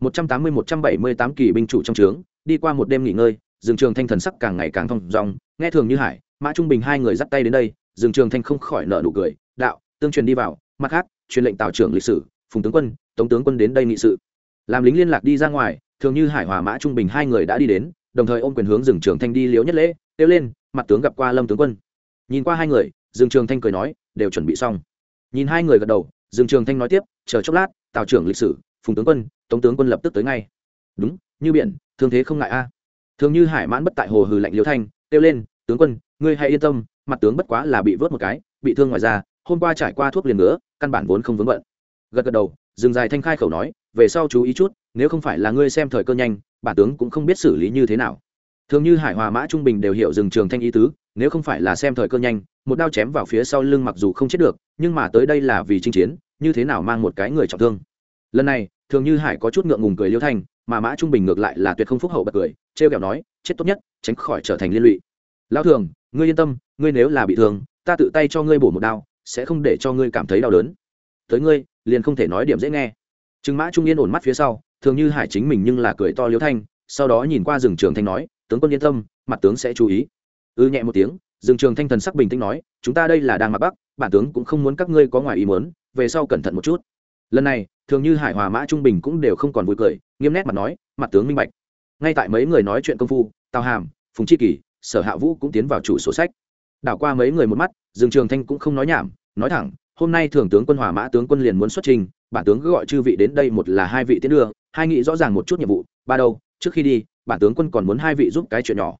một trăm tám mươi, một trăm bảy mươi tám kỳ binh chủ trong trướng, đi qua một đêm nghỉ ngơi Dương trường thanh thần sắc càng ngày càng thông dong, nghe thường như hải, mã trung bình hai người dắt tay đến đây Dương trường thanh không khỏi nở nụ cười, đạo, tương truyền đi vào, mặt khác, truyền lệnh tào trưởng lịch sử, phùng tướng quân, tống tướng quân đến đây nghị sự. Làm lính liên lạc đi ra ngoài, thường như hải hòa mã trung bình hai người đã đi đến, đồng thời ôm quyền hướng Dương trường thanh đi liễu nhất lễ, kêu lên, mặt tướng gặp qua lâm tướng quân. Nhìn qua hai người Dương trường thanh cười nói, đều chuẩn bị xong. Nhìn hai người gật đầu Dương trường thanh nói tiếp, chờ chốc lát, tào trưởng lịch sử phùng tướng quân, tống tướng quân lập tức tới ngay. Đúng, như biển, thương thế không ngại a. À. Thường như hải mãn bất tại hồ hừ lạnh liêu thanh, kêu lên, tướng quân, ngươi hãy yên tâm, mặt tướng bất quá là bị vớt một cái, bị thương ngoài ra hôm qua trải qua thuốc liền nữa căn bản vốn không vướng bận. Gật gật đầu, dừng dài thanh khai khẩu nói, về sau chú ý chút, nếu không phải là ngươi xem thời cơ nhanh, bản tướng cũng không biết xử lý như thế nào. Thường như hải hòa mã trung bình đều hiểu dừng trường thanh ý tứ, nếu không phải là xem thời cơ nhanh, một đao chém vào phía sau lưng mặc dù không chết được, nhưng mà tới đây là vì chinh chiến, như thế nào mang một cái người trọng thương lần này, thường như hải có chút ngượng ngùng cười liêu thanh, mà mã trung bình ngược lại là tuyệt không phúc hậu bật cười, trêu kẹo nói, chết tốt nhất, tránh khỏi trở thành liên lụy. Lão thường, ngươi yên tâm, ngươi nếu là bị thương, ta tự tay cho ngươi bổ một đao, sẽ không để cho ngươi cảm thấy đau đớn. Tới ngươi, liền không thể nói điểm dễ nghe. Trừng mã trung yên ổn mắt phía sau, thường như hải chính mình nhưng là cười to liêu thanh, sau đó nhìn qua rừng trường thanh nói, tướng quân yên tâm, mặt tướng sẽ chú ý. Ư nhẹ một tiếng, rừng trường thanh thần sắc bình tĩnh nói, chúng ta đây là đang mặt bắc, bản tướng cũng không muốn các ngươi có ngoài ý muốn, về sau cẩn thận một chút. Lần này thường như hải hòa mã trung bình cũng đều không còn vui cười, nghiêm nét mặt nói, mặt tướng minh bạch. Ngay tại mấy người nói chuyện công phu, tào hàm, phùng chi kỳ, sở hạ vũ cũng tiến vào chủ sổ sách. Đảo qua mấy người một mắt, dương trường thanh cũng không nói nhảm, nói thẳng, hôm nay thường tướng quân hòa mã tướng quân liền muốn xuất trình, bản tướng cứ gọi chư vị đến đây một là hai vị tiến đưa, hai nghị rõ ràng một chút nhiệm vụ, ba đâu, trước khi đi, bản tướng quân còn muốn hai vị giúp cái chuyện nhỏ.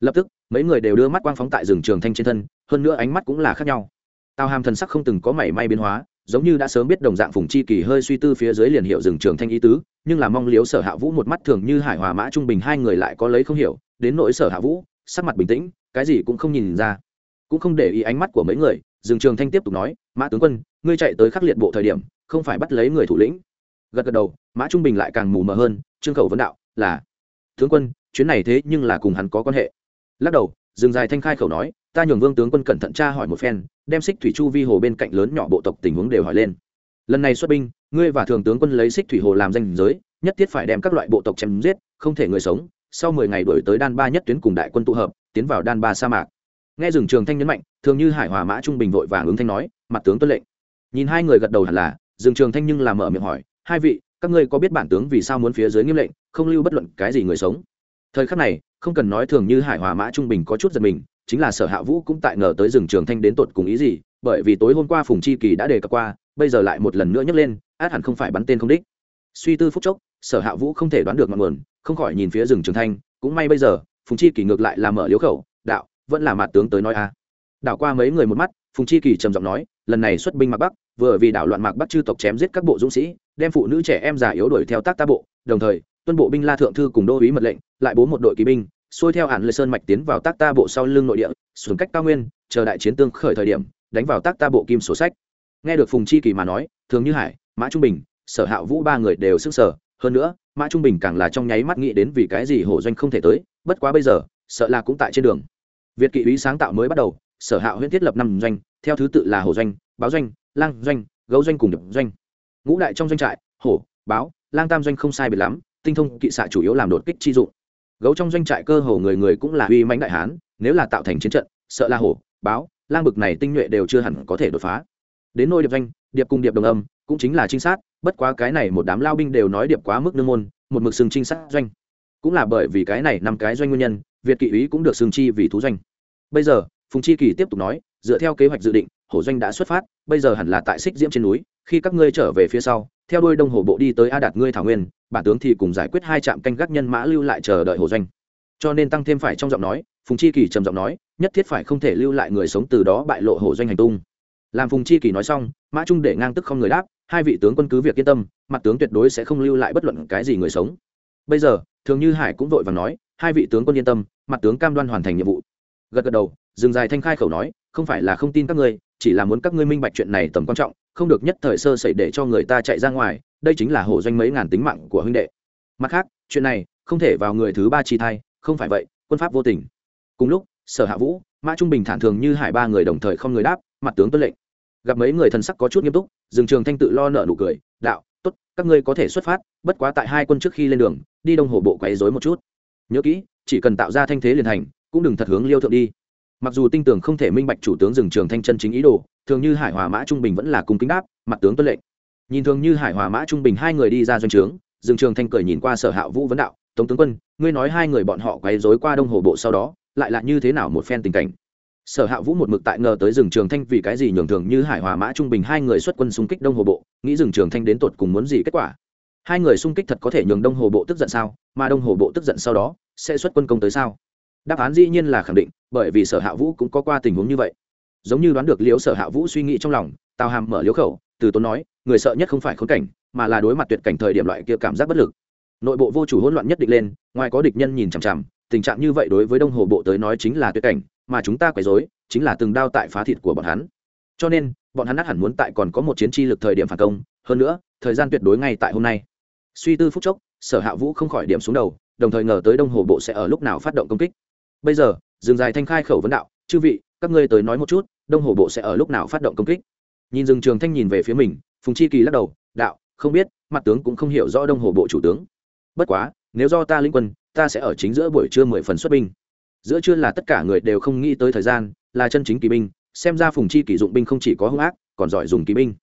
Lập tức, mấy người đều đưa mắt quang phóng tại rừng trường thanh trên thân, hơn nữa ánh mắt cũng là khác nhau. Tào hàm thần sắc không từng có mảy may biến hóa giống như đã sớm biết đồng dạng phùng chi kỳ hơi suy tư phía dưới liền hiệu rừng trường thanh ý tứ, nhưng là mong liếu sở hạ vũ một mắt thường như hải hòa mã trung bình hai người lại có lấy không hiểu, đến nỗi sở hạ vũ, sắc mặt bình tĩnh, cái gì cũng không nhìn ra. Cũng không để ý ánh mắt của mấy người rừng trường thanh tiếp tục nói, mã tướng quân, ngươi chạy tới khắc liệt bộ thời điểm, không phải bắt lấy người thủ lĩnh. Gật gật đầu, mã trung bình lại càng mù mờ hơn, trương khẩu vấn đạo, là, tướng quân, chuyến này thế nhưng là cùng hắn có quan hệ. Lắc đầu rừng dài thanh khai khẩu nói, ta nhường vương tướng quân cẩn thận tra hỏi một phen đem xích thủy chu vi hồ bên cạnh lớn nhỏ bộ tộc tình huống đều hỏi lên. Lần này xuất binh, ngươi và thường tướng quân lấy xích thủy hồ làm danh giới, nhất thiết phải đem các loại bộ tộc chém giết, không thể người sống. Sau mười ngày đổi tới đan ba nhất tuyến cùng đại quân tụ hợp, tiến vào đan ba sa mạc. Nghe rừng trường thanh nhấn mạnh, thường như hải hòa mã trung bình vội vàng ứng thanh nói, mặt tướng tuân lệnh. Nhìn hai người gật đầu hẳn là rừng trường thanh nhưng làm mở miệng hỏi, hai vị, các ngươi có biết bản tướng vì sao muốn phía dưới nghiêm lệnh, không lưu bất luận cái gì người sống? Thời khắc này, không cần nói thường như hải hòa mã trung bình có chút giật mình chính là sở hạ vũ cũng tại ngờ tới rừng trường thanh đến tột cùng ý gì, bởi vì tối hôm qua phùng chi kỳ đã đề cập qua, bây giờ lại một lần nữa nhấc lên, át hẳn không phải bắn tên không đích suy tư phúc chốc, sở hạ vũ không thể đoán được ngọn nguồn, không khỏi nhìn phía rừng trường thanh, cũng may bây giờ, phùng chi kỳ ngược lại là mở liếu khẩu, đạo, vẫn là mặt tướng tới nói a à. đảo qua mấy người một mắt, phùng chi kỳ trầm giọng nói, lần này xuất binh mạc bắc, vừa vì đảo loạn mạc bắc chư tộc chém giết các bộ dũng sĩ, đem phụ nữ trẻ em già yếu đuổi theo tác ta bộ, đồng thời, tuân bộ binh la thượng thư cùng đô úy mật lệnh, lại bố một đội kỵ binh xuôi theo hạn lê sơn mạch tiến vào tác ta bộ sau lưng nội địa, xuống cách cao nguyên, chờ đại chiến tương khởi thời điểm, đánh vào tác ta bộ kim sổ sách. Nghe được phùng chi kỳ mà nói, thường như hải, mã trung bình, sở hạ vũ ba người đều sức sở hơn nữa, mã trung bình càng là trong nháy mắt nghĩ đến vì cái gì hổ doanh không thể tới, bất quá bây giờ, sợ là cũng tại trên đường. Việt kỵ Ý sáng tạo mới bắt đầu, sở hạ huyễn thiết lập năm doanh, theo thứ tự là hổ doanh, báo doanh, lang doanh, gấu doanh cùng đập doanh. Ngũ đại trong doanh trại, hổ, báo, lang tam doanh không sai biệt lắm, tinh thông kỵ xạ chủ yếu làm đột kích chi dụng gấu trong doanh trại cơ hồ người người cũng là uy mãnh đại hán, nếu là tạo thành chiến trận, sợ là hổ, báo, lang bực này tinh nhuệ đều chưa hẳn có thể đột phá. Đến nôi điệp doanh, điệp cùng điệp đồng âm, cũng chính là trinh sát, bất quá cái này một đám lao binh đều nói điệp quá mức nương môn, một mực sừng trinh sát doanh. Cũng là bởi vì cái này năm cái doanh nguyên nhân, việt kỵ ý cũng được sừng chi vì thú doanh. Bây giờ, phùng chi kỳ tiếp tục nói, dựa theo kế hoạch dự định, hổ doanh đã xuất phát, bây giờ hẳn là tại xích diễm trên núi, khi các ngươi trở về phía sau, theo đuôi đông hồ bộ đi tới a đạt ngươi thảo nguyên bản tướng thì cùng giải quyết hai trạm canh gác nhân mã lưu lại chờ đợi hồ doanh. Cho nên tăng thêm phải trong giọng nói, phùng chi kỳ trầm giọng nói, nhất thiết phải không thể lưu lại người sống từ đó bại lộ hồ doanh hành tung. Làm phùng chi kỳ nói xong, mã trung để ngang tức không người đáp, hai vị tướng quân cứ việc yên tâm, mặt tướng tuyệt đối sẽ không lưu lại bất luận cái gì người sống. Bây giờ, thường như hải cũng vội và nói, hai vị tướng quân yên tâm, mặt tướng cam đoan hoàn thành nhiệm vụ. Gật gật đầu, dừng dài thanh khai khẩu nói, không phải là không tin các ngươi, chỉ là muốn các ngươi minh bạch chuyện này tầm quan trọng không được nhất thời sơ sẩy để cho người ta chạy ra ngoài, đây chính là hổ doanh mấy ngàn tính mạng của huynh đệ. Mặt khác, chuyện này không thể vào người thứ ba chi thai, không phải vậy, quân pháp vô tình. Cùng lúc, sở hạ vũ, mã trung bình thản thường như hải ba người đồng thời không người đáp, mặt tướng tuân lệnh. Gặp mấy người thần sắc có chút nghiêm túc dừng trường thanh tự lo nợ nụ cười, đạo, tốt, các ngươi có thể xuất phát, bất quá tại hai quân trước khi lên đường, đi đông hồ bộ quấy dối một chút. Nhớ kỹ, chỉ cần tạo ra thanh thế liền hành cũng đừng thật hướng liêu thượng đi mặc dù tinh tưởng không thể minh bạch chủ tướng dừng trường thanh chân chính ý đồ, thường như hải hòa mã trung bình vẫn là cung kính đáp, mặt tướng tuân lệnh. Nhìn thường như hải hòa mã trung bình hai người đi ra doanh trướng dừng trường thanh cười nhìn qua sở hạ vũ vấn đạo, tống tướng quân, ngươi nói hai người bọn họ quấy dối qua đông hồ bộ sau đó, lại là như thế nào một phen tình cảnh? Sở hạ vũ một mực tại ngờ tới rừng trường thanh vì cái gì nhường thường như hải hòa mã trung bình hai người xuất quân xung kích đông hồ bộ, nghĩ rừng trường thanh đến tột cùng muốn gì kết quả. Hai người xung kích thật có thể nhường đông hồ bộ tức giận sao? Mà đông hồ bộ tức giận sau đó, sẽ xuất quân công tới sao? Đáp án dĩ nhiên là khẳng định bởi vì sở hạ vũ cũng có qua tình huống như vậy. Giống như đoán được liễu sở hạ vũ suy nghĩ trong lòng, tào hàm mở liễu khẩu, từ tốn nói, người sợ nhất không phải khốn cảnh, mà là đối mặt tuyệt cảnh thời điểm loại kia cảm giác bất lực. Nội bộ vô chủ hỗn loạn nhất định lên, ngoài có địch nhân nhìn chằm chằm, tình trạng như vậy đối với đông hồ bộ tới nói chính là tuyệt cảnh, mà chúng ta quấy rối, chính là từng đao tại phá thịt của bọn hắn. Cho nên, bọn hắn ắt hẳn muốn tại còn có một chiến chi lực thời điểm phản công, hơn nữa, thời gian tuyệt đối ngay tại hôm nay. Suy tư phút chốc, sở hạ vũ không khỏi điểm xuống đầu, đồng thời ngờ tới đông hồ bộ sẽ ở lúc nào phát động công kích. Bây giờ dừng dài thanh khai khẩu vấn đạo, chư vị, các ngươi tới nói một chút, đông hồ bộ sẽ ở lúc nào phát động công kích? Nhìn rừng trường thanh nhìn về phía mình, phùng chi kỳ lắc đầu, đạo, không biết, mặt tướng cũng không hiểu rõ đông hồ bộ chủ tướng. Bất quá, nếu do ta linh quân, ta sẽ ở chính giữa buổi trưa mười phần xuất binh. Giữa trưa là tất cả người đều không nghĩ tới thời gian, là chân chính kỳ binh, xem ra phùng chi kỳ dụng binh không chỉ có hung ác, còn giỏi dùng kỳ binh.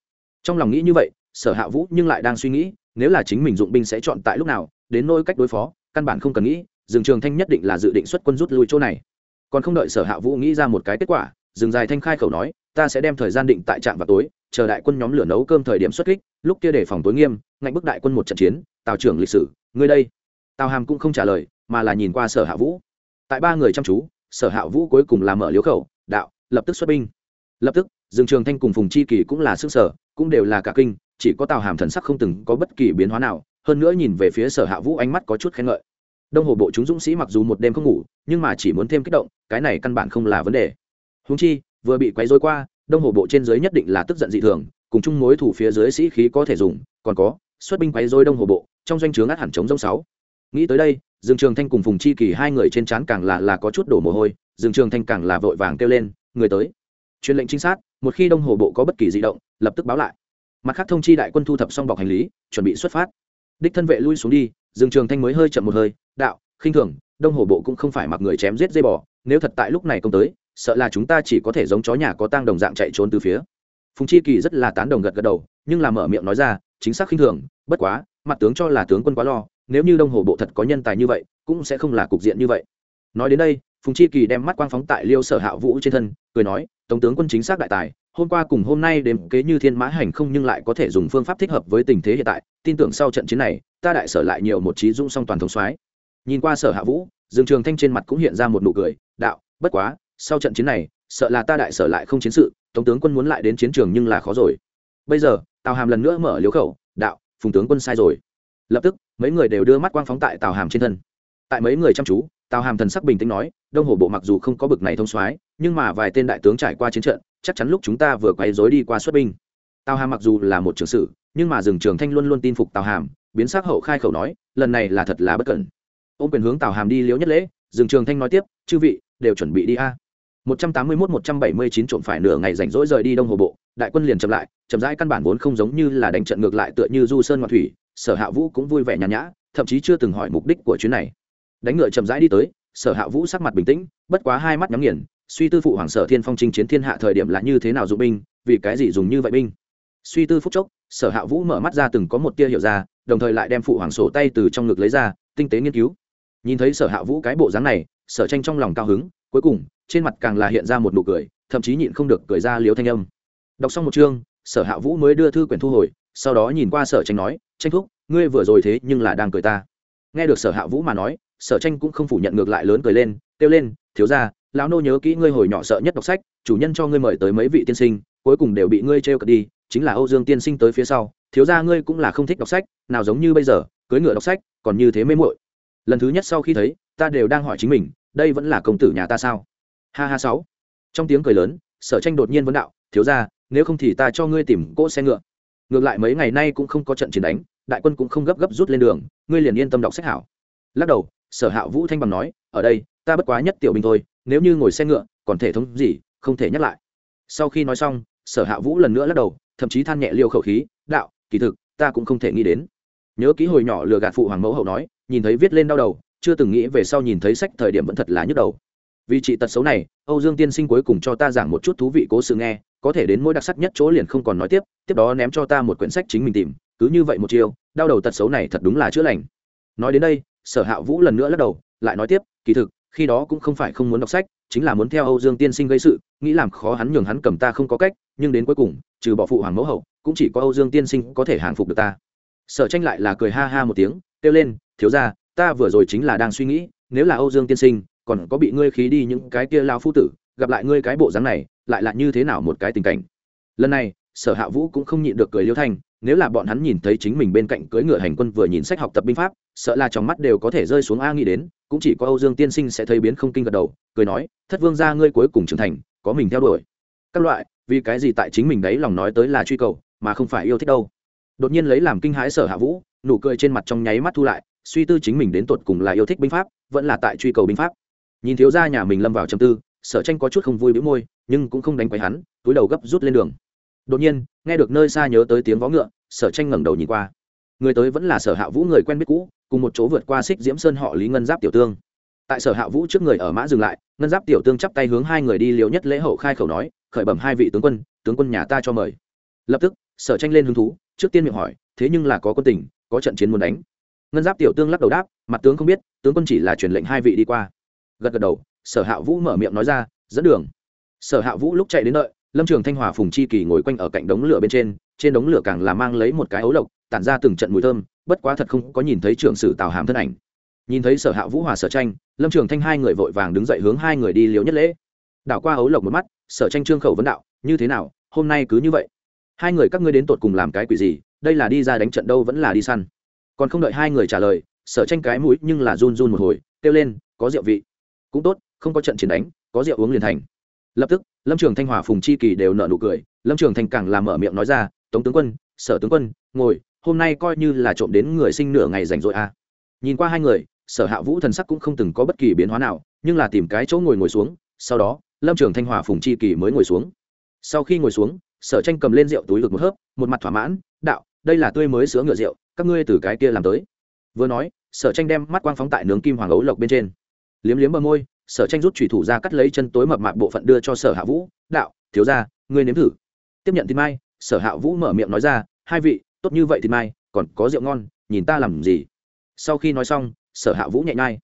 Trong lòng nghĩ như vậy, sở hạ vũ nhưng lại đang suy nghĩ, nếu là chính mình dụng binh sẽ chọn tại lúc nào, đến nôi cách đối phó, căn bản không cần nghĩ, rừng trường thanh nhất định là dự định xuất quân rút lui chỗ này còn không đợi sở hạ vũ nghĩ ra một cái kết quả, dừng dài thanh khai khẩu nói, ta sẽ đem thời gian định tại trạm vào tối, chờ đại quân nhóm lửa nấu cơm thời điểm xuất kích, lúc kia để phòng tối nghiêm, ngạnh bức đại quân một trận chiến, tào trưởng lịch sử, ngươi đây. Tào hàm cũng không trả lời, mà là nhìn qua sở hạ vũ. Tại ba người chăm chú, sở hạ vũ cuối cùng là mở liếu khẩu, đạo, lập tức xuất binh. Lập tức, dương trường thanh cùng phùng chi kỳ cũng là sức sở, cũng đều là cả kinh, chỉ có tào hàm thần sắc không từng có bất kỳ biến hóa nào, hơn nữa nhìn về phía sở hạ vũ ánh mắt có chút khen ngợi đông hồ bộ chúng dũng sĩ mặc dù một đêm không ngủ, nhưng mà chỉ muốn thêm kích động, cái này căn bản không là vấn đề. Húng chi, vừa bị quấy dối qua, đông hồ bộ trên dưới nhất định là tức giận dị thường, cùng chung mối thủ phía dưới sĩ khí có thể dùng, còn có, xuất binh quấy dối đông hồ bộ, trong doanh trướng át hẳn chống rông sáu. Nghĩ tới đây, dương trường thanh cùng phùng chi kỳ hai người trên trán càng là là có chút đổ mồ hôi, dương trường thanh càng là vội vàng kêu lên, người tới. Truyền lệnh trinh sát, một khi đông hồ bộ có bất kỳ di động, lập tức báo lại. Mặt khác thông chi đại quân thu thập xong bọc hành lý, chuẩn bị xuất phát. Đích thân vệ lui xuống đi dương trường thanh mới hơi chậm một hơi, đạo, khinh thường, đông hồ bộ cũng không phải mặc người chém giết dây bò, nếu thật tại lúc này công tới, sợ là chúng ta chỉ có thể giống chó nhà có tang đồng dạng chạy trốn từ phía. Phùng chi kỳ rất là tán đồng gật gật đầu, nhưng là mở miệng nói ra, chính xác khinh thường, bất quá, mặt tướng cho là tướng quân quá lo, nếu như đông hồ bộ thật có nhân tài như vậy, cũng sẽ không là cục diện như vậy. Nói đến đây, phùng chi kỳ đem mắt quang phóng tại liêu sở hạ vũ trên thân, cười nói tổng tướng quân chính xác đại tài, hôm qua cùng hôm nay đêm kế như thiên mã hành không nhưng lại có thể dùng phương pháp thích hợp với tình thế hiện tại, tin tưởng sau trận chiến này ta đại sở lại nhiều một trí dũng song toàn thống soái. Nhìn qua sở hạ vũ, dương trường thanh trên mặt cũng hiện ra một nụ cười, đạo, bất quá, sau trận chiến này, sợ là ta đại sở lại không chiến sự tổng tướng quân muốn lại đến chiến trường nhưng là khó rồi. Bây giờ, tào hàm lần nữa mở liếu khẩu, đạo, phùng tướng quân sai rồi. Lập tức, mấy người đều đưa mắt quang phóng tại tào hàm trên thân. Tại mấy người chăm chú, tào hàm thần sắc bình tĩnh nói, đông hồ bộ mặc dù không có bực này thông soái, nhưng mà vài tên đại tướng trải qua chiến trận, chắc chắn lúc chúng ta vừa quay dối đi qua xuất binh. Tào hàm mặc dù là một trưởng sử, nhưng mà rừng trường thanh luôn luôn tin phục tào hàm biến sắc hậu khai khẩu nói, lần này là thật là bất cẩn. Ô quyền hướng tào hàm đi liễu nhất lễ dừng trường thanh nói tiếp, chư vị, đều chuẩn bị đi a. Một trăm tám mươi mốt một trăm bảy mươi chín trộm phải nửa ngày rảnh rỗi rời đi đông hồ bộ, đại quân liền chậm lại, chậm rãi căn bản vốn không giống như là đánh trận ngược lại tựa như du sơn ngoại thủy, sở hạ vũ cũng vui vẻ nhàn nhã, thậm chí chưa từng hỏi mục đích của chuyến này. Đánh ngựa chậm rãi đi tới, sở hạ vũ sắc mặt bình tĩnh, bất quá hai mắt nhắm nghiền, suy tư phụ hoàng sở thiên phong chinh chiến thiên hạ thời điểm là như thế nào dụng binh, vì cái gì dùng như vậy binh. Suy tư phút chốc sở hạ vũ mở mắt ra từng có một tia hiểu ra, đồng thời lại đem phụ hoàng sổ tay từ trong ngực lấy ra, tinh tế nghiên cứu. Nhìn thấy sở hạ vũ cái bộ dáng này, sở tranh trong lòng cao hứng, cuối cùng, trên mặt càng là hiện ra một nụ cười, thậm chí nhịn không được cười ra liếu thanh âm. Đọc xong một chương, sở hạ vũ mới đưa thư quyển thu hồi, sau đó nhìn qua sở tranh nói, tranh thúc, ngươi vừa rồi thế nhưng là đang cười ta. Nghe được sở hạ vũ mà nói, sở tranh cũng không phủ nhận ngược lại lớn cười lên, kêu lên, thiếu ra lão nô nhớ kỹ ngươi hồi nhỏ sợ nhất đọc sách, chủ nhân cho ngươi mời tới mấy vị tiên sinh, cuối cùng đều bị ngươi trêu cợt đi chính là âu dương tiên sinh tới phía sau, thiếu ra ngươi cũng là không thích đọc sách, nào giống như bây giờ, cưới ngựa đọc sách, còn như thế mê muội. Lần thứ nhất sau khi thấy, ta đều đang hỏi chính mình, đây vẫn là công tử nhà ta sao? Ha ha sáu. Trong tiếng cười lớn, sở tranh đột nhiên vấn đạo, thiếu ra nếu không thì ta cho ngươi tìm cỗ xe ngựa. Ngược lại mấy ngày nay cũng không có trận chiến đánh, đại quân cũng không gấp gấp rút lên đường, ngươi liền yên tâm đọc sách hảo. Lắc đầu, sở hạ vũ thanh bằng nói, ở đây, ta bất quá nhất tiểu binh thôi, nếu như ngồi xe ngựa, còn thể thống gì, không thể nhắc lại. Sau khi nói xong, sở hạ vũ lần nữa lắc đầu thậm chí than nhẹ liêu khẩu khí, đạo, kỳ thực, ta cũng không thể nghĩ đến. Nhớ ký hồi nhỏ lừa gạt phụ hoàng mẫu hậu nói, nhìn thấy viết lên đau đầu, chưa từng nghĩ về sau nhìn thấy sách thời điểm vẫn thật là nhức đầu. Vì trị tật xấu này, âu dương tiên sinh cuối cùng cho ta giảng một chút thú vị cố sự nghe, có thể đến mỗi đặc sắc nhất chỗ liền không còn nói tiếp tiếp đó ném cho ta một quyển sách chính mình tìm, cứ như vậy một chiều đau đầu tật xấu này thật đúng là chữa lành. Nói đến đây, sở hạ vũ lần nữa lắc đầu, lại nói tiếp, kỳ thực, khi đó cũng không phải không muốn đọc sách, chính là muốn theo âu dương tiên sinh gây sự, nghĩ làm khó hắn nhường hắn cầm ta không có cách nhưng đến cuối cùng, trừ bỏ phụ hoàng mẫu hậu, cũng chỉ có âu dương tiên sinh có thể hàng phục được ta. Sở tranh lại là cười ha ha một tiếng, kêu lên, thiếu ra ta vừa rồi chính là đang suy nghĩ, nếu là âu dương tiên sinh, còn có bị ngươi khí đi những cái kia lao phu tử, gặp lại ngươi cái bộ dáng này, lại là như thế nào một cái tình cảnh? Lần này, sở hạ vũ cũng không nhịn được cười liêu thanh, nếu là bọn hắn nhìn thấy chính mình bên cạnh cưỡi ngựa hành quân vừa nhìn sách học tập binh pháp, sợ là trong mắt đều có thể rơi xuống a nghĩ đến, cũng chỉ có âu dương tiên sinh sẽ thấy biến không kinh gật đầu, cười nói, thất vương gia ngươi cuối cùng trưởng thành, có mình theo đuổi. Các loại vì cái gì tại chính mình đấy lòng nói tới là truy cầu, mà không phải yêu thích đâu. Đột nhiên lấy làm kinh hãi sở hạ vũ, nụ cười trên mặt trong nháy mắt thu lại, suy tư chính mình đến tột cùng là yêu thích binh pháp, vẫn là tại truy cầu binh pháp. Nhìn thiếu gia nhà mình lâm vào trầm tư, sở tranh có chút không vui bĩu môi, nhưng cũng không đánh quấy hắn, túi đầu gấp rút lên đường. Đột nhiên, nghe được nơi xa nhớ tới tiếng vó ngựa, sở tranh ngẩng đầu nhìn qua. Người tới vẫn là sở hạ vũ người quen biết cũ, cùng một chỗ vượt qua xích diễm sơn họ lý ngân giáp tiểu tương. Tại sở hạ vũ trước người ở mã dừng lại, ngân giáp tiểu tương chắp tay hướng hai người đi liều nhất lễ hậu khai khẩu nói khởi bẩm hai vị tướng quân tướng quân nhà ta cho mời. Lập tức, sở tranh lên hứng thú, trước tiên miệng hỏi, thế nhưng là có quân tình, có trận chiến muốn đánh. Ngân giáp tiểu tương lắc đầu đáp, mặt tướng không biết, tướng quân chỉ là truyền lệnh hai vị đi qua. Gật gật đầu, sở hạ vũ mở miệng nói ra, dẫn đường. Sở hạ vũ lúc chạy đến đợi, lâm trường thanh hòa phùng chi kỳ ngồi quanh ở cạnh đống lửa bên trên trên đống lửa càng là mang lấy một cái ấu lộc, tản ra từng trận mùi thơm, bất quá thật không có nhìn thấy trưởng sử tào hàm thân ảnh. Nhìn thấy sở hạ vũ hòa sở tranh, lâm trường thanh hai người vội vàng đứng dậy hướng hai người đi liều nhất lễ đảo qua ấu lộc một mắt, sở tranh trương khẩu vấn đạo, như thế nào, hôm nay cứ như vậy? Hai người các ngươi đến tột cùng làm cái quỷ gì? Đây là đi ra đánh trận đâu vẫn là đi săn? Còn không đợi hai người trả lời, sở tranh cái mũi nhưng là run run một hồi, kêu lên, có rượu vị. Cũng tốt, không có trận chiến đánh, có rượu uống liền thành. Lập tức, lâm trường thanh hòa phùng chi kỳ đều nợ nụ cười, lâm trường thanh càng làm mở miệng nói ra, tống tướng quân, sở tướng quân, ngồi, hôm nay coi như là trộm đến người sinh nửa ngày rảnh rỗi à. nhìn qua hai người, sở hạ vũ thần sắc cũng không từng có bất kỳ biến hóa nào, nhưng là tìm cái chỗ ngồi ngồi xuống, sau đó lâm trường thanh hòa phùng chi kỳ mới ngồi xuống. Sau khi ngồi xuống, sở tranh cầm lên rượu túi lực một hớp, một mặt thỏa mãn, đạo, đây là tươi mới sữa ngựa rượu, các ngươi từ cái kia làm tới. Vừa nói, sở tranh đem mắt quang phóng tại nướng kim hoàng ấu lộc bên trên. Liếm liếm bờ môi, sở tranh rút thủy thủ ra cắt lấy chân tối mập mạp bộ phận đưa cho sở hạ vũ, đạo, thiếu ra ngươi nếm thử. Tiếp nhận thì mai, sở hạ vũ mở miệng nói ra, hai vị, tốt như vậy thì mai, còn có rượu ngon, nhìn ta làm gì? Sau khi nói xong, sở hạ vũ nhẹ nhai.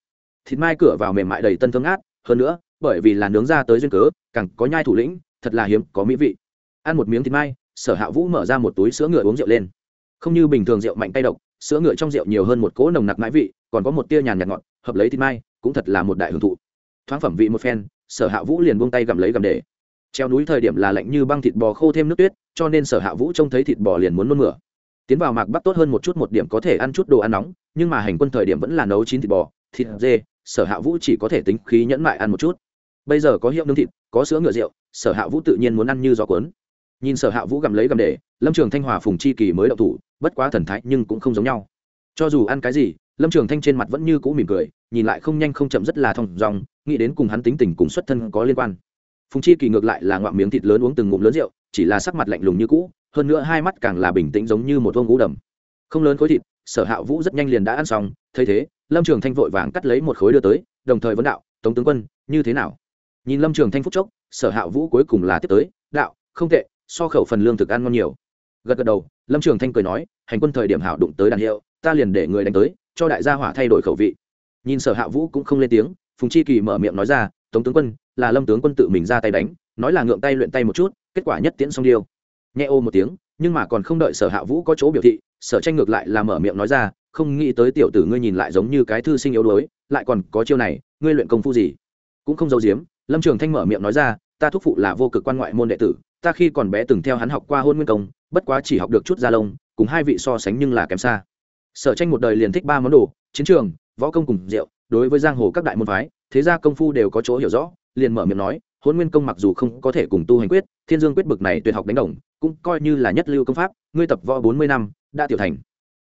Thịt mai cửa vào mềm mại đầy tân thương ngát, hơn nữa bởi vì là nướng ra tới duyên cớ, càng có nhai thủ lĩnh, thật là hiếm, có mỹ vị. Ăn một miếng thịt mai, sở hạ vũ mở ra một túi sữa ngựa uống rượu lên. Không như bình thường rượu mạnh tay độc, sữa ngựa trong rượu nhiều hơn một cỗ nồng nặc mãi vị, còn có một tia nhàn nhạt ngọt, hợp lấy thịt mai, cũng thật là một đại hưởng thụ. Thoáng phẩm vị một phen, sở hạ vũ liền buông tay gầm lấy gầm để. Treo núi thời điểm là lạnh như băng thịt bò khô thêm nước tuyết, cho nên sở hạ vũ trông thấy thịt bò liền muốn nôn mửa. Tiến vào mạc bắc tốt hơn một chút một điểm có thể ăn chút đồ ăn nóng, nhưng mà hành quân thời điểm vẫn là nấu chín thịt bò, thịt dê, sở hạ vũ chỉ có thể tính khí nhẫn mại ăn một chút bây giờ có hiệu nướng thịt, có sữa ngựa rượu, sở hạ vũ tự nhiên muốn ăn như gió cuốn. Nhìn sở hạ vũ gặm lấy gặm để, lâm trường thanh hòa phùng chi kỳ mới đậu thủ, bất quá thần thái nhưng cũng không giống nhau. Cho dù ăn cái gì, lâm trường thanh trên mặt vẫn như cũ mỉm cười, nhìn lại không nhanh không chậm rất là thong dòng nghĩ đến cùng hắn tính tình cùng xuất thân có liên quan. Phùng chi kỳ ngược lại là ngoạm miếng thịt lớn uống từng ngụm lớn rượu, chỉ là sắc mặt lạnh lùng như cũ, hơn nữa hai mắt càng là bình tĩnh giống như một vông ngũ đầm. Không lớn khối thịt, sở hạ vũ rất nhanh liền đã ăn xong, thấy thế, lâm trường thanh vội vàng cắt lấy một khối đưa tới, đồng thời vấn đạo, tống tướng quân, như thế nào? Nhìn lâm trường thanh phúc chốc, sở hạ vũ cuối cùng là tiếp tới, đạo, không tệ, so khẩu phần lương thực ăn ngon nhiều. Gật gật đầu, lâm trường thanh cười nói, hành quân thời điểm hảo đụng tới đàn hiệu, ta liền để người đánh tới, cho đại gia hỏa thay đổi khẩu vị. Nhìn sở hạ vũ cũng không lên tiếng, phùng chi kỳ mở miệng nói ra, tống tướng quân, là lâm tướng quân tự mình ra tay đánh, nói là ngượng tay luyện tay một chút, kết quả nhất tiễn xong điêu nhẹ ô một tiếng, nhưng mà còn không đợi sở hạ vũ có chỗ biểu thị, sở tranh ngược lại là mở miệng nói ra, không nghĩ tới tiểu tử ngươi nhìn lại giống như cái thư sinh yếu đuối, lại còn có chiêu này, ngươi luyện công phu gì? Cũng không giấu giếm lâm trường thanh mở miệng nói ra, ta thúc phụ là vô cực quan ngoại môn đệ tử, ta khi còn bé từng theo hắn học qua hôn nguyên công, bất quá chỉ học được chút gia lông, cùng hai vị so sánh nhưng là kém xa. Sở tranh một đời liền thích ba món đồ, chiến trường, võ công cùng rượu, đối với giang hồ các đại môn phái, thế gia công phu đều có chỗ hiểu rõ, liền mở miệng nói, hôn nguyên công mặc dù không có thể cùng tu hành quyết, thiên dương quyết bực này tuyệt học đánh đồng, cũng coi như là nhất lưu công pháp, ngươi tập võ bốn mươi năm, đã tiểu thành.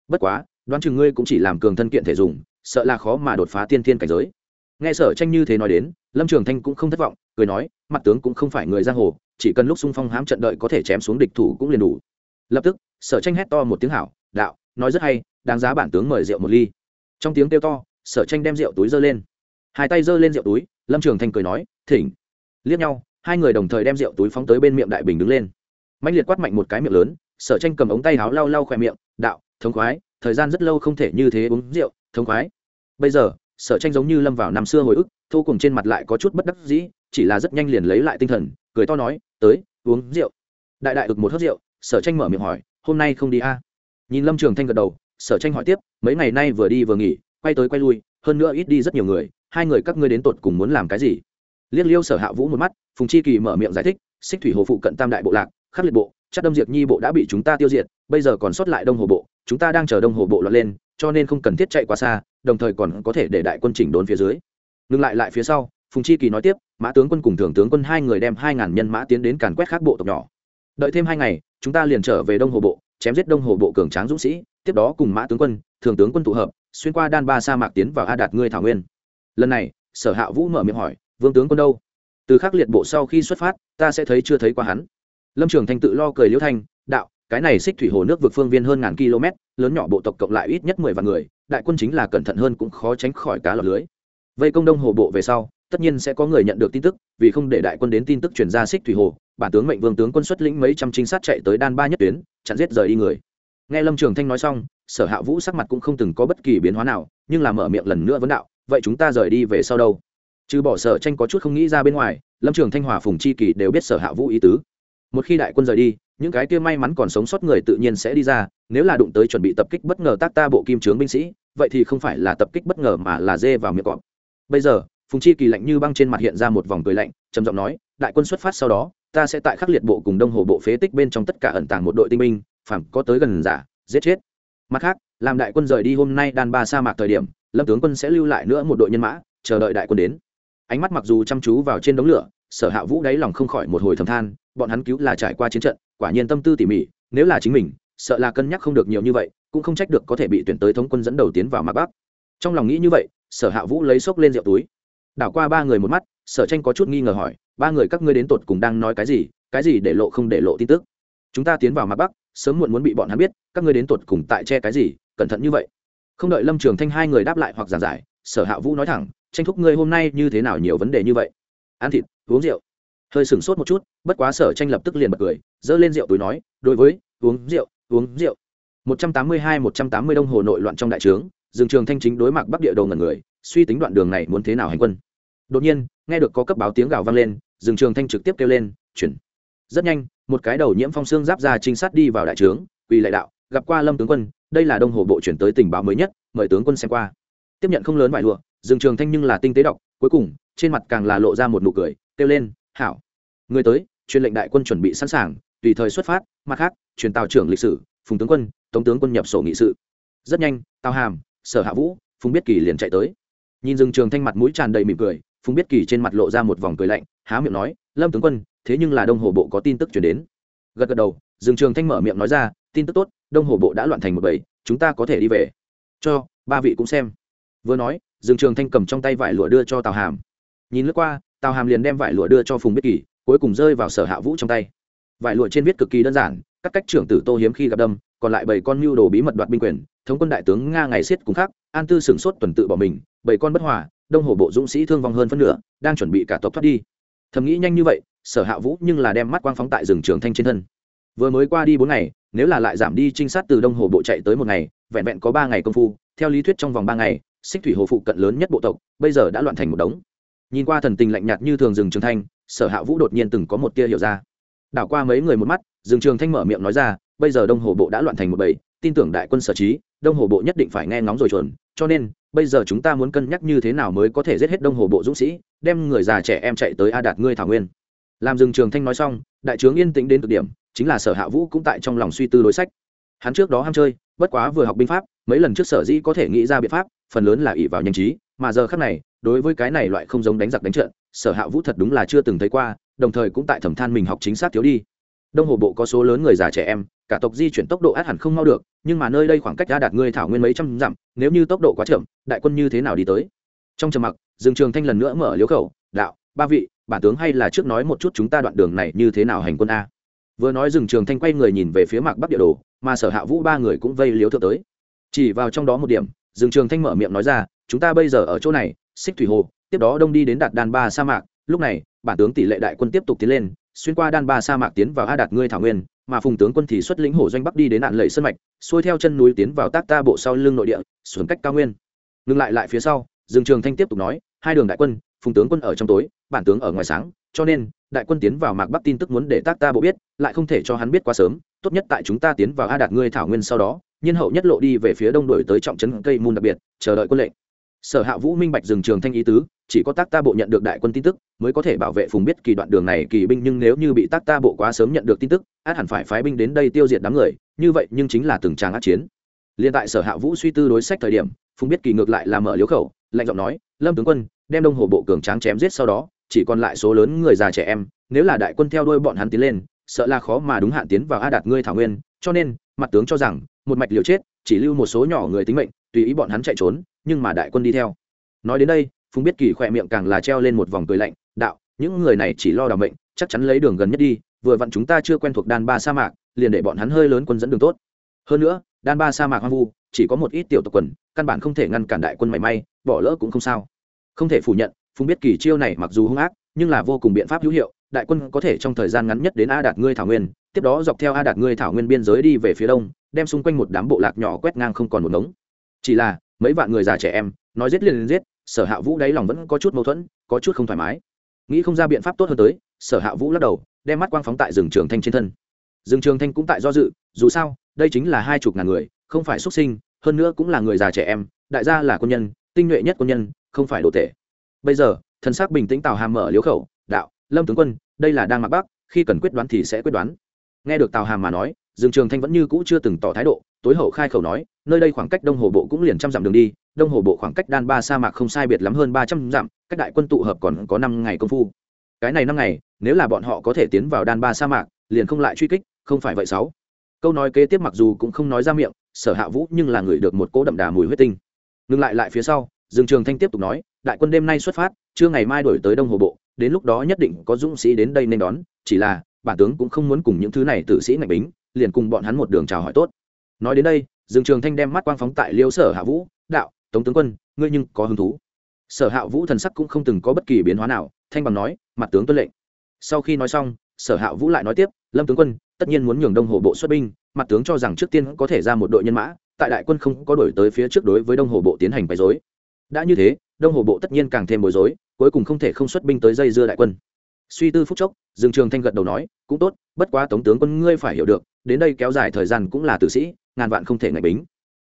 Bất quá, đoán chừng ngươi cũng chỉ làm cường thân kiện thể dùng, sợ là khó mà đột phá tiên thiên cảnh giới nghe sở tranh như thế nói đến, lâm trường thanh cũng không thất vọng, cười nói, mặt tướng cũng không phải người giang hồ, chỉ cần lúc xung phong hám trận đợi có thể chém xuống địch thủ cũng liền đủ. Lập tức, sở tranh hét to một tiếng hảo, đạo, nói rất hay, đáng giá bản tướng mời rượu một ly. Trong tiếng kêu to, sở tranh đem rượu túi giơ lên. Hai tay giơ lên rượu túi, lâm trường thanh cười nói, thỉnh. Liếc nhau, hai người đồng thời đem rượu túi phóng tới bên miệng đại bình đứng lên. Mạnh liệt quát mạnh một cái miệng lớn, sở tranh cầm ống tay áo lau lau khỏe miệng, đạo, thống khoái, thời gian rất lâu không thể như thế uống rượu, thống khoái. Bây giờ sở tranh giống như lâm vào năm xưa hồi ức thu cùng trên mặt lại có chút bất đắc dĩ, chỉ là rất nhanh liền lấy lại tinh thần, cười to nói, tới, uống rượu đại đại ực một hớt rượu, sở tranh mở miệng hỏi, hôm nay không đi a à? nhìn lâm trường thanh gật đầu, sở tranh hỏi tiếp, mấy ngày nay vừa đi vừa nghỉ, quay tới quay lui, hơn nữa ít đi rất nhiều người, hai người các ngươi đến tột cùng muốn làm cái gì liếc liêu sở hạ vũ một mắt, phùng chi kỳ mở miệng giải thích, xích thủy hồ phụ cận tam đại bộ lạc, khắc liệt bộ chắc đâm diệt nhi bộ đã bị chúng ta tiêu diệt, bây giờ còn sót lại đông hồ bộ, chúng ta đang chờ đông hồ bộ lọt lên, cho nên không cần thiết chạy quá xa đồng thời còn có thể để đại quân chỉnh đốn phía dưới. Ngừng lại lại phía sau, phùng chi kỳ nói tiếp, mã tướng quân cùng thượng tướng quân hai người đem hai ngàn nhân mã tiến đến càn quét khác bộ tộc nhỏ. Đợi thêm hai ngày, chúng ta liền trở về đông hồ bộ, chém giết đông hồ bộ cường tráng dũng sĩ, tiếp đó cùng mã tướng quân thường tướng quân tụ hợp, xuyên qua đan ba sa mạc tiến vào a đạt ngươi thảo nguyên. Lần này, sở hạ vũ mở miệng hỏi, vương tướng quân đâu? Từ khắc liệt bộ sau khi xuất phát, ta sẽ thấy chưa thấy qua hắn. Lâm trường thanh tự lo cười liễu thanh, đạo, cái này xích thủy hồ nước vượt phương viên hơn ngàn km lớn nhỏ bộ tộc cộng lại ít nhất mười vạn người, đại quân chính là cẩn thận hơn cũng khó tránh khỏi cá lọc lưới. Vây công đông hồ bộ về sau, tất nhiên sẽ có người nhận được tin tức, vì không để đại quân đến tin tức chuyển ra xích thủy hồ, bản tướng mệnh vương tướng quân xuất lĩnh mấy trăm trinh sát chạy tới đan ba nhất tuyến, chặn giết rời đi người. Nghe lâm trường thanh nói xong, sở hạ vũ sắc mặt cũng không từng có bất kỳ biến hóa nào, nhưng là mở miệng lần nữa vấn đạo, vậy chúng ta rời đi về sau đâu? Trừ bỏ sở tranh có chút không nghĩ ra bên ngoài, lâm trường thanh, hòa phùng chi kỳ đều biết sở hạ vũ ý tứ. Một khi đại quân rời đi, những cái kia may mắn còn sống sót người tự nhiên sẽ đi ra nếu là đụng tới chuẩn bị tập kích bất ngờ tác ta bộ kim trướng binh sĩ, vậy thì không phải là tập kích bất ngờ mà là dê vào miệng cọp. Bây giờ, phùng chi kỳ lạnh như băng trên mặt hiện ra một vòng cười lạnh, trầm giọng nói, đại quân xuất phát sau đó, ta sẽ tại khắc liệt bộ cùng đông hồ bộ phế tích bên trong tất cả ẩn tàng một đội tinh binh phản có tới gần giả, giết chết. Mặt khác, làm đại quân rời đi hôm nay đan ba sa mạc thời điểm, lâm tướng quân sẽ lưu lại nữa một đội nhân mã, chờ đợi đại quân đến. Ánh mắt mặc dù chăm chú vào trên đống lửa, sở hạ vũ đáy lòng không khỏi một hồi thầm than, bọn hắn cứu là trải qua chiến trận, quả nhiên tâm tư tỉ mỉ, nếu là chính mình sợ là cân nhắc không được nhiều như vậy, cũng không trách được có thể bị tuyển tới thống quân dẫn đầu tiến vào mặt bắc. Trong lòng nghĩ như vậy, sở hạ vũ lấy xốc lên rượu túi. Đảo qua ba người một mắt, sở tranh có chút nghi ngờ hỏi, ba người các ngươi đến tột cùng đang nói cái gì? Cái gì để lộ không để lộ tin tức? Chúng ta tiến vào mặt bắc, sớm muộn muốn bị bọn hắn biết, các ngươi đến tột cùng tại che cái gì? Cẩn thận như vậy. Không đợi lâm trường thanh hai người đáp lại hoặc giảng giải, sở hạ vũ nói thẳng, tranh thúc ngươi hôm nay như thế nào nhiều vấn đề như vậy? Ăn thịt, uống rượu. Hơi sửng sốt một chút, bất quá sở tranh lập tức liền bật cười, giơ lên rượu túi nói, đối với, uống rượu uống rượu. Một trăm tám mươi hai, một trăm tám mươi đông hồ nội loạn trong đại trướng, Dương trường thanh chính đối mặt bắc địa đầu ngần người, suy tính đoạn đường này muốn thế nào hành quân. Đột nhiên, nghe được có cấp báo tiếng gào vang lên, Dương trường thanh trực tiếp kêu lên, chuyển. Rất nhanh, một cái đầu nhiễm phong xương giáp ra trinh sát đi vào đại trướng, quỳ lại đạo, gặp qua lâm tướng quân, đây là đông hồ bộ chuyển tới tình báo mới nhất, mời tướng quân xem qua. Tiếp nhận không lớn vải lụa, Dương trường thanh nhưng là tinh tế đọc, cuối cùng, trên mặt càng là lộ ra một nụ cười, kêu lên, hảo. Người tới, truyền lệnh đại quân chuẩn bị sẵn sàng tùy thời xuất phát, mặt khác, truyền tàu trưởng lịch sử, phùng tướng quân, tống tướng quân nhập sổ nghị sự. Rất nhanh, tào hàm, sở hạ vũ, phùng biết kỳ liền chạy tới. Nhìn rừng trường thanh mặt mũi tràn đầy mỉm cười, phùng biết kỳ trên mặt lộ ra một vòng cười lạnh, há miệng nói, lâm tướng quân, thế nhưng là đông hồ bộ có tin tức chuyển đến. Gật gật đầu, rừng trường thanh mở miệng nói ra, tin tức tốt, đông hồ bộ đã loạn thành một bầy, chúng ta có thể đi về. Cho ba vị cũng xem. Vừa nói, rừng trường thanh cầm trong tay vải lụa đưa cho tào hàm. Nhìn lướt qua, tào hàm liền đem vải lụa đưa cho phùng biết kỳ, cuối cùng rơi vào sở hạ vũ trong tay vải lụa trên viết cực kỳ đơn giản, các cách trưởng tử tô hiếm khi gặp đâm, còn lại bảy con mưu đồ bí mật đoạt binh quyền, thống quân đại tướng nga ngày xiết cùng khác an tư sửng sốt tuần tự bỏ mình, bảy con bất hòa, đông hồ bộ dũng sĩ thương vong hơn phân nửa, đang chuẩn bị cả tộc thoát đi. Thầm nghĩ nhanh như vậy, sở hạ vũ nhưng là đem mắt quang phóng tại rừng trường thanh trên thân. Vừa mới qua đi bốn ngày, nếu là lại giảm đi trinh sát từ đông hồ bộ chạy tới một ngày, vẹn vẹn có ba ngày công phu, theo lý thuyết trong vòng ba ngày, xích thủy hồ phụ cận lớn nhất bộ tộc, bây giờ đã loạn thành một đống. Nhìn qua thần tình lạnh nhạt như thường rừng trường thanh, sở hạ vũ đột nhiên từng có một tia hiểu ra đảo qua mấy người một mắt, Dương trường thanh mở miệng nói ra, bây giờ đông hồ bộ đã loạn thành một bầy, tin tưởng đại quân sở trí, đông hồ bộ nhất định phải nghe ngóng rồi chuẩn, cho nên, bây giờ chúng ta muốn cân nhắc như thế nào mới có thể giết hết đông hồ bộ dũng sĩ, đem người già trẻ em chạy tới a đạt ngươi thảo nguyên. Làm Dương trường thanh nói xong, đại trướng yên tĩnh đến cực điểm, chính là sở hạ vũ cũng tại trong lòng suy tư đối sách. Hắn trước đó ham chơi, bất quá vừa học binh pháp, mấy lần trước sở dĩ có thể nghĩ ra biện pháp, phần lớn là ỷ vào nhanh trí, mà giờ khác này, đối với cái này loại không giống đánh giặc đánh trận, sở hạ vũ thật đúng là chưa từng thấy qua đồng thời cũng tại thẩm than mình học chính xác thiếu đi. Đông hồ bộ có số lớn người già trẻ em, cả tộc di chuyển tốc độ át hẳn không mau được, nhưng mà nơi đây khoảng cách đã đạt ngươi thảo nguyên mấy trăm dặm, nếu như tốc độ quá chậm, đại quân như thế nào đi tới? Trong trầm mặc, dương trường thanh lần nữa mở liếu khẩu, đạo, ba vị, bản tướng hay là trước nói một chút chúng ta đoạn đường này như thế nào hành quân a? Vừa nói rừng trường thanh quay người nhìn về phía mạc bắc địa đồ, mà sở hạ vũ ba người cũng vây liếu thượng tới. Chỉ vào trong đó một điểm rừng trường thanh mở miệng nói ra, chúng ta bây giờ ở chỗ này, xích thủy hồ, tiếp đó đông đi đến đạt đàn ba sa mạc lúc này, bản tướng tỷ lệ đại quân tiếp tục tiến lên, xuyên qua đan ba sa mạc tiến vào a đạt ngươi thảo nguyên, mà phùng tướng quân thì xuất lĩnh hổ doanh bắc đi đến nạn lầy sân mạch, xuôi theo chân núi tiến vào tác ta bộ sau lưng nội địa, xuống cách cao nguyên. Ngừng lại lại phía sau, dương trường thanh tiếp tục nói, hai đường đại quân, phùng tướng quân ở trong tối, bản tướng ở ngoài sáng, cho nên, đại quân tiến vào mạc bắc tin tức muốn để tác ta bộ biết, lại không thể cho hắn biết quá sớm, tốt nhất tại chúng ta tiến vào a đạt ngươi thảo nguyên sau đó nhân hậu nhất lộ đi về phía đông đổi tới trọng trấn cây môn đặc biệt, chờ đợi quân lệnh sở hạ vũ minh bạch dừng trường thanh ý tứ, chỉ có tác ta bộ nhận được đại quân tin tức, mới có thể bảo vệ phùng biết kỳ đoạn đường này kỳ binh, nhưng nếu như bị tác ta bộ quá sớm nhận được tin tức, át hẳn phải phái binh đến đây tiêu diệt đám người, như vậy nhưng chính là từng tràng át chiến. Liên tại sở hạ vũ suy tư đối sách thời điểm, phùng biết kỳ ngược lại là mở liếu khẩu, lạnh giọng nói, lâm tướng quân, đem đông hồ bộ cường tráng chém giết sau đó, chỉ còn lại số lớn người già trẻ em, nếu là đại quân theo đuôi bọn hắn tiến lên, sợ là khó mà đúng hạn tiến vào a đạt ngươi thảo nguyên, cho nên, mặt tướng cho rằng, một mạch liều chết, chỉ lưu một số nhỏ người tính mệnh tùy ý bọn hắn chạy trốn, nhưng mà đại quân đi theo. Nói đến đây, phùng biết kỳ khỏe miệng càng là treo lên một vòng cười lạnh, đạo, những người này chỉ lo đ mệnh, chắc chắn lấy đường gần nhất đi, vừa vặn chúng ta chưa quen thuộc đan ba sa mạc, liền để bọn hắn hơi lớn quân dẫn đường tốt. Hơn nữa, đan ba sa mạc hoang vu, chỉ có một ít tiểu tộc quần, căn bản không thể ngăn cản đại quân mảy may, bỏ lỡ cũng không sao. Không thể phủ nhận, phùng biết kỳ chiêu này mặc dù hung ác, nhưng là vô cùng biện pháp hữu hiệu, đại quân có thể trong thời gian ngắn nhất đến a đạt ngươi thảo nguyên, tiếp đó dọc theo a đạt ngươi thảo nguyên biên giới đi về phía đông, đem xung quanh một đám bộ lạc nhỏ quét ngang không còn một ngống chỉ là, mấy vạn người già trẻ em, nói giết liền giết, sở hạ vũ đáy lòng vẫn có chút mâu thuẫn, có chút không thoải mái. Nghĩ không ra biện pháp tốt hơn tới, sở hạ vũ lắc đầu, đem mắt quang phóng tại rừng trường thanh trên thân. Rừng trường thanh cũng tại do dự, dù sao, đây chính là hai chục ngàn người, không phải xuất sinh, hơn nữa cũng là người già trẻ em, đại gia là quân nhân, tinh nhuệ nhất quân nhân, không phải đồ tệ. Bây giờ, thần sắc bình tĩnh tào hàm mở liếu khẩu, đạo, lâm tướng quân, đây là đang mặc bắc, khi cần quyết đoán thì sẽ quyết đoán. Nghe được tào hàm mà nói dương trường thanh vẫn như cũ chưa từng tỏ thái độ, tối hậu khai khẩu nói, nơi đây khoảng cách đông hồ bộ cũng liền trăm dặm đường đi, đông hồ bộ khoảng cách đan ba sa mạc không sai biệt lắm hơn ba trăm dặm, cách đại quân tụ hợp còn có năm ngày công phu. Cái này năm ngày, nếu là bọn họ có thể tiến vào đan ba sa mạc, liền không lại truy kích, không phải vậy sáu. Câu nói kế tiếp mặc dù cũng không nói ra miệng, sở hạ vũ nhưng là người được một cỗ đậm đà mùi huyết tinh. Ngừng lại lại phía sau, dương trường thanh tiếp tục nói, đại quân đêm nay xuất phát, trưa ngày mai đổi tới đông hồ bộ, đến lúc đó nhất định có dũng sĩ đến đây nên đón, chỉ là bản tướng cũng không muốn cùng những thứ này tử sĩ ngạch bính liền cùng bọn hắn một đường chào hỏi tốt. Nói đến đây, dương trường thanh đem mắt quang phóng tại liêu sở hạ vũ, đạo, tống tướng quân, ngươi nhưng có hứng thú. Sở hạ vũ thần sắc cũng không từng có bất kỳ biến hóa nào, thanh bằng nói, mặt tướng tuân lệnh. Sau khi nói xong, sở hạ vũ lại nói tiếp, lâm tướng quân, tất nhiên muốn nhường đông hồ bộ xuất binh, mặt tướng cho rằng trước tiên có thể ra một đội nhân mã, tại đại quân không có đổi tới phía trước đối với đông hồ bộ tiến hành bày dối đã như thế, đông hồ bộ tất nhiên càng thêm bối rối, cuối cùng không thể không xuất binh tới dây dưa đại quân. Suy tư phúc chốc, dương trường thanh gật đầu nói, cũng tốt, bất quá tống tướng quân ngươi phải hiểu được đến đây kéo dài thời gian cũng là tử sĩ, ngàn vạn không thể ngạch bính.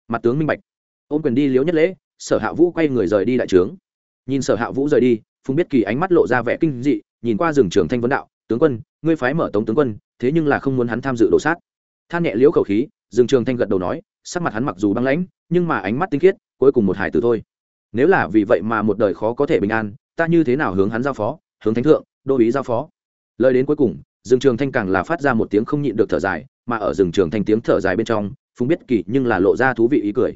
Mặt tướng minh bạch. Ôm quyền đi liếu nhất lễ, sở hạ vũ quay người rời đi đại trướng. Nhìn sở hạ vũ rời đi, phùng biết kỳ ánh mắt lộ ra vẻ kinh dị, nhìn qua rừng trường thanh vấn đạo, tướng quân, ngươi phái mở tống tướng quân, thế nhưng là không muốn hắn tham dự đổ sát. Than nhẹ liễu khẩu khí, rừng trường thanh gật đầu nói, sắc mặt hắn mặc dù băng lãnh, nhưng mà ánh mắt tinh khiết, cuối cùng một hải tử thôi. Nếu là vì vậy mà một đời khó có thể bình an, ta như thế nào hướng hắn giao phó, hướng thánh thượng, đô ý giao phó? Lời đến cuối cùng rừng trường thanh càng là phát ra một tiếng không nhịn được thở dài, mà ở rừng trường thanh tiếng thở dài bên trong, phùng biết kỳ nhưng là lộ ra thú vị ý cười.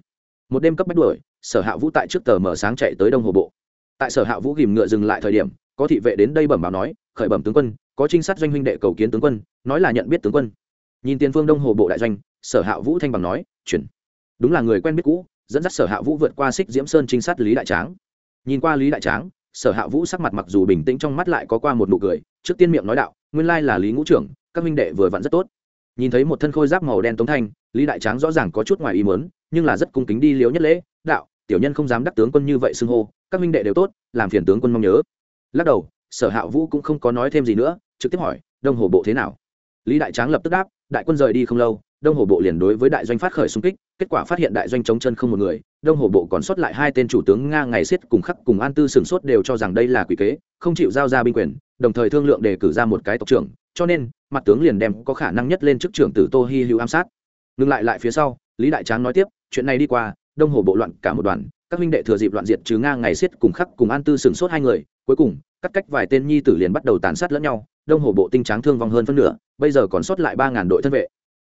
Một đêm cấp bách đuổi, sở hạ vũ tại trước tờ mở sáng chạy tới đông hồ bộ. Tại sở hạ vũ ghìm ngựa dừng lại thời điểm, có thị vệ đến đây bẩm báo nói, khởi bẩm tướng quân, có trinh sát doanh huynh đệ cầu kiến tướng quân, nói là nhận biết tướng quân. Nhìn tiền phương đông hồ bộ đại doanh, sở hạ vũ thanh bằng nói, chuyển. Đúng là người quen biết cũ, dẫn dắt sở hạ vũ vượt qua xích diễm sơn trinh sát lý đại tráng. Nhìn qua lý đại tráng, sở hạ vũ sắc mặt mặc dù bình tĩnh trong mắt lại có qua một nụ cười, trước tiên miệng nói đạo nguyên lai là lý ngũ trưởng, các minh đệ vừa vặn rất tốt. Nhìn thấy một thân khôi giáp màu đen tống thanh, lý đại tráng rõ ràng có chút ngoài ý mớn nhưng là rất cung kính đi liếu nhất lễ, đạo, tiểu nhân không dám đắc tướng quân như vậy xưng hô, các minh đệ đều tốt, làm phiền tướng quân mong nhớ. Lắc đầu, sở hạ vũ cũng không có nói thêm gì nữa, trực tiếp hỏi, đông hồ bộ thế nào? Lý đại tráng lập tức đáp, đại quân rời đi không lâu, đông hồ bộ liền đối với đại doanh phát khởi xung kích, kết quả phát hiện đại doanh chống chân không một người đông hồ bộ còn sót lại hai tên chủ tướng nga ngày xiết cùng khắc cùng an tư sửng sốt đều cho rằng đây là quỷ kế, không chịu giao ra binh quyền, đồng thời thương lượng đề cử ra một cái tộc trưởng, cho nên, mặt tướng liền đem có khả năng nhất lên chức trưởng tử tô hi hữu ám sát. Ngừng lại lại phía sau, lý đại tráng nói tiếp, chuyện này đi qua, đông hồ bộ loạn cả một đoàn, các minh đệ thừa dịp loạn diệt trừ nga ngày xiết cùng khắc cùng an tư sửng sốt hai người, cuối cùng, cắt cách vài tên nhi tử liền bắt đầu tàn sát lẫn nhau, đông hồ bộ tinh tráng thương vong hơn phân nửa, bây giờ còn sót lại ba ngàn đội thân vệ.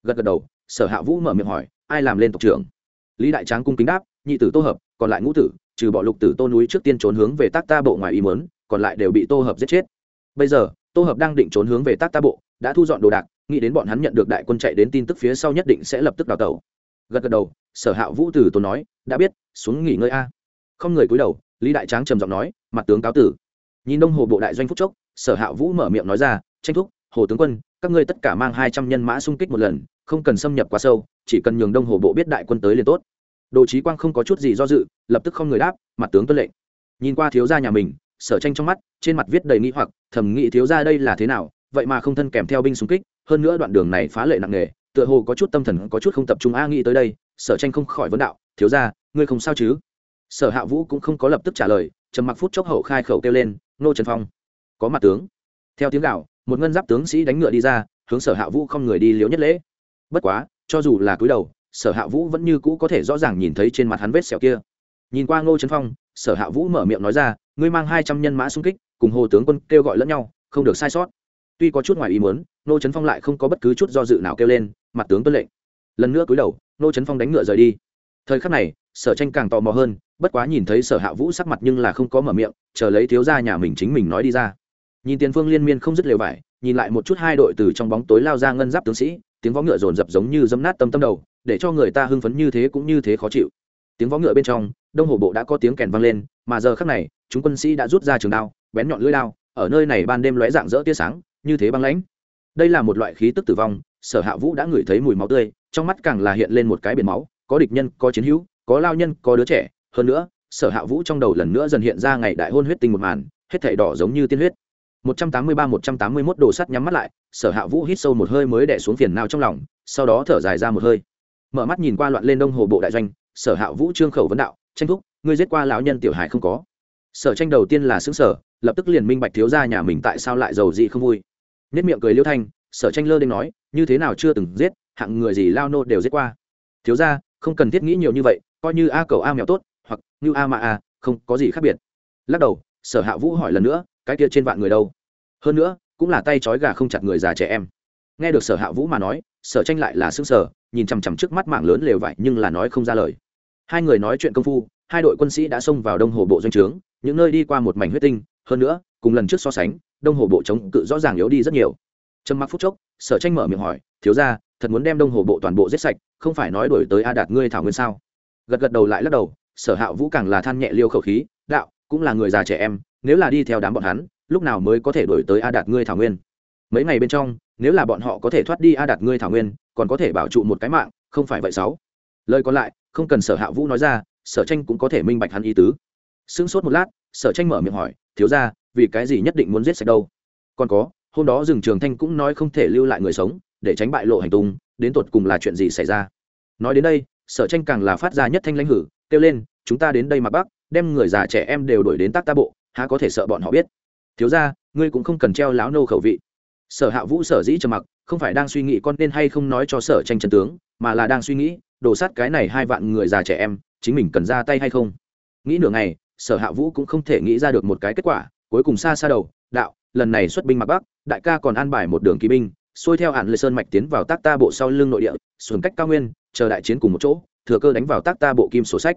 Gật gật đầu, sở hạ vũ mở miệng hỏi, ai làm lên tộc trưởng? Lý đại tráng cung kính đáp nhị tử tô hợp, còn lại ngũ tử, trừ bỏ lục tử tô núi trước tiên trốn hướng về tác ta bộ ngoài ý mớn còn lại đều bị tô hợp giết chết. Bây giờ, tô hợp đang định trốn hướng về tác ta bộ, đã thu dọn đồ đạc, nghĩ đến bọn hắn nhận được đại quân chạy đến tin tức phía sau nhất định sẽ lập tức đào tẩu. Gật gật đầu, sở hạ vũ từ tốn nói, đã biết, xuống nghỉ ngơi a. Không người cúi đầu, lý đại tráng trầm giọng nói, mặt tướng cáo tử. Nhìn đông hồ bộ đại doanh phúc chốc, sở hạ vũ mở miệng nói ra, tranh thúc, hồ tướng quân, các ngươi tất cả mang hai trăm nhân mã xung kích một lần, không cần xâm nhập quá sâu, chỉ cần nhường đông hồ bộ biết đại quân tới liền tốt đồ trí quang không có chút gì do dự, lập tức không người đáp, mặt tướng tuân lệnh. Nhìn qua thiếu gia nhà mình, sở tranh trong mắt, trên mặt viết đầy nghĩ hoặc, thầm nghĩ thiếu gia đây là thế nào, vậy mà không thân kèm theo binh xung kích, hơn nữa đoạn đường này phá lệ nặng nề, tựa hồ có chút tâm thần có chút không tập trung a nghĩ tới đây, sở tranh không khỏi vấn đạo, thiếu gia, ngươi không sao chứ? Sở hạ vũ cũng không có lập tức trả lời, trầm mặc phút chốc hậu khai khẩu kêu lên, nô trần phong, có mặt tướng. Theo tiếng gạo một ngân giáp tướng sĩ đánh ngựa đi ra, hướng sở hạ vũ không người đi liếu nhất lễ. Bất quá, cho dù là cúi đầu sở hạ vũ vẫn như cũ có thể rõ ràng nhìn thấy trên mặt hắn vết sẹo kia. Nhìn qua ngô trấn phong, sở hạ vũ mở miệng nói ra, ngươi mang hai trăm nhân mã xung kích, cùng hồ tướng quân kêu gọi lẫn nhau, không được sai sót. Tuy có chút ngoài ý muốn, ngô trấn phong lại không có bất cứ chút do dự nào kêu lên, mặt tướng tuân lệnh. Lần nữa cúi đầu, ngô trấn phong đánh ngựa rời đi. Thời khắc này, sở tranh càng tò mò hơn, bất quá nhìn thấy sở hạ vũ sắc mặt nhưng là không có mở miệng, chờ lấy thiếu gia nhà mình chính mình nói đi ra. Nhìn tiền phương liên miên không dứt lều vải, nhìn lại một chút hai đội từ trong bóng tối lao ra ngân giáp tướng sĩ, tiếng võ ngựa rồn rập giống như dấm nát tâm tâm đầu để cho người ta hưng phấn như thế cũng như thế khó chịu. Tiếng võ ngựa bên trong, đông hồ bộ đã có tiếng kèn vang lên, mà giờ khắc này, chúng quân sĩ đã rút ra trường đao, bén nhọn lưỡi đao, ở nơi này ban đêm lóe dạng dỡ tia sáng, như thế băng lãnh. Đây là một loại khí tức tử vong, sở hạ vũ đã ngửi thấy mùi máu tươi, trong mắt càng là hiện lên một cái biển máu, có địch nhân, có chiến hữu, có lao nhân, có đứa trẻ. Hơn nữa, sở hạ vũ trong đầu lần nữa dần hiện ra ngày đại hôn huyết tinh một màn, hết thảy đỏ giống như tiên huyết. 183-181 đồ sắt nhắm mắt lại, sở hạ vũ hít sâu một hơi mới đẻ xuống phiền nào trong lòng, sau đó thở dài ra một hơi mở mắt nhìn qua loạn lên đông hồ bộ đại doanh, sở hạ vũ trương khẩu vấn đạo, tranh thúc, ngươi giết qua lão nhân tiểu hải không có? Sở tranh đầu tiên là xứng sở lập tức liền minh bạch thiếu ra nhà mình tại sao lại giàu gì không vui. Nhất miệng cười liêu thanh, sở tranh lơ đ nói, như thế nào chưa từng giết, hạng người gì lao nô đều giết qua? Thiếu ra không cần thiết nghĩ nhiều như vậy, coi như a cầu a mèo tốt, hoặc như a mà a, không có gì khác biệt. Lắc đầu, sở hạ vũ hỏi lần nữa, cái kia trên vạn người đâu? Hơn nữa, cũng là tay trói gà không chặt người già trẻ em nghe được sở hạ vũ mà nói, sở tranh lại là xương sở nhìn chằm chằm trước mắt mạng lớn lều vải nhưng là nói không ra lời. Hai người nói chuyện công phu, hai đội quân sĩ đã xông vào đông hồ bộ doanh trướng, những nơi đi qua một mảnh huyết tinh, hơn nữa, cùng lần trước so sánh, đông hồ bộ chống cự rõ ràng yếu đi rất nhiều. Trầm mặc phút chốc, sở tranh mở miệng hỏi, thiếu ra thật muốn đem đông hồ bộ toàn bộ giết sạch, không phải nói đổi tới a đạt ngươi thảo nguyên sao? Gật gật đầu lại lắc đầu, sở hạ vũ càng là than nhẹ liêu khẩu khí, đạo, cũng là người già trẻ em, nếu là đi theo đám bọn hắn, lúc nào mới có thể đổi tới a đạt ngươi thảo nguyên? Mấy ngày bên trong nếu là bọn họ có thể thoát đi a đạt ngươi thảo nguyên, còn có thể bảo trụ một cái mạng, không phải vậy sáu. Lời còn lại, không cần sở hạ vũ nói ra, sở tranh cũng có thể minh bạch hắn ý tứ. Sững sốt một lát, sở tranh mở miệng hỏi, thiếu ra vì cái gì nhất định muốn giết sạch đâu? Còn có, hôm đó rừng trường thanh cũng nói không thể lưu lại người sống, để tránh bại lộ hành tung, đến tột cùng là chuyện gì xảy ra? Nói đến đây, sở tranh càng là phát ra nhất thanh lãnh hử, kêu lên, chúng ta đến đây mặc bắc đem người già trẻ em đều đổi đến tác ta bộ, há có thể sợ bọn họ biết? Thiếu ra ngươi cũng không cần treo láo nô khẩu vị sở hạ vũ sở dĩ trầm mặc, không phải đang suy nghĩ con nên hay không nói cho sở tranh chân tướng, mà là đang suy nghĩ đổ sát cái này hai vạn người già trẻ em, chính mình cần ra tay hay không. Nghĩ nửa ngày, sở hạ vũ cũng không thể nghĩ ra được một cái kết quả, cuối cùng xa xa đầu, đạo, lần này xuất binh mặc bắc, đại ca còn an bài một đường kỵ binh, xuôi theo hạn lê sơn mạch tiến vào tác ta bộ sau lưng nội địa xuồng cách cao nguyên, chờ đại chiến cùng một chỗ, thừa cơ đánh vào tác ta bộ kim sổ sách.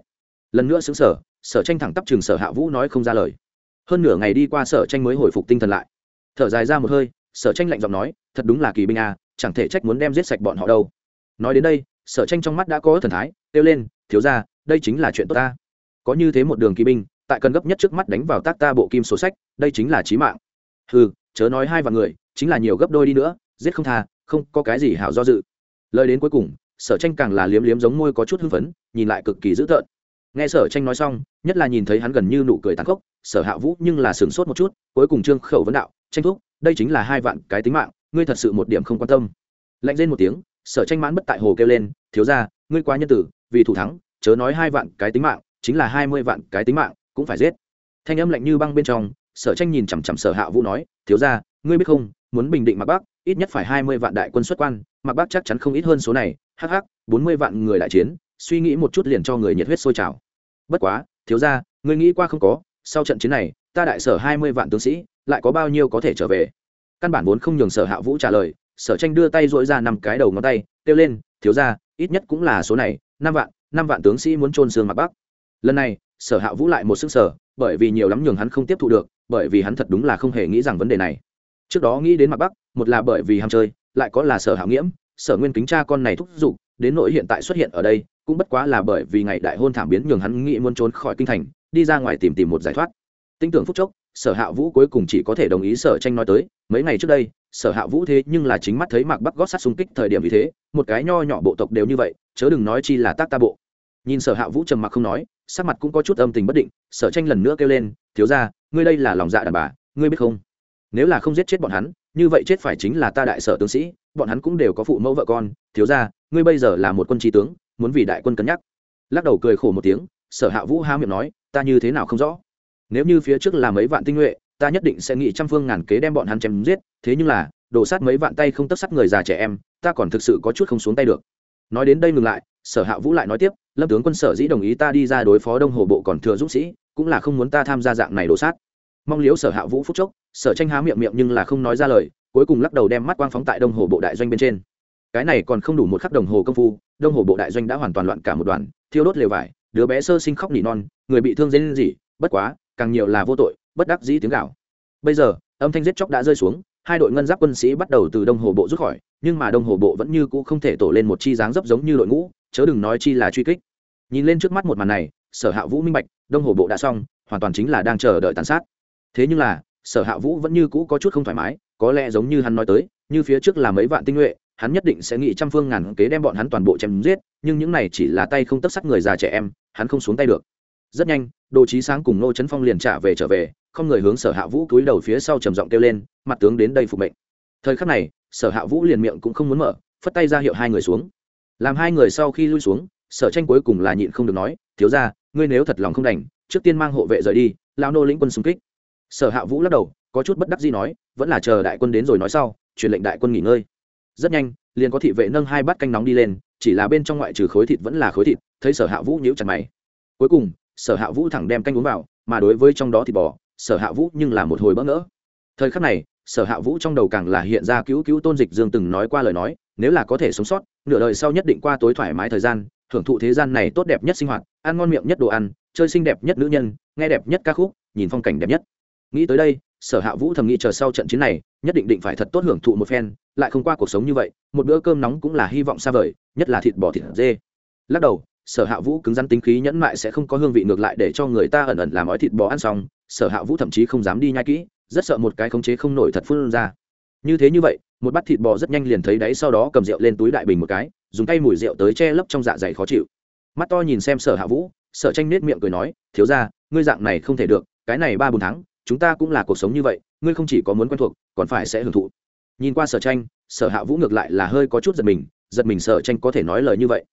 Lần nữa xứng sở sở tranh thẳng tắp trường sở hạ vũ nói không ra lời. Hơn nửa ngày đi qua, sở tranh mới hồi phục tinh thần lại. Thở dài ra một hơi sở tranh lạnh giọng nói, thật đúng là kỳ binh à chẳng thể trách muốn đem giết sạch bọn họ đâu. Nói đến đây, sở tranh trong mắt đã có thần thái, kêu lên, thiếu ra đây chính là chuyện tốt ta. Có như thế một đường kỳ binh, tại cần gấp nhất trước mắt đánh vào tác ta bộ kim sổ sách, đây chính là trí mạng. Ừ chớ nói hai vạn người, chính là nhiều gấp đôi đi nữa, giết không tha, không có cái gì hảo do dự. Lời đến cuối cùng, sở tranh càng là liếm liếm giống môi có chút hưng phấn, nhìn lại cực kỳ dữ tợn. Nghe sở tranh nói xong, nhất là nhìn thấy hắn gần như nụ cười tàn khốc, sở hạ vũ nhưng là sửng sốt một chút, cuối cùng trương khẩu vấn đạo tranh thúc, đây chính là hai vạn cái tính mạng, ngươi thật sự một điểm không quan tâm. Lạnh lên một tiếng, sở tranh mãn bất tại hồ kêu lên, thiếu ra ngươi quá nhân tử, vì thủ thắng, chớ nói hai vạn cái tính mạng, chính là hai mươi vạn cái tính mạng, cũng phải giết. Thanh âm lạnh như băng bên trong, sở tranh nhìn chằm chằm sở hạ vũ nói, thiếu ra ngươi biết không, muốn bình định mặc bắc, ít nhất phải hai mươi vạn đại quân xuất quan mặc bắc chắc chắn không ít hơn số này hh bốn mươi vạn người đại chiến, suy nghĩ một chút liền cho người nhiệt huyết sôi trào. Bất quá, thiếu ra ngươi nghĩ qua không có, sau trận chiến này, ta đại sở hai mươi vạn tướng sĩ lại có bao nhiêu có thể trở về. Căn bản vốn không nhường sở hạ vũ trả lời, sở tranh đưa tay dội ra năm cái đầu ngón tay, kêu lên, thiếu ra ít nhất cũng là số này, năm vạn năm vạn tướng sĩ muốn trôn xương mặt bắc. Lần này, sở hạ vũ lại một sức sở, bởi vì nhiều lắm nhường hắn không tiếp thu được, bởi vì hắn thật đúng là không hề nghĩ rằng vấn đề này. Trước đó nghĩ đến mặt bắc, một là bởi vì ham chơi, lại có là sở hạo nghiễm, sở nguyên kính cha con này thúc giục, đến nỗi hiện tại xuất hiện ở đây, cũng bất quá là bởi vì ngày đại hôn thảm biến nhường hắn nghĩ muốn trốn khỏi kinh thành, đi ra ngoài tìm tìm một giải thoát. Tinh tưởng phúc chốc sở hạ vũ cuối cùng chỉ có thể đồng ý sở tranh nói tới, mấy ngày trước đây, sở hạ vũ thế nhưng là chính mắt thấy mạc bắc gót sát xung kích thời điểm vì thế, một cái nho nhỏ bộ tộc đều như vậy, chớ đừng nói chi là tác ta bộ. Nhìn sở hạ vũ trầm mặc không nói, sắc mặt cũng có chút âm tình bất định, sở tranh lần nữa kêu lên, thiếu ra ngươi đây là lòng dạ đàn bà, ngươi biết không? Nếu là không giết chết bọn hắn, như vậy chết phải chính là ta đại sở tướng sĩ, bọn hắn cũng đều có phụ mẫu vợ con, thiếu ra ngươi bây giờ là một quân trí tướng, muốn vì đại quân cân nhắc. Lắc đầu cười khổ một tiếng, sở hạ vũ há miệng nói, ta như thế nào không rõ? Nếu như phía trước là mấy vạn tinh nhuệ, ta nhất định sẽ nghĩ trăm phương ngàn kế đem bọn hắn chém giết, thế nhưng là đổ sát mấy vạn tay không tất sát người già trẻ em, ta còn thực sự có chút không xuống tay được. Nói đến đây ngừng lại, sở hạ vũ lại nói tiếp, lâm tướng quân, sở dĩ đồng ý ta đi ra đối phó đông hồ bộ còn thừa dũng sĩ, cũng là không muốn ta tham gia dạng này đổ sát. Mong liếu sở hạ vũ phúc chốc, sở tranh há miệng miệng nhưng là không nói ra lời, cuối cùng lắc đầu đem mắt quang phóng tại đông hồ bộ đại doanh bên trên. Cái này còn không đủ một khắc đồng hồ công phu, đông hồ bộ đại doanh đã hoàn toàn loạn cả một đoàn, thiêu đốt lều vải, đứa bé sơ sinh khóc nỉ non, người bị thương dễ lên gì bất quá càng nhiều là vô tội, bất đắc dĩ tiếng gạo bây giờ, âm thanh giết chóc đã rơi xuống, hai đội ngân giáp quân sĩ bắt đầu từ đông hồ bộ rút khỏi, nhưng mà đông hồ bộ vẫn như cũ không thể tổ lên một chi dáng dấp giống như đội ngũ, chớ đừng nói chi là truy kích. Nhìn lên trước mắt một màn này, sở hạ vũ minh bạch, đông hồ bộ đã xong, hoàn toàn chính là đang chờ đợi tàn sát. Thế nhưng là, sở hạ vũ vẫn như cũ có chút không thoải mái, có lẽ giống như hắn nói tới, như phía trước là mấy vạn tinh nhuệ, hắn nhất định sẽ nghĩ trăm phương ngàn kế đem bọn hắn toàn bộ chém giết, nhưng những này chỉ là tay không tất sắt người già trẻ em, hắn không xuống tay được rất nhanh, đồ trí sáng cùng nô trấn phong liền trả về trở về, không người hướng sở hạ vũ cúi đầu phía sau trầm giọng kêu lên, mặt tướng đến đây phục mệnh. Thời khắc này, sở hạ vũ liền miệng cũng không muốn mở, phất tay ra hiệu hai người xuống. Làm hai người sau khi lui xuống, sở tranh cuối cùng là nhịn không được nói, thiếu ra ngươi nếu thật lòng không đành, trước tiên mang hộ vệ rời đi lao nô lĩnh quân xung kích. Sở hạ vũ lắc đầu, có chút bất đắc gì nói, vẫn là chờ đại quân đến rồi nói sau, truyền lệnh đại quân nghỉ ngơi. Rất nhanh, liền có thị vệ nâng hai bát canh nóng đi lên, chỉ là bên trong ngoại trừ khối thịt vẫn là khối thịt, thấy sở hạ vũ nhíu chặt mày. Cuối cùng sở hạ vũ thẳng đem canh uống vào, mà đối với trong đó thịt bò sở hạ vũ nhưng là một hồi bỡ ngỡ. Thời khắc này, sở hạ vũ trong đầu càng là hiện ra cứu cứu tôn dịch dương từng nói qua lời nói, nếu là có thể sống sót, nửa đời sau nhất định qua tối thoải mái thời gian, thưởng thụ thế gian này tốt đẹp nhất sinh hoạt, ăn ngon miệng nhất đồ ăn, chơi xinh đẹp nhất nữ nhân, nghe đẹp nhất ca khúc, nhìn phong cảnh đẹp nhất. Nghĩ tới đây, sở hạ vũ thầm nghĩ chờ sau trận chiến này, nhất định định phải thật tốt hưởng thụ một phen, lại không qua cuộc sống như vậy, một bữa cơm nóng cũng là hy vọng xa vời, nhất là thịt bò thịt dê. Lắc đầu sở hạ vũ cứng rắn tính khí nhẫn mại sẽ không có hương vị ngược lại để cho người ta ẩn ẩn làm ói thịt bò ăn xong, sở hạ vũ thậm chí không dám đi nhai kỹ, rất sợ một cái khống chế không nổi thật phun ra. Như thế như vậy, một bát thịt bò rất nhanh liền thấy đáy sau đó cầm rượu lên túi đại bình một cái, dùng tay mùi rượu tới che lấp trong dạ dày khó chịu. Mắt to nhìn xem sở hạ vũ, sở tranh nết miệng cười nói, thiếu ra ngươi dạng này không thể được, cái này ba bốn tháng, chúng ta cũng là cuộc sống như vậy, ngươi không chỉ có muốn quen thuộc, còn phải sẽ hưởng thụ. Nhìn qua sở tranh, sở hạ vũ ngược lại là hơi có chút giật mình giật mình sở tranh có thể nói lời như vậy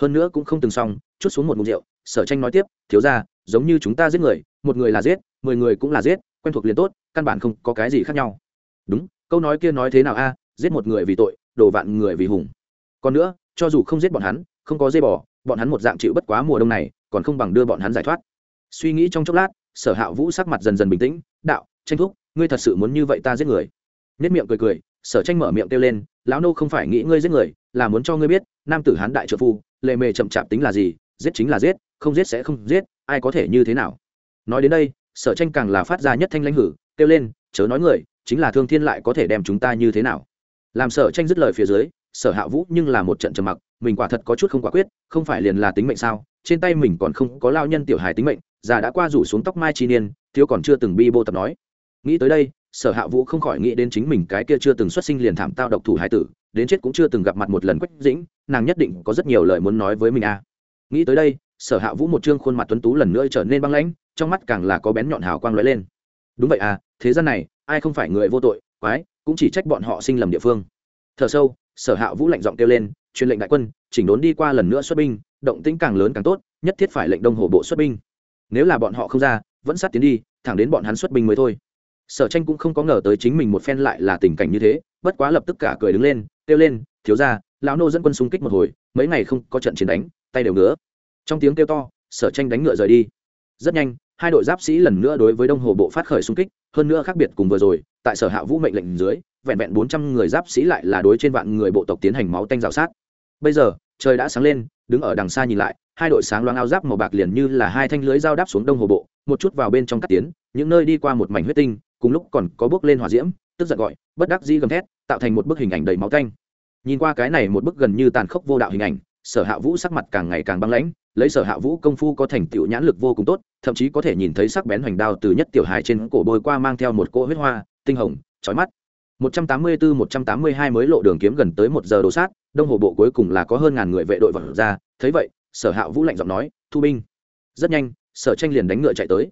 hơn nữa cũng không từng xong, chút xuống một mục rượu, sở tranh nói tiếp, thiếu ra giống như chúng ta giết người, một người là giết, mười người cũng là giết, quen thuộc liền tốt, căn bản không có cái gì khác nhau. Đúng, câu nói kia nói thế nào a? Giết một người vì tội, đổ vạn người vì hùng. Còn nữa, cho dù không giết bọn hắn, không có dây bỏ bọn hắn một dạng chịu bất quá mùa đông này, còn không bằng đưa bọn hắn giải thoát. Suy nghĩ trong chốc lát, sở hạ vũ sắc mặt dần dần bình tĩnh, đạo, tranh thúc, ngươi thật sự muốn như vậy ta giết người? Nhất miệng cười cười, sở tranh mở miệng kêu lên, lão nô không phải nghĩ ngươi giết người, là muốn cho ngươi biết, nam tử hán đại trợ phu lệ mề chậm chạp tính là gì, giết chính là giết, không giết sẽ không giết, ai có thể như thế nào? Nói đến đây, sở tranh càng là phát ra nhất thanh lãnh hử, kêu lên, chớ nói người, chính là thương thiên lại có thể đem chúng ta như thế nào? Làm sở tranh dứt lời phía dưới, sở hạ vũ nhưng là một trận trầm mặc, mình quả thật có chút không quả quyết, không phải liền là tính mệnh sao? Trên tay mình còn không có lao nhân tiểu hài tính mệnh, già đã qua rủ xuống tóc mai chi niên, thiếu còn chưa từng bi bô tập nói. Nghĩ tới đây, sở hạ vũ không khỏi nghĩ đến chính mình cái kia chưa từng xuất sinh liền thảm tao độc thủ hải tử đến chết cũng chưa từng gặp mặt một lần quách dĩnh, nàng nhất định có rất nhiều lời muốn nói với mình a à. nghĩ tới đây, sở hạ vũ một chương khuôn mặt tuấn tú lần nữa trở nên băng lãnh, trong mắt càng là có bén nhọn hào quang lóe lên. Đúng vậy à thế gian này, ai không phải người vô tội, quái, cũng chỉ trách bọn họ sinh lầm địa phương. Thở sâu, sở hạ vũ lạnh giọng kêu lên, truyền lệnh đại quân, chỉnh đốn đi qua lần nữa xuất binh, động tĩnh càng lớn càng tốt, nhất thiết phải lệnh đông hồ bộ xuất binh. Nếu là bọn họ không ra, vẫn sát tiến đi, thẳng đến bọn hắn xuất binh mới thôi sở tranh cũng không có ngờ tới chính mình một phen lại là tình cảnh như thế, bất quá lập tức cả cười đứng lên, kêu lên, thiếu ra lão nô dẫn quân xung kích một hồi, mấy ngày không có trận chiến đánh, tay đều nữa. trong tiếng kêu to, sở tranh đánh ngựa rời đi rất nhanh, hai đội giáp sĩ lần nữa đối với đông hồ bộ phát khởi xung kích, hơn nữa khác biệt cùng vừa rồi, tại sở hạ vũ mệnh lệnh dưới, vẹn vẹn bốn trăm người giáp sĩ lại là đối trên vạn người bộ tộc tiến hành máu tanh rào sát bây giờ, trời đã sáng lên, đứng ở đằng xa nhìn lại, hai đội sáng loáng áo giáp màu bạc liền như là hai thanh lưới dao đáp xuống đông hồ bộ, một chút vào bên trong cắt tiến, những nơi đi qua một mảnh huyết tinh cùng lúc còn có bước lên hỏa diễm, tức giận gọi, bất đắc dĩ gầm thét, tạo thành một bức hình ảnh đầy máu canh nhìn qua cái này một bức gần như tàn khốc vô đạo hình ảnh, sở hạ vũ sắc mặt càng ngày càng băng lãnh, lấy sở hạ vũ công phu có thành tựu nhãn lực vô cùng tốt, thậm chí có thể nhìn thấy sắc bén hoành đao từ nhất tiểu hài trên cổ bôi qua mang theo một cỗ huyết hoa, tinh hồng trói mắt. 184-182 mới lộ đường kiếm gần tới một giờ đồ sát, đông hồ bộ cuối cùng là có hơn ngàn người vệ đội vật ra. Thấy vậy, sở hạ vũ lạnh giọng nói, thu binh. Rất nhanh, sở tranh liền đánh ngựa chạy tới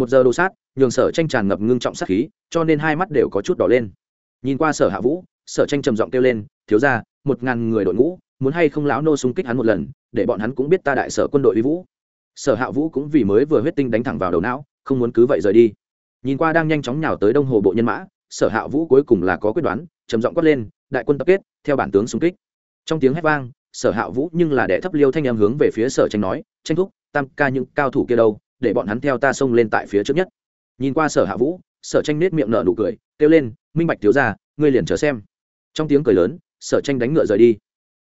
một giờ đồ sát, nhường sở tranh tràn ngập ngưng trọng sát khí, cho nên hai mắt đều có chút đỏ lên. Nhìn qua sở hạ vũ, sở tranh trầm giọng kêu lên, thiếu ra một ngàn người đội ngũ, muốn hay không lão nô xung kích hắn một lần, để bọn hắn cũng biết ta đại sở quân đội uy vũ. Sở hạ vũ cũng vì mới vừa huyết tinh đánh thẳng vào đầu não, không muốn cứ vậy rời đi. Nhìn qua đang nhanh chóng nhào tới đông hồ bộ nhân mã, sở hạ vũ cuối cùng là có quyết đoán, trầm giọng quát lên, đại quân tập kết, theo bản tướng xung kích. Trong tiếng hét vang, sở hạ vũ nhưng là đệ thấp liêu thanh em hướng về phía sở tranh nói, tranh thúc, tam ca những cao thủ kia đâu? Để bọn hắn theo ta xông lên tại phía trước nhất. Nhìn qua sở hạ vũ, sở tranh nết miệng nở nụ cười, kêu lên, minh bạch thiếu ra ngươi liền chờ xem. Trong tiếng cười lớn, sở tranh đánh ngựa rời đi.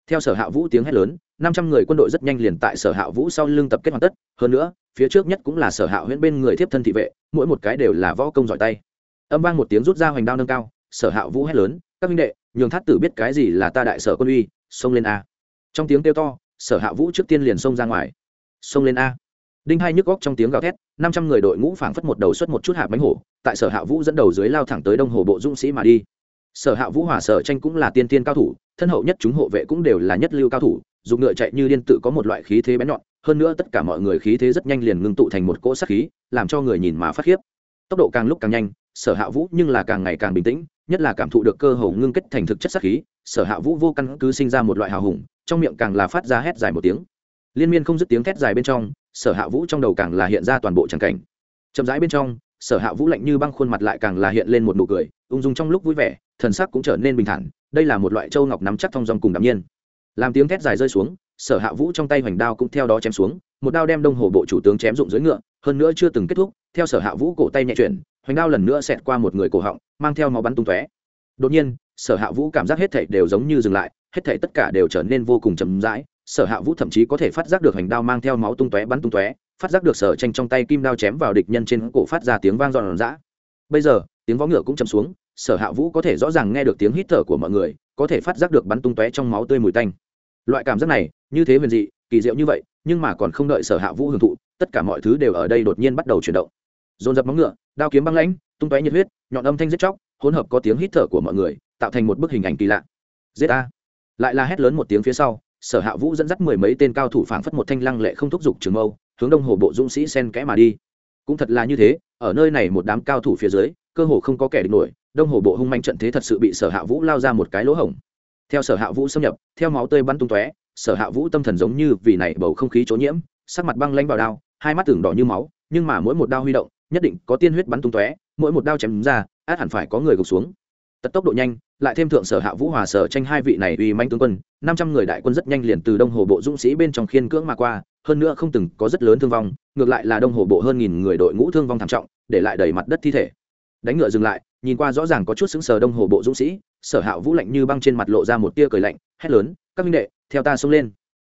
Theo sở hạ vũ tiếng hét lớn, năm trăm người quân đội rất nhanh liền tại sở hạ vũ sau lưng tập kết hoàn tất. Hơn nữa, phía trước nhất cũng là sở hạ huyễn bên người thiếp thân thị vệ, mỗi một cái đều là võ công giỏi tay. Âm vang một tiếng rút ra hoành đao nâng cao, sở hạ vũ hét lớn, các minh đệ, nhường thát tử biết cái gì là ta đại sở quân uy, xông lên a. Trong tiếng kêu to, sở hạ vũ trước tiên liền xông ra ngoài. Xông lên a đinh hai nhức góc trong tiếng gào thét, năm trăm người đội ngũ phảng phất một đầu xuất một chút hạ bánh hổ, tại sở hạ vũ dẫn đầu dưới lao thẳng tới đông hồ bộ dũng sĩ mà đi. Sở hạ vũ hòa sở tranh cũng là tiên tiên cao thủ, thân hậu nhất chúng hộ vệ cũng đều là nhất lưu cao thủ, dùng ngựa chạy như điên tự có một loại khí thế bén nhọn, hơn nữa tất cả mọi người khí thế rất nhanh liền ngưng tụ thành một cỗ sát khí, làm cho người nhìn mà phát khiếp. Tốc độ càng lúc càng nhanh, sở hạ vũ nhưng là càng ngày càng bình tĩnh, nhất là cảm thụ được cơ hồ ngưng kết thành thực chất sát khí, sở hạ vũ vô căn cứ sinh ra một loại hào hùng, trong miệng càng là phát ra hét dài một tiếng. Liên miên không dứt tiếng thét dài bên trong sở hạ vũ trong đầu càng là hiện ra toàn bộ tràng cảnh. Chậm rãi bên trong, sở hạ vũ lạnh như băng khuôn mặt lại càng là hiện lên một nụ cười, ung dung trong lúc vui vẻ, thần sắc cũng trở nên bình thản, đây là một loại châu ngọc nắm chắc thong dòng cùng đ nhiên. Làm tiếng thét dài rơi xuống, sở hạ vũ trong tay hoành đao cũng theo đó chém xuống, một đao đem đông hồ bộ chủ tướng chém dụng dưới ngựa, hơn nữa chưa từng kết thúc, theo sở hạ vũ cổ tay nhẹ chuyển, hoành đao lần nữa xẹt qua một người cổ họng, mang theo máu bắn tung tóe. Đột nhiên, sở hạ vũ cảm giác hết thảy đều giống như dừng lại, hết thảy tất cả đều trở nên vô cùng chậm rãi sở hạ vũ thậm chí có thể phát giác được hành đao mang theo máu tung tóe bắn tung tóe, phát giác được sở tranh trong tay kim đao chém vào địch nhân trên cổ phát ra tiếng vang giòn giã. Bây giờ, tiếng vó ngựa cũng chầm xuống, sở hạ vũ có thể rõ ràng nghe được tiếng hít thở của mọi người, có thể phát giác được bắn tung tóe trong máu tươi mùi tanh. Loại cảm giác này, như thế huyền dị, kỳ diệu như vậy, nhưng mà còn không đợi sở hạ vũ hưởng thụ, tất cả mọi thứ đều ở đây đột nhiên bắt đầu chuyển động. Dồn dập móng ngựa, đao kiếm băng lãnh, tung tóe nhiệt huyết, nhọn âm thanh giết chóc, hỗn hợp có tiếng hít thở của mọi người, tạo thành một bức hình ảnh kỳ lạ. Giết a lại là hét lớn một tiếng phía sau sở hạ vũ dẫn dắt mười mấy tên cao thủ phảng phất một thanh lăng lệ không thúc giục trường mâu, hướng đông hồ bộ dũng sĩ sen kẽ mà đi. Cũng thật là như thế, ở nơi này một đám cao thủ phía dưới, cơ hồ không có kẻ địch nổi, đông hồ bộ hung manh trận thế thật sự bị sở hạ vũ lao ra một cái lỗ hổng. Theo sở hạ vũ xâm nhập, theo máu tươi bắn tung tóe, sở hạ vũ tâm thần giống như vì này bầu không khí chỗ nhiễm, sắc mặt băng lanh vào đao, hai mắt tưởng đỏ như máu, nhưng mà mỗi một đao huy động, nhất định có tiên huyết bắn tung tóe, mỗi một đao chém ra, át hẳn phải có người gục xuống tật tốc độ nhanh, lại thêm thượng sở hạ vũ hòa sở tranh hai vị này uy manh tướng quân, năm trăm người đại quân rất nhanh liền từ đông hồ bộ dũng sĩ bên trong khiên cưỡng mà qua, hơn nữa không từng có rất lớn thương vong, ngược lại là đông hồ bộ hơn nghìn người đội ngũ thương vong thảm trọng, để lại đầy mặt đất thi thể. Đánh ngựa dừng lại, nhìn qua rõ ràng có chút xứng sờ đông hồ bộ dũng sĩ, sở hạ vũ lạnh như băng trên mặt lộ ra một tia cười lạnh, hét lớn, các minh đệ, theo ta xông lên.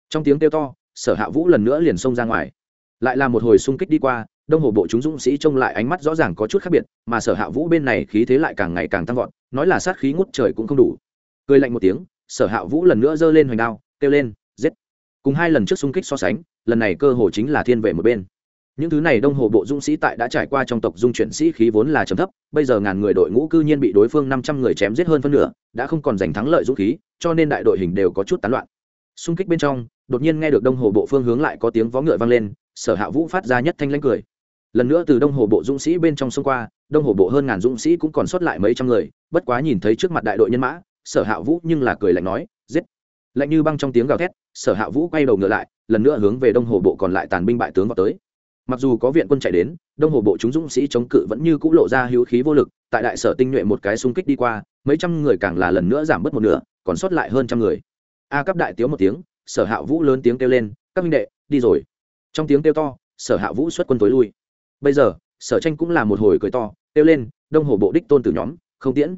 Trong tiếng kêu to, sở hạ vũ lần nữa liền xông ra ngoài. Lại là một hồi xung kích đi qua đông hồ bộ chúng dũng sĩ trông lại ánh mắt rõ ràng có chút khác biệt, mà sở hạ vũ bên này khí thế lại càng ngày càng tăng vọt, nói là sát khí ngút trời cũng không đủ. Cười lạnh một tiếng, sở hạ vũ lần nữa giơ lên hoành đao, kêu lên, giết. Cùng hai lần trước xung kích so sánh, lần này cơ hồ chính là thiên vệ một bên. Những thứ này đông hồ bộ dũng sĩ tại đã trải qua trong tộc dung chuyển sĩ khí vốn là chấm thấp, bây giờ ngàn người đội ngũ cư nhiên bị đối phương năm trăm người chém giết hơn phân nửa, đã không còn giành thắng lợi dũng khí, cho nên đại đội hình đều có chút tán loạn. Xung kích bên trong, đột nhiên nghe được đông hồ bộ phương hướng lại có tiếng vó ngựa vang lên, sở hạ vũ phát ra nhất thanh lãnh cười lần nữa từ đông hồ bộ dũng sĩ bên trong sông qua, đông hồ bộ hơn ngàn dũng sĩ cũng còn sót lại mấy trăm người, bất quá nhìn thấy trước mặt đại đội nhân mã, sở hạ vũ nhưng là cười lạnh nói, giết! Lạnh như băng trong tiếng gào thét, sở hạ vũ quay đầu ngựa lại, lần nữa hướng về đông hồ bộ còn lại tàn binh bại tướng vào tới. Mặc dù có viện quân chạy đến, đông hồ bộ chúng dũng sĩ chống cự vẫn như c ũ lộ ra hữu khí vô lực, tại đại sở tinh nhuệ một cái xung kích đi qua, mấy trăm người càng là lần nữa giảm bớt một nửa, còn sót lại hơn trăm người. A cấp đại tiếu một tiếng, sở hạ vũ lớn tiếng kêu lên, các minh đệ, đi rồi. Trong tiếng kêu to, sở hạ vũ xuất quân tối lui bây giờ, sở tranh cũng là một hồi cười to, kêu lên, đông hồ bộ đích tôn tử nhóm, không tiễn.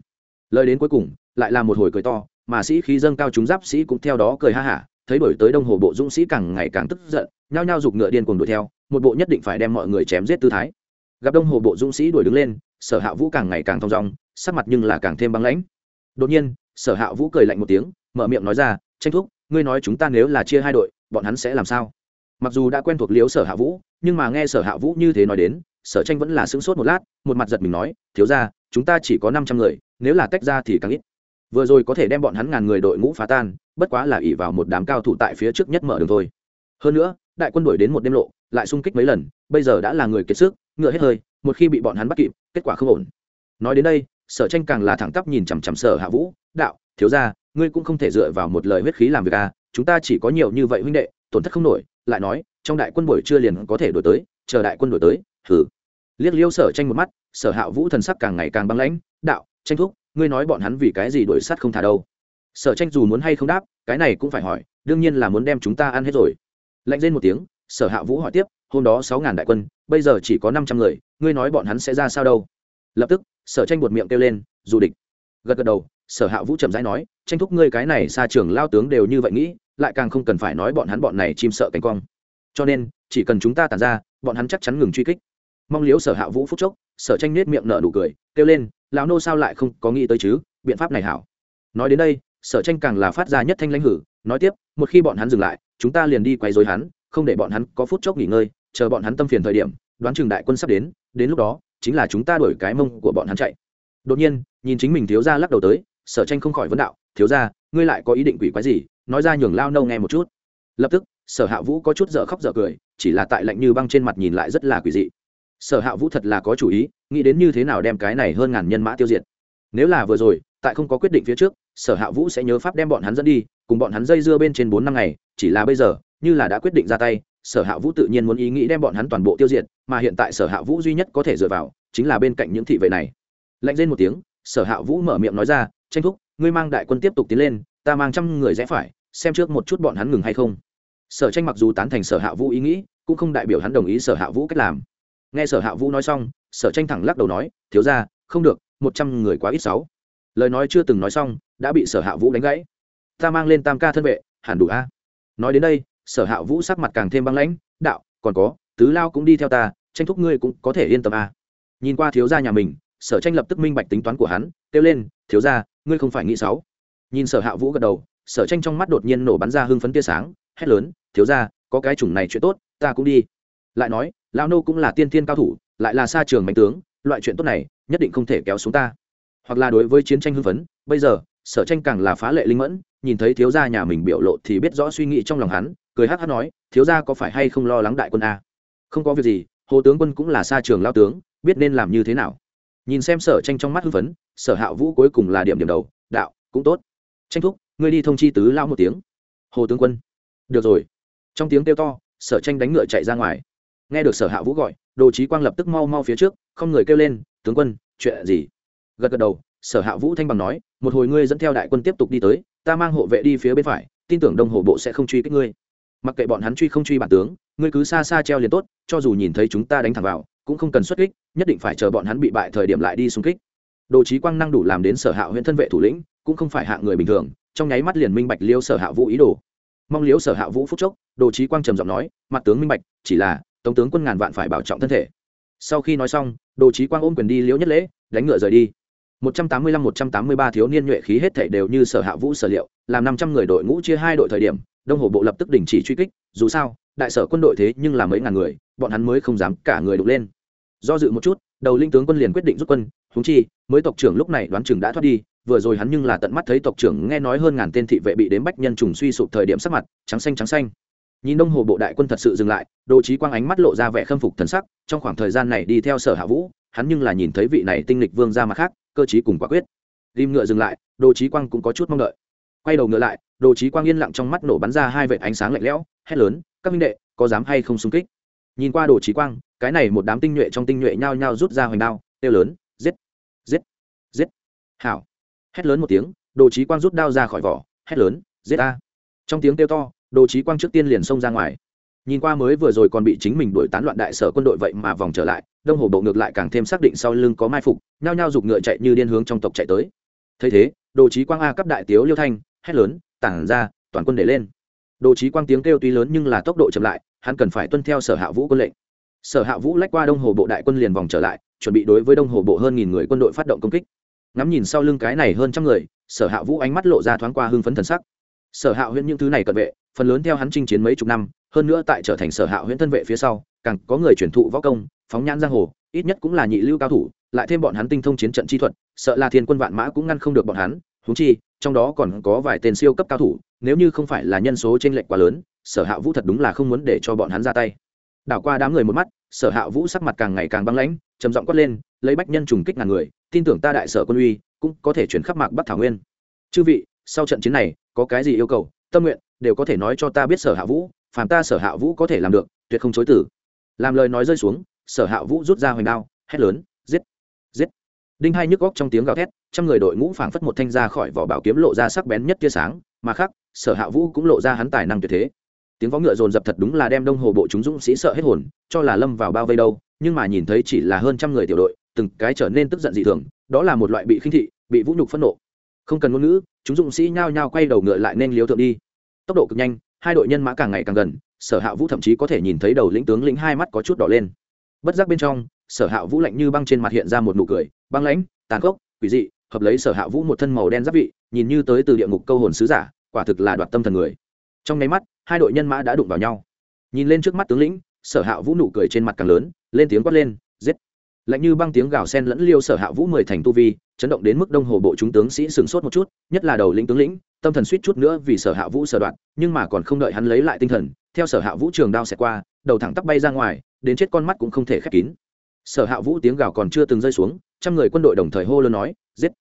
Lời đến cuối cùng, lại là một hồi cười to, mà sĩ khí dâng cao chúng giáp sĩ cũng theo đó cười ha hả, thấy đổi tới đông hồ bộ dũng sĩ càng ngày càng tức giận, nhao nhao giục ngựa điên cuồng đuổi theo, một bộ nhất định phải đem mọi người chém giết tư thái. Gặp đông hồ bộ dũng sĩ đuổi đứng lên, sở hạ vũ càng ngày càng thong dong, sắc mặt nhưng là càng thêm băng lãnh. Đột nhiên, sở hạ vũ cười lạnh một tiếng, mở miệng nói ra, tranh thúc, ngươi nói chúng ta nếu là chia hai đội, bọn hắn sẽ làm sao? Mặc dù đã quen thuộc liếu sở hạ vũ, nhưng mà nghe sở hạ vũ như thế nói đến, sở tranh vẫn là sững sốt một lát, một mặt giật mình nói, thiếu ra chúng ta chỉ có năm trăm người, nếu là tách ra thì càng ít. Vừa rồi có thể đem bọn hắn ngàn người đội ngũ phá tan, bất quá là ỉ vào một đám cao thủ tại phía trước nhất mở đường thôi. Hơn nữa, đại quân đuổi đến một đêm lộ, lại xung kích mấy lần, bây giờ đã là người kiệt sức, ngựa hết hơi, một khi bị bọn hắn bắt kịp, kết quả không ổn. Nói đến đây, sở tranh càng là thẳng tắp nhìn chằm chằm sở hạ vũ, đạo, thiếu ra ngươi cũng không thể dựa vào một lời huyết khí làm việc à chúng ta chỉ có nhiều như vậy huynh đệ, tổn thất không nổi lại nói, trong đại quân buổi chưa liền có thể đổi tới, chờ đại quân đổi tới thử liếc liêu sở tranh một mắt, sở hạ vũ thần sắc càng ngày càng băng lãnh, đạo, tranh thúc, ngươi nói bọn hắn vì cái gì đuổi sát không thả đâu? Sở tranh dù muốn hay không đáp, cái này cũng phải hỏi, đương nhiên là muốn đem chúng ta ăn hết rồi. Lạnh lên một tiếng, sở hạ vũ hỏi tiếp, hôm đó sáu ngàn đại quân, bây giờ chỉ có năm trăm người, ngươi nói bọn hắn sẽ ra sao đâu? Lập tức, sở tranh buột miệng kêu lên, dù địch. Gật gật đầu, sở hạ vũ chậm rãi nói, tranh thúc, ngươi cái này xa trường lao tướng đều như vậy nghĩ lại càng không cần phải nói bọn hắn bọn này chim sợ cánh cong. Cho nên, chỉ cần chúng ta tàn ra, bọn hắn chắc chắn ngừng truy kích. Mong liếu sở hạ vũ phúc chốc, sở tranh nết miệng nở nụ cười, kêu lên, lão nô sao lại không có nghĩ tới chứ? Biện pháp này hảo. Nói đến đây, sở tranh càng là phát ra nhất thanh lãnh hử, nói tiếp, một khi bọn hắn dừng lại, chúng ta liền đi quay dối hắn, không để bọn hắn có phút chốc nghỉ ngơi, chờ bọn hắn tâm phiền thời điểm, đoán chừng đại quân sắp đến đến lúc đó, chính là chúng ta đổi cái mông của bọn hắn chạy. Đột nhiên, nhìn chính mình thiếu ra lắc đầu tới sở tranh không khỏi vấn đạo, thiếu ra ngươi lại có ý định quỷ quái gì? Nói ra nhường lao nâu nghe một chút. Lập tức, sở hạ vũ có chút dở khóc dở cười, chỉ là tại lạnh như băng trên mặt nhìn lại rất là quỷ dị. Sở hạ vũ thật là có chủ ý, nghĩ đến như thế nào đem cái này hơn ngàn nhân mã tiêu diệt. Nếu là vừa rồi, tại không có quyết định phía trước, sở hạ vũ sẽ nhớ pháp đem bọn hắn dẫn đi, cùng bọn hắn dây dưa bên trên bốn năm ngày, chỉ là bây giờ, như là đã quyết định ra tay, sở hạ vũ tự nhiên muốn ý nghĩ đem bọn hắn toàn bộ tiêu diệt, mà hiện tại sở hạ vũ duy nhất có thể dựa vào, chính là bên cạnh những thị vệ này. Lạnh lên một tiếng, sở hạ vũ mở miệng nói ra tranh thúc, ngươi mang đại quân tiếp tục tiến lên, ta mang trăm người rẽ phải, xem trước một chút bọn hắn ngừng hay không. Sở tranh mặc dù tán thành sở hạ vũ ý nghĩ, cũng không đại biểu hắn đồng ý sở hạ vũ cách làm. Nghe sở hạ vũ nói xong, sở tranh thẳng lắc đầu nói, thiếu ra không được, một trăm người quá ít sáu. Lời nói chưa từng nói xong, đã bị sở hạ vũ đánh gãy. Ta mang lên tam ca thân vệ, hẳn đủ a. Nói đến đây, sở hạ vũ sắc mặt càng thêm băng lãnh, đạo, còn có, tứ lao cũng đi theo ta, tranh thúc ngươi cũng có thể yên tâm a. Nhìn qua thiếu gia nhà mình, sở tranh lập tức minh bạch tính toán của hắn, kêu lên, thiếu gia ngươi không phải nghĩ sáu nhìn sở hạ vũ gật đầu, sở tranh trong mắt đột nhiên nổ bắn ra hưng phấn tia sáng, hét lớn, thiếu gia, có cái chủng này chuyện tốt, ta cũng đi. Lại nói, lão nô cũng là tiên tiên cao thủ, lại là xa trường mạnh tướng, loại chuyện tốt này, nhất định không thể kéo xuống ta. Hoặc là đối với chiến tranh hưng phấn, bây giờ, sở tranh càng là phá lệ linh mẫn, nhìn thấy thiếu gia nhà mình biểu lộ thì biết rõ suy nghĩ trong lòng hắn, cười hát hát nói, thiếu gia có phải hay không lo lắng đại quân a? Không có việc gì, hồ tướng quân cũng là xa trường lao tướng, biết nên làm như thế nào nhìn xem sở tranh trong mắt hưng phấn, sở hạ vũ cuối cùng là điểm điểm đầu, đạo, cũng tốt. Tranh thúc, ngươi đi thông chi tứ lao một tiếng. Hồ tướng quân. Được rồi. Trong tiếng kêu to, sở tranh đánh ngựa chạy ra ngoài. Nghe được sở hạ vũ gọi, đồ trí quang lập tức mau mau phía trước, không người kêu lên, tướng quân, chuyện gì? Gật gật đầu, sở hạ vũ thanh bằng nói, một hồi ngươi dẫn theo đại quân tiếp tục đi tới, ta mang hộ vệ đi phía bên phải, tin tưởng đông hồ bộ sẽ không truy kích ngươi. Mặc kệ bọn hắn truy không truy bản tướng, ngươi cứ xa xa treo liền tốt, cho dù nhìn thấy chúng ta đánh thẳng vào cũng không cần xuất kích, nhất định phải chờ bọn hắn bị bại thời điểm lại đi xung kích. Đồ trí quang năng đủ làm đến sở hạ huyện thân vệ thủ lĩnh, cũng không phải hạng người bình thường, trong nháy mắt liền minh bạch liêu sở hạ vũ ý đồ. Mong liêu sở hạ vũ phúc chốc, đồ trí quang trầm giọng nói, mặt tướng minh bạch, chỉ là tổng tướng quân ngàn vạn phải bảo trọng thân thể. Sau khi nói xong, đồ trí quang ôm quyền đi liễu nhất lễ, đánh ngựa rời đi. 185-183 thiếu niên nhuệ khí hết thể đều như sở hạ vũ sở liệu, làm 500 người đội ngũ chia hai đội thời điểm, đông hồ bộ lập tức đình chỉ truy kích, dù sao, đại sở quân đội thế nhưng là mấy ngàn người, bọn hắn mới không dám cả người đục lên do dự một chút, đầu linh tướng quân liền quyết định rút quân húng chi, mới tộc trưởng lúc này đoán chừng đã thoát đi, vừa rồi hắn nhưng là tận mắt thấy tộc trưởng nghe nói hơn ngàn tên thị vệ bị đếm bách nhân trùng suy sụp thời điểm sắc mặt, trắng xanh trắng xanh. Nhìn đông hồ bộ đại quân thật sự dừng lại đồ trí quang ánh mắt lộ ra vẻ khâm phục thần sắc, trong khoảng thời gian này đi theo sở hạ vũ, hắn nhưng là nhìn thấy vị này tinh lịch vương ra mặt khác, cơ chí cùng quả quyết. Ghim ngựa dừng lại đồ trí quang cũng có chút mong đợi. Quay đầu ngựa lại đồ trí quang yên lặng trong mắt nổ bắn ra hai vệt ánh sáng lạnh lẽo, hét lớn, các minh đệ, có dám hay không xung kích? Nhìn qua đồ trí quang cái này một đám tinh nhuệ trong tinh nhuệ nhao nhao rút ra hoành đao tiêu lớn, giết giết giết. Hảo. Hét lớn một tiếng, đồ chí quang rút đao ra khỏi vỏ, hét lớn, giết a trong tiếng kêu to, đồ chí quang trước tiên liền xông ra ngoài. Nhìn qua mới vừa rồi còn bị chính mình đuổi tán loạn đại sở quân đội vậy mà vòng trở lại, đông hồ bộ ngược lại càng thêm xác định sau lưng có mai phục, nhao nhao giục ngựa chạy như điên hướng trong tộc chạy tới. Thấy thế, đồ chí quang a cấp đại tiếu liêu thanh, hét lớn, tản ra, toàn quân để lên. Đồ chí quang tiếng kêu tuy lớn nhưng là tốc độ chậm lại, hắn cần phải tuân theo sở hạ vũ quân lệnh sở hạ vũ lách qua đông hồ bộ đại quân liền vòng trở lại, chuẩn bị đối với đông hồ bộ hơn nghìn người quân đội phát động công kích. Ngắm nhìn sau lưng cái này hơn trăm người, sở hạ vũ ánh mắt lộ ra thoáng qua hưng phấn thần sắc. Sở hạ huyễn những thứ này cận vệ, phần lớn theo hắn chinh chiến mấy chục năm, hơn nữa tại trở thành sở hạ huyễn thân vệ phía sau, càng có người truyền thụ võ công, phóng nhãn giang hồ, ít nhất cũng là nhị lưu cao thủ, lại thêm bọn hắn tinh thông chiến trận chi thuật, sợ là thiên quân vạn mã cũng ngăn không được bọn hắn húng chi, trong đó còn có vài tên siêu cấp cao thủ, nếu như không phải là nhân số t r ê n lệch quá lớn, sở hạ vũ thật đúng là không muốn để cho bọn hắn ra tay đảo qua đám người một mắt, sở hạ vũ sắc mặt càng ngày càng băng lãnh, trầm giọng quát lên, lấy bách nhân trùng kích ngàn người, tin tưởng ta đại sở quân uy, cũng có thể chuyển khắp mạc bắc thảo nguyên. Chư vị, sau trận chiến này, có cái gì yêu cầu, tâm nguyện, đều có thể nói cho ta biết sở hạ vũ, phàm ta sở hạ vũ có thể làm được, tuyệt không chối tử làm lời nói rơi xuống, sở hạ vũ rút ra hoành đao, hét lớn, giết giết. Đinh hai nhức góc trong tiếng gào thét, trăm người đội ngũ phảng phất một thanh ra khỏi vỏ bảo kiếm lộ ra sắc bén nhất tia sáng, mà khác, sở hạ vũ cũng lộ ra hắn tài năng tuyệt thế tiếng vó ngựa dồn dập thật đúng là đem đông hồ bộ chúng dũng sĩ sợ hết hồn, cho là lâm vào bao vây đâu, nhưng mà nhìn thấy chỉ là hơn trăm người tiểu đội, từng cái trở nên tức giận dị thường, đó là một loại bị khinh thị, bị vũ nhục phẫn nộ. Không cần ngôn ngữ, chúng dũng sĩ nhao nhao quay đầu ngựa lại nên liếu thượng đi. Tốc độ cực nhanh, hai đội nhân mã càng ngày càng gần, sở hạ vũ thậm chí có thể nhìn thấy đầu lĩnh tướng lĩnh hai mắt có chút đỏ lên. Bất giác bên trong, sở hạ vũ lạnh như băng trên mặt hiện ra một nụ cười, băng lãnh, tàn khốc, quỷ dị, hợp lấy sở hạ vũ một thân màu đen giáp vị, nhìn như tới từ địa ngục câu hồn sứ giả, quả thực là đoạt tâm thần người. Trong nháy mắt hai đội nhân mã đã đụng vào nhau. Nhìn lên trước mắt tướng lĩnh, sở hạ vũ nụ cười trên mặt càng lớn, lên tiếng quát lên, giết! Lạnh như băng tiếng gào sen lẫn liêu sở hạ vũ mười thành tu vi, chấn động đến mức đông hồ bộ chúng tướng sĩ sửng sốt một chút, nhất là đầu lĩnh tướng lĩnh, tâm thần suýt chút nữa vì sở hạ vũ sở đoạn, nhưng mà còn không đợi hắn lấy lại tinh thần, theo sở hạ vũ trường đao xẹt qua, đầu thẳng tắp bay ra ngoài, đến chết con mắt cũng không thể khép kín. Sở hạ vũ tiếng gào còn chưa từng rơi xuống, trăm người quân đội đồng thời hô lớn nói, giết!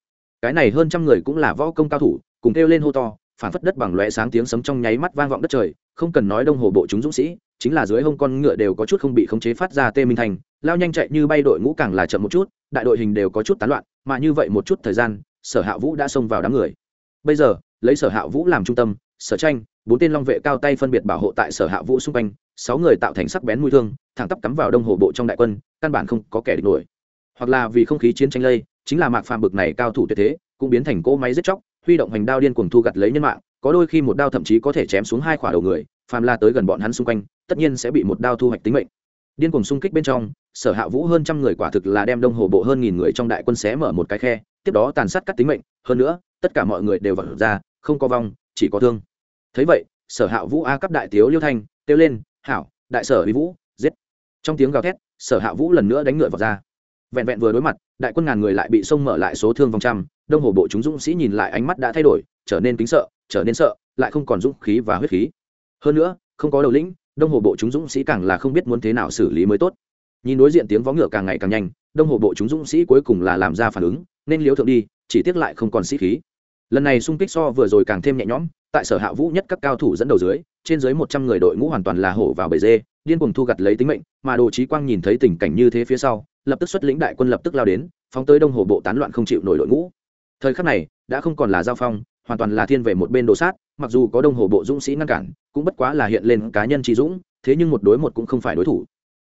Cái này hơn trăm người cũng là võ công cao thủ, cùng kêu lên hô to phản phất đất bằng lóe sáng tiếng sấm trong nháy mắt vang vọng đất trời, không cần nói đông hồ bộ chúng dũng sĩ, chính là dưới hông con ngựa đều có chút không bị khống chế phát ra tê minh thành, lao nhanh chạy như bay đội ngũ càng là chậm một chút, đại đội hình đều có chút tán loạn, mà như vậy một chút thời gian, sở hạ vũ đã xông vào đám người. Bây giờ, lấy sở hạ vũ làm trung tâm, sở tranh, bốn tên long vệ cao tay phân biệt bảo hộ tại sở hạ vũ xung quanh, sáu người tạo thành sắc bén mũi thương, thẳng tắp cắm vào đông hồ bộ trong đại quân, căn bản không có kẻ địch nổi. Hoặc là vì không khí chiến tranh lây, chính là mạc phàm bực này cao thủ tuyệt thế, cũng biến thành cỗ máy giết chóc huy động hành đao điên cuồng thu gặt lấy nhân mạng, có đôi khi một đao thậm chí có thể chém xuống hai khỏa đầu người, phàm la tới gần bọn hắn xung quanh, tất nhiên sẽ bị một đao thu hoạch tính mệnh. Điên cuồng xung kích bên trong, sở hạ vũ hơn trăm người quả thực là đem đông hồ bộ hơn nghìn người trong đại quân xé mở một cái khe, tiếp đó tàn sát cắt tính mệnh, hơn nữa, tất cả mọi người đều vật ra, không có vong, chỉ có thương. Thấy vậy, sở hạ vũ a cấp đại tiếu liêu thanh, kêu lên, hảo, đại sở uy vũ, giết. Trong tiếng gào thét, sở hạ vũ lần nữa đánh ngựa vào ra vẹn vẹn vừa đối mặt, đại quân ngàn người lại bị sông mở lại số thương vòng trăm, đông hồ bộ chúng dũng sĩ nhìn lại ánh mắt đã thay đổi, trở nên kính sợ, trở nên sợ, lại không còn dũng khí và huyết khí. Hơn nữa, không có đầu lĩnh, đông hồ bộ chúng dũng sĩ càng là không biết muốn thế nào xử lý mới tốt. Nhìn đối diện tiếng vó ngựa càng ngày càng nhanh, đông hồ bộ chúng dũng sĩ cuối cùng là làm ra phản ứng, nên liếu thượng đi, chỉ tiếc lại không còn sĩ khí. Lần này xung kích so vừa rồi càng thêm nhẹ nhõm, tại sở hạ vũ nhất các cao thủ dẫn đầu dưới, trên dưới một trăm người đội ngũ hoàn toàn là hổ vào bầy dê điên cuồng thu gặt lấy tính mệnh, mà đồ trí quang nhìn thấy tình cảnh như thế phía sau, lập tức xuất lĩnh đại quân lập tức lao đến, phóng tới đông hồ bộ tán loạn không chịu nổi đội ngũ. Thời khắc này, đã không còn là giao phong, hoàn toàn là thiên về một bên đồ sát, mặc dù có đông hồ bộ dũng sĩ ngăn cản, cũng bất quá là hiện lên cá nhân trí dũng, thế nhưng một đối một cũng không phải đối thủ.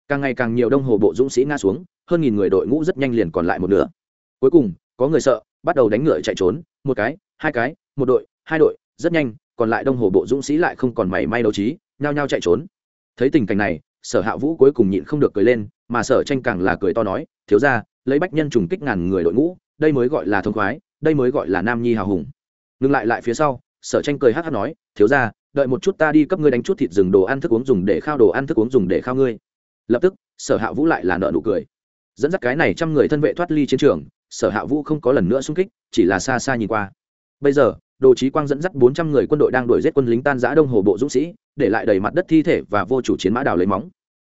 Càng ngày càng nhiều đông hồ bộ dũng sĩ nga xuống, hơn nghìn người đội ngũ rất nhanh liền còn lại một nửa. Cuối cùng, có người sợ, bắt đầu đánh ngựa chạy trốn, một cái, hai cái, một đội, hai đội, rất nhanh, còn lại đông hồ bộ dũng sĩ lại không còn mảy may đấu trí, nhao nhao chạy trốn thấy tình cảnh này, sở hạ vũ cuối cùng nhịn không được cười lên, mà sở tranh càng là cười to nói, thiếu ra lấy bách nhân trùng kích ngàn người đội ngũ, đây mới gọi là thông khoái, đây mới gọi là nam nhi hào hùng. Ngừng lại lại phía sau, sở tranh cười hát hát nói, thiếu ra đợi một chút ta đi cấp ngươi đánh chút thịt rừng đồ ăn thức uống dùng để khao đồ ăn thức uống dùng để khao ngươi. Lập tức, sở hạ vũ lại là nợ nụ cười. Dẫn dắt cái này trăm người thân vệ thoát ly chiến trường, sở hạ vũ không có lần nữa xung kích, chỉ là xa xa nhìn qua. Bây giờ đồ Chí quang dẫn dắt bốn trăm người quân đội đang đuổi giết quân lính tan giã đông hồ bộ dũng sĩ, để lại đầy mặt đất thi thể và vô chủ chiến mã đào lấy móng.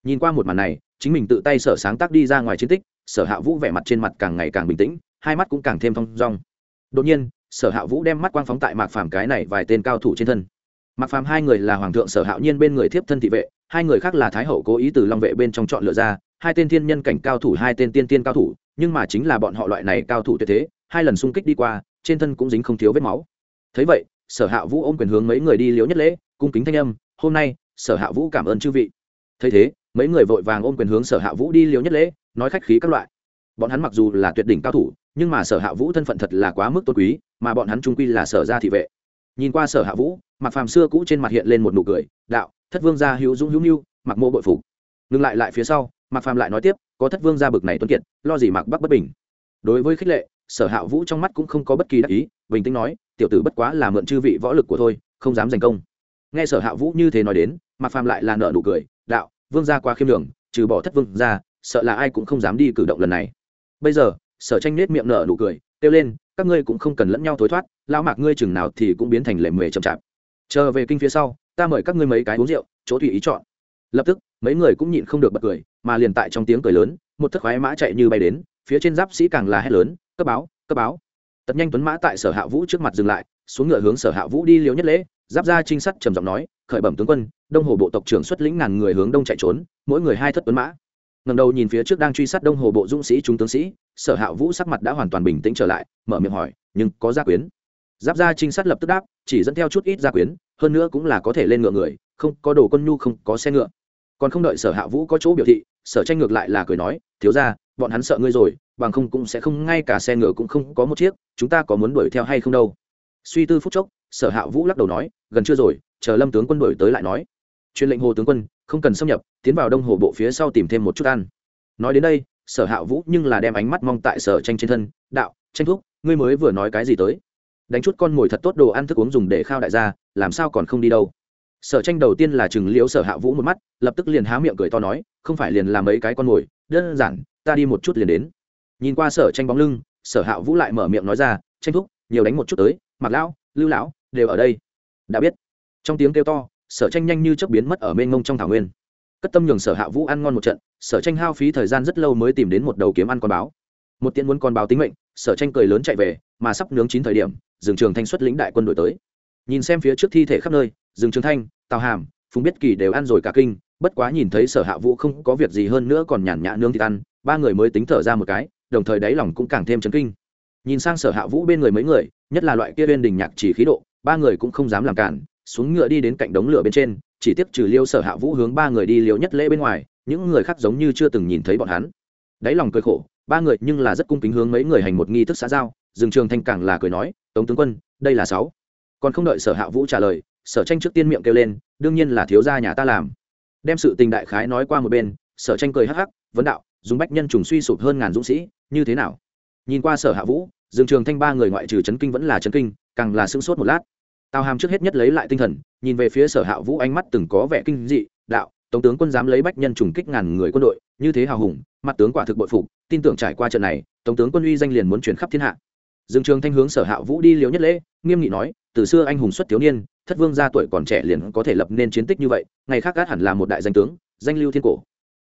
Nhìn qua một màn này, chính mình tự tay sở sáng tác đi ra ngoài chiến tích, sở hạ vũ vẻ mặt trên mặt càng ngày càng bình tĩnh, hai mắt cũng càng thêm thong dong. Đột nhiên, sở hạ vũ đem mắt quang phóng tại mạc phàm cái này vài tên cao thủ trên thân. Mạc phàm hai người là hoàng thượng sở hạo nhiên bên người thiếp thân thị vệ, hai người khác là thái hậu cố ý từ long vệ bên trong chọn lựa ra, hai tên thiên nhân cảnh cao thủ, hai tên tiên tiên cao thủ, nhưng mà chính là bọn họ loại này cao thủ tuyệt thế, hai lần xung kích đi qua, trên thân cũng dính không thiếu vết máu thấy vậy, sở hạ vũ ôm quyền hướng mấy người đi liễu nhất lễ, cung kính thanh âm, hôm nay, sở hạ vũ cảm ơn chư vị. Thấy thế, mấy người vội vàng ôm quyền hướng sở hạ vũ đi liễu nhất lễ, nói khách khí các loại. Bọn hắn mặc dù là tuyệt đỉnh cao thủ, nhưng mà sở hạ vũ thân phận thật là quá mức tôn quý, mà bọn hắn trung quy là sở gia thị vệ. Nhìn qua sở hạ vũ mặc phàm xưa cũ trên mặt hiện lên một nụ cười, đạo, thất vương gia hữu dũng hữu mưu, mặc mô bội phục. Ngừng lại lại phía sau mặc phàm lại nói tiếp, có thất vương gia bực này tuân kiệt, lo gì mặc bắc bất bình? Đối với khích lệ, sở hạ vũ trong mắt cũng không có bất kỳ đắc ý, bình tĩnh nói tiểu tử bất quá là mượn chư vị võ lực của thôi, không dám giành công. Nghe sở hạ vũ như thế nói đến mặc phàm lại là nợ nụ cười, đạo, vương gia quá khiêm đường trừ bỏ thất vương ra sợ là ai cũng không dám đi cử động lần này. Bây giờ, sở tranh nết miệng nở nụ cười, kêu lên, các ngươi cũng không cần lẫn nhau thối thoát lao mạc ngươi chừng nào thì cũng biến thành lệ mề chậm chạp. Chờ về kinh phía sau, ta mời các ngươi mấy cái uống rượu, chỗ tùy ý chọn. Lập tức, mấy người cũng nhịn không được bật cười, mà liền tại trong tiếng cười lớn, một thất khoái mã chạy như bay đến, phía trên giáp sĩ càng là hét lớn, cấp báo cấp báo tật nhanh tuấn mã tại sở hạ vũ trước mặt dừng lại, xuống ngựa hướng sở hạ vũ đi liều nhất lễ, giáp ra trinh sát trầm giọng nói, khởi bẩm tướng quân, đông hồ bộ tộc trưởng xuất lĩnh ngàn người hướng đông chạy trốn, mỗi người hai thất tuấn mã. Ngầm đầu nhìn phía trước đang truy sát đông hồ bộ dũng sĩ trung tướng sĩ, sở hạ vũ sắc mặt đã hoàn toàn bình tĩnh trở lại, mở miệng hỏi, nhưng có gia quyến? Giáp ra trinh sát lập tức đáp, chỉ dẫn theo chút ít gia quyến, hơn nữa cũng là có thể lên ngựa người, không có đồ quân nhu không có xe ngựa. Còn không đợi sở hạ vũ có chỗ biểu thị, sở tranh ngược lại là cười nói, thiếu ra bọn hắn sợ ngươi rồi, bằng không cũng sẽ không, ngay cả xe ngựa cũng không có một chiếc, chúng ta có muốn đuổi theo hay không đâu? Suy tư phút chốc, sở hạ vũ lắc đầu nói, gần chưa rồi, chờ lâm tướng quân đuổi tới lại nói. Truyền lệnh hồ tướng quân, không cần xâm nhập, tiến vào đông hồ bộ phía sau tìm thêm một chút ăn. Nói đến đây, sở hạ vũ nhưng là đem ánh mắt mong tại sở tranh trên thân, đạo, tranh thúc, ngươi mới vừa nói cái gì tới? Đánh chút con mồi thật tốt đồ ăn thức uống dùng để khao đại gia, làm sao còn không đi đâu? Sở tranh đầu tiên là chừng liễu sở hạ vũ một mắt, lập tức liền há miệng cười to nói, không phải liền làm mấy cái con mồi, đơn giản ta đi một chút liền đến. Nhìn qua sở tranh bóng lưng, sở hạ vũ lại mở miệng nói ra, tranh thúc, nhiều đánh một chút tới mặc lão, lưu lão, đều ở đây. Đã biết. Trong tiếng kêu to, sở tranh nhanh như chớp biến mất ở mênh mông trong thảo nguyên. Cất tâm nhường sở hạ vũ ăn ngon một trận, sở tranh hao phí thời gian rất lâu mới tìm đến một đầu kiếm ăn con báo. Một tiện muốn con báo tính mệnh, sở tranh cười lớn chạy về, mà sắp nướng chín thời điểm rừng trường thanh xuất lĩnh đại quân đội tới. Nhìn xem phía trước thi thể khắp nơi rừng trường thanh, tào hàm, phùng biết kỳ đều ăn rồi cả kinh bất quá nhìn thấy sở hạ vũ không có việc gì hơn nữa còn nhàn nhã nướng thịt ăn, ba người mới tính thở ra một cái, đồng thời đáy lòng cũng càng thêm chấn kinh. Nhìn sang sở hạ vũ bên người mấy người, nhất là loại kia bên đình nhạc chỉ khí độ, ba người cũng không dám làm cản, xuống ngựa đi đến cạnh đống lửa bên trên, chỉ tiếp trừ liêu sở hạ vũ hướng ba người đi liêu nhất lễ bên ngoài, những người khác giống như chưa từng nhìn thấy bọn hắn. Đáy lòng cười khổ, ba người nhưng là rất cung kính hướng mấy người hành một nghi thức xã giao dừng trường thanh càng là cười nói, tống tướng quân, đây là sáu. Còn không đợi sở hạ vũ trả lời, sở tranh trước tiên miệng kêu lên, đương nhiên là thiếu gia nhà ta làm đem sự tình đại khái nói qua một bên, sở tranh cười hắc hắc, vấn đạo, dùng bách nhân trùng suy sụp hơn ngàn dũng sĩ, như thế nào? Nhìn qua sở hạ vũ, dương trường thanh ba người ngoại trừ chấn kinh vẫn là chấn kinh, càng là sững sốt một lát. Tào hàm trước hết nhất lấy lại tinh thần, nhìn về phía sở hạ vũ ánh mắt từng có vẻ kinh dị, đạo tổng tướng quân dám lấy bách nhân trùng kích ngàn người quân đội, như thế hào hùng, mặt tướng quả thực bội phục, tin tưởng trải qua trận này tổng tướng quân uy danh liền muốn chuyển khắp thiên hạ. Dương trường thanh hướng sở hạ vũ đi liều nhất lễ, nghiêm nghị nói, từ xưa anh hùng xuất thiếu niên thất vương gia tuổi còn trẻ liền có thể lập nên chiến tích như vậy, ngày khác gát hẳn là một đại danh tướng, danh lưu thiên cổ.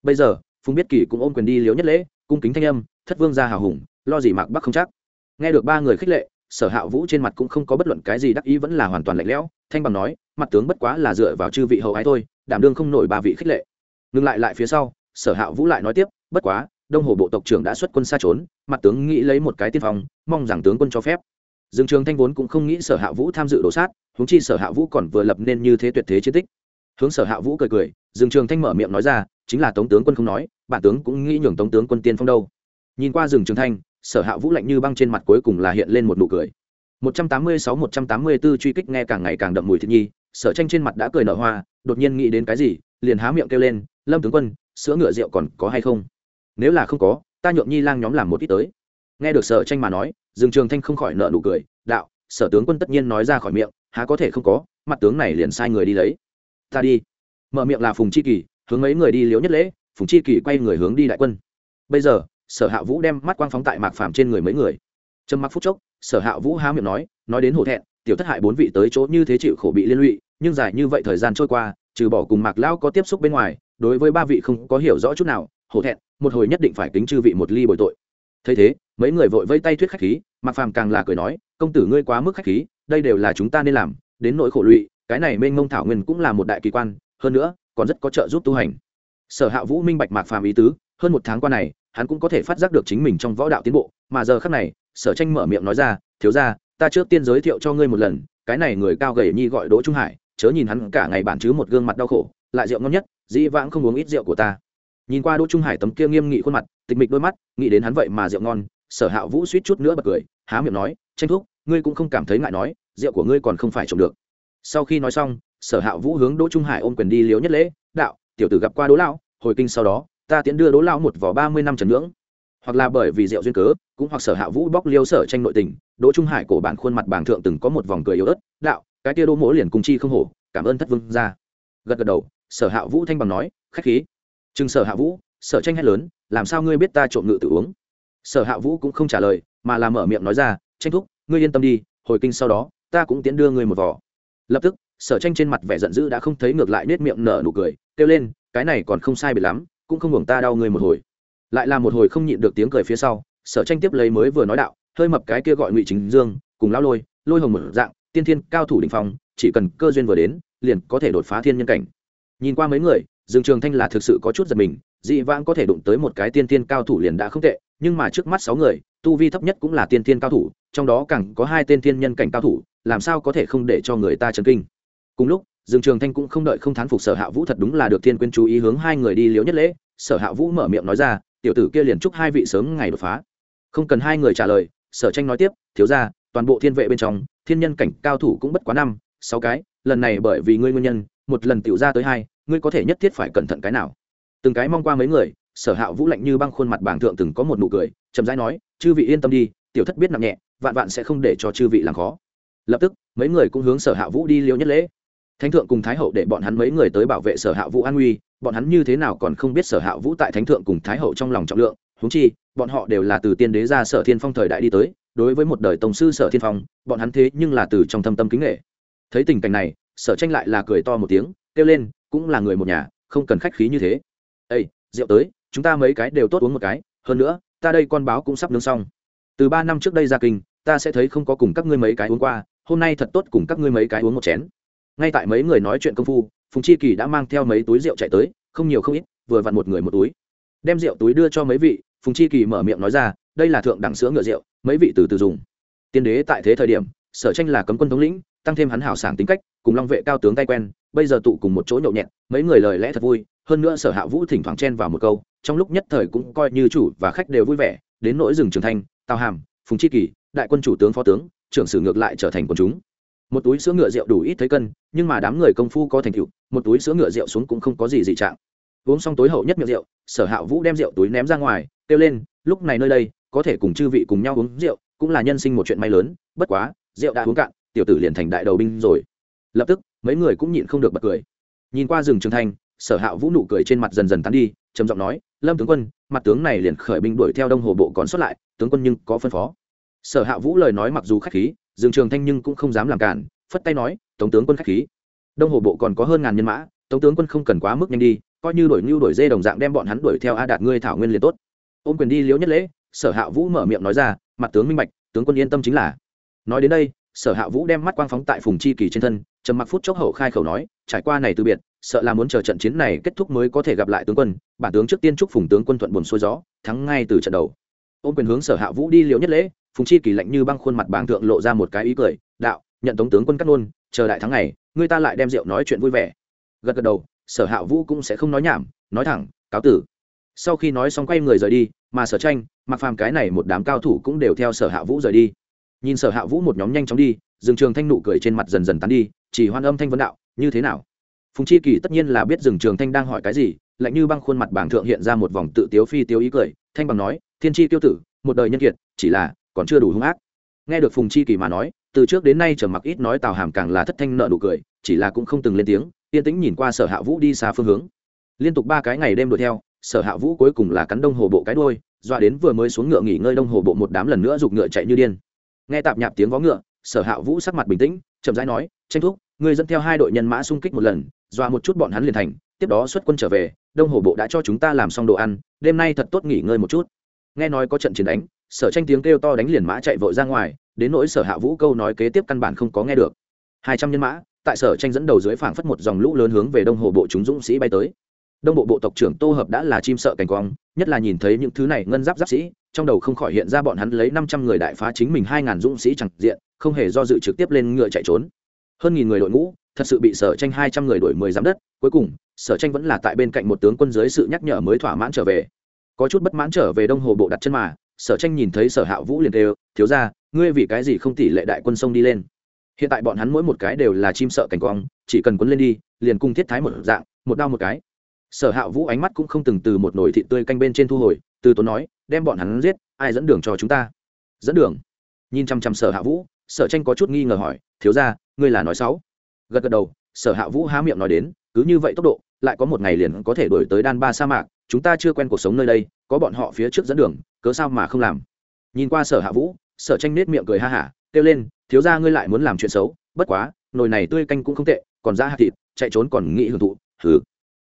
Bây giờ, phùng biết kỳ cũng ôm quyền đi liếu nhất lễ, cung kính thanh âm, thất vương gia hào hùng, lo gì mạc bắc không chắc. Nghe được ba người khích lệ, sở hạ vũ trên mặt cũng không có bất luận cái gì đắc ý vẫn là hoàn toàn lạnh lẽo, thanh bằng nói, mặt tướng bất quá là dựa vào chư vị hậu ái thôi, đảm đương không nổi ba vị khích lệ. Ngừng lại lại phía sau, sở hạ vũ lại nói tiếp, bất quá, đông hồ bộ tộc trưởng đã xuất quân xa trốn, mặt tướng nghĩ lấy một cái tiên phòng mong rằng tướng quân cho phép dương trường thanh vốn cũng không nghĩ sở hạ vũ tham dự đổ sát húng chi sở hạ vũ còn vừa lập nên như thế tuyệt thế chiến tích. Hướng sở hạ vũ cười cười, dương trường thanh mở miệng nói ra, chính là tống tướng quân không nói, bản tướng cũng nghĩ nhường tống tướng quân tiên phong đâu. Nhìn qua rừng trường thanh, sở hạ vũ lạnh như băng trên mặt cuối cùng là hiện lên một nụ cười. 186-184 truy kích nghe càng ngày càng đậm mùi thịt nhi, sở tranh trên mặt đã cười nở hoa, đột nhiên nghĩ đến cái gì, liền há miệng kêu lên, lâm tướng quân, sữa ngựa rượu còn có hay không? Nếu là không có, ta nhượng nhi lang nhóm làm một ít tới nghe được sở tranh mà nói, dương trường thanh không khỏi nợ nụ cười, đạo, sở tướng quân tất nhiên nói ra khỏi miệng, há có thể không có, mặt tướng này liền sai người đi lấy. Ta đi. Mở miệng là phùng chi kỳ, hướng mấy người đi liễu nhất lễ, phùng chi kỳ quay người hướng đi đại quân. Bây giờ, sở hạ vũ đem mắt quang phóng tại mạc phàm trên người mấy người. Trầm mặc phút chốc, sở hạ vũ há miệng nói nói đến hổ thẹn, tiểu thất hại bốn vị tới chỗ như thế chịu khổ bị liên lụy, nhưng dài như vậy thời gian trôi qua, trừ bỏ cùng mạc lão có tiếp xúc bên ngoài, đối với ba vị không có hiểu rõ chút nào, hổ thẹn, một hồi nhất định phải kính chư vị một ly bồi tội thấy thế, mấy người vội vây tay thuyết khách khí, mạc phàm càng là cười nói, công tử ngươi quá mức khách khí, đây đều là chúng ta nên làm, đến nỗi khổ lụy, cái này mênh mông thảo nguyên cũng là một đại kỳ quan, hơn nữa, còn rất có trợ giúp tu hành. Sở hạ vũ minh bạch mạc phàm ý tứ, hơn một tháng qua này, hắn cũng có thể phát giác được chính mình trong võ đạo tiến bộ, mà giờ khác này, sở tranh mở miệng nói ra, thiếu ra ta trước tiên giới thiệu cho ngươi một lần, cái này người cao gầy nhi gọi đỗ trung hải, chớ nhìn hắn cả ngày bản chứ một gương mặt đau khổ, lại rượu ngon nhất, dĩ vãng không uống ít rượu của ta nhìn qua đỗ trung hải tấm kia nghiêm nghị khuôn mặt, tịch mịch đôi mắt, nghĩ đến hắn vậy mà rượu ngon, sở hạ vũ suýt chút nữa bật cười, há miệng nói, tranh thúc, ngươi cũng không cảm thấy ngại nói, rượu của ngươi còn không phải trồng được. Sau khi nói xong, sở hạ vũ hướng đỗ trung hải ôm quyền đi liếu nhất lễ, đạo, tiểu tử gặp qua đỗ lão, hồi kinh sau đó, ta tiễn đưa đỗ lão một vỏ ba mươi năm trần ngưỡng. Hoặc là bởi vì rượu duyên cớ, cũng hoặc sở hạ vũ bóc liêu sở tranh nội tình, đỗ trung hải cổ bản khuôn mặt bảng thượng từng có một vòng cười yếu ớt, đạo, cái tia đỗ mỗ liền cùng chi không hổ, cảm ơn thất vương ra gật gật đầu, sở hạ vũ thanh bằng nói, khách khí chừng sở hạ vũ, sở tranh hét lớn, làm sao ngươi biết ta trộm ngự tự uống? Sở hạ vũ cũng không trả lời, mà làm mở miệng nói ra, tranh thúc, ngươi yên tâm đi, hồi kinh sau đó, ta cũng tiến đưa ngươi một vỏ lập tức, sở tranh trên mặt vẻ giận dữ đã không thấy ngược lại nết miệng nở nụ cười, kêu lên, cái này còn không sai biệt lắm, cũng không hưởng ta đau ngươi một hồi. Lại là một hồi không nhịn được tiếng cười phía sau, sở tranh tiếp lấy mới vừa nói đạo, hơi mập cái kia gọi ngụy chính dương, cùng lão lôi lôi hồng một dạng, tiên thiên cao thủ đỉnh phong, chỉ cần cơ duyên vừa đến, liền có thể đột phá thiên nhân cảnh. Nhìn qua mấy người dương trường thanh là thực sự có chút giật mình, dị vãng có thể đụng tới một cái tiên tiên cao thủ liền đã không tệ, nhưng mà trước mắt sáu người, tu vi thấp nhất cũng là tiên tiên cao thủ, trong đó càng có hai tên thiên nhân cảnh cao thủ, làm sao có thể không để cho người ta chấn kinh. Cùng lúc, dương trường thanh cũng không đợi không thán phục sở hạ vũ thật đúng là được thiên quyên chú ý hướng hai người đi liễu nhất lễ, sở hạ vũ mở miệng nói ra, tiểu tử kia liền chúc hai vị sớm ngày đột phá. Không cần hai người trả lời, sở tranh nói tiếp, thiếu ra toàn bộ thiên vệ bên trong, thiên nhân cảnh cao thủ cũng bất quá năm, sáu cái, lần này bởi vì ngươi nguyên nhân, một lần tiểu ra tới hai ngươi có thể nhất thiết phải cẩn thận cái nào? Từng cái mong qua mấy người, sở hạ vũ lạnh như băng khuôn mặt bảng thượng từng có một nụ cười, chậm rãi nói, chư vị yên tâm đi, tiểu thất biết nặng nhẹ, vạn vạn sẽ không để cho chư vị làm khó. Lập tức, mấy người cũng hướng sở hạ vũ đi liêu nhất lễ. Thánh thượng cùng thái hậu để bọn hắn mấy người tới bảo vệ sở hạ vũ an nguy, bọn hắn như thế nào còn không biết sở hạ vũ tại thánh thượng cùng thái hậu trong lòng trọng lượng, huống chi, bọn họ đều là từ tiên đế ra sở thiên phong thời đại đi tới, đối với một đời tổng sư sở thiên phong, bọn hắn thế nhưng là từ trong thâm tâm kính nghệ thấy tình cảnh này, sở tranh lại là cười to một tiếng, kêu lên cũng là người một nhà, không cần khách khí như thế. Ây rượu tới, chúng ta mấy cái đều tốt uống một cái, hơn nữa, ta đây con báo cũng sắp nướng xong. Từ ba năm trước đây ra kinh, ta sẽ thấy không có cùng các ngươi mấy cái uống qua, hôm nay thật tốt cùng các ngươi mấy cái uống một chén. Ngay tại mấy người nói chuyện công phu, phùng chi kỳ đã mang theo mấy túi rượu chạy tới, không nhiều không ít, vừa vặn một người một túi. Đem rượu túi đưa cho mấy vị, phùng chi kỳ mở miệng nói ra, đây là thượng đẳng sữa ngựa rượu, mấy vị từ từ dùng. Tiên đế tại thế thời điểm, sở tranh là cấm quân thống lĩnh, tăng thêm hắn hảo sảng tính cách, cùng long vệ cao tướng tay quen bây giờ tụ cùng một chỗ nhậu nhẹt, mấy người lời lẽ thật vui, hơn nữa sở hạ vũ thỉnh thoảng chen vào một câu, trong lúc nhất thời cũng coi như chủ và khách đều vui vẻ, đến nỗi rừng trường thanh tào hàm, phùng chi kỳ, đại quân chủ tướng phó tướng, trưởng sử ngược lại trở thành quần chúng. Một túi sữa ngựa rượu đủ ít thấy cân, nhưng mà đám người công phu có thành tựu, một túi sữa ngựa rượu xuống cũng không có gì dị trạng. Uống xong tối hậu nhất miệng rượu, sở hạ vũ đem rượu túi ném ra ngoài, kêu lên, lúc này nơi đây, có thể cùng chư vị cùng nhau uống rượu, cũng là nhân sinh một chuyện may lớn, bất quá, rượu đã uống cạn, tiểu tử liền thành đại đầu binh rồi. Lập tức mấy người cũng nhịn không được bật cười. Nhìn qua rừng trường thanh sở hạ vũ nụ cười trên mặt dần dần tán đi, trầm giọng nói, lâm tướng quân, mặt tướng này liền khởi binh đuổi theo đông hồ bộ còn xuất lại, tướng quân nhưng có phân phó. Sở hạ vũ lời nói mặc dù khách khí, rừng trường thanh nhưng cũng không dám làm cản, phất tay nói, tống tướng quân khách khí. Đông hồ bộ còn có hơn ngàn nhân mã, tống tướng quân không cần quá mức nhanh đi, coi như đổi ngưu đổi dê đồng dạng đem bọn hắn đuổi theo a đạt ngươi thảo nguyên liền tốt. Ôm quyền đi liễu nhất lễ, sở hạ vũ mở miệng nói ra, mặt tướng minh bạch, tướng quân yên tâm chính là. Nói đến đây sở hạ vũ đem mắt quang phóng tại phùng chi kỳ trên thân, trầm mặc phút chốc hậu khai khẩu nói, trải qua này từ biệt, sợ là muốn chờ trận chiến này kết thúc mới có thể gặp lại tướng quân, bản tướng trước tiên chúc phùng tướng quân thuận buồn xuôi gió, thắng ngay từ trận đầu. Ôm quyền hướng sở hạ vũ đi liệu nhất lễ, phùng chi kỳ lạnh như băng khuôn mặt bảng thượng lộ ra một cái ý cười, đạo, nhận tống tướng quân cắt nôn chờ đại thắng này người ta lại đem rượu nói chuyện vui vẻ. Gật gật đầu, sở hạ vũ cũng sẽ không nói nhảm, nói thẳng, cáo tử. Sau khi nói xong quay người rời đi, mà sở tranh, mặc phàm cái này một đám cao thủ cũng đều theo sở hạ vũ rời đi nhìn sở hạ vũ một nhóm nhanh chóng đi rừng trường thanh nụ cười trên mặt dần dần tán đi, chỉ hoan âm thanh vấn đạo, như thế nào? Phùng chi kỳ tất nhiên là biết rừng trường thanh đang hỏi cái gì, lạnh như băng khuôn mặt bảng thượng hiện ra một vòng tự tiếu phi tiếu ý cười, thanh bằng nói, thiên chi tiêu tử, một đời nhân kiệt, chỉ là còn chưa đủ hung ác. Nghe được phùng chi kỳ mà nói, từ trước đến nay trở mặc ít nói tào hàm càng là thất thanh nợ nụ cười, chỉ là cũng không từng lên tiếng, yên tĩnh nhìn qua sở hạ vũ đi xa phương hướng. Liên tục ba cái ngày đêm đuổi theo, sở hạ vũ cuối cùng là cắn đông hồ bộ cái đôi dọa đến vừa mới xuống ngựa nghỉ ngơi đông hồ bộ một đám lần nữa giục ngựa chạy như điên nghe tạp nhạp tiếng vó ngựa, sở hạ vũ sắc mặt bình tĩnh, chậm rãi nói, tranh thúc, ngươi dẫn theo hai đội nhân mã xung kích một lần, dọa một chút bọn hắn liền thành, tiếp đó xuất quân trở về, đông hồ bộ đã cho chúng ta làm xong đồ ăn, đêm nay thật tốt nghỉ ngơi một chút. Nghe nói có trận chiến đánh, sở tranh tiếng kêu to đánh liền mã chạy vội ra ngoài, đến nỗi sở hạ vũ câu nói kế tiếp căn bản không có nghe được. Hai trăm nhân mã, tại sở tranh dẫn đầu dưới phảng phất một dòng lũ lớn hướng về đông hồ bộ chúng dũng sĩ bay tới. Đông bộ bộ tộc trưởng tô hợp đã là chim sợ cảnh quang, nhất là nhìn thấy những thứ này ngân giáp giáp sĩ trong đầu không khỏi hiện ra bọn hắn lấy năm trăm người đại phá chính mình hai ngàn dũng sĩ chẳng diện, không hề do dự trực tiếp lên ngựa chạy trốn. Hơn nghìn người đội ngũ, thật sự bị sở tranh hai trăm người đổi mười giám đất, cuối cùng, sở tranh vẫn là tại bên cạnh một tướng quân dưới sự nhắc nhở mới thỏa mãn trở về. Có chút bất mãn trở về đông hồ bộ đặt chân mà, sở tranh nhìn thấy sở hạ vũ liền đều thiếu ra ngươi vì cái gì không tỷ lệ đại quân sông đi lên? Hiện tại bọn hắn mỗi một cái đều là chim sợ cảnh quang, chỉ cần quấn lên đi, liền cung thiết thái một dạng, một đau một cái. Sở hạ vũ ánh mắt cũng không từng từ một nồi thịt tươi canh bên trên thu hồi, từ tốn nói đem bọn hắn giết, ai dẫn đường cho chúng ta? Dẫn đường? Nhìn chăm chăm sở hạ vũ, sở tranh có chút nghi ngờ hỏi, thiếu ra ngươi là nói sáu gật gật đầu, sở hạ vũ há miệng nói đến, cứ như vậy tốc độ, lại có một ngày liền có thể đổi tới đan ba sa mạc, chúng ta chưa quen cuộc sống nơi đây, có bọn họ phía trước dẫn đường, cớ sao mà không làm? Nhìn qua sở hạ vũ, sở tranh nết miệng cười ha hả, kêu lên, thiếu ra ngươi lại muốn làm chuyện xấu? Bất quá, nồi này tươi canh cũng không tệ, còn ra hạt thịt, chạy trốn còn nghĩ hưởng thụ. Thử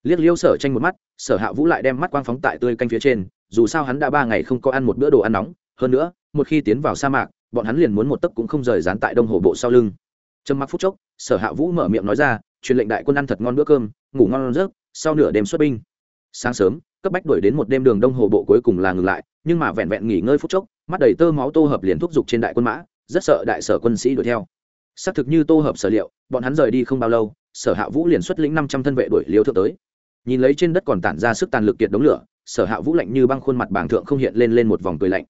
liếc liêu sở tranh một mắt, sở hạ vũ lại đem mắt quang phóng tại tươi canh phía trên, dù sao hắn đã ba ngày không có ăn một bữa đồ ăn nóng, hơn nữa, một khi tiến vào sa mạc, bọn hắn liền muốn một tấc cũng không rời dán tại đông hồ bộ sau lưng. Trầm mặc phút chốc, sở hạ vũ mở miệng nói ra, truyền lệnh đại quân ăn thật ngon bữa cơm, ngủ ngon giấc, sau nửa đêm xuất binh. Sáng sớm, cấp bách đuổi đến một đêm đường đông hồ bộ cuối cùng là ngừng lại, nhưng mà vẹn vẹn nghỉ ngơi phút chốc, mắt đầy tơ máu tô hợp liền thúc giục trên đại quân mã, rất sợ đại sở quân sĩ đuổi theo. Xác thực như tô hợp sở liệu, bọn hắn rời đi không bao lâu, sở hạ vũ liền xuất lĩnh năm trăm thân vệ đuổi liêu thượng tới nhìn lấy trên đất còn tản ra sức tàn lực kiệt đống lửa, sở hạ vũ lạnh như băng khuôn mặt bảng thượng không hiện lên lên một vòng cười lạnh.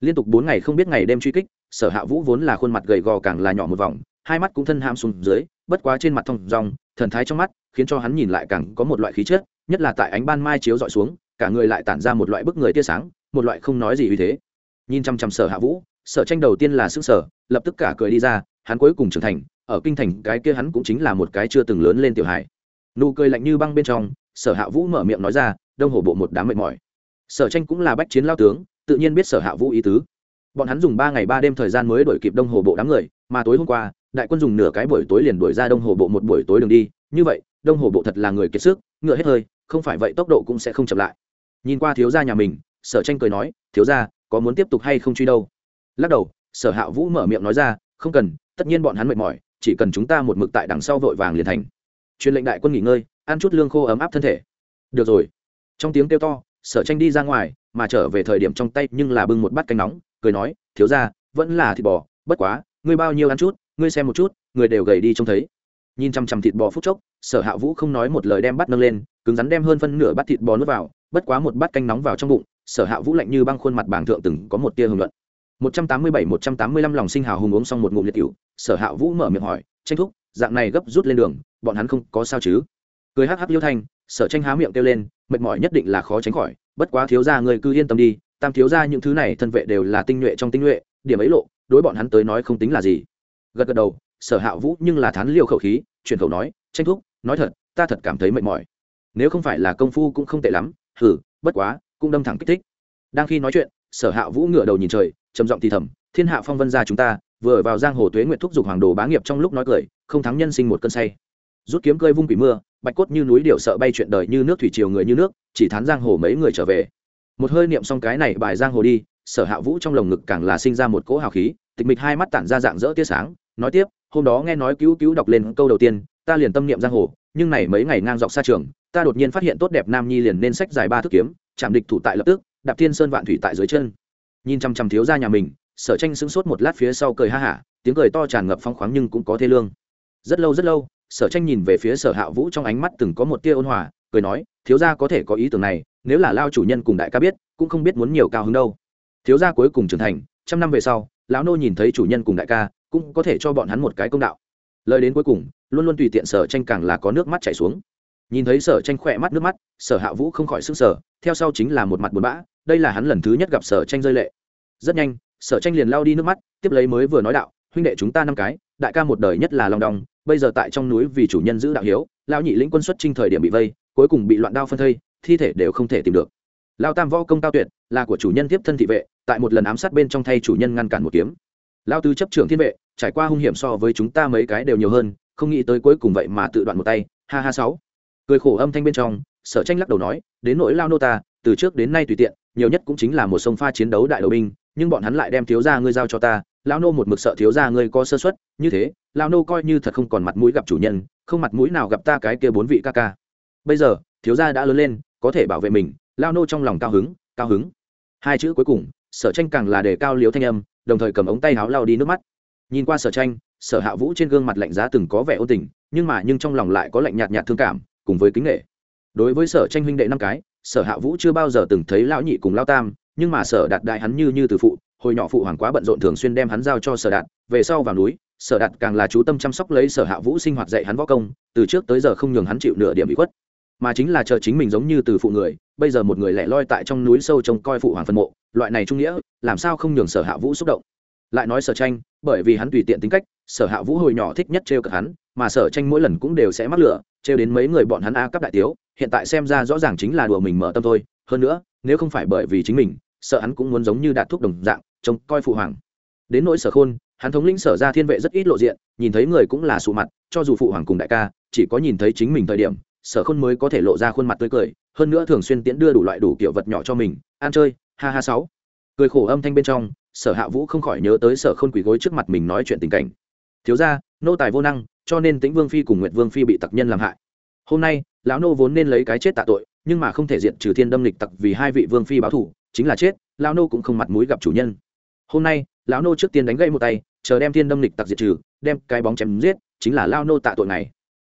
Liên tục bốn ngày không biết ngày đêm truy kích, sở hạ vũ vốn là khuôn mặt gầy gò càng là nhỏ một vòng, hai mắt cũng thân ham xuống dưới, bất quá trên mặt thông rong thần thái trong mắt khiến cho hắn nhìn lại càng có một loại khí chất, nhất là tại ánh ban mai chiếu dọi xuống, cả người lại tản ra một loại bức người tia sáng, một loại không nói gì vì thế. Nhìn chăm chăm sở hạ vũ, sở tranh đầu tiên là xương sở lập tức cả cười đi ra, hắn cuối cùng trưởng thành, ở kinh thành cái kia hắn cũng chính là một cái chưa từng lớn lên tiểu hải nụ cười lạnh như băng bên trong sở hạ vũ mở miệng nói ra, đông hồ bộ một đám mệt mỏi. Sở tranh cũng là bách chiến lao tướng, tự nhiên biết sở hạ vũ ý tứ. Bọn hắn dùng ba ngày ba đêm thời gian mới đổi kịp đông hồ bộ đám người, mà tối hôm qua, đại quân dùng nửa cái buổi tối liền đuổi ra đông hồ bộ một buổi tối đường đi. Như vậy, đông hồ bộ thật là người kiệt sức, ngựa hết hơi, không phải vậy tốc độ cũng sẽ không chậm lại. Nhìn qua thiếu gia nhà mình, sở tranh cười nói, thiếu gia, có muốn tiếp tục hay không truy đâu? Lắc đầu, sở hạ vũ mở miệng nói ra, không cần, tất nhiên bọn hắn mệt mỏi, chỉ cần chúng ta một mực tại đằng sau vội vàng liền thành truyền lệnh đại quân nghỉ ngơi, ăn chút lương khô ấm áp thân thể. Được rồi. Trong tiếng kêu to, sở tranh đi ra ngoài, mà trở về thời điểm trong tay nhưng là bưng một bát canh nóng, cười nói, thiếu ra vẫn là thịt bò, bất quá, ngươi bao nhiêu ăn chút, ngươi xem một chút, người đều gầy đi trông thấy. Nhìn chằm chằm thịt bò phút chốc, sở hạ vũ không nói một lời đem bắt nâng lên, cứng rắn đem hơn phân nửa bát thịt bò nuốt vào, bất quá một bát canh nóng vào trong bụng, sở hạ vũ lạnh như băng khuôn mặt bảng thượng từng có một tia hưởng luận một trăm tám mươi bảy, một trăm tám mươi lăm lòng sinh hào hùng uống xong một ngụm liệt cựu sở hạ vũ mở miệng hỏi, tranh thúc dạng này gấp rút lên đường, bọn hắn không có sao chứ. Cười hắc hắc liêu thanh, sở tranh há miệng kêu lên, mệt mỏi nhất định là khó tránh khỏi, bất quá thiếu gia người cứ yên tâm đi, tam thiếu gia những thứ này thân vệ đều là tinh nhuệ trong tinh nhuệ, điểm ấy lộ, đối bọn hắn tới nói không tính là gì. Gật gật đầu, sở hạ vũ nhưng là thán liều khẩu khí, chuyển khẩu nói, tranh thúc, nói thật, ta thật cảm thấy mệt mỏi. Nếu không phải là công phu cũng không tệ lắm hử bất quá, cũng đâm thẳng kích thích. Đang khi nói chuyện, sở hạ vũ ngửa đầu nhìn trời, trầm giọng thì thầm, thiên hạ phong vân gia chúng ta vừa vào giang hồ tuế nguyện thúc giục hoàng đồ bá nghiệp trong lúc nói cười, không thắng nhân sinh một cơn say. Rút kiếm cơi vung quỷ mưa, bạch cốt như núi điệu sợ bay chuyện đời như nước thủy triều người như nước, chỉ thán giang hồ mấy người trở về. Một hơi niệm xong cái này bài giang hồ đi, sở hạ vũ trong lồng ngực càng là sinh ra một cỗ hào khí, tịch mịch hai mắt tản ra dạng dỡ tia sáng, nói tiếp, hôm đó nghe nói cứu cứu đọc lên câu đầu tiên, ta liền tâm niệm giang hồ, nhưng này mấy ngày ngang dọc xa trường, ta đột nhiên phát hiện tốt đẹp nam nhi liền nên sách dài ba thước kiếm, chạm địch thủ tại lập tức, đạp thiên sơn vạn thủy tại dưới chân. Nhìn chăm chăm thiếu ra nhà mình sở tranh sững sốt một lát phía sau cười ha hả, tiếng cười to tràn ngập phong khoáng nhưng cũng có thê lương. Rất lâu rất lâu, sở tranh nhìn về phía sở hạ vũ trong ánh mắt từng có một tia ôn hòa, cười nói, thiếu gia có thể có ý tưởng này, nếu là lao chủ nhân cùng đại ca biết, cũng không biết muốn nhiều cao hứng đâu. Thiếu gia cuối cùng trưởng thành, trăm năm về sau, lão nô nhìn thấy chủ nhân cùng đại ca, cũng có thể cho bọn hắn một cái công đạo. Lời đến cuối cùng, luôn luôn tùy tiện sở tranh càng là có nước mắt chảy xuống. Nhìn thấy sở tranh khỏe mắt nước mắt, sở hạ vũ không khỏi sức sở theo sau chính là một mặt buồn bã, đây là hắn lần thứ nhất gặp sở tranh rơi lệ. Rất nhanh sở tranh liền lao đi nước mắt, tiếp lấy mới vừa nói đạo, huynh đệ chúng ta năm cái, đại ca một đời nhất là long đong, bây giờ tại trong núi vì chủ nhân giữ đạo hiếu lao nhị lĩnh quân xuất trinh thời điểm bị vây, cuối cùng bị loạn đao phân thây, thi thể đều không thể tìm được. Lao tam võ công cao tuyệt, là của chủ nhân tiếp thân thị vệ, tại một lần ám sát bên trong thay chủ nhân ngăn cản một kiếm. Lao tứ chấp trưởng thiên vệ, trải qua hung hiểm so với chúng ta mấy cái đều nhiều hơn, không nghĩ tới cuối cùng vậy mà tự đoạn một tay, ha ha sáu. Cười khổ âm thanh bên trong, sở tranh lắc đầu nói, đến nỗi lao nô ta, từ trước đến nay tùy tiện, nhiều nhất cũng chính là một sông pha chiến đấu đại đội binh nhưng bọn hắn lại đem thiếu gia ngươi giao cho ta, Lão nô một mực sợ thiếu gia ngươi có sơ suất, như thế, Lão nô coi như thật không còn mặt mũi gặp chủ nhân, không mặt mũi nào gặp ta cái kia bốn vị ca ca. Bây giờ, thiếu gia đã lớn lên, có thể bảo vệ mình, Lão nô trong lòng cao hứng cao hứng. Hai chữ cuối cùng, sở tranh càng là để cao liếu thanh âm, đồng thời cầm ống tay áo lao đi nước mắt. Nhìn qua sở tranh, sở hạ vũ trên gương mặt lạnh giá từng có vẻ ôn tình, nhưng mà nhưng trong lòng lại có lạnh nhạt nhạt thương cảm, cùng với kính nghệ đối với sở tranh huynh đệ năm cái, sở hạ vũ chưa bao giờ từng thấy lão nhị cùng lao tam nhưng mà sở đạt đại hắn như như từ phụ, hồi nhỏ phụ hoàng quá bận rộn thường xuyên đem hắn giao cho sở đạt, về sau vào núi, sở đạt càng là chú tâm chăm sóc lấy sở hạ vũ sinh hoạt dạy hắn võ công, từ trước tới giờ không nhường hắn chịu nửa điểm bị khuất. Mà chính là chờ chính mình giống như từ phụ người, bây giờ một người lẻ loi tại trong núi sâu trông coi phụ hoàng phân mộ, loại này trung nghĩa, làm sao không nhường sở hạ vũ xúc động? Lại nói sở tranh, bởi vì hắn tùy tiện tính cách, sở hạ vũ hồi nhỏ thích nhất trêu cực hắn, mà sở tranh mỗi lần cũng đều sẽ mắc lửa, trêu đến mấy người bọn hắn a cấp đại tiếu, hiện tại xem ra rõ ràng chính là đùa mình mở tâm thôi. Hơn nữa, nếu không phải bởi vì chính mình sợ hắn cũng muốn giống như đạt thuốc đồng dạng, trông coi phụ hoàng. Đến nỗi sở khôn, hắn thống lĩnh sở ra thiên vệ rất ít lộ diện, nhìn thấy người cũng là sụ mặt, cho dù phụ hoàng cùng đại ca, chỉ có nhìn thấy chính mình thời điểm, sở khôn mới có thể lộ ra khuôn mặt tươi cười, hơn nữa thường xuyên tiễn đưa đủ loại đủ kiểu vật nhỏ cho mình, ăn chơi, ha ha sáu. Cười khổ âm thanh bên trong, sở hạ vũ không khỏi nhớ tới sở khôn quỳ gối trước mặt mình nói chuyện tình cảnh. Thiếu ra nô tài vô năng, cho nên tĩnh vương phi cùng nguyệt vương phi bị tặc nhân làm hại. Hôm nay, lão nô vốn nên lấy cái chết tạ tội, nhưng mà không thể diện trừ thiên đâm lịch tặc vì hai vị vương phi báo thủ chính là chết, lão nô cũng không mặt mũi gặp chủ nhân. Hôm nay, lão nô trước tiên đánh gây một tay, chờ đem thiên đâm lịch tặc diệt trừ, đem cái bóng chém giết, chính là lao nô tạ tội này.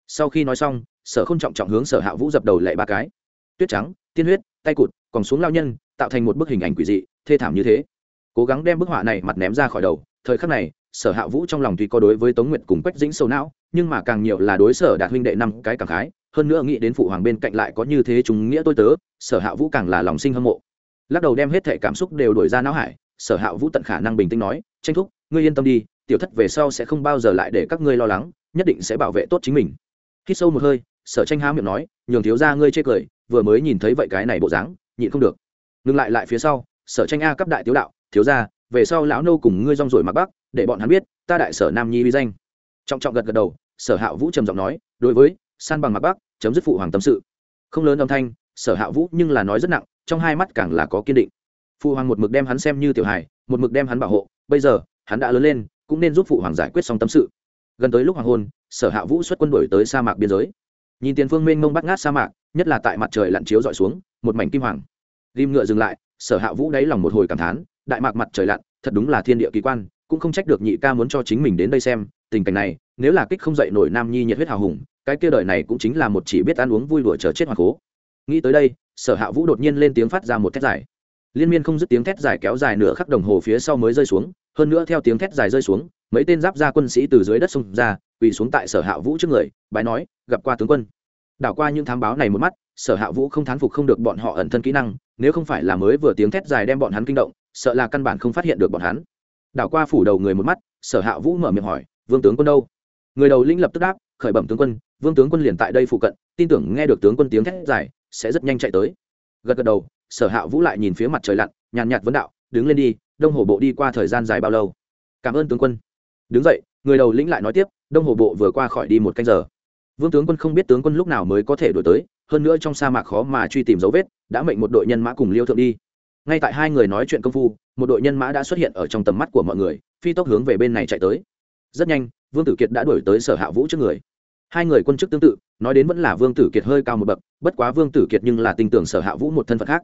Sau khi nói xong, sở không trọng trọng hướng sở hạ vũ dập đầu lệ ba cái. Tuyết trắng, tiên huyết, tay cụt, còn xuống lao nhân, tạo thành một bức hình ảnh quỷ dị, thê thảm như thế. Cố gắng đem bức họa này mặt ném ra khỏi đầu, thời khắc này, sở hạ vũ trong lòng tuy có đối với tống nguyệt cùng quách dĩnh sâu não, nhưng mà càng nhiều là đối sở đạt huynh đệ năm cái càng khái, hơn nữa nghĩ đến phụ hoàng bên cạnh lại có như thế chúng nghĩa tôi tớ, sở hạ vũ càng là lòng sinh hâm mộ lắc đầu đem hết thể cảm xúc đều đổi ra não hải, sở hạ vũ tận khả năng bình tĩnh nói, tranh thúc, ngươi yên tâm đi, tiểu thất về sau sẽ không bao giờ lại để các ngươi lo lắng, nhất định sẽ bảo vệ tốt chính mình. Khi sâu một hơi, sở tranh há miệng nói, nhường thiếu ra ngươi chê cười, vừa mới nhìn thấy vậy cái này bộ dáng, nhịn không được. Ngừng lại lại phía sau, sở tranh a cấp đại tiếu đạo, thiếu ra về sau lão nô cùng ngươi rong rồi mặc bắc, để bọn hắn biết, ta đại sở nam nhi uy danh. Trọng trọng gật gật đầu, sở hạ vũ trầm giọng nói, đối với, san bằng mặc bắc, chấm dứt phụ hoàng tâm sự. Không lớn âm thanh, sở hạ vũ nhưng là nói rất nặng trong hai mắt càng là có kiên định. Phụ hoàng một mực đem hắn xem như tiểu hài, một mực đem hắn bảo hộ, bây giờ, hắn đã lớn lên, cũng nên giúp phụ hoàng giải quyết xong tâm sự. Gần tới lúc hoàng hôn, sở hạ vũ xuất quân đổi tới sa mạc biên giới. Nhìn tiền phương mênh mông bắt ngát sa mạc, nhất là tại mặt trời lặn chiếu dọi xuống, một mảnh kim hoàng. Ghim ngựa dừng lại, sở hạ vũ đáy lòng một hồi cảm thán, đại mạc mặt trời lặn, thật đúng là thiên địa kỳ quan, cũng không trách được nhị ca muốn cho chính mình đến đây xem, tình cảnh này, nếu là kích không dậy nổi nam nhi nhiệt huyết hào hùng, cái kia đời này cũng chính là một chỉ biết ăn uống vui đùa chờ chết hoặc cố. Nghĩ tới đây sở hạ vũ đột nhiên lên tiếng phát ra một thét dài. Liên miên không dứt tiếng thét dài kéo dài nửa khắc đồng hồ phía sau mới rơi xuống, hơn nữa theo tiếng thét dài rơi xuống, mấy tên giáp gia quân sĩ từ dưới đất xông ra, quỳ xuống tại sở hạ vũ trước người, bái nói, gặp qua tướng quân. Đảo qua những thám báo này một mắt, sở hạ vũ không thán phục không được bọn họ ẩn thân kỹ năng, nếu không phải là mới vừa tiếng thét dài đem bọn hắn kinh động, sợ là căn bản không phát hiện được bọn hắn. Đảo qua phủ đầu người một mắt, sở hạ vũ mở miệng hỏi, vương tướng quân đâu? Người đầu linh lập tức đáp, khởi bẩm tướng quân, vương tướng quân liền tại đây phụ cận, tin tưởng nghe được tướng quân tiếng thét dài sẽ rất nhanh chạy tới. Gật gật đầu, sở hạ vũ lại nhìn phía mặt trời lặn, nhàn nhạt vấn đạo, đứng lên đi, đông hồ bộ đi qua thời gian dài bao lâu? Cảm ơn tướng quân. Đứng dậy. Người đầu lĩnh lại nói tiếp, đông hồ bộ vừa qua khỏi đi một canh giờ. Vương tướng quân không biết tướng quân lúc nào mới có thể đổi tới, hơn nữa trong sa mạc khó mà truy tìm dấu vết, đã mệnh một đội nhân mã cùng liêu thượng đi. Ngay tại hai người nói chuyện công phu, một đội nhân mã đã xuất hiện ở trong tầm mắt của mọi người, phi tốc hướng về bên này chạy tới. Rất nhanh, vương tử kiệt đã đuổi tới sở hạ vũ trước người hai người quân chức tương tự, nói đến vẫn là vương tử kiệt hơi cao một bậc, bất quá vương tử kiệt nhưng là tin tưởng sở hạ vũ một thân phận khác.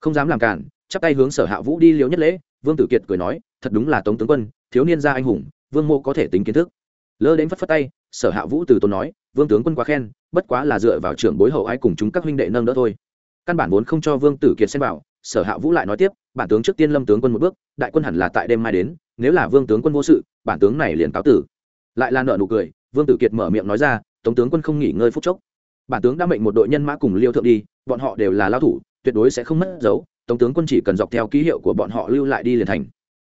Không dám làm cản, chắp tay hướng sở hạ vũ đi liễu nhất lễ, vương tử kiệt cười nói, thật đúng là tống tướng quân, thiếu niên gia anh hùng, vương mô có thể tính kiến thức. Lơ đến phất phất tay, sở hạ vũ từ tốn nói, vương tướng quân quá khen, bất quá là dựa vào trưởng bối hậu ai cùng chúng các huynh đệ nâng đỡ thôi. Căn bản vốn không cho vương tử kiệt xem vào, sở hạ vũ lại nói tiếp, bản tướng trước tiên lâm tướng quân một bước, đại quân hẳn là tại đêm mai đến, nếu là vương tướng quân vô sự, bản tướng này liền cáo tử. Lại là nợ nụ cười vương tử kiệt mở miệng nói ra, tống tướng quân không nghỉ ngơi phút chốc. Bản tướng đã mệnh một đội nhân mã cùng liêu thượng đi, bọn họ đều là lao thủ, tuyệt đối sẽ không mất dấu. Tống tướng quân chỉ cần dọc theo ký hiệu của bọn họ lưu lại đi liền thành.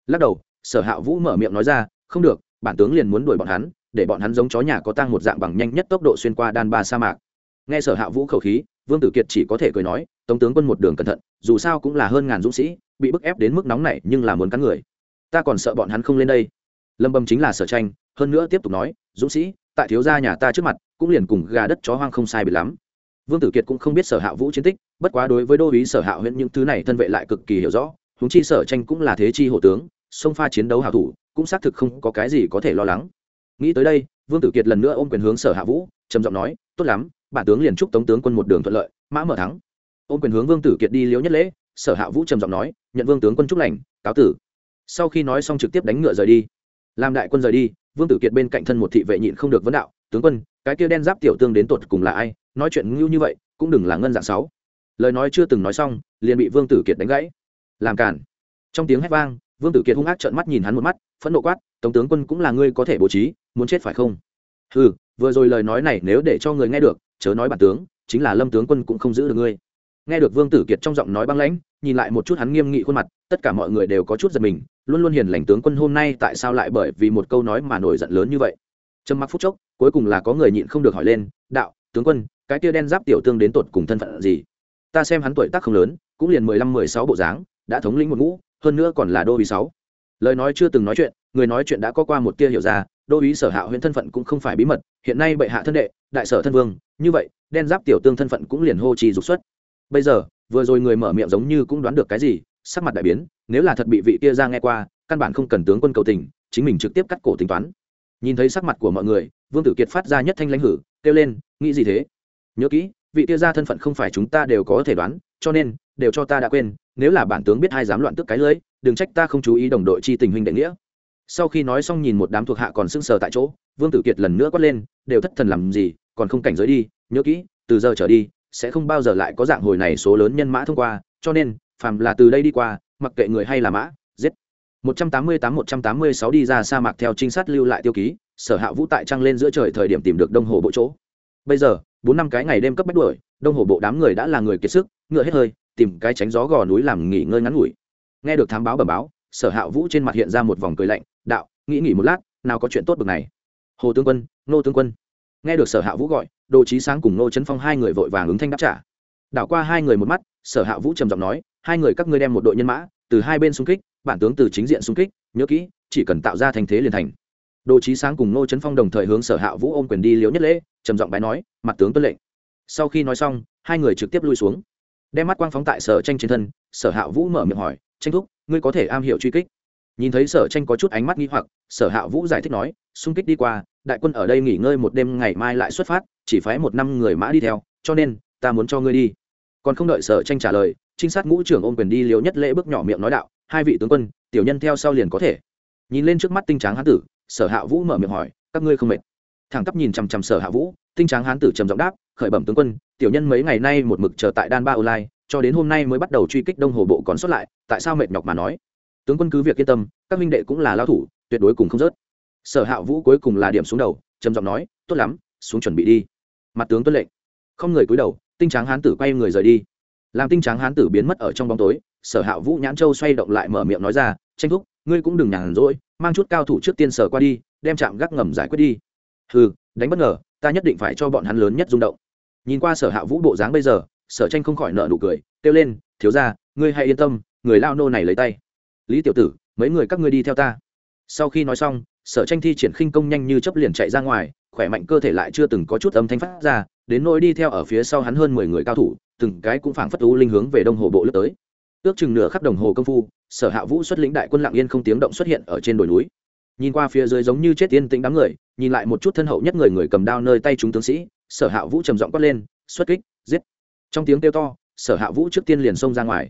Lắc đầu, sở hạ vũ mở miệng nói ra, không được, bản tướng liền muốn đuổi bọn hắn, để bọn hắn giống chó nhà có tăng một dạng bằng nhanh nhất tốc độ xuyên qua đan ba sa mạc. Nghe sở hạ vũ khẩu khí, vương tử kiệt chỉ có thể cười nói, tống tướng quân một đường cẩn thận, dù sao cũng là hơn ngàn dũng sĩ, bị bức ép đến mức nóng này nhưng là muốn cắn người. Ta còn sợ bọn hắn không lên đây. Lâm bầm chính là sở tranh hơn nữa tiếp tục nói, dũng sĩ, tại thiếu gia nhà ta trước mặt, cũng liền cùng gà đất chó hoang không sai bị lắm. Vương tử kiệt cũng không biết sở hạ vũ chiến tích, bất quá đối với đô ý sở hạ huyện những thứ này thân vệ lại cực kỳ hiểu rõ húng chi sở tranh cũng là thế chi hộ tướng, sông pha chiến đấu hảo thủ, cũng xác thực không có cái gì có thể lo lắng. Nghĩ tới đây, vương tử kiệt lần nữa ôm quyền hướng sở hạ vũ, trầm giọng nói, tốt lắm, bản tướng liền chúc tống tướng quân một đường thuận lợi, mã mở thắng. Ôm quyền hướng vương tử kiệt đi liễu nhất lễ, sở hạ vũ trầm giọng nói, nhận vương tướng quân chúc lành, cáo tử. Sau khi nói xong trực tiếp đánh ngựa rời đi. Làm đại quân rời đi vương tử kiệt bên cạnh thân một thị vệ nhịn không được vấn đạo, tướng quân, cái kia đen giáp tiểu tương đến tột cùng là ai? Nói chuyện ngưu như vậy, cũng đừng là ngân dạng sáu. Lời nói chưa từng nói xong, liền bị vương tử kiệt đánh gãy. Làm cản trong tiếng hét vang, vương tử kiệt hung ác trợn mắt nhìn hắn một mắt, phẫn nộ quát tổng tướng quân cũng là ngươi có thể bố trí, muốn chết phải không? Ừ vừa rồi lời nói này nếu để cho người nghe được, chớ nói bản tướng, chính là lâm tướng quân cũng không giữ được ngươi nghe được vương tử kiệt trong giọng nói băng lãnh, nhìn lại một chút hắn nghiêm nghị khuôn mặt, tất cả mọi người đều có chút giật mình, luôn luôn hiền lành tướng quân hôm nay tại sao lại bởi vì một câu nói mà nổi giận lớn như vậy. Trầm mặc phút chốc, cuối cùng là có người nhịn không được hỏi lên, đạo, tướng quân, cái tia đen giáp tiểu tương đến tột cùng thân phận gì? Ta xem hắn tuổi tác không lớn, cũng liền mười lăm, mười sáu bộ dáng, đã thống lĩnh một ngũ, hơn nữa còn là đô uý sáu. Lời nói chưa từng nói chuyện, người nói chuyện đã có qua một tia hiểu ra, đô uý sở hạ huyện thân phận cũng không phải bí mật, hiện nay bệ hạ thân đệ, đại sở thân vương, như vậy, đen giáp tiểu tương thân phận cũng liền hô trì dục xuất bây giờ, vừa rồi người mở miệng giống như cũng đoán được cái gì, sắc mặt đại biến, nếu là thật bị vị kia ra nghe qua, căn bản không cần tướng quân cầu tình, chính mình trực tiếp cắt cổ tính toán. Nhìn thấy sắc mặt của mọi người, vương tử kiệt phát ra nhất thanh lãnh hử, kêu lên, nghĩ gì thế? Nhớ kỹ, vị kia ra thân phận không phải chúng ta đều có thể đoán, cho nên, đều cho ta đã quên, nếu là bản tướng biết hai dám loạn tức cái lưới, đừng trách ta không chú ý đồng đội chi tình huynh đệ nghĩa. Sau khi nói xong nhìn một đám thuộc hạ còn sưng sờ tại chỗ, vương tử kiệt lần nữa quát lên, đều thất thần làm gì, còn không cảnh giới đi, nhớ kỹ, từ giờ trở đi sẽ không bao giờ lại có dạng hồi này số lớn nhân mã thông qua, cho nên, phàm là từ đây đi qua, mặc kệ người hay là mã, giết. 188-186 đi ra sa mạc theo trinh sát lưu lại tiêu ký, sở hạ vũ tại trăng lên giữa trời thời điểm tìm được đông hồ bộ chỗ. Bây giờ, bốn năm cái ngày đêm cấp bách đuổi, đông hồ bộ đám người đã là người kiệt sức, ngựa hết hơi, tìm cái tránh gió gò núi làm nghỉ ngơi ngắn ngủi. Nghe được thám báo bẩm báo, sở hạ vũ trên mặt hiện ra một vòng cười lạnh, đạo, nghĩ nghỉ một lát, nào có chuyện tốt bực này. Hồ tướng quân, nô tướng quân. Nghe được sở hạ vũ gọi đồ Chí sáng cùng nô trấn phong hai người vội vàng ứng thanh đáp trả. Đảo qua hai người một mắt, sở hạ vũ trầm giọng nói, hai người các ngươi đem một đội nhân mã từ hai bên xung kích, bản tướng từ chính diện xung kích, nhớ kỹ, chỉ cần tạo ra thành thế liền thành. Đồ Chí sáng cùng nô trấn phong đồng thời hướng sở hạ vũ ôm quyền đi liễu nhất lễ, trầm giọng bái nói, mặt tướng tuân lệnh. Sau khi nói xong, hai người trực tiếp lui xuống. Đem mắt quang phóng tại sở tranh trên thân, sở hạ vũ mở miệng hỏi, tranh thúc, ngươi có thể am hiểu truy kích? Nhìn thấy sở tranh có chút ánh mắt nghi hoặc, sở hạ vũ giải thích nói, xung kích đi qua, đại quân ở đây nghỉ ngơi một đêm, ngày mai lại xuất phát chỉ phái một năm người mã đi theo, cho nên, ta muốn cho ngươi đi. Còn không đợi sở tranh trả lời, trinh sát ngũ trưởng ôm quyền đi liều nhất lễ bước nhỏ miệng nói đạo, hai vị tướng quân, tiểu nhân theo sau liền có thể. Nhìn lên trước mắt tinh tráng hán tử, sở hạ vũ mở miệng hỏi, các ngươi không mệt? Thẳng tắp nhìn chằm chằm sở hạ vũ, tinh tráng hán tử trầm giọng đáp, khởi bẩm tướng quân, tiểu nhân mấy ngày nay một mực chờ tại đan ba online, cho đến hôm nay mới bắt đầu truy kích đông hồ bộ còn xuất lại, tại sao mệt nhọc mà nói? Tướng quân cứ việc yên tâm, các minh đệ cũng là lao thủ, tuyệt đối cùng không rớt. Sở hạ vũ cuối cùng là điểm xuống đầu, trầm giọng nói, tốt lắm, xuống chuẩn bị đi mặt tướng tuân lệnh. Không người cúi đầu tinh tráng hán tử quay người rời đi. Làm tinh tráng hán tử biến mất ở trong bóng tối sở hạ vũ nhãn châu xoay động lại mở miệng nói ra tranh thúc ngươi cũng đừng nhàn rỗi mang chút cao thủ trước tiên sở qua đi đem chạm gác ngầm giải quyết đi. Hừ, đánh bất ngờ ta nhất định phải cho bọn hắn lớn nhất rung động. Nhìn qua sở hạ vũ bộ dáng bây giờ sở tranh không khỏi nợ nụ cười kêu lên thiếu ra ngươi hãy yên tâm người lao nô này lấy tay. Lý tiểu tử mấy người các ngươi đi theo ta. Sau khi nói xong sở tranh thi triển khinh công nhanh như chấp liền chạy ra ngoài, khỏe mạnh cơ thể lại chưa từng có chút âm thanh phát ra, đến nỗi đi theo ở phía sau hắn hơn mười người cao thủ, từng cái cũng phảng phất u linh hướng về đông hồ bộ lướt tới. Ước chừng nửa khắp đồng hồ công phu, sở hạ vũ xuất lĩnh đại quân lạng yên không tiếng động xuất hiện ở trên đồi núi. Nhìn qua phía dưới giống như chết tiên tĩnh đám người, nhìn lại một chút thân hậu nhất người người cầm đao nơi tay chúng tướng sĩ, sở hạ vũ trầm giọng quát lên, xuất kích, giết! Trong tiếng kêu to, sở hạ vũ trước tiên liền xông ra ngoài.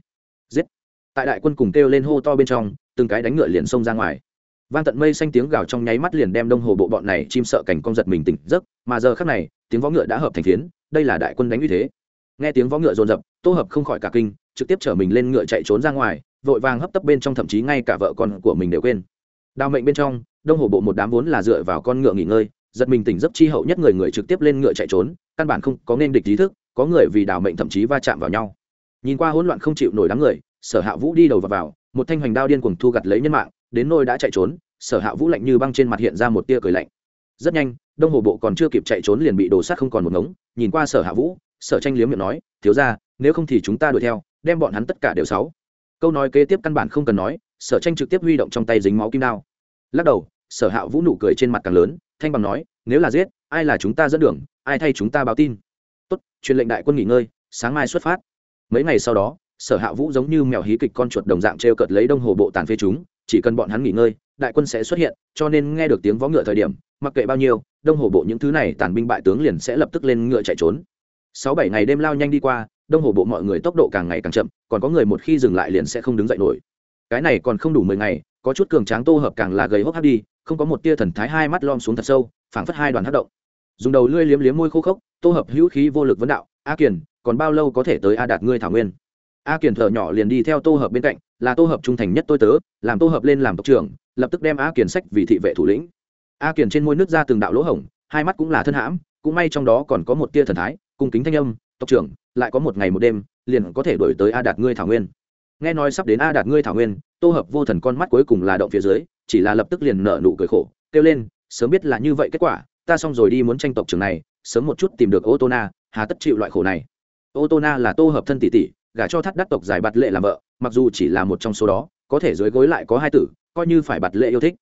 Giết! Tại đại quân cùng kêu lên hô to bên trong, từng cái đánh ngựa liền xông ra ngoài vang tận mây xanh tiếng gào trong nháy mắt liền đem đông hồ bộ bọn này chim sợ cảnh con giật mình tỉnh giấc mà giờ khắc này tiếng võ ngựa đã hợp thành phiến đây là đại quân đánh uy thế. Nghe tiếng võ ngựa rồn rập tô hợp không khỏi cả kinh trực tiếp chở mình lên ngựa chạy trốn ra ngoài vội vàng hấp tấp bên trong thậm chí ngay cả vợ con của mình đều quên. Đào mệnh bên trong đông hồ bộ một đám vốn là dựa vào con ngựa nghỉ ngơi giật mình tỉnh giấc chi hậu nhất người người trực tiếp lên ngựa chạy trốn căn bản không có nên địch ý thức có người vì đào mệnh thậm chí va chạm vào nhau. Nhìn qua hỗn loạn không chịu nổi đám người sở hạ vũ đi đầu vào, vào một thanh hoành đao điên cuồng thu gặt lấy nhân mạng đến nôi đã chạy trốn, sở hạ vũ lạnh như băng trên mặt hiện ra một tia cười lạnh. Rất nhanh, đông hồ bộ còn chưa kịp chạy trốn liền bị đổ sát không còn một ngống, nhìn qua sở hạ vũ, sở tranh liếm miệng nói, thiếu ra nếu không thì chúng ta đuổi theo, đem bọn hắn tất cả đều sáu. Câu nói kế tiếp căn bản không cần nói, sở tranh trực tiếp huy động trong tay dính máu kim đao. Lắc đầu, sở hạ vũ nụ cười trên mặt càng lớn, thanh bằng nói, nếu là giết, ai là chúng ta dẫn đường, ai thay chúng ta báo tin. Tốt, truyền lệnh đại quân nghỉ ngơi, sáng mai xuất phát. Mấy ngày sau đó, sở hạ vũ giống như mèo hí kịch con chuột đồng dạng t r e o cợt lấy đông hồ bộ tàn phê chúng chỉ cần bọn hắn nghỉ ngơi, đại quân sẽ xuất hiện, cho nên nghe được tiếng vó ngựa thời điểm, mặc kệ bao nhiêu, đông hồ bộ những thứ này tàn binh bại tướng liền sẽ lập tức lên ngựa chạy trốn. Sáu bảy ngày đêm lao nhanh đi qua, đông hồ bộ mọi người tốc độ càng ngày càng chậm, còn có người một khi dừng lại liền sẽ không đứng dậy nổi. Cái này còn không đủ mười ngày, có chút cường tráng tô hợp càng là gầy hốc hác đi, không có một tia thần thái hai mắt lom xuống thật sâu, phảng phất hai đoàn hát động. Dùng đầu lưỡi liếm liếm môi khô khốc, tô hợp hữu khí vô lực vấn đạo, a kiền, còn bao lâu có thể tới a đạt ngươi thảo nguyên? A kiền thở nhỏ liền đi theo tô hợp bên cạnh là tô hợp trung thành nhất tôi tớ, làm tô hợp lên làm tộc trưởng, lập tức đem a kiền sách vì thị vệ thủ lĩnh. A kiền trên môi nước ra từng đạo lỗ hổng, hai mắt cũng là thân hãm, cũng may trong đó còn có một tia thần thái, cung kính thanh âm, tộc trưởng, lại có một ngày một đêm, liền có thể đổi tới a đạt ngươi thảo nguyên. Nghe nói sắp đến a đạt ngươi thảo nguyên, tô hợp vô thần con mắt cuối cùng là động phía dưới, chỉ là lập tức liền nở nụ cười khổ, kêu lên, sớm biết là như vậy kết quả, ta xong rồi đi muốn tranh tộc trưởng này, sớm một chút tìm được ô tô na, hà tất chịu loại khổ này. Ô tô na là tô hợp thân tỷ tỷ gả cho thắt đắc tộc giải bạt lệ làm vợ, mặc dù chỉ là một trong số đó, có thể dưới gối lại có hai tử, coi như phải bạt lệ yêu thích.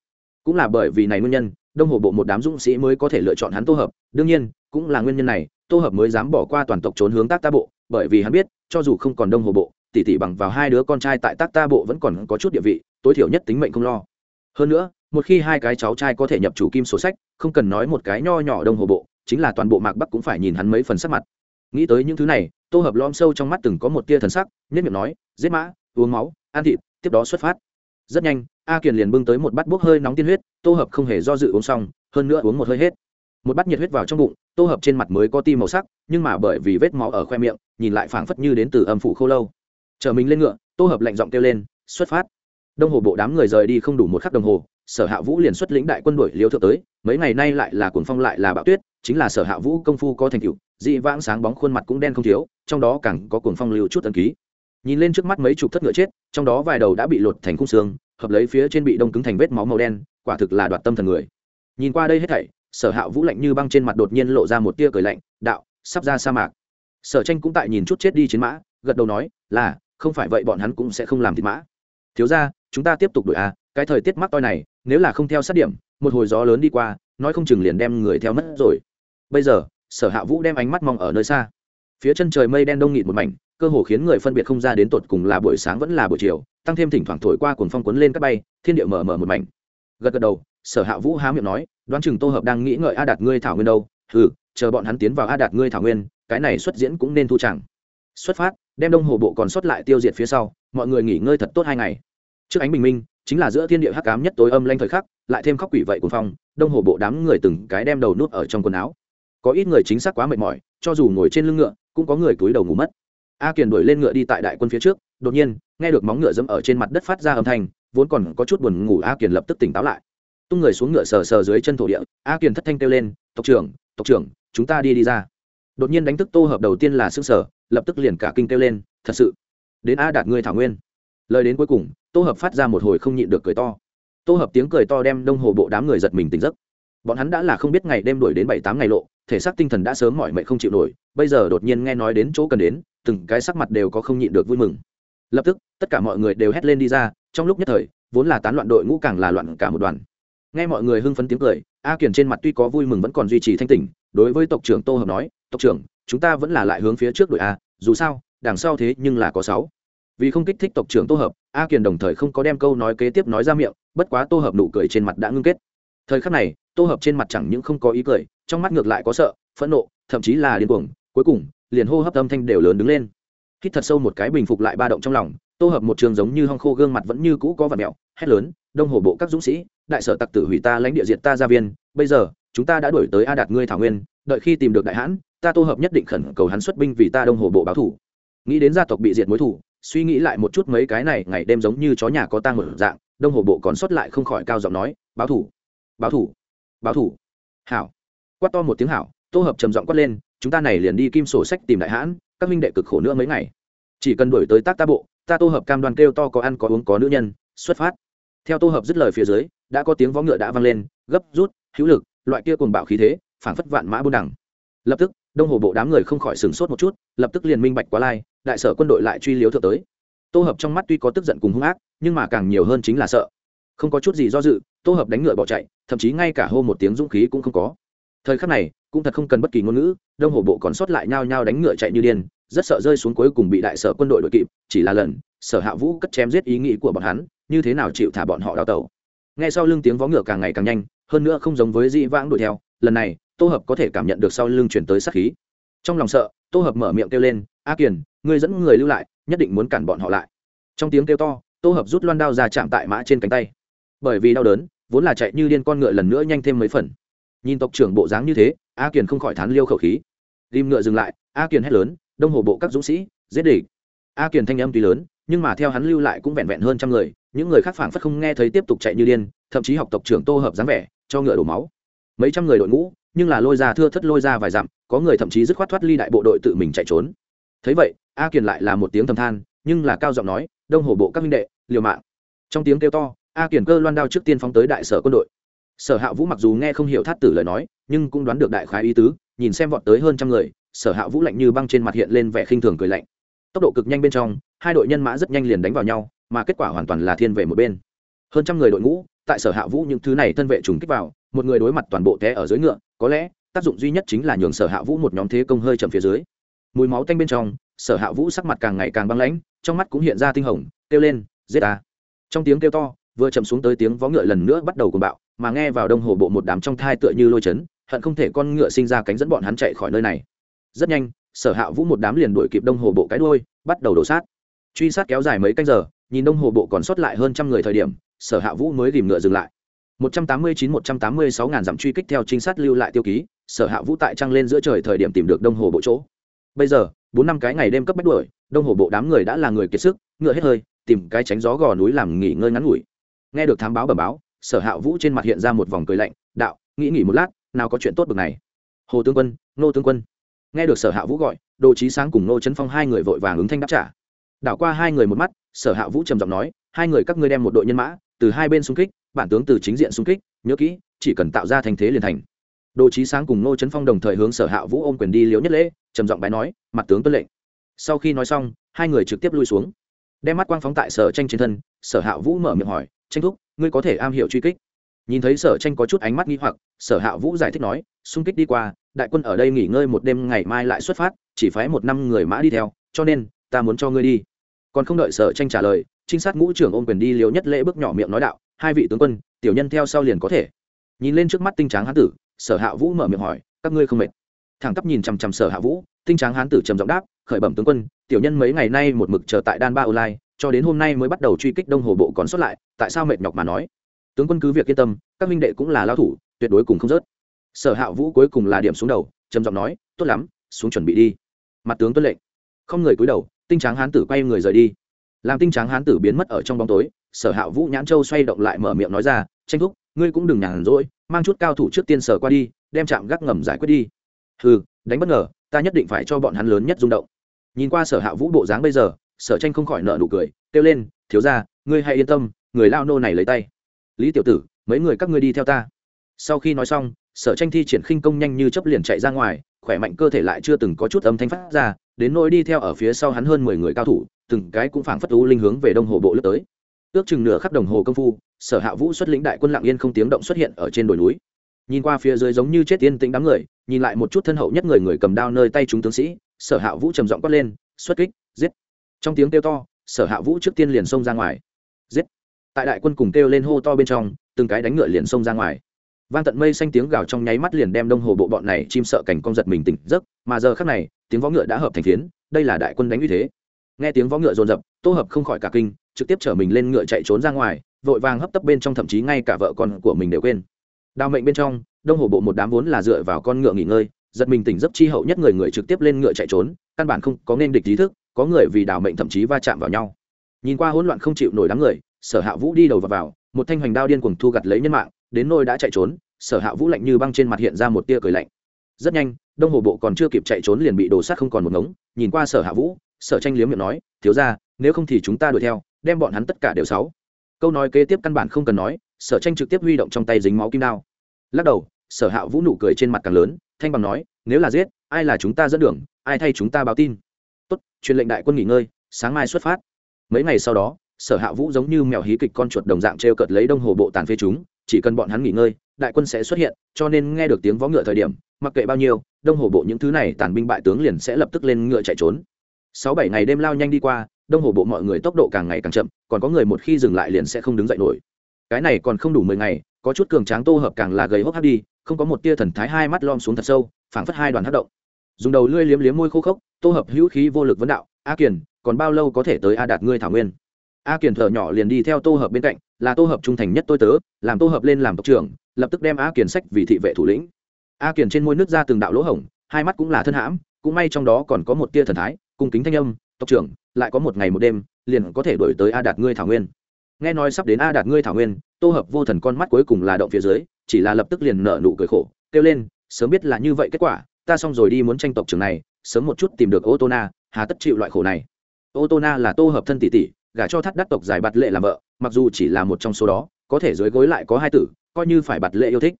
Cũng là bởi vì này nguyên nhân, đông hồ bộ một đám dũng sĩ mới có thể lựa chọn hắn tô hợp. Đương nhiên, cũng là nguyên nhân này, tô hợp mới dám bỏ qua toàn tộc trốn hướng tác ta bộ, bởi vì hắn biết, cho dù không còn đông hồ bộ tỷ tỷ bằng vào hai đứa con trai tại tác ta bộ vẫn còn có chút địa vị, tối thiểu nhất tính mệnh không lo. Hơn nữa, một khi hai cái cháu trai có thể nhập chủ kim sổ sách, không cần nói một cái nho nhỏ đông hồ bộ, chính là toàn bộ mạc bắc cũng phải nhìn hắn mấy phần sắc mặt. Nghĩ tới những thứ này tô hợp lom sâu trong mắt từng có một tia thần sắc nhất miệng nói, giết mã, uống máu, ăn thịt, tiếp đó xuất phát. Rất nhanh, a kiền liền bưng tới một bát bốc hơi nóng tiên huyết, tô hợp không hề do dự uống xong, hơn nữa uống một hơi hết. Một bát nhiệt huyết vào trong bụng, tô hợp trên mặt mới có tim màu sắc, nhưng mà bởi vì vết máu ở khoe miệng, nhìn lại phảng phất như đến từ âm phủ khô lâu. Chờ mình lên ngựa, tô hợp lạnh giọng kêu lên, xuất phát. Đông hồ bộ đám người rời đi không đủ một khắc đồng hồ sở hạ vũ liền xuất lĩnh đại quân đội liêu thượng tới, mấy ngày nay lại là cuồng phong lại là bão tuyết, chính là sở hạ vũ công phu có thành tựu, dị vãng sáng bóng khuôn mặt cũng đen không thiếu, trong đó càng có cuồng phong lưu chút tần ký. Nhìn lên trước mắt mấy chục thất ngựa chết, trong đó vài đầu đã bị lột thành khung xương, hợp lấy phía trên bị đông cứng thành vết máu màu đen, quả thực là đoạt tâm thần người. Nhìn qua đây hết thảy, sở hạ vũ lạnh như băng trên mặt đột nhiên lộ ra một tia cười lạnh, đạo, sắp ra sa mạc. Sở tranh cũng tại nhìn chút chết đi chiến mã, gật đầu nói, là, không phải vậy bọn hắn cũng sẽ không làm thịt mã. Thiếu ra chúng ta tiếp tục đuổi à cái thời tiết mắc toi này nếu là không theo sát điểm, một hồi gió lớn đi qua, nói không chừng liền đem người theo mất rồi. Bây giờ, sở hạ vũ đem ánh mắt mong ở nơi xa. Phía chân trời mây đen đông nghịt một mảnh, cơ hồ khiến người phân biệt không ra đến tột cùng là buổi sáng vẫn là buổi chiều, tăng thêm thỉnh thoảng thổi qua cuồng phong cuốn lên các bay, thiên địa mở mở một mảnh. Gật gật đầu, sở hạ vũ há miệng nói, đoán chừng tô hợp đang nghĩ ngợi a đạt ngươi thảo nguyên đâu. Ừ chờ bọn hắn tiến vào a đạt ngươi thảo nguyên, cái này xuất diễn cũng nên thu chẳng. Xuất phát, đem đông hồ bộ còn sót lại tiêu diệt phía sau, mọi người nghỉ ngơi thật tốt hai ngày. Trước ánh bình minh chính là giữa thiên địa hắc ám nhất tối âm lanh thời khắc, lại thêm khóc quỷ vậy cuồng phong, đông hồ bộ đám người từng cái đem đầu nút ở trong quần áo. Có ít người chính xác quá mệt mỏi, cho dù ngồi trên lưng ngựa, cũng có người túi đầu ngủ mất. A kiền đuổi lên ngựa đi tại đại quân phía trước, đột nhiên, nghe được móng ngựa dẫm ở trên mặt đất phát ra âm thanh, vốn còn có chút buồn ngủ, a kiền lập tức tỉnh táo lại. Tung người xuống ngựa sờ sờ dưới chân thổ địa, a kiền thất thanh kêu lên, tộc trưởng tộc trưởng, chúng ta đi đi ra. Đột nhiên đánh thức tô hợp đầu tiên là xương sở lập tức liền cả kinh kêu lên, thật sự, đến a đạt ngươi thảo nguyên lời đến cuối cùng, tô hợp phát ra một hồi không nhịn được cười to. Tô hợp tiếng cười to đem đông hồ bộ đám người giật mình tỉnh giấc. Bọn hắn đã là không biết ngày đêm đuổi đến bảy tám ngày lộ, thể xác tinh thần đã sớm mỏi mệt không chịu nổi, bây giờ đột nhiên nghe nói đến chỗ cần đến, từng cái sắc mặt đều có không nhịn được vui mừng. Lập tức, tất cả mọi người đều hét lên đi ra, trong lúc nhất thời, vốn là tán loạn đội ngũ càng là loạn cả một đoàn. Nghe mọi người hưng phấn tiếng cười, a kiển trên mặt tuy có vui mừng vẫn còn duy trì thanh tỉnh, đối với tộc trưởng tô hợp nói, tộc trưởng, chúng ta vẫn là lại hướng phía trước đội a, dù sao, đằng sau thế nhưng là có sáu vì không kích thích tộc trưởng tô hợp, a kiền đồng thời không có đem câu nói kế tiếp nói ra miệng, bất quá tô hợp nụ cười trên mặt đã ngưng kết. Thời khắc này, tô hợp trên mặt chẳng những không có ý cười, trong mắt ngược lại có sợ, phẫn nộ, thậm chí là điên cuồng, cuối cùng, liền hô hấp âm thanh đều lớn đứng lên. Hít thật sâu một cái bình phục lại ba động trong lòng, tô hợp một trường giống như hong khô gương mặt vẫn như cũ có vật mẹo, hét lớn, đông hồ bộ các dũng sĩ, đại sở tặc tử hủy ta, lãnh địa diệt ta gia viên, bây giờ, chúng ta đã đổi tới a đạt ngươi thảo nguyên, đợi khi tìm được đại hãn, ta tô hợp nhất định khẩn cầu hắn xuất binh vì ta đông hồ bộ báo thủ. Nghĩ đến gia tộc bị diệt mối thủ suy nghĩ lại một chút mấy cái này, ngày đêm giống như chó nhà có tang một dạng, đông hồ bộ còn xuất lại không khỏi cao giọng nói, báo thủ báo thủ báo thủ. Hảo. Quát to một tiếng hảo, tô hợp trầm giọng quát lên, chúng ta này liền đi kim sổ sách tìm đại hãn, các minh đệ cực khổ nữa mấy ngày. Chỉ cần đổi tới tác ta bộ, ta tô hợp cam đoan kêu to có ăn có uống có nữ nhân, xuất phát. Theo tô hợp dứt lời phía dưới, đã có tiếng vó ngựa đã vang lên, gấp rút, hữu lực, loại kia cùng bạo khí thế, phảng phất vạn mã buôn đẳng lập tức đông hồ bộ đám người không khỏi sửng sốt một chút, lập tức liền minh bạch quá lai, đại sở quân đội lại truy liếu thượng tới. Tô hợp trong mắt tuy có tức giận cùng hung ác, nhưng mà càng nhiều hơn chính là sợ. Không có chút gì do dự, tô hợp đánh ngựa bỏ chạy, thậm chí ngay cả hô một tiếng dũng khí cũng không có. Thời khắc này, cũng thật không cần bất kỳ ngôn ngữ, đông hồ bộ còn sót lại nhao nhao đánh ngựa chạy như điên, rất sợ rơi xuống cuối cùng bị đại sở quân đội đội kịp, chỉ là lần, sở hạ vũ cất chém giết ý nghĩ của bọn hắn, như thế nào chịu thả bọn họ đào tẩu. Ngay sau lưng tiếng vó ngựa càng ngày càng nhanh, hơn nữa không giống với dĩ vãng đuổi theo, lần này tô hợp có thể cảm nhận được sau lưng chuyển tới sát khí. Trong lòng sợ, tô hợp mở miệng kêu lên, a kiền, ngươi dẫn người lưu lại, nhất định muốn cản bọn họ lại. Trong tiếng kêu to, tô hợp rút loan đao ra chạm tại mã trên cánh tay. Bởi vì đau đớn, vốn là chạy như điên con ngựa lần nữa nhanh thêm mấy phần. Nhìn tộc trưởng bộ dáng như thế, a kiền không khỏi thán liêu khẩu khí. Ghim ngựa dừng lại, a kiền hét lớn, đông hồ bộ các dũng sĩ, giết địch. A kiền thanh âm tuy lớn, nhưng mà theo hắn lưu lại cũng vẹn vẹn hơn trăm người, những người khác phảng phất không nghe thấy tiếp tục chạy như điên, thậm chí học tộc trưởng tô hợp dáng vẻ, cho ngựa đổ máu. Mấy trăm người đội ngũ nhưng là lôi ra thưa thất lôi ra vài dặm, có người thậm chí dứt khoát thoát ly đại bộ đội tự mình chạy trốn. Thấy vậy, a kiền lại là một tiếng thầm than, nhưng là cao giọng nói, đông hồ bộ các minh đệ, liều mạng. Trong tiếng kêu to, a kiền cơ loan đao trước tiên phóng tới đại sở quân đội. Sở hạ vũ mặc dù nghe không hiểu thát tử lời nói, nhưng cũng đoán được đại khái ý tứ, nhìn xem vọt tới hơn trăm người, sở hạ vũ lạnh như băng trên mặt hiện lên vẻ khinh thường cười lạnh. Tốc độ cực nhanh bên trong, hai đội nhân mã rất nhanh liền đánh vào nhau, mà kết quả hoàn toàn là thiên về một bên. Hơn trăm người đội ngũ, tại sở hạ vũ những thứ này thân vệ trùng kích vào, một người đối mặt toàn bộ té ở dưới ngựa có lẽ, tác dụng duy nhất chính là nhường sở hạ vũ một nhóm thế công hơi chậm phía dưới. Mùi máu tanh bên trong, sở hạ vũ sắc mặt càng ngày càng băng lãnh, trong mắt cũng hiện ra tinh hồng, kêu lên, giết ta! Trong tiếng kêu to, vừa chậm xuống tới tiếng vó ngựa lần nữa bắt đầu cùng bạo, mà nghe vào đông hồ bộ một đám trong thai tựa như lôi chấn, hận không thể con ngựa sinh ra cánh dẫn bọn hắn chạy khỏi nơi này. Rất nhanh, sở hạ vũ một đám liền đuổi kịp đông hồ bộ cái đuôi, bắt đầu đổ sát. Truy sát kéo dài mấy canh giờ, nhìn đông hồ bộ còn sót lại hơn trăm người thời điểm, sở hạ vũ mới tìm ngựa dừng lại. 189-186 ngàn dặm truy kích theo trinh sát lưu lại tiêu ký, sở hạ vũ tại trăng lên giữa trời thời điểm tìm được đông hồ bộ chỗ. Bây giờ, bốn năm cái ngày đêm cấp bách đuổi, đông hồ bộ đám người đã là người kiệt sức, ngựa hết hơi, tìm cái tránh gió gò núi làm nghỉ ngơi ngắn ngủi. Nghe được thám báo bẩm báo, sở hạ vũ trên mặt hiện ra một vòng cười lạnh, đạo, nghĩ nghỉ một lát, nào có chuyện tốt bực này. Hồ tướng quân, nô tướng quân. Nghe được sở hạ vũ gọi, đồ trí sáng cùng nô chấn phong hai người vội vàng ứng thanh đáp trả. Đảo qua hai người một mắt, sở hạ vũ trầm giọng nói, hai người các ngươi đem một đội nhân mã, từ hai bên xung kích bản tướng từ chính diện xung kích, nhớ kỹ, chỉ cần tạo ra thành thế liền thành. Đồ trí sáng cùng nô trấn phong đồng thời hướng sở hạ vũ ôm quyền đi liễu nhất lễ, trầm giọng bái nói, mặt tướng tuân lệnh. Sau khi nói xong, hai người trực tiếp lui xuống. Đem mắt quang phóng tại sở tranh trên thân, sở hạ vũ mở miệng hỏi, tranh thúc, ngươi có thể am hiểu truy kích? Nhìn thấy sở tranh có chút ánh mắt nghi hoặc, sở hạ vũ giải thích nói, xung kích đi qua, đại quân ở đây nghỉ ngơi một đêm, ngày mai lại xuất phát, chỉ phái một năm người mã đi theo, cho nên, ta muốn cho ngươi đi. Còn không đợi sở tranh trả lời, trinh sát ngũ trưởng ôm quyền đi liều nhất lễ bước nhỏ miệng nói đạo hai vị tướng quân, tiểu nhân theo sau liền có thể. Nhìn lên trước mắt tinh tráng hán tử, sở hạ vũ mở miệng hỏi, các ngươi không mệt? Thẳng tắp nhìn chằm chằm sở hạ vũ, tinh tráng hán tử trầm giọng đáp, khởi bẩm tướng quân, tiểu nhân mấy ngày nay một mực chờ tại đan ba lai cho đến hôm nay mới bắt đầu truy kích đông hồ bộ còn xuất lại, tại sao mệt nhọc mà nói? Tướng quân cứ việc yên tâm, các minh đệ cũng là lao thủ, tuyệt đối cùng không rớt. Sở hạ vũ cuối cùng là điểm xuống đầu, trầm giọng nói, tốt lắm, xuống chuẩn bị đi. Mặt tướng tuân lệnh. Không người cúi đầu, tinh tráng hán tử quay người rời đi làm tinh tráng hán tử biến mất ở trong bóng tối sở hạ vũ nhãn châu xoay động lại mở miệng nói ra tranh thúc ngươi cũng đừng nhàn rỗi mang chút cao thủ trước tiên sở qua đi đem chạm gác ngầm giải quyết đi. Hừ, đánh bất ngờ ta nhất định phải cho bọn hắn lớn nhất rung động. Nhìn qua sở hạ vũ bộ dáng bây giờ sở tranh không khỏi nợ nụ cười kêu lên thiếu ra ngươi hãy yên tâm người lao nô này lấy tay. Lý tiểu tử mấy người các ngươi đi theo ta. Sau khi nói xong sở tranh thi triển khinh công nhanh như chấp liền chạy ra ngoài khỏe mạnh cơ thể lại chưa từng có chút âm thanh phát ra đến nỗi đi theo ở phía sau hắn hơn mười người cao thủ từng cái cũng phảng phất u linh hướng về đông hồ bộ lướt tới. Ước chừng nửa khắp đồng hồ công phu, sở hạ vũ xuất lĩnh đại quân lạng yên không tiếng động xuất hiện ở trên đồi núi. Nhìn qua phía dưới giống như chết tiên tĩnh đám người, nhìn lại một chút thân hậu nhất người người cầm đao nơi tay chúng tướng sĩ, sở hạ vũ trầm giọng quát lên, xuất kích, giết! Trong tiếng kêu to, sở hạ vũ trước tiên liền xông ra ngoài. Giết! Tại đại quân cùng kêu lên hô to bên trong, từng cái đánh ngựa liền xông ra ngoài. Vang tận mây xanh tiếng gào trong nháy mắt liền đem đông hồ bộ bọn này chim sợ cảnh con giật mình tỉnh giấc, mà giờ khác này, tiếng võ ngựa đã hợp thành phiến, đây là đại quân đánh uy thế nghe tiếng võ ngựa rồn rập tô hợp không khỏi cả kinh trực tiếp chở mình lên ngựa chạy trốn ra ngoài vội vàng hấp tấp bên trong thậm chí ngay cả vợ con của mình đều quên. Đào mệnh bên trong đông hồ bộ một đám vốn là dựa vào con ngựa nghỉ ngơi giật mình tỉnh giấc chi hậu nhất người người trực tiếp lên ngựa chạy trốn căn bản không có nên địch trí thức có người vì đào mệnh thậm chí va chạm vào nhau. Nhìn qua hỗn loạn không chịu nổi đám người sở hạ vũ đi đầu vào, vào một thanh hoành đao điên cuồng thu gặt lấy nhân mạng đến nôi đã chạy trốn sở hạ vũ lạnh như băng trên mặt hiện ra một tia cười lạnh. Rất nhanh đông hồ bộ còn chưa kịp chạy trốn liền bị đổ sát không còn một ngống nhìn qua sở hạ vũ sở tranh liếm miệng nói, thiếu ra nếu không thì chúng ta đuổi theo, đem bọn hắn tất cả đều sáu. Câu nói kế tiếp căn bản không cần nói, sở tranh trực tiếp huy động trong tay dính máu kim đao. Lắc đầu, sở hạ vũ nụ cười trên mặt càng lớn, thanh bằng nói, nếu là giết, ai là chúng ta dẫn đường, ai thay chúng ta báo tin? Tốt, truyền lệnh đại quân nghỉ ngơi, sáng mai xuất phát. Mấy ngày sau đó, sở hạ vũ giống như mèo hí kịch con chuột đồng dạng t r e o cợt lấy đông hồ bộ tàn phê chúng, chỉ cần bọn hắn nghỉ ngơi, đại quân sẽ xuất hiện, cho nên nghe được tiếng vó ngựa thời điểm, mặc kệ bao nhiêu, đông hồ bộ những thứ này tàn binh bại tướng liền sẽ lập tức lên ngựa chạy trốn sáu bảy ngày đêm lao nhanh đi qua, đông hồ bộ mọi người tốc độ càng ngày càng chậm, còn có người một khi dừng lại liền sẽ không đứng dậy nổi. Cái này còn không đủ mười ngày, có chút cường tráng tô hợp càng là gầy hốc hác đi, không có một tia thần thái hai mắt lom xuống thật sâu, phảng phất hai đoàn hát động. Dùng đầu lưỡi liếm liếm môi khô khốc, tô hợp hữu khí vô lực vấn đạo, a kiền, còn bao lâu có thể tới a đạt ngươi thảo nguyên? A kiền thở nhỏ liền đi theo tô hợp bên cạnh, là tô hợp trung thành nhất tôi tớ, làm tô hợp lên làm tộc trưởng, lập tức đem a kiền sách vì thị vệ thủ lĩnh. A kiền trên môi nước ra từng đạo lỗ hổng, hai mắt cũng là thân hãm, cũng may trong đó còn có một tia thần thái cung kính thanh âm, tộc trưởng, lại có một ngày một đêm, liền có thể đổi tới a đạt ngươi thảo nguyên. Nghe nói sắp đến a đạt ngươi thảo nguyên, tô hợp vô thần con mắt cuối cùng là động phía dưới, chỉ là lập tức liền nở nụ cười khổ, kêu lên, sớm biết là như vậy kết quả, ta xong rồi đi muốn tranh tộc trưởng này, sớm một chút tìm được ô tô na, hà tất chịu loại khổ này. Ô tô na là tô hợp thân tỷ tỷ, gả cho thắt đắc tộc giải bạt lệ làm vợ, mặc dù chỉ là một trong số đó, có thể dưới gối lại có hai tử, coi như phải bạt lệ yêu thích.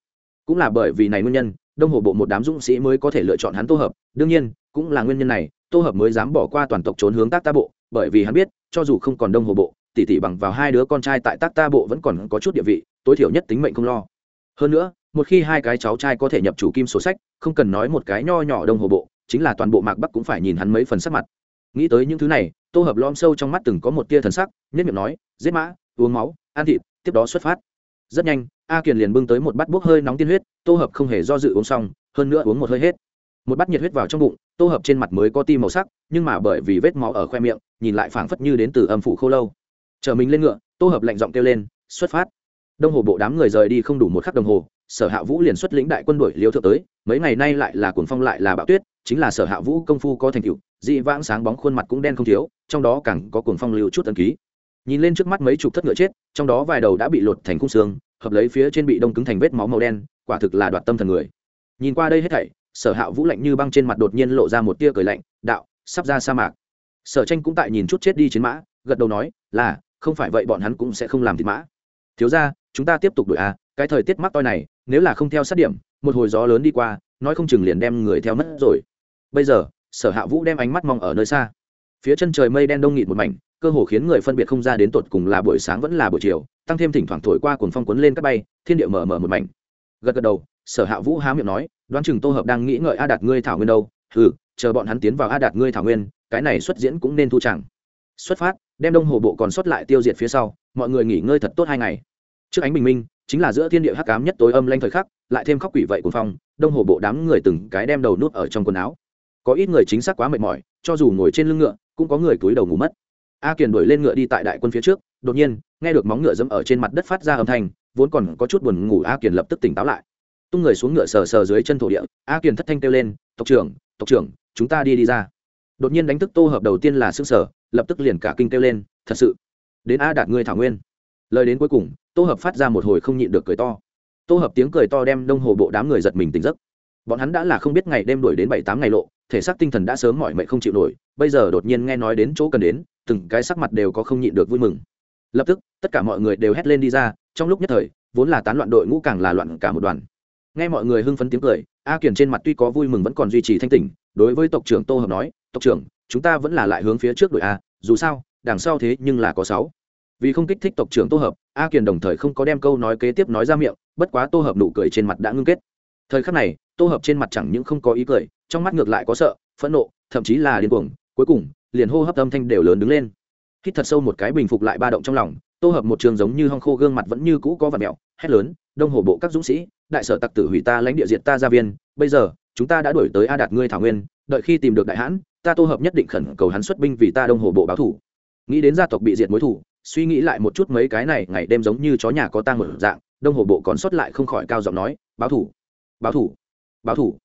Cũng là bởi vì này nguyên nhân, đông hồ bộ một đám dũng sĩ mới có thể lựa chọn hắn tô hợp, đương nhiên, cũng là nguyên nhân này tô hợp mới dám bỏ qua toàn tộc trốn hướng tác ta bộ, bởi vì hắn biết, cho dù không còn đông hồ bộ, tỷ tỷ bằng vào hai đứa con trai tại tác ta bộ vẫn còn có chút địa vị, tối thiểu nhất tính mệnh không lo. Hơn nữa, một khi hai cái cháu trai có thể nhập chủ kim sổ sách, không cần nói một cái nho nhỏ đông hồ bộ, chính là toàn bộ mạc bắc cũng phải nhìn hắn mấy phần sắc mặt. Nghĩ tới những thứ này, tô hợp lom sâu trong mắt từng có một tia thần sắc, nhất miệng nói, giết mã, uống máu, ăn thịt, tiếp đó xuất phát. Rất nhanh, a kiền liền bưng tới một bát bốc hơi nóng tiên huyết, tô hợp không hề do dự uống xong, hơn nữa uống một hơi hết một bát nhiệt huyết vào trong bụng, tô hợp trên mặt mới có tim màu sắc, nhưng mà bởi vì vết máu ở khoe miệng, nhìn lại phảng phất như đến từ âm phủ khô lâu. Chờ mình lên ngựa, tô hợp lạnh giọng kêu lên, xuất phát. Đông hồ bộ đám người rời đi không đủ một khắc đồng hồ, sở hạ vũ liền xuất lĩnh đại quân đuổi liêu thượng tới, mấy ngày nay lại là cuồng phong lại là bão tuyết, chính là sở hạ vũ công phu có thành tựu, dị vãng sáng bóng khuôn mặt cũng đen không thiếu, trong đó càng có cuồng phong lưu chút tân ký. Nhìn lên trước mắt mấy chục thất ngựa chết, trong đó vài đầu đã bị lột thành khung xương, hợp lấy phía trên bị đông cứng thành vết máu màu đen, quả thực là đoạt tâm thần người. Nhìn qua đây hết thảy sở hạ vũ lạnh như băng trên mặt đột nhiên lộ ra một tia cười lạnh, đạo, sắp ra sa mạc. Sở tranh cũng tại nhìn chút chết đi chiến mã, gật đầu nói, là, không phải vậy bọn hắn cũng sẽ không làm thịt mã. Thiếu ra chúng ta tiếp tục đuổi à cái thời tiết mắc toi này, nếu là không theo sát điểm, một hồi gió lớn đi qua, nói không chừng liền đem người theo mất rồi. Bây giờ, sở hạ vũ đem ánh mắt mong ở nơi xa. Phía chân trời mây đen đông nghịt một mảnh, cơ hồ khiến người phân biệt không ra đến tột cùng là buổi sáng vẫn là buổi chiều, tăng thêm thỉnh thoảng thổi qua cuồng phong cuốn lên các bay, thiên địa mở mở một mảnh. Gật gật đầu sở hạ vũ há miệng nói, đoán chừng tô hợp đang nghĩ ngợi a đạt ngươi thảo nguyên đâu. Ừ chờ bọn hắn tiến vào a đạt ngươi thảo nguyên, cái này xuất diễn cũng nên thu chẳng. Xuất phát, đem đông hồ bộ còn xuất lại tiêu diệt phía sau, mọi người nghỉ ngơi thật tốt hai ngày. Trước ánh bình minh, chính là giữa thiên địa hắc ám nhất tối âm lanh thời khắc, lại thêm khóc quỷ vậy của phong, đông hồ bộ đám người từng cái đem đầu nút ở trong quần áo. Có ít người chính xác quá mệt mỏi, cho dù ngồi trên lưng ngựa, cũng có người cúi đầu ngủ mất. A kiền đuổi lên ngựa đi tại đại quân phía trước, đột nhiên, nghe được móng ngựa dẫm ở trên mặt đất phát ra âm thanh, vốn còn có chút buồn ngủ, a kiền lập tức tỉnh táo lại tung người xuống ngựa sờ sờ dưới chân thổ địa, a kiền thất thanh kêu lên, tộc trưởng tộc trưởng, chúng ta đi đi ra. Đột nhiên đánh thức tô hợp đầu tiên là xương sở, lập tức liền cả kinh kêu lên, thật sự, đến a đạt ngươi thảo nguyên. Lời đến cuối cùng, tô hợp phát ra một hồi không nhịn được cười to. Tô hợp tiếng cười to đem đông hồ bộ đám người giật mình tỉnh giấc. Bọn hắn đã là không biết ngày đêm đuổi đến bảy tám ngày lộ, thể xác tinh thần đã sớm mỏi mệt không chịu nổi, bây giờ đột nhiên nghe nói đến chỗ cần đến, từng cái sắc mặt đều có không nhịn được vui mừng. Lập tức, tất cả mọi người đều hét lên đi ra, trong lúc nhất thời, vốn là tán loạn đội ngũ càng là loạn cả một đoàn nghe mọi người hưng phấn tiếng cười, a kiển trên mặt tuy có vui mừng vẫn còn duy trì thanh tỉnh, đối với tộc trưởng tô hợp nói, tộc trưởng, chúng ta vẫn là lại hướng phía trước đội a, dù sao, đằng sau thế nhưng là có sáu. Vì không kích thích tộc trưởng tô hợp, a kiền đồng thời không có đem câu nói kế tiếp nói ra miệng, bất quá tô hợp nụ cười trên mặt đã ngưng kết. Thời khắc này, tô hợp trên mặt chẳng những không có ý cười, trong mắt ngược lại có sợ, phẫn nộ, thậm chí là điên cuồng, cuối cùng, liền hô hấp âm thanh đều lớn đứng lên. Hít thật sâu một cái bình phục lại ba động trong lòng, tô hợp một trường giống như hong khô gương mặt vẫn như cũ có vật mẹo, hét lớn đông hồ bộ các dũng sĩ, đại sở tặc tử hủy ta lãnh địa diệt ta gia viên, bây giờ, chúng ta đã đuổi tới a đạt ngươi thảo nguyên, đợi khi tìm được đại hãn, ta tô hợp nhất định khẩn cầu hắn xuất binh vì ta đông hồ bộ báo thủ. Nghĩ đến gia tộc bị diệt mối thủ, suy nghĩ lại một chút mấy cái này, ngày đêm giống như chó nhà có tang một dạng, đông hồ bộ còn sót lại không khỏi cao giọng nói, báo thủ báo thủ báo thủ.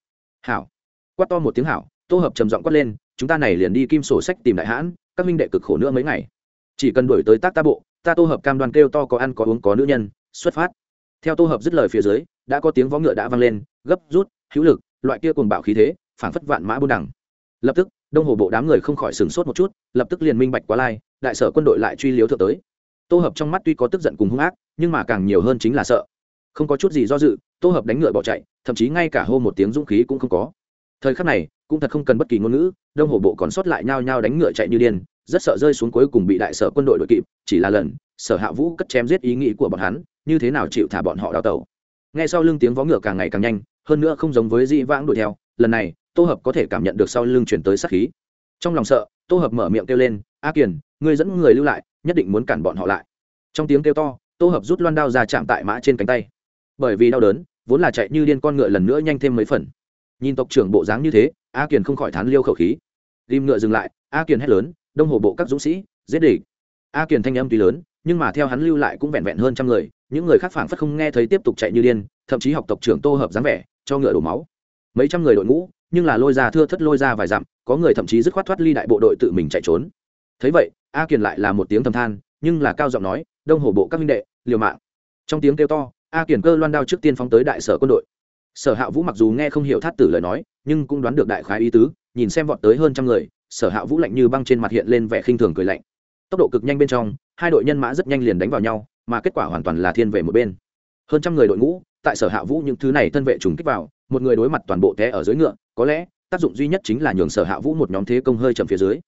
Hảo. Quát to một tiếng hảo, tô hợp trầm giọng quát lên, chúng ta này liền đi kim sổ sách tìm đại hãn, các minh đệ cực khổ nữa mấy ngày. Chỉ cần đổi tới tác ta bộ, ta tô hợp cam đoan kêu to có ăn có uống có nữ nhân, xuất phát theo tô hợp dứt lời phía dưới, đã có tiếng vó ngựa đã vang lên, gấp, rút, hữu lực, loại kia cùng bạo khí thế, phảng phất vạn mã buôn đẳng lập tức, đông hồ bộ đám người không khỏi sửng sốt một chút, lập tức liền minh bạch quá lai, đại sở quân đội lại truy liếu thượng tới. Tô hợp trong mắt tuy có tức giận cùng hung ác, nhưng mà càng nhiều hơn chính là sợ. Không có chút gì do dự, tô hợp đánh ngựa bỏ chạy, thậm chí ngay cả hô một tiếng dũng khí cũng không có. Thời khắc này, cũng thật không cần bất kỳ ngôn ngữ, đông hồ bộ còn sót lại nhao nhao đánh ngựa chạy như điên, rất sợ rơi xuống cuối cùng bị đại sở quân đội đội kịp, chỉ là lần, sở hạ vũ cất chém giết ý nghĩ của bọn hắn như thế nào chịu thả bọn họ đào tẩu. Ngay sau lưng tiếng vó ngựa càng ngày càng nhanh, hơn nữa không giống với dĩ vãng đuổi theo, lần này, tô hợp có thể cảm nhận được sau lưng chuyển tới sát khí. Trong lòng sợ, tô hợp mở miệng kêu lên, a kiền, ngươi dẫn người lưu lại, nhất định muốn cản bọn họ lại. Trong tiếng kêu to, tô hợp rút loan đao ra chạm tại mã trên cánh tay. Bởi vì đau đớn, vốn là chạy như điên con ngựa lần nữa nhanh thêm mấy phần. Nhìn tộc trưởng bộ dáng như thế, a kiền không khỏi thán liêu khẩu khí. Ghim ngựa dừng lại, a kiền hét lớn, đông hồ bộ các dũng sĩ, giết địch. A kiền thanh âm tuy lớn nhưng mà theo hắn lưu lại cũng vẹn vẹn hơn trăm người, những người khác phảng phất không nghe thấy tiếp tục chạy như điên, thậm chí học tộc trưởng tô hợp dáng vẻ, cho ngựa đổ máu. Mấy trăm người đội ngũ, nhưng là lôi ra thưa thất lôi ra vài dặm, có người thậm chí dứt khoát thoát ly đại bộ đội tự mình chạy trốn. Thấy vậy, a kiền lại là một tiếng thầm than, nhưng là cao giọng nói, đông hồ bộ các minh đệ, liều mạng. Trong tiếng kêu to, a kiền cơ loan đao trước tiên phóng tới đại sở quân đội. Sở hạ vũ mặc dù nghe không hiểu thát tử lời nói, nhưng cũng đoán được đại khái ý tứ, nhìn xem vọt tới hơn trăm người, sở hạ vũ lạnh như băng trên mặt hiện lên vẻ khinh thường cười lạnh. Tốc độ cực nhanh bên trong hai đội nhân mã rất nhanh liền đánh vào nhau, mà kết quả hoàn toàn là thiên về một bên. Hơn trăm người đội ngũ, tại sở hạ vũ những thứ này thân vệ trùng kích vào, một người đối mặt toàn bộ té ở dưới ngựa, có lẽ, tác dụng duy nhất chính là nhường sở hạ vũ một nhóm thế công hơi chậm phía dưới.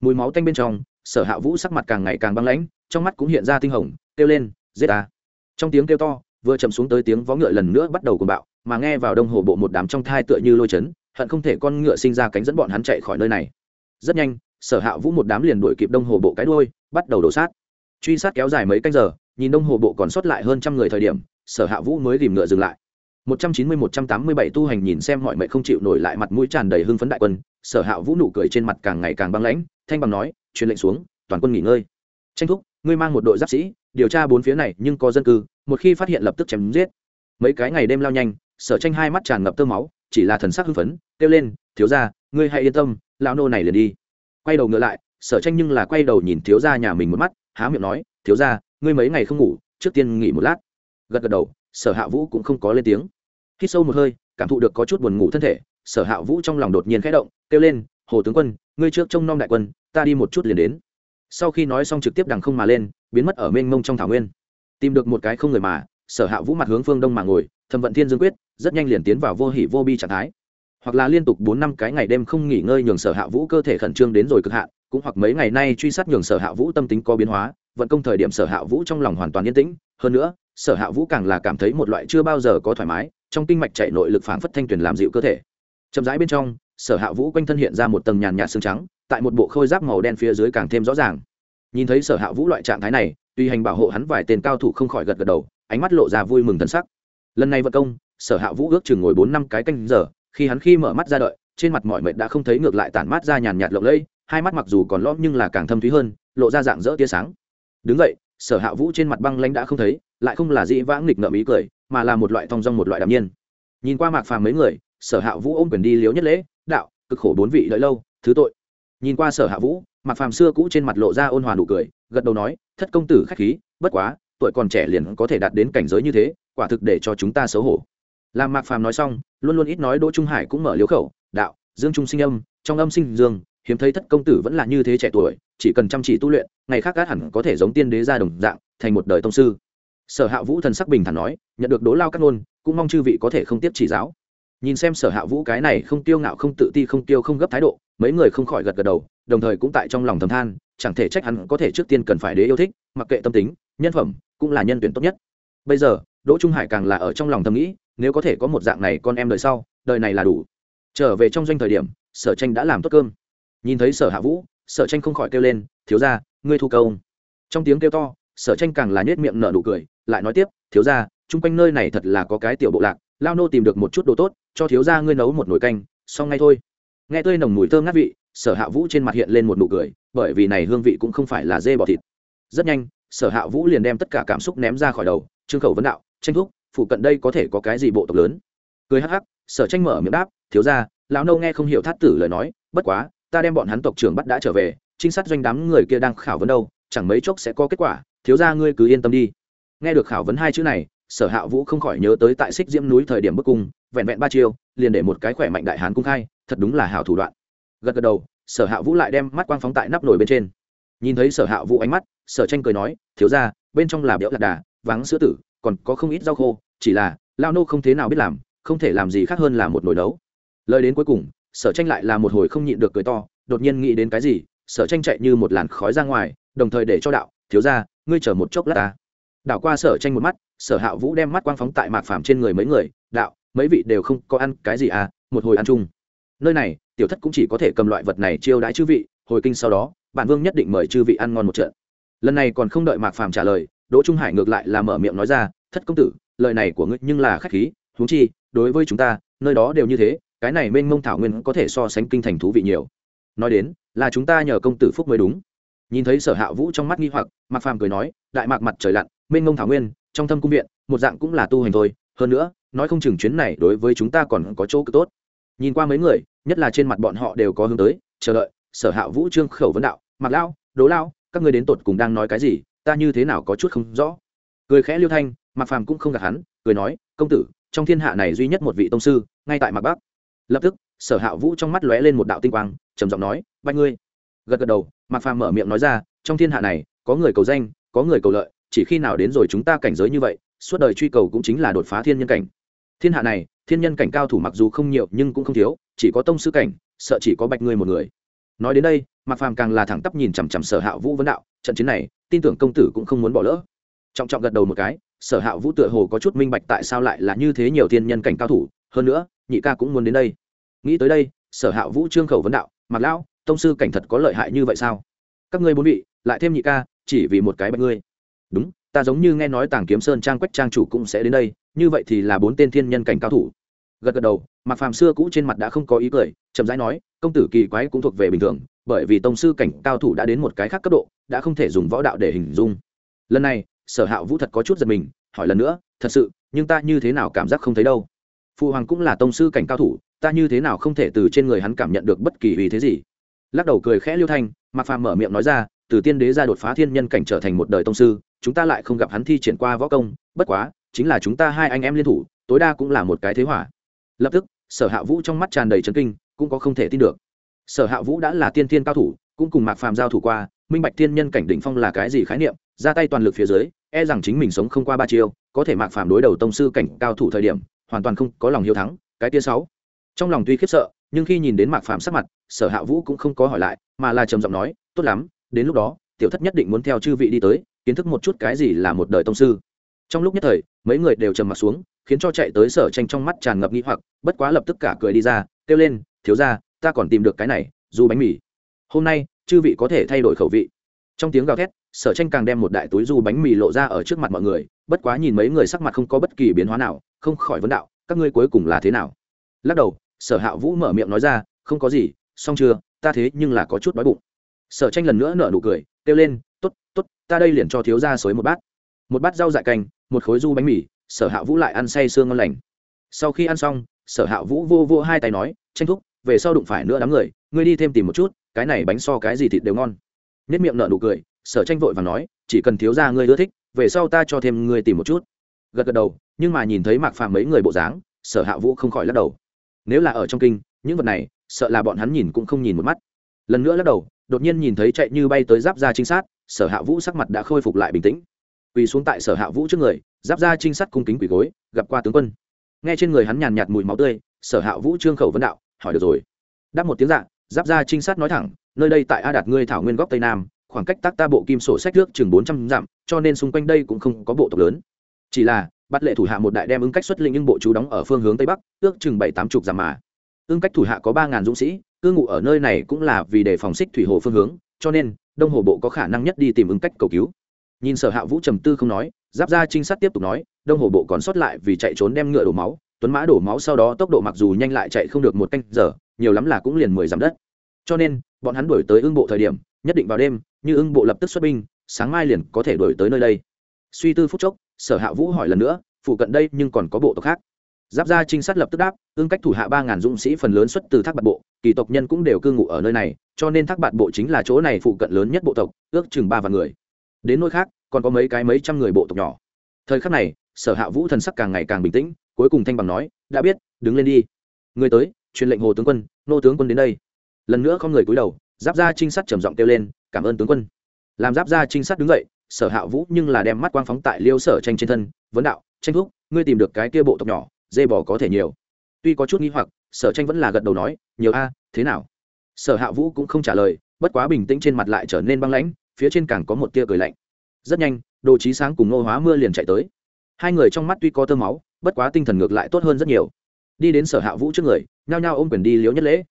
Mùi máu tanh bên trong, sở hạ vũ sắc mặt càng ngày càng băng lãnh, trong mắt cũng hiện ra tinh hồng, kêu lên, giết ta! Trong tiếng kêu to, vừa chậm xuống tới tiếng vó ngựa lần nữa bắt đầu cùng bạo, mà nghe vào đông hồ bộ một đám trong thai tựa như lôi chấn, hận không thể con ngựa sinh ra cánh dẫn bọn hắn chạy khỏi nơi này. Rất nhanh, sở hạ vũ một đám liền đuổi kịp đông hồ bộ cái đôi bắt đầu đổ sát truy sát kéo dài mấy canh giờ, nhìn đông hồ bộ còn sót lại hơn trăm người thời điểm, sở hạ vũ mới tìm ngựa dừng lại. Một trăm chín mươi, một trăm tám mươi bảy tu hành nhìn xem mọi mệnh không chịu nổi lại mặt mũi tràn đầy hưng phấn đại quân, sở hạ vũ nụ cười trên mặt càng ngày càng băng lãnh, thanh bằng nói, truyền lệnh xuống, toàn quân nghỉ ngơi. Tranh thúc, ngươi mang một đội giáp sĩ, điều tra bốn phía này, nhưng có dân cư, một khi phát hiện lập tức chém giết. Mấy cái ngày đêm lao nhanh, sở tranh hai mắt tràn ngập tơ máu, chỉ là thần sắc hưng phấn, kêu lên, thiếu ra ngươi hãy yên tâm lao nô này liền đi. Quay đầu ngựa lại, sở tranh nhưng là quay đầu nhìn thiếu ra nhà mình một mắt há miệng nói, thiếu ra ngươi mấy ngày không ngủ, trước tiên nghỉ một lát. Gật gật đầu, sở hạ vũ cũng không có lên tiếng. Khi sâu một hơi, cảm thụ được có chút buồn ngủ thân thể, sở hạ vũ trong lòng đột nhiên khẽ động, kêu lên, hồ tướng quân, ngươi trước trông nom đại quân, ta đi một chút liền đến. Sau khi nói xong trực tiếp đằng không mà lên, biến mất ở mênh mông trong thảo nguyên. Tìm được một cái không người mà, sở hạ vũ mặt hướng phương đông mà ngồi, thẩm vận thiên dương quyết, rất nhanh liền tiến vào vô hỉ vô bi trạng thái hoặc là liên tục bốn năm cái ngày đêm không nghỉ ngơi nhường sở hạ vũ cơ thể khẩn trương đến rồi cực hạn, cũng hoặc mấy ngày nay truy sát nhường sở hạ vũ tâm tính có biến hóa, vận công thời điểm sở hạ vũ trong lòng hoàn toàn yên tĩnh. Hơn nữa, sở hạ vũ càng là cảm thấy một loại chưa bao giờ có thoải mái, trong kinh mạch chạy nội lực phảng phất thanh tuyền làm dịu cơ thể. Chậm rãi bên trong, sở hạ vũ quanh thân hiện ra một tầng nhàn nhạt xương trắng, tại một bộ khôi giáp màu đen phía dưới càng thêm rõ ràng. Nhìn thấy sở hạ vũ loại trạng thái này, tuy hành bảo hộ hắn vài tên cao thủ không khỏi gật gật đầu, ánh mắt lộ ra vui mừng thân sắc. Lần này vận công, sở hạ vũ ước chừng ngồi bốn năm cái canh giờ khi hắn khi mở mắt ra đợi, trên mặt mọi mệt đã không thấy ngược lại tản mát ra nhàn nhạt lộng lẫy, hai mắt mặc dù còn lõm nhưng là càng thâm thúy hơn, lộ ra dạng dỡ tia sáng. Đứng vậy sở hạ vũ trên mặt băng lãnh đã không thấy, lại không là dĩ vãng nghịch ngợm ý cười, mà là một loại thong dong một loại đạm nhiên. Nhìn qua mạc phàm mấy người, sở hạ vũ ôm quyền đi liếu nhất lễ, đạo, cực khổ bốn vị đợi lâu, thứ tội. Nhìn qua sở hạ vũ, mạc phàm xưa cũ trên mặt lộ ra ôn hòa nụ cười, gật đầu nói, thất công tử khách khí, bất quá, tuổi còn trẻ liền có thể đạt đến cảnh giới như thế, quả thực để cho chúng ta xấu hổ làm mạc phàm nói xong, luôn luôn ít nói đỗ trung hải cũng mở liếu khẩu, đạo, dương trung sinh âm, trong âm sinh dương, hiếm thấy thất công tử vẫn là như thế trẻ tuổi, chỉ cần chăm chỉ tu luyện, ngày khác gác hẳn có thể giống tiên đế ra đồng dạng, thành một đời tông sư. Sở hạ vũ thần sắc bình thản nói, nhận được đố lao các ngôn, cũng mong chư vị có thể không tiếp chỉ giáo. Nhìn xem sở hạ vũ cái này không tiêu ngạo, không tự ti, không tiêu không gấp thái độ, mấy người không khỏi gật gật đầu, đồng thời cũng tại trong lòng thầm than, chẳng thể trách hắn có thể trước tiên cần phải đế yêu thích, mặc kệ tâm tính, nhân phẩm, cũng là nhân tuyển tốt nhất. Bây giờ, đỗ trung hải càng là ở trong lòng thầm nghĩ nếu có thể có một dạng này con em đời sau, đời này là đủ. Trở về trong doanh thời điểm, sở tranh đã làm tốt cơm. Nhìn thấy sở hạ vũ, sở tranh không khỏi kêu lên, thiếu ra ngươi thu công. Trong tiếng kêu to, sở tranh càng là nhét miệng nở nụ cười, lại nói tiếp, thiếu ra chung quanh nơi này thật là có cái tiểu bộ lạc, lao nô tìm được một chút đồ tốt, cho thiếu ra ngươi nấu một nồi canh, xong ngay thôi. Nghe tươi nồng mùi thơm ngát vị, sở hạ vũ trên mặt hiện lên một nụ cười, bởi vì này hương vị cũng không phải là dê bò thịt. Rất nhanh, sở hạ vũ liền đem tất cả cảm xúc ném ra khỏi đầu, trương khẩu vấn đạo, tranh thúc phụ cận đây có thể có cái gì bộ tộc lớn? Cười hắc hắc, sở tranh mở miệng đáp, thiếu ra lão nâu nghe không hiểu thát tử lời nói, bất quá, ta đem bọn hắn tộc trưởng bắt đã trở về, trinh sát doanh đám người kia đang khảo vấn đâu, chẳng mấy chốc sẽ có kết quả, thiếu ra ngươi cứ yên tâm đi. Nghe được khảo vấn hai chữ này, sở hạ vũ không khỏi nhớ tới tại xích diễm núi thời điểm bức cung, vẹn vẹn ba chiêu, liền để một cái khỏe mạnh đại hán cung khai, thật đúng là hảo thủ đoạn. Gật gật đầu, sở hạ vũ lại đem mắt quang phóng tại nắp nồi bên trên. Nhìn thấy sở hạ vũ ánh mắt, sở tranh cười nói, thiếu ra bên trong là béo lạc đà, vắng sữa tử còn có không ít rau khô, chỉ là, lao nô không thế nào biết làm, không thể làm gì khác hơn là một nồi nấu. Lời đến cuối cùng, sở tranh lại là một hồi không nhịn được cười to, đột nhiên nghĩ đến cái gì, sở tranh chạy như một làn khói ra ngoài, đồng thời để cho đạo, thiếu ra ngươi chờ một chốc lát ta. Đảo qua sở tranh một mắt, sở hạ vũ đem mắt quang phóng tại mạc phàm trên người mấy người, đạo, mấy vị đều không có ăn cái gì à một hồi ăn chung. Nơi này, tiểu thất cũng chỉ có thể cầm loại vật này chiêu đãi chư vị, hồi kinh sau đó, bản vương nhất định mời chư vị ăn ngon một trận. Lần này còn không đợi mạc phàm trả lời đỗ trung hải ngược lại là mở miệng nói ra, thất công tử, lời này của ngươi nhưng là khách khí, huống chi, đối với chúng ta, nơi đó đều như thế, cái này mênh mông thảo nguyên có thể so sánh kinh thành thú vị nhiều. Nói đến, là chúng ta nhờ công tử phúc mới đúng. Nhìn thấy sở hạ vũ trong mắt nghi hoặc, mạc phàm cười nói, đại mạc mặt trời lặn, mênh mông thảo nguyên, trong thâm cung viện, một dạng cũng là tu hành thôi. Hơn nữa, nói không chừng chuyến này đối với chúng ta còn có chỗ cực tốt. Nhìn qua mấy người, nhất là trên mặt bọn họ đều có hướng tới, chờ đợi, sở hạ vũ trương khẩu vấn đạo mặc lao đố lao các ngươi đến tột cùng đang nói cái gì? Ta như thế nào có chút không rõ. Cười khẽ liêu thanh, mạc phàm cũng không gạt hắn, cười nói, công tử, trong thiên hạ này duy nhất một vị tông sư, ngay tại mạc bắc. Lập tức, sở hạ vũ trong mắt lóe lên một đạo tinh quang, trầm giọng nói, bạch ngươi. Gật gật đầu, mạc phàm mở miệng nói ra, trong thiên hạ này, có người cầu danh, có người cầu lợi, chỉ khi nào đến rồi chúng ta cảnh giới như vậy, suốt đời truy cầu cũng chính là đột phá thiên nhân cảnh. Thiên hạ này, thiên nhân cảnh cao thủ mặc dù không nhiều nhưng cũng không thiếu, chỉ có tông sư cảnh, sợ chỉ có bạch ngươi một người nói đến đây, mạc phàm càng là thẳng tắp nhìn chằm chằm sở hạ vũ vấn đạo, trận chiến này, tin tưởng công tử cũng không muốn bỏ lỡ. Trọng trọng gật đầu một cái, sở hạ vũ tựa hồ có chút minh bạch tại sao lại là như thế nhiều thiên nhân cảnh cao thủ, hơn nữa, nhị ca cũng muốn đến đây. Nghĩ tới đây, sở hạ vũ trương khẩu vấn đạo, mạc lão, tông sư cảnh thật có lợi hại như vậy sao? Các ngươi bốn vị, lại thêm nhị ca, chỉ vì một cái bạch ngươi. Đúng, ta giống như nghe nói tàng kiếm sơn trang quách trang chủ cũng sẽ đến đây, như vậy thì là bốn tên thiên nhân cảnh cao thủ. Gật gật đầu, mạc phàm xưa cũ trên mặt đã không có ý cười, chậm rãi nói công tử kỳ quái cũng thuộc về bình thường, bởi vì tông sư cảnh cao thủ đã đến một cái khác cấp độ, đã không thể dùng võ đạo để hình dung. Lần này, sở hạ vũ thật có chút giật mình, hỏi lần nữa, thật sự, nhưng ta như thế nào cảm giác không thấy đâu? Phụ hoàng cũng là tông sư cảnh cao thủ, ta như thế nào không thể từ trên người hắn cảm nhận được bất kỳ ý thế gì? Lắc đầu cười khẽ liêu thanh mặc phàm mở miệng nói ra, từ tiên đế ra đột phá thiên nhân cảnh trở thành một đời tông sư, chúng ta lại không gặp hắn thi triển qua võ công, bất quá, chính là chúng ta hai anh em liên thủ, tối đa cũng là một cái thế hỏa. Lập tức, sở hạ vũ trong mắt tràn đầy trấn kinh cũng có không thể tin được. Sở hạ vũ đã là tiên thiên cao thủ, cũng cùng mạc phàm giao thủ qua, minh bạch thiên nhân cảnh đỉnh phong là cái gì khái niệm, ra tay toàn lực phía dưới e rằng chính mình sống không qua ba chiêu, có thể mạc phàm đối đầu tông sư cảnh cao thủ thời điểm, hoàn toàn không có lòng hiếu thắng, cái tia sáu. Trong lòng tuy khiếp sợ, nhưng khi nhìn đến mạc phàm sắc mặt, sở hạ vũ cũng không có hỏi lại, mà là trầm giọng nói, tốt lắm, đến lúc đó, tiểu thất nhất định muốn theo chư vị đi tới, kiến thức một chút cái gì là một đời tông sư. Trong lúc nhất thời, mấy người đều trầm mặt xuống, khiến cho chạy tới sở tranh trong mắt tràn ngập nghĩ hoặc, bất quá lập tức cả cười đi ra, kêu lên thiếu ra, ta còn tìm được cái này, dù bánh mì. Hôm nay, chư vị có thể thay đổi khẩu vị. Trong tiếng gào thét, sở tranh càng đem một đại túi du bánh mì lộ ra ở trước mặt mọi người, bất quá nhìn mấy người sắc mặt không có bất kỳ biến hóa nào, không khỏi vấn đạo, các ngươi cuối cùng là thế nào? Lắc đầu, sở hạ vũ mở miệng nói ra, không có gì, xong chưa, ta thế nhưng là có chút đói bụng. Sở tranh lần nữa nở nụ cười, kêu lên t ố t t ố t ta đây liền cho thiếu ra xới một bát. Một bát rau dại canh, một khối du bánh mì, sở hạ vũ lại ăn say sương ngon lành. Sau khi ăn xong, sở hạ vũ vô vô hai tay nói, tranh thúc về sau đụng phải nữa đám người, ngươi đi thêm tìm một chút, cái này bánh so cái gì thịt đều ngon. Nhất miệng nở nụ cười, sở tranh vội và nói, chỉ cần thiếu ra ngươi ưa thích, về sau ta cho thêm ngươi tìm một chút. Gật gật đầu, nhưng mà nhìn thấy mạc phàm mấy người bộ dáng, sở hạ vũ không khỏi lắc đầu. Nếu là ở trong kinh, những vật này, sợ là bọn hắn nhìn cũng không nhìn một mắt. Lần nữa lắc đầu, đột nhiên nhìn thấy chạy như bay tới giáp ra trinh sát, sở hạ vũ sắc mặt đã khôi phục lại bình tĩnh. Quỳ xuống tại sở hạ vũ trước người, giáp ra trinh sát cung kính quỳ gối, gặp qua tướng quân. Nghe trên người hắn nhàn nhạt mùi máu tươi, sở hạ vũ trương khẩu vấn đạo hỏi được rồi. Đáp một tiếng dạ giáp ra trinh sát nói thẳng, nơi đây tại a đạt ngươi thảo nguyên góc tây nam, khoảng cách tác ta bộ kim sổ sách nước chừng bốn trăm dặm, cho nên xung quanh đây cũng không có bộ tộc lớn. Chỉ là, bắt lệ thủ hạ một đại đem ứng cách xuất linh nhưng bộ chú đóng ở phương hướng tây bắc, ước chừng bảy tám chục dặm mà. Ứng cách thủ hạ có ba ngàn dũng sĩ, cư ngụ ở nơi này cũng là vì để phòng xích thủy hồ phương hướng, cho nên, đông hồ bộ có khả năng nhất đi tìm ứng cách cầu cứu. Nhìn sở hạ vũ trầm tư không nói, giáp ra trinh sát tiếp tục nói, đông hồ bộ còn sót lại vì chạy trốn đem ngựa đổ máu tuấn mã đổ máu sau đó tốc độ mặc dù nhanh lại chạy không được một canh giờ, nhiều lắm là cũng liền mười dặm đất. Cho nên, bọn hắn đuổi tới ưng bộ thời điểm, nhất định vào đêm, như ưng bộ lập tức xuất binh, sáng mai liền có thể đuổi tới nơi đây. Suy tư phút chốc, sở hạ vũ hỏi lần nữa, phụ cận đây nhưng còn có bộ tộc khác? Giáp gia trinh sát lập tức đáp ương cách thủ hạ ba ngàn dũng sĩ phần lớn xuất từ thác bạt bộ, kỳ tộc nhân cũng đều cư ngụ ở nơi này, cho nên thác bạt bộ chính là chỗ này phụ cận lớn nhất bộ tộc, ước chừng ba vạn người. Đến nơi khác, còn có mấy cái mấy trăm người bộ tộc nhỏ. Thời khắc này, sở hạ vũ thần sắc càng ngày càng bình tĩnh cuối cùng thanh bằng nói, đã biết, đứng lên đi. Người tới, truyền lệnh hồ tướng quân, nô tướng quân đến đây. Lần nữa không người cúi đầu, giáp gia trinh sát trầm giọng kêu lên, cảm ơn tướng quân. Làm giáp gia trinh sát đứng dậy, sở hạ vũ nhưng là đem mắt quang phóng tại liêu sở tranh trên thân, vấn đạo, tranh thúc, ngươi tìm được cái kia bộ tộc nhỏ, dê bò có thể nhiều. Tuy có chút nghi hoặc, sở tranh vẫn là gật đầu nói, nhiều a, thế nào? Sở hạ vũ cũng không trả lời, bất quá bình tĩnh trên mặt lại trở nên băng lãnh, phía trên càng có một tia cười lạnh. Rất nhanh, đồ trí sáng cùng nô hóa mưa liền chạy tới. Hai người trong mắt tuy có tơ máu bất quá tinh thần ngược lại tốt hơn rất nhiều. Đi đến sở hạ vũ trước người, nhao nhao ôm quyền đi liếu nhất lễ.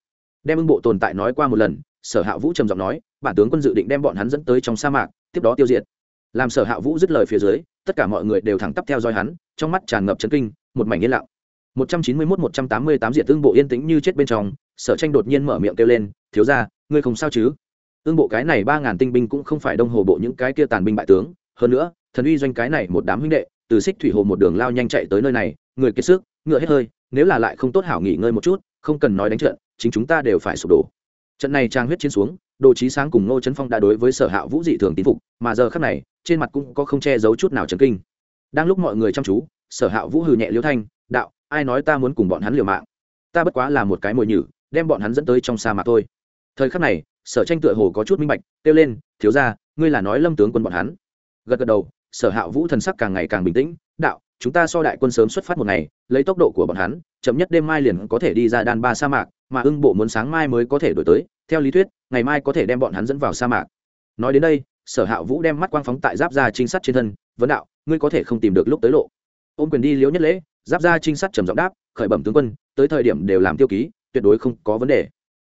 Đem ưng bộ tồn tại nói qua một lần, sở hạ vũ trầm giọng nói, bản tướng quân dự định đem bọn hắn dẫn tới trong sa mạc, tiếp đó tiêu diệt. Làm sở hạ vũ dứt lời phía dưới, tất cả mọi người đều thẳng tắp theo dõi hắn, trong mắt tràn ngập chấn kinh, một mảnh yên lặng. 191-188 diệt tương bộ yên tĩnh như chết bên trong, sở tranh đột nhiên mở miệng kêu lên, thiếu ra ngươi không sao chứ? Tương bộ cái này ba ngàn tinh binh cũng không phải đông hồ bộ những cái kia tàn binh bại tướng, hơn nữa thần uy doanh cái này một đám huynh đệ, từ xích thủy hồ một đường lao nhanh chạy tới nơi này, người kiệt sức, ngựa hết hơi, nếu là lại không tốt hảo nghỉ ngơi một chút, không cần nói đánh trận, chính chúng ta đều phải sụp đổ. Trận này trang huyết chiến xuống, đồ trí sáng cùng ngô trấn phong đã đối với sở hạ vũ dị thường tín phục, mà giờ khác này, trên mặt cũng có không che giấu chút nào trần kinh. Đang lúc mọi người chăm chú, sở hạ vũ hừ nhẹ liêu thanh, đạo, ai nói ta muốn cùng bọn hắn liều mạng? Ta bất quá là một cái mồi nhử, đem bọn hắn dẫn tới trong sa mạc thôi. Thời khắc này, sở tranh tựa hồ có chút minh bạch, kêu lên, thiếu ra ngươi là nói lâm tướng quân bọn hắn? Gật gật đầu sở hạ vũ thần sắc càng ngày càng bình tĩnh, đạo, chúng ta so đại quân sớm xuất phát một ngày, lấy tốc độ của bọn hắn, chậm nhất đêm mai liền có thể đi ra đan ba sa mạc, mà ưng bộ muốn sáng mai mới có thể đổi tới, theo lý thuyết, ngày mai có thể đem bọn hắn dẫn vào sa mạc. Nói đến đây, sở hạ vũ đem mắt quang phóng tại giáp ra trinh sát trên thân, vấn đạo, ngươi có thể không tìm được lúc tới lộ. Ôm quyền đi liễu nhất lễ, giáp ra trinh sát trầm giọng đáp, khởi bẩm tướng quân, tới thời điểm đều làm tiêu ký, tuyệt đối không có vấn đề.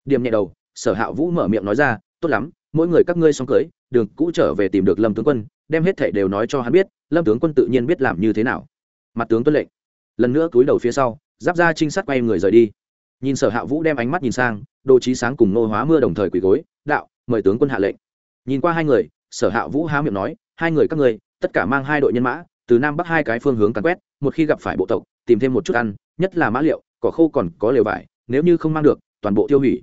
Điểm nhẹ đầu, sở hạ vũ mở miệng nói ra, tốt lắm, mỗi người các ngươi xong cưới đường cũ trở về tìm được lâm tướng quân, đem hết thảy đều nói cho hắn biết, lâm tướng quân tự nhiên biết làm như thế nào. Mặt tướng tuân lệnh. Lần nữa cúi đầu phía sau, giáp ra trinh sát quay người rời đi. Nhìn sở hạ vũ đem ánh mắt nhìn sang đồ trí sáng cùng nô hóa mưa đồng thời quỳ gối, đạo, mời tướng quân hạ lệnh. Nhìn qua hai người, sở hạ vũ há miệng nói, hai người các ngươi, tất cả mang hai đội nhân mã, từ nam bắc hai cái phương hướng càn quét, một khi gặp phải bộ tộc, tìm thêm một chút ăn, nhất là mã liệu, cỏ khô còn có lều vải, nếu như không mang được, toàn bộ tiêu hủy.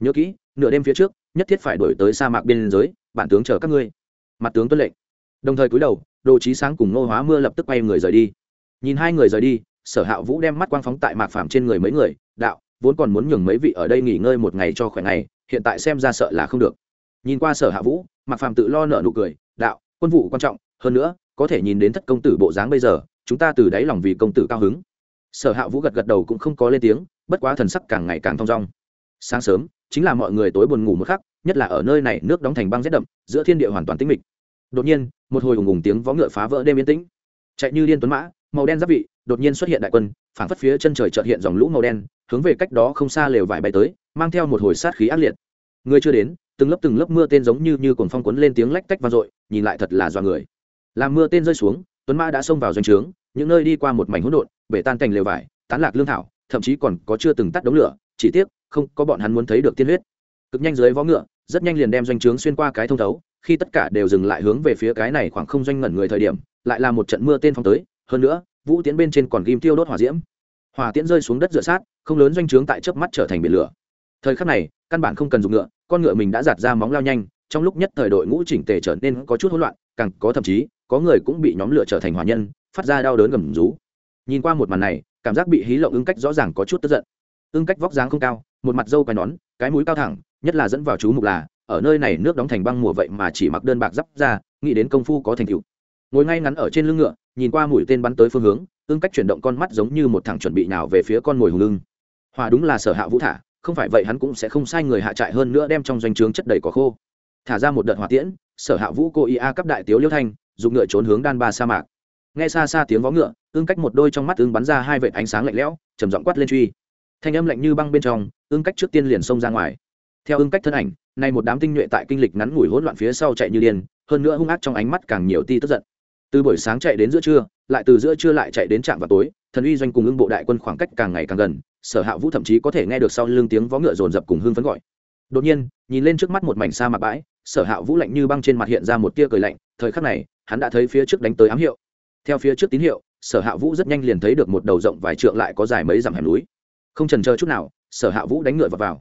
Nhớ kỹ, nửa đêm phía trước, nhất thiết phải đổi tới sa mạc biên giới bản tướng chờ các ngươi. Mặt tướng tuân lệnh. Đồng thời cúi đầu, đồ trí sáng cùng nô hóa mưa lập tức quay người rời đi. Nhìn hai người rời đi, sở hạ vũ đem mắt quang phóng tại mạc phàm trên người mấy người, đạo, vốn còn muốn nhường mấy vị ở đây nghỉ ngơi một ngày cho khỏe ngày, hiện tại xem ra sợ là không được. Nhìn qua sở hạ vũ, mạc phàm tự lo nợ nụ cười, đạo, quân vụ quan trọng, hơn nữa, có thể nhìn đến thất công tử bộ dáng bây giờ, chúng ta từ đáy lòng vì công tử cao hứng. Sở hạ vũ gật gật đầu cũng không có lên tiếng, bất quá thần sắc càng ngày càng thong dong. Sáng sớm, chính là mọi người tối buồn ngủ một khắc nhất là ở nơi này nước đóng thành băng rét đậm, giữa thiên địa hoàn toàn tĩnh mịch. Đột nhiên, một hồi ùng ùng tiếng vó ngựa phá vỡ đêm yên tĩnh. Chạy như điên tuấn mã, màu đen giáp vị, đột nhiên xuất hiện đại quân phảng phất phía chân trời chợt hiện dòng lũ màu đen, hướng về cách đó không xa lều vải bay tới, mang theo một hồi sát khí ác liệt. Người chưa đến, từng lớp từng lớp mưa tên giống như như cuồng phong cuốn lên tiếng lách tách vang dội, nhìn lại thật là do người. Làm mưa tên rơi xuống, tuấn mã đã xông vào doanh trướng, những nơi đi qua một mảnh hỗn độn, bể tan cành lều vải, tán lạc lương thảo, thậm chí còn có chưa từng tắt đống lửa, chỉ tiếc, không có bọn hắn muốn thấy được tiên huyết. Cực nhanh dưới vó ngựa rất nhanh liền đem doanh trướng xuyên qua cái thông thấu, khi tất cả đều dừng lại hướng về phía cái này khoảng không doanh ngẩn người thời điểm, lại là một trận mưa tên phong tới, hơn nữa, vũ tiễn bên trên còn ghim tiêu đốt hỏa diễm. Hỏa tiễn rơi xuống đất dựa sát, không lớn doanh trướng tại chớp mắt trở thành biển lửa. Thời khắc này, căn bản không cần dùng ngựa, con ngựa mình đã giạt ra móng lao nhanh, trong lúc nhất thời đội ngũ chỉnh tề trở nên có chút hỗn loạn, càng có thậm chí, có người cũng bị nhóm lửa trở thành hỏa nhân, phát ra đau đớn gầm rú. Nhìn qua một màn này, cảm giác bị hí lộng ứng cách rõ ràng có chút tức giận. Ưng cách vóc dáng không cao, một mặt dâu quai nón, cái mũi cao thẳng nhất là dẫn vào chú mục là, ở nơi này nước đóng thành băng mùa vậy mà chỉ mặc đơn bạc giáp ra, nghĩ đến công phu có thành tựu. Ngồi ngay ngắn ở trên lưng ngựa, nhìn qua mũi tên bắn tới phương hướng, tương cách chuyển động con mắt giống như một thằng chuẩn bị nào về phía con mồi hùng lưng. Hòa đúng là sở hạ vũ thả, không phải vậy hắn cũng sẽ không sai người hạ trại hơn nữa đem trong doanh trướng chất đầy cỏ khô. Thả ra một đợt hỏa tiễn, sở hạ vũ cô ia cấp đại tiếu liêu thanh, dùng ngựa trốn hướng đan ba sa mạc. Nghe xa xa tiếng vó ngựa ương cách một đôi trong mắt tương bắn ra hai vệt ánh sáng lạnh lẽo, trầm giọng quát lên truy. Thanh âm lạnh như băng bên trong ương cách trước tiên liền xông ra ngoài theo ưng cách thân ảnh nay một đám tinh nhuệ tại kinh lịch ngắn ngủi hỗn loạn phía sau chạy như điên hơn nữa hung ác trong ánh mắt càng nhiều ti tức giận. Từ buổi sáng chạy đến giữa trưa lại từ giữa trưa lại chạy đến trạm vào tối thần uy doanh cùng ưng bộ đại quân khoảng cách càng ngày càng gần sở hạ vũ thậm chí có thể nghe được sau lưng tiếng vó ngựa rồn rập cùng hương phấn gọi. Đột nhiên nhìn lên trước mắt một mảnh xa mặt bãi sở hạ vũ lạnh như băng trên mặt hiện ra một tia cười lạnh thời khắc này hắn đã thấy phía trước đánh tới ám hiệu. Theo phía trước tín hiệu sở hạ vũ rất nhanh liền thấy được một đầu rộng vài trượng lại có dài mấy dặm hẻm núi. Không trần chờ chút nào sở hạ vũ đánh ngựa vào, vào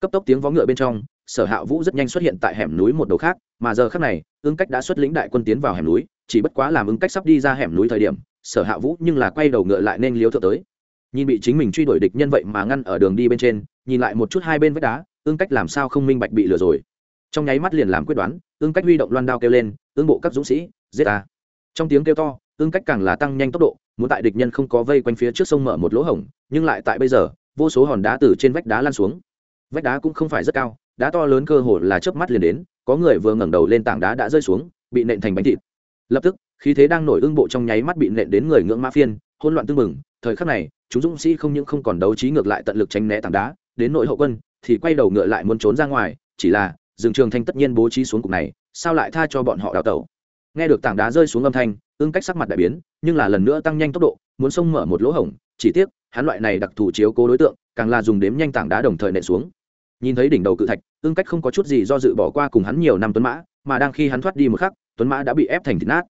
cấp tốc tiếng vó ngựa bên trong, sở hạ vũ rất nhanh xuất hiện tại hẻm núi một đầu khác, mà giờ khác này, ứng cách đã xuất lĩnh đại quân tiến vào hẻm núi, chỉ bất quá làm ứng cách sắp đi ra hẻm núi thời điểm, sở hạ vũ nhưng là quay đầu ngựa lại nên liếu thượng tới. Nhìn bị chính mình truy đuổi địch nhân vậy mà ngăn ở đường đi bên trên, nhìn lại một chút hai bên vách đá ương cách làm sao không minh bạch bị lừa rồi. Trong nháy mắt liền làm quyết đoán ương cách huy động loan đao kêu lên ương bộ các dũng sĩ, giết ta. Trong tiếng kêu to ương cách càng là tăng nhanh tốc độ, muốn tại địch nhân không có vây quanh phía trước sông mở một lỗ hổng, nhưng lại tại bây giờ, vô số hòn đá từ trên vách đá lan xuống vách đá cũng không phải rất cao, đá to lớn cơ hồ là chớp mắt liền đến, có người vừa ngẩng đầu lên tảng đá đã rơi xuống, bị nện thành bánh thịt. Lập tức, khí thế đang nổi ương bộ trong nháy mắt bị nện đến người ngưỡng mã phiên, hỗn loạn tưng mừng thời khắc này, chúng dũng sĩ không những không còn đấu trí ngược lại tận lực tránh né tảng đá, đến nội hậu quân, thì quay đầu ngựa lại muốn trốn ra ngoài, chỉ là rừng trường thanh tất nhiên bố trí xuống cục này, sao lại tha cho bọn họ đào tẩu? Nghe được tảng đá rơi xuống âm thanh ương cách sắc mặt đại biến, nhưng là lần nữa tăng nhanh tốc độ, muốn xông mở một lỗ hổng, chỉ tiếc hắn loại này đặc thù chiếu cố đối tượng, càng là dùng đếm nhanh tảng đá đồng thời nện xuống. Nhìn thấy đỉnh đầu cự thạch ương cách không có chút gì do dự bỏ qua cùng hắn nhiều năm tuấn mã, mà đang khi hắn thoát đi một khắc, tuấn mã đã bị ép thành thịt nát.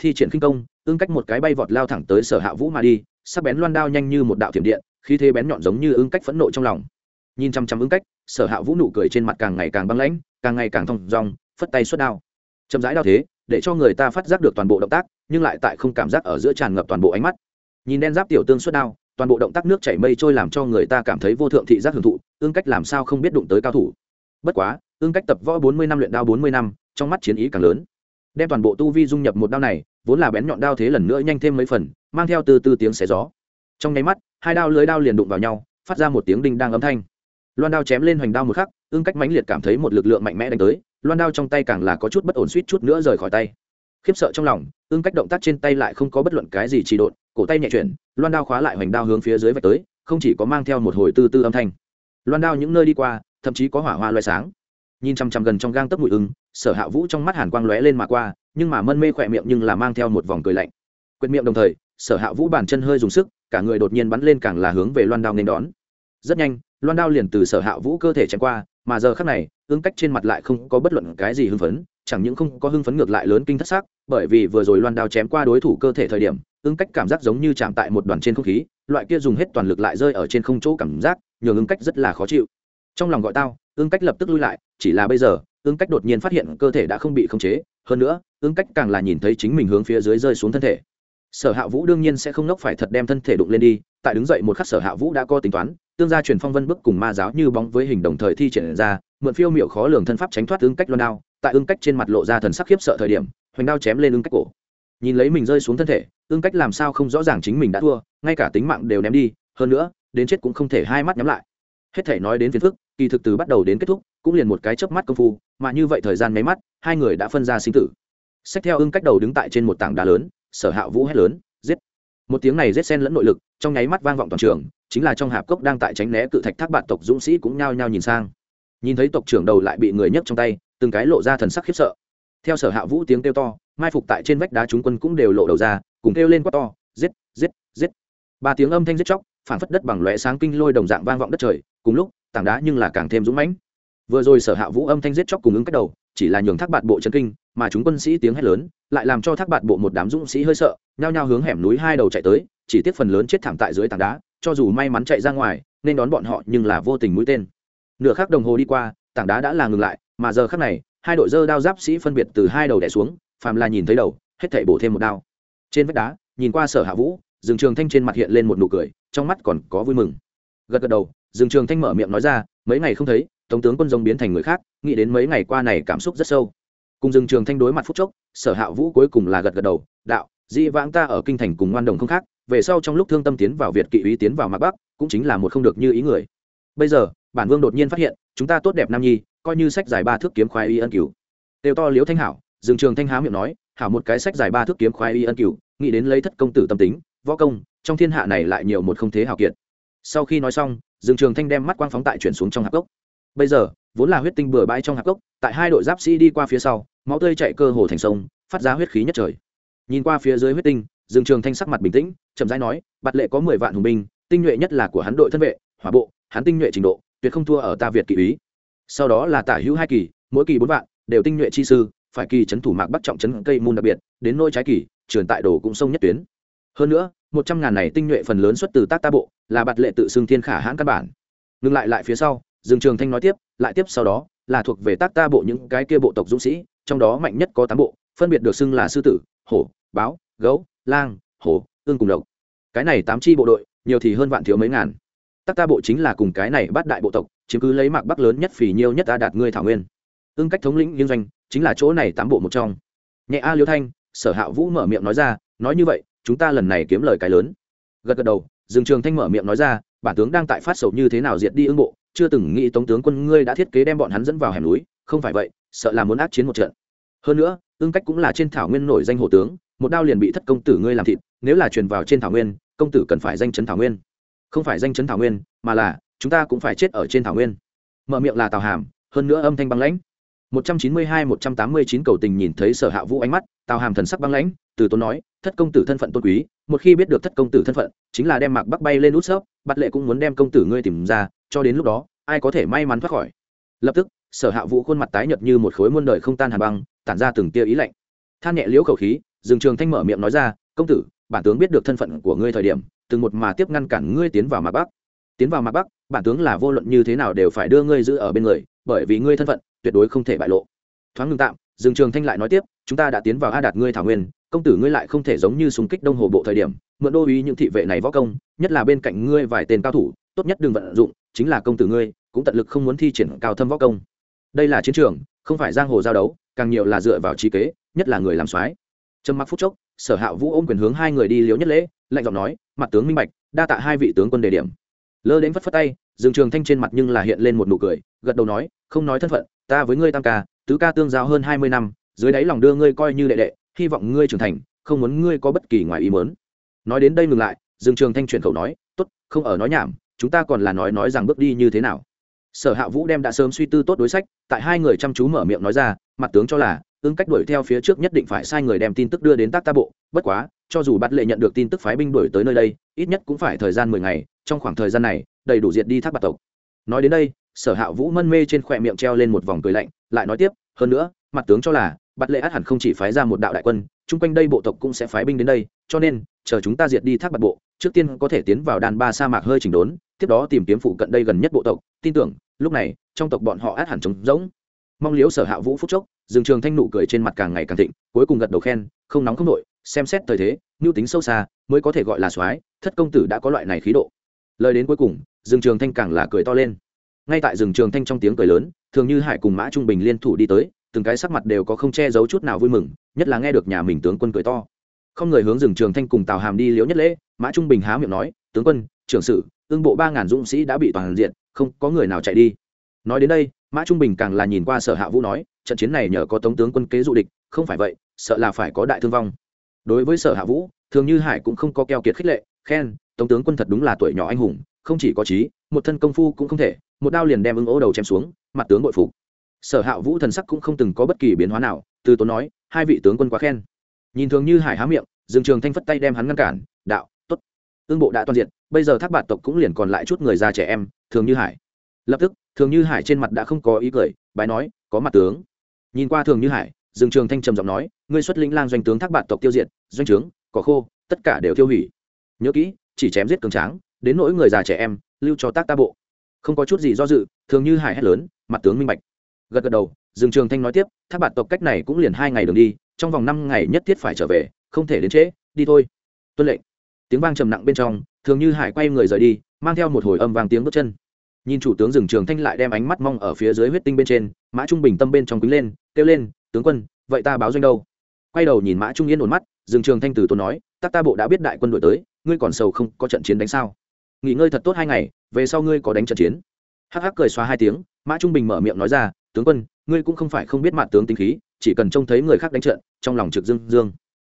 Thi triển khinh công ương cách một cái bay vọt lao thẳng tới sở hạ vũ mà đi, sắc bén loan đao nhanh như một đạo thiểm điện khi thế bén nhọn giống như ương cách phẫn nộ trong lòng. Nhìn chăm chăm ương cách, sở hạ vũ nụ cười trên mặt càng ngày càng băng lãnh, càng ngày càng thong dong, phất tay xuất đao. Chậm rãi đao thế, để cho người ta phát giác được toàn bộ động tác, nhưng lại tại không cảm giác ở giữa tràn ngập toàn bộ ánh mắt. Nhìn đen giáp tiểu tương xuất đao toàn bộ động tác nước chảy mây trôi làm cho người ta cảm thấy vô thượng thị giác hưởng thụ, ương cách làm sao không biết đụng tới cao thủ. Bất quá, ương cách tập võ bốn mươi năm luyện đao bốn mươi năm, trong mắt chiến ý càng lớn. Đem toàn bộ tu vi dung nhập một đao này, vốn là bén nhọn đao thế lần nữa nhanh thêm mấy phần, mang theo từ từ tiếng xé gió. Trong nháy mắt, hai đao lưới đao liền đụng vào nhau, phát ra một tiếng đinh đang âm thanh. Loan đao chém lên hoành đao một khắc, ương cách mãnh liệt cảm thấy một lực lượng mạnh mẽ đánh tới, loan đao trong tay càng là có chút bất ổn suýt chút nữa rời khỏi tay. Khiếp sợ trong lòng, ương cách động tác trên tay lại không có bất luận cái gì trì độn cổ tay nhẹ chuyển, loan đao khóa lại hoành đao hướng phía dưới vạch tới, không chỉ có mang theo một hồi tư tư âm thanh. Loan đao những nơi đi qua, thậm chí có hỏa hoa loay sáng. Nhìn chằm chằm gần trong gang tấc bụi ưng, sở hạ vũ trong mắt hàn quang lóe lên mà qua, nhưng mà mân mê khỏe miệng nhưng là mang theo một vòng cười lạnh. Quyệt miệng đồng thời, sở hạ vũ bàn chân hơi dùng sức, cả người đột nhiên bắn lên càng là hướng về loan đao nên đón. Rất nhanh, loan đao liền từ sở hạ vũ cơ thể chạy qua, mà giờ khác này ương cách trên mặt lại không có bất luận cái gì hưng phấn chẳng những không có hưng phấn ngược lại lớn kinh thất sắc, bởi vì vừa rồi loan đao chém qua đối thủ cơ thể thời điểm ương cách cảm giác giống như chạm tại một đoàn trên không khí loại kia dùng hết toàn lực lại rơi ở trên không chỗ cảm giác nhường ương cách rất là khó chịu. Trong lòng gọi tao ương cách lập tức lui lại chỉ là bây giờ ương cách đột nhiên phát hiện cơ thể đã không bị khống chế hơn nữa ương cách càng là nhìn thấy chính mình hướng phía dưới rơi xuống thân thể. Sở hạ vũ đương nhiên sẽ không nốc phải thật đem thân thể đụng lên đi tại đứng dậy một khắc sở hạ vũ đã có tính toán tương gia truyền phong vân bức cùng ma giáo như bóng với hình đồng thời thi triển ra mượn phiêu miệu khó lường thân pháp tránh thoát ương cách loan đao tại ương cách trên mặt lộ ra thần sắc khiếp sợ thời điểm, hoành đao chém lên ương cách cổ. Nhìn lấy mình rơi xuống thân thể ương cách làm sao không rõ ràng chính mình đã thua, ngay cả tính mạng đều ném đi, hơn nữa, đến chết cũng không thể hai mắt nhắm lại. Hết thể nói đến phiền phức, kỳ thực từ bắt đầu đến kết thúc, cũng liền một cái chớp mắt công phu, mà như vậy thời gian mấy mắt, hai người đã phân ra sinh tử. Xét theo ưng cách đầu đứng tại trên một tảng đá lớn, sở hạ vũ hét lớn, giết. Một tiếng này giết sen lẫn nội lực, trong nháy mắt vang vọng toàn trường, chính là trong hạp cốc đang tại tránh né cự thạch thác bạn tộc dũng sĩ cũng nhao nhao nhìn sang. Nhìn thấy tộc trưởng đầu lại bị người nhấc trong tay từng cái lộ ra thần sắc khiếp sợ. Theo sở hạ vũ tiếng kêu to, mai phục tại trên vách đá chúng quân cũng đều lộ đầu ra, cùng kêu lên quát to, giết giết giết. Ba tiếng âm thanh giết chóc phản phất đất bằng lóe sáng kinh lôi đồng dạng vang vọng đất trời, cùng lúc, tảng đá nhưng là càng thêm dũng mãnh. Vừa rồi sở hạ vũ âm thanh giết chóc cùng ứng cách đầu, chỉ là nhường thác bạt bộ chân kinh, mà chúng quân sĩ tiếng hét lớn, lại làm cho thác bạt bộ một đám dũng sĩ hơi sợ, nhao nhao hướng hẻm núi hai đầu chạy tới, chỉ tiếc phần lớn chết thảm tại dưới tảng đá, cho dù may mắn chạy ra ngoài, nên đón bọn họ nhưng là vô tình mũi tên. Nửa khắc đồng hồ đi qua tảng đá đã là ngừng lại, mà giờ khắc này, hai đội dơ đao giáp sĩ phân biệt từ hai đầu đẻ xuống, phàm là nhìn thấy đầu, hết thảy bổ thêm một đao. Trên vách đá, nhìn qua sở hạ vũ, Dương trường thanh trên mặt hiện lên một nụ cười, trong mắt còn có vui mừng. Gật gật đầu, Dương trường thanh mở miệng nói ra, mấy ngày không thấy tổng tướng quân giống biến thành người khác, nghĩ đến mấy ngày qua này cảm xúc rất sâu. Cùng Dương trường thanh đối mặt phúc chốc, sở hạ vũ cuối cùng là gật gật đầu, đạo, di vãng ta ở kinh thành cùng ngoan đồng không khác, về sau trong lúc thương tâm tiến vào việt kỵ ý tiến vào mạc bắc, cũng chính là một không được như ý người. Bây giờ, bản vương đột nhiên phát hiện chúng ta tốt đẹp nam nhi, coi như sách giải ba thước kiếm khoái y ân cửu. Đều to liễu thanh hảo dương trường thanh há miệng nói, hảo một cái sách giải ba thước kiếm khoái y ân cửu, nghĩ đến lấy thất công tử tâm tính, võ công, trong thiên hạ này lại nhiều một không thế hào kiệt. Sau khi nói xong dương trường thanh đem mắt quang phóng tại chuyển xuống trong hạp cốc. Bây giờ, vốn là huyết tinh bừa bãi trong hạp cốc, tại hai đội giáp sĩ đi qua phía sau, máu tươi chạy cơ hồ thành sông, phát ra huyết khí nhất trời. Nhìn qua phía dưới huyết tinh dương trường thanh sắc mặt bình tĩnh, chậm rãi nói, bạt lệ có mười vạn hùng binh, tinh nhuệ nhất là của hắn đội thân vệ, hỏa bộ, hắn tinh nhuệ trình độ tuyệt không thua ở ta việt kỵ ý sau đó là tả hữu hai kỳ, mỗi kỳ bốn vạn, đều tinh nhuệ chi sư, phải kỳ trấn thủ mạc bắc trọng trấn cây môn đặc biệt, đến nôi trái kỳ truyền tại đồ cũng sông nhất tuyến. Hơn nữa, một trăm ngàn này tinh nhuệ phần lớn xuất từ tác ta bộ, là bạt lệ tự xưng thiên khả hãn căn bản. Ngừng lại lại phía sau, dương trường thanh nói tiếp, lại tiếp sau đó, là thuộc về tác ta bộ những cái kia bộ tộc dũng sĩ, trong đó mạnh nhất có tám bộ, phân biệt được xưng là sư tử, hổ, báo, gấu, lang, hổ, ương cùng độc. Cái này tám chi bộ đội, nhiều thì hơn vạn thiếu mấy ngàn tác ta bộ chính là cùng cái này bắt đại bộ tộc, chiếm cứ lấy mạc bắc lớn nhất phì nhiêu nhất ta đạt ngươi thảo nguyên. Ương cách thống lĩnh liên doanh, chính là chỗ này tám bộ một trong. Nhẹ a liêu thanh, sở hạ vũ mở miệng nói ra, nói như vậy, chúng ta lần này kiếm lời cái lớn. Gật gật đầu, dương trường thanh mở miệng nói ra, bản tướng đang tại phát sầu như thế nào diệt đi ưng bộ, chưa từng nghĩ tống tướng quân ngươi đã thiết kế đem bọn hắn dẫn vào hẻm núi, không phải vậy, sợ là muốn ác chiến một trận. Hơn nữa ương cách cũng là trên thảo nguyên nổi danh hổ tướng, một đao liền bị thất công tử ngươi làm thịt, nếu là truyền vào trên thảo nguyên, công tử cần phải danh chấn thảo nguyên không phải danh chấn thảo nguyên, mà là, chúng ta cũng phải chết ở trên thảo nguyên. Mở miệng là tào hàm, hơn nữa âm thanh băng lãnh. 192-189 cầu tình nhìn thấy sở hạ vũ ánh mắt, tào hàm thần sắc băng lãnh, từ tôn nói, thất công tử thân phận tôn quý, một khi biết được thất công tử thân phận, chính là đem mạc bắc bay lên út sấp bắt lệ cũng muốn đem công tử ngươi tìm ra, cho đến lúc đó, ai có thể may mắn thoát khỏi? Lập tức, sở hạ vũ khuôn mặt tái nhợt như một khối muôn đời không tan hàn băng, tản ra từng tia ý lạnh. Than nhẹ liễu khẩu khí dừng trường thanh mở miệng nói ra, công tử, bản tướng biết được thân phận của ngươi thời điểm từng một mà tiếp ngăn cản ngươi tiến vào mạc bắc. Tiến vào mạc bắc, bản tướng là vô luận như thế nào đều phải đưa ngươi giữ ở bên người, bởi vì ngươi thân phận tuyệt đối không thể bại lộ. Thoáng ngừng tạm, Dương trường thanh lại nói tiếp, chúng ta đã tiến vào a đạt ngươi thảo nguyên, công tử ngươi lại không thể giống như súng kích đông hồ bộ thời điểm, mượn đô ý những thị vệ này võ công, nhất là bên cạnh ngươi vài tên cao thủ, tốt nhất đừng vận dụng, chính là công tử ngươi, cũng tận lực không muốn thi triển cao thâm võ công. Đây là chiến trường, không phải giang hồ giao đấu, càng nhiều là dựa vào trí kế, nhất là người làm soái. Trầm mặc phút chốc sở hạ vũ ôm quyền hướng hai người đi liếu nhất lễ, lạnh giọng nói, mặt tướng minh bạch, đa tạ hai vị tướng quân đề điểm. Lơ đến phất phất tay, Dương trường thanh trên mặt nhưng là hiện lên một nụ cười, gật đầu nói, không nói thân phận, ta với ngươi tam ca, tứ ca tương giao hơn hai mươi năm, dưới đáy lòng đưa ngươi coi như đệ đệ, hy vọng ngươi trưởng thành, không muốn ngươi có bất kỳ ngoài ý mớn nói đến đây ngừng lại, Dương trường thanh chuyển khẩu nói t ố t không ở nói nhảm, chúng ta còn là nói nói rằng bước đi như thế nào. Sở hạ vũ đem đã sớm suy tư tốt đối sách, tại hai người chăm chú mở miệng nói ra, mặt tướng cho là ứng cách đuổi theo phía trước nhất định phải sai người đem tin tức đưa đến tác ta bộ, bất quá, cho dù bắt lệ nhận được tin tức phái binh đuổi tới nơi đây, ít nhất cũng phải thời gian mười ngày, trong khoảng thời gian này, đầy đủ diệt đi thác bạc tộc. Nói đến đây, sở hạ vũ mân mê trên khỏe miệng treo lên một vòng cười lạnh, lại nói tiếp, hơn nữa, mặt tướng cho là, bắt lệ át hẳn không chỉ phái ra một đạo đại quân, chung quanh đây bộ tộc cũng sẽ phái binh đến đây, cho nên, chờ chúng ta diệt đi thác bạc bộ, trước tiên có thể tiến vào đàn ba sa mạc hơi chỉnh đốn, tiếp đó tìm kiếm phụ cận đây gần nhất bộ tộc. Tin tưởng, lúc này, trong tộc bọn họ át hẳn trống rỗng. Mong liếu sở hạ vũ phúc chốc Dương trường thanh nụ cười trên mặt càng ngày càng thịnh cuối cùng gật đầu khen không nóng không nội xem xét thời thế nhu tính sâu xa mới có thể gọi là soái thất công tử đã có loại này khí độ. Lời đến cuối cùng Dương trường thanh càng là cười to lên. Ngay tại Dương trường thanh trong tiếng cười lớn thường như hải cùng mã trung bình liên thủ đi tới từng cái sắc mặt đều có không che giấu chút nào vui mừng nhất là nghe được nhà mình tướng quân cười to. Không người hướng Dương trường thanh cùng tào hàm đi liễu nhất lễ mã trung bình há miệng nói tướng quân trưởng sự, ương bộ ba ngàn dũng sĩ đã bị toàn diện không có người nào chạy đi. Nói đến đây mã trung bình càng là nhìn qua sở hạ vũ nói trận chiến này nhờ có tống tướng quân kế dụ địch, không phải vậy, sợ là phải có đại thương vong. Đối với sở hạ vũ, thường như hải cũng không có keo kiệt khích lệ, khen, tống tướng quân thật đúng là tuổi nhỏ anh hùng, không chỉ có trí, một thân công phu cũng không thể, một đao liền đem ứng ố đầu chém xuống, mặt tướng bội phục. Sở hạ vũ thần sắc cũng không từng có bất kỳ biến hóa nào, từ tốn nói, hai vị tướng quân quá khen. Nhìn thường như hải há miệng, Dương trường thanh phất tay đem hắn ngăn cản, đạo t ố t ương bộ đã toàn diện bây giờ thác bạt tộc cũng liền còn lại chút người già trẻ em, thường như hải. Lập tức, thường như hải trên mặt đã không có ý cười, bái nói, có mặt tướng nhìn qua thường như hải, dương trường thanh trầm giọng nói, ngươi xuất lĩnh lang doanh tướng thác bạn tộc tiêu diệt, doanh trướng, cỏ khô, tất cả đều tiêu hủy. Nhớ kỹ, chỉ chém giết cường tráng, đến nỗi người già trẻ em, lưu cho tác ta bộ. Không có chút gì do dự, thường như hải hét lớn, mặt tướng minh bạch. Gật gật đầu, dương trường thanh nói tiếp, thác bạn tộc cách này cũng liền hai ngày đường đi, trong vòng năm ngày nhất thiết phải trở về, không thể đến trễ, đi thôi. Tuân lệnh. Tiếng vang trầm nặng bên trong, thường như hải quay người rời đi, mang theo một hồi âm vang tiếng bước chân nhìn chủ tướng rừng trường thanh lại đem ánh mắt mong ở phía dưới huyết tinh bên trên, mã trung bình tâm bên trong quý lên, kêu lên, tướng quân, vậy ta báo doanh đâu? Quay đầu nhìn mã trung yên ổn mắt, rừng trường thanh từ tôi nói tắc ta bộ đã biết đại quân đội tới, ngươi còn sầu không có trận chiến đánh sao? Nghỉ ngơi thật tốt hai ngày, về sau ngươi có đánh trận chiến. Hắc hắc cười xóa hai tiếng, mã trung bình mở miệng nói ra, tướng quân, ngươi cũng không phải không biết mặt tướng tính khí, chỉ cần trông thấy người khác đánh trận, trong lòng trực dương dương.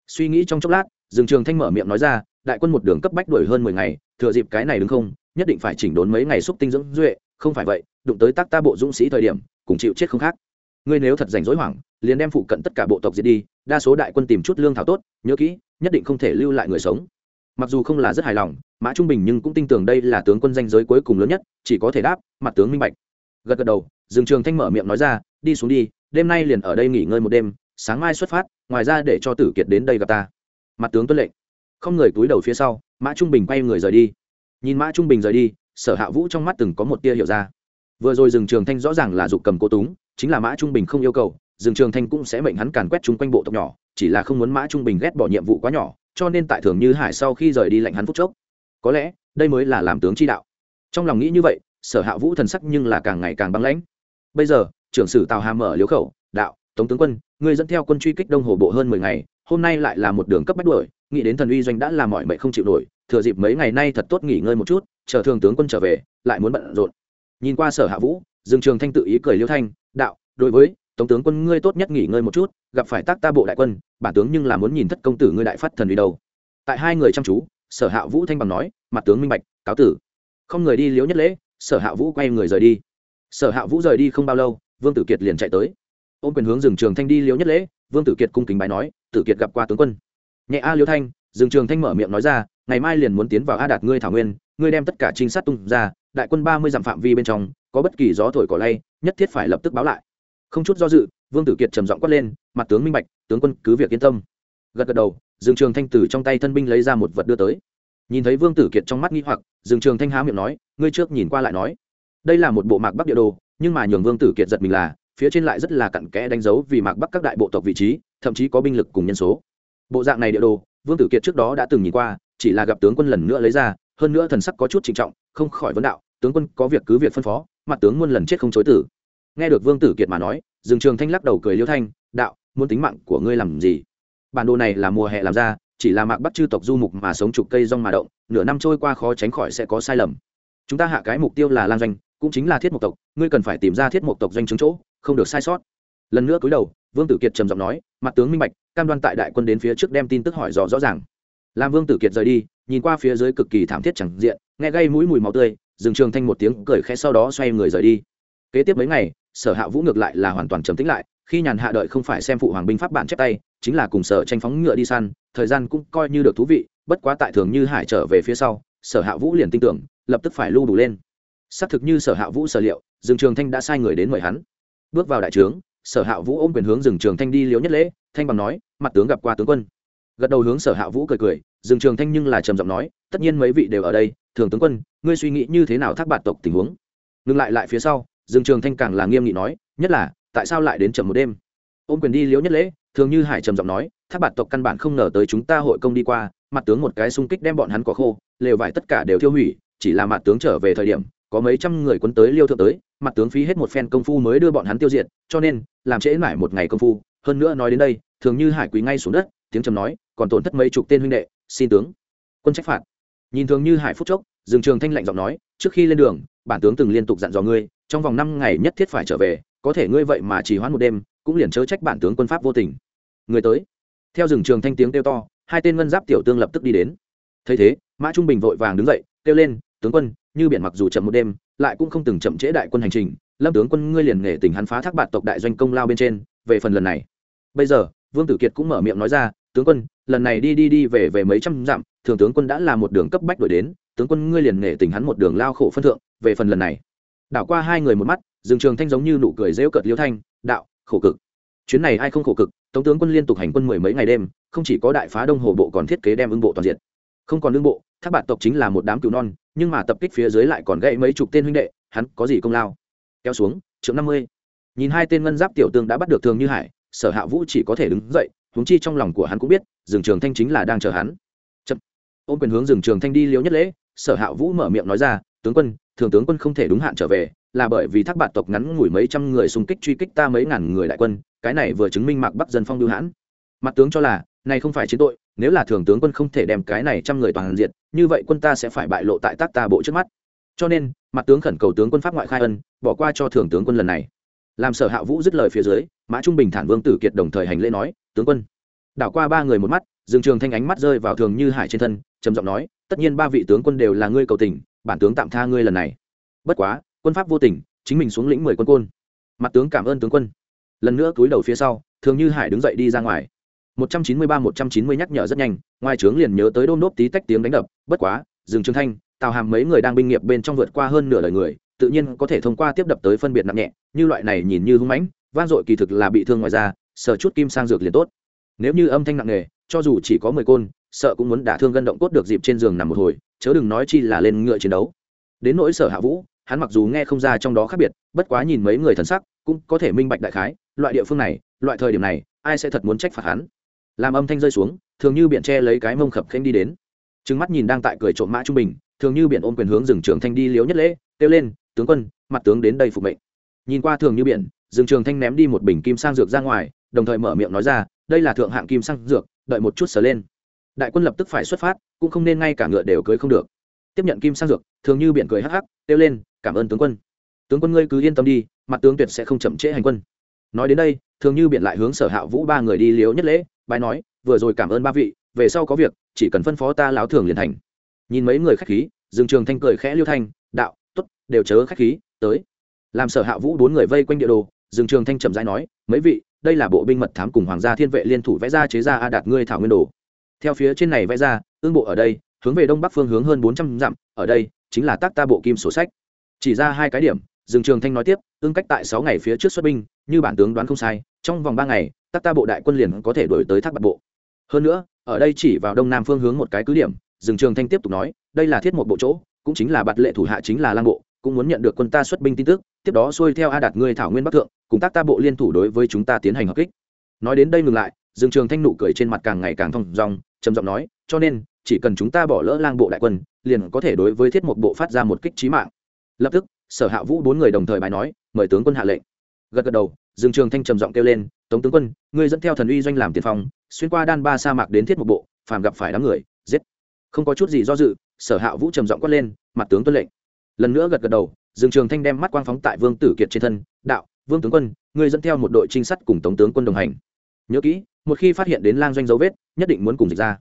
Suy nghĩ trong chốc lát, rừng trường thanh mở miệng nói ra, đại quân một đường cấp bách đuổi hơn mười ngày, thừa dịp cái này đứng không nhất định phải chỉnh đốn mấy ngày xúc tinh dưỡng duệ, không phải vậy, đụng tới tác ta bộ dũng sĩ thời điểm, cùng chịu chết không khác. Ngươi nếu thật rảnh rối hoảng, liền đem phụ cận tất cả bộ tộc diệt đi, đa số đại quân tìm chút lương thảo tốt, nhớ kỹ, nhất định không thể lưu lại người sống. Mặc dù không là rất hài lòng, mã trung bình nhưng cũng tin tưởng đây là tướng quân danh giới cuối cùng lớn nhất, chỉ có thể đáp, mặt tướng minh bạch. Gật gật đầu, dương trường thanh mở miệng nói ra, đi xuống đi, đêm nay liền ở đây nghỉ ngơi một đêm, sáng mai xuất phát, ngoài ra để cho tử kiệt đến đây gặp ta. Mặt tướng tuân lệnh. Không người túi đầu phía sau, mã trung bình quay người rời đi nhìn mã trung bình rời đi, sở hạ vũ trong mắt từng có một tia hiểu ra. Vừa rồi rừng trường thanh rõ ràng là dục cầm cố túng, chính là mã trung bình không yêu cầu rừng trường thanh cũng sẽ mệnh hắn càn quét chung quanh bộ tộc nhỏ, chỉ là không muốn mã trung bình ghét bỏ nhiệm vụ quá nhỏ, cho nên tại thường như hải sau khi rời đi lệnh hắn phúc chốc. Có lẽ, đây mới là làm tướng chi đạo. Trong lòng nghĩ như vậy, sở hạ vũ thần sắc nhưng là càng ngày càng băng lãnh. Bây giờ, trưởng sử tào hà mở liếu khẩu, đạo, tống tướng quân người dẫn theo quân truy kích đông hồ bộ hơn mười ngày, hôm nay lại là một đường cấp bách đuổi, nghĩ đến thần uy doanh đã làm mọi mệnh không chịu nổi thừa dịp mấy ngày nay thật tốt nghỉ ngơi một chút, chờ thường tướng quân trở về, lại muốn bận rộn. Nhìn qua sở hạ vũ, dương trường thanh tự ý cười liêu thanh, đạo, đối với tổng tướng quân ngươi tốt nhất nghỉ ngơi một chút, gặp phải tác ta bộ đại quân, bản tướng nhưng là muốn nhìn thất công tử ngươi đại phát thần uy đầu. tại hai người chăm chú, sở hạ vũ thanh bằng nói, mặt tướng minh bạch, cáo tử. Không người đi liếu nhất lễ, sở hạ vũ quay người rời đi. Sở hạ vũ rời đi không bao lâu, vương tử kiệt liền chạy tới. Ôm quyền hướng rừng trường thanh đi liếu nhất lễ, vương tử kiệt cung kính bái nói, tử kiệt gặp qua tướng quân. Nhẹ a liêu thanh Dương trường thanh mở miệng nói ra, ngày mai liền muốn tiến vào a đạt ngươi thảo nguyên, ngươi đem tất cả trinh sát tung ra, đại quân ba mươi dặm phạm vi bên trong, có bất kỳ gió thổi cỏ lay, nhất thiết phải lập tức báo lại. Không chút do dự, vương tử kiệt trầm giọng quát lên, mặt tướng minh bạch, tướng quân cứ việc yên tâm. Gật gật đầu, dương trường thanh từ trong tay thân binh lấy ra một vật đưa tới. Nhìn thấy vương tử kiệt trong mắt nghi hoặc, dương trường thanh há miệng nói, ngươi trước nhìn qua lại nói. Đây là một bộ mạc bắc địa đồ, nhưng mà nhường vương tử kiệt giật mình là, phía trên lại rất là cặn kẽ đánh dấu vì mạc bắc các đại bộ tộc vị trí, thậm chí có binh lực cùng nhân số. Bộ dạng này địa đồ vương tử kiệt trước đó đã từng nhìn qua, chỉ là gặp tướng quân lần nữa lấy ra, hơn nữa thần sắc có chút trịnh trọng, không khỏi vấn đạo, tướng quân có việc cứ việc phân phó mặt tướng muôn lần chết không chối tử nghe được vương tử kiệt mà nói, dương trường thanh lắc đầu cười liêu thanh, đạo, muốn tính mạng của ngươi làm gì? Bản đồ này là mùa hè làm ra, chỉ là mạc bắt chư tộc du mục mà sống chục cây rong mà động, nửa năm trôi qua khó tránh khỏi sẽ có sai lầm. Chúng ta hạ cái mục tiêu là lan doanh, cũng chính là thiết mục tộc, ngươi cần phải tìm ra thiết mục tộc doanh chứng chỗ, không được sai sót. Lần nữa cúi đầu vương tử kiệt trầm giọng nói, mặt tướng minh bạch, cam đoan tại đại quân đến phía trước đem tin tức hỏi rõ rõ ràng. Làm vương tử kiệt rời đi, nhìn qua phía dưới cực kỳ thảm thiết chẳng diện, nghe gây mũi mùi máu tươi dừng trường thanh một tiếng cười khẽ sau đó xoay người rời đi. Kế tiếp mấy ngày, sở hạ vũ ngược lại là hoàn toàn trầm tĩnh lại, khi nhàn hạ đợi không phải xem phụ hoàng binh pháp bản chép tay, chính là cùng sở tranh phóng ngựa đi săn, thời gian cũng coi như được thú vị, bất quá tại thường như hải trở về phía sau, sở hạ vũ liền tin tưởng, lập tức phải lưu đủ lên. Xác thực như sở hạ vũ sở liệu Dương trường thanh đã sai người đến mời hắn. Bước vào đại trướng sở hạ vũ ôm quyền hướng rừng trường thanh đi liếu nhất lễ, thanh bằng nói, mặt tướng gặp qua tướng quân. Gật đầu hướng sở hạ vũ cười cười, rừng trường thanh nhưng là trầm giọng nói, tất nhiên mấy vị đều ở đây, thường tướng quân, ngươi suy nghĩ như thế nào thác bạt tộc tình huống? Ngừng lại lại phía sau, rừng trường thanh càng là nghiêm nghị nói, nhất là, tại sao lại đến chậm một đêm? Ôm quyền đi liếu nhất lễ, thường như hải trầm giọng nói, thác bạt tộc căn bản không ngờ tới chúng ta hội công đi qua, mặt tướng một cái xung kích đem bọn hắn có khô, lều vải tất cả đều thiêu hủy, chỉ là mặt tướng trở về thời điểm có mấy trăm người quân tới liêu thượng tới, mặt tướng phí hết một phen công phu mới đưa bọn hắn tiêu diệt, cho nên, làm trễ mãi một ngày công phu, hơn nữa nói đến đây, thường như hải quý ngay xuống đất, tiếng trầm nói, còn tổn thất mấy chục tên huynh đệ, xin tướng, quân trách phạt. Nhìn thường như hải phúc chốc dừng trường thanh lạnh giọng nói, trước khi lên đường, bản tướng từng liên tục dặn dò ngươi, trong vòng năm ngày nhất thiết phải trở về, có thể ngươi vậy mà chỉ hoãn một đêm, cũng liền chớ trách bản tướng quân pháp vô tình. Người tới. Theo rừng trường thanh tiếng kêu to, hai tên ngân giáp tiểu tương lập tức đi đến. Thấy thế, mã trung bình vội vàng đứng dậy, kêu lên, tướng quân như biển mặc dù chậm một đêm, lại cũng không từng chậm trễ đại quân hành trình. Lâm tướng quân, ngươi liền nghệ tình hắn phá thác bạt tộc đại doanh công lao bên trên, về phần lần này. Bây giờ, vương tử kiệt cũng mở miệng nói ra, tướng quân, lần này đi đi đi về về mấy trăm dặm, thường tướng quân đã là một đường cấp bách đổi đến, tướng quân, ngươi liền nghệ tình hắn một đường lao khổ phân thượng, về phần lần này. Đảo qua hai người một mắt, dương trường thanh giống như nụ cười rêu cợt liêu thanh, đạo, khổ cực. Chuyến này ai không khổ cực, tống tướng quân liên tục hành quân mười mấy ngày đêm, không chỉ có đại phá đông hồ bộ còn thiết kế đem ưng bộ toàn diện không còn lương bộ, thác bạn tộc chính là một đám cừu non, nhưng mà tập kích phía dưới lại còn gãy mấy chục tên huynh đệ, hắn có gì công lao? Kéo xuống triệu năm mươi. Nhìn hai tên ngân giáp tiểu tương đã bắt được thường như hải, sở hạ vũ chỉ có thể đứng dậy, huống chi trong lòng của hắn cũng biết rừng trường thanh chính là đang chờ hắn. Chậm. Ôm quyền hướng rừng trường thanh đi liếu nhất lễ, sở hạ vũ mở miệng nói ra, tướng quân, thường tướng quân không thể đúng hạn trở về, là bởi vì thác bạn tộc ngắn ngủi mấy trăm người xung kích truy kích ta mấy ngàn người đại quân, cái này vừa chứng minh mạc bắc dân phong lưu hãn. Mặt tướng cho là, này không phải chiến tội nếu là thường tướng quân không thể đem cái này trăm người toàn diện như vậy quân ta sẽ phải bại lộ tại tác ta bộ trước mắt. Cho nên, mặt tướng khẩn cầu tướng quân pháp ngoại khai ân, bỏ qua cho thường tướng quân lần này. Làm sở hạ vũ dứt lời phía dưới, mã trung bình thản vương tử kiệt đồng thời hành lễ nói, tướng quân. Đảo qua ba người một mắt, dương trường thanh ánh mắt rơi vào thường như hải trên thân, trầm giọng nói, tất nhiên ba vị tướng quân đều là ngươi cầu tình, bản tướng tạm tha ngươi lần này. Bất quá, quân pháp vô tình, chính mình xuống lĩnh mười quân côn. Mặt tướng cảm ơn tướng quân. Lần nữa cúi đầu phía sau, thường như hải đứng dậy đi ra ngoài một trăm chín mươi ba một trăm chín mươi nhắc nhở rất nhanh ngoài trướng liền nhớ tới đôm nốt tí tách tiếng đánh đập bất quá dừng trương thanh tào hàm mấy người đang binh nghiệp bên trong vượt qua hơn nửa đời người tự nhiên có thể thông qua tiếp đập tới phân biệt nặng nhẹ như loại này nhìn như hung mãnh vang dội kỳ thực là bị thương ngoài da, sợ chút kim sang dược liền tốt. Nếu như âm thanh nặng nề cho dù chỉ có mười côn sợ cũng muốn đả thương gân động cốt được dịp trên giường nằm một hồi chớ đừng nói chi là lên ngựa chiến đấu. Đến nỗi sở hạ vũ hắn mặc dù nghe không ra trong đó khác biệt bất quá nhìn mấy người thần sắc cũng có thể minh bạch đại khái loại địa phương này loại thời điểm này ai sẽ thật muốn trách phạt hắn? Làm âm thanh rơi xuống, thường như biển che lấy cái mông khập khênh đi đến. Trừng mắt nhìn đang tại cười trộm mã trung bình, thường như biển ôm quyền hướng rừng trường thanh đi liếu nhất lễ, kêu lên, tướng quân, mặt tướng đến đây phục mệnh. Nhìn qua thường như biển, rừng trường thanh ném đi một bình kim sang dược ra ngoài, đồng thời mở miệng nói ra, đây là thượng hạng kim sang dược, đợi một chút sờ lên. Đại quân lập tức phải xuất phát, cũng không nên ngay cả ngựa đều cưới không được. Tiếp nhận kim sang dược, thường như biển cười hắc hắc, kêu lên, cảm ơn tướng quân. Tướng quân ngươi cứ yên tâm đi, mặt tướng tuyệt sẽ không chậm trễ hành quân. Nói đến đây, thường như biển lại hướng sở hạ vũ ba người đi liếu nhất lễ bài nói, vừa rồi cảm ơn ba vị, về sau có việc, chỉ cần phân phó ta láo thường liền thành. Nhìn mấy người khách khí, dương trường thanh cười khẽ liêu thanh, đạo t ố t đều chớ khách khí, tới. Làm sở hạ vũ bốn người vây quanh địa đồ, dương trường thanh trầm rãi nói, mấy vị, đây là bộ binh mật thám cùng hoàng gia thiên vệ liên thủ vẽ ra chế ra a đạt ngươi thảo nguyên đồ. Theo phía trên này vẽ ra, ương bộ ở đây, hướng về đông bắc phương hướng hơn bốn trăm dặm, ở đây chính là tác ta bộ kim sổ sách. Chỉ ra hai cái điểm, dương trường thanh nói tiếp ương cách tại sáu ngày phía trước xuất binh, như bản tướng đoán không sai, trong vòng ba ngày tác ta bộ đại quân liền có thể đổi tới thác bạc bộ. Hơn nữa, ở đây chỉ vào đông nam phương hướng một cái cứ điểm dừng trường thanh tiếp tục nói, đây là thiết một bộ chỗ, cũng chính là bạt lệ thủ hạ chính là lang bộ, cũng muốn nhận được quân ta xuất binh tin tức, tiếp đó xuôi theo a đạt ngươi thảo nguyên bắc thượng, cùng tác ta bộ liên thủ đối với chúng ta tiến hành hợp kích. Nói đến đây ngừng lại dừng trường thanh nụ cười trên mặt càng ngày càng thong dong, trầm giọng nói, cho nên, chỉ cần chúng ta bỏ lỡ lang bộ đại quân, liền có thể đối với thiết một bộ phát ra một kích trí mạng. Lập tức, sở hạ vũ bốn người đồng thời bài nói, mời tướng quân hạ lệnh. Gật gật đầu, dương trường thanh trầm giọng kêu lên tống tướng quân, ngươi dẫn theo thần uy doanh làm tiền phong, xuyên qua đan ba sa mạc đến thiết một bộ, phàm gặp phải đám người, giết. Không có chút gì do dự, sở hạ vũ trầm giọng quát lên, mặt tướng tuân lệnh. Lần nữa gật gật đầu, dương trường thanh đem mắt quang phóng tại vương tử kiệt trên thân, đạo, vương tướng quân, ngươi dẫn theo một đội trinh sát cùng tống tướng quân đồng hành. Nhớ kỹ, một khi phát hiện đến lang doanh dấu vết, nhất định muốn cùng dịch ra.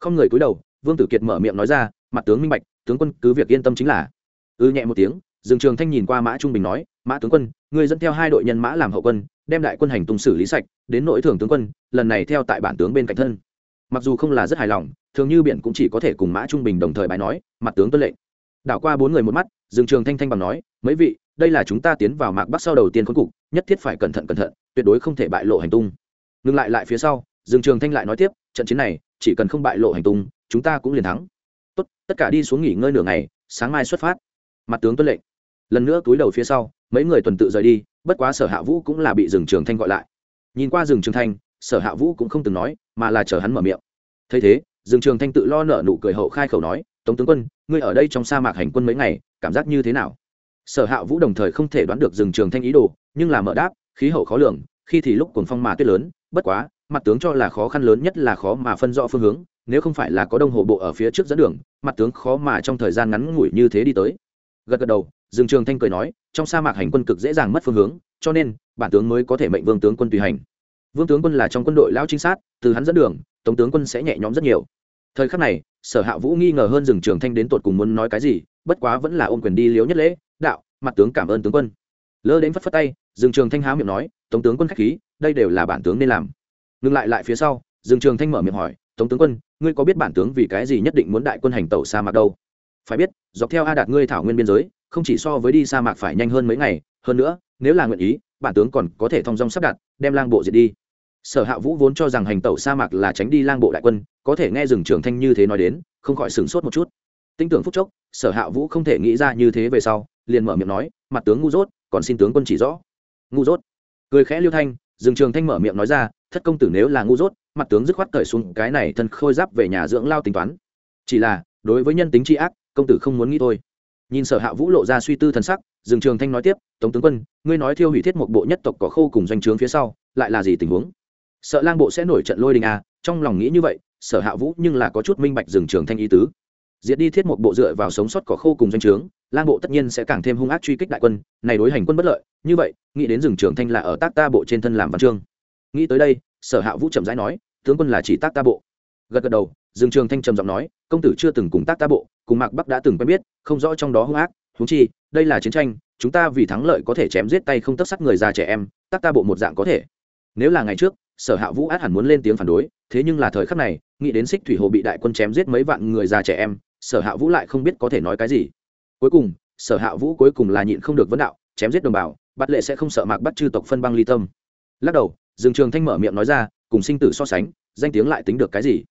Không người cúi đầu, vương tử kiệt mở miệng nói ra, mặt tướng minh bạch, tướng quân cứ việc yên tâm chính là. Ư ừ nhẹ một tiếng, dương trường thanh nhìn qua mã trung bình nói, mã tướng quân, ngươi dẫn theo hai đội nhân mã làm hậu quân đem đại quân hành tung xử lý sạch, đến nội thường tướng quân, lần này theo tại bản tướng bên cạnh thân. Mặc dù không là rất hài lòng, thường như biển cũng chỉ có thể cùng mã trung bình đồng thời bài nói, mặt tướng tuân lệnh. Đảo qua bốn người một mắt, dương trường thanh thanh bằng nói, mấy vị, đây là chúng ta tiến vào mạc bắc sau đầu tiên khốn cục, nhất thiết phải cẩn thận cẩn thận, tuyệt đối không thể bại lộ hành tung. Ngừng lại lại phía sau, dương trường thanh lại nói tiếp, trận chiến này, chỉ cần không bại lộ hành tung, chúng ta cũng liền thắng. Tốt, tất cả đi xuống nghỉ ngơi nửa ngày, sáng mai xuất phát. Mặt tướng tuân lệnh. Lần nữa túi đầu phía sau, mấy người tuần tự rời đi bất quá sở hạ vũ cũng là bị rừng trường thanh gọi lại. Nhìn qua rừng trường thanh, sở hạ vũ cũng không từng nói, mà là chờ hắn mở miệng. Thấy thế, rừng trường thanh tự lo nợ nụ cười hậu khai khẩu nói, tống tướng quân, ngươi ở đây trong sa mạc hành quân mấy ngày, cảm giác như thế nào? Sở hạ vũ đồng thời không thể đoán được rừng trường thanh ý đồ, nhưng là mở đáp, khí hậu khó lường, khi thì lúc cồn phong mà tuyết lớn, bất quá, mặt tướng cho là khó khăn lớn nhất là khó mà phân rõ phương hướng, nếu không phải là có đông hồ bộ ở phía trước dẫn đường, mặt tướng khó mà trong thời gian ngắn ngủi như thế đi tới. Gật gật đầu dương trường thanh cười nói trong sa mạc hành quân cực dễ dàng mất phương hướng, cho nên, bản tướng mới có thể mệnh vương tướng quân tùy hành. Vương tướng quân là trong quân đội lão trinh sát, từ hắn dẫn đường, tống tướng quân sẽ nhẹ nhõm rất nhiều. Thời khắc này, sở hạ vũ nghi ngờ hơn rừng trường thanh đến tột cùng muốn nói cái gì, bất quá vẫn là ôm quyền đi liếu nhất lễ, đạo, mặt tướng cảm ơn tướng quân. Lơ đến phất phất tay, rừng trường thanh há miệng nói, tống tướng quân khách khí, đây đều là bản tướng nên làm. Ngừng lại lại phía sau, rừng trường thanh mở miệng hỏi, tống tướng quân, ngươi có biết bản tướng vì cái gì nhất định muốn đại quân hành tẩu sa mạc đâu? Phải biết, dọc theo a đạt ngươi thảo nguyên biên giới không chỉ so với đi sa mạc phải nhanh hơn mấy ngày, hơn nữa, nếu là nguyện ý, bản tướng còn có thể thông dong sắp đặt, đem lang bộ diệt đi. Sở hạ vũ vốn cho rằng hành tẩu sa mạc là tránh đi lang bộ đại quân, có thể nghe rừng trường thanh như thế nói đến, không khỏi sửng sốt một chút. Tinh tưởng phúc chốc, sở hạ vũ không thể nghĩ ra như thế về sau, liền mở miệng nói, mặt tướng ngu dốt, còn xin tướng quân chỉ rõ. Ngu dốt? Cười khẽ liêu thanh, rừng trường thanh mở miệng nói ra, thất công tử nếu là ngu dốt, mặt tướng dứt khoát cởi xuống cái này thân khôi giáp về nhà dưỡng lao tính toán. Chỉ là, đối với nhân tính tri ác, công tử không muốn nghĩ thôi nhìn sở hạ vũ lộ ra suy tư thần sắc dừng trường thanh nói tiếp, tống tướng quân, ngươi nói thiêu hủy thiết một bộ nhất tộc cỏ khô cùng doanh trướng phía sau, lại là gì tình huống? Sợ lang bộ sẽ nổi trận lôi đình à trong lòng nghĩ như vậy, sở hạ vũ nhưng là có chút minh bạch dừng trường thanh ý tứ. Diệt đi thiết một bộ dựa vào sống sót cỏ khô cùng doanh trướng, lang bộ tất nhiên sẽ càng thêm hung ác truy kích đại quân, này đối hành quân bất lợi, như vậy, nghĩ đến rừng trường thanh là ở tác ta bộ trên thân làm văn chương. Nghĩ tới đây, sở hạ vũ chậm rãi nói, tướng quân là chỉ tác ta bộ. Gật gật đầu rừng trường thanh trầm giọng nói, công tử chưa từng cùng tác ta bộ, cùng mạc bắc đã từng quen biết không rõ trong đó hung ác húng chi, đây là chiến tranh, chúng ta vì thắng lợi có thể chém giết tay không tất sắt người già trẻ em, tắc ta bộ một dạng có thể. Nếu là ngày trước, sở hạ vũ át hẳn muốn lên tiếng phản đối, thế nhưng là thời khắc này, nghĩ đến xích thủy hồ bị đại quân chém giết mấy vạn người già trẻ em, sở hạ vũ lại không biết có thể nói cái gì. Cuối cùng, sở hạ vũ cuối cùng là nhịn không được vấn đạo, chém giết đồng bào, bắt lệ sẽ không sợ mạc bắt chư tộc phân băng ly tâm. Lắc đầu, dương trường thanh mở miệng nói ra, cùng sinh tử so sánh, danh tiếng lại tính được cái gì?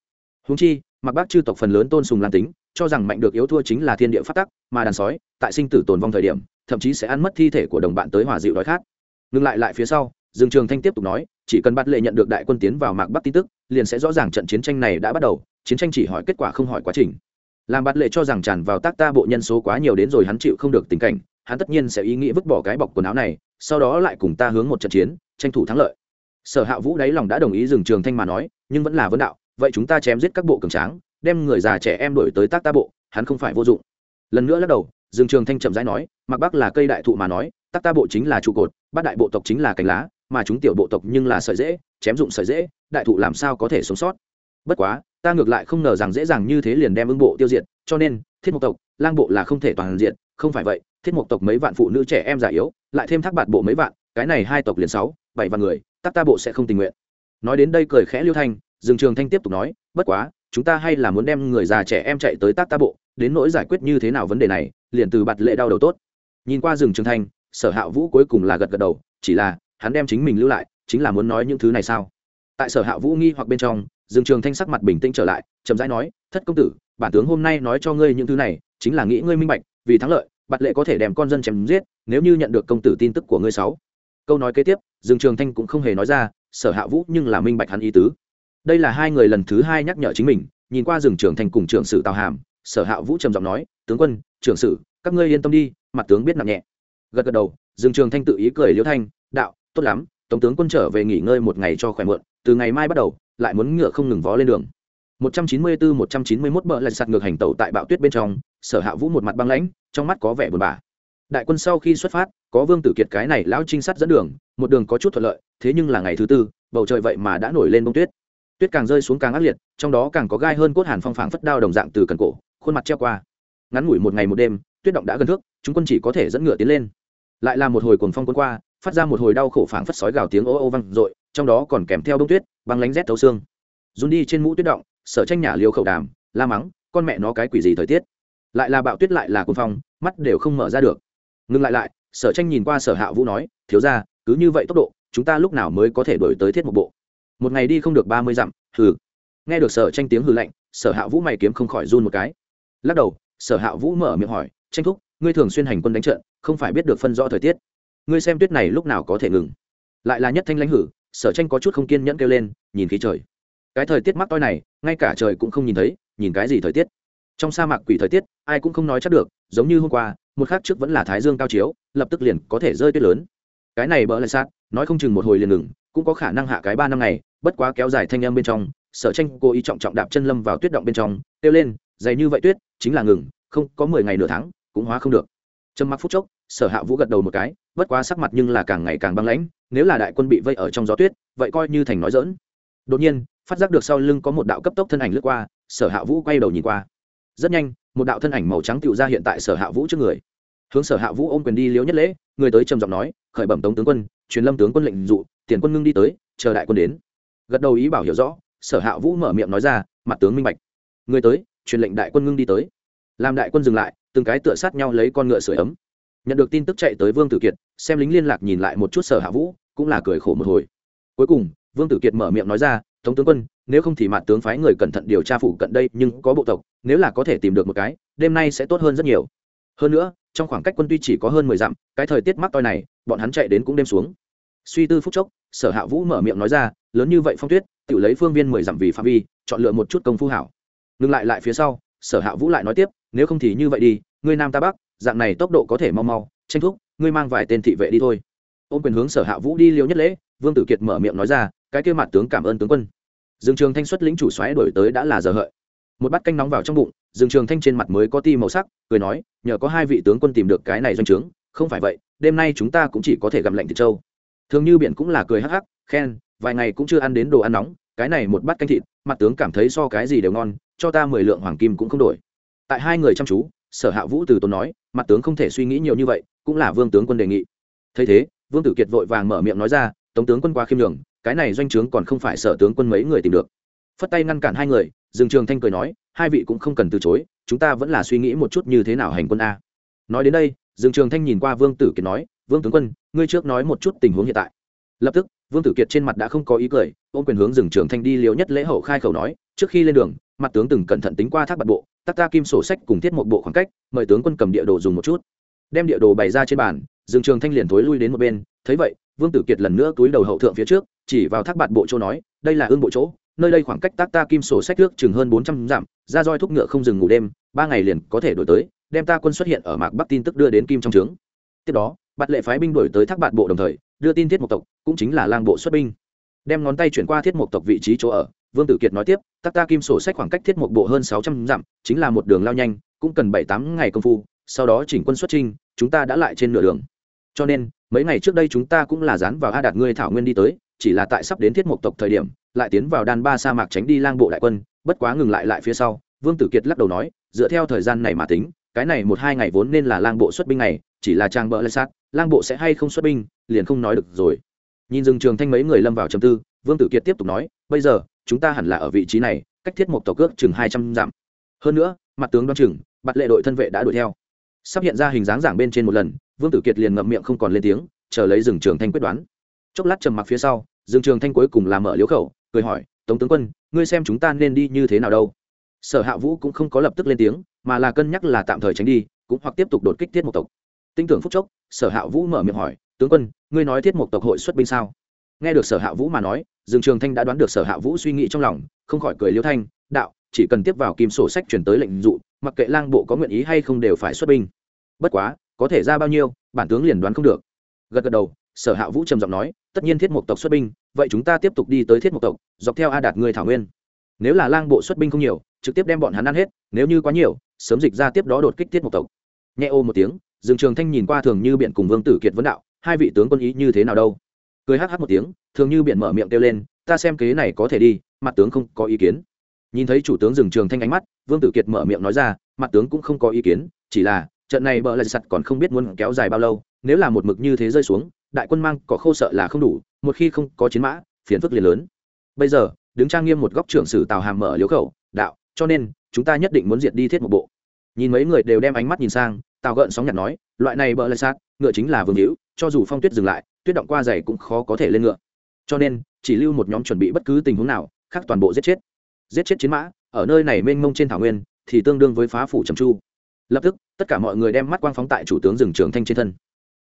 Húng chi mặc bác chư tộc phần lớn tôn sùng lan tính cho rằng mạnh được yếu thua chính là thiên địa phát tắc, mà đàn sói, tại sinh tử tồn vong thời điểm, thậm chí sẽ ăn mất thi thể của đồng bạn tới hòa dịu đói khát. Ngừng lại lại phía sau, dương trường thanh tiếp tục nói, chỉ cần bắt lệ nhận được đại quân tiến vào mạc bắc tin tức, liền sẽ rõ ràng trận chiến tranh này đã bắt đầu, chiến tranh chỉ hỏi kết quả không hỏi quá trình. Làm bắt lệ cho rằng tràn vào tác ta bộ nhân số quá nhiều đến rồi hắn chịu không được tình cảnh, hắn tất nhiên sẽ ý nghĩ vứt bỏ cái bọc quần áo này, sau đó lại cùng ta hướng một trận chiến, tranh thủ thắng lợi. Sở hạ vũ đáy lòng đã đồng ý dừng trường thanh mà nói, nhưng vẫn là vấn đạo, vậy chúng ta chém giết các bộ cường tráng đem người già trẻ em đổi tới tác ta bộ, hắn không phải vô dụng. Lần nữa lắc đầu, dương trường thanh chậm rãi nói, mặc bắc là cây đại thụ mà nói, tác ta bộ chính là trụ cột, bát đại bộ tộc chính là cành lá, mà chúng tiểu bộ tộc nhưng là sợi dễ, chém dụng sợi dễ, đại thụ làm sao có thể sống sót? Bất quá, ta ngược lại không ngờ rằng dễ dàng như thế liền đem ưng bộ tiêu diệt, cho nên, thiết mộc tộc, lang bộ là không thể toàn diện, không phải vậy, thiết mộc tộc mấy vạn phụ nữ trẻ em già yếu, lại thêm thác bạt bộ mấy vạn, cái này hai tộc liền sáu, bảy vạn người, tác ta bộ sẽ không tình nguyện. Nói đến đây cười khẽ liêu thanh, dương trường thanh tiếp tục nói, bất quá chúng ta hay là muốn đem người già trẻ em chạy tới tác ta bộ, đến nỗi giải quyết như thế nào vấn đề này, liền từ bạt lệ đau đầu tốt. Nhìn qua rừng trường thanh sở hạ vũ cuối cùng là gật gật đầu, chỉ là, hắn đem chính mình lưu lại, chính là muốn nói những thứ này sao? Tại sở hạ vũ nghi hoặc bên trong, rừng trường thanh sắc mặt bình tĩnh trở lại, chậm rãi nói, thất công tử, bản tướng hôm nay nói cho ngươi những thứ này, chính là nghĩ ngươi minh bạch, vì thắng lợi, bạt lệ có thể đem con dân chém giết, nếu như nhận được công tử tin tức của ngươi sáu. Câu nói kế tiếp dương trường thanh cũng không hề nói ra, sở hạ vũ nhưng là minh bạch hắn ý tứ đây là hai người lần thứ hai nhắc nhở chính mình, nhìn qua rừng trưởng thành cùng trưởng sử tào hàm, sở hạ vũ trầm giọng nói, tướng quân, trưởng sử các ngươi yên tâm đi, mặt tướng biết nặng nhẹ. Gật gật đầu, rừng trường thanh tự ý cười liễu thanh, đạo, tốt lắm, tổng tướng quân trở về nghỉ ngơi một ngày cho khỏe mượn từ ngày mai bắt đầu, lại muốn ngựa không ngừng vó lên đường. 194-191 bờ lại sạt ngược hành tẩu tại bạo tuyết bên trong, sở hạ vũ một mặt băng lãnh, trong mắt có vẻ buồn bã. Đại quân sau khi xuất phát, có vương tử kiệt cái này lão trinh sát dẫn đường, một đường có chút thuận lợi, thế nhưng là ngày thứ tư, bầu trời vậy mà đã nổi lên bông tuyết tuyết càng rơi xuống càng ác liệt, trong đó càng có gai hơn cốt hàn phong phảng phất đao đồng dạng từ cần cổ, khuôn mặt treo qua. Ngắn ngủi một ngày một đêm, tuyết động đã gần thước, chúng quân chỉ có thể dẫn ngựa tiến lên. Lại là một hồi cuồng phong quân qua, phát ra một hồi đau khổ phảng phất sói gào tiếng ô ô vang dội, trong đó còn kèm theo bông tuyết, băng lánh rét thấu xương. Run đi trên mũ tuyết động, sở tranh nhà liều khẩu đàm, la mắng, con mẹ nó cái quỷ gì thời tiết? Lại là bạo tuyết lại là cuồng phong, mắt đều không mở ra được. Ngừng lại lại, sở tranh nhìn qua sở hạ vũ nói, thiếu ra cứ như vậy tốc độ, chúng ta lúc nào mới có thể đổi tới thiết một bộ? Một ngày đi không được ba mươi dặm, hừ. Nghe được sở tranh tiếng hừ lạnh, sở hạ vũ mày kiếm không khỏi run một cái. Lắc đầu, sở hạ vũ mở miệng hỏi, tranh thúc, ngươi thường xuyên hành quân đánh trận, không phải biết được phân rõ thời tiết. Ngươi xem tuyết này lúc nào có thể ngừng? Lại là nhất thanh lãnh hử, sở tranh có chút không kiên nhẫn kêu lên, nhìn khí trời. Cái thời tiết mắc toi này, ngay cả trời cũng không nhìn thấy, nhìn cái gì thời tiết? Trong sa mạc quỷ thời tiết, ai cũng không nói chắc được, giống như hôm qua, một khắc trước vẫn là thái dương cao chiếu, lập tức liền có thể rơi tuyết lớn. Cái này bỡ lại sát, nói không chừng một hồi liền ngừng, cũng có khả năng hạ cái ba năm ngày bất quá kéo dài thanh âm bên trong, sở tranh cô ý trọng trọng đạp chân lâm vào tuyết động bên trong, kêu lên, dày như vậy tuyết, chính là ngừng, không, có mười ngày nửa tháng, cũng hóa không được. Trầm mặc phút chốc, sở hạ vũ gật đầu một cái, bất quá sắc mặt nhưng là càng ngày càng băng lãnh, nếu là đại quân bị vây ở trong gió tuyết, vậy coi như thành nói dỡn đột nhiên, phát giác được sau lưng có một đạo cấp tốc thân ảnh lướt qua, sở hạ vũ quay đầu nhìn qua. Rất nhanh, một đạo thân ảnh màu trắng tựu ra hiện tại sở hạ vũ trước người. Hướng sở hạ vũ ôm quyền đi liếu nhất lễ, người tới trầm giọng nói, khởi bẩm tống tướng quân, truyền lâm tướng quân lệnh dụ, tiền quân ngưng đi tới, chờ đại quân đến gật đầu ý bảo hiểu rõ, sở hạ vũ mở miệng nói ra, mặt tướng minh bạch. Người tới, truyền lệnh đại quân ngưng đi tới. Làm đại quân dừng lại, từng cái tựa sát nhau lấy con ngựa sửa ấm. Nhận được tin tức chạy tới vương tử kiệt, xem lính liên lạc nhìn lại một chút sở hạ vũ, cũng là cười khổ một hồi. Cuối cùng, vương tử kiệt mở miệng nói ra, tống tướng quân, nếu không thì mặt tướng phái người cẩn thận điều tra phủ cận đây, nhưng có bộ tộc, nếu là có thể tìm được một cái, đêm nay sẽ tốt hơn rất nhiều. Hơn nữa, trong khoảng cách quân tuy chỉ có hơn mười dặm, cái thời tiết mắc toi này, bọn hắn chạy đến cũng đêm xuống. Suy tư phút chốc, sở hạ vũ mở miệng nói ra lớn như vậy phong tuyết tự lấy phương viên mười dặm vì phạm vi, chọn lựa một chút công phu hảo. Ngừng lại lại phía sau, sở hạ vũ lại nói tiếp, nếu không thì như vậy đi, ngươi nam ta bắc, dạng này tốc độ có thể mau mau, tranh thúc, ngươi mang vài tên thị vệ đi thôi. Ôm quyền hướng sở hạ vũ đi liêu nhất lễ, vương tử kiệt mở miệng nói ra, cái kêu mặt tướng cảm ơn tướng quân. Dương trường thanh xuất lĩnh chủ xoáy đổi tới đã là giờ hợi. Một bát canh nóng vào trong bụng, dương trường thanh trên mặt mới có ti màu sắc, cười nói, nhờ có hai vị tướng quân tìm được cái này doanh trướng, không phải vậy, đêm nay chúng ta cũng chỉ có thể gặm lạnh thịt châu. thường như biển cũng là cười hắc hắc, khen vài ngày cũng chưa ăn đến đồ ăn nóng, cái này một bát canh thịt, mặt tướng cảm thấy so cái gì đều ngon, cho ta mười lượng hoàng kim cũng không đổi. Tại hai người chăm chú, sở hạ vũ từ tốn nói, mặt tướng không thể suy nghĩ nhiều như vậy, cũng là vương tướng quân đề nghị. Thấy thế, vương tử kiệt vội vàng mở miệng nói ra, tống tướng quân qua khiêm đường cái này doanh trướng còn không phải sở tướng quân mấy người tìm được. Phất tay ngăn cản hai người, dương trường thanh cười nói, hai vị cũng không cần từ chối, chúng ta vẫn là suy nghĩ một chút như thế nào hành quân a. Nói đến đây, dương trường thanh nhìn qua vương tử kiệt nói, vương tướng quân, ngươi trước nói một chút tình huống hiện tại. Lập tức vương tử kiệt trên mặt đã không có ý cười, ôm quyền hướng rừng trường thanh đi liều nhất lễ hậu khai khẩu nói, trước khi lên đường, mặt tướng từng cẩn thận tính qua thác bạt bộ, tắc ta kim sổ sách cùng thiết một bộ khoảng cách, mời tướng quân cầm địa đồ dùng một chút. Đem địa đồ bày ra trên bàn, rừng trường thanh liền thối lui đến một bên, thấy vậy, vương tử kiệt lần nữa túi đầu hậu thượng phía trước, chỉ vào thác bạt bộ chỗ nói, đây là ương bộ chỗ, nơi đây khoảng cách tác ta kim sổ sách nước chừng hơn bốn trăm dặm, ra roi thúc ngựa không dừng ngủ đêm, ba ngày liền có thể đổi tới, đem ta quân xuất hiện ở mạc bắc tin tức đưa đến kim trong trướng. Tiếp đó bạt lệ phái binh đổi tới thác bạt bộ đồng thời đưa tin thiết mộc tộc, cũng chính là lang bộ xuất binh. Đem ngón tay chuyển qua thiết mộc tộc vị trí chỗ ở, vương tử kiệt nói tiếp, tắc ta kim sổ sách khoảng cách thiết mộc bộ hơn sáu trăm dặm, chính là một đường lao nhanh, cũng cần bảy tám ngày công phu, sau đó chỉnh quân xuất trinh chúng ta đã lại trên nửa đường. Cho nên, mấy ngày trước đây chúng ta cũng là dán vào a đạt ngươi thảo nguyên đi tới, chỉ là tại sắp đến thiết mộc tộc thời điểm, lại tiến vào đan ba sa mạc tránh đi lang bộ đại quân, bất quá ngừng lại lại phía sau. Vương tử kiệt lắc đầu nói, dựa theo thời gian này mà tính cái này một hai ngày vốn nên là lang bộ xuất binh này chỉ là trang bỡ lê sát, lang bộ sẽ hay không xuất binh, liền không nói được rồi. Nhìn rừng trường thanh mấy người lâm vào trầm tư, vương tử kiệt tiếp tục nói, bây giờ, chúng ta hẳn là ở vị trí này, cách thiết một tộc cước chừng hai trăm dặm. Hơn nữa, mặt tướng đoan chừng bặt lệ đội thân vệ đã đuổi theo. Sắp hiện ra hình dáng giảng bên trên một lần, vương tử kiệt liền ngậm miệng không còn lên tiếng, chờ lấy rừng trường thanh quyết đoán. Chốc lát trầm mặc phía sau rừng trường thanh cuối cùng làm mở liếu khẩu, cười hỏi, tống tướng quân, ngươi xem chúng ta nên đi như thế nào đâu? Sở hạ vũ cũng không có lập tức lên tiếng mà là cân nhắc là tạm thời tránh đi, cũng hoặc tiếp tục đột kích thiết Mộc tộc. Tinh tưởng phúc chốc, sở hạ vũ mở miệng hỏi, tướng quân, ngươi nói thiết Mộc tộc hội xuất binh sao? Nghe được sở hạ vũ mà nói, dương trường thanh đã đoán được sở hạ vũ suy nghĩ trong lòng, không khỏi cười liêu thanh, đạo, chỉ cần tiếp vào kim sổ sách chuyển tới lệnh dụ, mặc kệ lang bộ có nguyện ý hay không đều phải xuất binh. Bất quá, có thể ra bao nhiêu, bản tướng liền đoán không được. Gật gật đầu, sở hạ vũ trầm giọng nói, tất nhiên thiết mục tộc xuất binh, vậy chúng ta tiếp tục đi tới thiết mục tộc, dọc theo a đạt người thảo nguyên. Nếu là lang bộ xuất binh không nhiều, trực tiếp đem bọn hắn ăn hết, nếu như quá nhiều sớm dịch ra tiếp đó đột kích tiết mục tộc. Nhẹ ô một tiếng, dương trường thanh nhìn qua thường như biện cùng vương tử kiệt vấn đạo, hai vị tướng quân ý như thế nào đâu? Cười hh một tiếng, thường như biện mở miệng kêu lên, ta xem kế này có thể đi, mặt tướng không có ý kiến. Nhìn thấy chủ tướng dừng trường thanh ánh mắt, vương tử kiệt mở miệng nói ra, mặt tướng cũng không có ý kiến, chỉ là, trận này bờ lại sặt còn không biết muốn kéo dài bao lâu, nếu là một mực như thế rơi xuống, đại quân mang có khâu sợ là không đủ, một khi không có chiến mã, phiền phức liền lớn. Bây giờ, đứng trang nghiêm một góc trưởng sử tào hàm mở liếu khẩu, đạo, cho nên chúng ta nhất định muốn diệt đi thiết một bộ. Nhìn mấy người đều đem ánh mắt nhìn sang, tào gợn sóng nhặt nói, loại này bỡ lại sát ngựa chính là vương hữu, cho dù phong tuyết dừng lại, tuyết động qua dày cũng khó có thể lên ngựa. Cho nên, chỉ lưu một nhóm chuẩn bị bất cứ tình huống nào, khác toàn bộ giết chết. Giết chết chiến mã, ở nơi này mênh mông trên thảo nguyên, thì tương đương với phá phủ trầm chu lập tức, tất cả mọi người đem mắt quang phóng tại chủ tướng rừng trường thanh trên thân.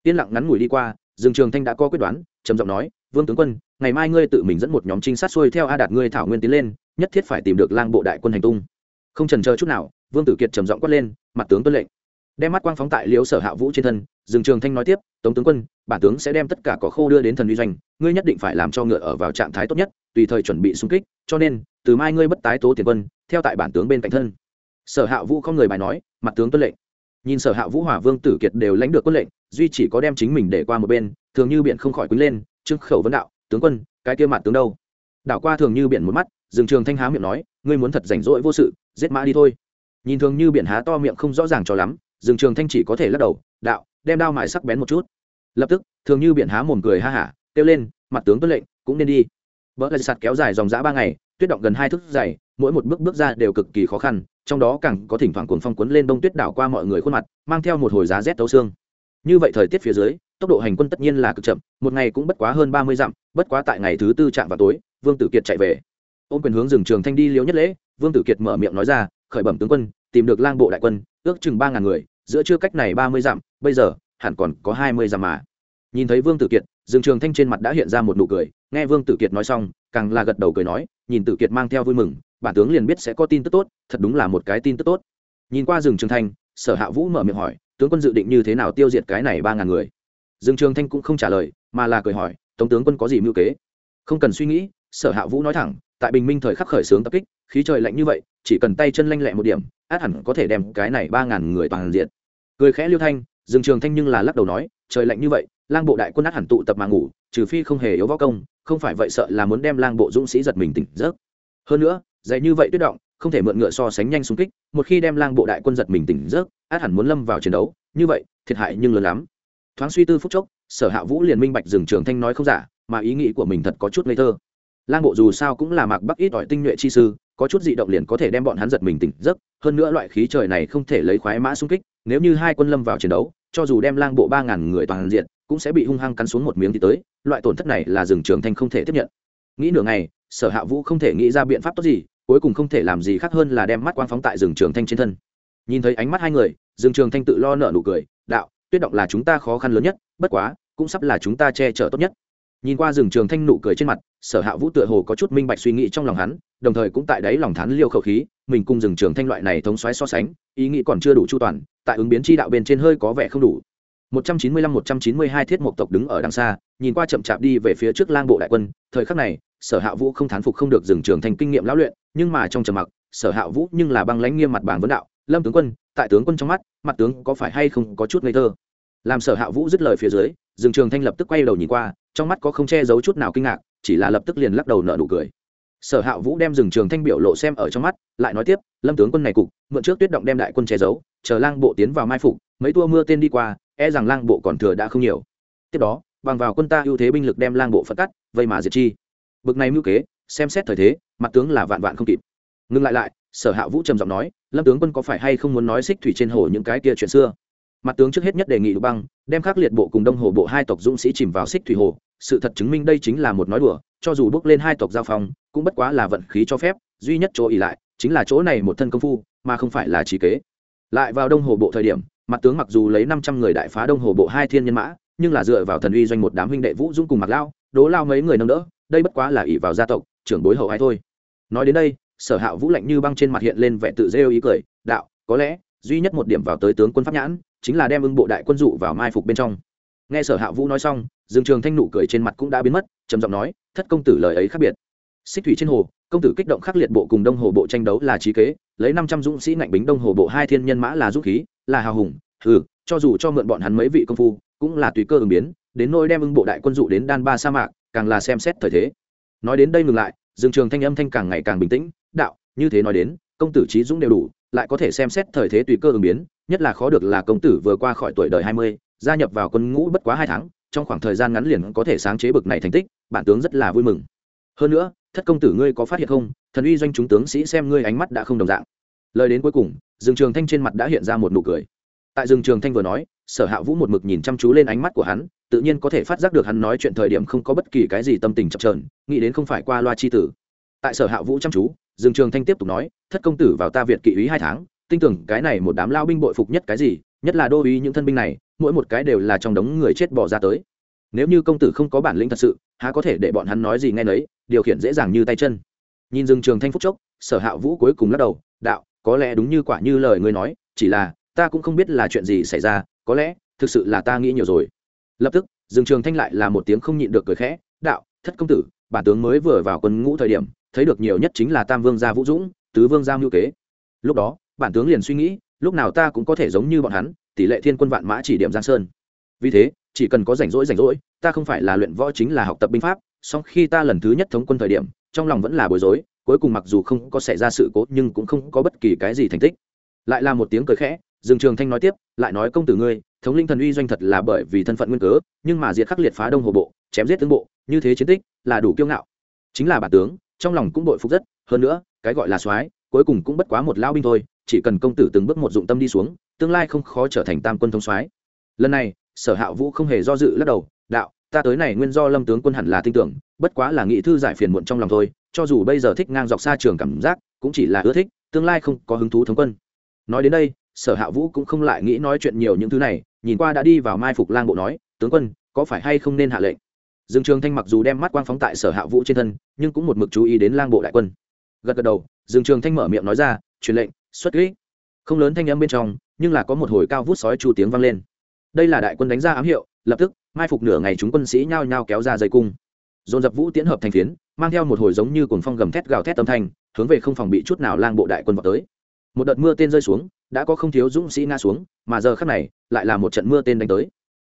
Yên lặng ngắn ngủi đi qua rừng trường thanh đã có quyết đoán, trầm giọng nói, vương tướng quân, ngày mai ngươi tự mình dẫn một nhóm trinh sát xuôi theo a đạt ngươi thảo nguyên tiến lên, nhất thiết phải tìm được lang bộ đại quân hành tung không trần chờ chút nào, vương tử kiệt trầm giọng quát lên, mặt tướng tuân lệnh. Đem mắt quang phóng tại liếu sở hạ vũ trên thân Dừng trường thanh nói tiếp, tống tướng quân, bản tướng sẽ đem tất cả cỏ khô đưa đến thần uy doanh, ngươi nhất định phải làm cho ngựa ở vào trạng thái tốt nhất, tùy thời chuẩn bị xung kích, cho nên, từ mai ngươi bất tái tố tiền quân, theo tại bản tướng bên cạnh thân. Sở hạ vũ không người bài nói, mặt tướng tuân lệnh. Nhìn sở hạ vũ hỏa vương tử kiệt đều lãnh được quân lệnh, duy chỉ có đem chính mình để qua một bên, thường như biện không khỏi quýnh lên trưng khẩu vấn đạo, tướng quân, cái kia mặt tướng đâu? Đảo qua thường như biện một mắt dừng trường thanh há miệng nói, ngươi muốn thật rảnh rỗi vô sự, giết mã đi thôi. Nhìn thường như biện há to miệng không rõ ràng cho lắm, dừng trường thanh chỉ có thể lắc đầu, đạo, đem đao mài sắc bén một chút. Lập tức, thường như biện há mồm cười ha hả, kêu lên, mặt tướng tuân lệnh, cũng nên đi. Vỡ lại sạt kéo dài dòng dã ba ngày, tuyết động gần hai thước dày, mỗi một bước bước ra đều cực kỳ khó khăn, trong đó càng có thỉnh thoảng cuồng phong cuốn lên đông tuyết đảo qua mọi người khuôn mặt, mang theo một hồi giá rét tấu xương. Như vậy thời tiết phía dưới, tốc độ hành quân tất nhiên là cực chậm, một ngày cũng bất quá hơn ba mươi dặm, bất quá tại ngày thứ tư chạm vào tối, vương tử kiệt chạy về ôm quyền hướng rừng trường thanh đi liếu nhất lễ, vương tử kiệt mở miệng nói ra, khởi bẩm tướng quân, tìm được lang bộ đại quân, ước chừng ba ngàn người, giữa chưa cách này ba mươi dặm, bây giờ, hẳn còn có hai mươi dặm mà. Nhìn thấy vương tử kiệt, rừng trường thanh trên mặt đã hiện ra một nụ cười, nghe vương tử kiệt nói xong, càng là gật đầu cười nói, nhìn tử kiệt mang theo vui mừng, bản tướng liền biết sẽ có tin tức tốt, thật đúng là một cái tin tức tốt. Nhìn qua rừng trường thanh, sở hạ vũ mở miệng hỏi, tướng quân dự định như thế nào tiêu diệt cái này ba ngàn người? Rừng trường thanh cũng không trả lời, mà là cười hỏi, tống tướng quân có gì mưu kế? Không cần suy nghĩ, sở hạ vũ nói thẳng tại bình minh thời khắc khởi xướng tập kích, khí trời lạnh như vậy, chỉ cần tay chân lanh lẹ một điểm, át hẳn có thể đem cái này ba ngàn người toàn diện. Cười khẽ liêu thanh Dừng trường thanh nhưng là lắc đầu nói, trời lạnh như vậy, lang bộ đại quân át hẳn tụ tập mà ngủ, trừ phi không hề yếu võ công, không phải vậy sợ là muốn đem lang bộ dũng sĩ giật mình tỉnh giấc. Hơn nữa, dạy như vậy tuyết động, không thể mượn ngựa so sánh nhanh xung kích, một khi đem lang bộ đại quân giật mình tỉnh giấc, át hẳn muốn lâm vào chiến đấu, như vậy, thiệt hại nhưng lớn lắm. Thoáng suy tư phút chốc, sở hạ vũ liền minh bạch rừng trường thanh nói không giả, mà ý nghĩ của mình thật có chút ngây thơ lang bộ dù sao cũng là mạc bắc ít ỏi tinh nhuệ chi sư, có chút dị động liền có thể đem bọn hắn giật mình tỉnh giấc, hơn nữa loại khí trời này không thể lấy khoái mã xung kích, nếu như hai quân lâm vào chiến đấu, cho dù đem lang bộ ba ngàn người toàn diện, cũng sẽ bị hung hăng cắn xuống một miếng thì tới, loại tổn thất này là rừng trường thanh không thể tiếp nhận. Nghĩ nửa ngày, sở hạ vũ không thể nghĩ ra biện pháp tốt gì, cuối cùng không thể làm gì khác hơn là đem mắt quang phóng tại rừng trường thanh trên thân. Nhìn thấy ánh mắt hai người, rừng trường thanh tự lo nợ nụ cười, đạo, tuyết động là chúng ta khó khăn lớn nhất, bất quá, cũng sắp là chúng ta che chở tốt nhất nhìn qua rừng trường thanh nụ cười trên mặt, sở hạ vũ tựa hồ có chút minh bạch suy nghĩ trong lòng hắn, đồng thời cũng tại đấy lòng thắn liêu khẩu khí, mình cùng rừng trường thanh loại này thống xoáy so sánh, ý nghĩ còn chưa đủ chu toàn, tại ứng biến chi đạo bên trên hơi có vẻ không đủ. 195-192 thiết mộc tộc đứng ở đằng xa, nhìn qua chậm chạp đi về phía trước lang bộ đại quân, thời khắc này, sở hạ vũ không thán phục không được rừng trường thanh kinh nghiệm lão luyện, nhưng mà trong trầm mặc, sở hạ vũ nhưng là băng lãnh nghiêm mặt bảng vấn đạo, lâm tướng quân, tại tướng quân trong mắt, mặt tướng có phải hay không có chút ngây thơ? Làm sở hạ vũ dứt lời phía dưới, rừng trường thanh lập tức quay đầu nhìn qua trong mắt có không che giấu chút nào kinh ngạc, chỉ là lập tức liền lắc đầu nợ nụ cười. Sở hạ vũ đem rừng trường thanh biểu lộ xem ở trong mắt, lại nói tiếp, lâm tướng quân này cục, mượn trước tuyết động đem đại quân che giấu, chờ lang bộ tiến vào mai phục, mấy tua mưa tên đi qua e rằng lang bộ còn thừa đã không nhiều. Tiếp đó, bằng vào quân ta ưu thế binh lực đem lang bộ phất cắt, vây mà diệt chi. Bực này mưu kế, xem xét thời thế, mặt tướng là vạn vạn không kịp. Ngừng lại lại, sở hạ vũ trầm giọng nói, lâm tướng quân có phải hay không muốn nói xích thủy trên hồ những cái kia chuyện xưa? Mặt tướng trước hết nhất đề nghị đục băng, đem khắc liệt bộ cùng đông hồ bộ hai tộc dũng sĩ chìm vào xích thủy hồ sự thật chứng minh đây chính là một nói đùa, cho dù bước lên hai tộc giao phong, cũng bất quá là vận khí cho phép, duy nhất chỗ ỉ lại, chính là chỗ này một thân công phu, mà không phải là trí kế. Lại vào đông hồ bộ thời điểm, mặt tướng mặc dù lấy năm trăm người đại phá đông hồ bộ hai thiên nhân mã, nhưng là dựa vào thần uy doanh một đám huynh đệ vũ dũng cùng mặc lao, đố lao mấy người nâng đỡ, đây bất quá là ỉ vào gia tộc, trưởng bối hậu ai thôi. Nói đến đây, sở hạ vũ lạnh như băng trên mặt hiện lên vẻ tự rêu ý cười, đạo, có lẽ, duy nhất một điểm vào tới tướng quân pháp nhãn, chính là đem ưng bộ đại quân dụ vào mai phục bên trong nghe sở hạ vũ nói xong, dương trường thanh nụ cười trên mặt cũng đã biến mất, trầm giọng nói, thất công tử lời ấy khác biệt. Xích thủy trên hồ, công tử kích động khắc liệt bộ cùng đông hồ bộ tranh đấu là trí kế, lấy năm trăm dũng sĩ ngạnh bính đông hồ bộ hai thiên nhân mã là dũng khí, là hào hùng ừ cho dù cho mượn bọn hắn mấy vị công phu, cũng là tùy cơ ứng biến, đến nôi đem ưng bộ đại quân dụ đến đan ba sa mạc, càng là xem xét thời thế. Nói đến đây ngừng lại, dương trường thanh âm thanh càng ngày càng bình tĩnh, đạo, như thế nói đến, công tử trí dũng đều đủ, lại có thể xem xét thời thế tùy cơ ứng biến, nhất là khó được là công tử vừa qua khỏi tuổi đời hai mươi gia nhập vào quân ngũ bất quá hai tháng, trong khoảng thời gian ngắn liền có thể sáng chế bực này thành tích bản tướng rất là vui mừng. Hơn nữa, thất công tử ngươi có phát hiện không? Thần uy doanh chúng tướng sĩ xem ngươi ánh mắt đã không đồng dạng. Lời đến cuối cùng, dương trường thanh trên mặt đã hiện ra một nụ cười. Tại dương trường thanh vừa nói, sở hạ vũ một mực nhìn chăm chú lên ánh mắt của hắn, tự nhiên có thể phát giác được hắn nói chuyện thời điểm không có bất kỳ cái gì tâm tình chập trờn nghĩ đến không phải qua loa chi tử. Tại sở hạ vũ chăm chú, dương trường thanh tiếp tục nói, thất công tử vào ta việt kỵ úy hai tháng, tin tưởng cái này một đám lao binh bội phục nhất cái gì, nhất là đô uý những thân binh này mỗi một cái đều là trong đống người chết bỏ ra tới. Nếu như công tử không có bản lĩnh thật sự, há có thể để bọn hắn nói gì nghe nấy, điều khiển dễ dàng như tay chân. Nhìn rừng trường thanh phúc chốc, sở hạ vũ cuối cùng lắc đầu, đạo, có lẽ đúng như quả như lời ngươi nói, chỉ là, ta cũng không biết là chuyện gì xảy ra, có lẽ, thực sự là ta nghĩ nhiều rồi. Lập tức rừng trường thanh lại là một tiếng không nhịn được cười khẽ, đạo, thất công tử, bản tướng mới vừa vào quân ngũ thời điểm, thấy được nhiều nhất chính là tam vương gia vũ dũng, tứ vương gia mưu kế. Lúc đó, bản tướng liền suy nghĩ, lúc nào ta cũng có thể giống như bọn hắn tỷ lệ thiên quân vạn mã chỉ điểm giang sơn. Vì thế, chỉ cần có rảnh rỗi rảnh rỗi, ta không phải là luyện võ chính là học tập binh pháp, song khi ta lần thứ nhất thống quân thời điểm, trong lòng vẫn là bối rối, cuối cùng mặc dù không có xảy ra sự cố, nhưng cũng không có bất kỳ cái gì thành tích. Lại là một tiếng cười khẽ, dương trường thanh nói tiếp, lại nói công tử ngươi, thống linh thần uy doanh thật là bởi vì thân phận nguyên cớ, nhưng mà diệt khắc liệt phá đông hồ bộ, chém giết tướng bộ, như thế chiến tích là đủ kiêu ngạo. Chính là bản tướng, trong lòng cũng đội phục rất, hơn nữa, cái gọi là soái, cuối cùng cũng bất quá một lao binh thôi chỉ cần công tử từng bước một dụng tâm đi xuống, tương lai không khó trở thành tam quân thống soái. Lần này, sở hạ vũ không hề do dự lắc đầu, đạo, ta tới này nguyên do lâm tướng quân hẳn là tin tưởng, bất quá là nghị thư giải phiền muộn trong lòng thôi, cho dù bây giờ thích ngang dọc xa trường cảm giác, cũng chỉ là ưa thích, tương lai không có hứng thú thống quân. Nói đến đây, sở hạ vũ cũng không lại nghĩ nói chuyện nhiều những thứ này, nhìn qua đã đi vào mai phục lang bộ nói, tướng quân, có phải hay không nên hạ lệnh? Dương trường thanh mặc dù đem mắt quang phóng tại sở hạ vũ trên thân, nhưng cũng một mực chú ý đến lang bộ đại quân. Gật gật đầu, dương trường thanh mở miệng nói ra, truyền lệnh xuất kỹ không lớn thanh âm bên trong, nhưng là có một hồi cao vút sói chu tiếng vang lên. Đây là đại quân đánh ra ám hiệu, lập tức, mai phục nửa ngày chúng quân sĩ nhao nhao kéo ra dây cung. Dồn dập vũ tiễn hợp thành phiến, mang theo một hồi giống như cuồng phong gầm thét gào thét âm thanh, hướng về không phòng bị chút nào lang bộ đại quân vào tới. Một đợt mưa tên rơi xuống, đã có không thiếu dũng sĩ ngã xuống, mà giờ khắc này, lại là một trận mưa tên đánh tới.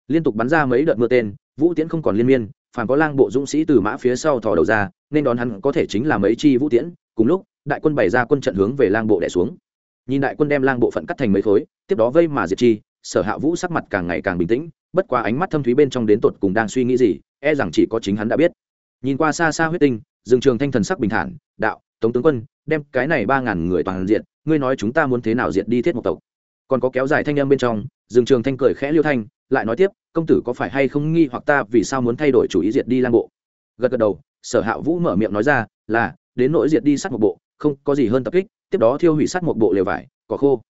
Liên tục bắn ra mấy đợt mưa tên, vũ tiễn không còn liên miên phản có lang bộ dũng sĩ từ mã phía sau thò đầu ra, nên đón hắn có thể chính là mấy chi vũ tiễn. Cùng lúc, đại quân bày ra quân trận hướng về lang bộ đẻ xuống nhìn đại quân đem lang bộ phận cắt thành mấy khối, tiếp đó vây mà diệt chi, sở hạ vũ sắc mặt càng ngày càng bình tĩnh, bất qua ánh mắt thâm thúy bên trong đến tột cùng đang suy nghĩ gì e rằng chỉ có chính hắn đã biết. Nhìn qua xa xa huyết tinh, dương trường thanh thần sắc bình thản, đạo, tống tướng quân, đem cái này ba ngàn người toàn diện, ngươi nói chúng ta muốn thế nào diện đi thiết một tộc? Còn có kéo dài thanh âm bên trong, dương trường thanh cười khẽ liêu thanh, lại nói tiếp, công tử có phải hay không nghi hoặc ta vì sao muốn thay đổi chủ ý diệt đi lang bộ? Gật gật đầu, sở hạ vũ mở miệng nói ra, là, đến nỗi diệt đi sát một bộ, không có gì hơn tập kích tiếp đó thiêu hủy sát một bộ lều vải, cỏ khô.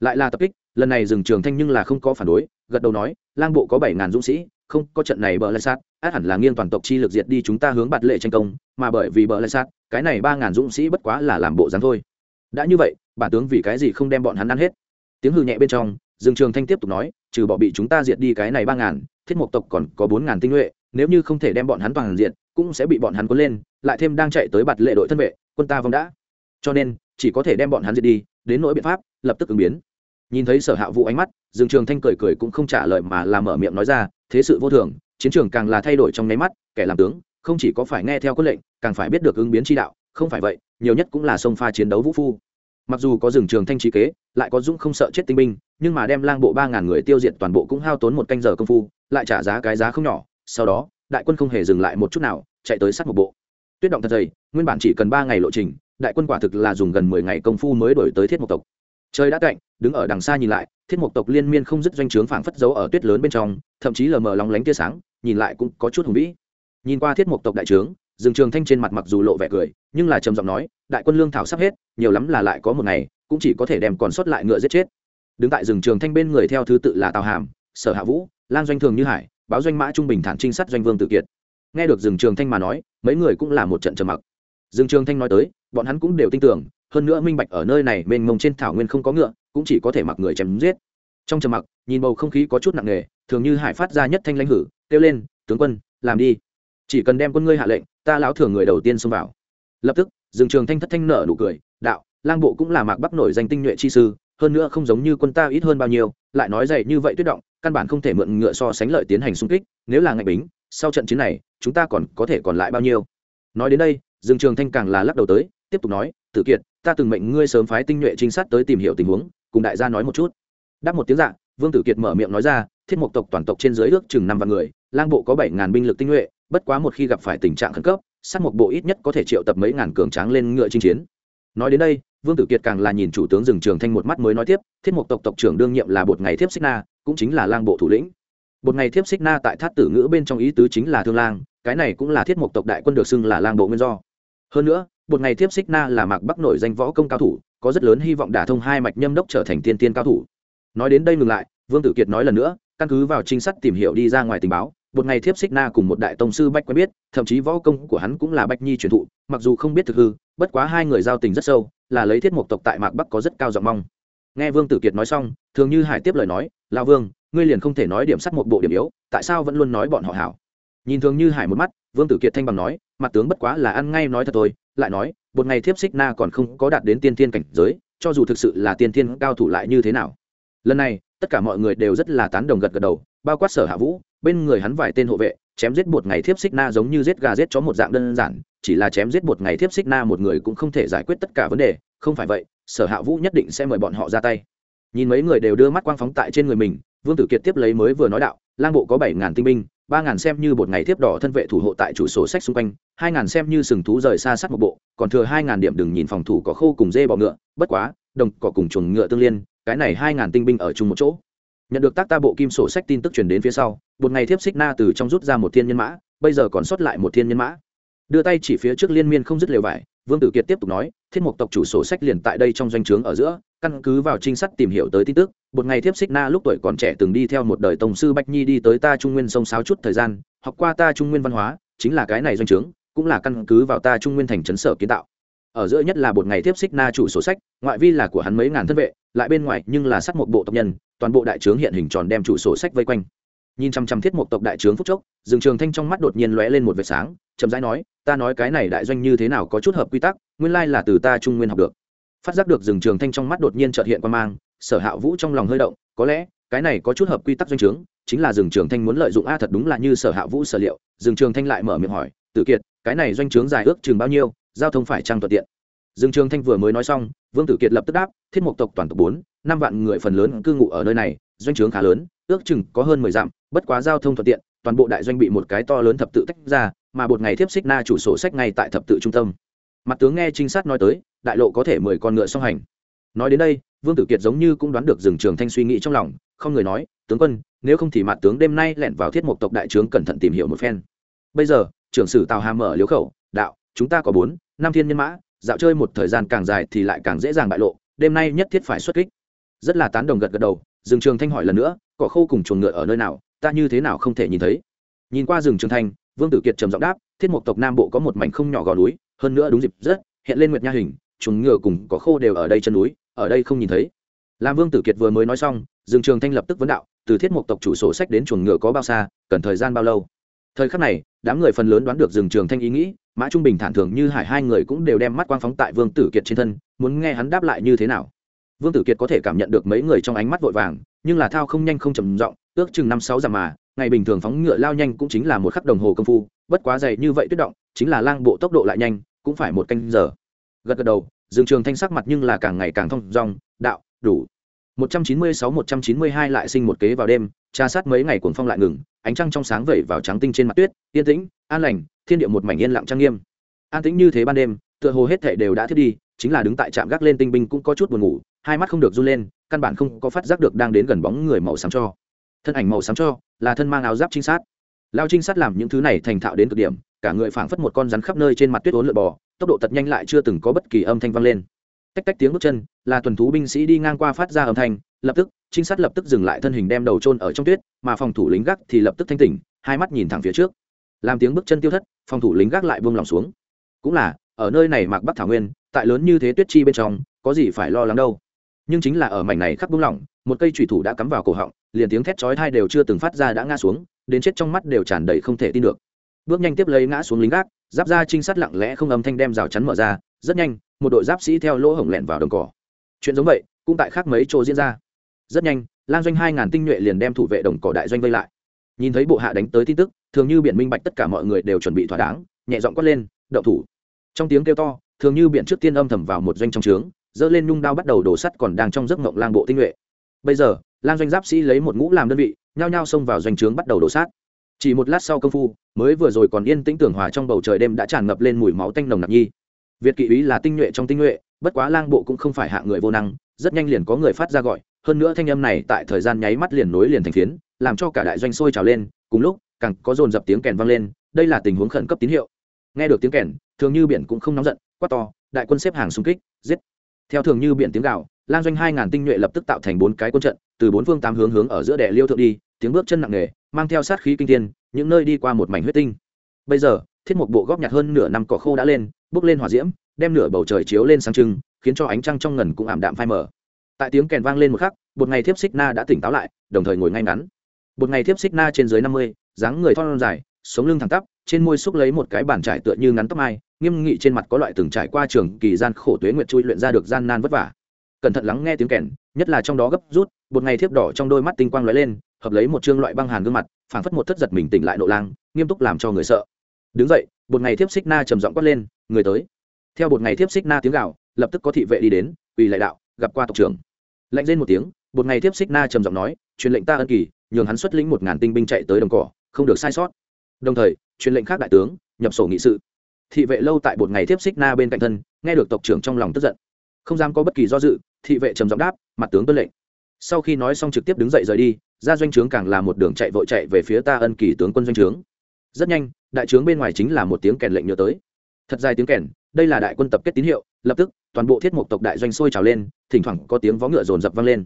Lại là tập kích, lần này rừng trường thanh nhưng là không có phản đối, gật đầu nói, lang bộ có bảy ngàn dũng sĩ, không có trận này bờ lại sát, át hẳn là nghiêng toàn tộc chi lực diệt đi chúng ta hướng bạt lệ tranh công, mà bởi vì bờ lại sát, cái này ba ngàn dũng sĩ bất quá là làm bộ dáng thôi. Đã như vậy, bản tướng vì cái gì không đem bọn hắn ăn hết? Tiếng hư nhẹ bên trong dương trường thanh tiếp tục nói, trừ bỏ bị chúng ta diệt đi cái này ba ngàn, thiết mộc tộc còn có bốn ngàn tinh nhuệ, nếu như không thể đem bọn hắn toàn diện, cũng sẽ bị bọn hắn cuốn lên, lại thêm đang chạy tới bạt lệ đội thân vệ, quân ta vong đã. Cho nên chỉ có thể đem bọn hắn diệt đi, đến nỗi biện pháp, lập tức ứng biến. Nhìn thấy sở hạ vũ ánh mắt, dương trường thanh cười cười cũng không trả lời mà làm mở miệng nói ra, thế sự vô thường, chiến trường càng là thay đổi trong nháy mắt, kẻ làm tướng, không chỉ có phải nghe theo quân lệnh, càng phải biết được ứng biến chi đạo, không phải vậy, nhiều nhất cũng là sông pha chiến đấu vũ phu. Mặc dù có rừng trường thanh trí kế, lại có dũng không sợ chết tinh binh, nhưng mà đem lang bộ ba ngàn người tiêu diệt toàn bộ cũng hao tốn một canh giờ công phu, lại trả giá cái giá không nhỏ, sau đó, đại quân không hề dừng lại một chút nào, chạy tới sát một bộ. Tuyết động thật dày, nguyên bản chỉ cần ba ngày lộ trình đại quân quả thực là dùng gần mười ngày công phu mới đổi tới thiết mộc tộc. Trời đã cạnh, đứng ở đằng xa nhìn lại, thiết mộc tộc liên miên không dứt doanh trướng phảng phất dấu ở tuyết lớn bên trong, thậm chí lờ mờ lóng lánh tia sáng, nhìn lại cũng có chút hùng vĩ. Nhìn qua thiết mộc tộc đại trướng, dương trường thanh trên mặt mặc dù lộ vẻ cười, nhưng là trầm giọng nói, đại quân lương thảo sắp hết, nhiều lắm là lại có một ngày, cũng chỉ có thể đem còn sót lại ngựa giết chết. Đứng tại rừng trường thanh bên người theo thứ tự là tào hàm, sở hạ vũ lan doanh thường như hải, báo doanh mã trung bình thản trinh sát doanh vương tự kiệt. Nghe được rừng trường thanh mà nói, mấy người cũng là một trận trầm mặc. Rừng trường thanh nói tới bọn hắn cũng đều tin tưởng, hơn nữa minh bạch ở nơi này mênh mông trên thảo nguyên không có ngựa, cũng chỉ có thể mặc người chém giết. Trong trầm mặc, nhìn bầu không khí có chút nặng nề, thường như hải phát ra nhất thanh lãnh hử, kêu lên, tướng quân, làm đi. Chỉ cần đem quân ngươi hạ lệnh, ta lão thường người đầu tiên xông vào. Lập tức, Dương trường thanh thất thanh nở nụ cười, đạo, lang bộ cũng là mạc bắc nổi danh tinh nhuệ chi sư, hơn nữa không giống như quân ta ít hơn bao nhiêu, lại nói dậy như vậy tuyết động, căn bản không thể mượn ngựa so sánh lợi tiến hành xung kích, nếu là ngạch bính, sau trận chiến này, chúng ta còn có thể còn lại bao nhiêu? Nói đến đây, dương trường thanh càng là lắc đầu tới tiếp tục nói, tử kiệt, ta từng mệnh ngươi sớm phái tinh nhuệ trinh sát tới tìm hiểu tình huống, cùng đại gia nói một chút. Đáp một tiếng dạ vương tử kiệt mở miệng nói ra, thiết mục tộc toàn tộc trên dưới ước chừng năm vạn người, lang bộ có bảy ngàn binh lực tinh nhuệ, bất quá một khi gặp phải tình trạng khẩn cấp, sát mộc bộ ít nhất có thể triệu tập mấy ngàn cường tráng lên ngựa chinh chiến. Nói đến đây, vương tử kiệt càng là nhìn chủ tướng rừng trường thanh một mắt mới nói tiếp, thiết mục tộc tộc trưởng đương nhiệm là bột ngày thiếp xích na, cũng chính là lang bộ thủ lĩnh. Bột ngày thiếp xích na tại thát tử ngữ bên trong ý tứ chính là thương lang, cái này cũng là thiết mục tộc đại quân được xưng là lang bộ nguyên do. Hơn nữa bột ngày tiếp xích na là mạc bắc nổi danh võ công cao thủ, có rất lớn hy vọng đả thông hai mạch nhâm đốc trở thành tiên tiên cao thủ nói đến đây ngừng lại, vương tử kiệt nói lần nữa, căn cứ vào trinh sát tìm hiểu đi ra ngoài tình báo, một ngày thiếp xích na cùng một đại tông sư bách quen biết, thậm chí võ công của hắn cũng là bách nhi truyền thụ, mặc dù không biết thực hư, bất quá hai người giao tình rất sâu, là lấy thiết mộc tộc tại mạc bắc có rất cao giọng mong nghe vương tử kiệt nói xong, thường như hải tiếp lời nói lao vương, ngươi liền không thể nói điểm sắt một bộ điểm yếu, tại sao vẫn luôn nói bọn họ hảo nhìn thường như hải một mắt, vương tử kiệt thanh bằng nói, mặt tướng bất quá là ăn ngay nói thật thôi lại nói, một ngày thiếp xích na còn không có đạt đến tiên thiên cảnh giới, cho dù thực sự là tiên thiên cao thủ lại như thế nào? Lần này, tất cả mọi người đều rất là tán đồng gật gật đầu, bao quát sở hạ vũ, bên người hắn vài tên hộ vệ, chém giết một ngày thiếp xích na giống như giết gà giết chó một dạng đơn giản, chỉ là chém giết một ngày thiếp xích na một người cũng không thể giải quyết tất cả vấn đề, không phải vậy, sở hạ vũ nhất định sẽ mời bọn họ ra tay. Nhìn mấy người đều đưa mắt quang phóng tại trên người mình, vương tử kiệt tiếp lấy mới vừa nói đạo, lang bộ có bảy ngàn tinh binh ba ngàn xem như một ngày tiếp đỏ thân vệ thủ hộ tại chủ sổ sách xung quanh, hai ngàn xem như sừng thú rời xa sát một bộ, còn thừa hai ngàn điểm đừng nhìn phòng thủ có khô cùng dê bọ ngựa, bất quá, đồng cỏ cùng chuồng ngựa tương liên, cái này hai ngàn tinh binh ở chung một chỗ. Nhận được tác ta bộ kim sổ sách tin tức truyền đến phía sau một ngày thiếp xích na từ trong rút ra một thiên nhân mã, bây giờ còn sót lại một thiên nhân mã. Đưa tay chỉ phía trước liên miên không dứt lều vải, vương tử kiệt tiếp tục nói, thiết mục tộc chủ sổ sách liền tại đây trong doanh trướng ở giữa, căn cứ vào trinh sát tìm hiểu tới tin tức một ngày thiếp xích na lúc tuổi còn trẻ từng đi theo một đời tổng sư bách nhi đi tới ta trung nguyên sông sáo chút thời gian, học qua ta trung nguyên văn hóa, chính là cái này doanh trướng, cũng là căn cứ vào ta trung nguyên thành trấn sở kiến tạo. Ở giữa nhất là một ngày tiếp xích na chủ sổ sách, ngoại vi là của hắn mấy ngàn thân vệ, lại bên ngoài nhưng là sắt một bộ tộc nhân, toàn bộ đại trướng hiện hình tròn đem chủ sổ sách vây quanh. Nhìn chăm chăm thiết một tộc đại trướng phúc chốc rừng trường thanh trong mắt đột nhiên lóe lên một vệt sáng, chậm rãi nói, ta nói cái này đại doanh như thế nào có chút hợp quy tắc, nguyên lai là từ ta trung nguyên học được. Phát giác được rừng trường thanh trong mắt đột nhiên trợt hiện quan mang sở hạ vũ trong lòng hơi động, có lẽ, cái này có chút hợp quy tắc doanh trướng, chính là rừng trường thanh muốn lợi dụng a thật đúng là như sở hạ vũ sở liệu rừng trường thanh lại mở miệng hỏi tự kiệt, cái này doanh trướng dài ước chừng bao nhiêu, giao thông phải trăng thuận tiện. Dương trường thanh vừa mới nói xong, vương tử kiệt lập tức đáp, thiết mục tộc toàn tộc bốn, năm vạn người phần lớn cư ngụ ở nơi này, doanh trướng khá lớn, ước chừng có hơn mười dặm, bất quá giao thông thuận tiện, toàn bộ đại doanh bị một cái to lớn thập tự tách ra, mà một ngày thiếp xích na chủ sổ sách ngay tại thập tự trung tâm. Mặt tướng nghe trinh sát nói tới, đại lộ có thể mười con ngựa song hành. Nói đến đây vương tử kiệt giống như cũng đoán được rừng trường thanh suy nghĩ trong lòng, không người nói, tướng quân, nếu không thì mặt tướng đêm nay lẻn vào thiết mục tộc đại trướng cẩn thận tìm hiểu một phen. Bây giờ, trưởng sử tào hà mở liếu khẩu, đạo, chúng ta có bốn, năm thiên nhân mã, dạo chơi một thời gian càng dài thì lại càng dễ dàng bại lộ, đêm nay nhất thiết phải xuất kích. Rất là tán đồng gật gật đầu, rừng trường thanh hỏi lần nữa, cỏ khô cùng chuồng ngựa ở nơi nào, ta như thế nào không thể nhìn thấy? Nhìn qua rừng trường thanh, vương tử kiệt trầm giọng đáp, thiết mục tộc nam bộ có một mảnh không nhỏ gò núi, hơn nữa đúng dịp rất, hiện lên nguyệt nha hình, chuồng ngựa cùng cỏ khô đều ở đây chân núi ở đây không nhìn thấy. Làm vương tử kiệt vừa mới nói xong, dương trường thanh lập tức vấn đạo, từ thiết mục tộc chủ sổ sách đến chuồng ngựa có bao xa, cần thời gian bao lâu? Thời khắc này, đám người phần lớn đoán được dương trường thanh ý nghĩ, mã trung bình thản thường như hải hai người cũng đều đem mắt quang phóng tại vương tử kiệt trên thân, muốn nghe hắn đáp lại như thế nào. Vương tử kiệt có thể cảm nhận được mấy người trong ánh mắt vội vàng, nhưng là thao không nhanh không trầm giọng, ước chừng năm sáu dặm mà, ngày bình thường phóng ngựa lao nhanh cũng chính là một khắc đồng hồ công phu, bất quá dày như vậy tuyết động, chính là lang bộ tốc độ lại nhanh, cũng phải một canh giờ. Gật gật đầu dương trường thanh sắc mặt nhưng là càng ngày càng thông dong, đạo, đủ. 196-192 lại sinh một kế vào đêm, tra sát mấy ngày cuồng phong lại ngừng, ánh trăng trong sáng vẩy vào trắng tinh trên mặt tuyết, yên tĩnh, an lành, thiên địa một mảnh yên lặng trang nghiêm. An tĩnh như thế ban đêm, tựa hồ hết thể đều đã thiết đi, chính là đứng tại trạm gác lên tinh binh cũng có chút buồn ngủ, hai mắt không được run lên, căn bản không có phát giác được đang đến gần bóng người màu xám cho. Thân ảnh màu xám cho, là thân mang áo giáp trinh sát. Lao trinh sát làm những thứ này thành thạo đến cực điểm, cả người phảng phất một con rắn khắp nơi trên mặt tuyết ốn lượn bò tốc độ thật nhanh lại chưa từng có bất kỳ âm thanh vang lên. Tách tách tiếng bước chân, là tuần thú binh sĩ đi ngang qua phát ra âm thanh, lập tức, trinh sát lập tức dừng lại thân hình đem đầu trôn ở trong tuyết, mà phòng thủ lính gác thì lập tức thanh tỉnh, hai mắt nhìn thẳng phía trước. Làm tiếng bước chân tiêu thất, phòng thủ lính gác lại buông lỏng xuống. Cũng là, ở nơi này mạc bắc thảo nguyên, tại lớn như thế tuyết chi bên trong, có gì phải lo lắng đâu. Nhưng chính là ở mảnh này khắc buông lỏng, một cây thủy thủ đã cắm vào cổ họng, liền tiếng thét chói tai đều chưa từng phát ra đã ngã xuống, đến chết trong mắt đều tràn đầy không thể tin được. Bước nhanh tiếp lấy ngã xuống lính gác giáp ra trinh sát lặng lẽ không âm thanh đem rào chắn mở ra, rất nhanh, một đội giáp sĩ theo lỗ hổng lẹn vào đồng cỏ. Chuyện giống vậy, cũng tại khác mấy chỗ diễn ra. Rất nhanh lan doanh hai ngàn tinh nhuệ liền đem thủ vệ đồng cỏ đại doanh vây lại. Nhìn thấy bộ hạ đánh tới tin tức, thường như biển minh bạch tất cả mọi người đều chuẩn bị thỏa đáng, nhẹ giọng quát lên đậu thủ. Trong tiếng kêu to, thường như biển trước tiên âm thầm vào một doanh trong trướng dỡ lên nhung đao bắt đầu đổ sắt còn đang trong giấc ngộng lang bộ tinh nhuệ. Bây giờ lan doanh giáp sĩ lấy một ngũ làm đơn vị, nhao nhao xông vào doanh trướng bắt đầu đổ sát chỉ một lát sau công phu, mới vừa rồi còn yên tĩnh tưởng hòa trong bầu trời đêm đã tràn ngập lên mùi máu tanh nồng nặc nhi. Việt kỵ ý là tinh nhuệ trong tinh nhuệ, bất quá lang bộ cũng không phải hạ người vô năng, rất nhanh liền có người phát ra gọi, hơn nữa thanh âm này tại thời gian nháy mắt liền nối liền thành phiến, làm cho cả đại doanh sôi trào lên, cùng lúc, càng có dồn dập tiếng kèn vang lên, đây là tình huống khẩn cấp tín hiệu. Nghe được tiếng kèn, thường như biển cũng không nóng giận, quát to, đại quân xếp hàng xung kích, giết. Theo thường như biển tiếng gạo lan doanh hai ngàn tinh nhuệ lập tức tạo thành bốn cái quân trận, từ bốn phương tám hướng hướng ở giữa đệ liêu thượng đi, tiếng bước chân nặng nề mang theo sát khí kinh thiên, những nơi đi qua một mảnh huyết tinh. Bây giờ, thiết mục bộ góp nhặt hơn nửa năm cỏ khô đã lên, bước lên hỏa diễm, đem nửa bầu trời chiếu lên sáng trưng, khiến cho ánh trăng trong ngần cũng ảm đạm phai mờ. Tại tiếng kèn vang lên một khắc, một ngày thiếp xích na đã tỉnh táo lại, đồng thời ngồi ngay ngắn. Một ngày thiếp xích na trên dưới năm mươi, dáng người thon dài, sống lưng thẳng tắp, trên môi xúc lấy một cái bàn trải tựa như ngắn tóc mai, nghiêm nghị trên mặt có loại từng trải qua trường kỳ gian khổ tuế nguyệt chui luyện ra được gian nan vất vả. Cẩn thận lắng nghe tiếng kèn, nhất là trong đó gấp rút, một ngày thiếp đỏ trong đôi mắt tinh quang lóe lên hợp lấy một chương loại băng hàn gương mặt, phảng phất một thất giật mình tỉnh lại nộ lang, nghiêm túc làm cho người sợ. Đứng dậy, một ngày thiếp xích na trầm giọng quát lên, người tới. Theo một ngày thiếp xích na tiếng gạo lập tức có thị vệ đi đến ủy lại đạo, gặp qua tộc trưởng. Lạnh lên một tiếng, một ngày thiếp xích na trầm giọng nói, truyền lệnh ta ân kỳ, nhường hắn xuất lĩnh một ngàn tinh binh chạy tới đồng cỏ, không được sai sót. Đồng thời, truyền lệnh khác đại tướng, nhập sổ nghị sự. Thị vệ lâu tại một ngày tiếp xích na bên cạnh thân, nghe được tộc trưởng trong lòng tức giận. Không dám có bất kỳ do dự, thị vệ trầm giọng đáp, mặt tướng tuân lệnh. Sau khi nói xong trực tiếp đứng dậy rời đi ra doanh trướng càng là một đường chạy vội chạy về phía ta ân kỳ tướng quân doanh trướng. Rất nhanh, đại trướng bên ngoài chính là một tiếng kèn lệnh nhớ tới. Thật dài tiếng kèn, đây là đại quân tập kết tín hiệu, lập tức, toàn bộ thiết mục tộc đại doanh sôi trào lên, thỉnh thoảng có tiếng vó ngựa rồn rập vang lên.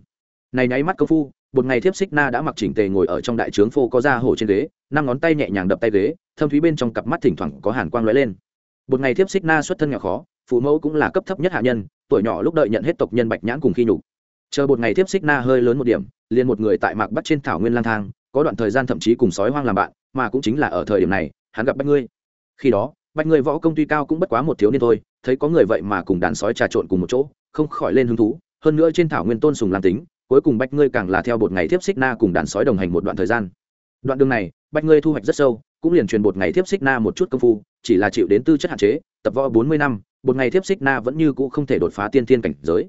Này nháy mắt công phu, một ngày thiếp xích na đã mặc chỉnh tề ngồi ở trong đại trướng phô có da hổ trên ghế, năm ngón tay nhẹ nhàng đập tay ghế, thâm thúy bên trong cặp mắt thỉnh thoảng có hàn quang lóe lên. Một ngày thiếp xích na xuất thân nhỏ khó, phụ mẫu cũng là cấp thấp nhất hạ nhân, tuổi nhỏ lúc đợi nhận hết tộc nhân bạch nhãn cùng khi nhục. Chờ một ngày thiếp xích na hơi lớn một điểm liền một người tại mạc bắt trên thảo nguyên lang thang, có đoạn thời gian thậm chí cùng sói hoang làm bạn, mà cũng chính là ở thời điểm này, hắn gặp bách ngươi. Khi đó, bách ngươi võ công tuy cao cũng bất quá một thiếu niên thôi, thấy có người vậy mà cùng đàn sói trà trộn cùng một chỗ, không khỏi lên hứng thú, hơn nữa trên thảo nguyên tôn sùng làm tính, cuối cùng bách ngươi càng là theo một ngày thiếp xích na cùng đàn sói đồng hành một đoạn thời gian. Đoạn đường này, bách ngươi thu hoạch rất sâu, cũng liền truyền một ngày thiếp xích na một chút công phu, chỉ là chịu đến tư chất hạn chế, tập võ bốn mươi năm, một ngày thiếp xích na vẫn như cũ không thể đột phá tiên thiên cảnh giới.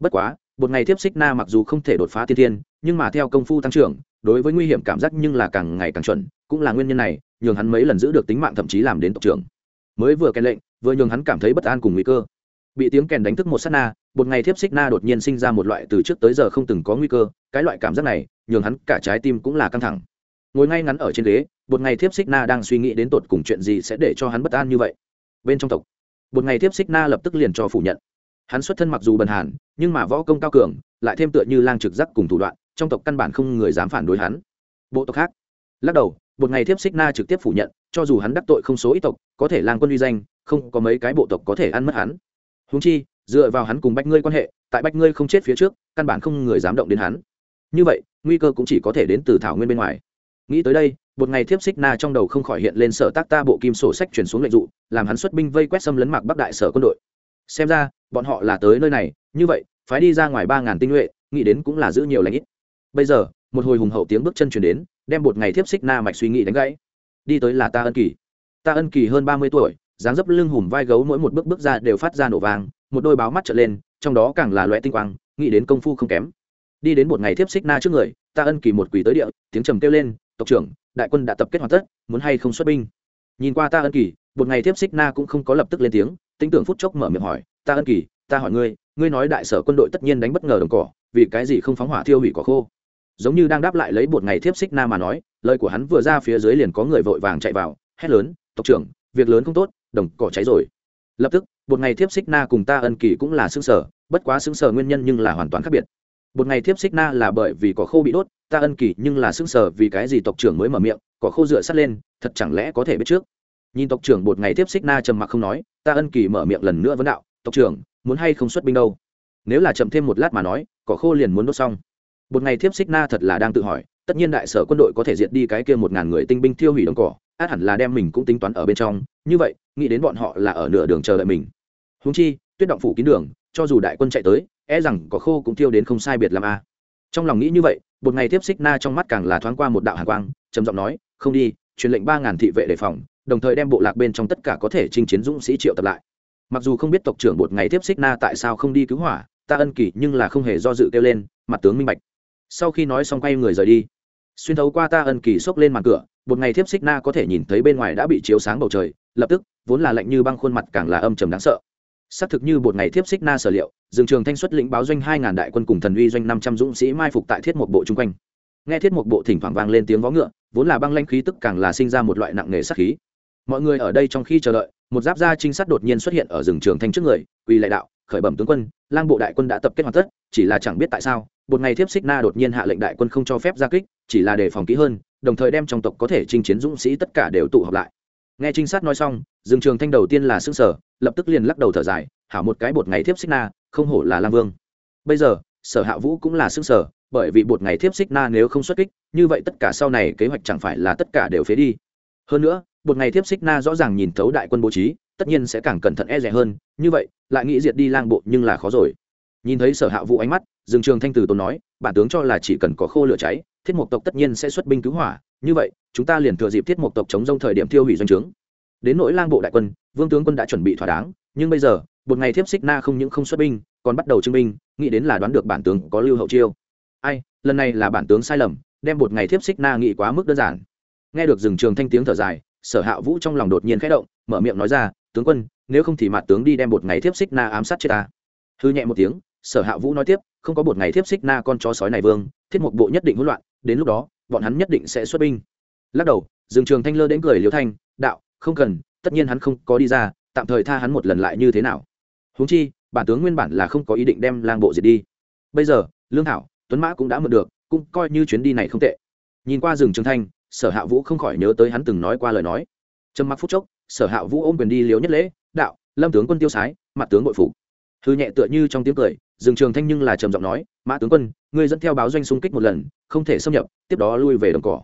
Bất quá một ngày tiếp xích na mặc dù không thể đột phá tiên thiên, nhưng mà theo công phu tăng trưởng, đối với nguy hiểm cảm giác nhưng là càng ngày càng chuẩn, cũng là nguyên nhân này, nhường hắn mấy lần giữ được tính mạng thậm chí làm đến tộc trưởng. Mới vừa kèn lệnh, vừa nhường hắn cảm thấy bất an cùng nguy cơ. Bị tiếng kèn đánh thức một sát na, một ngày thiếp xích na đột nhiên sinh ra một loại từ trước tới giờ không từng có nguy cơ, cái loại cảm giác này, nhường hắn cả trái tim cũng là căng thẳng. Ngồi ngay ngắn ở trên ghế, một ngày thiếp xích na đang suy nghĩ đến tột cùng chuyện gì sẽ để cho hắn bất an như vậy. Bên trong tộc, một ngày thiếp xích na lập tức liền cho phủ nhận hắn xuất thân mặc dù bần hàn, nhưng mà võ công cao cường, lại thêm tựa như lang trực giác cùng thủ đoạn, trong tộc căn bản không người dám phản đối hắn. Bộ tộc khác. Lắc đầu, một ngày thiếp xích na trực tiếp phủ nhận, cho dù hắn đắc tội không số ít tộc, có thể lang quân uy danh, không có mấy cái bộ tộc có thể ăn mất hắn. Húng chi, dựa vào hắn cùng bách ngươi quan hệ, tại bách ngươi không chết phía trước, căn bản không người dám động đến hắn. Như vậy, nguy cơ cũng chỉ có thể đến từ thảo nguyên bên ngoài. Nghĩ tới đây, một ngày thiếp xích na trong đầu không khỏi hiện lên sở tác ta bộ kim sổ sách chuyển xuống lệnh dụ, làm hắn xuất binh vây quét xâm lấn mạc bắc đại sở quân đội xem ra, bọn họ là tới nơi này, như vậy, phái đi ra ngoài ba ngàn tinh nhuệ, nghĩ đến cũng là giữ nhiều lãnh ít. Bây giờ, một hồi hùng hậu tiếng bước chân chuyển đến, đem một ngày thiếp xích na mạch suy nghĩ đánh gãy. Đi tới là ta ân kỳ. Ta ân kỳ hơn ba mươi tuổi, dáng dấp lưng hùm vai gấu mỗi một bước bước ra đều phát ra nổ vàng một đôi báo mắt trở lên, trong đó càng là loẹ tinh quang, nghĩ đến công phu không kém. Đi đến một ngày thiếp xích na trước người, ta ân kỳ một quỷ tới địa, tiếng trầm kêu lên, tộc trưởng, đại quân đã tập kết hoàn tất, muốn hay không xuất binh? Nhìn qua ta ân kỳ, một ngày tiếp xích na cũng không có lập tức lên tiếng tính tưởng phút chốc mở miệng hỏi, ta ân kỳ, ta hỏi ngươi ngươi nói đại sở quân đội tất nhiên đánh bất ngờ đồng cỏ, vì cái gì không phóng hỏa thiêu hủy cỏ khô? Giống như đang đáp lại lấy bột ngày tiếp xích na mà nói, lời của hắn vừa ra phía dưới liền có người vội vàng chạy vào, hét lớn, tộc trưởng, việc lớn không tốt, đồng cỏ cháy rồi. Lập tức, bột ngày tiếp xích na cùng ta ân kỳ cũng là xương sở bất quá xương sở nguyên nhân nhưng là hoàn toàn khác biệt. Bột ngày tiếp xích na là bởi vì cỏ khô bị đốt, ta ân kỳ nhưng là sững sờ vì cái gì tộc trưởng mới mở miệng, cỏ khô dựa sát lên, thật chẳng lẽ có thể biết trước? Nhìn tộc trưởng một ngày tiếp xích na trầm mặc không nói, ta ân kỳ mở miệng lần nữa vấn đạo, tộc trưởng, muốn hay không xuất binh đâu? Nếu là chậm thêm một lát mà nói, cỏ khô liền muốn đốt xong. Một ngày tiếp xích na thật là đang tự hỏi, tất nhiên đại sở quân đội có thể diệt đi cái kia một ngàn người tinh binh tiêu hủy đồng cỏ, át hẳn là đem mình cũng tính toán ở bên trong. Như vậy, nghĩ đến bọn họ là ở nửa đường chờ đợi mình. Húng chi, tuyết động phủ kín đường, cho dù đại quân chạy tới e rằng có khô cũng tiêu đến không sai biệt làm a. Trong lòng nghĩ như vậy, một ngày tiếp xích na trong mắt càng là thoáng qua một đạo hàn quang, trầm giọng nói, không đi, truyền lệnh ba ngàn thị vệ đề phòng đồng thời đem bộ lạc bên trong tất cả có thể chinh chiến dũng sĩ triệu tập lại. Mặc dù không biết tộc trưởng một ngày tiếp xích na tại sao không đi cứu hỏa, ta ân kỳ nhưng là không hề do dự kêu lên, mặt tướng minh bạch. Sau khi nói xong quay người rời đi. Xuyên thấu qua ta ân kỳ xốc lên màn cửa, một ngày tiếp xích na có thể nhìn thấy bên ngoài đã bị chiếu sáng bầu trời, lập tức, vốn là lạnh như băng khuôn mặt càng là âm trầm đáng sợ. Xác thực như một ngày tiếp xích na sở liệu, dương trường thanh xuất lĩnh báo doanh hai ngàn đại quân cùng thần uy doanh năm trăm dũng sĩ mai phục tại thiết một bộ chung quanh. Nghe thiết một bộ thỉnh thoảng vang lên tiếng vó ngựa, vốn là băng lanh khí tức càng là sinh ra một loại nặng nề sát khí mọi người ở đây trong khi chờ đợi, một giáp gia trinh sát đột nhiên xuất hiện ở rừng trường thanh trước người, quỳ lại đạo, khởi bẩm tướng quân, lang bộ đại quân đã tập kết hoàn tất, chỉ là chẳng biết tại sao, một ngày thiếp xích na đột nhiên hạ lệnh đại quân không cho phép ra kích, chỉ là đề phòng kỹ hơn, đồng thời đem trong tộc có thể chinh chiến dũng sĩ tất cả đều tụ họp lại. Nghe trinh sát nói xong, rừng trường thanh đầu tiên là xương sở lập tức liền lắc đầu thở dài, hảo một cái bột ngày thiếp xích na, không hổ là lang vương. Bây giờ, sở hạ vũ cũng là xương sở bởi vì bột ngày thiếp xích na nếu không xuất kích, như vậy tất cả sau này kế hoạch chẳng phải là tất cả đều phế đi. Hơn nữa bột ngày thiếp xích na rõ ràng nhìn thấu đại quân bố trí, tất nhiên sẽ càng cẩn thận e rẻ hơn, như vậy, lại nghĩ diệt đi lang bộ nhưng là khó rồi. Nhìn thấy sở hạ vũ ánh mắt, dương trường thanh từ tốn nói, bản tướng cho là chỉ cần có khô lửa cháy, thiết Mộc tộc tất nhiên sẽ xuất binh cứu hỏa, như vậy, chúng ta liền thừa dịp thiết Mộc tộc chống rông thời điểm tiêu hủy doanh trướng. Đến nỗi lang bộ đại quân, vương tướng quân đã chuẩn bị thỏa đáng, nhưng bây giờ một ngày thiếp xích na không những không xuất binh, còn bắt đầu trưng binh, nghĩ đến là đoán được bản tướng có lưu hậu chiêu. Ai, lần này là bản tướng sai lầm, đem một ngày thiếp xích na nghĩ quá mức đơn giản. Nghe được rừng trường thanh tiếng thở dài sở hạ vũ trong lòng đột nhiên khẽ động, mở miệng nói ra, tướng quân, nếu không thì mặt tướng đi đem một ngày thiếp xích na ám sát chết ta. Hư nhẹ một tiếng, sở hạ vũ nói tiếp, không có một ngày thiếp xích na con chó sói này vương, thiết mục bộ nhất định hỗn loạn, đến lúc đó, bọn hắn nhất định sẽ xuất binh. Lắc đầu, dương trường thanh lơ đến cười liêu thanh, đạo, không cần, tất nhiên hắn không có đi ra, tạm thời tha hắn một lần lại như thế nào. Huống chi, bản tướng nguyên bản là không có ý định đem lang bộ diệt đi. Bây giờ, lương thảo, tuấn mã cũng đã mượn được, cũng coi như chuyến đi này không tệ. Nhìn qua rừng trường thanh sở hạ vũ không khỏi nhớ tới hắn từng nói qua lời nói. Trầm mặc phút chốc, sở hạ vũ ôm quyền đi liếu nhất lễ, đạo, lâm tướng quân tiêu sái, mặt tướng bội phục hư nhẹ tựa như trong tiếng cười Dừng trường thanh nhưng là trầm giọng nói, mã tướng quân, ngươi dẫn theo báo doanh xung kích một lần, không thể xâm nhập, tiếp đó lui về đồng cỏ.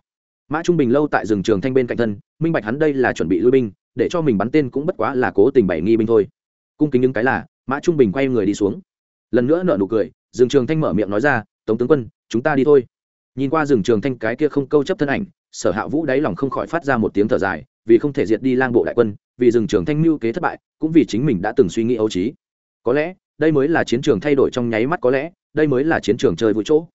Mã trung bình lâu tại rừng trường thanh bên cạnh thân, minh bạch hắn đây là chuẩn bị lui binh, để cho mình bắn tên cũng bất quá là cố tình bày nghi binh thôi. Cung kính những cái là, mã trung bình quay người đi xuống. Lần nữa nợ nụ cười rừng trường thanh mở miệng nói ra, tống tướng quân, chúng ta đi thôi. Nhìn qua rừng trường thanh cái kia không câu chấp thân ảnh sở hạ vũ đáy lòng không khỏi phát ra một tiếng thở dài, vì không thể diệt đi lang bộ đại quân, vì rừng trường thanh mưu kế thất bại, cũng vì chính mình đã từng suy nghĩ ấu trí. Có lẽ, đây mới là chiến trường thay đổi trong nháy mắt có lẽ, đây mới là chiến trường chơi vũ chỗ.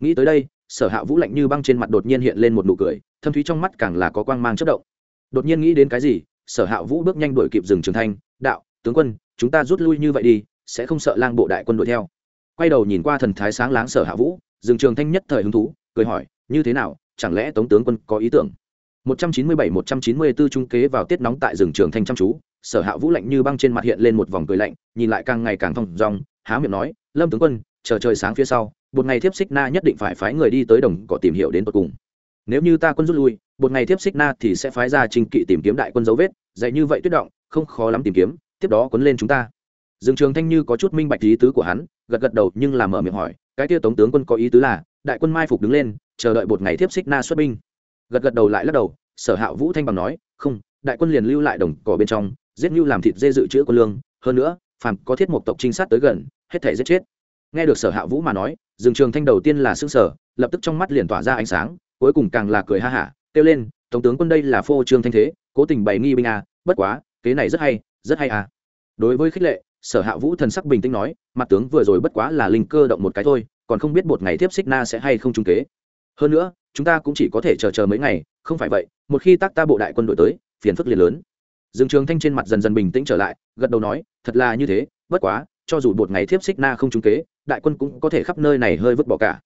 Nghĩ tới đây, sở hạ vũ lạnh như băng trên mặt đột nhiên hiện lên một nụ cười, thâm thúy trong mắt càng là có quang mang chất động. Đột nhiên nghĩ đến cái gì, sở hạ vũ bước nhanh đuổi kịp rừng trường thanh, đạo, tướng quân, chúng ta rút lui như vậy đi, sẽ không sợ lang bộ đại quân đuổi theo. Quay đầu nhìn qua thần thái sáng láng sở hạ vũ, rừng trường thanh nhất thời hứng thú, cười hỏi, như thế nào chẳng lẽ tống tướng quân có ý tưởng? 197-194 trung kế vào tiết nóng tại rừng trường thanh chăm chú, sở hạ vũ lạnh như băng trên mặt hiện lên một vòng cười lạnh, nhìn lại càng ngày càng thong dong, há miệng nói, lâm tướng quân, chờ trời sáng phía sau, một ngày thiếp xích na nhất định phải phái người đi tới đồng cỏ tìm hiểu đến tận cùng. Nếu như ta quân rút lui, một ngày thiếp xích na thì sẽ phái ra trình kỵ tìm kiếm đại quân dấu vết, dạy như vậy tuyết động, không khó lắm tìm kiếm, tiếp đó quấn lên chúng ta. Dương trường thanh như có chút minh bạch ý tứ của hắn, gật gật đầu nhưng làm mở miệng hỏi, cái kia tống tướng quân có ý tứ là, đại quân mai phục đứng lên chờ đợi một ngày thiếp xích na xuất binh. Gật gật đầu lại lắc đầu sở hạ vũ thanh bằng nói không đại quân liền lưu lại đồng cỏ bên trong giết như làm thịt dê dự trữ quân lương hơn nữa phàm có thiết một tộc trinh sát tới gần hết thể giết chết. Nghe được sở hạ vũ mà nói dương trường thanh đầu tiên là xương sở lập tức trong mắt liền tỏa ra ánh sáng cuối cùng càng là cười ha hả kêu lên tổng tướng quân đây là phô trương thanh thế cố tình bày nghi binh à, bất quá kế này rất hay rất hay à. Đối với khích lệ sở hạ vũ thần sắc bình tĩnh nói mặt tướng vừa rồi bất quá là linh cơ động một cái thôi còn không biết một ngày tiếp xích na sẽ hay không trung kế hơn nữa, chúng ta cũng chỉ có thể chờ chờ mấy ngày, không phải vậy, một khi tác ta bộ đại quân đội tới, phiền phức liền lớn. Dương trường thanh trên mặt dần dần bình tĩnh trở lại, gật đầu nói, thật là như thế, bất quá, cho dù một ngày thiếp xích na không trúng kế, đại quân cũng có thể khắp nơi này hơi vứt bỏ cả.